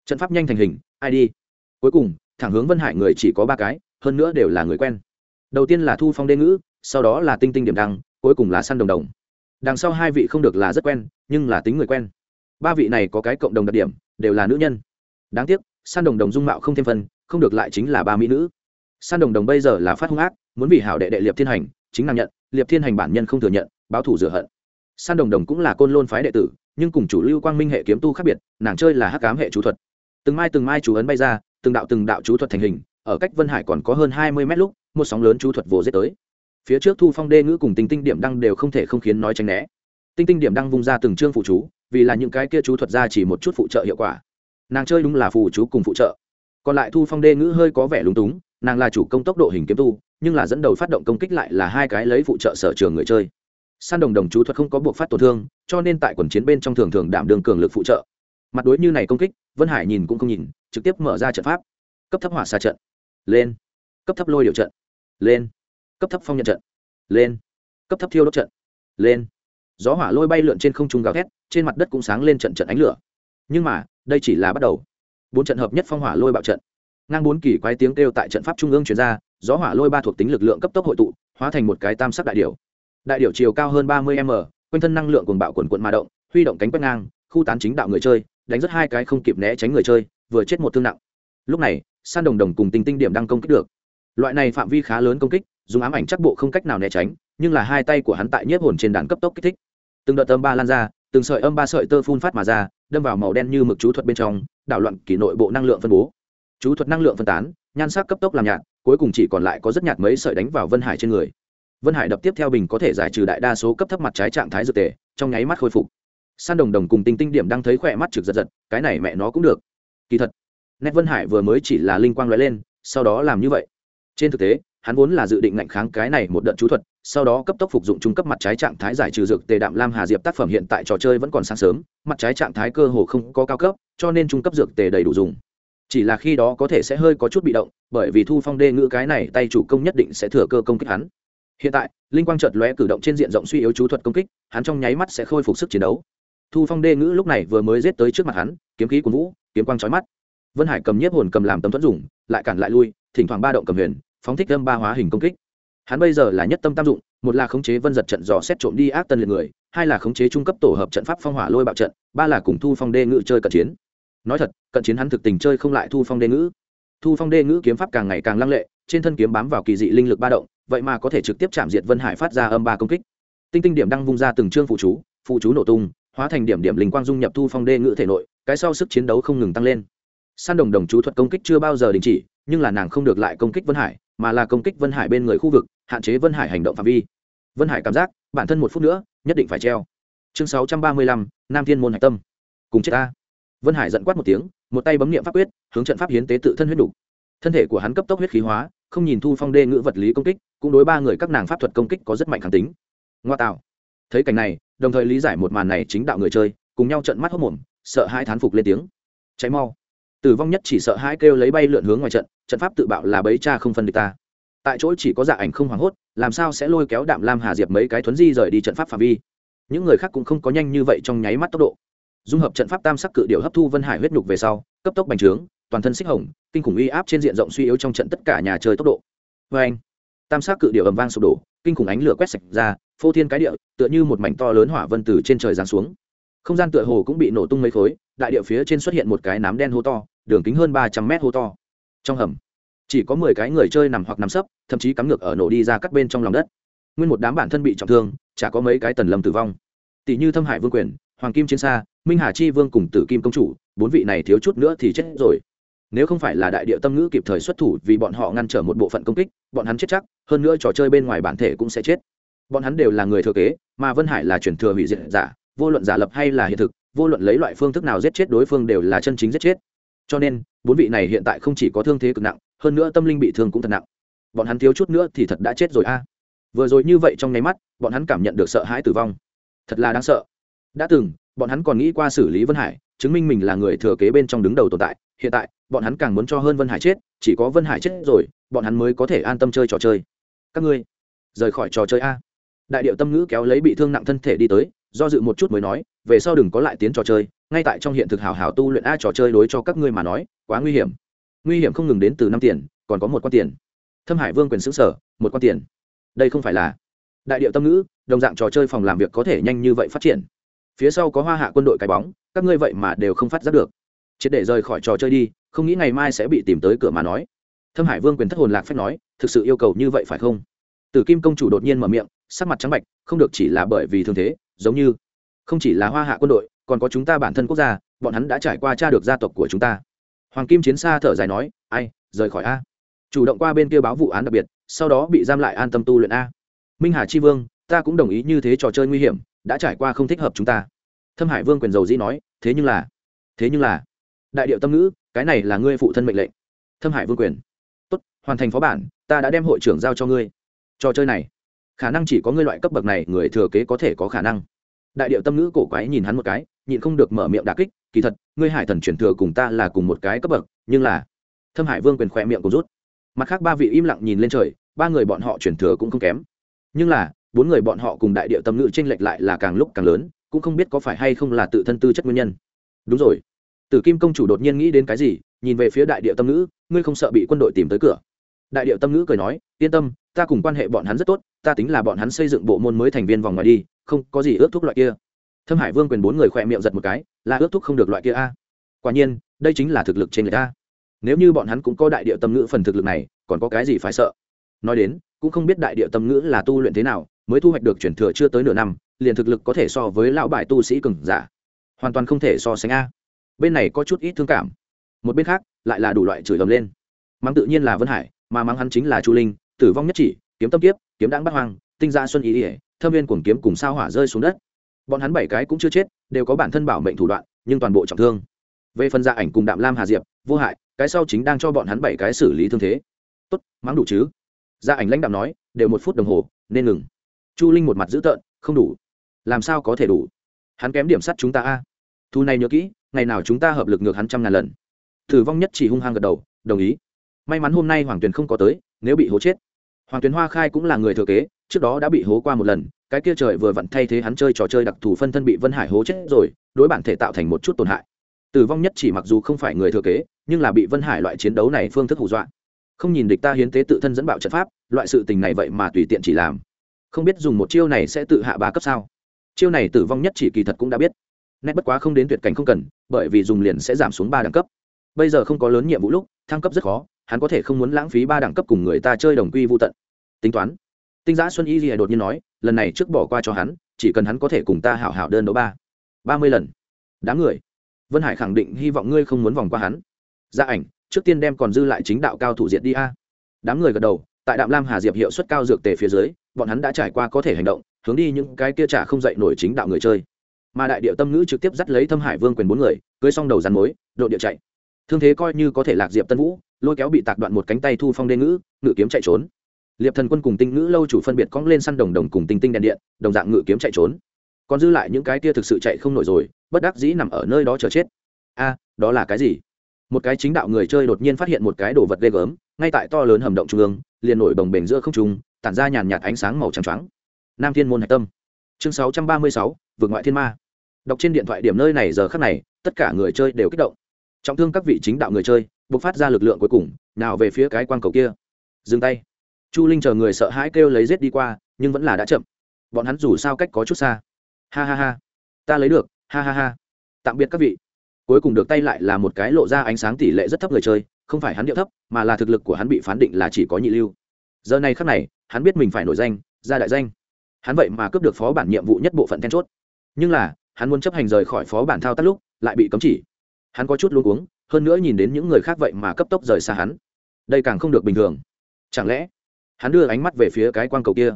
Trận pháp nhanh thành hình, ai đi? Cuối cùng, thẳng hướng vân hải người chỉ có ba cái, hơn nữa đều là người quen đầu tiên là thu phong đê ngữ, sau đó là tinh tinh điểm đăng, cuối cùng là săn đồng đồng. Đằng sau hai vị không được là rất quen, nhưng là tính người quen. Ba vị này có cái cộng đồng đặc điểm, đều là nữ nhân. Đáng tiếc, săn đồng đồng dung mạo không thêm phân, không được lại chính là ba mỹ nữ. Săn đồng đồng bây giờ là phát hung ác, muốn vì hảo đệ đệ liệp thiên hành, chính nàng nhận, liệp thiên hành bản nhân không thừa nhận, báo thủ rửa hận. Săn đồng đồng cũng là côn lôn phái đệ tử, nhưng cùng chủ lưu quang minh hệ kiếm tu khác biệt, nàng chơi là hắc cám hệ chú thuật. Từng mai từng mai chú ấn bay ra, từng đạo từng đạo chú thuật thành hình, ở cách vân hải còn có hơn hai mươi mét lúc một sóng lớn chú thuật vồ giết tới. Phía trước thu phong đê ngữ cùng tinh tinh điểm đăng đều không thể không khiến nói tránh né. Tinh tinh điểm đăng vung ra từng chương phụ chú, vì là những cái kia chú thuật ra chỉ một chút phụ trợ hiệu quả. Nàng chơi đúng là phụ chú cùng phụ trợ. Còn lại thu phong đê ngữ hơi có vẻ lúng túng, nàng là chủ công tốc độ hình kiếm tu, nhưng là dẫn đầu phát động công kích lại là hai cái lấy phụ trợ sở trường người chơi. San đồng đồng chú thuật không có buộc phát tổn thương, cho nên tại quần chiến bên trong thường thường đảm đường cường lực phụ trợ. Mặt đối như này công kích, vân hải nhìn cũng không nhìn, trực tiếp mở ra trận pháp. Cấp thấp hỏa xa trận. Lên. Cấp thấp lôi điều trận lên. Cấp thấp phong nhận trận. Lên. Cấp thấp thiêu đốt trận. Lên. Gió hỏa lôi bay lượn trên không trung gào thét, trên mặt đất cũng sáng lên trận trận ánh lửa. Nhưng mà, đây chỉ là bắt đầu. Bốn trận hợp nhất phong hỏa lôi bạo trận. Ngang bốn kỳ quái tiếng kêu tại trận pháp trung ương chuyển ra, gió hỏa lôi ba thuộc tính lực lượng cấp tốc hội tụ, hóa thành một cái tam sắc đại điều đại điều chiều cao hơn ba mươi m, quanh thân năng lượng cuồng bạo quần quận mà động, huy động cánh quét ngang, khu tán chính đạo người chơi, đánh rất hai cái không kịp né tránh người chơi, vừa chết một thương nặng. Lúc này, san đồng đồng cùng tinh tinh điểm đang công kích được loại này phạm vi khá lớn công kích, dùng ám ảnh chắc bộ không cách nào né tránh, nhưng là hai tay của hắn tại nhiếp hồn trên đàn cấp tốc kích thích. Từng đợt âm ba lan ra, từng sợi âm ba sợi tơ phun phát mà ra, đâm vào màu đen như mực chú thuật bên trong, đảo loạn kỷ nội bộ năng lượng phân bố. Chú thuật năng lượng phân tán, nhan sắc cấp tốc làm nhạt, cuối cùng chỉ còn lại có rất nhạt mấy sợi đánh vào vân hải trên người. Vân hải đập tiếp theo bình có thể giải trừ đại đa số cấp thấp mặt trái trạng thái dược tề, trong nháy mắt khôi phục. San đồng đồng cùng tinh tinh điểm đang thấy khỏe mắt trực giật giật, cái này mẹ nó cũng được. Kỳ thật, nét vân hải vừa mới chỉ là linh quang lóe lên, sau đó làm như vậy trên thực tế, hắn vốn là dự định ngạnh kháng cái này một đợt chú thuật, sau đó cấp tốc phục dụng trung cấp mặt trái trạng thái giải trừ dược tề đạm lam hà diệp tác phẩm hiện tại trò chơi vẫn còn sáng sớm, mặt trái trạng thái cơ hồ không có cao cấp, cho nên trung cấp dược tề đầy đủ dùng. Chỉ là khi đó có thể sẽ hơi có chút bị động, bởi vì thu phong đê ngữ cái này tay chủ công nhất định sẽ thừa cơ công kích hắn. Hiện tại, linh quang chợt lóe cử động trên diện rộng suy yếu chú thuật công kích, hắn trong nháy mắt sẽ khôi phục sức chiến đấu. Thu phong đê ngữ lúc này vừa mới giết tới trước mặt hắn, kiếm khí của vũ, kiếm quang trói mắt. Vân hải cầm nhiếp hồn cầm làm tấm thuẫn dùng, lại cản lại lui, thỉnh thoảng ba động cầm huyền phóng thích âm ba hóa hình công kích. Hắn bây giờ là nhất tâm tam dụng, một là khống chế vân giật trận dò xét trộm đi ác tân liệt người, hai là khống chế trung cấp tổ hợp trận pháp phong hỏa lôi bạo trận, ba là cùng thu phong đê ngữ chơi cận chiến. Nói thật, cận chiến hắn thực tình chơi không lại thu phong đê ngữ. Thu phong đê ngữ kiếm pháp càng ngày càng lăng lệ, trên thân kiếm bám vào kỳ dị linh lực ba động, vậy mà có thể trực tiếp chạm diệt vân hải phát ra âm ba công kích. Tinh tinh điểm đang vung ra từng chương phụ chú phụ chú nổ tung, hóa thành điểm điểm linh quang dung nhập thu phong đê ngữ thể nội, cái sau sức chiến đấu không ngừng tăng lên. San đồng đồng chú thuật công kích chưa bao giờ đình chỉ, nhưng là nàng không được lại công kích vân hải mà là công kích vân hải bên người khu vực, hạn chế vân hải hành động phạm vi. Vân hải cảm giác, bản thân một phút nữa, nhất định phải treo. Chương sáu trăm ba mươi lăm, nam thiên môn hạch tâm. Cùng chết ta. Vân hải giận quát một tiếng, một tay bấm niệm pháp quyết, hướng trận pháp hiến tế tự thân huyết đủ. thân thể của hắn cấp tốc huyết khí hóa, không nhìn thu phong đê ngữ vật lý công kích, cũng đối ba người các nàng pháp thuật công kích có rất mạnh kháng tính. Ngoa tạo. Thấy cảnh này, đồng thời lý giải một màn này chính đạo người chơi, cùng nhau trận mắt hốc mồm, sợ hai thán phục lên tiếng. Cháy mau tử vong nhất chỉ sợ hai kêu lấy bay lượn hướng ngoài trận trận pháp tự bạo là bấy cha không phân địch ta. Tại chỗ chỉ có dạ ảnh không hoảng hốt, làm sao sẽ lôi kéo đạm lam hà diệp mấy cái thuấn di rời đi trận pháp phạm vi? Những người khác cũng không có nhanh như vậy trong nháy mắt tốc độ. Dung hợp trận pháp tam sắc cự điệu hấp thu vân hải huyết nhục về sau, cấp tốc bành trướng, toàn thân xích hồng, kinh khủng uy áp trên diện rộng suy yếu trong trận tất cả nhà chơi tốc độ. Vê anh, tam sắc cự điệu ầm vang sụp đổ, kinh khủng ánh lửa quét sạch ra, phô thiên cái địa, tựa như một mảnh to lớn hỏa vân từ trên trời giáng xuống không gian tựa hồ cũng bị nổ tung mấy khối, đại địa phía trên xuất hiện một cái nám đen hô to, đường kính hơn ba trăm mét hô to. Trong hầm, chỉ có mười cái người chơi nằm hoặc nằm sấp, thậm chí cắm ngược ở nổ đi ra các bên trong lòng đất. Nguyên một đám bản thân bị trọng thương, chả có mấy cái tần lâm tử vong. Tỷ như thâm hải vương quyền, hoàng kim chiến xa minh hà chi vương cùng tử kim công chủ, bốn vị này thiếu chút nữa thì chết rồi. Nếu không phải là đại địa tâm ngữ kịp thời xuất thủ vì bọn họ ngăn trở một bộ phận công kích, bọn hắn chết chắc, hơn nữa trò chơi bên ngoài bản thể cũng sẽ chết. Bọn hắn đều là người thừa kế, mà vân hải là truyền thừa hủy diệt giả vô luận giả lập hay là hiện thực, vô luận lấy loại phương thức nào giết chết đối phương đều là chân chính giết chết. Cho nên, bốn vị này hiện tại không chỉ có thương thế cực nặng, hơn nữa tâm linh bị thương cũng thật nặng. Bọn hắn thiếu chút nữa thì thật đã chết rồi a. Vừa rồi như vậy trong nháy mắt, bọn hắn cảm nhận được sợ hãi tử vong. Thật là đáng sợ. Đã từng, bọn hắn còn nghĩ qua xử lý vân hải, chứng minh mình là người thừa kế bên trong đứng đầu tồn tại. Hiện tại, bọn hắn càng muốn cho hơn vân hải chết, chỉ có vân hải chết rồi, bọn hắn mới có thể an tâm chơi trò chơi. Các ngươi, rời khỏi trò chơi a. Đại điệu tâm ngữ kéo lấy bị thương nặng thân thể đi tới do dự một chút mới nói, về sau đừng có lại tiến trò chơi, ngay tại trong hiện thực hào hào tu luyện a trò chơi đối cho các ngươi mà nói, quá nguy hiểm. Nguy hiểm không ngừng đến từ năm tiền, còn có một con tiền. Thâm hải vương quyền xứ sở, một con tiền. Đây không phải là đại điệu tâm ngữ, đồng dạng trò chơi phòng làm việc có thể nhanh như vậy phát triển. Phía sau có hoa hạ quân đội cái bóng, các ngươi vậy mà đều không phát giác được. Triệt để rời khỏi trò chơi đi, không nghĩ ngày mai sẽ bị tìm tới cửa mà nói. Thâm hải vương quyền thất hồn lạc phép nói, thực sự yêu cầu như vậy phải không? Tử kim công chủ đột nhiên mở miệng sắc mặt trắng bạch, không được chỉ là bởi vì thương thế, giống như không chỉ là hoa hạ quân đội, còn có chúng ta bản thân quốc gia, bọn hắn đã trải qua tra được gia tộc của chúng ta. Hoàng kim chiến xa thở dài nói, ai, rời khỏi a. Chủ động qua bên kia báo vụ án đặc biệt, sau đó bị giam lại an tâm tu luyện a. Minh hà chi vương, ta cũng đồng ý như thế trò chơi nguy hiểm, đã trải qua không thích hợp chúng ta. Thâm hải vương quyền dầu dĩ nói, thế nhưng là, thế nhưng là, đại điệu tâm ngữ, cái này là ngươi phụ thân mệnh lệnh. Thâm hải vương quyền. Tốt, hoàn thành phó bản, ta đã đem hội trưởng giao cho ngươi. Trò chơi này khả năng chỉ có ngươi loại cấp bậc này, người thừa kế có thể có khả năng. Đại điệu tâm ngữ cổ quái nhìn hắn một cái, nhịn không được mở miệng đà kích, kỳ thật, ngươi hải thần truyền thừa cùng ta là cùng một cái cấp bậc, nhưng là, thâm hải vương quyền khỏe miệng cũng rút. Mặt khác ba vị im lặng nhìn lên trời, ba người bọn họ truyền thừa cũng không kém. Nhưng là, bốn người bọn họ cùng đại điệu tâm ngữ tranh lệch lại là càng lúc càng lớn, cũng không biết có phải hay không là tự thân tư chất nguyên nhân. Đúng rồi. Tử kim công chủ đột nhiên nghĩ đến cái gì, nhìn về phía đại điệu tâm ngữ, ngươi không sợ bị quân đội tìm tới cửa. Đại điệu tâm ngữ cười nói, yên tâm ta cùng quan hệ bọn hắn rất tốt, ta tính là bọn hắn xây dựng bộ môn mới thành viên vòng ngoài đi, không có gì ước thúc loại kia. Thâm hải vương quyền bốn người khỏe miệng giật một cái, là ước thúc không được loại kia a. Quả nhiên, đây chính là thực lực trên người ta. Nếu như bọn hắn cũng có đại Địa tâm ngữ phần thực lực này, còn có cái gì phải sợ? Nói đến, cũng không biết đại Địa tâm ngữ là tu luyện thế nào, mới thu hoạch được chuyển thừa chưa tới nửa năm, liền thực lực có thể so với lão bài tu sĩ cường giả. Hoàn toàn không thể so sánh a. Bên này có chút ít thương cảm. Một bên khác, lại là đủ loại chửi ầm lên. Mắng tự nhiên là vân hải, mà mắng hắn chính là chu linh tử vong nhất chỉ, kiếm tâm kiếp, kiếm đáng bắt hoang, tinh gia xuân ý ỉa, thâm viên cuồng kiếm cùng sao hỏa rơi xuống đất. Bọn hắn bảy cái cũng chưa chết, đều có bản thân bảo mệnh thủ đoạn, nhưng toàn bộ trọng thương. Về phần gia ảnh cùng đạm lam hà diệp, vô hại, cái sau chính đang cho bọn hắn bảy cái xử lý thương thế. Tốt, mắng đủ chứ? Gia ảnh lãnh đạo nói, đều một phút đồng hồ, nên ngừng. Chu linh một mặt dữ tợn, không đủ. Làm sao có thể đủ? Hắn kém điểm sắt chúng ta a. Thu này nhớ kỹ, ngày nào chúng ta hợp lực ngược hắn trăm ngàn lần. Thử vong nhất chỉ hung hăng gật đầu, đồng ý. May mắn hôm nay hoàng tuyền không có tới, nếu bị hố chết hoàng tuyến hoa khai cũng là người thừa kế, trước đó đã bị hố qua một lần, cái kia trời vừa vặn thay thế hắn chơi trò chơi đặc thù phân thân bị vân hải hố chết rồi, đối bản thể tạo thành một chút tổn hại. Tử vong nhất chỉ mặc dù không phải người thừa kế, nhưng là bị vân hải loại chiến đấu này phương thức hù dọa. Không nhìn địch ta hiến tế tự thân dẫn bạo trận pháp, loại sự tình này vậy mà tùy tiện chỉ làm. Không biết dùng một chiêu này sẽ tự hạ ba cấp sao? Chiêu này tử vong nhất chỉ kỳ thật cũng đã biết. Nét bất quá không đến tuyệt cảnh không cần, bởi vì dùng liền sẽ giảm xuống ba đẳng cấp. Bây giờ không có lớn nhiệm vụ lúc, thăng cấp rất khó hắn có thể không muốn lãng phí ba đẳng cấp cùng người ta chơi đồng quy vô tận. Tính toán. Tinh giã xuân y gì đột nhiên nói, lần này trước bỏ qua cho hắn, chỉ cần hắn có thể cùng ta hảo hảo đơn đấu ba. Ba mươi lần. Đám người. Vân hải khẳng định hy vọng ngươi không muốn vòng qua hắn. Gia ảnh, trước tiên đem còn dư lại chính đạo cao thủ diệt đi a. Đám người gật đầu, tại đạm lam hà diệp hiệu suất cao dược tề phía dưới, bọn hắn đã trải qua có thể hành động, hướng đi những cái kia trả không dậy nổi chính đạo người chơi. Mà đại điệu tâm ngữ trực tiếp dắt lấy thâm hải vương quyền bốn người, cưới xong đầu rắn mối độ địa chạy. Thương thế coi như có thể lạc diệp tân vũ lôi kéo bị tạc đoạn một cánh tay thu phong đê ngữ, ngự kiếm chạy trốn. Liệp thần quân cùng tinh ngữ lâu chủ phân biệt cóng lên săn đồng đồng cùng tinh tinh đèn điện, đồng dạng ngự kiếm chạy trốn. Còn dư lại những cái kia thực sự chạy không nổi rồi, bất đắc dĩ nằm ở nơi đó chờ chết. A à, đó là cái gì? Một cái chính đạo người chơi đột nhiên phát hiện một cái đồ vật ghê gớm, ngay tại to lớn hầm động trung ương, liền nổi bồng bềnh giữa không trung, tản ra nhàn nhạt ánh sáng màu trắng trắng nam thiên môn hạch tâm. Chương sáu trăm ba mươi sáu, vượt ngoại thiên ma. Đọc trên điện thoại điểm nơi này giờ khắc này, tất cả người chơi đều kích động. Trọng thương các vị chính đạo người chơi buộc phát ra lực lượng cuối cùng, nào về phía cái quang cầu kia. Dừng tay. Chu linh chờ người sợ hãi kêu lấy rết đi qua, nhưng vẫn là đã chậm. Bọn hắn dù sao cách có chút xa. Ha ha ha. Ta lấy được. Ha ha ha. Tạm biệt các vị. Cuối cùng được tay lại là một cái lộ ra ánh sáng tỷ lệ rất thấp người chơi, không phải hắn điệu thấp, mà là thực lực của hắn bị phán định là chỉ có nhị lưu. Giờ này khắc này, hắn biết mình phải nổi danh, ra đại danh. Hắn vậy mà cướp được phó bản nhiệm vụ nhất bộ phận then chốt. Nhưng là, hắn muốn chấp hành rời khỏi phó bản thao tác lúc, lại bị cấm chỉ. Hắn có chút luôn uống hơn nữa nhìn đến những người khác vậy mà cấp tốc rời xa hắn. Đây càng không được bình thường. Chẳng lẽ, hắn đưa ánh mắt về phía cái quang cầu kia?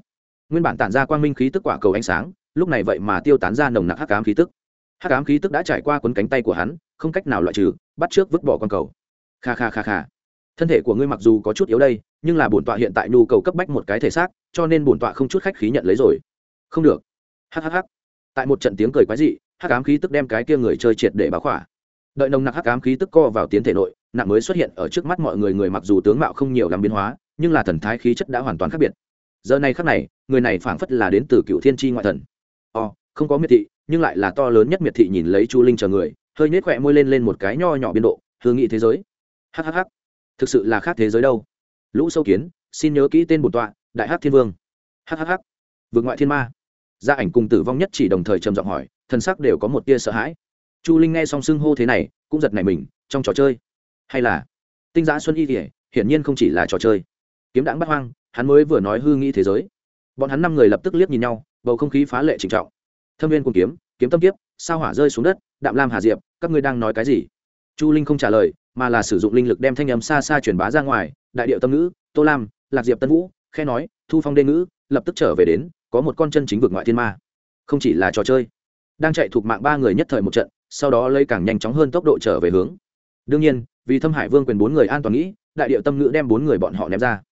Nguyên bản tản ra quang minh khí tức quả cầu ánh sáng, lúc này vậy mà tiêu tán ra nồng nặc hắc ám khí tức. Hắc ám khí tức đã trải qua cuốn cánh tay của hắn, không cách nào loại trừ, bắt trước vứt bỏ quang cầu. Kha kha kha kha. Thân thể của ngươi mặc dù có chút yếu đây, nhưng là bổn tọa hiện tại nhu cầu cấp bách một cái thể xác, cho nên bổn tọa không chút khách khí nhận lấy rồi. Không được. Hhh tại một trận tiếng cười quái dị, hắc ám khí tức đem cái kia người chơi triệt để báo khỏa đợi nồng nặc hắc ám khí tức co vào tiến thể nội, nặng mới xuất hiện ở trước mắt mọi người người mặc dù tướng mạo không nhiều làm biến hóa, nhưng là thần thái khí chất đã hoàn toàn khác biệt. Giờ này khắc này, người này phảng phất là đến từ cựu thiên tri ngoại thần. O, không có miệt thị, nhưng lại là to lớn nhất miệt thị nhìn lấy chu linh chờ người, hơi nhếch khỏe môi lên lên một cái nho nhỏ biên độ hương nghị thế giới. Hhh thực sự là khác thế giới đâu. Lũ sâu kiến, xin nhớ kỹ tên bổn tọa, đại hát thiên vương. Hhh vượt ngoại thiên ma. Gia ảnh cùng tử vong nhất chỉ đồng thời trầm giọng hỏi thân sắc đều có một tia sợ hãi chu linh nghe xong xưng hô thế này, cũng giật nảy mình, trong trò chơi. Hay là, tinh giã xuân y kỉa hiển nhiên không chỉ là trò chơi. Kiếm đãng bắt hoang, hắn mới vừa nói hư nghĩ thế giới. Bọn hắn năm người lập tức liếc nhìn nhau, bầu không khí phá lệ trịnh trọng. Thâm viên cùng kiếm kiếm tâm kiếp, sao hỏa rơi xuống đất, đạm lam hà diệp, các ngươi đang nói cái gì? Chu linh không trả lời, mà là sử dụng linh lực đem thanh âm xa xa truyền bá ra ngoài, đại điệu tâm ngữ, tô lam, lạc diệp tân vũ khe nói, thu phong đê ngữ, lập tức trở về đến, có một con chân chính vực ngoại thiên ma. Không chỉ là trò chơi đang chạy thuộc mạng ba người nhất thời một trận, sau đó lấy càng nhanh chóng hơn tốc độ trở về hướng. Đương nhiên, vì thâm hải vương quyền bốn người an toàn nghĩ, đại điệu tâm ngữ đem bốn người bọn họ ném ra.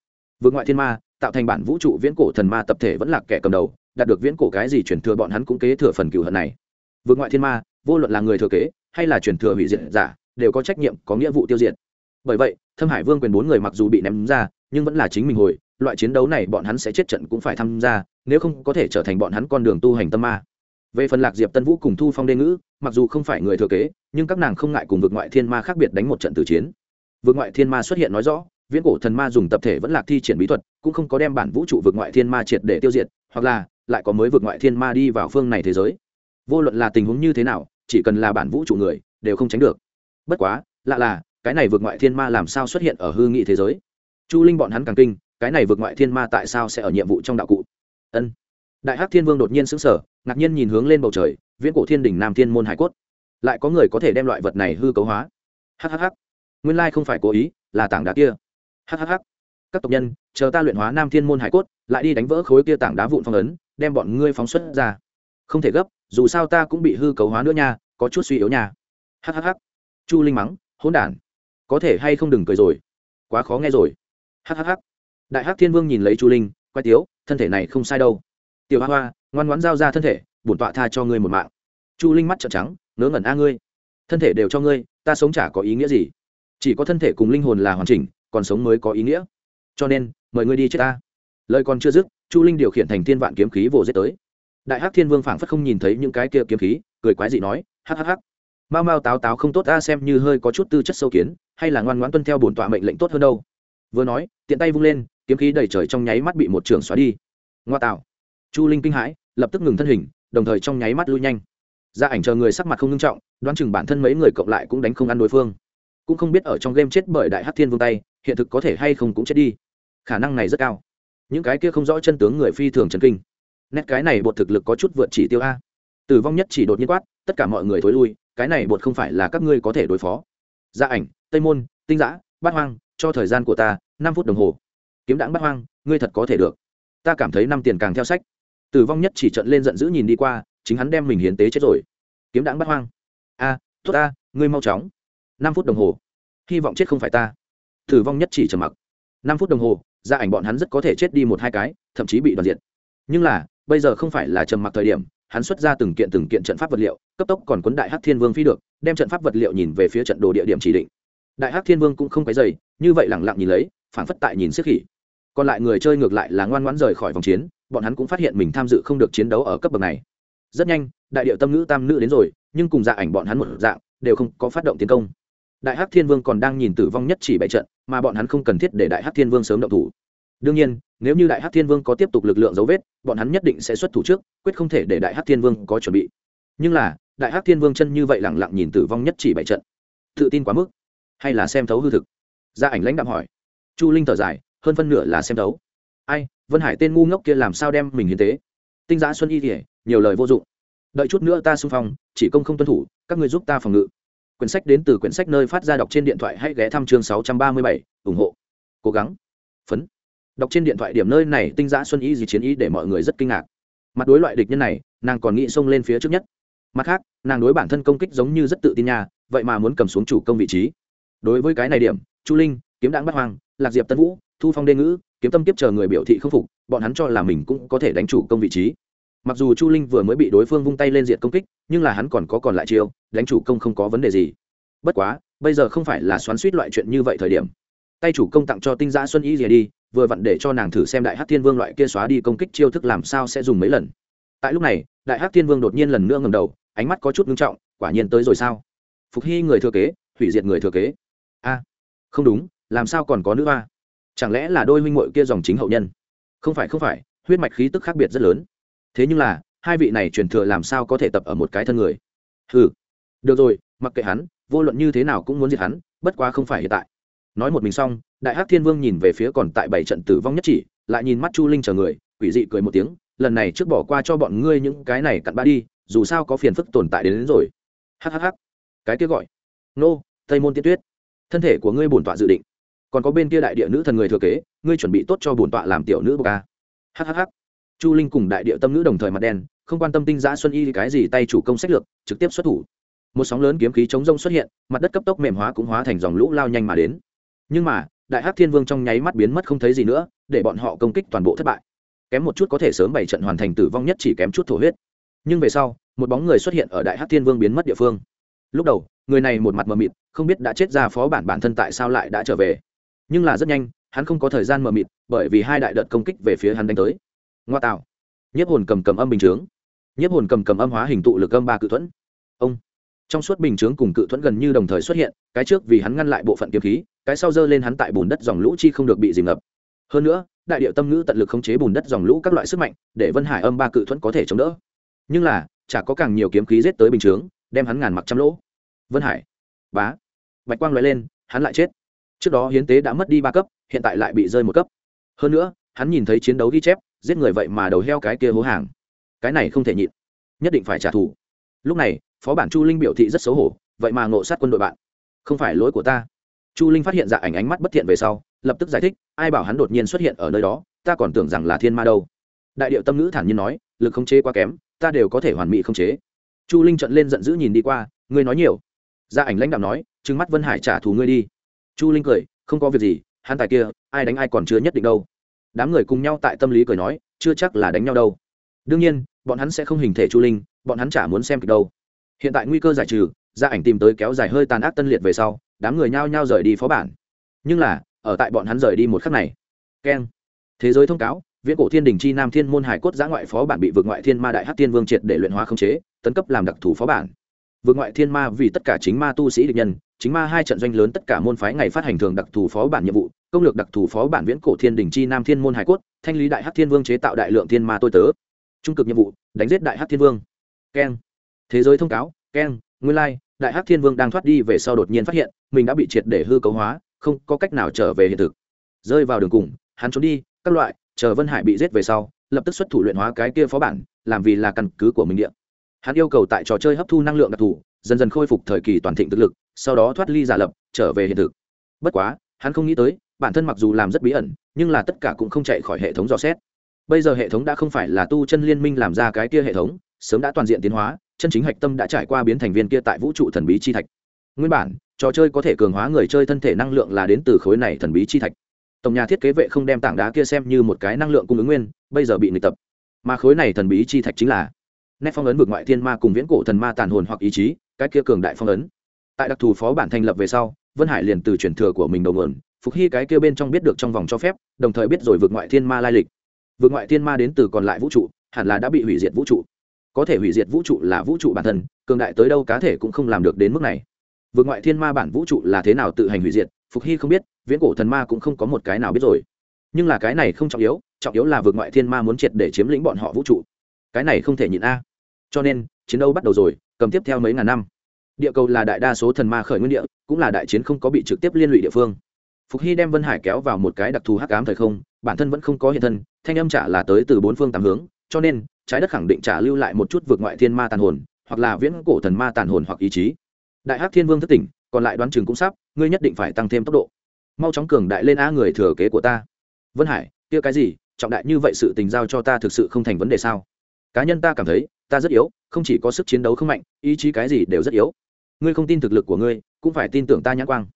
Vượt ngoại thiên ma, tạo thành bản vũ trụ viễn cổ thần ma tập thể vẫn là kẻ cầm đầu, đạt được viễn cổ cái gì truyền thừa bọn hắn cũng kế thừa phần cựu hận này. Vượt ngoại thiên ma, vô luận là người thừa kế, hay là truyền thừa hủy diệt giả, đều có trách nhiệm, có nghĩa vụ tiêu diệt. Bởi vậy, thâm hải vương quyền bốn người mặc dù bị ném ra, nhưng vẫn là chính mình hồi, loại chiến đấu này bọn hắn sẽ chết trận cũng phải tham gia, nếu không có thể trở thành bọn hắn con đường tu hành tâm ma về phần lạc diệp tân vũ cùng thu phong đê ngữ, mặc dù không phải người thừa kế, nhưng các nàng không ngại cùng vượt ngoại thiên ma khác biệt đánh một trận tử chiến. Vượt ngoại thiên ma xuất hiện nói rõ, viễn cổ thần ma dùng tập thể vẫn lạc thi triển bí thuật, cũng không có đem bản vũ trụ vượt ngoại thiên ma triệt để tiêu diệt, hoặc là lại có mới vượt ngoại thiên ma đi vào phương này thế giới. Vô luận là tình huống như thế nào, chỉ cần là bản vũ trụ người, đều không tránh được. Bất quá, lạ là, cái này vượt ngoại thiên ma làm sao xuất hiện ở hư nghị thế giới? Chu linh bọn hắn càng kinh, cái này vượt ngoại thiên ma tại sao sẽ ở nhiệm vụ trong đạo cụ? Ân đại hắc thiên vương đột nhiên sững sờ, ngạc nhiên nhìn hướng lên bầu trời viễn cổ thiên đỉnh nam thiên môn hải cốt. Lại có người có thể đem loại vật này hư cấu hóa. Hhh nguyên lai không phải cố ý là tảng đá kia. Hhh các tộc nhân chờ ta luyện hóa nam thiên môn hải cốt lại đi đánh vỡ khối kia tảng đá vụn phong ấn đem bọn ngươi phóng xuất ra. Không thể gấp dù sao ta cũng bị hư cấu hóa nữa nha có chút suy yếu nha. Hhh chu linh mắng hỗn đản có thể hay không đừng cười rồi? Quá khó nghe rồi. Hhh đại hắc thiên vương nhìn lấy chu linh quay tiếu thân thể này không sai đâu tiểu hoa hoa, ngoan ngoãn giao ra thân thể, bổn tọa tha cho ngươi một mạng. Chu linh mắt trợn trắng, ngớ ngẩn a ngươi. Thân thể đều cho ngươi, ta sống chả có ý nghĩa gì. Chỉ có thân thể cùng linh hồn là hoàn chỉnh, còn sống mới có ý nghĩa. Cho nên, mời ngươi đi chết ta. Lời còn chưa dứt, chu linh điều khiển thành thiên vạn kiếm khí vồ giết tới. Đại hắc thiên vương phảng phất không nhìn thấy những cái kia kiếm khí, cười quái dị nói hhh mau mau táo táo không tốt ta xem như hơi có chút tư chất sâu kiến, hay là ngoan ngoãn tuân theo bổn tọa mệnh lệnh tốt hơn đâu. Vừa nói, tiện tay vung lên, kiếm khí đầy trời trong nháy mắt bị một trường xóa đi. Ngoa tạo chu linh kinh hãi, lập tức ngừng thân hình, đồng thời trong nháy mắt lui nhanh. Ra ảnh chờ người sắc mặt không nghiêm trọng, đoán chừng bản thân mấy người cộng lại cũng đánh không ăn đối phương. Cũng không biết ở trong game chết bởi đại hắc thiên vương tay, hiện thực có thể hay không cũng chết đi. Khả năng này rất cao. Những cái kia không rõ chân tướng người phi thường trần kinh. Nét cái này bột thực lực có chút vượt chỉ tiêu a. Tử vong nhất chỉ đột nhiên quát, tất cả mọi người thối lui, cái này bột không phải là các ngươi có thể đối phó. Gia ảnh, tây môn, tinh giã, bát hoang, cho thời gian của ta, năm phút đồng hồ. Kiếm đãng bát hoang, ngươi thật có thể được. Ta cảm thấy năm tiền càng theo sách tử vong nhất chỉ trận lên giận dữ nhìn đi qua, chính hắn đem mình hiến tế chết rồi. Kiếm đãng bắt hoang. A, tốt ta, ngươi mau chóng. Năm phút đồng hồ. Hy vọng chết không phải ta. Tử vong nhất chỉ trầm mặc. Năm phút đồng hồ gia ảnh bọn hắn rất có thể chết đi một hai cái, thậm chí bị đoàn diện nhưng là, bây giờ không phải là trầm mặc thời điểm, hắn xuất ra từng kiện từng kiện trận pháp vật liệu, cấp tốc còn cuốn đại hắc thiên vương phi được, đem trận pháp vật liệu nhìn về phía trận đồ địa điểm chỉ định. Đại hắc thiên vương cũng không cái dày như vậy lẳng lặng nhìn lấy phản phất tại nhìn siết khỉ. Còn lại người chơi ngược lại là ngoan ngoãn rời khỏi vòng chiến bọn hắn cũng phát hiện mình tham dự không được chiến đấu ở cấp bậc này. Rất nhanh, đại điệu tâm nữ tam nữ đến rồi, nhưng cùng dạ ảnh bọn hắn một dạng, đều không có phát động tiến công. Đại hắc thiên vương còn đang nhìn tử vong nhất chỉ bại trận, mà bọn hắn không cần thiết để đại hắc thiên vương sớm động thủ. Đương nhiên, nếu như đại hắc thiên vương có tiếp tục lực lượng dấu vết, bọn hắn nhất định sẽ xuất thủ trước, quyết không thể để đại hắc thiên vương có chuẩn bị. Nhưng là, đại hắc thiên vương chân như vậy lẳng lặng nhìn tử vong nhất chỉ bại trận. Tự tin quá mức. Hay là xem thấu hư thực? Gia ảnh lãnh đạm hỏi. Chu linh thở dài, hơn phân nửa là xem thấu ai vân hải tên ngu ngốc kia làm sao đem mình hiến tế? Tinh giã xuân y kỉa nhiều lời vô dụng. Đợi chút nữa ta xung phong chỉ công không tuân thủ các người giúp ta phòng ngự. Quyển sách đến từ quyển sách nơi phát ra đọc trên điện thoại hay ghé thăm chương sáu trăm ba mươi bảy ủng hộ. Cố gắng. Phấn. Đọc trên điện thoại điểm nơi này tinh giã xuân y gì chiến ý để mọi người rất kinh ngạc. Mặt đối loại địch nhân này nàng còn nghĩ xông lên phía trước nhất. Mặt khác nàng đối bản thân công kích giống như rất tự tin nhà vậy mà muốn cầm xuống chủ công vị trí. Đối với cái này điểm chu linh kiếm đãng bắt Hoàng, lạc diệp tân vũ thu phong đê ngữ kiếm tâm tiếp chờ người biểu thị không phục, bọn hắn cho là mình cũng có thể đánh chủ công vị trí. Mặc dù chu linh vừa mới bị đối phương vung tay lên diện công kích, nhưng là hắn còn có còn lại chiêu, đánh chủ công không có vấn đề gì. Bất quá, bây giờ không phải là xoắn suýt loại chuyện như vậy thời điểm. Tay chủ công tặng cho tinh giã xuân y rìa đi, vừa vặn để cho nàng thử xem đại hát thiên vương loại kia xóa đi công kích chiêu thức làm sao sẽ dùng mấy lần. Tại lúc này, đại hát thiên vương đột nhiên lần nữa ngầm đầu, ánh mắt có chút ngưng trọng, quả nhiên tới rồi sao? Phục hy người thừa kế, hủy diệt người thừa kế. A, không đúng, làm sao còn có nữ hoa? Chẳng lẽ là đôi huynh muội kia dòng chính hậu nhân? Không phải không phải huyết mạch khí tức khác biệt rất lớn. Thế nhưng là hai vị này truyền thừa làm sao có thể tập ở một cái thân người? Ừ được rồi mặc kệ hắn vô luận như thế nào cũng muốn giết hắn bất quá không phải hiện tại. Nói một mình xong đại hắc thiên vương nhìn về phía còn tại bảy trận tử vong nhất chỉ lại nhìn mắt chu linh chờ người quỷ dị cười một tiếng lần này trước bỏ qua cho bọn ngươi những cái này cặn bã đi dù sao có phiền phức tồn tại đến, đến rồi. Hhh cái kia gọi. Nô tây môn tiên tuyết. Thân thể của ngươi bổn tọa dự định còn có bên kia đại địa nữ thần người thừa kế, ngươi chuẩn bị tốt cho bổn tọa làm tiểu nữ bậc ca hhh chu linh cùng đại địa tâm nữ đồng thời mặt đen, không quan tâm tinh giã xuân y cái gì tay chủ công sách lược, trực tiếp xuất thủ. Một sóng lớn kiếm khí chống rông xuất hiện, mặt đất cấp tốc mềm hóa cũng hóa thành dòng lũ lao nhanh mà đến. Nhưng mà, đại hắc thiên vương trong nháy mắt biến mất không thấy gì nữa, để bọn họ công kích toàn bộ thất bại. Kém một chút có thể sớm bảy trận hoàn thành tử vong nhất chỉ kém chút thổ huyết. Nhưng về sau, một bóng người xuất hiện ở đại hắc thiên vương biến mất địa phương. Lúc đầu, người này một mặt mờ mịt, không biết đã chết ra phó bản bản thân tại sao lại đã trở về nhưng là rất nhanh, hắn không có thời gian mờ mịt, bởi vì hai đại đợt công kích về phía hắn đánh tới. Ngoa tạo. Nhiếp hồn cầm cầm âm bình chướng. Nhiếp hồn cầm cầm âm hóa hình tụ lực âm ba cự thuẫn. Ông. Trong suốt bình chướng cùng cự thuẫn gần như đồng thời xuất hiện, cái trước vì hắn ngăn lại bộ phận kiếm khí, cái sau dơ lên hắn tại bùn đất dòng lũ chi không được bị dìm ngập. Hơn nữa, đại điệu tâm ngữ tận lực khống chế bùn đất dòng lũ các loại sức mạnh, để vân hải âm ba cự thuẫn có thể chống đỡ. Nhưng là, chả có càng nhiều kiếm khí giết tới bình chướng, đem hắn ngàn mặc trăm lỗ. Vân hải. Bá. Bạch quang loại lên, hắn lại chết trước đó hiến tế đã mất đi ba cấp, hiện tại lại bị rơi một cấp. Hơn nữa, hắn nhìn thấy chiến đấu ghi chép, giết người vậy mà đầu heo cái kia hố hàng. Cái này không thể nhịn. Nhất định phải trả thù. Lúc này, phó bản chu linh biểu thị rất xấu hổ, vậy mà ngộ sát quân đội bạn. Không phải lỗi của ta. Chu linh phát hiện dạ ảnh ánh mắt bất thiện về sau, lập tức giải thích, ai bảo hắn đột nhiên xuất hiện ở nơi đó, ta còn tưởng rằng là thiên ma đâu. Đại điệu tâm ngữ thản nhiên nói, lực không chế quá kém, ta đều có thể hoàn mỹ không chế. Chu linh trận lên giận dữ nhìn đi qua, ngươi nói nhiều. Gia ảnh lãnh đạo nói, trừng mắt vân hải trả thù ngươi đi chu linh cười, không có việc gì, hắn tài kia, ai đánh ai còn chưa nhất định đâu. Đám người cùng nhau tại tâm lý cười nói, chưa chắc là đánh nhau đâu. Đương nhiên, bọn hắn sẽ không hình thể chu linh, bọn hắn chả muốn xem kịch đâu. Hiện tại nguy cơ giải trừ gia ảnh tìm tới kéo dài hơi tàn ác tân liệt về sau, đám người nhao nhao rời đi phó bản. Nhưng là, ở tại bọn hắn rời đi một khắc này. Keng. Thế giới thông cáo, viễn cổ thiên đình chi nam thiên môn hải cốt giã ngoại phó bản bị vượt ngoại thiên ma đại hát thiên vương triệt để luyện hóa khống chế, tấn cấp làm đặc thù phó bản. Vượt ngoại thiên ma vì tất cả chính ma tu sĩ địch nhân chính ma hai trận doanh lớn tất cả môn phái ngày phát hành thường đặc thù phó bản nhiệm vụ công lược đặc thù phó bản viễn cổ thiên đình chi nam thiên môn hải cốt thanh lý đại hát thiên vương chế tạo đại lượng thiên ma tôi tớ. Trung cực nhiệm vụ đánh giết đại hát thiên vương. Keng. Thế giới thông cáo keng nguyên lai、like, đại hát thiên vương đang thoát đi về sau đột nhiên phát hiện mình đã bị triệt để hư cấu hóa không có cách nào trở về hiện thực. Rơi vào đường cùng hắn trốn đi các loại chờ vân hải bị giết về sau lập tức xuất thủ luyện hóa cái kia phó bản làm vì là căn cứ của mình điện hắn yêu cầu tại trò chơi hấp thu năng lượng đặc thù dần dần khôi phục thời kỳ toàn thịnh thực lực sau đó thoát ly giả lập, trở về hiện thực. Bất quá, hắn không nghĩ tới, bản thân mặc dù làm rất bí ẩn, nhưng là tất cả cũng không chạy khỏi hệ thống dò xét. Bây giờ hệ thống đã không phải là tu chân liên minh làm ra cái kia hệ thống, sớm đã toàn diện tiến hóa, chân chính hạch tâm đã trải qua biến thành viên kia tại vũ trụ thần bí chi thạch. Nguyên bản, trò chơi có thể cường hóa người chơi thân thể năng lượng là đến từ khối này thần bí chi thạch. Tổng nhà thiết kế vệ không đem tảng đá kia xem như một cái năng lượng cung ứng nguyên, bây giờ bị nghịch tập. Mà khối này thần bí chi thạch chính là nét phong ấn vượt ngoại thiên ma cùng viễn cổ thần ma tàn hồn hoặc ý chí, cái kia cường đại phong ấn tại đặc thù phó bản thành lập về sau, vân hải liền từ truyền thừa của mình đầu nguồn, phục hy cái kia bên trong biết được trong vòng cho phép, đồng thời biết rồi vượt ngoại thiên ma lai lịch. Vượt ngoại thiên ma đến từ còn lại vũ trụ, hẳn là đã bị hủy diệt vũ trụ. Có thể hủy diệt vũ trụ là vũ trụ bản thân, cường đại tới đâu cá thể cũng không làm được đến mức này. Vượt ngoại thiên ma bản vũ trụ là thế nào tự hành hủy diệt, phục hy không biết, viễn cổ thần ma cũng không có một cái nào biết rồi. Nhưng là cái này không trọng yếu trọng yếu là vượt ngoại thiên ma muốn triệt để chiếm lĩnh bọn họ vũ trụ. Cái này không thể nhịn a. Cho nên, chiến đấu bắt đầu rồi, cầm tiếp theo mấy ngàn năm địa cầu là đại đa số thần ma khởi nguyên địa, cũng là đại chiến không có bị trực tiếp liên lụy địa phương. Phục hy đem vân hải kéo vào một cái đặc thù hắc ám thời không, bản thân vẫn không có hiện thân, thanh âm trả là tới từ bốn phương tám hướng, cho nên, trái đất khẳng định trả lưu lại một chút vượt ngoại thiên ma tàn hồn, hoặc là viễn cổ thần ma tàn hồn hoặc ý chí. Đại hắc thiên vương thất tỉnh, còn lại đoán chừng cũng sắp, ngươi nhất định phải tăng thêm tốc độ. Mau chóng cường đại lên a người thừa kế của ta. Vân hải, kia cái gì? Trọng đại như vậy sự tình giao cho ta thực sự không thành vấn đề sao? Cá nhân ta cảm thấy, ta rất yếu, không chỉ có sức chiến đấu không mạnh, ý chí cái gì đều rất yếu ngươi không tin thực lực của ngươi, cũng phải tin tưởng ta nhãn quang.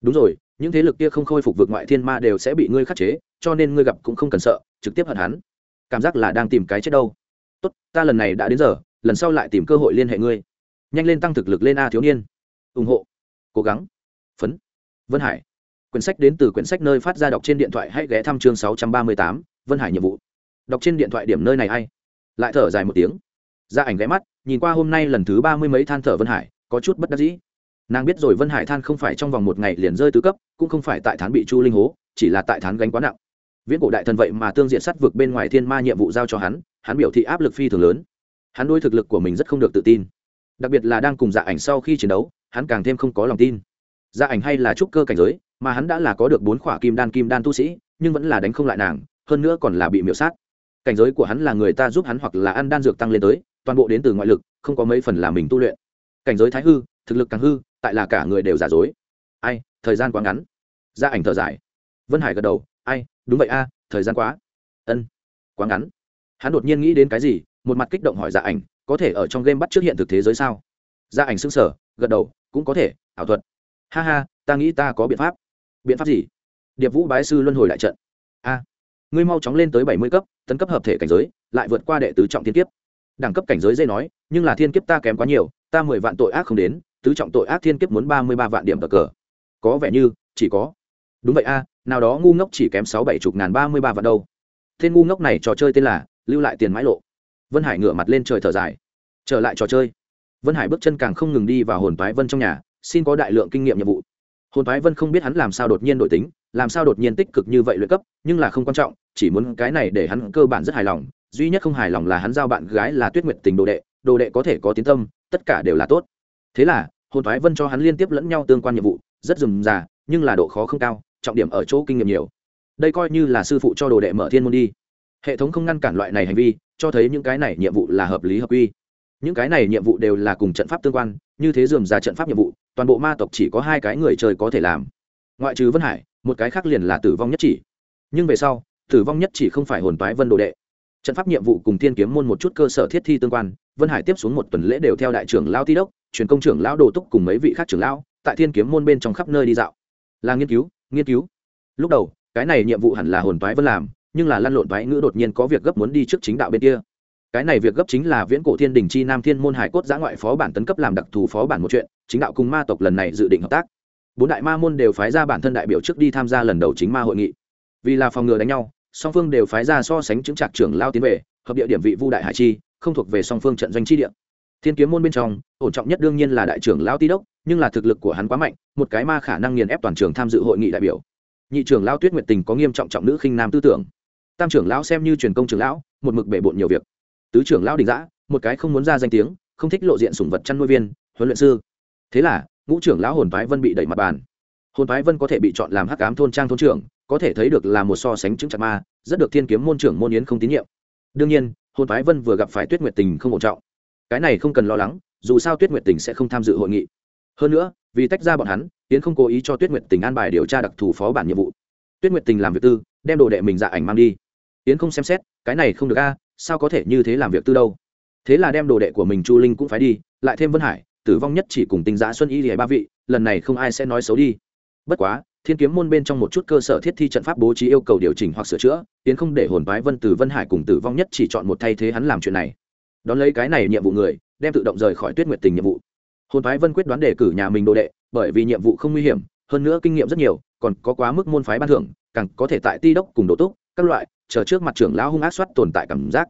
Đúng rồi, những thế lực kia không khôi phục vượt ngoại thiên ma đều sẽ bị ngươi khắc chế, cho nên ngươi gặp cũng không cần sợ, trực tiếp hận hắn. Cảm giác là đang tìm cái chết đâu. Tốt, ta lần này đã đến giờ, lần sau lại tìm cơ hội liên hệ ngươi. Nhanh lên tăng thực lực lên a thiếu niên. Ủng hộ. Cố gắng. Phấn. Vân hải. Quyển sách đến từ quyển sách nơi phát ra đọc trên điện thoại hãy ghé thăm chương sáu trăm ba mươi tám, vân hải nhiệm vụ. Đọc trên điện thoại điểm nơi này hay. Lại thở dài một tiếng. Ra ảnh ghé mắt, nhìn qua hôm nay lần thứ ba mươi mấy than thở vân hải có chút bất đắc dĩ. Nàng biết rồi vân hải than không phải trong vòng một ngày liền rơi tứ cấp, cũng không phải tại thán bị chu linh hố, chỉ là tại thán gánh quá nặng. Viễn cổ đại thần vậy mà tương diện sắt vực bên ngoài thiên ma nhiệm vụ giao cho hắn hắn biểu thị áp lực phi thường lớn. Hắn đôi thực lực của mình rất không được tự tin. Đặc biệt là đang cùng dạ ảnh sau khi chiến đấu, hắn càng thêm không có lòng tin. Dạ ảnh hay là trúc cơ cảnh giới, mà hắn đã là có được bốn khỏa kim đan kim đan tu sĩ, nhưng vẫn là đánh không lại nàng, hơn nữa còn là bị miễu sát. Cảnh giới của hắn là người ta giúp hắn hoặc là ăn đan dược tăng lên tới, toàn bộ đến từ ngoại lực, không có mấy phần là mình tu luyện cảnh giới thái hư, thực lực càng hư, tại là cả người đều giả dối. Ai, thời gian quá ngắn. Gia ảnh thở dài. Vân hải gật đầu, ai, đúng vậy a, thời gian quá. Ân, quá ngắn. Hắn đột nhiên nghĩ đến cái gì, một mặt kích động hỏi dạ ảnh, có thể ở trong game bắt trước hiện thực thế giới sao? Gia ảnh xứng sở gật đầu, cũng có thể, ảo thuật. Ha ha, ta nghĩ ta có biện pháp. Biện pháp gì? Điệp vũ bái sư luân hồi lại trận. A, ngươi mau chóng lên tới bảy mươi cấp, tấn cấp hợp thể cảnh giới, lại vượt qua đệ tứ trọng thiên kiếp. Đẳng cấp cảnh giới dây nói, nhưng là thiên kiếp ta kém quá nhiều ta mười vạn tội ác không đến, tứ trọng tội ác thiên kiếp muốn ba mươi ba vạn điểm cờ cờ. Có vẻ như, chỉ có. Đúng vậy a, nào đó ngu ngốc chỉ kém sáu bảy chục ngàn ba mươi ba vạn đâu. Tên ngu ngốc này trò chơi tên là, lưu lại tiền mãi lộ. Vân hải ngửa mặt lên trời thở dài. Trở lại trò chơi. Vân hải bước chân càng không ngừng đi vào hồn toái vân trong nhà, xin có đại lượng kinh nghiệm nhiệm vụ. Hồn toái vân không biết hắn làm sao đột nhiên đổi tính, làm sao đột nhiên tích cực như vậy luyện cấp, nhưng là không quan trọng, chỉ muốn cái này để hắn cơ bản rất hài lòng, duy nhất không hài lòng là hắn giao bạn gái là tuyết nguyệt tình đồ đệ đồ đệ có thể có tiến tâm, tất cả đều là tốt. Thế là, hồn thoái vân cho hắn liên tiếp lẫn nhau tương quan nhiệm vụ, rất dườm già, nhưng là độ khó không cao, trọng điểm ở chỗ kinh nghiệm nhiều. Đây coi như là sư phụ cho đồ đệ mở thiên môn đi. Hệ thống không ngăn cản loại này hành vi, cho thấy những cái này nhiệm vụ là hợp lý hợp quy. Những cái này nhiệm vụ đều là cùng trận pháp tương quan, như thế dườm ra trận pháp nhiệm vụ, toàn bộ ma tộc chỉ có hai cái người chơi có thể làm. Ngoại trừ vân hải, một cái khác liền là tử vong nhất chỉ. Nhưng về sau, tử vong nhất chỉ không phải hồn toái vân đồ đệ. Trận pháp nhiệm vụ cùng thiên kiếm môn một chút cơ sở thiết thi tương quan vân hải tiếp xuống một tuần lễ đều theo đại trưởng lao ti đốc, truyền công trưởng lão đồ túc cùng mấy vị khác trưởng lão, tại thiên kiếm môn bên trong khắp nơi đi dạo. Là nghiên cứu nghiên cứu. Lúc đầu, cái này nhiệm vụ hẳn là hồn toái vân làm, nhưng là lăn lộn toái ngữ đột nhiên có việc gấp muốn đi trước chính đạo bên kia. Cái này việc gấp chính là viễn cổ thiên đình chi nam thiên môn hải cốt giã ngoại phó bản tấn cấp làm đặc thù phó bản một chuyện, chính đạo cùng ma tộc lần này dự định hợp tác. Bốn đại ma môn đều phái ra bản thân đại biểu trước đi tham gia lần đầu chính ma hội nghị. Vì là phòng ngừa đánh nhau, song phương đều phái ra so sánh chứng trạc trưởng lao tiến về, hợp địa điểm vị vu đại hải chi không thuộc về song phương trận doanh chi địa. Thiên kiếm môn bên trong, ổn trọng nhất đương nhiên là đại trưởng lão ti đốc, nhưng là thực lực của hắn quá mạnh, một cái ma khả năng nghiền ép toàn trường tham dự hội nghị đại biểu. Nhị trưởng lão tuyết nguyệt tình có nghiêm trọng trọng nữ khinh nam tư tưởng. Tam trưởng lão xem như truyền công trưởng lão, một mực bể bộn nhiều việc. Tứ trưởng lão đình giã một cái không muốn ra danh tiếng, không thích lộ diện sủng vật chăn nuôi viên, huấn luyện sư. Thế là, ngũ trưởng lão hồn phái vân bị đẩy mặt bàn. Hồn phái vân có thể bị chọn làm hắc ám thôn trang thôn trưởng, có thể thấy được là một so sánh chứng chặt ma, rất được thiên kiếm môn trưởng môn yến không tín nhiệm. Đương nhiên Hôn thoái vân vừa gặp phải tuyết nguyệt tình không ổn trọng. Cái này không cần lo lắng, dù sao tuyết nguyệt tình sẽ không tham dự hội nghị. Hơn nữa, vì tách ra bọn hắn, yến không cố ý cho tuyết nguyệt tình an bài điều tra đặc thù phó bản nhiệm vụ. Tuyết nguyệt tình làm việc tư, đem đồ đệ mình dạ ảnh mang đi. Yến không xem xét, cái này không được a, sao có thể như thế làm việc tư đâu? Thế là đem đồ đệ của mình chu linh cũng phải đi, lại thêm vân hải, tử vong nhất chỉ cùng tinh giã xuân y lìa ba vị, lần này không ai sẽ nói xấu đi. Bất quá thiên kiếm môn bên trong một chút cơ sở thiết thi trận pháp bố trí yêu cầu điều chỉnh hoặc sửa chữa tiến không để hồn phái vân từ vân hải cùng tử vong nhất chỉ chọn một thay thế hắn làm chuyện này. Đón lấy cái này nhiệm vụ người, đem tự động rời khỏi tuyết nguyệt tình nhiệm vụ. Hồn phái vân quyết đoán đề cử nhà mình đồ đệ, bởi vì nhiệm vụ không nguy hiểm, hơn nữa kinh nghiệm rất nhiều, còn có quá mức môn phái ban thưởng, càng có thể tại ti đốc cùng độ túc, các loại, chờ trước mặt trưởng lão hung ác soát tồn tại cảm giác.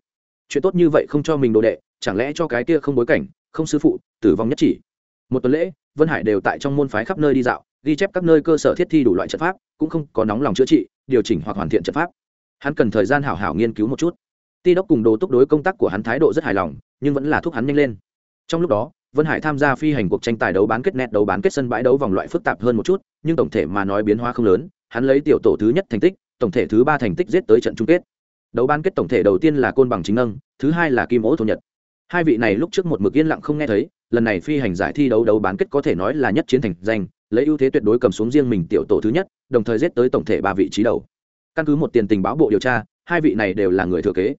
Chuyện tốt như vậy không cho mình đồ đệ, chẳng lẽ cho cái kia không bối cảnh, không sư phụ, tử vong nhất chỉ? Một tuần lễ, vân hải đều tại trong môn phái khắp nơi đi dạo, ghi chép các nơi cơ sở thiết thi đủ loại trận pháp, cũng không có nóng lòng chữa trị, điều chỉnh hoặc hoàn thiện trận pháp. Hắn cần thời gian hảo hảo nghiên cứu một chút. Ti đốc cùng đồ túc đối công tác của hắn thái độ rất hài lòng, nhưng vẫn là thúc hắn nhanh lên. Trong lúc đó, vân hải tham gia phi hành cuộc tranh tài đấu bán kết net, đấu bán kết sân bãi đấu vòng loại phức tạp hơn một chút, nhưng tổng thể mà nói biến hóa không lớn, hắn lấy tiểu tổ thứ nhất thành tích, tổng thể thứ ba thành tích giết tới trận chung kết. Đấu bán kết tổng thể đầu tiên là côn bằng chính nâng, thứ hai là kim ố thổ nhật. Hai vị này lúc trước một mực yên lặng không nghe thấy lần này phi hành giải thi đấu đấu bán kết có thể nói là nhất chiến thành danh, lấy ưu thế tuyệt đối cầm xuống riêng mình tiểu tổ thứ nhất, đồng thời giết tới tổng thể ba vị trí đầu. Căn cứ một tiền tình báo bộ điều tra, hai vị này đều là người thừa kế.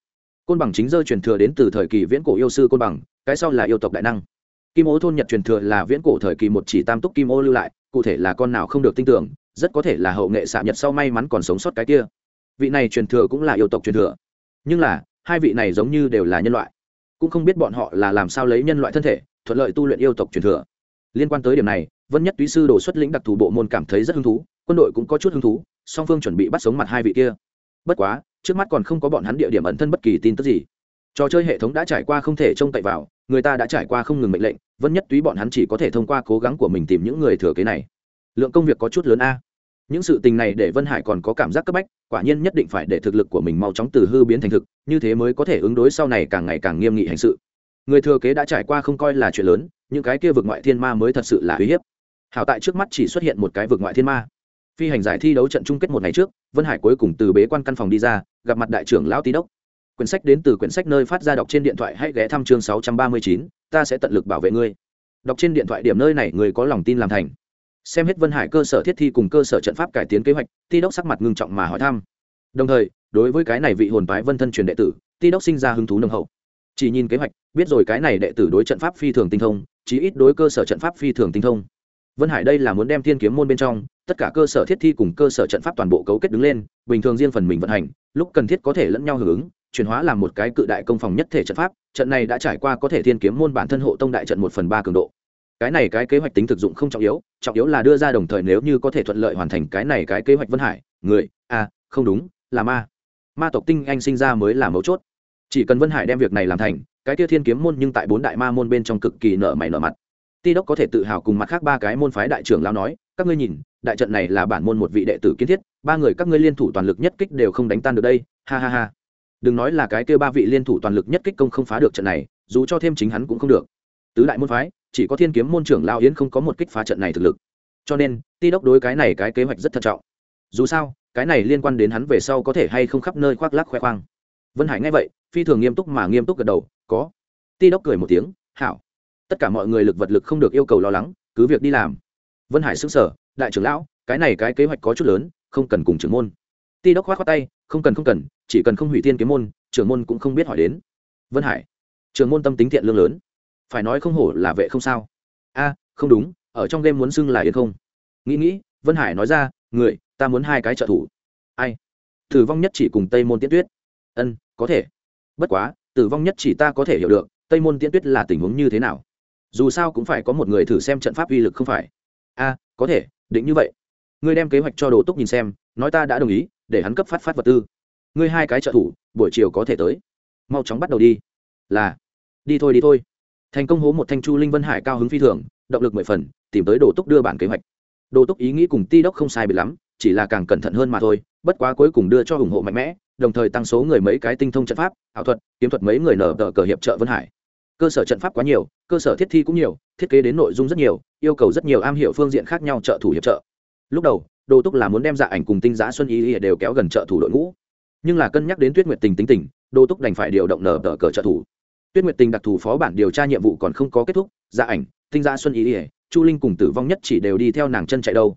Côn bằng chính dơ truyền thừa đến từ thời kỳ viễn cổ yêu sư côn bằng, cái sau là yêu tộc đại năng. Kim ô thôn nhật truyền thừa là viễn cổ thời kỳ một chỉ tam túc kim ô lưu lại, cụ thể là con nào không được tin tưởng, rất có thể là hậu nghệ xạ nhật sau may mắn còn sống sót cái kia. Vị này truyền thừa cũng là yêu tộc truyền thừa. Nhưng là, hai vị này giống như đều là nhân loại. Cũng không biết bọn họ là làm sao lấy nhân loại thân thể thuận lợi tu luyện yêu tộc truyền thừa. Liên quan tới điểm này, vân nhất túy sư đồ xuất lĩnh đặc thù bộ môn cảm thấy rất hứng thú, quân đội cũng có chút hứng thú, song phương chuẩn bị bắt sống mặt hai vị kia. Bất quá, trước mắt còn không có bọn hắn địa điểm ẩn thân bất kỳ tin tức gì. Trò chơi hệ thống đã trải qua không thể trông cậy vào, người ta đã trải qua không ngừng mệnh lệnh, vân nhất túy bọn hắn chỉ có thể thông qua cố gắng của mình tìm những người thừa kế này. Lượng công việc có chút lớn a. Những sự tình này để vân hải còn có cảm giác cấp bách, quả nhiên nhất định phải để thực lực của mình mau chóng từ hư biến thành thực, như thế mới có thể ứng đối sau này càng ngày càng nghiêm nghị hành sự người thừa kế đã trải qua không coi là chuyện lớn, những cái kia vực ngoại thiên ma mới thật sự là uy hiếp. Hảo tại trước mắt chỉ xuất hiện một cái vực ngoại thiên ma. Phi hành giải thi đấu trận chung kết một ngày trước, vân hải cuối cùng từ bế quan căn phòng đi ra, gặp mặt đại trưởng lão tý đốc. Quyển sách đến từ quyển sách nơi phát ra đọc trên điện thoại, hãy ghé thăm chương sáu trăm ba mươi chín, ta sẽ tận lực bảo vệ ngươi. Đọc trên điện thoại điểm nơi này, người có lòng tin làm thành. Xem hết vân hải cơ sở thiết thi cùng cơ sở trận pháp cải tiến kế hoạch, ti đốc sắc mặt ngưng trọng mà hỏi thăm. Đồng thời, đối với cái này vị hồn phái vân thân truyền đệ tử, ti đốc sinh ra hứng thú nồng hậu chỉ nhìn kế hoạch biết rồi cái này đệ tử đối trận pháp phi thường tinh thông chí ít đối cơ sở trận pháp phi thường tinh thông. Vân hải đây là muốn đem thiên kiếm môn bên trong tất cả cơ sở thiết thi cùng cơ sở trận pháp toàn bộ cấu kết đứng lên bình thường riêng phần mình vận hành lúc cần thiết có thể lẫn nhau hưởng ứng chuyển hóa làm một cái cự đại công phòng nhất thể trận pháp trận này đã trải qua có thể thiên kiếm môn bản thân hộ tông đại trận một phần ba cường độ. Cái này cái kế hoạch tính thực dụng không trọng yếu trọng yếu là đưa ra đồng thời nếu như có thể thuận lợi hoàn thành cái này cái kế hoạch vân hải người a à, không đúng là ma. Ma tộc tinh anh sinh ra mới là mấu chốt chỉ cần vân hải đem việc này làm thành, cái kia thiên kiếm môn nhưng tại bốn đại ma môn bên trong cực kỳ nợ mày nợ mặt. Ti đốc có thể tự hào cùng mặt khác ba cái môn phái đại trưởng lao nói, các ngươi nhìn, đại trận này là bản môn một vị đệ tử kiến thiết, ba người các ngươi liên thủ toàn lực nhất kích đều không đánh tan được đây, ha ha ha. Đừng nói là cái kia ba vị liên thủ toàn lực nhất kích công không phá được trận này, dù cho thêm chính hắn cũng không được. Tứ đại môn phái, chỉ có thiên kiếm môn trưởng lao yến không có một kích phá trận này thực lực. Cho nên, ti đốc đối cái này cái kế hoạch rất thận trọng. Dù sao, cái này liên quan đến hắn về sau có thể hay không khắp nơi khoác lác khoe khoang. Vân hải nghe vậy phi thường nghiêm túc mà nghiêm túc gật đầu, có. Ti đốc cười một tiếng, hảo. Tất cả mọi người lực vật lực không được yêu cầu lo lắng, cứ việc đi làm. Vân hải xứng sở đại trưởng lão, cái này cái kế hoạch có chút lớn, không cần cùng trưởng môn. Ti đốc khoát khoát tay, không cần không cần, chỉ cần không hủy tiên kiếm môn, trưởng môn cũng không biết hỏi đến. Vân hải, trưởng môn tâm tính thiện lương lớn, phải nói không hổ là vệ không sao. A, không đúng, ở trong game muốn xưng là yên không. Nghĩ nghĩ, vân hải nói ra, người, ta muốn hai cái trợ thủ. Ai? Thử vong nhất chỉ cùng tây môn tiễn tuyết. Ân, có thể bất quá, tử vong nhất chỉ ta có thể hiểu được, tây môn tiễn tuyết là tình huống như thế nào. Dù sao cũng phải có một người thử xem trận pháp uy lực không phải. A có thể, định như vậy. Ngươi đem kế hoạch cho đồ túc nhìn xem, nói ta đã đồng ý, để hắn cấp phát phát vật tư. Ngươi hai cái trợ thủ, buổi chiều có thể tới. Mau chóng bắt đầu đi. Là. Đi thôi đi thôi. Thành công hố một thanh chu linh vân hải cao hứng phi thường, động lực mười phần, tìm tới đồ túc đưa bản kế hoạch. Đồ túc ý nghĩ cùng ti đốc không sai bị lắm, chỉ là càng cẩn thận hơn mà thôi, bất quá cuối cùng đưa cho ủng hộ mạnh mẽ đồng thời tăng số người mấy cái tinh thông trận pháp, ảo thuật, kiếm thuật mấy người nở tờ cờ hiệp trợ vân hải. Cơ sở trận pháp quá nhiều, cơ sở thiết thi cũng nhiều, thiết kế đến nội dung rất nhiều, yêu cầu rất nhiều am hiểu phương diện khác nhau trợ thủ hiệp trợ. Lúc đầu, Đô túc là muốn đem dạ ảnh cùng tinh giá xuân y đều kéo gần trợ thủ đội ngũ. Nhưng là cân nhắc đến tuyết nguyệt tình tính tình, Đô túc đành phải điều động nở tờ cờ trợ thủ. Tuyết nguyệt tình đặc thù phó bản điều tra nhiệm vụ còn không có kết thúc dạ ảnh, tinh giá xuân y, chu linh cùng tử vong nhất chỉ đều đi theo nàng chân chạy đâu.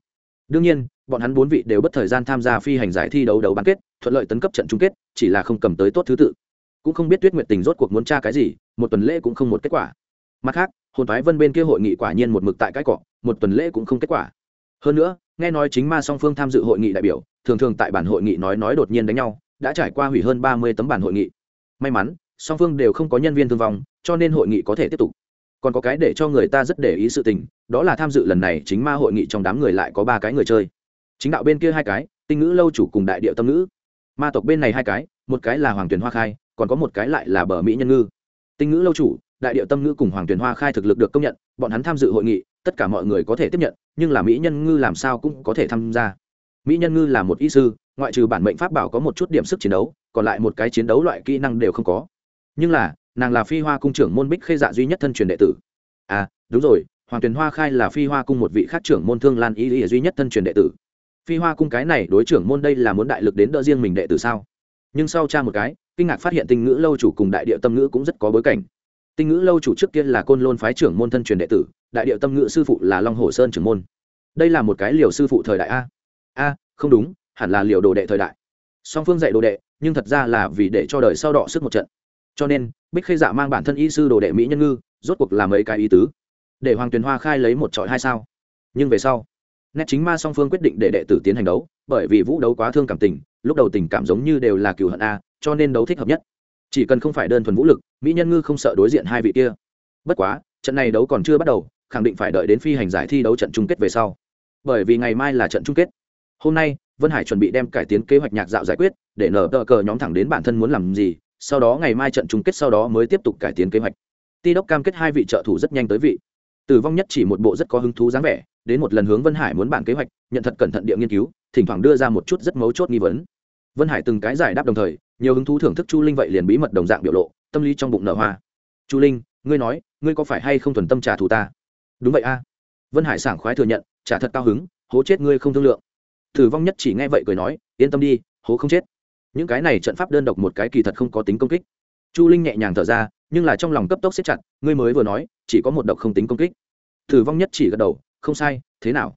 Đương nhiên bọn hắn bốn vị đều bất thời gian tham gia phi hành giải thi đấu đấu bán kết, thuận lợi tấn cấp trận chung kết, chỉ là không cầm tới tốt thứ tự. Cũng không biết tuyết nguyệt tình rốt cuộc muốn tra cái gì, một tuần lễ cũng không một kết quả. Mặt khác, hồn phái vân bên kia hội nghị quả nhiên một mực tại cái cọ, một tuần lễ cũng không kết quả. Hơn nữa, nghe nói chính ma song phương tham dự hội nghị đại biểu, thường thường tại bản hội nghị nói nói đột nhiên đánh nhau, đã trải qua hủy hơn ba mươi tấm bản hội nghị. May mắn, song phương đều không có nhân viên thương vong, cho nên hội nghị có thể tiếp tục. Còn có cái để cho người ta rất để ý sự tình, đó là tham dự lần này chính ma hội nghị trong đám người lại có ba cái người chơi chính đạo bên kia hai cái, tinh ngữ lâu chủ cùng đại điệu tâm ngữ. Ma tộc bên này hai cái, một cái là hoàng tuyền hoa khai, còn có một cái lại là bờ mỹ nhân ngư. Tinh ngữ lâu chủ, đại điệu tâm ngữ cùng hoàng tuyền hoa khai thực lực được công nhận, bọn hắn tham dự hội nghị, tất cả mọi người có thể tiếp nhận, nhưng là mỹ nhân ngư làm sao cũng có thể tham gia. Mỹ nhân ngư là một y sư, ngoại trừ bản mệnh pháp bảo có một chút điểm sức chiến đấu, còn lại một cái chiến đấu loại kỹ năng đều không có. Nhưng là, nàng là phi hoa cung trưởng môn bích khê dạ duy nhất thân truyền đệ tử. À đúng rồi, hoàng tuyền hoa khai là phi hoa cung một vị khác trưởng môn thương lan y lý duy nhất thân truyền đệ tử phi hoa cung cái này đối trưởng môn đây là muốn đại lực đến đỡ riêng mình đệ tử sao? Nhưng sau cha một cái, kinh ngạc phát hiện tinh ngữ lâu chủ cùng đại địa tâm ngữ cũng rất có bối cảnh. Tinh ngữ lâu chủ trước kia là côn lôn phái trưởng môn thân truyền đệ tử, đại địa tâm ngữ sư phụ là long hồ sơn trưởng môn. Đây là một cái liều sư phụ thời đại a. A, không đúng, hẳn là liều đồ đệ thời đại. Song phương dạy đồ đệ, nhưng thật ra là vì để cho đời sau đọ sức một trận. Cho nên, bích khê dạ mang bản thân y sư đồ đệ mỹ nhân ngư, rốt cuộc làm mấy cái ý tứ. Để hoàng tuyền hoa khai lấy một trọi hai sao. Nhưng về sau nét chính ma song phương quyết định để đệ tử tiến hành đấu, bởi vì vũ đấu quá thương cảm tình, lúc đầu tình cảm giống như đều là cựu hận a, cho nên đấu thích hợp nhất. Chỉ cần không phải đơn thuần vũ lực, mỹ nhân ngư không sợ đối diện hai vị kia. Bất quá, trận này đấu còn chưa bắt đầu, khẳng định phải đợi đến phi hành giải thi đấu trận chung kết về sau. Bởi vì ngày mai là trận chung kết. Hôm nay, vân hải chuẩn bị đem cải tiến kế hoạch nhạc dạo giải quyết, để nở tờ cờ nhóm thẳng đến bản thân muốn làm gì, sau đó ngày mai trận chung kết sau đó mới tiếp tục cải tiến kế hoạch. Ti đốc cam kết hai vị trợ thủ rất nhanh tới vị. Tử vong nhất chỉ một bộ rất có hứng thú dáng vẻ đến một lần hướng vân hải muốn bản kế hoạch, nhận thật cẩn thận địa nghiên cứu, thỉnh thoảng đưa ra một chút rất mấu chốt nghi vấn. Vân hải từng cái giải đáp đồng thời, nhiều hứng thú thưởng thức chu linh vậy liền bí mật đồng dạng biểu lộ, tâm lý trong bụng nở hoa. Chu linh, ngươi nói, ngươi có phải hay không thuần tâm trả thù ta? Đúng vậy a. Vân hải sảng khoái thừa nhận, trả thật cao hứng, hố chết ngươi không thương lượng. Thử vong nhất chỉ nghe vậy cười nói, yên tâm đi, hố không chết. Những cái này trận pháp đơn độc một cái kỳ thật không có tính công kích. Chu linh nhẹ nhàng thở ra, nhưng là trong lòng cấp tốc xếp chặt, ngươi mới vừa nói, chỉ có một độc không tính công kích. Thử vong nhất chỉ gật đầu không sai, thế nào?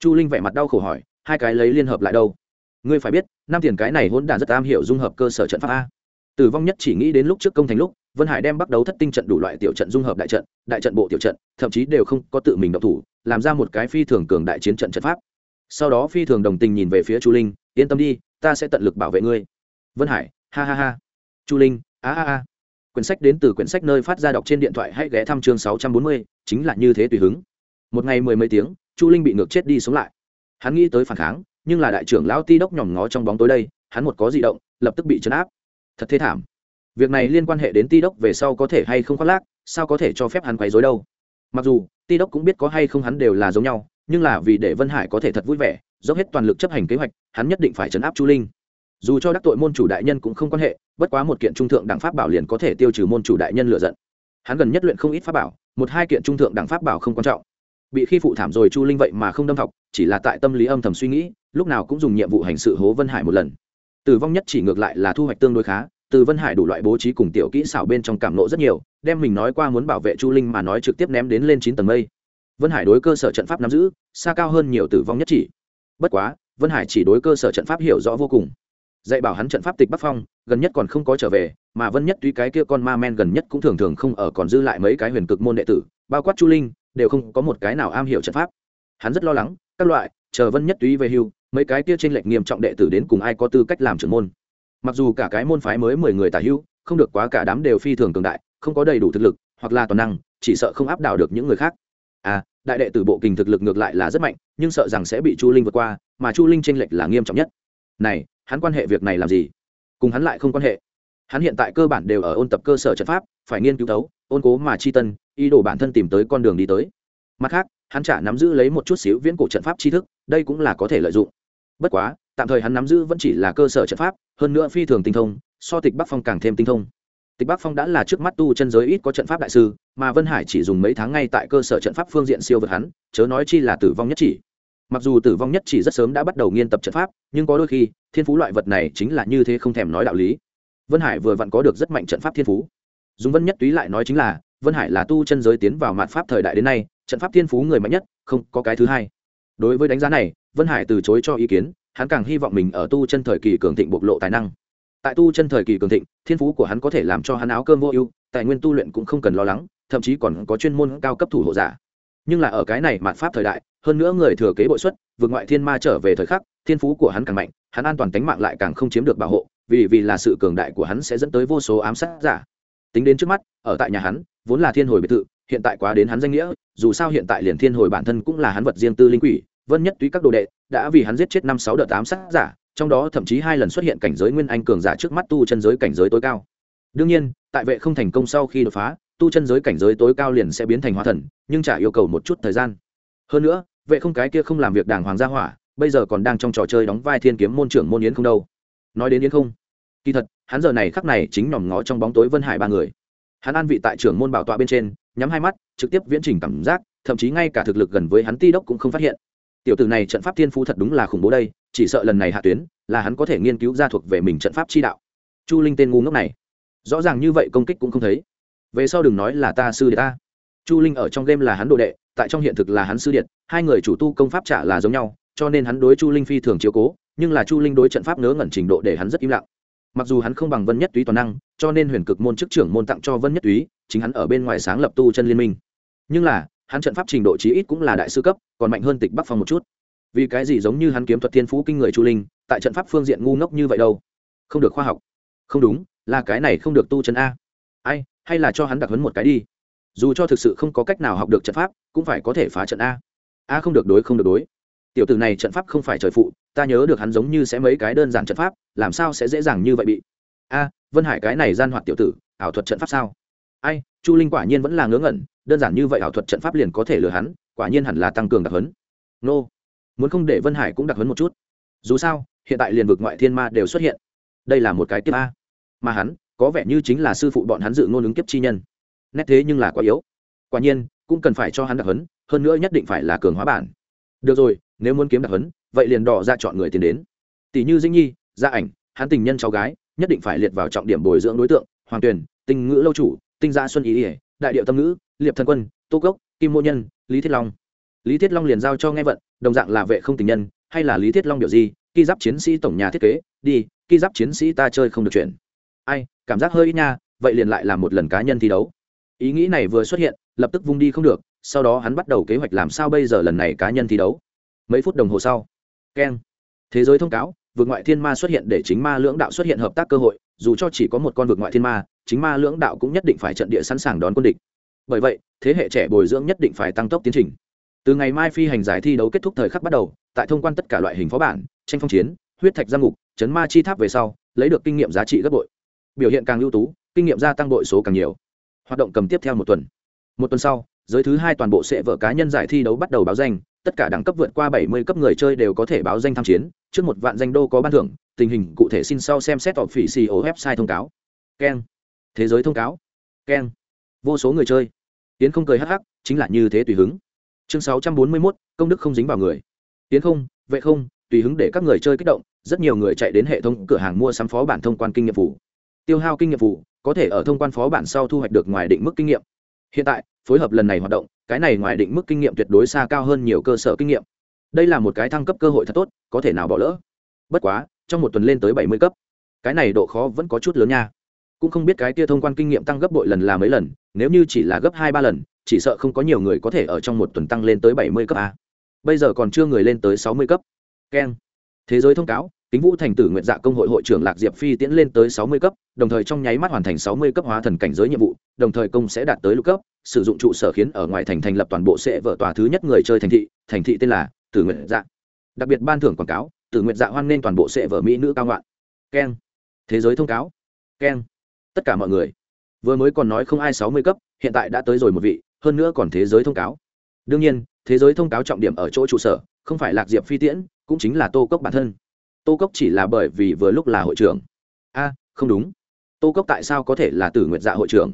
Chu linh vẻ mặt đau khổ hỏi, hai cái lấy liên hợp lại đâu? Ngươi phải biết, năm tiền cái này hỗn đản rất am hiểu dung hợp cơ sở trận pháp a. Tử vong nhất chỉ nghĩ đến lúc trước công thành lúc, vân hải đem bắt đầu thất tinh trận đủ loại tiểu trận dung hợp đại trận đại trận bộ tiểu trận, thậm chí đều không có tự mình độc thủ, làm ra một cái phi thường cường đại chiến trận trận pháp. Sau đó phi thường đồng tình nhìn về phía chu linh, yên tâm đi, ta sẽ tận lực bảo vệ ngươi. Vân hải, ha ha ha. Chu linh, a a a. Quyển sách đến từ quyển sách nơi phát ra đọc trên điện thoại hãy ghé thăm chương sáu trăm bốn mươi, chính là như thế tùy hứng một ngày mười mấy tiếng, chu linh bị ngược chết đi sống lại. Hắn nghĩ tới phản kháng, nhưng là đại trưởng lão ti đốc nhòm ngó trong bóng tối đây, hắn một có di động, lập tức bị chấn áp. Thật thế thảm. Việc này liên quan hệ đến ti đốc về sau có thể hay không khoác lác, sao có thể cho phép hắn quấy dối đâu? Mặc dù, ti đốc cũng biết có hay không hắn đều là giống nhau, nhưng là vì để vân hải có thể thật vui vẻ, dốc hết toàn lực chấp hành kế hoạch, hắn nhất định phải chấn áp chu linh. Dù cho đắc tội môn chủ đại nhân cũng không quan hệ, bất quá một kiện trung thượng đẳng pháp bảo liền có thể tiêu trừ môn chủ đại nhân lựa giận. Hắn gần nhất luyện không ít pháp bảo, một hai kiện trung thượng đẳng pháp bảo không quan trọng bị khi phụ thảm rồi chu linh vậy mà không đâm thọc, chỉ là tại tâm lý âm thầm suy nghĩ, lúc nào cũng dùng nhiệm vụ hành sự hố vân hải một lần. Tử vong nhất chỉ ngược lại là thu hoạch tương đối khá từ vân hải đủ loại bố trí cùng tiểu kỹ xảo bên trong cảm nộ rất nhiều, đem mình nói qua muốn bảo vệ chu linh mà nói trực tiếp ném đến lên chín tầng mây. Vân hải đối cơ sở trận pháp nắm giữ, xa cao hơn nhiều tử vong nhất chỉ. Bất quá, vân hải chỉ đối cơ sở trận pháp hiểu rõ vô cùng. Dạy bảo hắn trận pháp tịch bắc phong, gần nhất còn không có trở về, mà vân nhất tuy cái kia con ma men gần nhất cũng thường thường không ở còn dư lại mấy cái huyền cực môn đệ tử, bao quát chu linh đều không có một cái nào am hiểu trận pháp. Hắn rất lo lắng, các loại, chờ vân nhất túy về hưu, mấy cái kia tranh lệch nghiêm trọng đệ tử đến cùng ai có tư cách làm trưởng môn. Mặc dù cả cái môn phái mới mười người tả hưu, không được quá cả đám đều phi thường cường đại, không có đầy đủ thực lực, hoặc là toàn năng, chỉ sợ không áp đảo được những người khác. À đại đệ tử bộ kình thực lực ngược lại là rất mạnh, nhưng sợ rằng sẽ bị chu linh vượt qua, mà chu linh tranh lệch là nghiêm trọng nhất. Này, hắn quan hệ việc này làm gì? Cùng hắn lại không quan hệ. Hắn hiện tại cơ bản đều ở ôn tập cơ sở trận pháp, phải nghiên cứu tấu ôn cố mà chi tân, ý đồ bản thân tìm tới con đường đi tới. Mặt khác, hắn chả nắm giữ lấy một chút xíu viễn cổ trận pháp tri thức, đây cũng là có thể lợi dụng. Bất quá, tạm thời hắn nắm giữ vẫn chỉ là cơ sở trận pháp, hơn nữa phi thường tinh thông, so tịch bắc phong càng thêm tinh thông. Tịch bắc phong đã là trước mắt tu chân giới ít có trận pháp đại sư, mà vân hải chỉ dùng mấy tháng ngay tại cơ sở trận pháp phương diện siêu vượt hắn, chớ nói chi là tử vong nhất chỉ. Mặc dù tử vong nhất chỉ rất sớm đã bắt đầu nghiên tập trận pháp, nhưng có đôi khi, thiên phú loại vật này chính là như thế không thèm nói đạo lý. Vân hải vừa vặn có được rất mạnh trận pháp thiên phú dùng vân nhất túy lại nói chính là, vân hải là tu chân giới tiến vào mạn pháp thời đại đến nay, trận pháp thiên phú người mạnh nhất, không có cái thứ hai. Đối với đánh giá này, vân hải từ chối cho ý kiến, hắn càng hy vọng mình ở tu chân thời kỳ cường thịnh bộc lộ tài năng. Tại tu chân thời kỳ cường thịnh, thiên phú của hắn có thể làm cho hắn áo cơm vô ưu, tài nguyên tu luyện cũng không cần lo lắng, thậm chí còn có chuyên môn cao cấp thủ hộ giả. Nhưng là ở cái này mạn pháp thời đại, hơn nữa người thừa kế bội xuất, vượt ngoại thiên ma trở về thời khắc, thiên phú của hắn càng mạnh, hắn an toàn tính mạng lại càng không chiếm được bảo hộ, vì vì là sự cường đại của hắn sẽ dẫn tới vô số ám sát giả tính đến trước mắt, ở tại nhà hắn, vốn là thiên hồi biệt thự, hiện tại quá đến hắn danh nghĩa, dù sao hiện tại liền thiên hồi bản thân cũng là hắn vật riêng tư linh quỷ, vân nhất túy các đồ đệ, đã vì hắn giết chết năm sáu đợt ám sát giả, trong đó thậm chí hai lần xuất hiện cảnh giới nguyên anh cường giả trước mắt tu chân giới cảnh giới tối cao. Đương nhiên, tại vệ không thành công sau khi đột phá, tu chân giới cảnh giới tối cao liền sẽ biến thành hóa thần, nhưng chả yêu cầu một chút thời gian. Hơn nữa, vệ không cái kia không làm việc đàng hoàng gia hỏa, bây giờ còn đang trong trò chơi đóng vai thiên kiếm môn trưởng môn yến không đâu. Nói đến yến không, kỳ thật hắn giờ này khắc này chính nhòm ngó trong bóng tối vân hải ba người. Hắn an vị tại trưởng môn bảo tọa bên trên, nhắm hai mắt, trực tiếp viễn trình cảm giác, thậm chí ngay cả thực lực gần với hắn ti đốc cũng không phát hiện. Tiểu tử này trận pháp thiên phú thật đúng là khủng bố đây, chỉ sợ lần này hạ tuyến, là hắn có thể nghiên cứu ra thuộc về mình trận pháp chi đạo. Chu linh tên ngu ngốc này, rõ ràng như vậy công kích cũng không thấy. Về sau đừng nói là ta sư đệ ta. Chu linh ở trong game là hắn đồ đệ, tại trong hiện thực là hắn sư điện, hai người chủ tu công pháp trả là giống nhau, cho nên hắn đối chu linh phi thường chiếu cố, nhưng là chu linh đối trận pháp ngớ ngẩn trình độ để hắn rất im lặng mặc dù hắn không bằng vân nhất túy toàn năng, cho nên huyền cực môn chức trưởng môn tặng cho vân nhất túy, chính hắn ở bên ngoài sáng lập tu chân liên minh. Nhưng là, hắn trận pháp trình độ chí ít cũng là đại sư cấp, còn mạnh hơn tịch bắc phong một chút. Vì cái gì giống như hắn kiếm thuật thiên phú kinh người chu linh, tại trận pháp phương diện ngu ngốc như vậy đâu? Không được khoa học. Không đúng, là cái này không được tu chân a. Ai, hay là cho hắn đặc hấn một cái đi. Dù cho thực sự không có cách nào học được trận pháp, cũng phải có thể phá trận a. A không được đối, không được đối tiểu tử này trận pháp không phải trời phụ, ta nhớ được hắn giống như sẽ mấy cái đơn giản trận pháp, làm sao sẽ dễ dàng như vậy bị? A, vân hải cái này gian hoạt tiểu tử, ảo thuật trận pháp sao? Ai, chu linh quả nhiên vẫn là ngớ ngẩn, đơn giản như vậy ảo thuật trận pháp liền có thể lừa hắn, quả nhiên hẳn là tăng cường đặc hấn nô, muốn không để vân hải cũng đặc hấn một chút. Dù sao, hiện tại liền vực ngoại thiên ma đều xuất hiện. Đây là một cái kiếp a. Mà hắn, có vẻ như chính là sư phụ bọn hắn dự ngôn ứng kiếp chi nhân. Nét thế nhưng là quá yếu. Quả nhiên, cũng cần phải cho hắn đặc hấn hơn nữa nhất định phải là cường hóa bản. Được rồi nếu muốn kiếm đặc hấn vậy liền đỏ ra chọn người tiền đến. Tỷ như Dĩnh nhi, gia ảnh, hắn tình nhân cháu gái, nhất định phải liệt vào trọng điểm bồi dưỡng đối tượng, hoàng tuyền, tinh ngữ lâu chủ, tinh gia xuân ý ỉa đại điệu tâm ngữ, liệp thần quân, tô cốc, kim mô nhân, lý thiết long. Lý thiết long liền giao cho nghe vận, đồng dạng là vệ không tình nhân, hay là lý thiết long biểu gì khi giáp chiến sĩ tổng nhà thiết kế, đi khi giáp chiến sĩ ta chơi không được chuyển ai, cảm giác hơi ít nha, vậy liền lại làm một lần cá nhân thi đấu. Ý nghĩ này vừa xuất hiện, lập tức vung đi không được, sau đó hắn bắt đầu kế hoạch làm sao bây giờ lần này cá nhân thi đấu mấy phút đồng hồ sau. Keng. Thế giới thông cáo vượt ngoại thiên ma xuất hiện để chính ma lưỡng đạo xuất hiện hợp tác cơ hội, dù cho chỉ có một con vượt ngoại thiên ma, chính ma lưỡng đạo cũng nhất định phải trận địa sẵn sàng đón quân địch. Bởi vậy, thế hệ trẻ bồi dưỡng nhất định phải tăng tốc tiến trình. Từ ngày mai phi hành giải thi đấu kết thúc thời khắc bắt đầu, tại thông quan tất cả loại hình phó bản, tranh phong chiến, huyết thạch giam ngục, chấn ma chi tháp về sau, lấy được kinh nghiệm giá trị gấp bội. Biểu hiện càng ưu tú, kinh nghiệm gia tăng bội số càng nhiều. Hoạt động cầm tiếp theo một tuần. Một tuần sau, giới thứ hai toàn bộ sẽ vợ cá nhân giải thi đấu bắt đầu báo danh tất cả đẳng cấp vượt qua bảy mươi cấp người chơi đều có thể báo danh tham chiến trước một vạn danh đô có ban thưởng tình hình cụ thể xin sau xem xét tọp phỉ xì ổ website thông cáo. Keng. Thế giới thông cáo. Keng. Vô số người chơi. Tiến không cười hắc hắc chính là như thế tùy hứng. Chương sáu trăm bốn mươi 641, công đức không dính vào người. Tiến không vệ không tùy hứng để các người chơi kích động rất nhiều người chạy đến hệ thống cửa hàng mua sắm phó bản thông quan kinh nghiệm phủ tiêu hao kinh nghiệm phủ có thể ở thông quan phó bản sau thu hoạch được ngoài định mức kinh nghiệm. Hiện tại phối hợp lần này hoạt động cái này ngoài định mức kinh nghiệm tuyệt đối xa cao hơn nhiều cơ sở kinh nghiệm. Đây là một cái thăng cấp cơ hội thật tốt, có thể nào bỏ lỡ? Bất quá, trong một tuần lên tới bảy mươi cấp. Cái này độ khó vẫn có chút lớn nha. Cũng không biết cái kia thông quan kinh nghiệm tăng gấp bội lần là mấy lần, nếu như chỉ là gấp hai ba lần, chỉ sợ không có nhiều người có thể ở trong một tuần tăng lên tới bảy mươi cấp a. Bây giờ còn chưa người lên tới sáu mươi cấp. Keng. Thế giới thông cáo kính vũ thành tử nguyện dạ công hội hội trưởng lạc diệp phi tiễn lên tới sáu mươi cấp, đồng thời trong nháy mắt hoàn thành sáu mươi cấp hóa thần cảnh giới nhiệm vụ, đồng thời công sẽ đạt tới lục cấp, sử dụng trụ sở khiến ở ngoài thành thành lập toàn bộ sẽ vợ tòa thứ nhất người chơi thành thị thành thị tên là tử nguyện dạ. Đặc biệt ban thưởng quảng cáo, tử nguyện dạ hoan nên toàn bộ sẽ vợ mỹ nữ cao ngoạn keng. Thế giới thông cáo. Keng. Tất cả mọi người. Vừa mới còn nói không ai sáu mươi cấp, hiện tại đã tới rồi một vị, hơn nữa còn thế giới thông cáo. Đương nhiên, thế giới thông cáo trọng điểm ở chỗ trụ sở, không phải lạc diệp phi tiễn, cũng chính là tô cốc bản thân tô cốc chỉ là bởi vì vừa lúc là hội trưởng. A, không đúng. Tô cốc tại sao có thể là tử nguyệt dạ hội trưởng?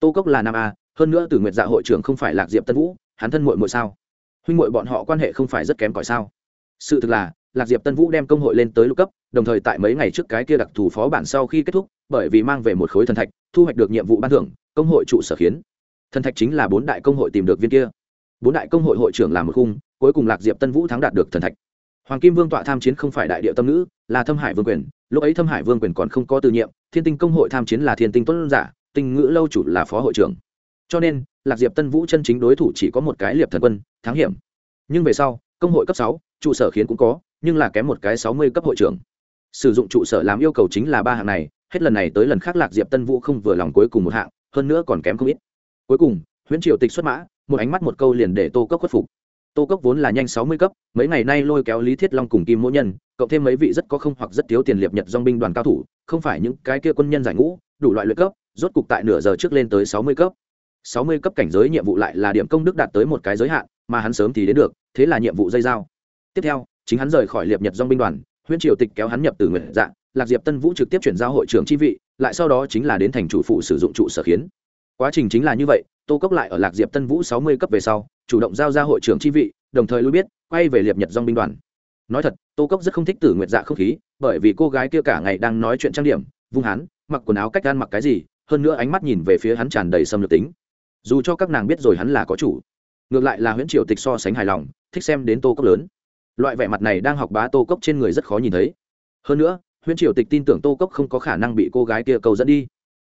Tô cốc là nam a, hơn nữa tử nguyệt dạ hội trưởng không phải lạc diệp tân vũ, hắn thân mội mội sao? Huynh mội bọn họ quan hệ không phải rất kém cỏi sao? Sự thực là, lạc diệp tân vũ đem công hội lên tới lục cấp, đồng thời tại mấy ngày trước cái kia đặc thù phó bản sau khi kết thúc, bởi vì mang về một khối thần thạch, thu hoạch được nhiệm vụ ban thưởng, công hội trụ sở khiến. Thần thạch chính là bốn đại công hội tìm được viên kia. Bốn đại công hội hội trưởng làm một khung, cuối cùng lạc diệp tân vũ thắng đạt được thần thạch hoàng kim vương tọa tham chiến không phải đại địa tâm nữ là thâm hải vương quyền. Lúc ấy thâm hải vương quyền còn không có từ nhiệm, thiên tinh công hội tham chiến là thiên tinh tuấn giả, tinh ngữ lâu chủ là phó hội trưởng. Cho nên, lạc diệp tân vũ chân chính đối thủ chỉ có một cái liệp thần quân, thắng hiểm. Nhưng về sau, công hội cấp sáu, trụ sở khiến cũng có, nhưng là kém một cái sáu mươi cấp hội trưởng. Sử dụng trụ sở làm yêu cầu chính là ba hạng này, hết lần này tới lần khác lạc diệp tân vũ không vừa lòng cuối cùng một hạng, hơn nữa còn kém không ít. Cuối cùng, huyễn triều tịch xuất mã, một ánh mắt một câu liền để tô cốc khuất phục tô cốc vốn là nhanh sáu mươi cấp, mấy ngày nay lôi kéo lý thiết long cùng kim mỗi nhân, cộng thêm mấy vị rất có không hoặc rất thiếu tiền liệp nhật dong binh đoàn cao thủ, không phải những cái kia quân nhân giải ngũ, đủ loại luyện cấp, rốt cục tại nửa giờ trước lên tới sáu mươi cấp. sáu mươi cấp cảnh giới nhiệm vụ lại là điểm công đức đạt tới một cái giới hạn, mà hắn sớm thì đến được, thế là nhiệm vụ dây dao. Tiếp theo, chính hắn rời khỏi liệp nhật dong binh đoàn Huyên triều tịch kéo hắn nhập từ nguyện dạng lạc diệp tân vũ trực tiếp chuyển giao hội trưởng chi vị, lại sau đó chính là đến thành chủ phụ sử dụng trụ sở khiến. Quá trình chính là như vậy, tô cốc lại ở lạc diệp tân vũ sáu mươi cấp về sau chủ động giao ra hội trưởng chi vị, đồng thời lui biết, quay về liệp nhật dong binh đoàn. Nói thật, tô cốc rất không thích tử nguyệt dạ không khí, bởi vì cô gái kia cả ngày đang nói chuyện trang điểm, vung hắn, mặc quần áo cách gan mặc cái gì, hơn nữa ánh mắt nhìn về phía hắn tràn đầy xâm lược tính. Dù cho các nàng biết rồi hắn là có chủ, ngược lại là huyễn triều tịch so sánh hài lòng, thích xem đến tô cốc lớn. Loại vẻ mặt này đang học bá tô cốc trên người rất khó nhìn thấy. Hơn nữa, huyễn triều tịch tin tưởng tô cốc không có khả năng bị cô gái kia cầu dẫn đi.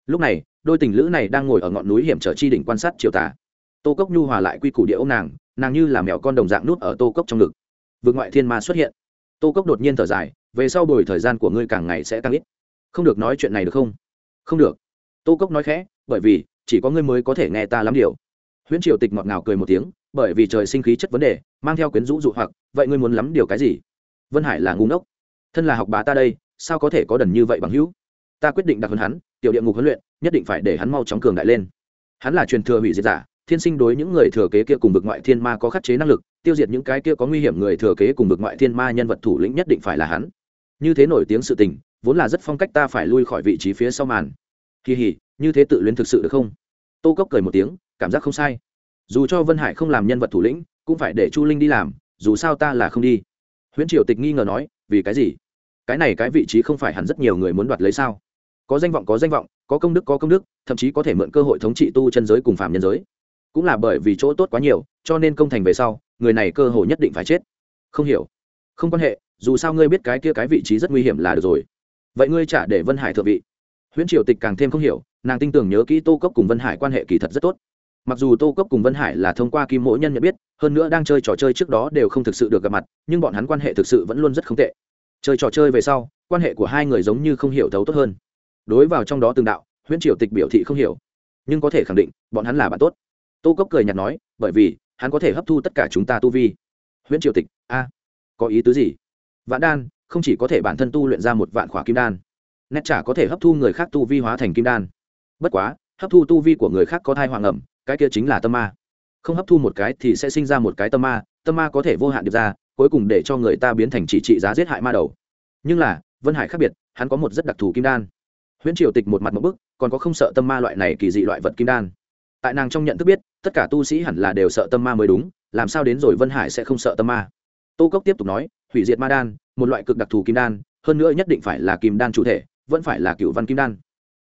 Lúc này, đôi tình lữ này đang ngồi ở ngọn núi hiểm trở chi đỉnh quan sát triều tả tô cốc nhu hòa lại quy củ địa ô nàng nàng như là mèo con đồng dạng nút ở tô cốc trong ngực. Vượt ngoại thiên ma xuất hiện. Tô cốc đột nhiên thở dài, về sau bồi thời gian của ngươi càng ngày sẽ càng ít. Không được nói chuyện này được không? Không được. Tô cốc nói khẽ, bởi vì, chỉ có ngươi mới có thể nghe ta lắm điều. Huyễn triều tịch ngọt ngào cười một tiếng, bởi vì trời sinh khí chất vấn đề, mang theo quyến rũ dụ hoặc, vậy ngươi muốn lắm điều cái gì? Vân hải là ngu ngốc. Thân là học bá ta đây, sao có thể có đần như vậy bằng hữu? Ta quyết định đặt hơn hắn, tiểu địa ngục huấn luyện, nhất định phải để hắn mau chóng cường đại lên. Hắn là truyền thừa hủy diệt giả thiên sinh đối những người thừa kế kia cùng vực ngoại thiên ma có khắc chế năng lực, tiêu diệt những cái kia có nguy hiểm người thừa kế cùng vực ngoại thiên ma nhân vật thủ lĩnh nhất định phải là hắn. Như thế nổi tiếng sự tình, vốn là rất phong cách ta phải lui khỏi vị trí phía sau màn. Kỳ hỉ, như thế tự luyến thực sự được không? Tô cốc cười một tiếng, cảm giác không sai. Dù cho vân hải không làm nhân vật thủ lĩnh, cũng phải để chu linh đi làm, dù sao ta là không đi. Huyễn triều tịch nghi ngờ nói, vì cái gì? Cái này cái vị trí không phải hẳn rất nhiều người muốn đoạt lấy sao? Có danh vọng có danh vọng, có công đức có công đức, thậm chí có thể mượn cơ hội thống trị tu chân giới cùng phạm nhân giới cũng là bởi vì chỗ tốt quá nhiều, cho nên công thành về sau, người này cơ hội nhất định phải chết. Không hiểu. Không quan hệ, dù sao ngươi biết cái kia cái vị trí rất nguy hiểm là được rồi. Vậy ngươi trả để vân hải thượng vị. Huyễn triều tịch càng thêm không hiểu, nàng tin tưởng nhớ kỹ tô cốc cùng vân hải quan hệ kỳ thật rất tốt. Mặc dù tô cốc cùng vân hải là thông qua kim mỗi nhân nhận biết, hơn nữa đang chơi trò chơi trước đó đều không thực sự được gặp mặt, nhưng bọn hắn quan hệ thực sự vẫn luôn rất không tệ. Chơi trò chơi về sau, quan hệ của hai người giống như không hiểu thấu tốt hơn. Đối vào trong đó từng đạo, huyễn triều tịch biểu thị không hiểu. Nhưng có thể khẳng định, bọn hắn là bạn tốt tô cốc cười nhạt nói, bởi vì, hắn có thể hấp thu tất cả chúng ta tu vi. Huyễn triều tịch, a, có ý tứ gì? Vạn đan, không chỉ có thể bản thân tu luyện ra một vạn khỏa kim đan, nét chả có thể hấp thu người khác tu vi hóa thành kim đan. Bất quá, hấp thu tu vi của người khác có thai hoàng ẩm, cái kia chính là tâm ma. Không hấp thu một cái thì sẽ sinh ra một cái tâm ma tâm ma có thể vô hạn được ra, cuối cùng để cho người ta biến thành chỉ trị giá giết hại ma đầu. Nhưng là, vân hải khác biệt, hắn có một rất đặc thù kim đan. Huyễn triều tịch một mặt một bức, còn có không sợ tâm ma loại này kỳ dị loại vật kim đan? Tại nàng trong nhận thức biết tất cả tu sĩ hẳn là đều sợ tâm ma mới đúng, làm sao đến rồi vân hải sẽ không sợ tâm ma? Tô cốc tiếp tục nói, hủy diệt ma đan, một loại cực đặc thù kim đan, hơn nữa nhất định phải là kim đan chủ thể, vẫn phải là cựu văn kim đan.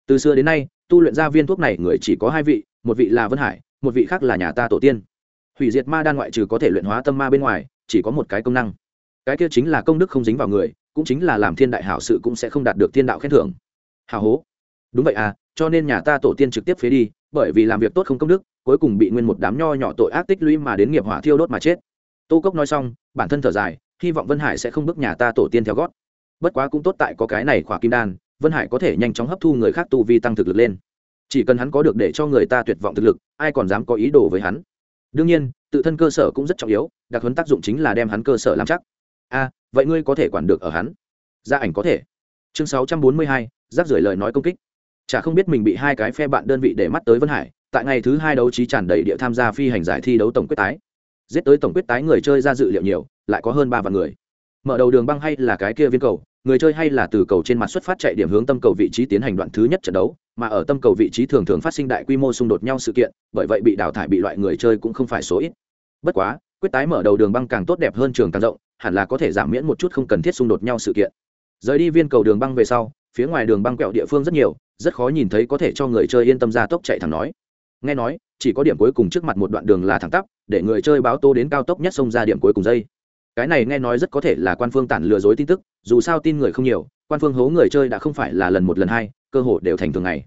Từ xưa đến nay, tu luyện ra viên thuốc này người chỉ có hai vị, một vị là vân hải, một vị khác là nhà ta tổ tiên. Hủy diệt ma đan ngoại trừ có thể luyện hóa tâm ma bên ngoài, chỉ có một cái công năng. Cái kia chính là công đức không dính vào người, cũng chính là làm thiên đại hảo sự cũng sẽ không đạt được thiên đạo khen thưởng. Hào hố. Đúng vậy à cho nên nhà ta tổ tiên trực tiếp phế đi, bởi vì làm việc tốt không công đức cuối cùng bị nguyên một đám nho nhỏ tội ác tích lũy mà đến nghiệp hỏa thiêu đốt mà chết. Tô cốc nói xong, bản thân thở dài, hy vọng vân hải sẽ không bước nhà ta tổ tiên theo gót. Bất quá cũng tốt tại có cái này khỏa kim đan, vân hải có thể nhanh chóng hấp thu người khác tu vi tăng thực lực lên. Chỉ cần hắn có được để cho người ta tuyệt vọng thực lực, ai còn dám có ý đồ với hắn? Đương nhiên, tự thân cơ sở cũng rất trọng yếu, đặc huấn tác dụng chính là đem hắn cơ sở làm chắc. A vậy ngươi có thể quản được ở hắn? Gia ảnh có thể. Chương sáu trăm bốn mươi hai, rác rưởi lời nói công kích. Chả không biết mình bị hai cái phe bạn đơn vị để mắt tới vân hải tại ngày thứ hai đấu trí tràn đầy địa tham gia phi hành giải thi đấu tổng quyết tái. Giết tới tổng quyết tái người chơi ra dự liệu nhiều, lại có hơn ba vạn người. Mở đầu đường băng hay là cái kia viên cầu, người chơi hay là từ cầu trên mặt xuất phát chạy điểm hướng tâm cầu vị trí tiến hành đoạn thứ nhất trận đấu, mà ở tâm cầu vị trí thường thường phát sinh đại quy mô xung đột nhau sự kiện, bởi vậy bị đào thải bị loại người chơi cũng không phải số ít. Bất quá, quyết tái mở đầu đường băng càng tốt đẹp hơn trường càng rộng, hẳn là có thể giảm miễn một chút không cần thiết xung đột nhau sự kiện. Rời đi viên cầu đường băng về sau, phía ngoài đường băng quẹo địa phương rất nhiều, rất khó nhìn thấy có thể cho người chơi yên tâm ra tốc chạy thẳng nói nghe nói, chỉ có điểm cuối cùng trước mặt một đoạn đường là thẳng tắp, để người chơi báo tô đến cao tốc nhất xông ra điểm cuối cùng dây. Cái này nghe nói rất có thể là quan phương tản lừa dối tin tức, dù sao tin người không nhiều, quan phương hố người chơi đã không phải là lần một lần hai, cơ hội đều thành thường ngày.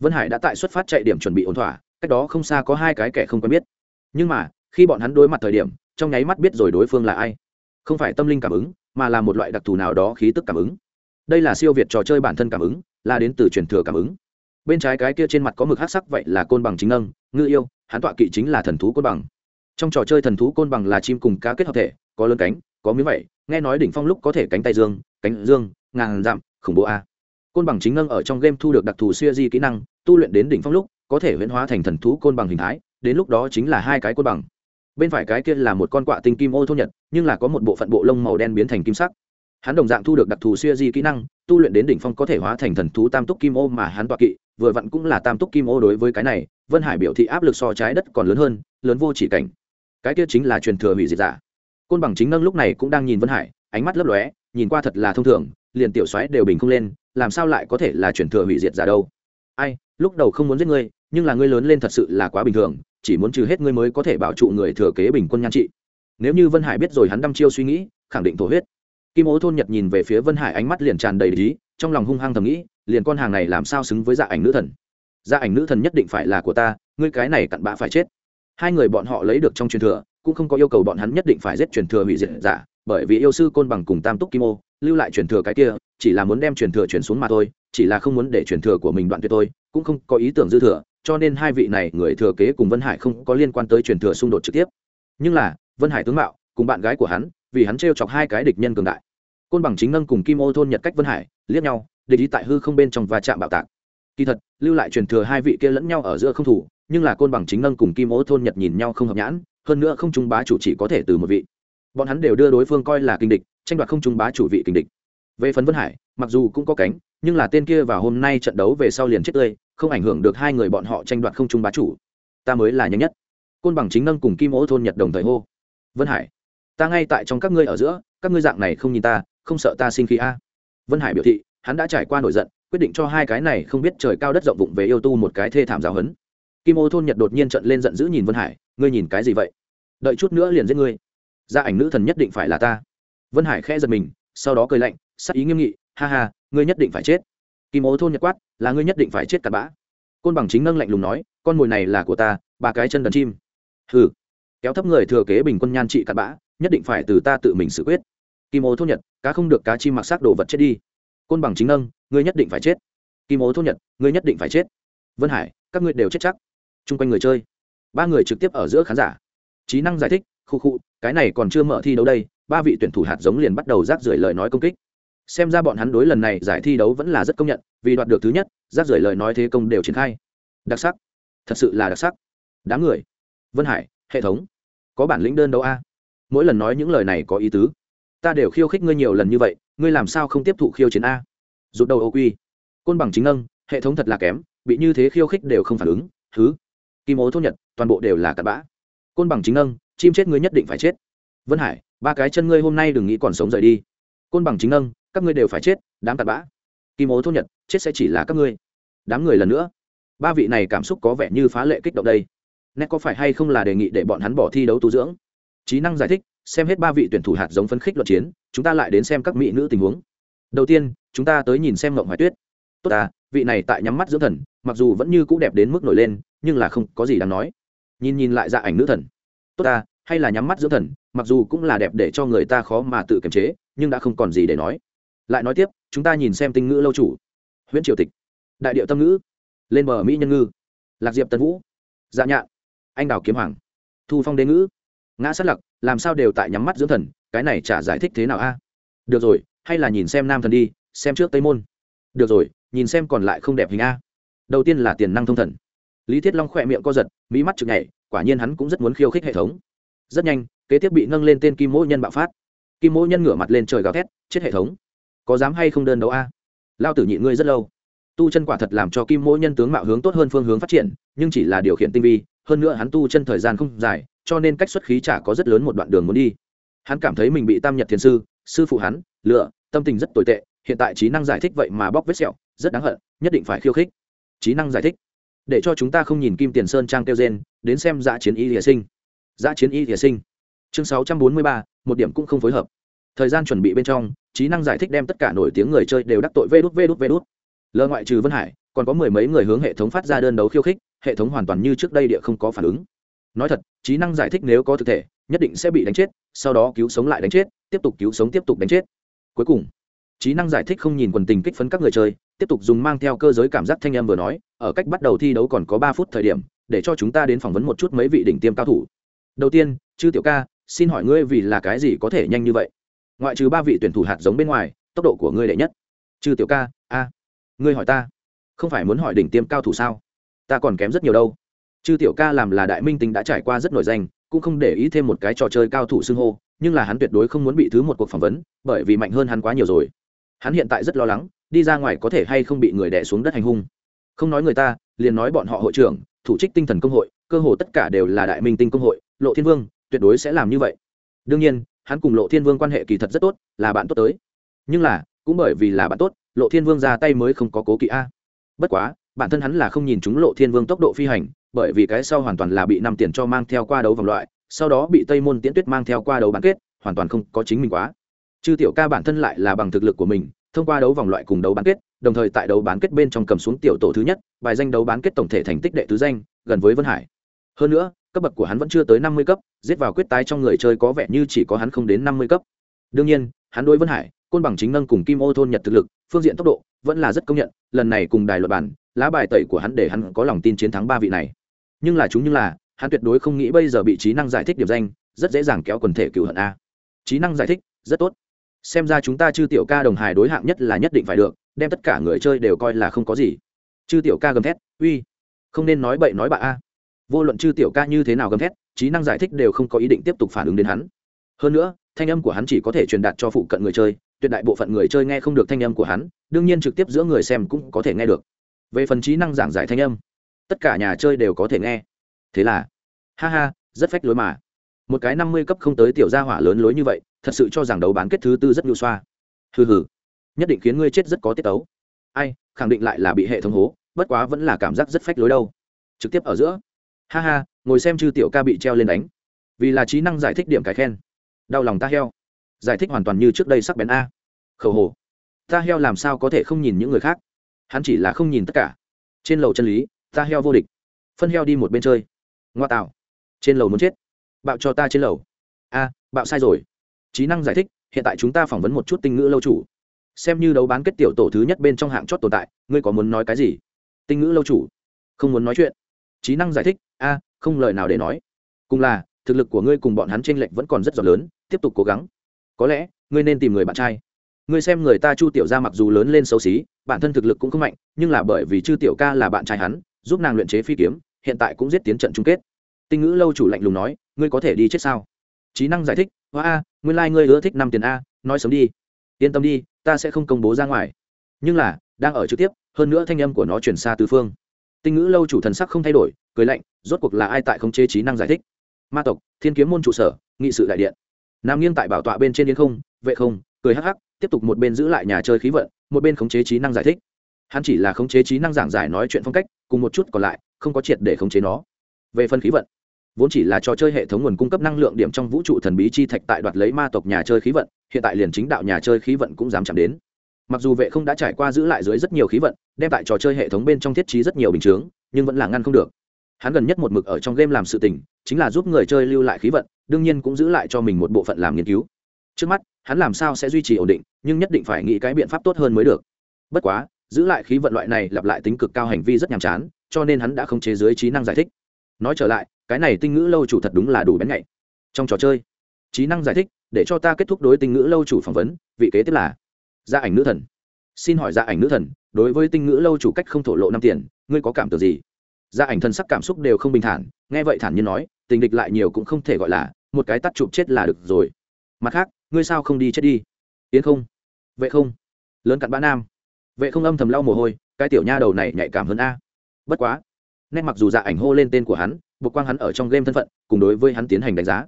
Vân hải đã tại xuất phát chạy điểm chuẩn bị ổn thỏa, cách đó không xa có hai cái kẻ không quen biết. Nhưng mà, khi bọn hắn đối mặt thời điểm, trong nháy mắt biết rồi đối phương là ai. Không phải tâm linh cảm ứng, mà là một loại đặc thù nào đó khí tức cảm ứng. Đây là siêu việt trò chơi bản thân cảm ứng, là đến từ truyền thừa cảm ứng bên trái cái kia trên mặt có mực hát sắc vậy là côn bằng chính nâng ngư yêu, hắn tọa kỵ chính là thần thú côn bằng. Trong trò chơi thần thú côn bằng là chim cùng cá kết hợp thể, có lớn cánh, có miếng vậy, nghe nói đỉnh phong lúc có thể cánh tay dương, cánh dương, ngàn dặm, khủng bố a. Côn bằng chính ngân ở trong game thu được đặc thù siêu di kỹ năng, tu luyện đến đỉnh phong lúc, có thể huyễn hóa thành thần thú côn bằng hình thái, đến lúc đó chính là hai cái côn bằng. Bên phải cái kia là một con quạ tinh kim ô thu nhật, nhưng là có một bộ phận bộ lông màu đen biến thành kim sắc. Hắn đồng dạng thu được đặc thù siêu di kỹ năng, tu luyện đến đỉnh phong có thể hóa thành thần thú tam túc kim ô mà hắn tọa kỵ vừa vặn cũng là tam túc kim ô đối với cái này, vân hải biểu thị áp lực so trái đất còn lớn hơn, lớn vô chỉ cảnh. Cái kia chính là truyền thừa hủy diệt giả. Côn bằng chính nâng lúc này cũng đang nhìn vân hải, ánh mắt lấp lóe, nhìn qua thật là thông thường, liền tiểu xoáy đều bình không lên, làm sao lại có thể là truyền thừa hủy diệt giả đâu? Ai, lúc đầu không muốn giết ngươi, nhưng là ngươi lớn lên thật sự là quá bình thường, chỉ muốn trừ hết ngươi mới có thể bảo trụ người thừa kế bình quân nhan trị. Nếu như vân hải biết rồi hắn đăm chiêu suy nghĩ, khẳng định thổ huyết. Kim ố thôn nhật nhìn về phía vân hải ánh mắt liền tràn đầy lý trong lòng hung hăng thầm nghĩ, liền con hàng này làm sao xứng với dạ ảnh nữ thần? Dạ ảnh nữ thần nhất định phải là của ta, ngươi cái này cặn bã phải chết. Hai người bọn họ lấy được trong truyền thừa, cũng không có yêu cầu bọn hắn nhất định phải giết truyền thừa hủy diệt giả, bởi vì yêu sư côn bằng cùng tam túc kim ô, lưu lại truyền thừa cái kia, chỉ là muốn đem truyền thừa truyền xuống mà thôi, chỉ là không muốn để truyền thừa của mình đoạn tuyệt tôi cũng không có ý tưởng dư thừa, cho nên hai vị này người thừa kế cùng vân hải không có liên quan tới truyền thừa xung đột trực tiếp. Nhưng là, vân hải tướng mạo, cùng bạn gái của hắn, vì hắn t chọc hai cái địch nhân cường đại côn bằng chính nâng cùng kim ô thôn nhật cách vân hải liếc nhau để ý tại hư không bên trong và chạm bạo tạc kỳ thật lưu lại truyền thừa hai vị kia lẫn nhau ở giữa không thủ nhưng là côn bằng chính nâng cùng kim ô thôn nhật nhìn nhau không hợp nhãn hơn nữa không trung bá chủ chỉ có thể từ một vị bọn hắn đều đưa đối phương coi là kinh địch tranh đoạt không trung bá chủ vị kinh địch về phần vân hải mặc dù cũng có cánh nhưng là tên kia vào hôm nay trận đấu về sau liền chết tươi không ảnh hưởng được hai người bọn họ tranh đoạt không trung bá chủ ta mới là nhanh nhất côn bằng chính nâng cùng kim ô thôn nhật đồng thời hô vân hải ta ngay tại trong các ngươi ở giữa các ngươi dạng này không nhìn ta không sợ ta sinh khí a. Vân hải biểu thị, hắn đã trải qua nổi giận, quyết định cho hai cái này không biết trời cao đất rộng vụng về yêu tu một cái thê thảm giáo hấn kim ô thôn nhật đột nhiên trận lên giận dữ nhìn vân hải, ngươi nhìn cái gì vậy? Đợi chút nữa liền giết ngươi. Gia ảnh nữ thần nhất định phải là ta. Vân hải khẽ giật mình, sau đó cười lạnh, sắc ý nghiêm nghị, ha ha, ngươi nhất định phải chết. Kim ô thôn nhật quát, là ngươi nhất định phải chết cặn bã. Côn bằng chính nâng lạnh lùng nói, con mồi này là của ta, ba cái chân đần chim. Hừ. Kéo thấp người thừa kế bình quân nhan trị cặn bã, nhất định phải từ ta tự mình xử quyết kim ô thôn nhật, cá không được cá chim mặc xác đồ vật chết đi. Côn bằng chính nâng, ngươi nhất định phải chết. Kim ô thôn nhật, ngươi nhất định phải chết. Vân hải, các ngươi đều chết chắc. Chung quanh người chơi. Ba người trực tiếp ở giữa khán giả. Trí năng giải thích, khu khu, cái này còn chưa mở thi đấu đây, ba vị tuyển thủ hạt giống liền bắt đầu rác rưởi lời nói công kích. Xem ra bọn hắn đối lần này giải thi đấu vẫn là rất công nhận, vì đoạt được thứ nhất, rác rưởi lời nói thế công đều triển khai. Đặc sắc. Thật sự là đặc sắc. Đám người. Vân hải, hệ thống. Có bản lĩnh đơn đấu a. Mỗi lần nói những lời này có ý tứ ta đều khiêu khích ngươi nhiều lần như vậy, ngươi làm sao không tiếp thụ khiêu chiến a? Rụt đầu ô quy. Côn bằng chính nâng, hệ thống thật là kém, bị như thế khiêu khích đều không phản ứng thứ kim ố thốt nhật, toàn bộ đều là cặn bã. Côn bằng chính nâng, chim chết ngươi nhất định phải chết. Vân hải, ba cái chân ngươi hôm nay đừng nghĩ còn sống rời đi. Côn bằng chính nâng, các ngươi đều phải chết, đám cặn bã. Kim ố thốt nhật, chết sẽ chỉ là các ngươi. Đám người lần nữa. Ba vị này cảm xúc có vẻ như phá lệ kích động đây. Nét có phải hay không là đề nghị để bọn hắn bỏ thi đấu tu dưỡng? Trí năng giải thích xem hết ba vị tuyển thủ hạt giống phấn khích luận chiến, chúng ta lại đến xem các mỹ nữ tình huống. Đầu tiên, chúng ta tới nhìn xem ngộng hoài tuyết. Tốt à vị này tại nhắm mắt dưỡng thần, mặc dù vẫn như c ũ đẹp đến mức nổi lên, nhưng là không có gì đáng nói. Nhìn nhìn lại dạ ảnh nữ thần. Tốt à hay là nhắm mắt dưỡng thần, mặc dù cũng là đẹp để cho người ta khó mà tự kiềm chế, nhưng đã không còn gì để nói. Lại nói tiếp, chúng ta nhìn xem tinh ngữ lâu chủ. Huyễn triều tịch. Đại điệu tâm ngữ. Lên bờ mỹ nhân ngư. Lạc diệp tân vũ. Dạ nhạn. Anh đào kiếm hoàng. Thu phong đế ngữ. Ngã sát lặc làm sao đều tại nhắm mắt dưỡng thần, cái này chả giải thích thế nào a? Được rồi, hay là nhìn xem nam thần đi, xem trước tây môn. Được rồi, nhìn xem còn lại không đẹp hình a. Đầu tiên là tiền năng thông thần. Lý thiết long khỏe miệng co giật mỹ mắt chực nhảy, quả nhiên hắn cũng rất muốn khiêu khích hệ thống. Rất nhanh, kế tiếp bị nâng lên tên kim mỗ nhân bạo phát. Kim mỗ nhân ngửa mặt lên trời gào thét, chết hệ thống. Có dám hay không đơn đấu a? Lao tử nhịn ngươi rất lâu. Tu chân quả thật làm cho kim mỗ nhân tướng mạo hướng tốt hơn phương hướng phát triển, nhưng chỉ là điều khiển tinh vi, hơn nữa hắn tu chân thời gian không dài cho nên cách xuất khí chả có rất lớn một đoạn đường muốn đi. Hắn cảm thấy mình bị tam nhật thiền sư sư phụ hắn, lựa, tâm tình rất tồi tệ, hiện tại trí năng giải thích vậy mà bóc vết sẹo, rất đáng hận, nhất định phải khiêu khích. Trí năng giải thích. Để cho chúng ta không nhìn kim tiền sơn trang kêu gen đến xem dã chiến y địa sinh. Dã chiến y địa sinh. Chương sáu trăm bốn mươi ba, một điểm cũng không phối hợp. Thời gian chuẩn bị bên trong, trí năng giải thích đem tất cả nổi tiếng người chơi đều đắc tội vê đút vê đút vê đút. Lơ ngoại trừ vân hải, còn có mười mấy người hướng hệ thống phát ra đơn đấu khiêu khích, hệ thống hoàn toàn như trước đây địa không có phản ứng nói thật, trí năng giải thích nếu có thực thể, nhất định sẽ bị đánh chết, sau đó cứu sống lại đánh chết, tiếp tục cứu sống tiếp tục đánh chết. Cuối cùng, trí năng giải thích không nhìn quần tình kích phấn các người chơi, tiếp tục dùng mang theo cơ giới cảm giác thanh em vừa nói, ở cách bắt đầu thi đấu còn có ba phút thời điểm, để cho chúng ta đến phỏng vấn một chút mấy vị đỉnh tiêm cao thủ. Đầu tiên, chư tiểu ca, xin hỏi ngươi vì là cái gì có thể nhanh như vậy? Ngoại trừ ba vị tuyển thủ hạt giống bên ngoài, tốc độ của ngươi đệ nhất. Chư tiểu ca, a, ngươi hỏi ta, không phải muốn hỏi đỉnh tiêm cao thủ sao? Ta còn kém rất nhiều đâu chư tiểu ca làm là đại minh tinh đã trải qua rất nổi danh, cũng không để ý thêm một cái trò chơi cao thủ xưng hô, nhưng là hắn tuyệt đối không muốn bị thứ một cuộc phỏng vấn, bởi vì mạnh hơn hắn quá nhiều rồi. Hắn hiện tại rất lo lắng, đi ra ngoài có thể hay không bị người đẻ xuống đất hành hung. Không nói người ta, liền nói bọn họ hội trưởng, thủ trích tinh thần công hội, cơ hồ tất cả đều là đại minh tinh công hội, lộ thiên vương, tuyệt đối sẽ làm như vậy. Đương nhiên, hắn cùng lộ thiên vương quan hệ kỳ thật rất tốt, là bạn tốt tới. Nhưng là, cũng bởi vì là bạn tốt, lộ thiên vương ra tay mới không có cố kỵ a. Bất quá, bản thân hắn là không nhìn chúng lộ thiên vương tốc độ phi hành bởi vì cái sau hoàn toàn là bị năm tiền cho mang theo qua đấu vòng loại, sau đó bị tây môn tiễn tuyết mang theo qua đấu bán kết, hoàn toàn không có chính mình quá. Chư tiểu ca bản thân lại là bằng thực lực của mình, thông qua đấu vòng loại cùng đấu bán kết, đồng thời tại đấu bán kết bên trong cầm xuống tiểu tổ thứ nhất, bài danh đấu bán kết tổng thể thành tích đệ tứ danh, gần với vân hải. Hơn nữa, cấp bậc của hắn vẫn chưa tới năm mươi cấp, giết vào quyết tái trong người chơi có vẻ như chỉ có hắn không đến năm mươi cấp. Đương nhiên, hắn đối vân hải, côn bằng chính nâng cùng kim ô thôn nhật thực lực, phương diện tốc độ vẫn là rất công nhận, lần này cùng đài luật bản lá bài tẩy của hắn để hắn có lòng tin chiến thắng ba vị này nhưng là chúng như là, hắn tuyệt đối không nghĩ bây giờ bị trí năng giải thích điểm danh, rất dễ dàng kéo quần thể cựu hận a. Trí năng giải thích, rất tốt. Xem ra chúng ta chư tiểu ca đồng hài đối hạng nhất là nhất định phải được, đem tất cả người chơi đều coi là không có gì. Chư tiểu ca gầm thét, uy, không nên nói bậy nói bạ a. Vô luận chư tiểu ca như thế nào gầm thét, trí năng giải thích đều không có ý định tiếp tục phản ứng đến hắn. Hơn nữa, thanh âm của hắn chỉ có thể truyền đạt cho phụ cận người chơi, tuyệt đại bộ phận người chơi nghe không được thanh âm của hắn, đương nhiên trực tiếp giữa người xem cũng có thể nghe được. Về phần trí năng giảng giải thanh âm tất cả nhà chơi đều có thể nghe. Thế là, ha ha, rất phách lối mà. Một cái năm mươi cấp không tới tiểu gia hỏa lớn lối như vậy, thật sự cho rằng đấu bán kết thứ tư rất nhu xoa. Hừ hừ, nhất định khiến ngươi chết rất có tiết tấu. Ai, khẳng định lại là bị hệ thống hố, bất quá vẫn là cảm giác rất phách lối đâu. Trực tiếp ở giữa. Ha ha, ngồi xem chư tiểu ca bị treo lên đánh. Vì là trí năng giải thích điểm cái khen. Đau lòng ta heo. Giải thích hoàn toàn như trước đây sắc bén a. Khẩu hồ ta heo làm sao có thể không nhìn những người khác? Hắn chỉ là không nhìn tất cả. Trên lầu chân lý ta heo vô địch. Phân heo đi một bên chơi. Ngoa tạo. Trên lầu muốn chết. Bạo cho ta trên lầu. A, bạo sai rồi. Trí năng giải thích, hiện tại chúng ta phỏng vấn một chút tinh ngữ lâu chủ. Xem như đấu bán kết tiểu tổ thứ nhất bên trong hạng chót tồn tại, ngươi có muốn nói cái gì? Tinh ngữ lâu chủ. Không muốn nói chuyện. Trí năng giải thích, a, không lời nào để nói. Cùng là, thực lực của ngươi cùng bọn hắn t r ê n lệch vẫn còn rất giỏi lớn, tiếp tục cố gắng. Có lẽ, ngươi nên tìm người bạn trai. Ngươi xem người ta chu tiểu ra mặc dù lớn lên xấu xí, bản thân thực lực cũng không mạnh, nhưng là bởi vì chư tiểu ca là bạn trai hắn giúp nàng luyện chế phi kiếm, hiện tại cũng giết tiến trận chung kết. Tinh ngữ lâu chủ lạnh lùng nói, ngươi có thể đi chết sao? Trí năng giải thích, hoa a, nguyên lai、like、ngươi ưa thích năm tiền a, nói sớm đi. Yên tâm đi, ta sẽ không công bố ra ngoài. Nhưng là, đang ở trực tiếp, hơn nữa thanh âm của nó chuyển xa tứ phương. Tinh ngữ lâu chủ thần sắc không thay đổi, cười lạnh, rốt cuộc là ai tại không chế trí năng giải thích? Ma tộc, thiên kiếm môn trụ sở, nghị sự đại điện. Nam nghiêng tại bảo tọa bên trên yên không, vệ không, cười hắc hắc, tiếp tục một bên giữ lại nhà chơi khí vận, một bên khống chế trí năng giải thích hắn chỉ là khống chế trí năng giảng giải nói chuyện phong cách, cùng một chút còn lại, không có triệt để khống chế nó. Về phân khí vận, vốn chỉ là trò chơi hệ thống nguồn cung cấp năng lượng điểm trong vũ trụ thần bí chi thạch tại đoạt lấy ma tộc nhà chơi khí vận, hiện tại liền chính đạo nhà chơi khí vận cũng dám chạm đến. Mặc dù vệ không đã trải qua giữ lại dưới rất nhiều khí vận, đem tại trò chơi hệ thống bên trong thiết trí rất nhiều bình chướng, nhưng vẫn là ngăn không được. Hắn gần nhất một mực ở trong game làm sự tình, chính là giúp người chơi lưu lại khí vận, đương nhiên cũng giữ lại cho mình một bộ phận làm nghiên cứu. Trước mắt, hắn làm sao sẽ duy trì ổn định, nhưng nhất định phải nghĩ cái biện pháp tốt hơn mới được. Bất quá giữ lại khí vận loại này lặp lại tính cực cao hành vi rất nhàm chán, cho nên hắn đã không chế dưới trí năng giải thích. Nói trở lại, cái này tinh ngữ lâu chủ thật đúng là đủ bén nhạy. Trong trò chơi, trí năng giải thích, để cho ta kết thúc đối tinh ngữ lâu chủ phỏng vấn, vị kế tiếp là gia ảnh nữ thần. Xin hỏi gia ảnh nữ thần, đối với tinh ngữ lâu chủ cách không thổ lộ năm tiền, ngươi có cảm tưởng gì? Gia ảnh thần sắc cảm xúc đều không bình thản, nghe vậy thản nhiên nói, tình địch lại nhiều cũng không thể gọi là, một cái tắt chụp chết là được rồi. Mặt khác, ngươi sao không đi chết đi? Yến không? Vậy không? Lớn cặn bã nam vệ không âm thầm lau mồ hôi, cái tiểu nha đầu này nhạy cảm hơn a. Bất quá, nét mặc dù dạ ảnh hô lên tên của hắn bộ quang hắn ở trong game thân phận, cùng đối với hắn tiến hành đánh giá.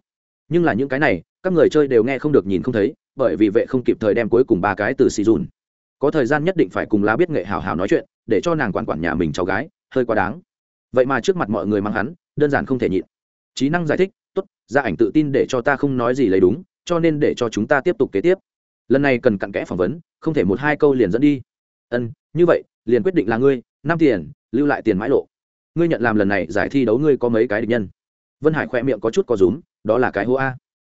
Nhưng là những cái này, các người chơi đều nghe không được nhìn không thấy, bởi vì vệ không kịp thời đem cuối cùng ba cái từ xì dùn. Có thời gian nhất định phải cùng lá biết nghệ hào hào nói chuyện, để cho nàng quản quản nhà mình cháu gái, hơi quá đáng. Vậy mà trước mặt mọi người mang hắn, đơn giản không thể nhịn. Trí năng giải thích, tốt gia ảnh tự tin để cho ta không nói gì lấy đúng, cho nên để cho chúng ta tiếp tục kế tiếp. Lần này cần cặn kẽ phỏng vấn, không thể một hai câu liền dẫn đi ân, như vậy, liền quyết định là ngươi, năm tiền, lưu lại tiền mãi lộ. Ngươi nhận làm lần này giải thi đấu ngươi có mấy cái địch nhân? Vân hải khoe miệng có chút có rúm, đó là cái hô a.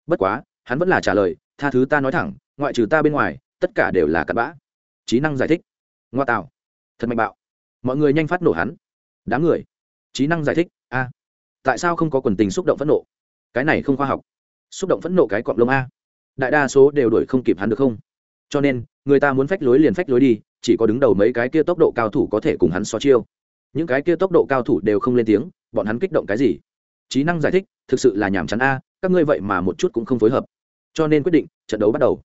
Bất quá, hắn vẫn là trả lời, tha thứ ta nói thẳng, ngoại trừ ta bên ngoài, tất cả đều là cặn bã. Trí năng giải thích. Ngoa tạo. Thật mạnh bạo. Mọi người nhanh phát nổ hắn. Đám người. Trí năng giải thích, a. Tại sao không có quần tình xúc động phẫn nộ? Cái này không khoa học. Xúc động phẫn nộ cái cọp lông a. Đại đa số đều đuổi không kịp hắn được không? Cho nên, người ta muốn phách lối liền phách lối đi chỉ có đứng đầu mấy cái kia tốc độ cao thủ có thể cùng hắn so chiêu. Những cái kia tốc độ cao thủ đều không lên tiếng, bọn hắn kích động cái gì? Trí năng giải thích, thực sự là nhàm chán a, các ngươi vậy mà một chút cũng không phối hợp. Cho nên quyết định, trận đấu bắt đầu.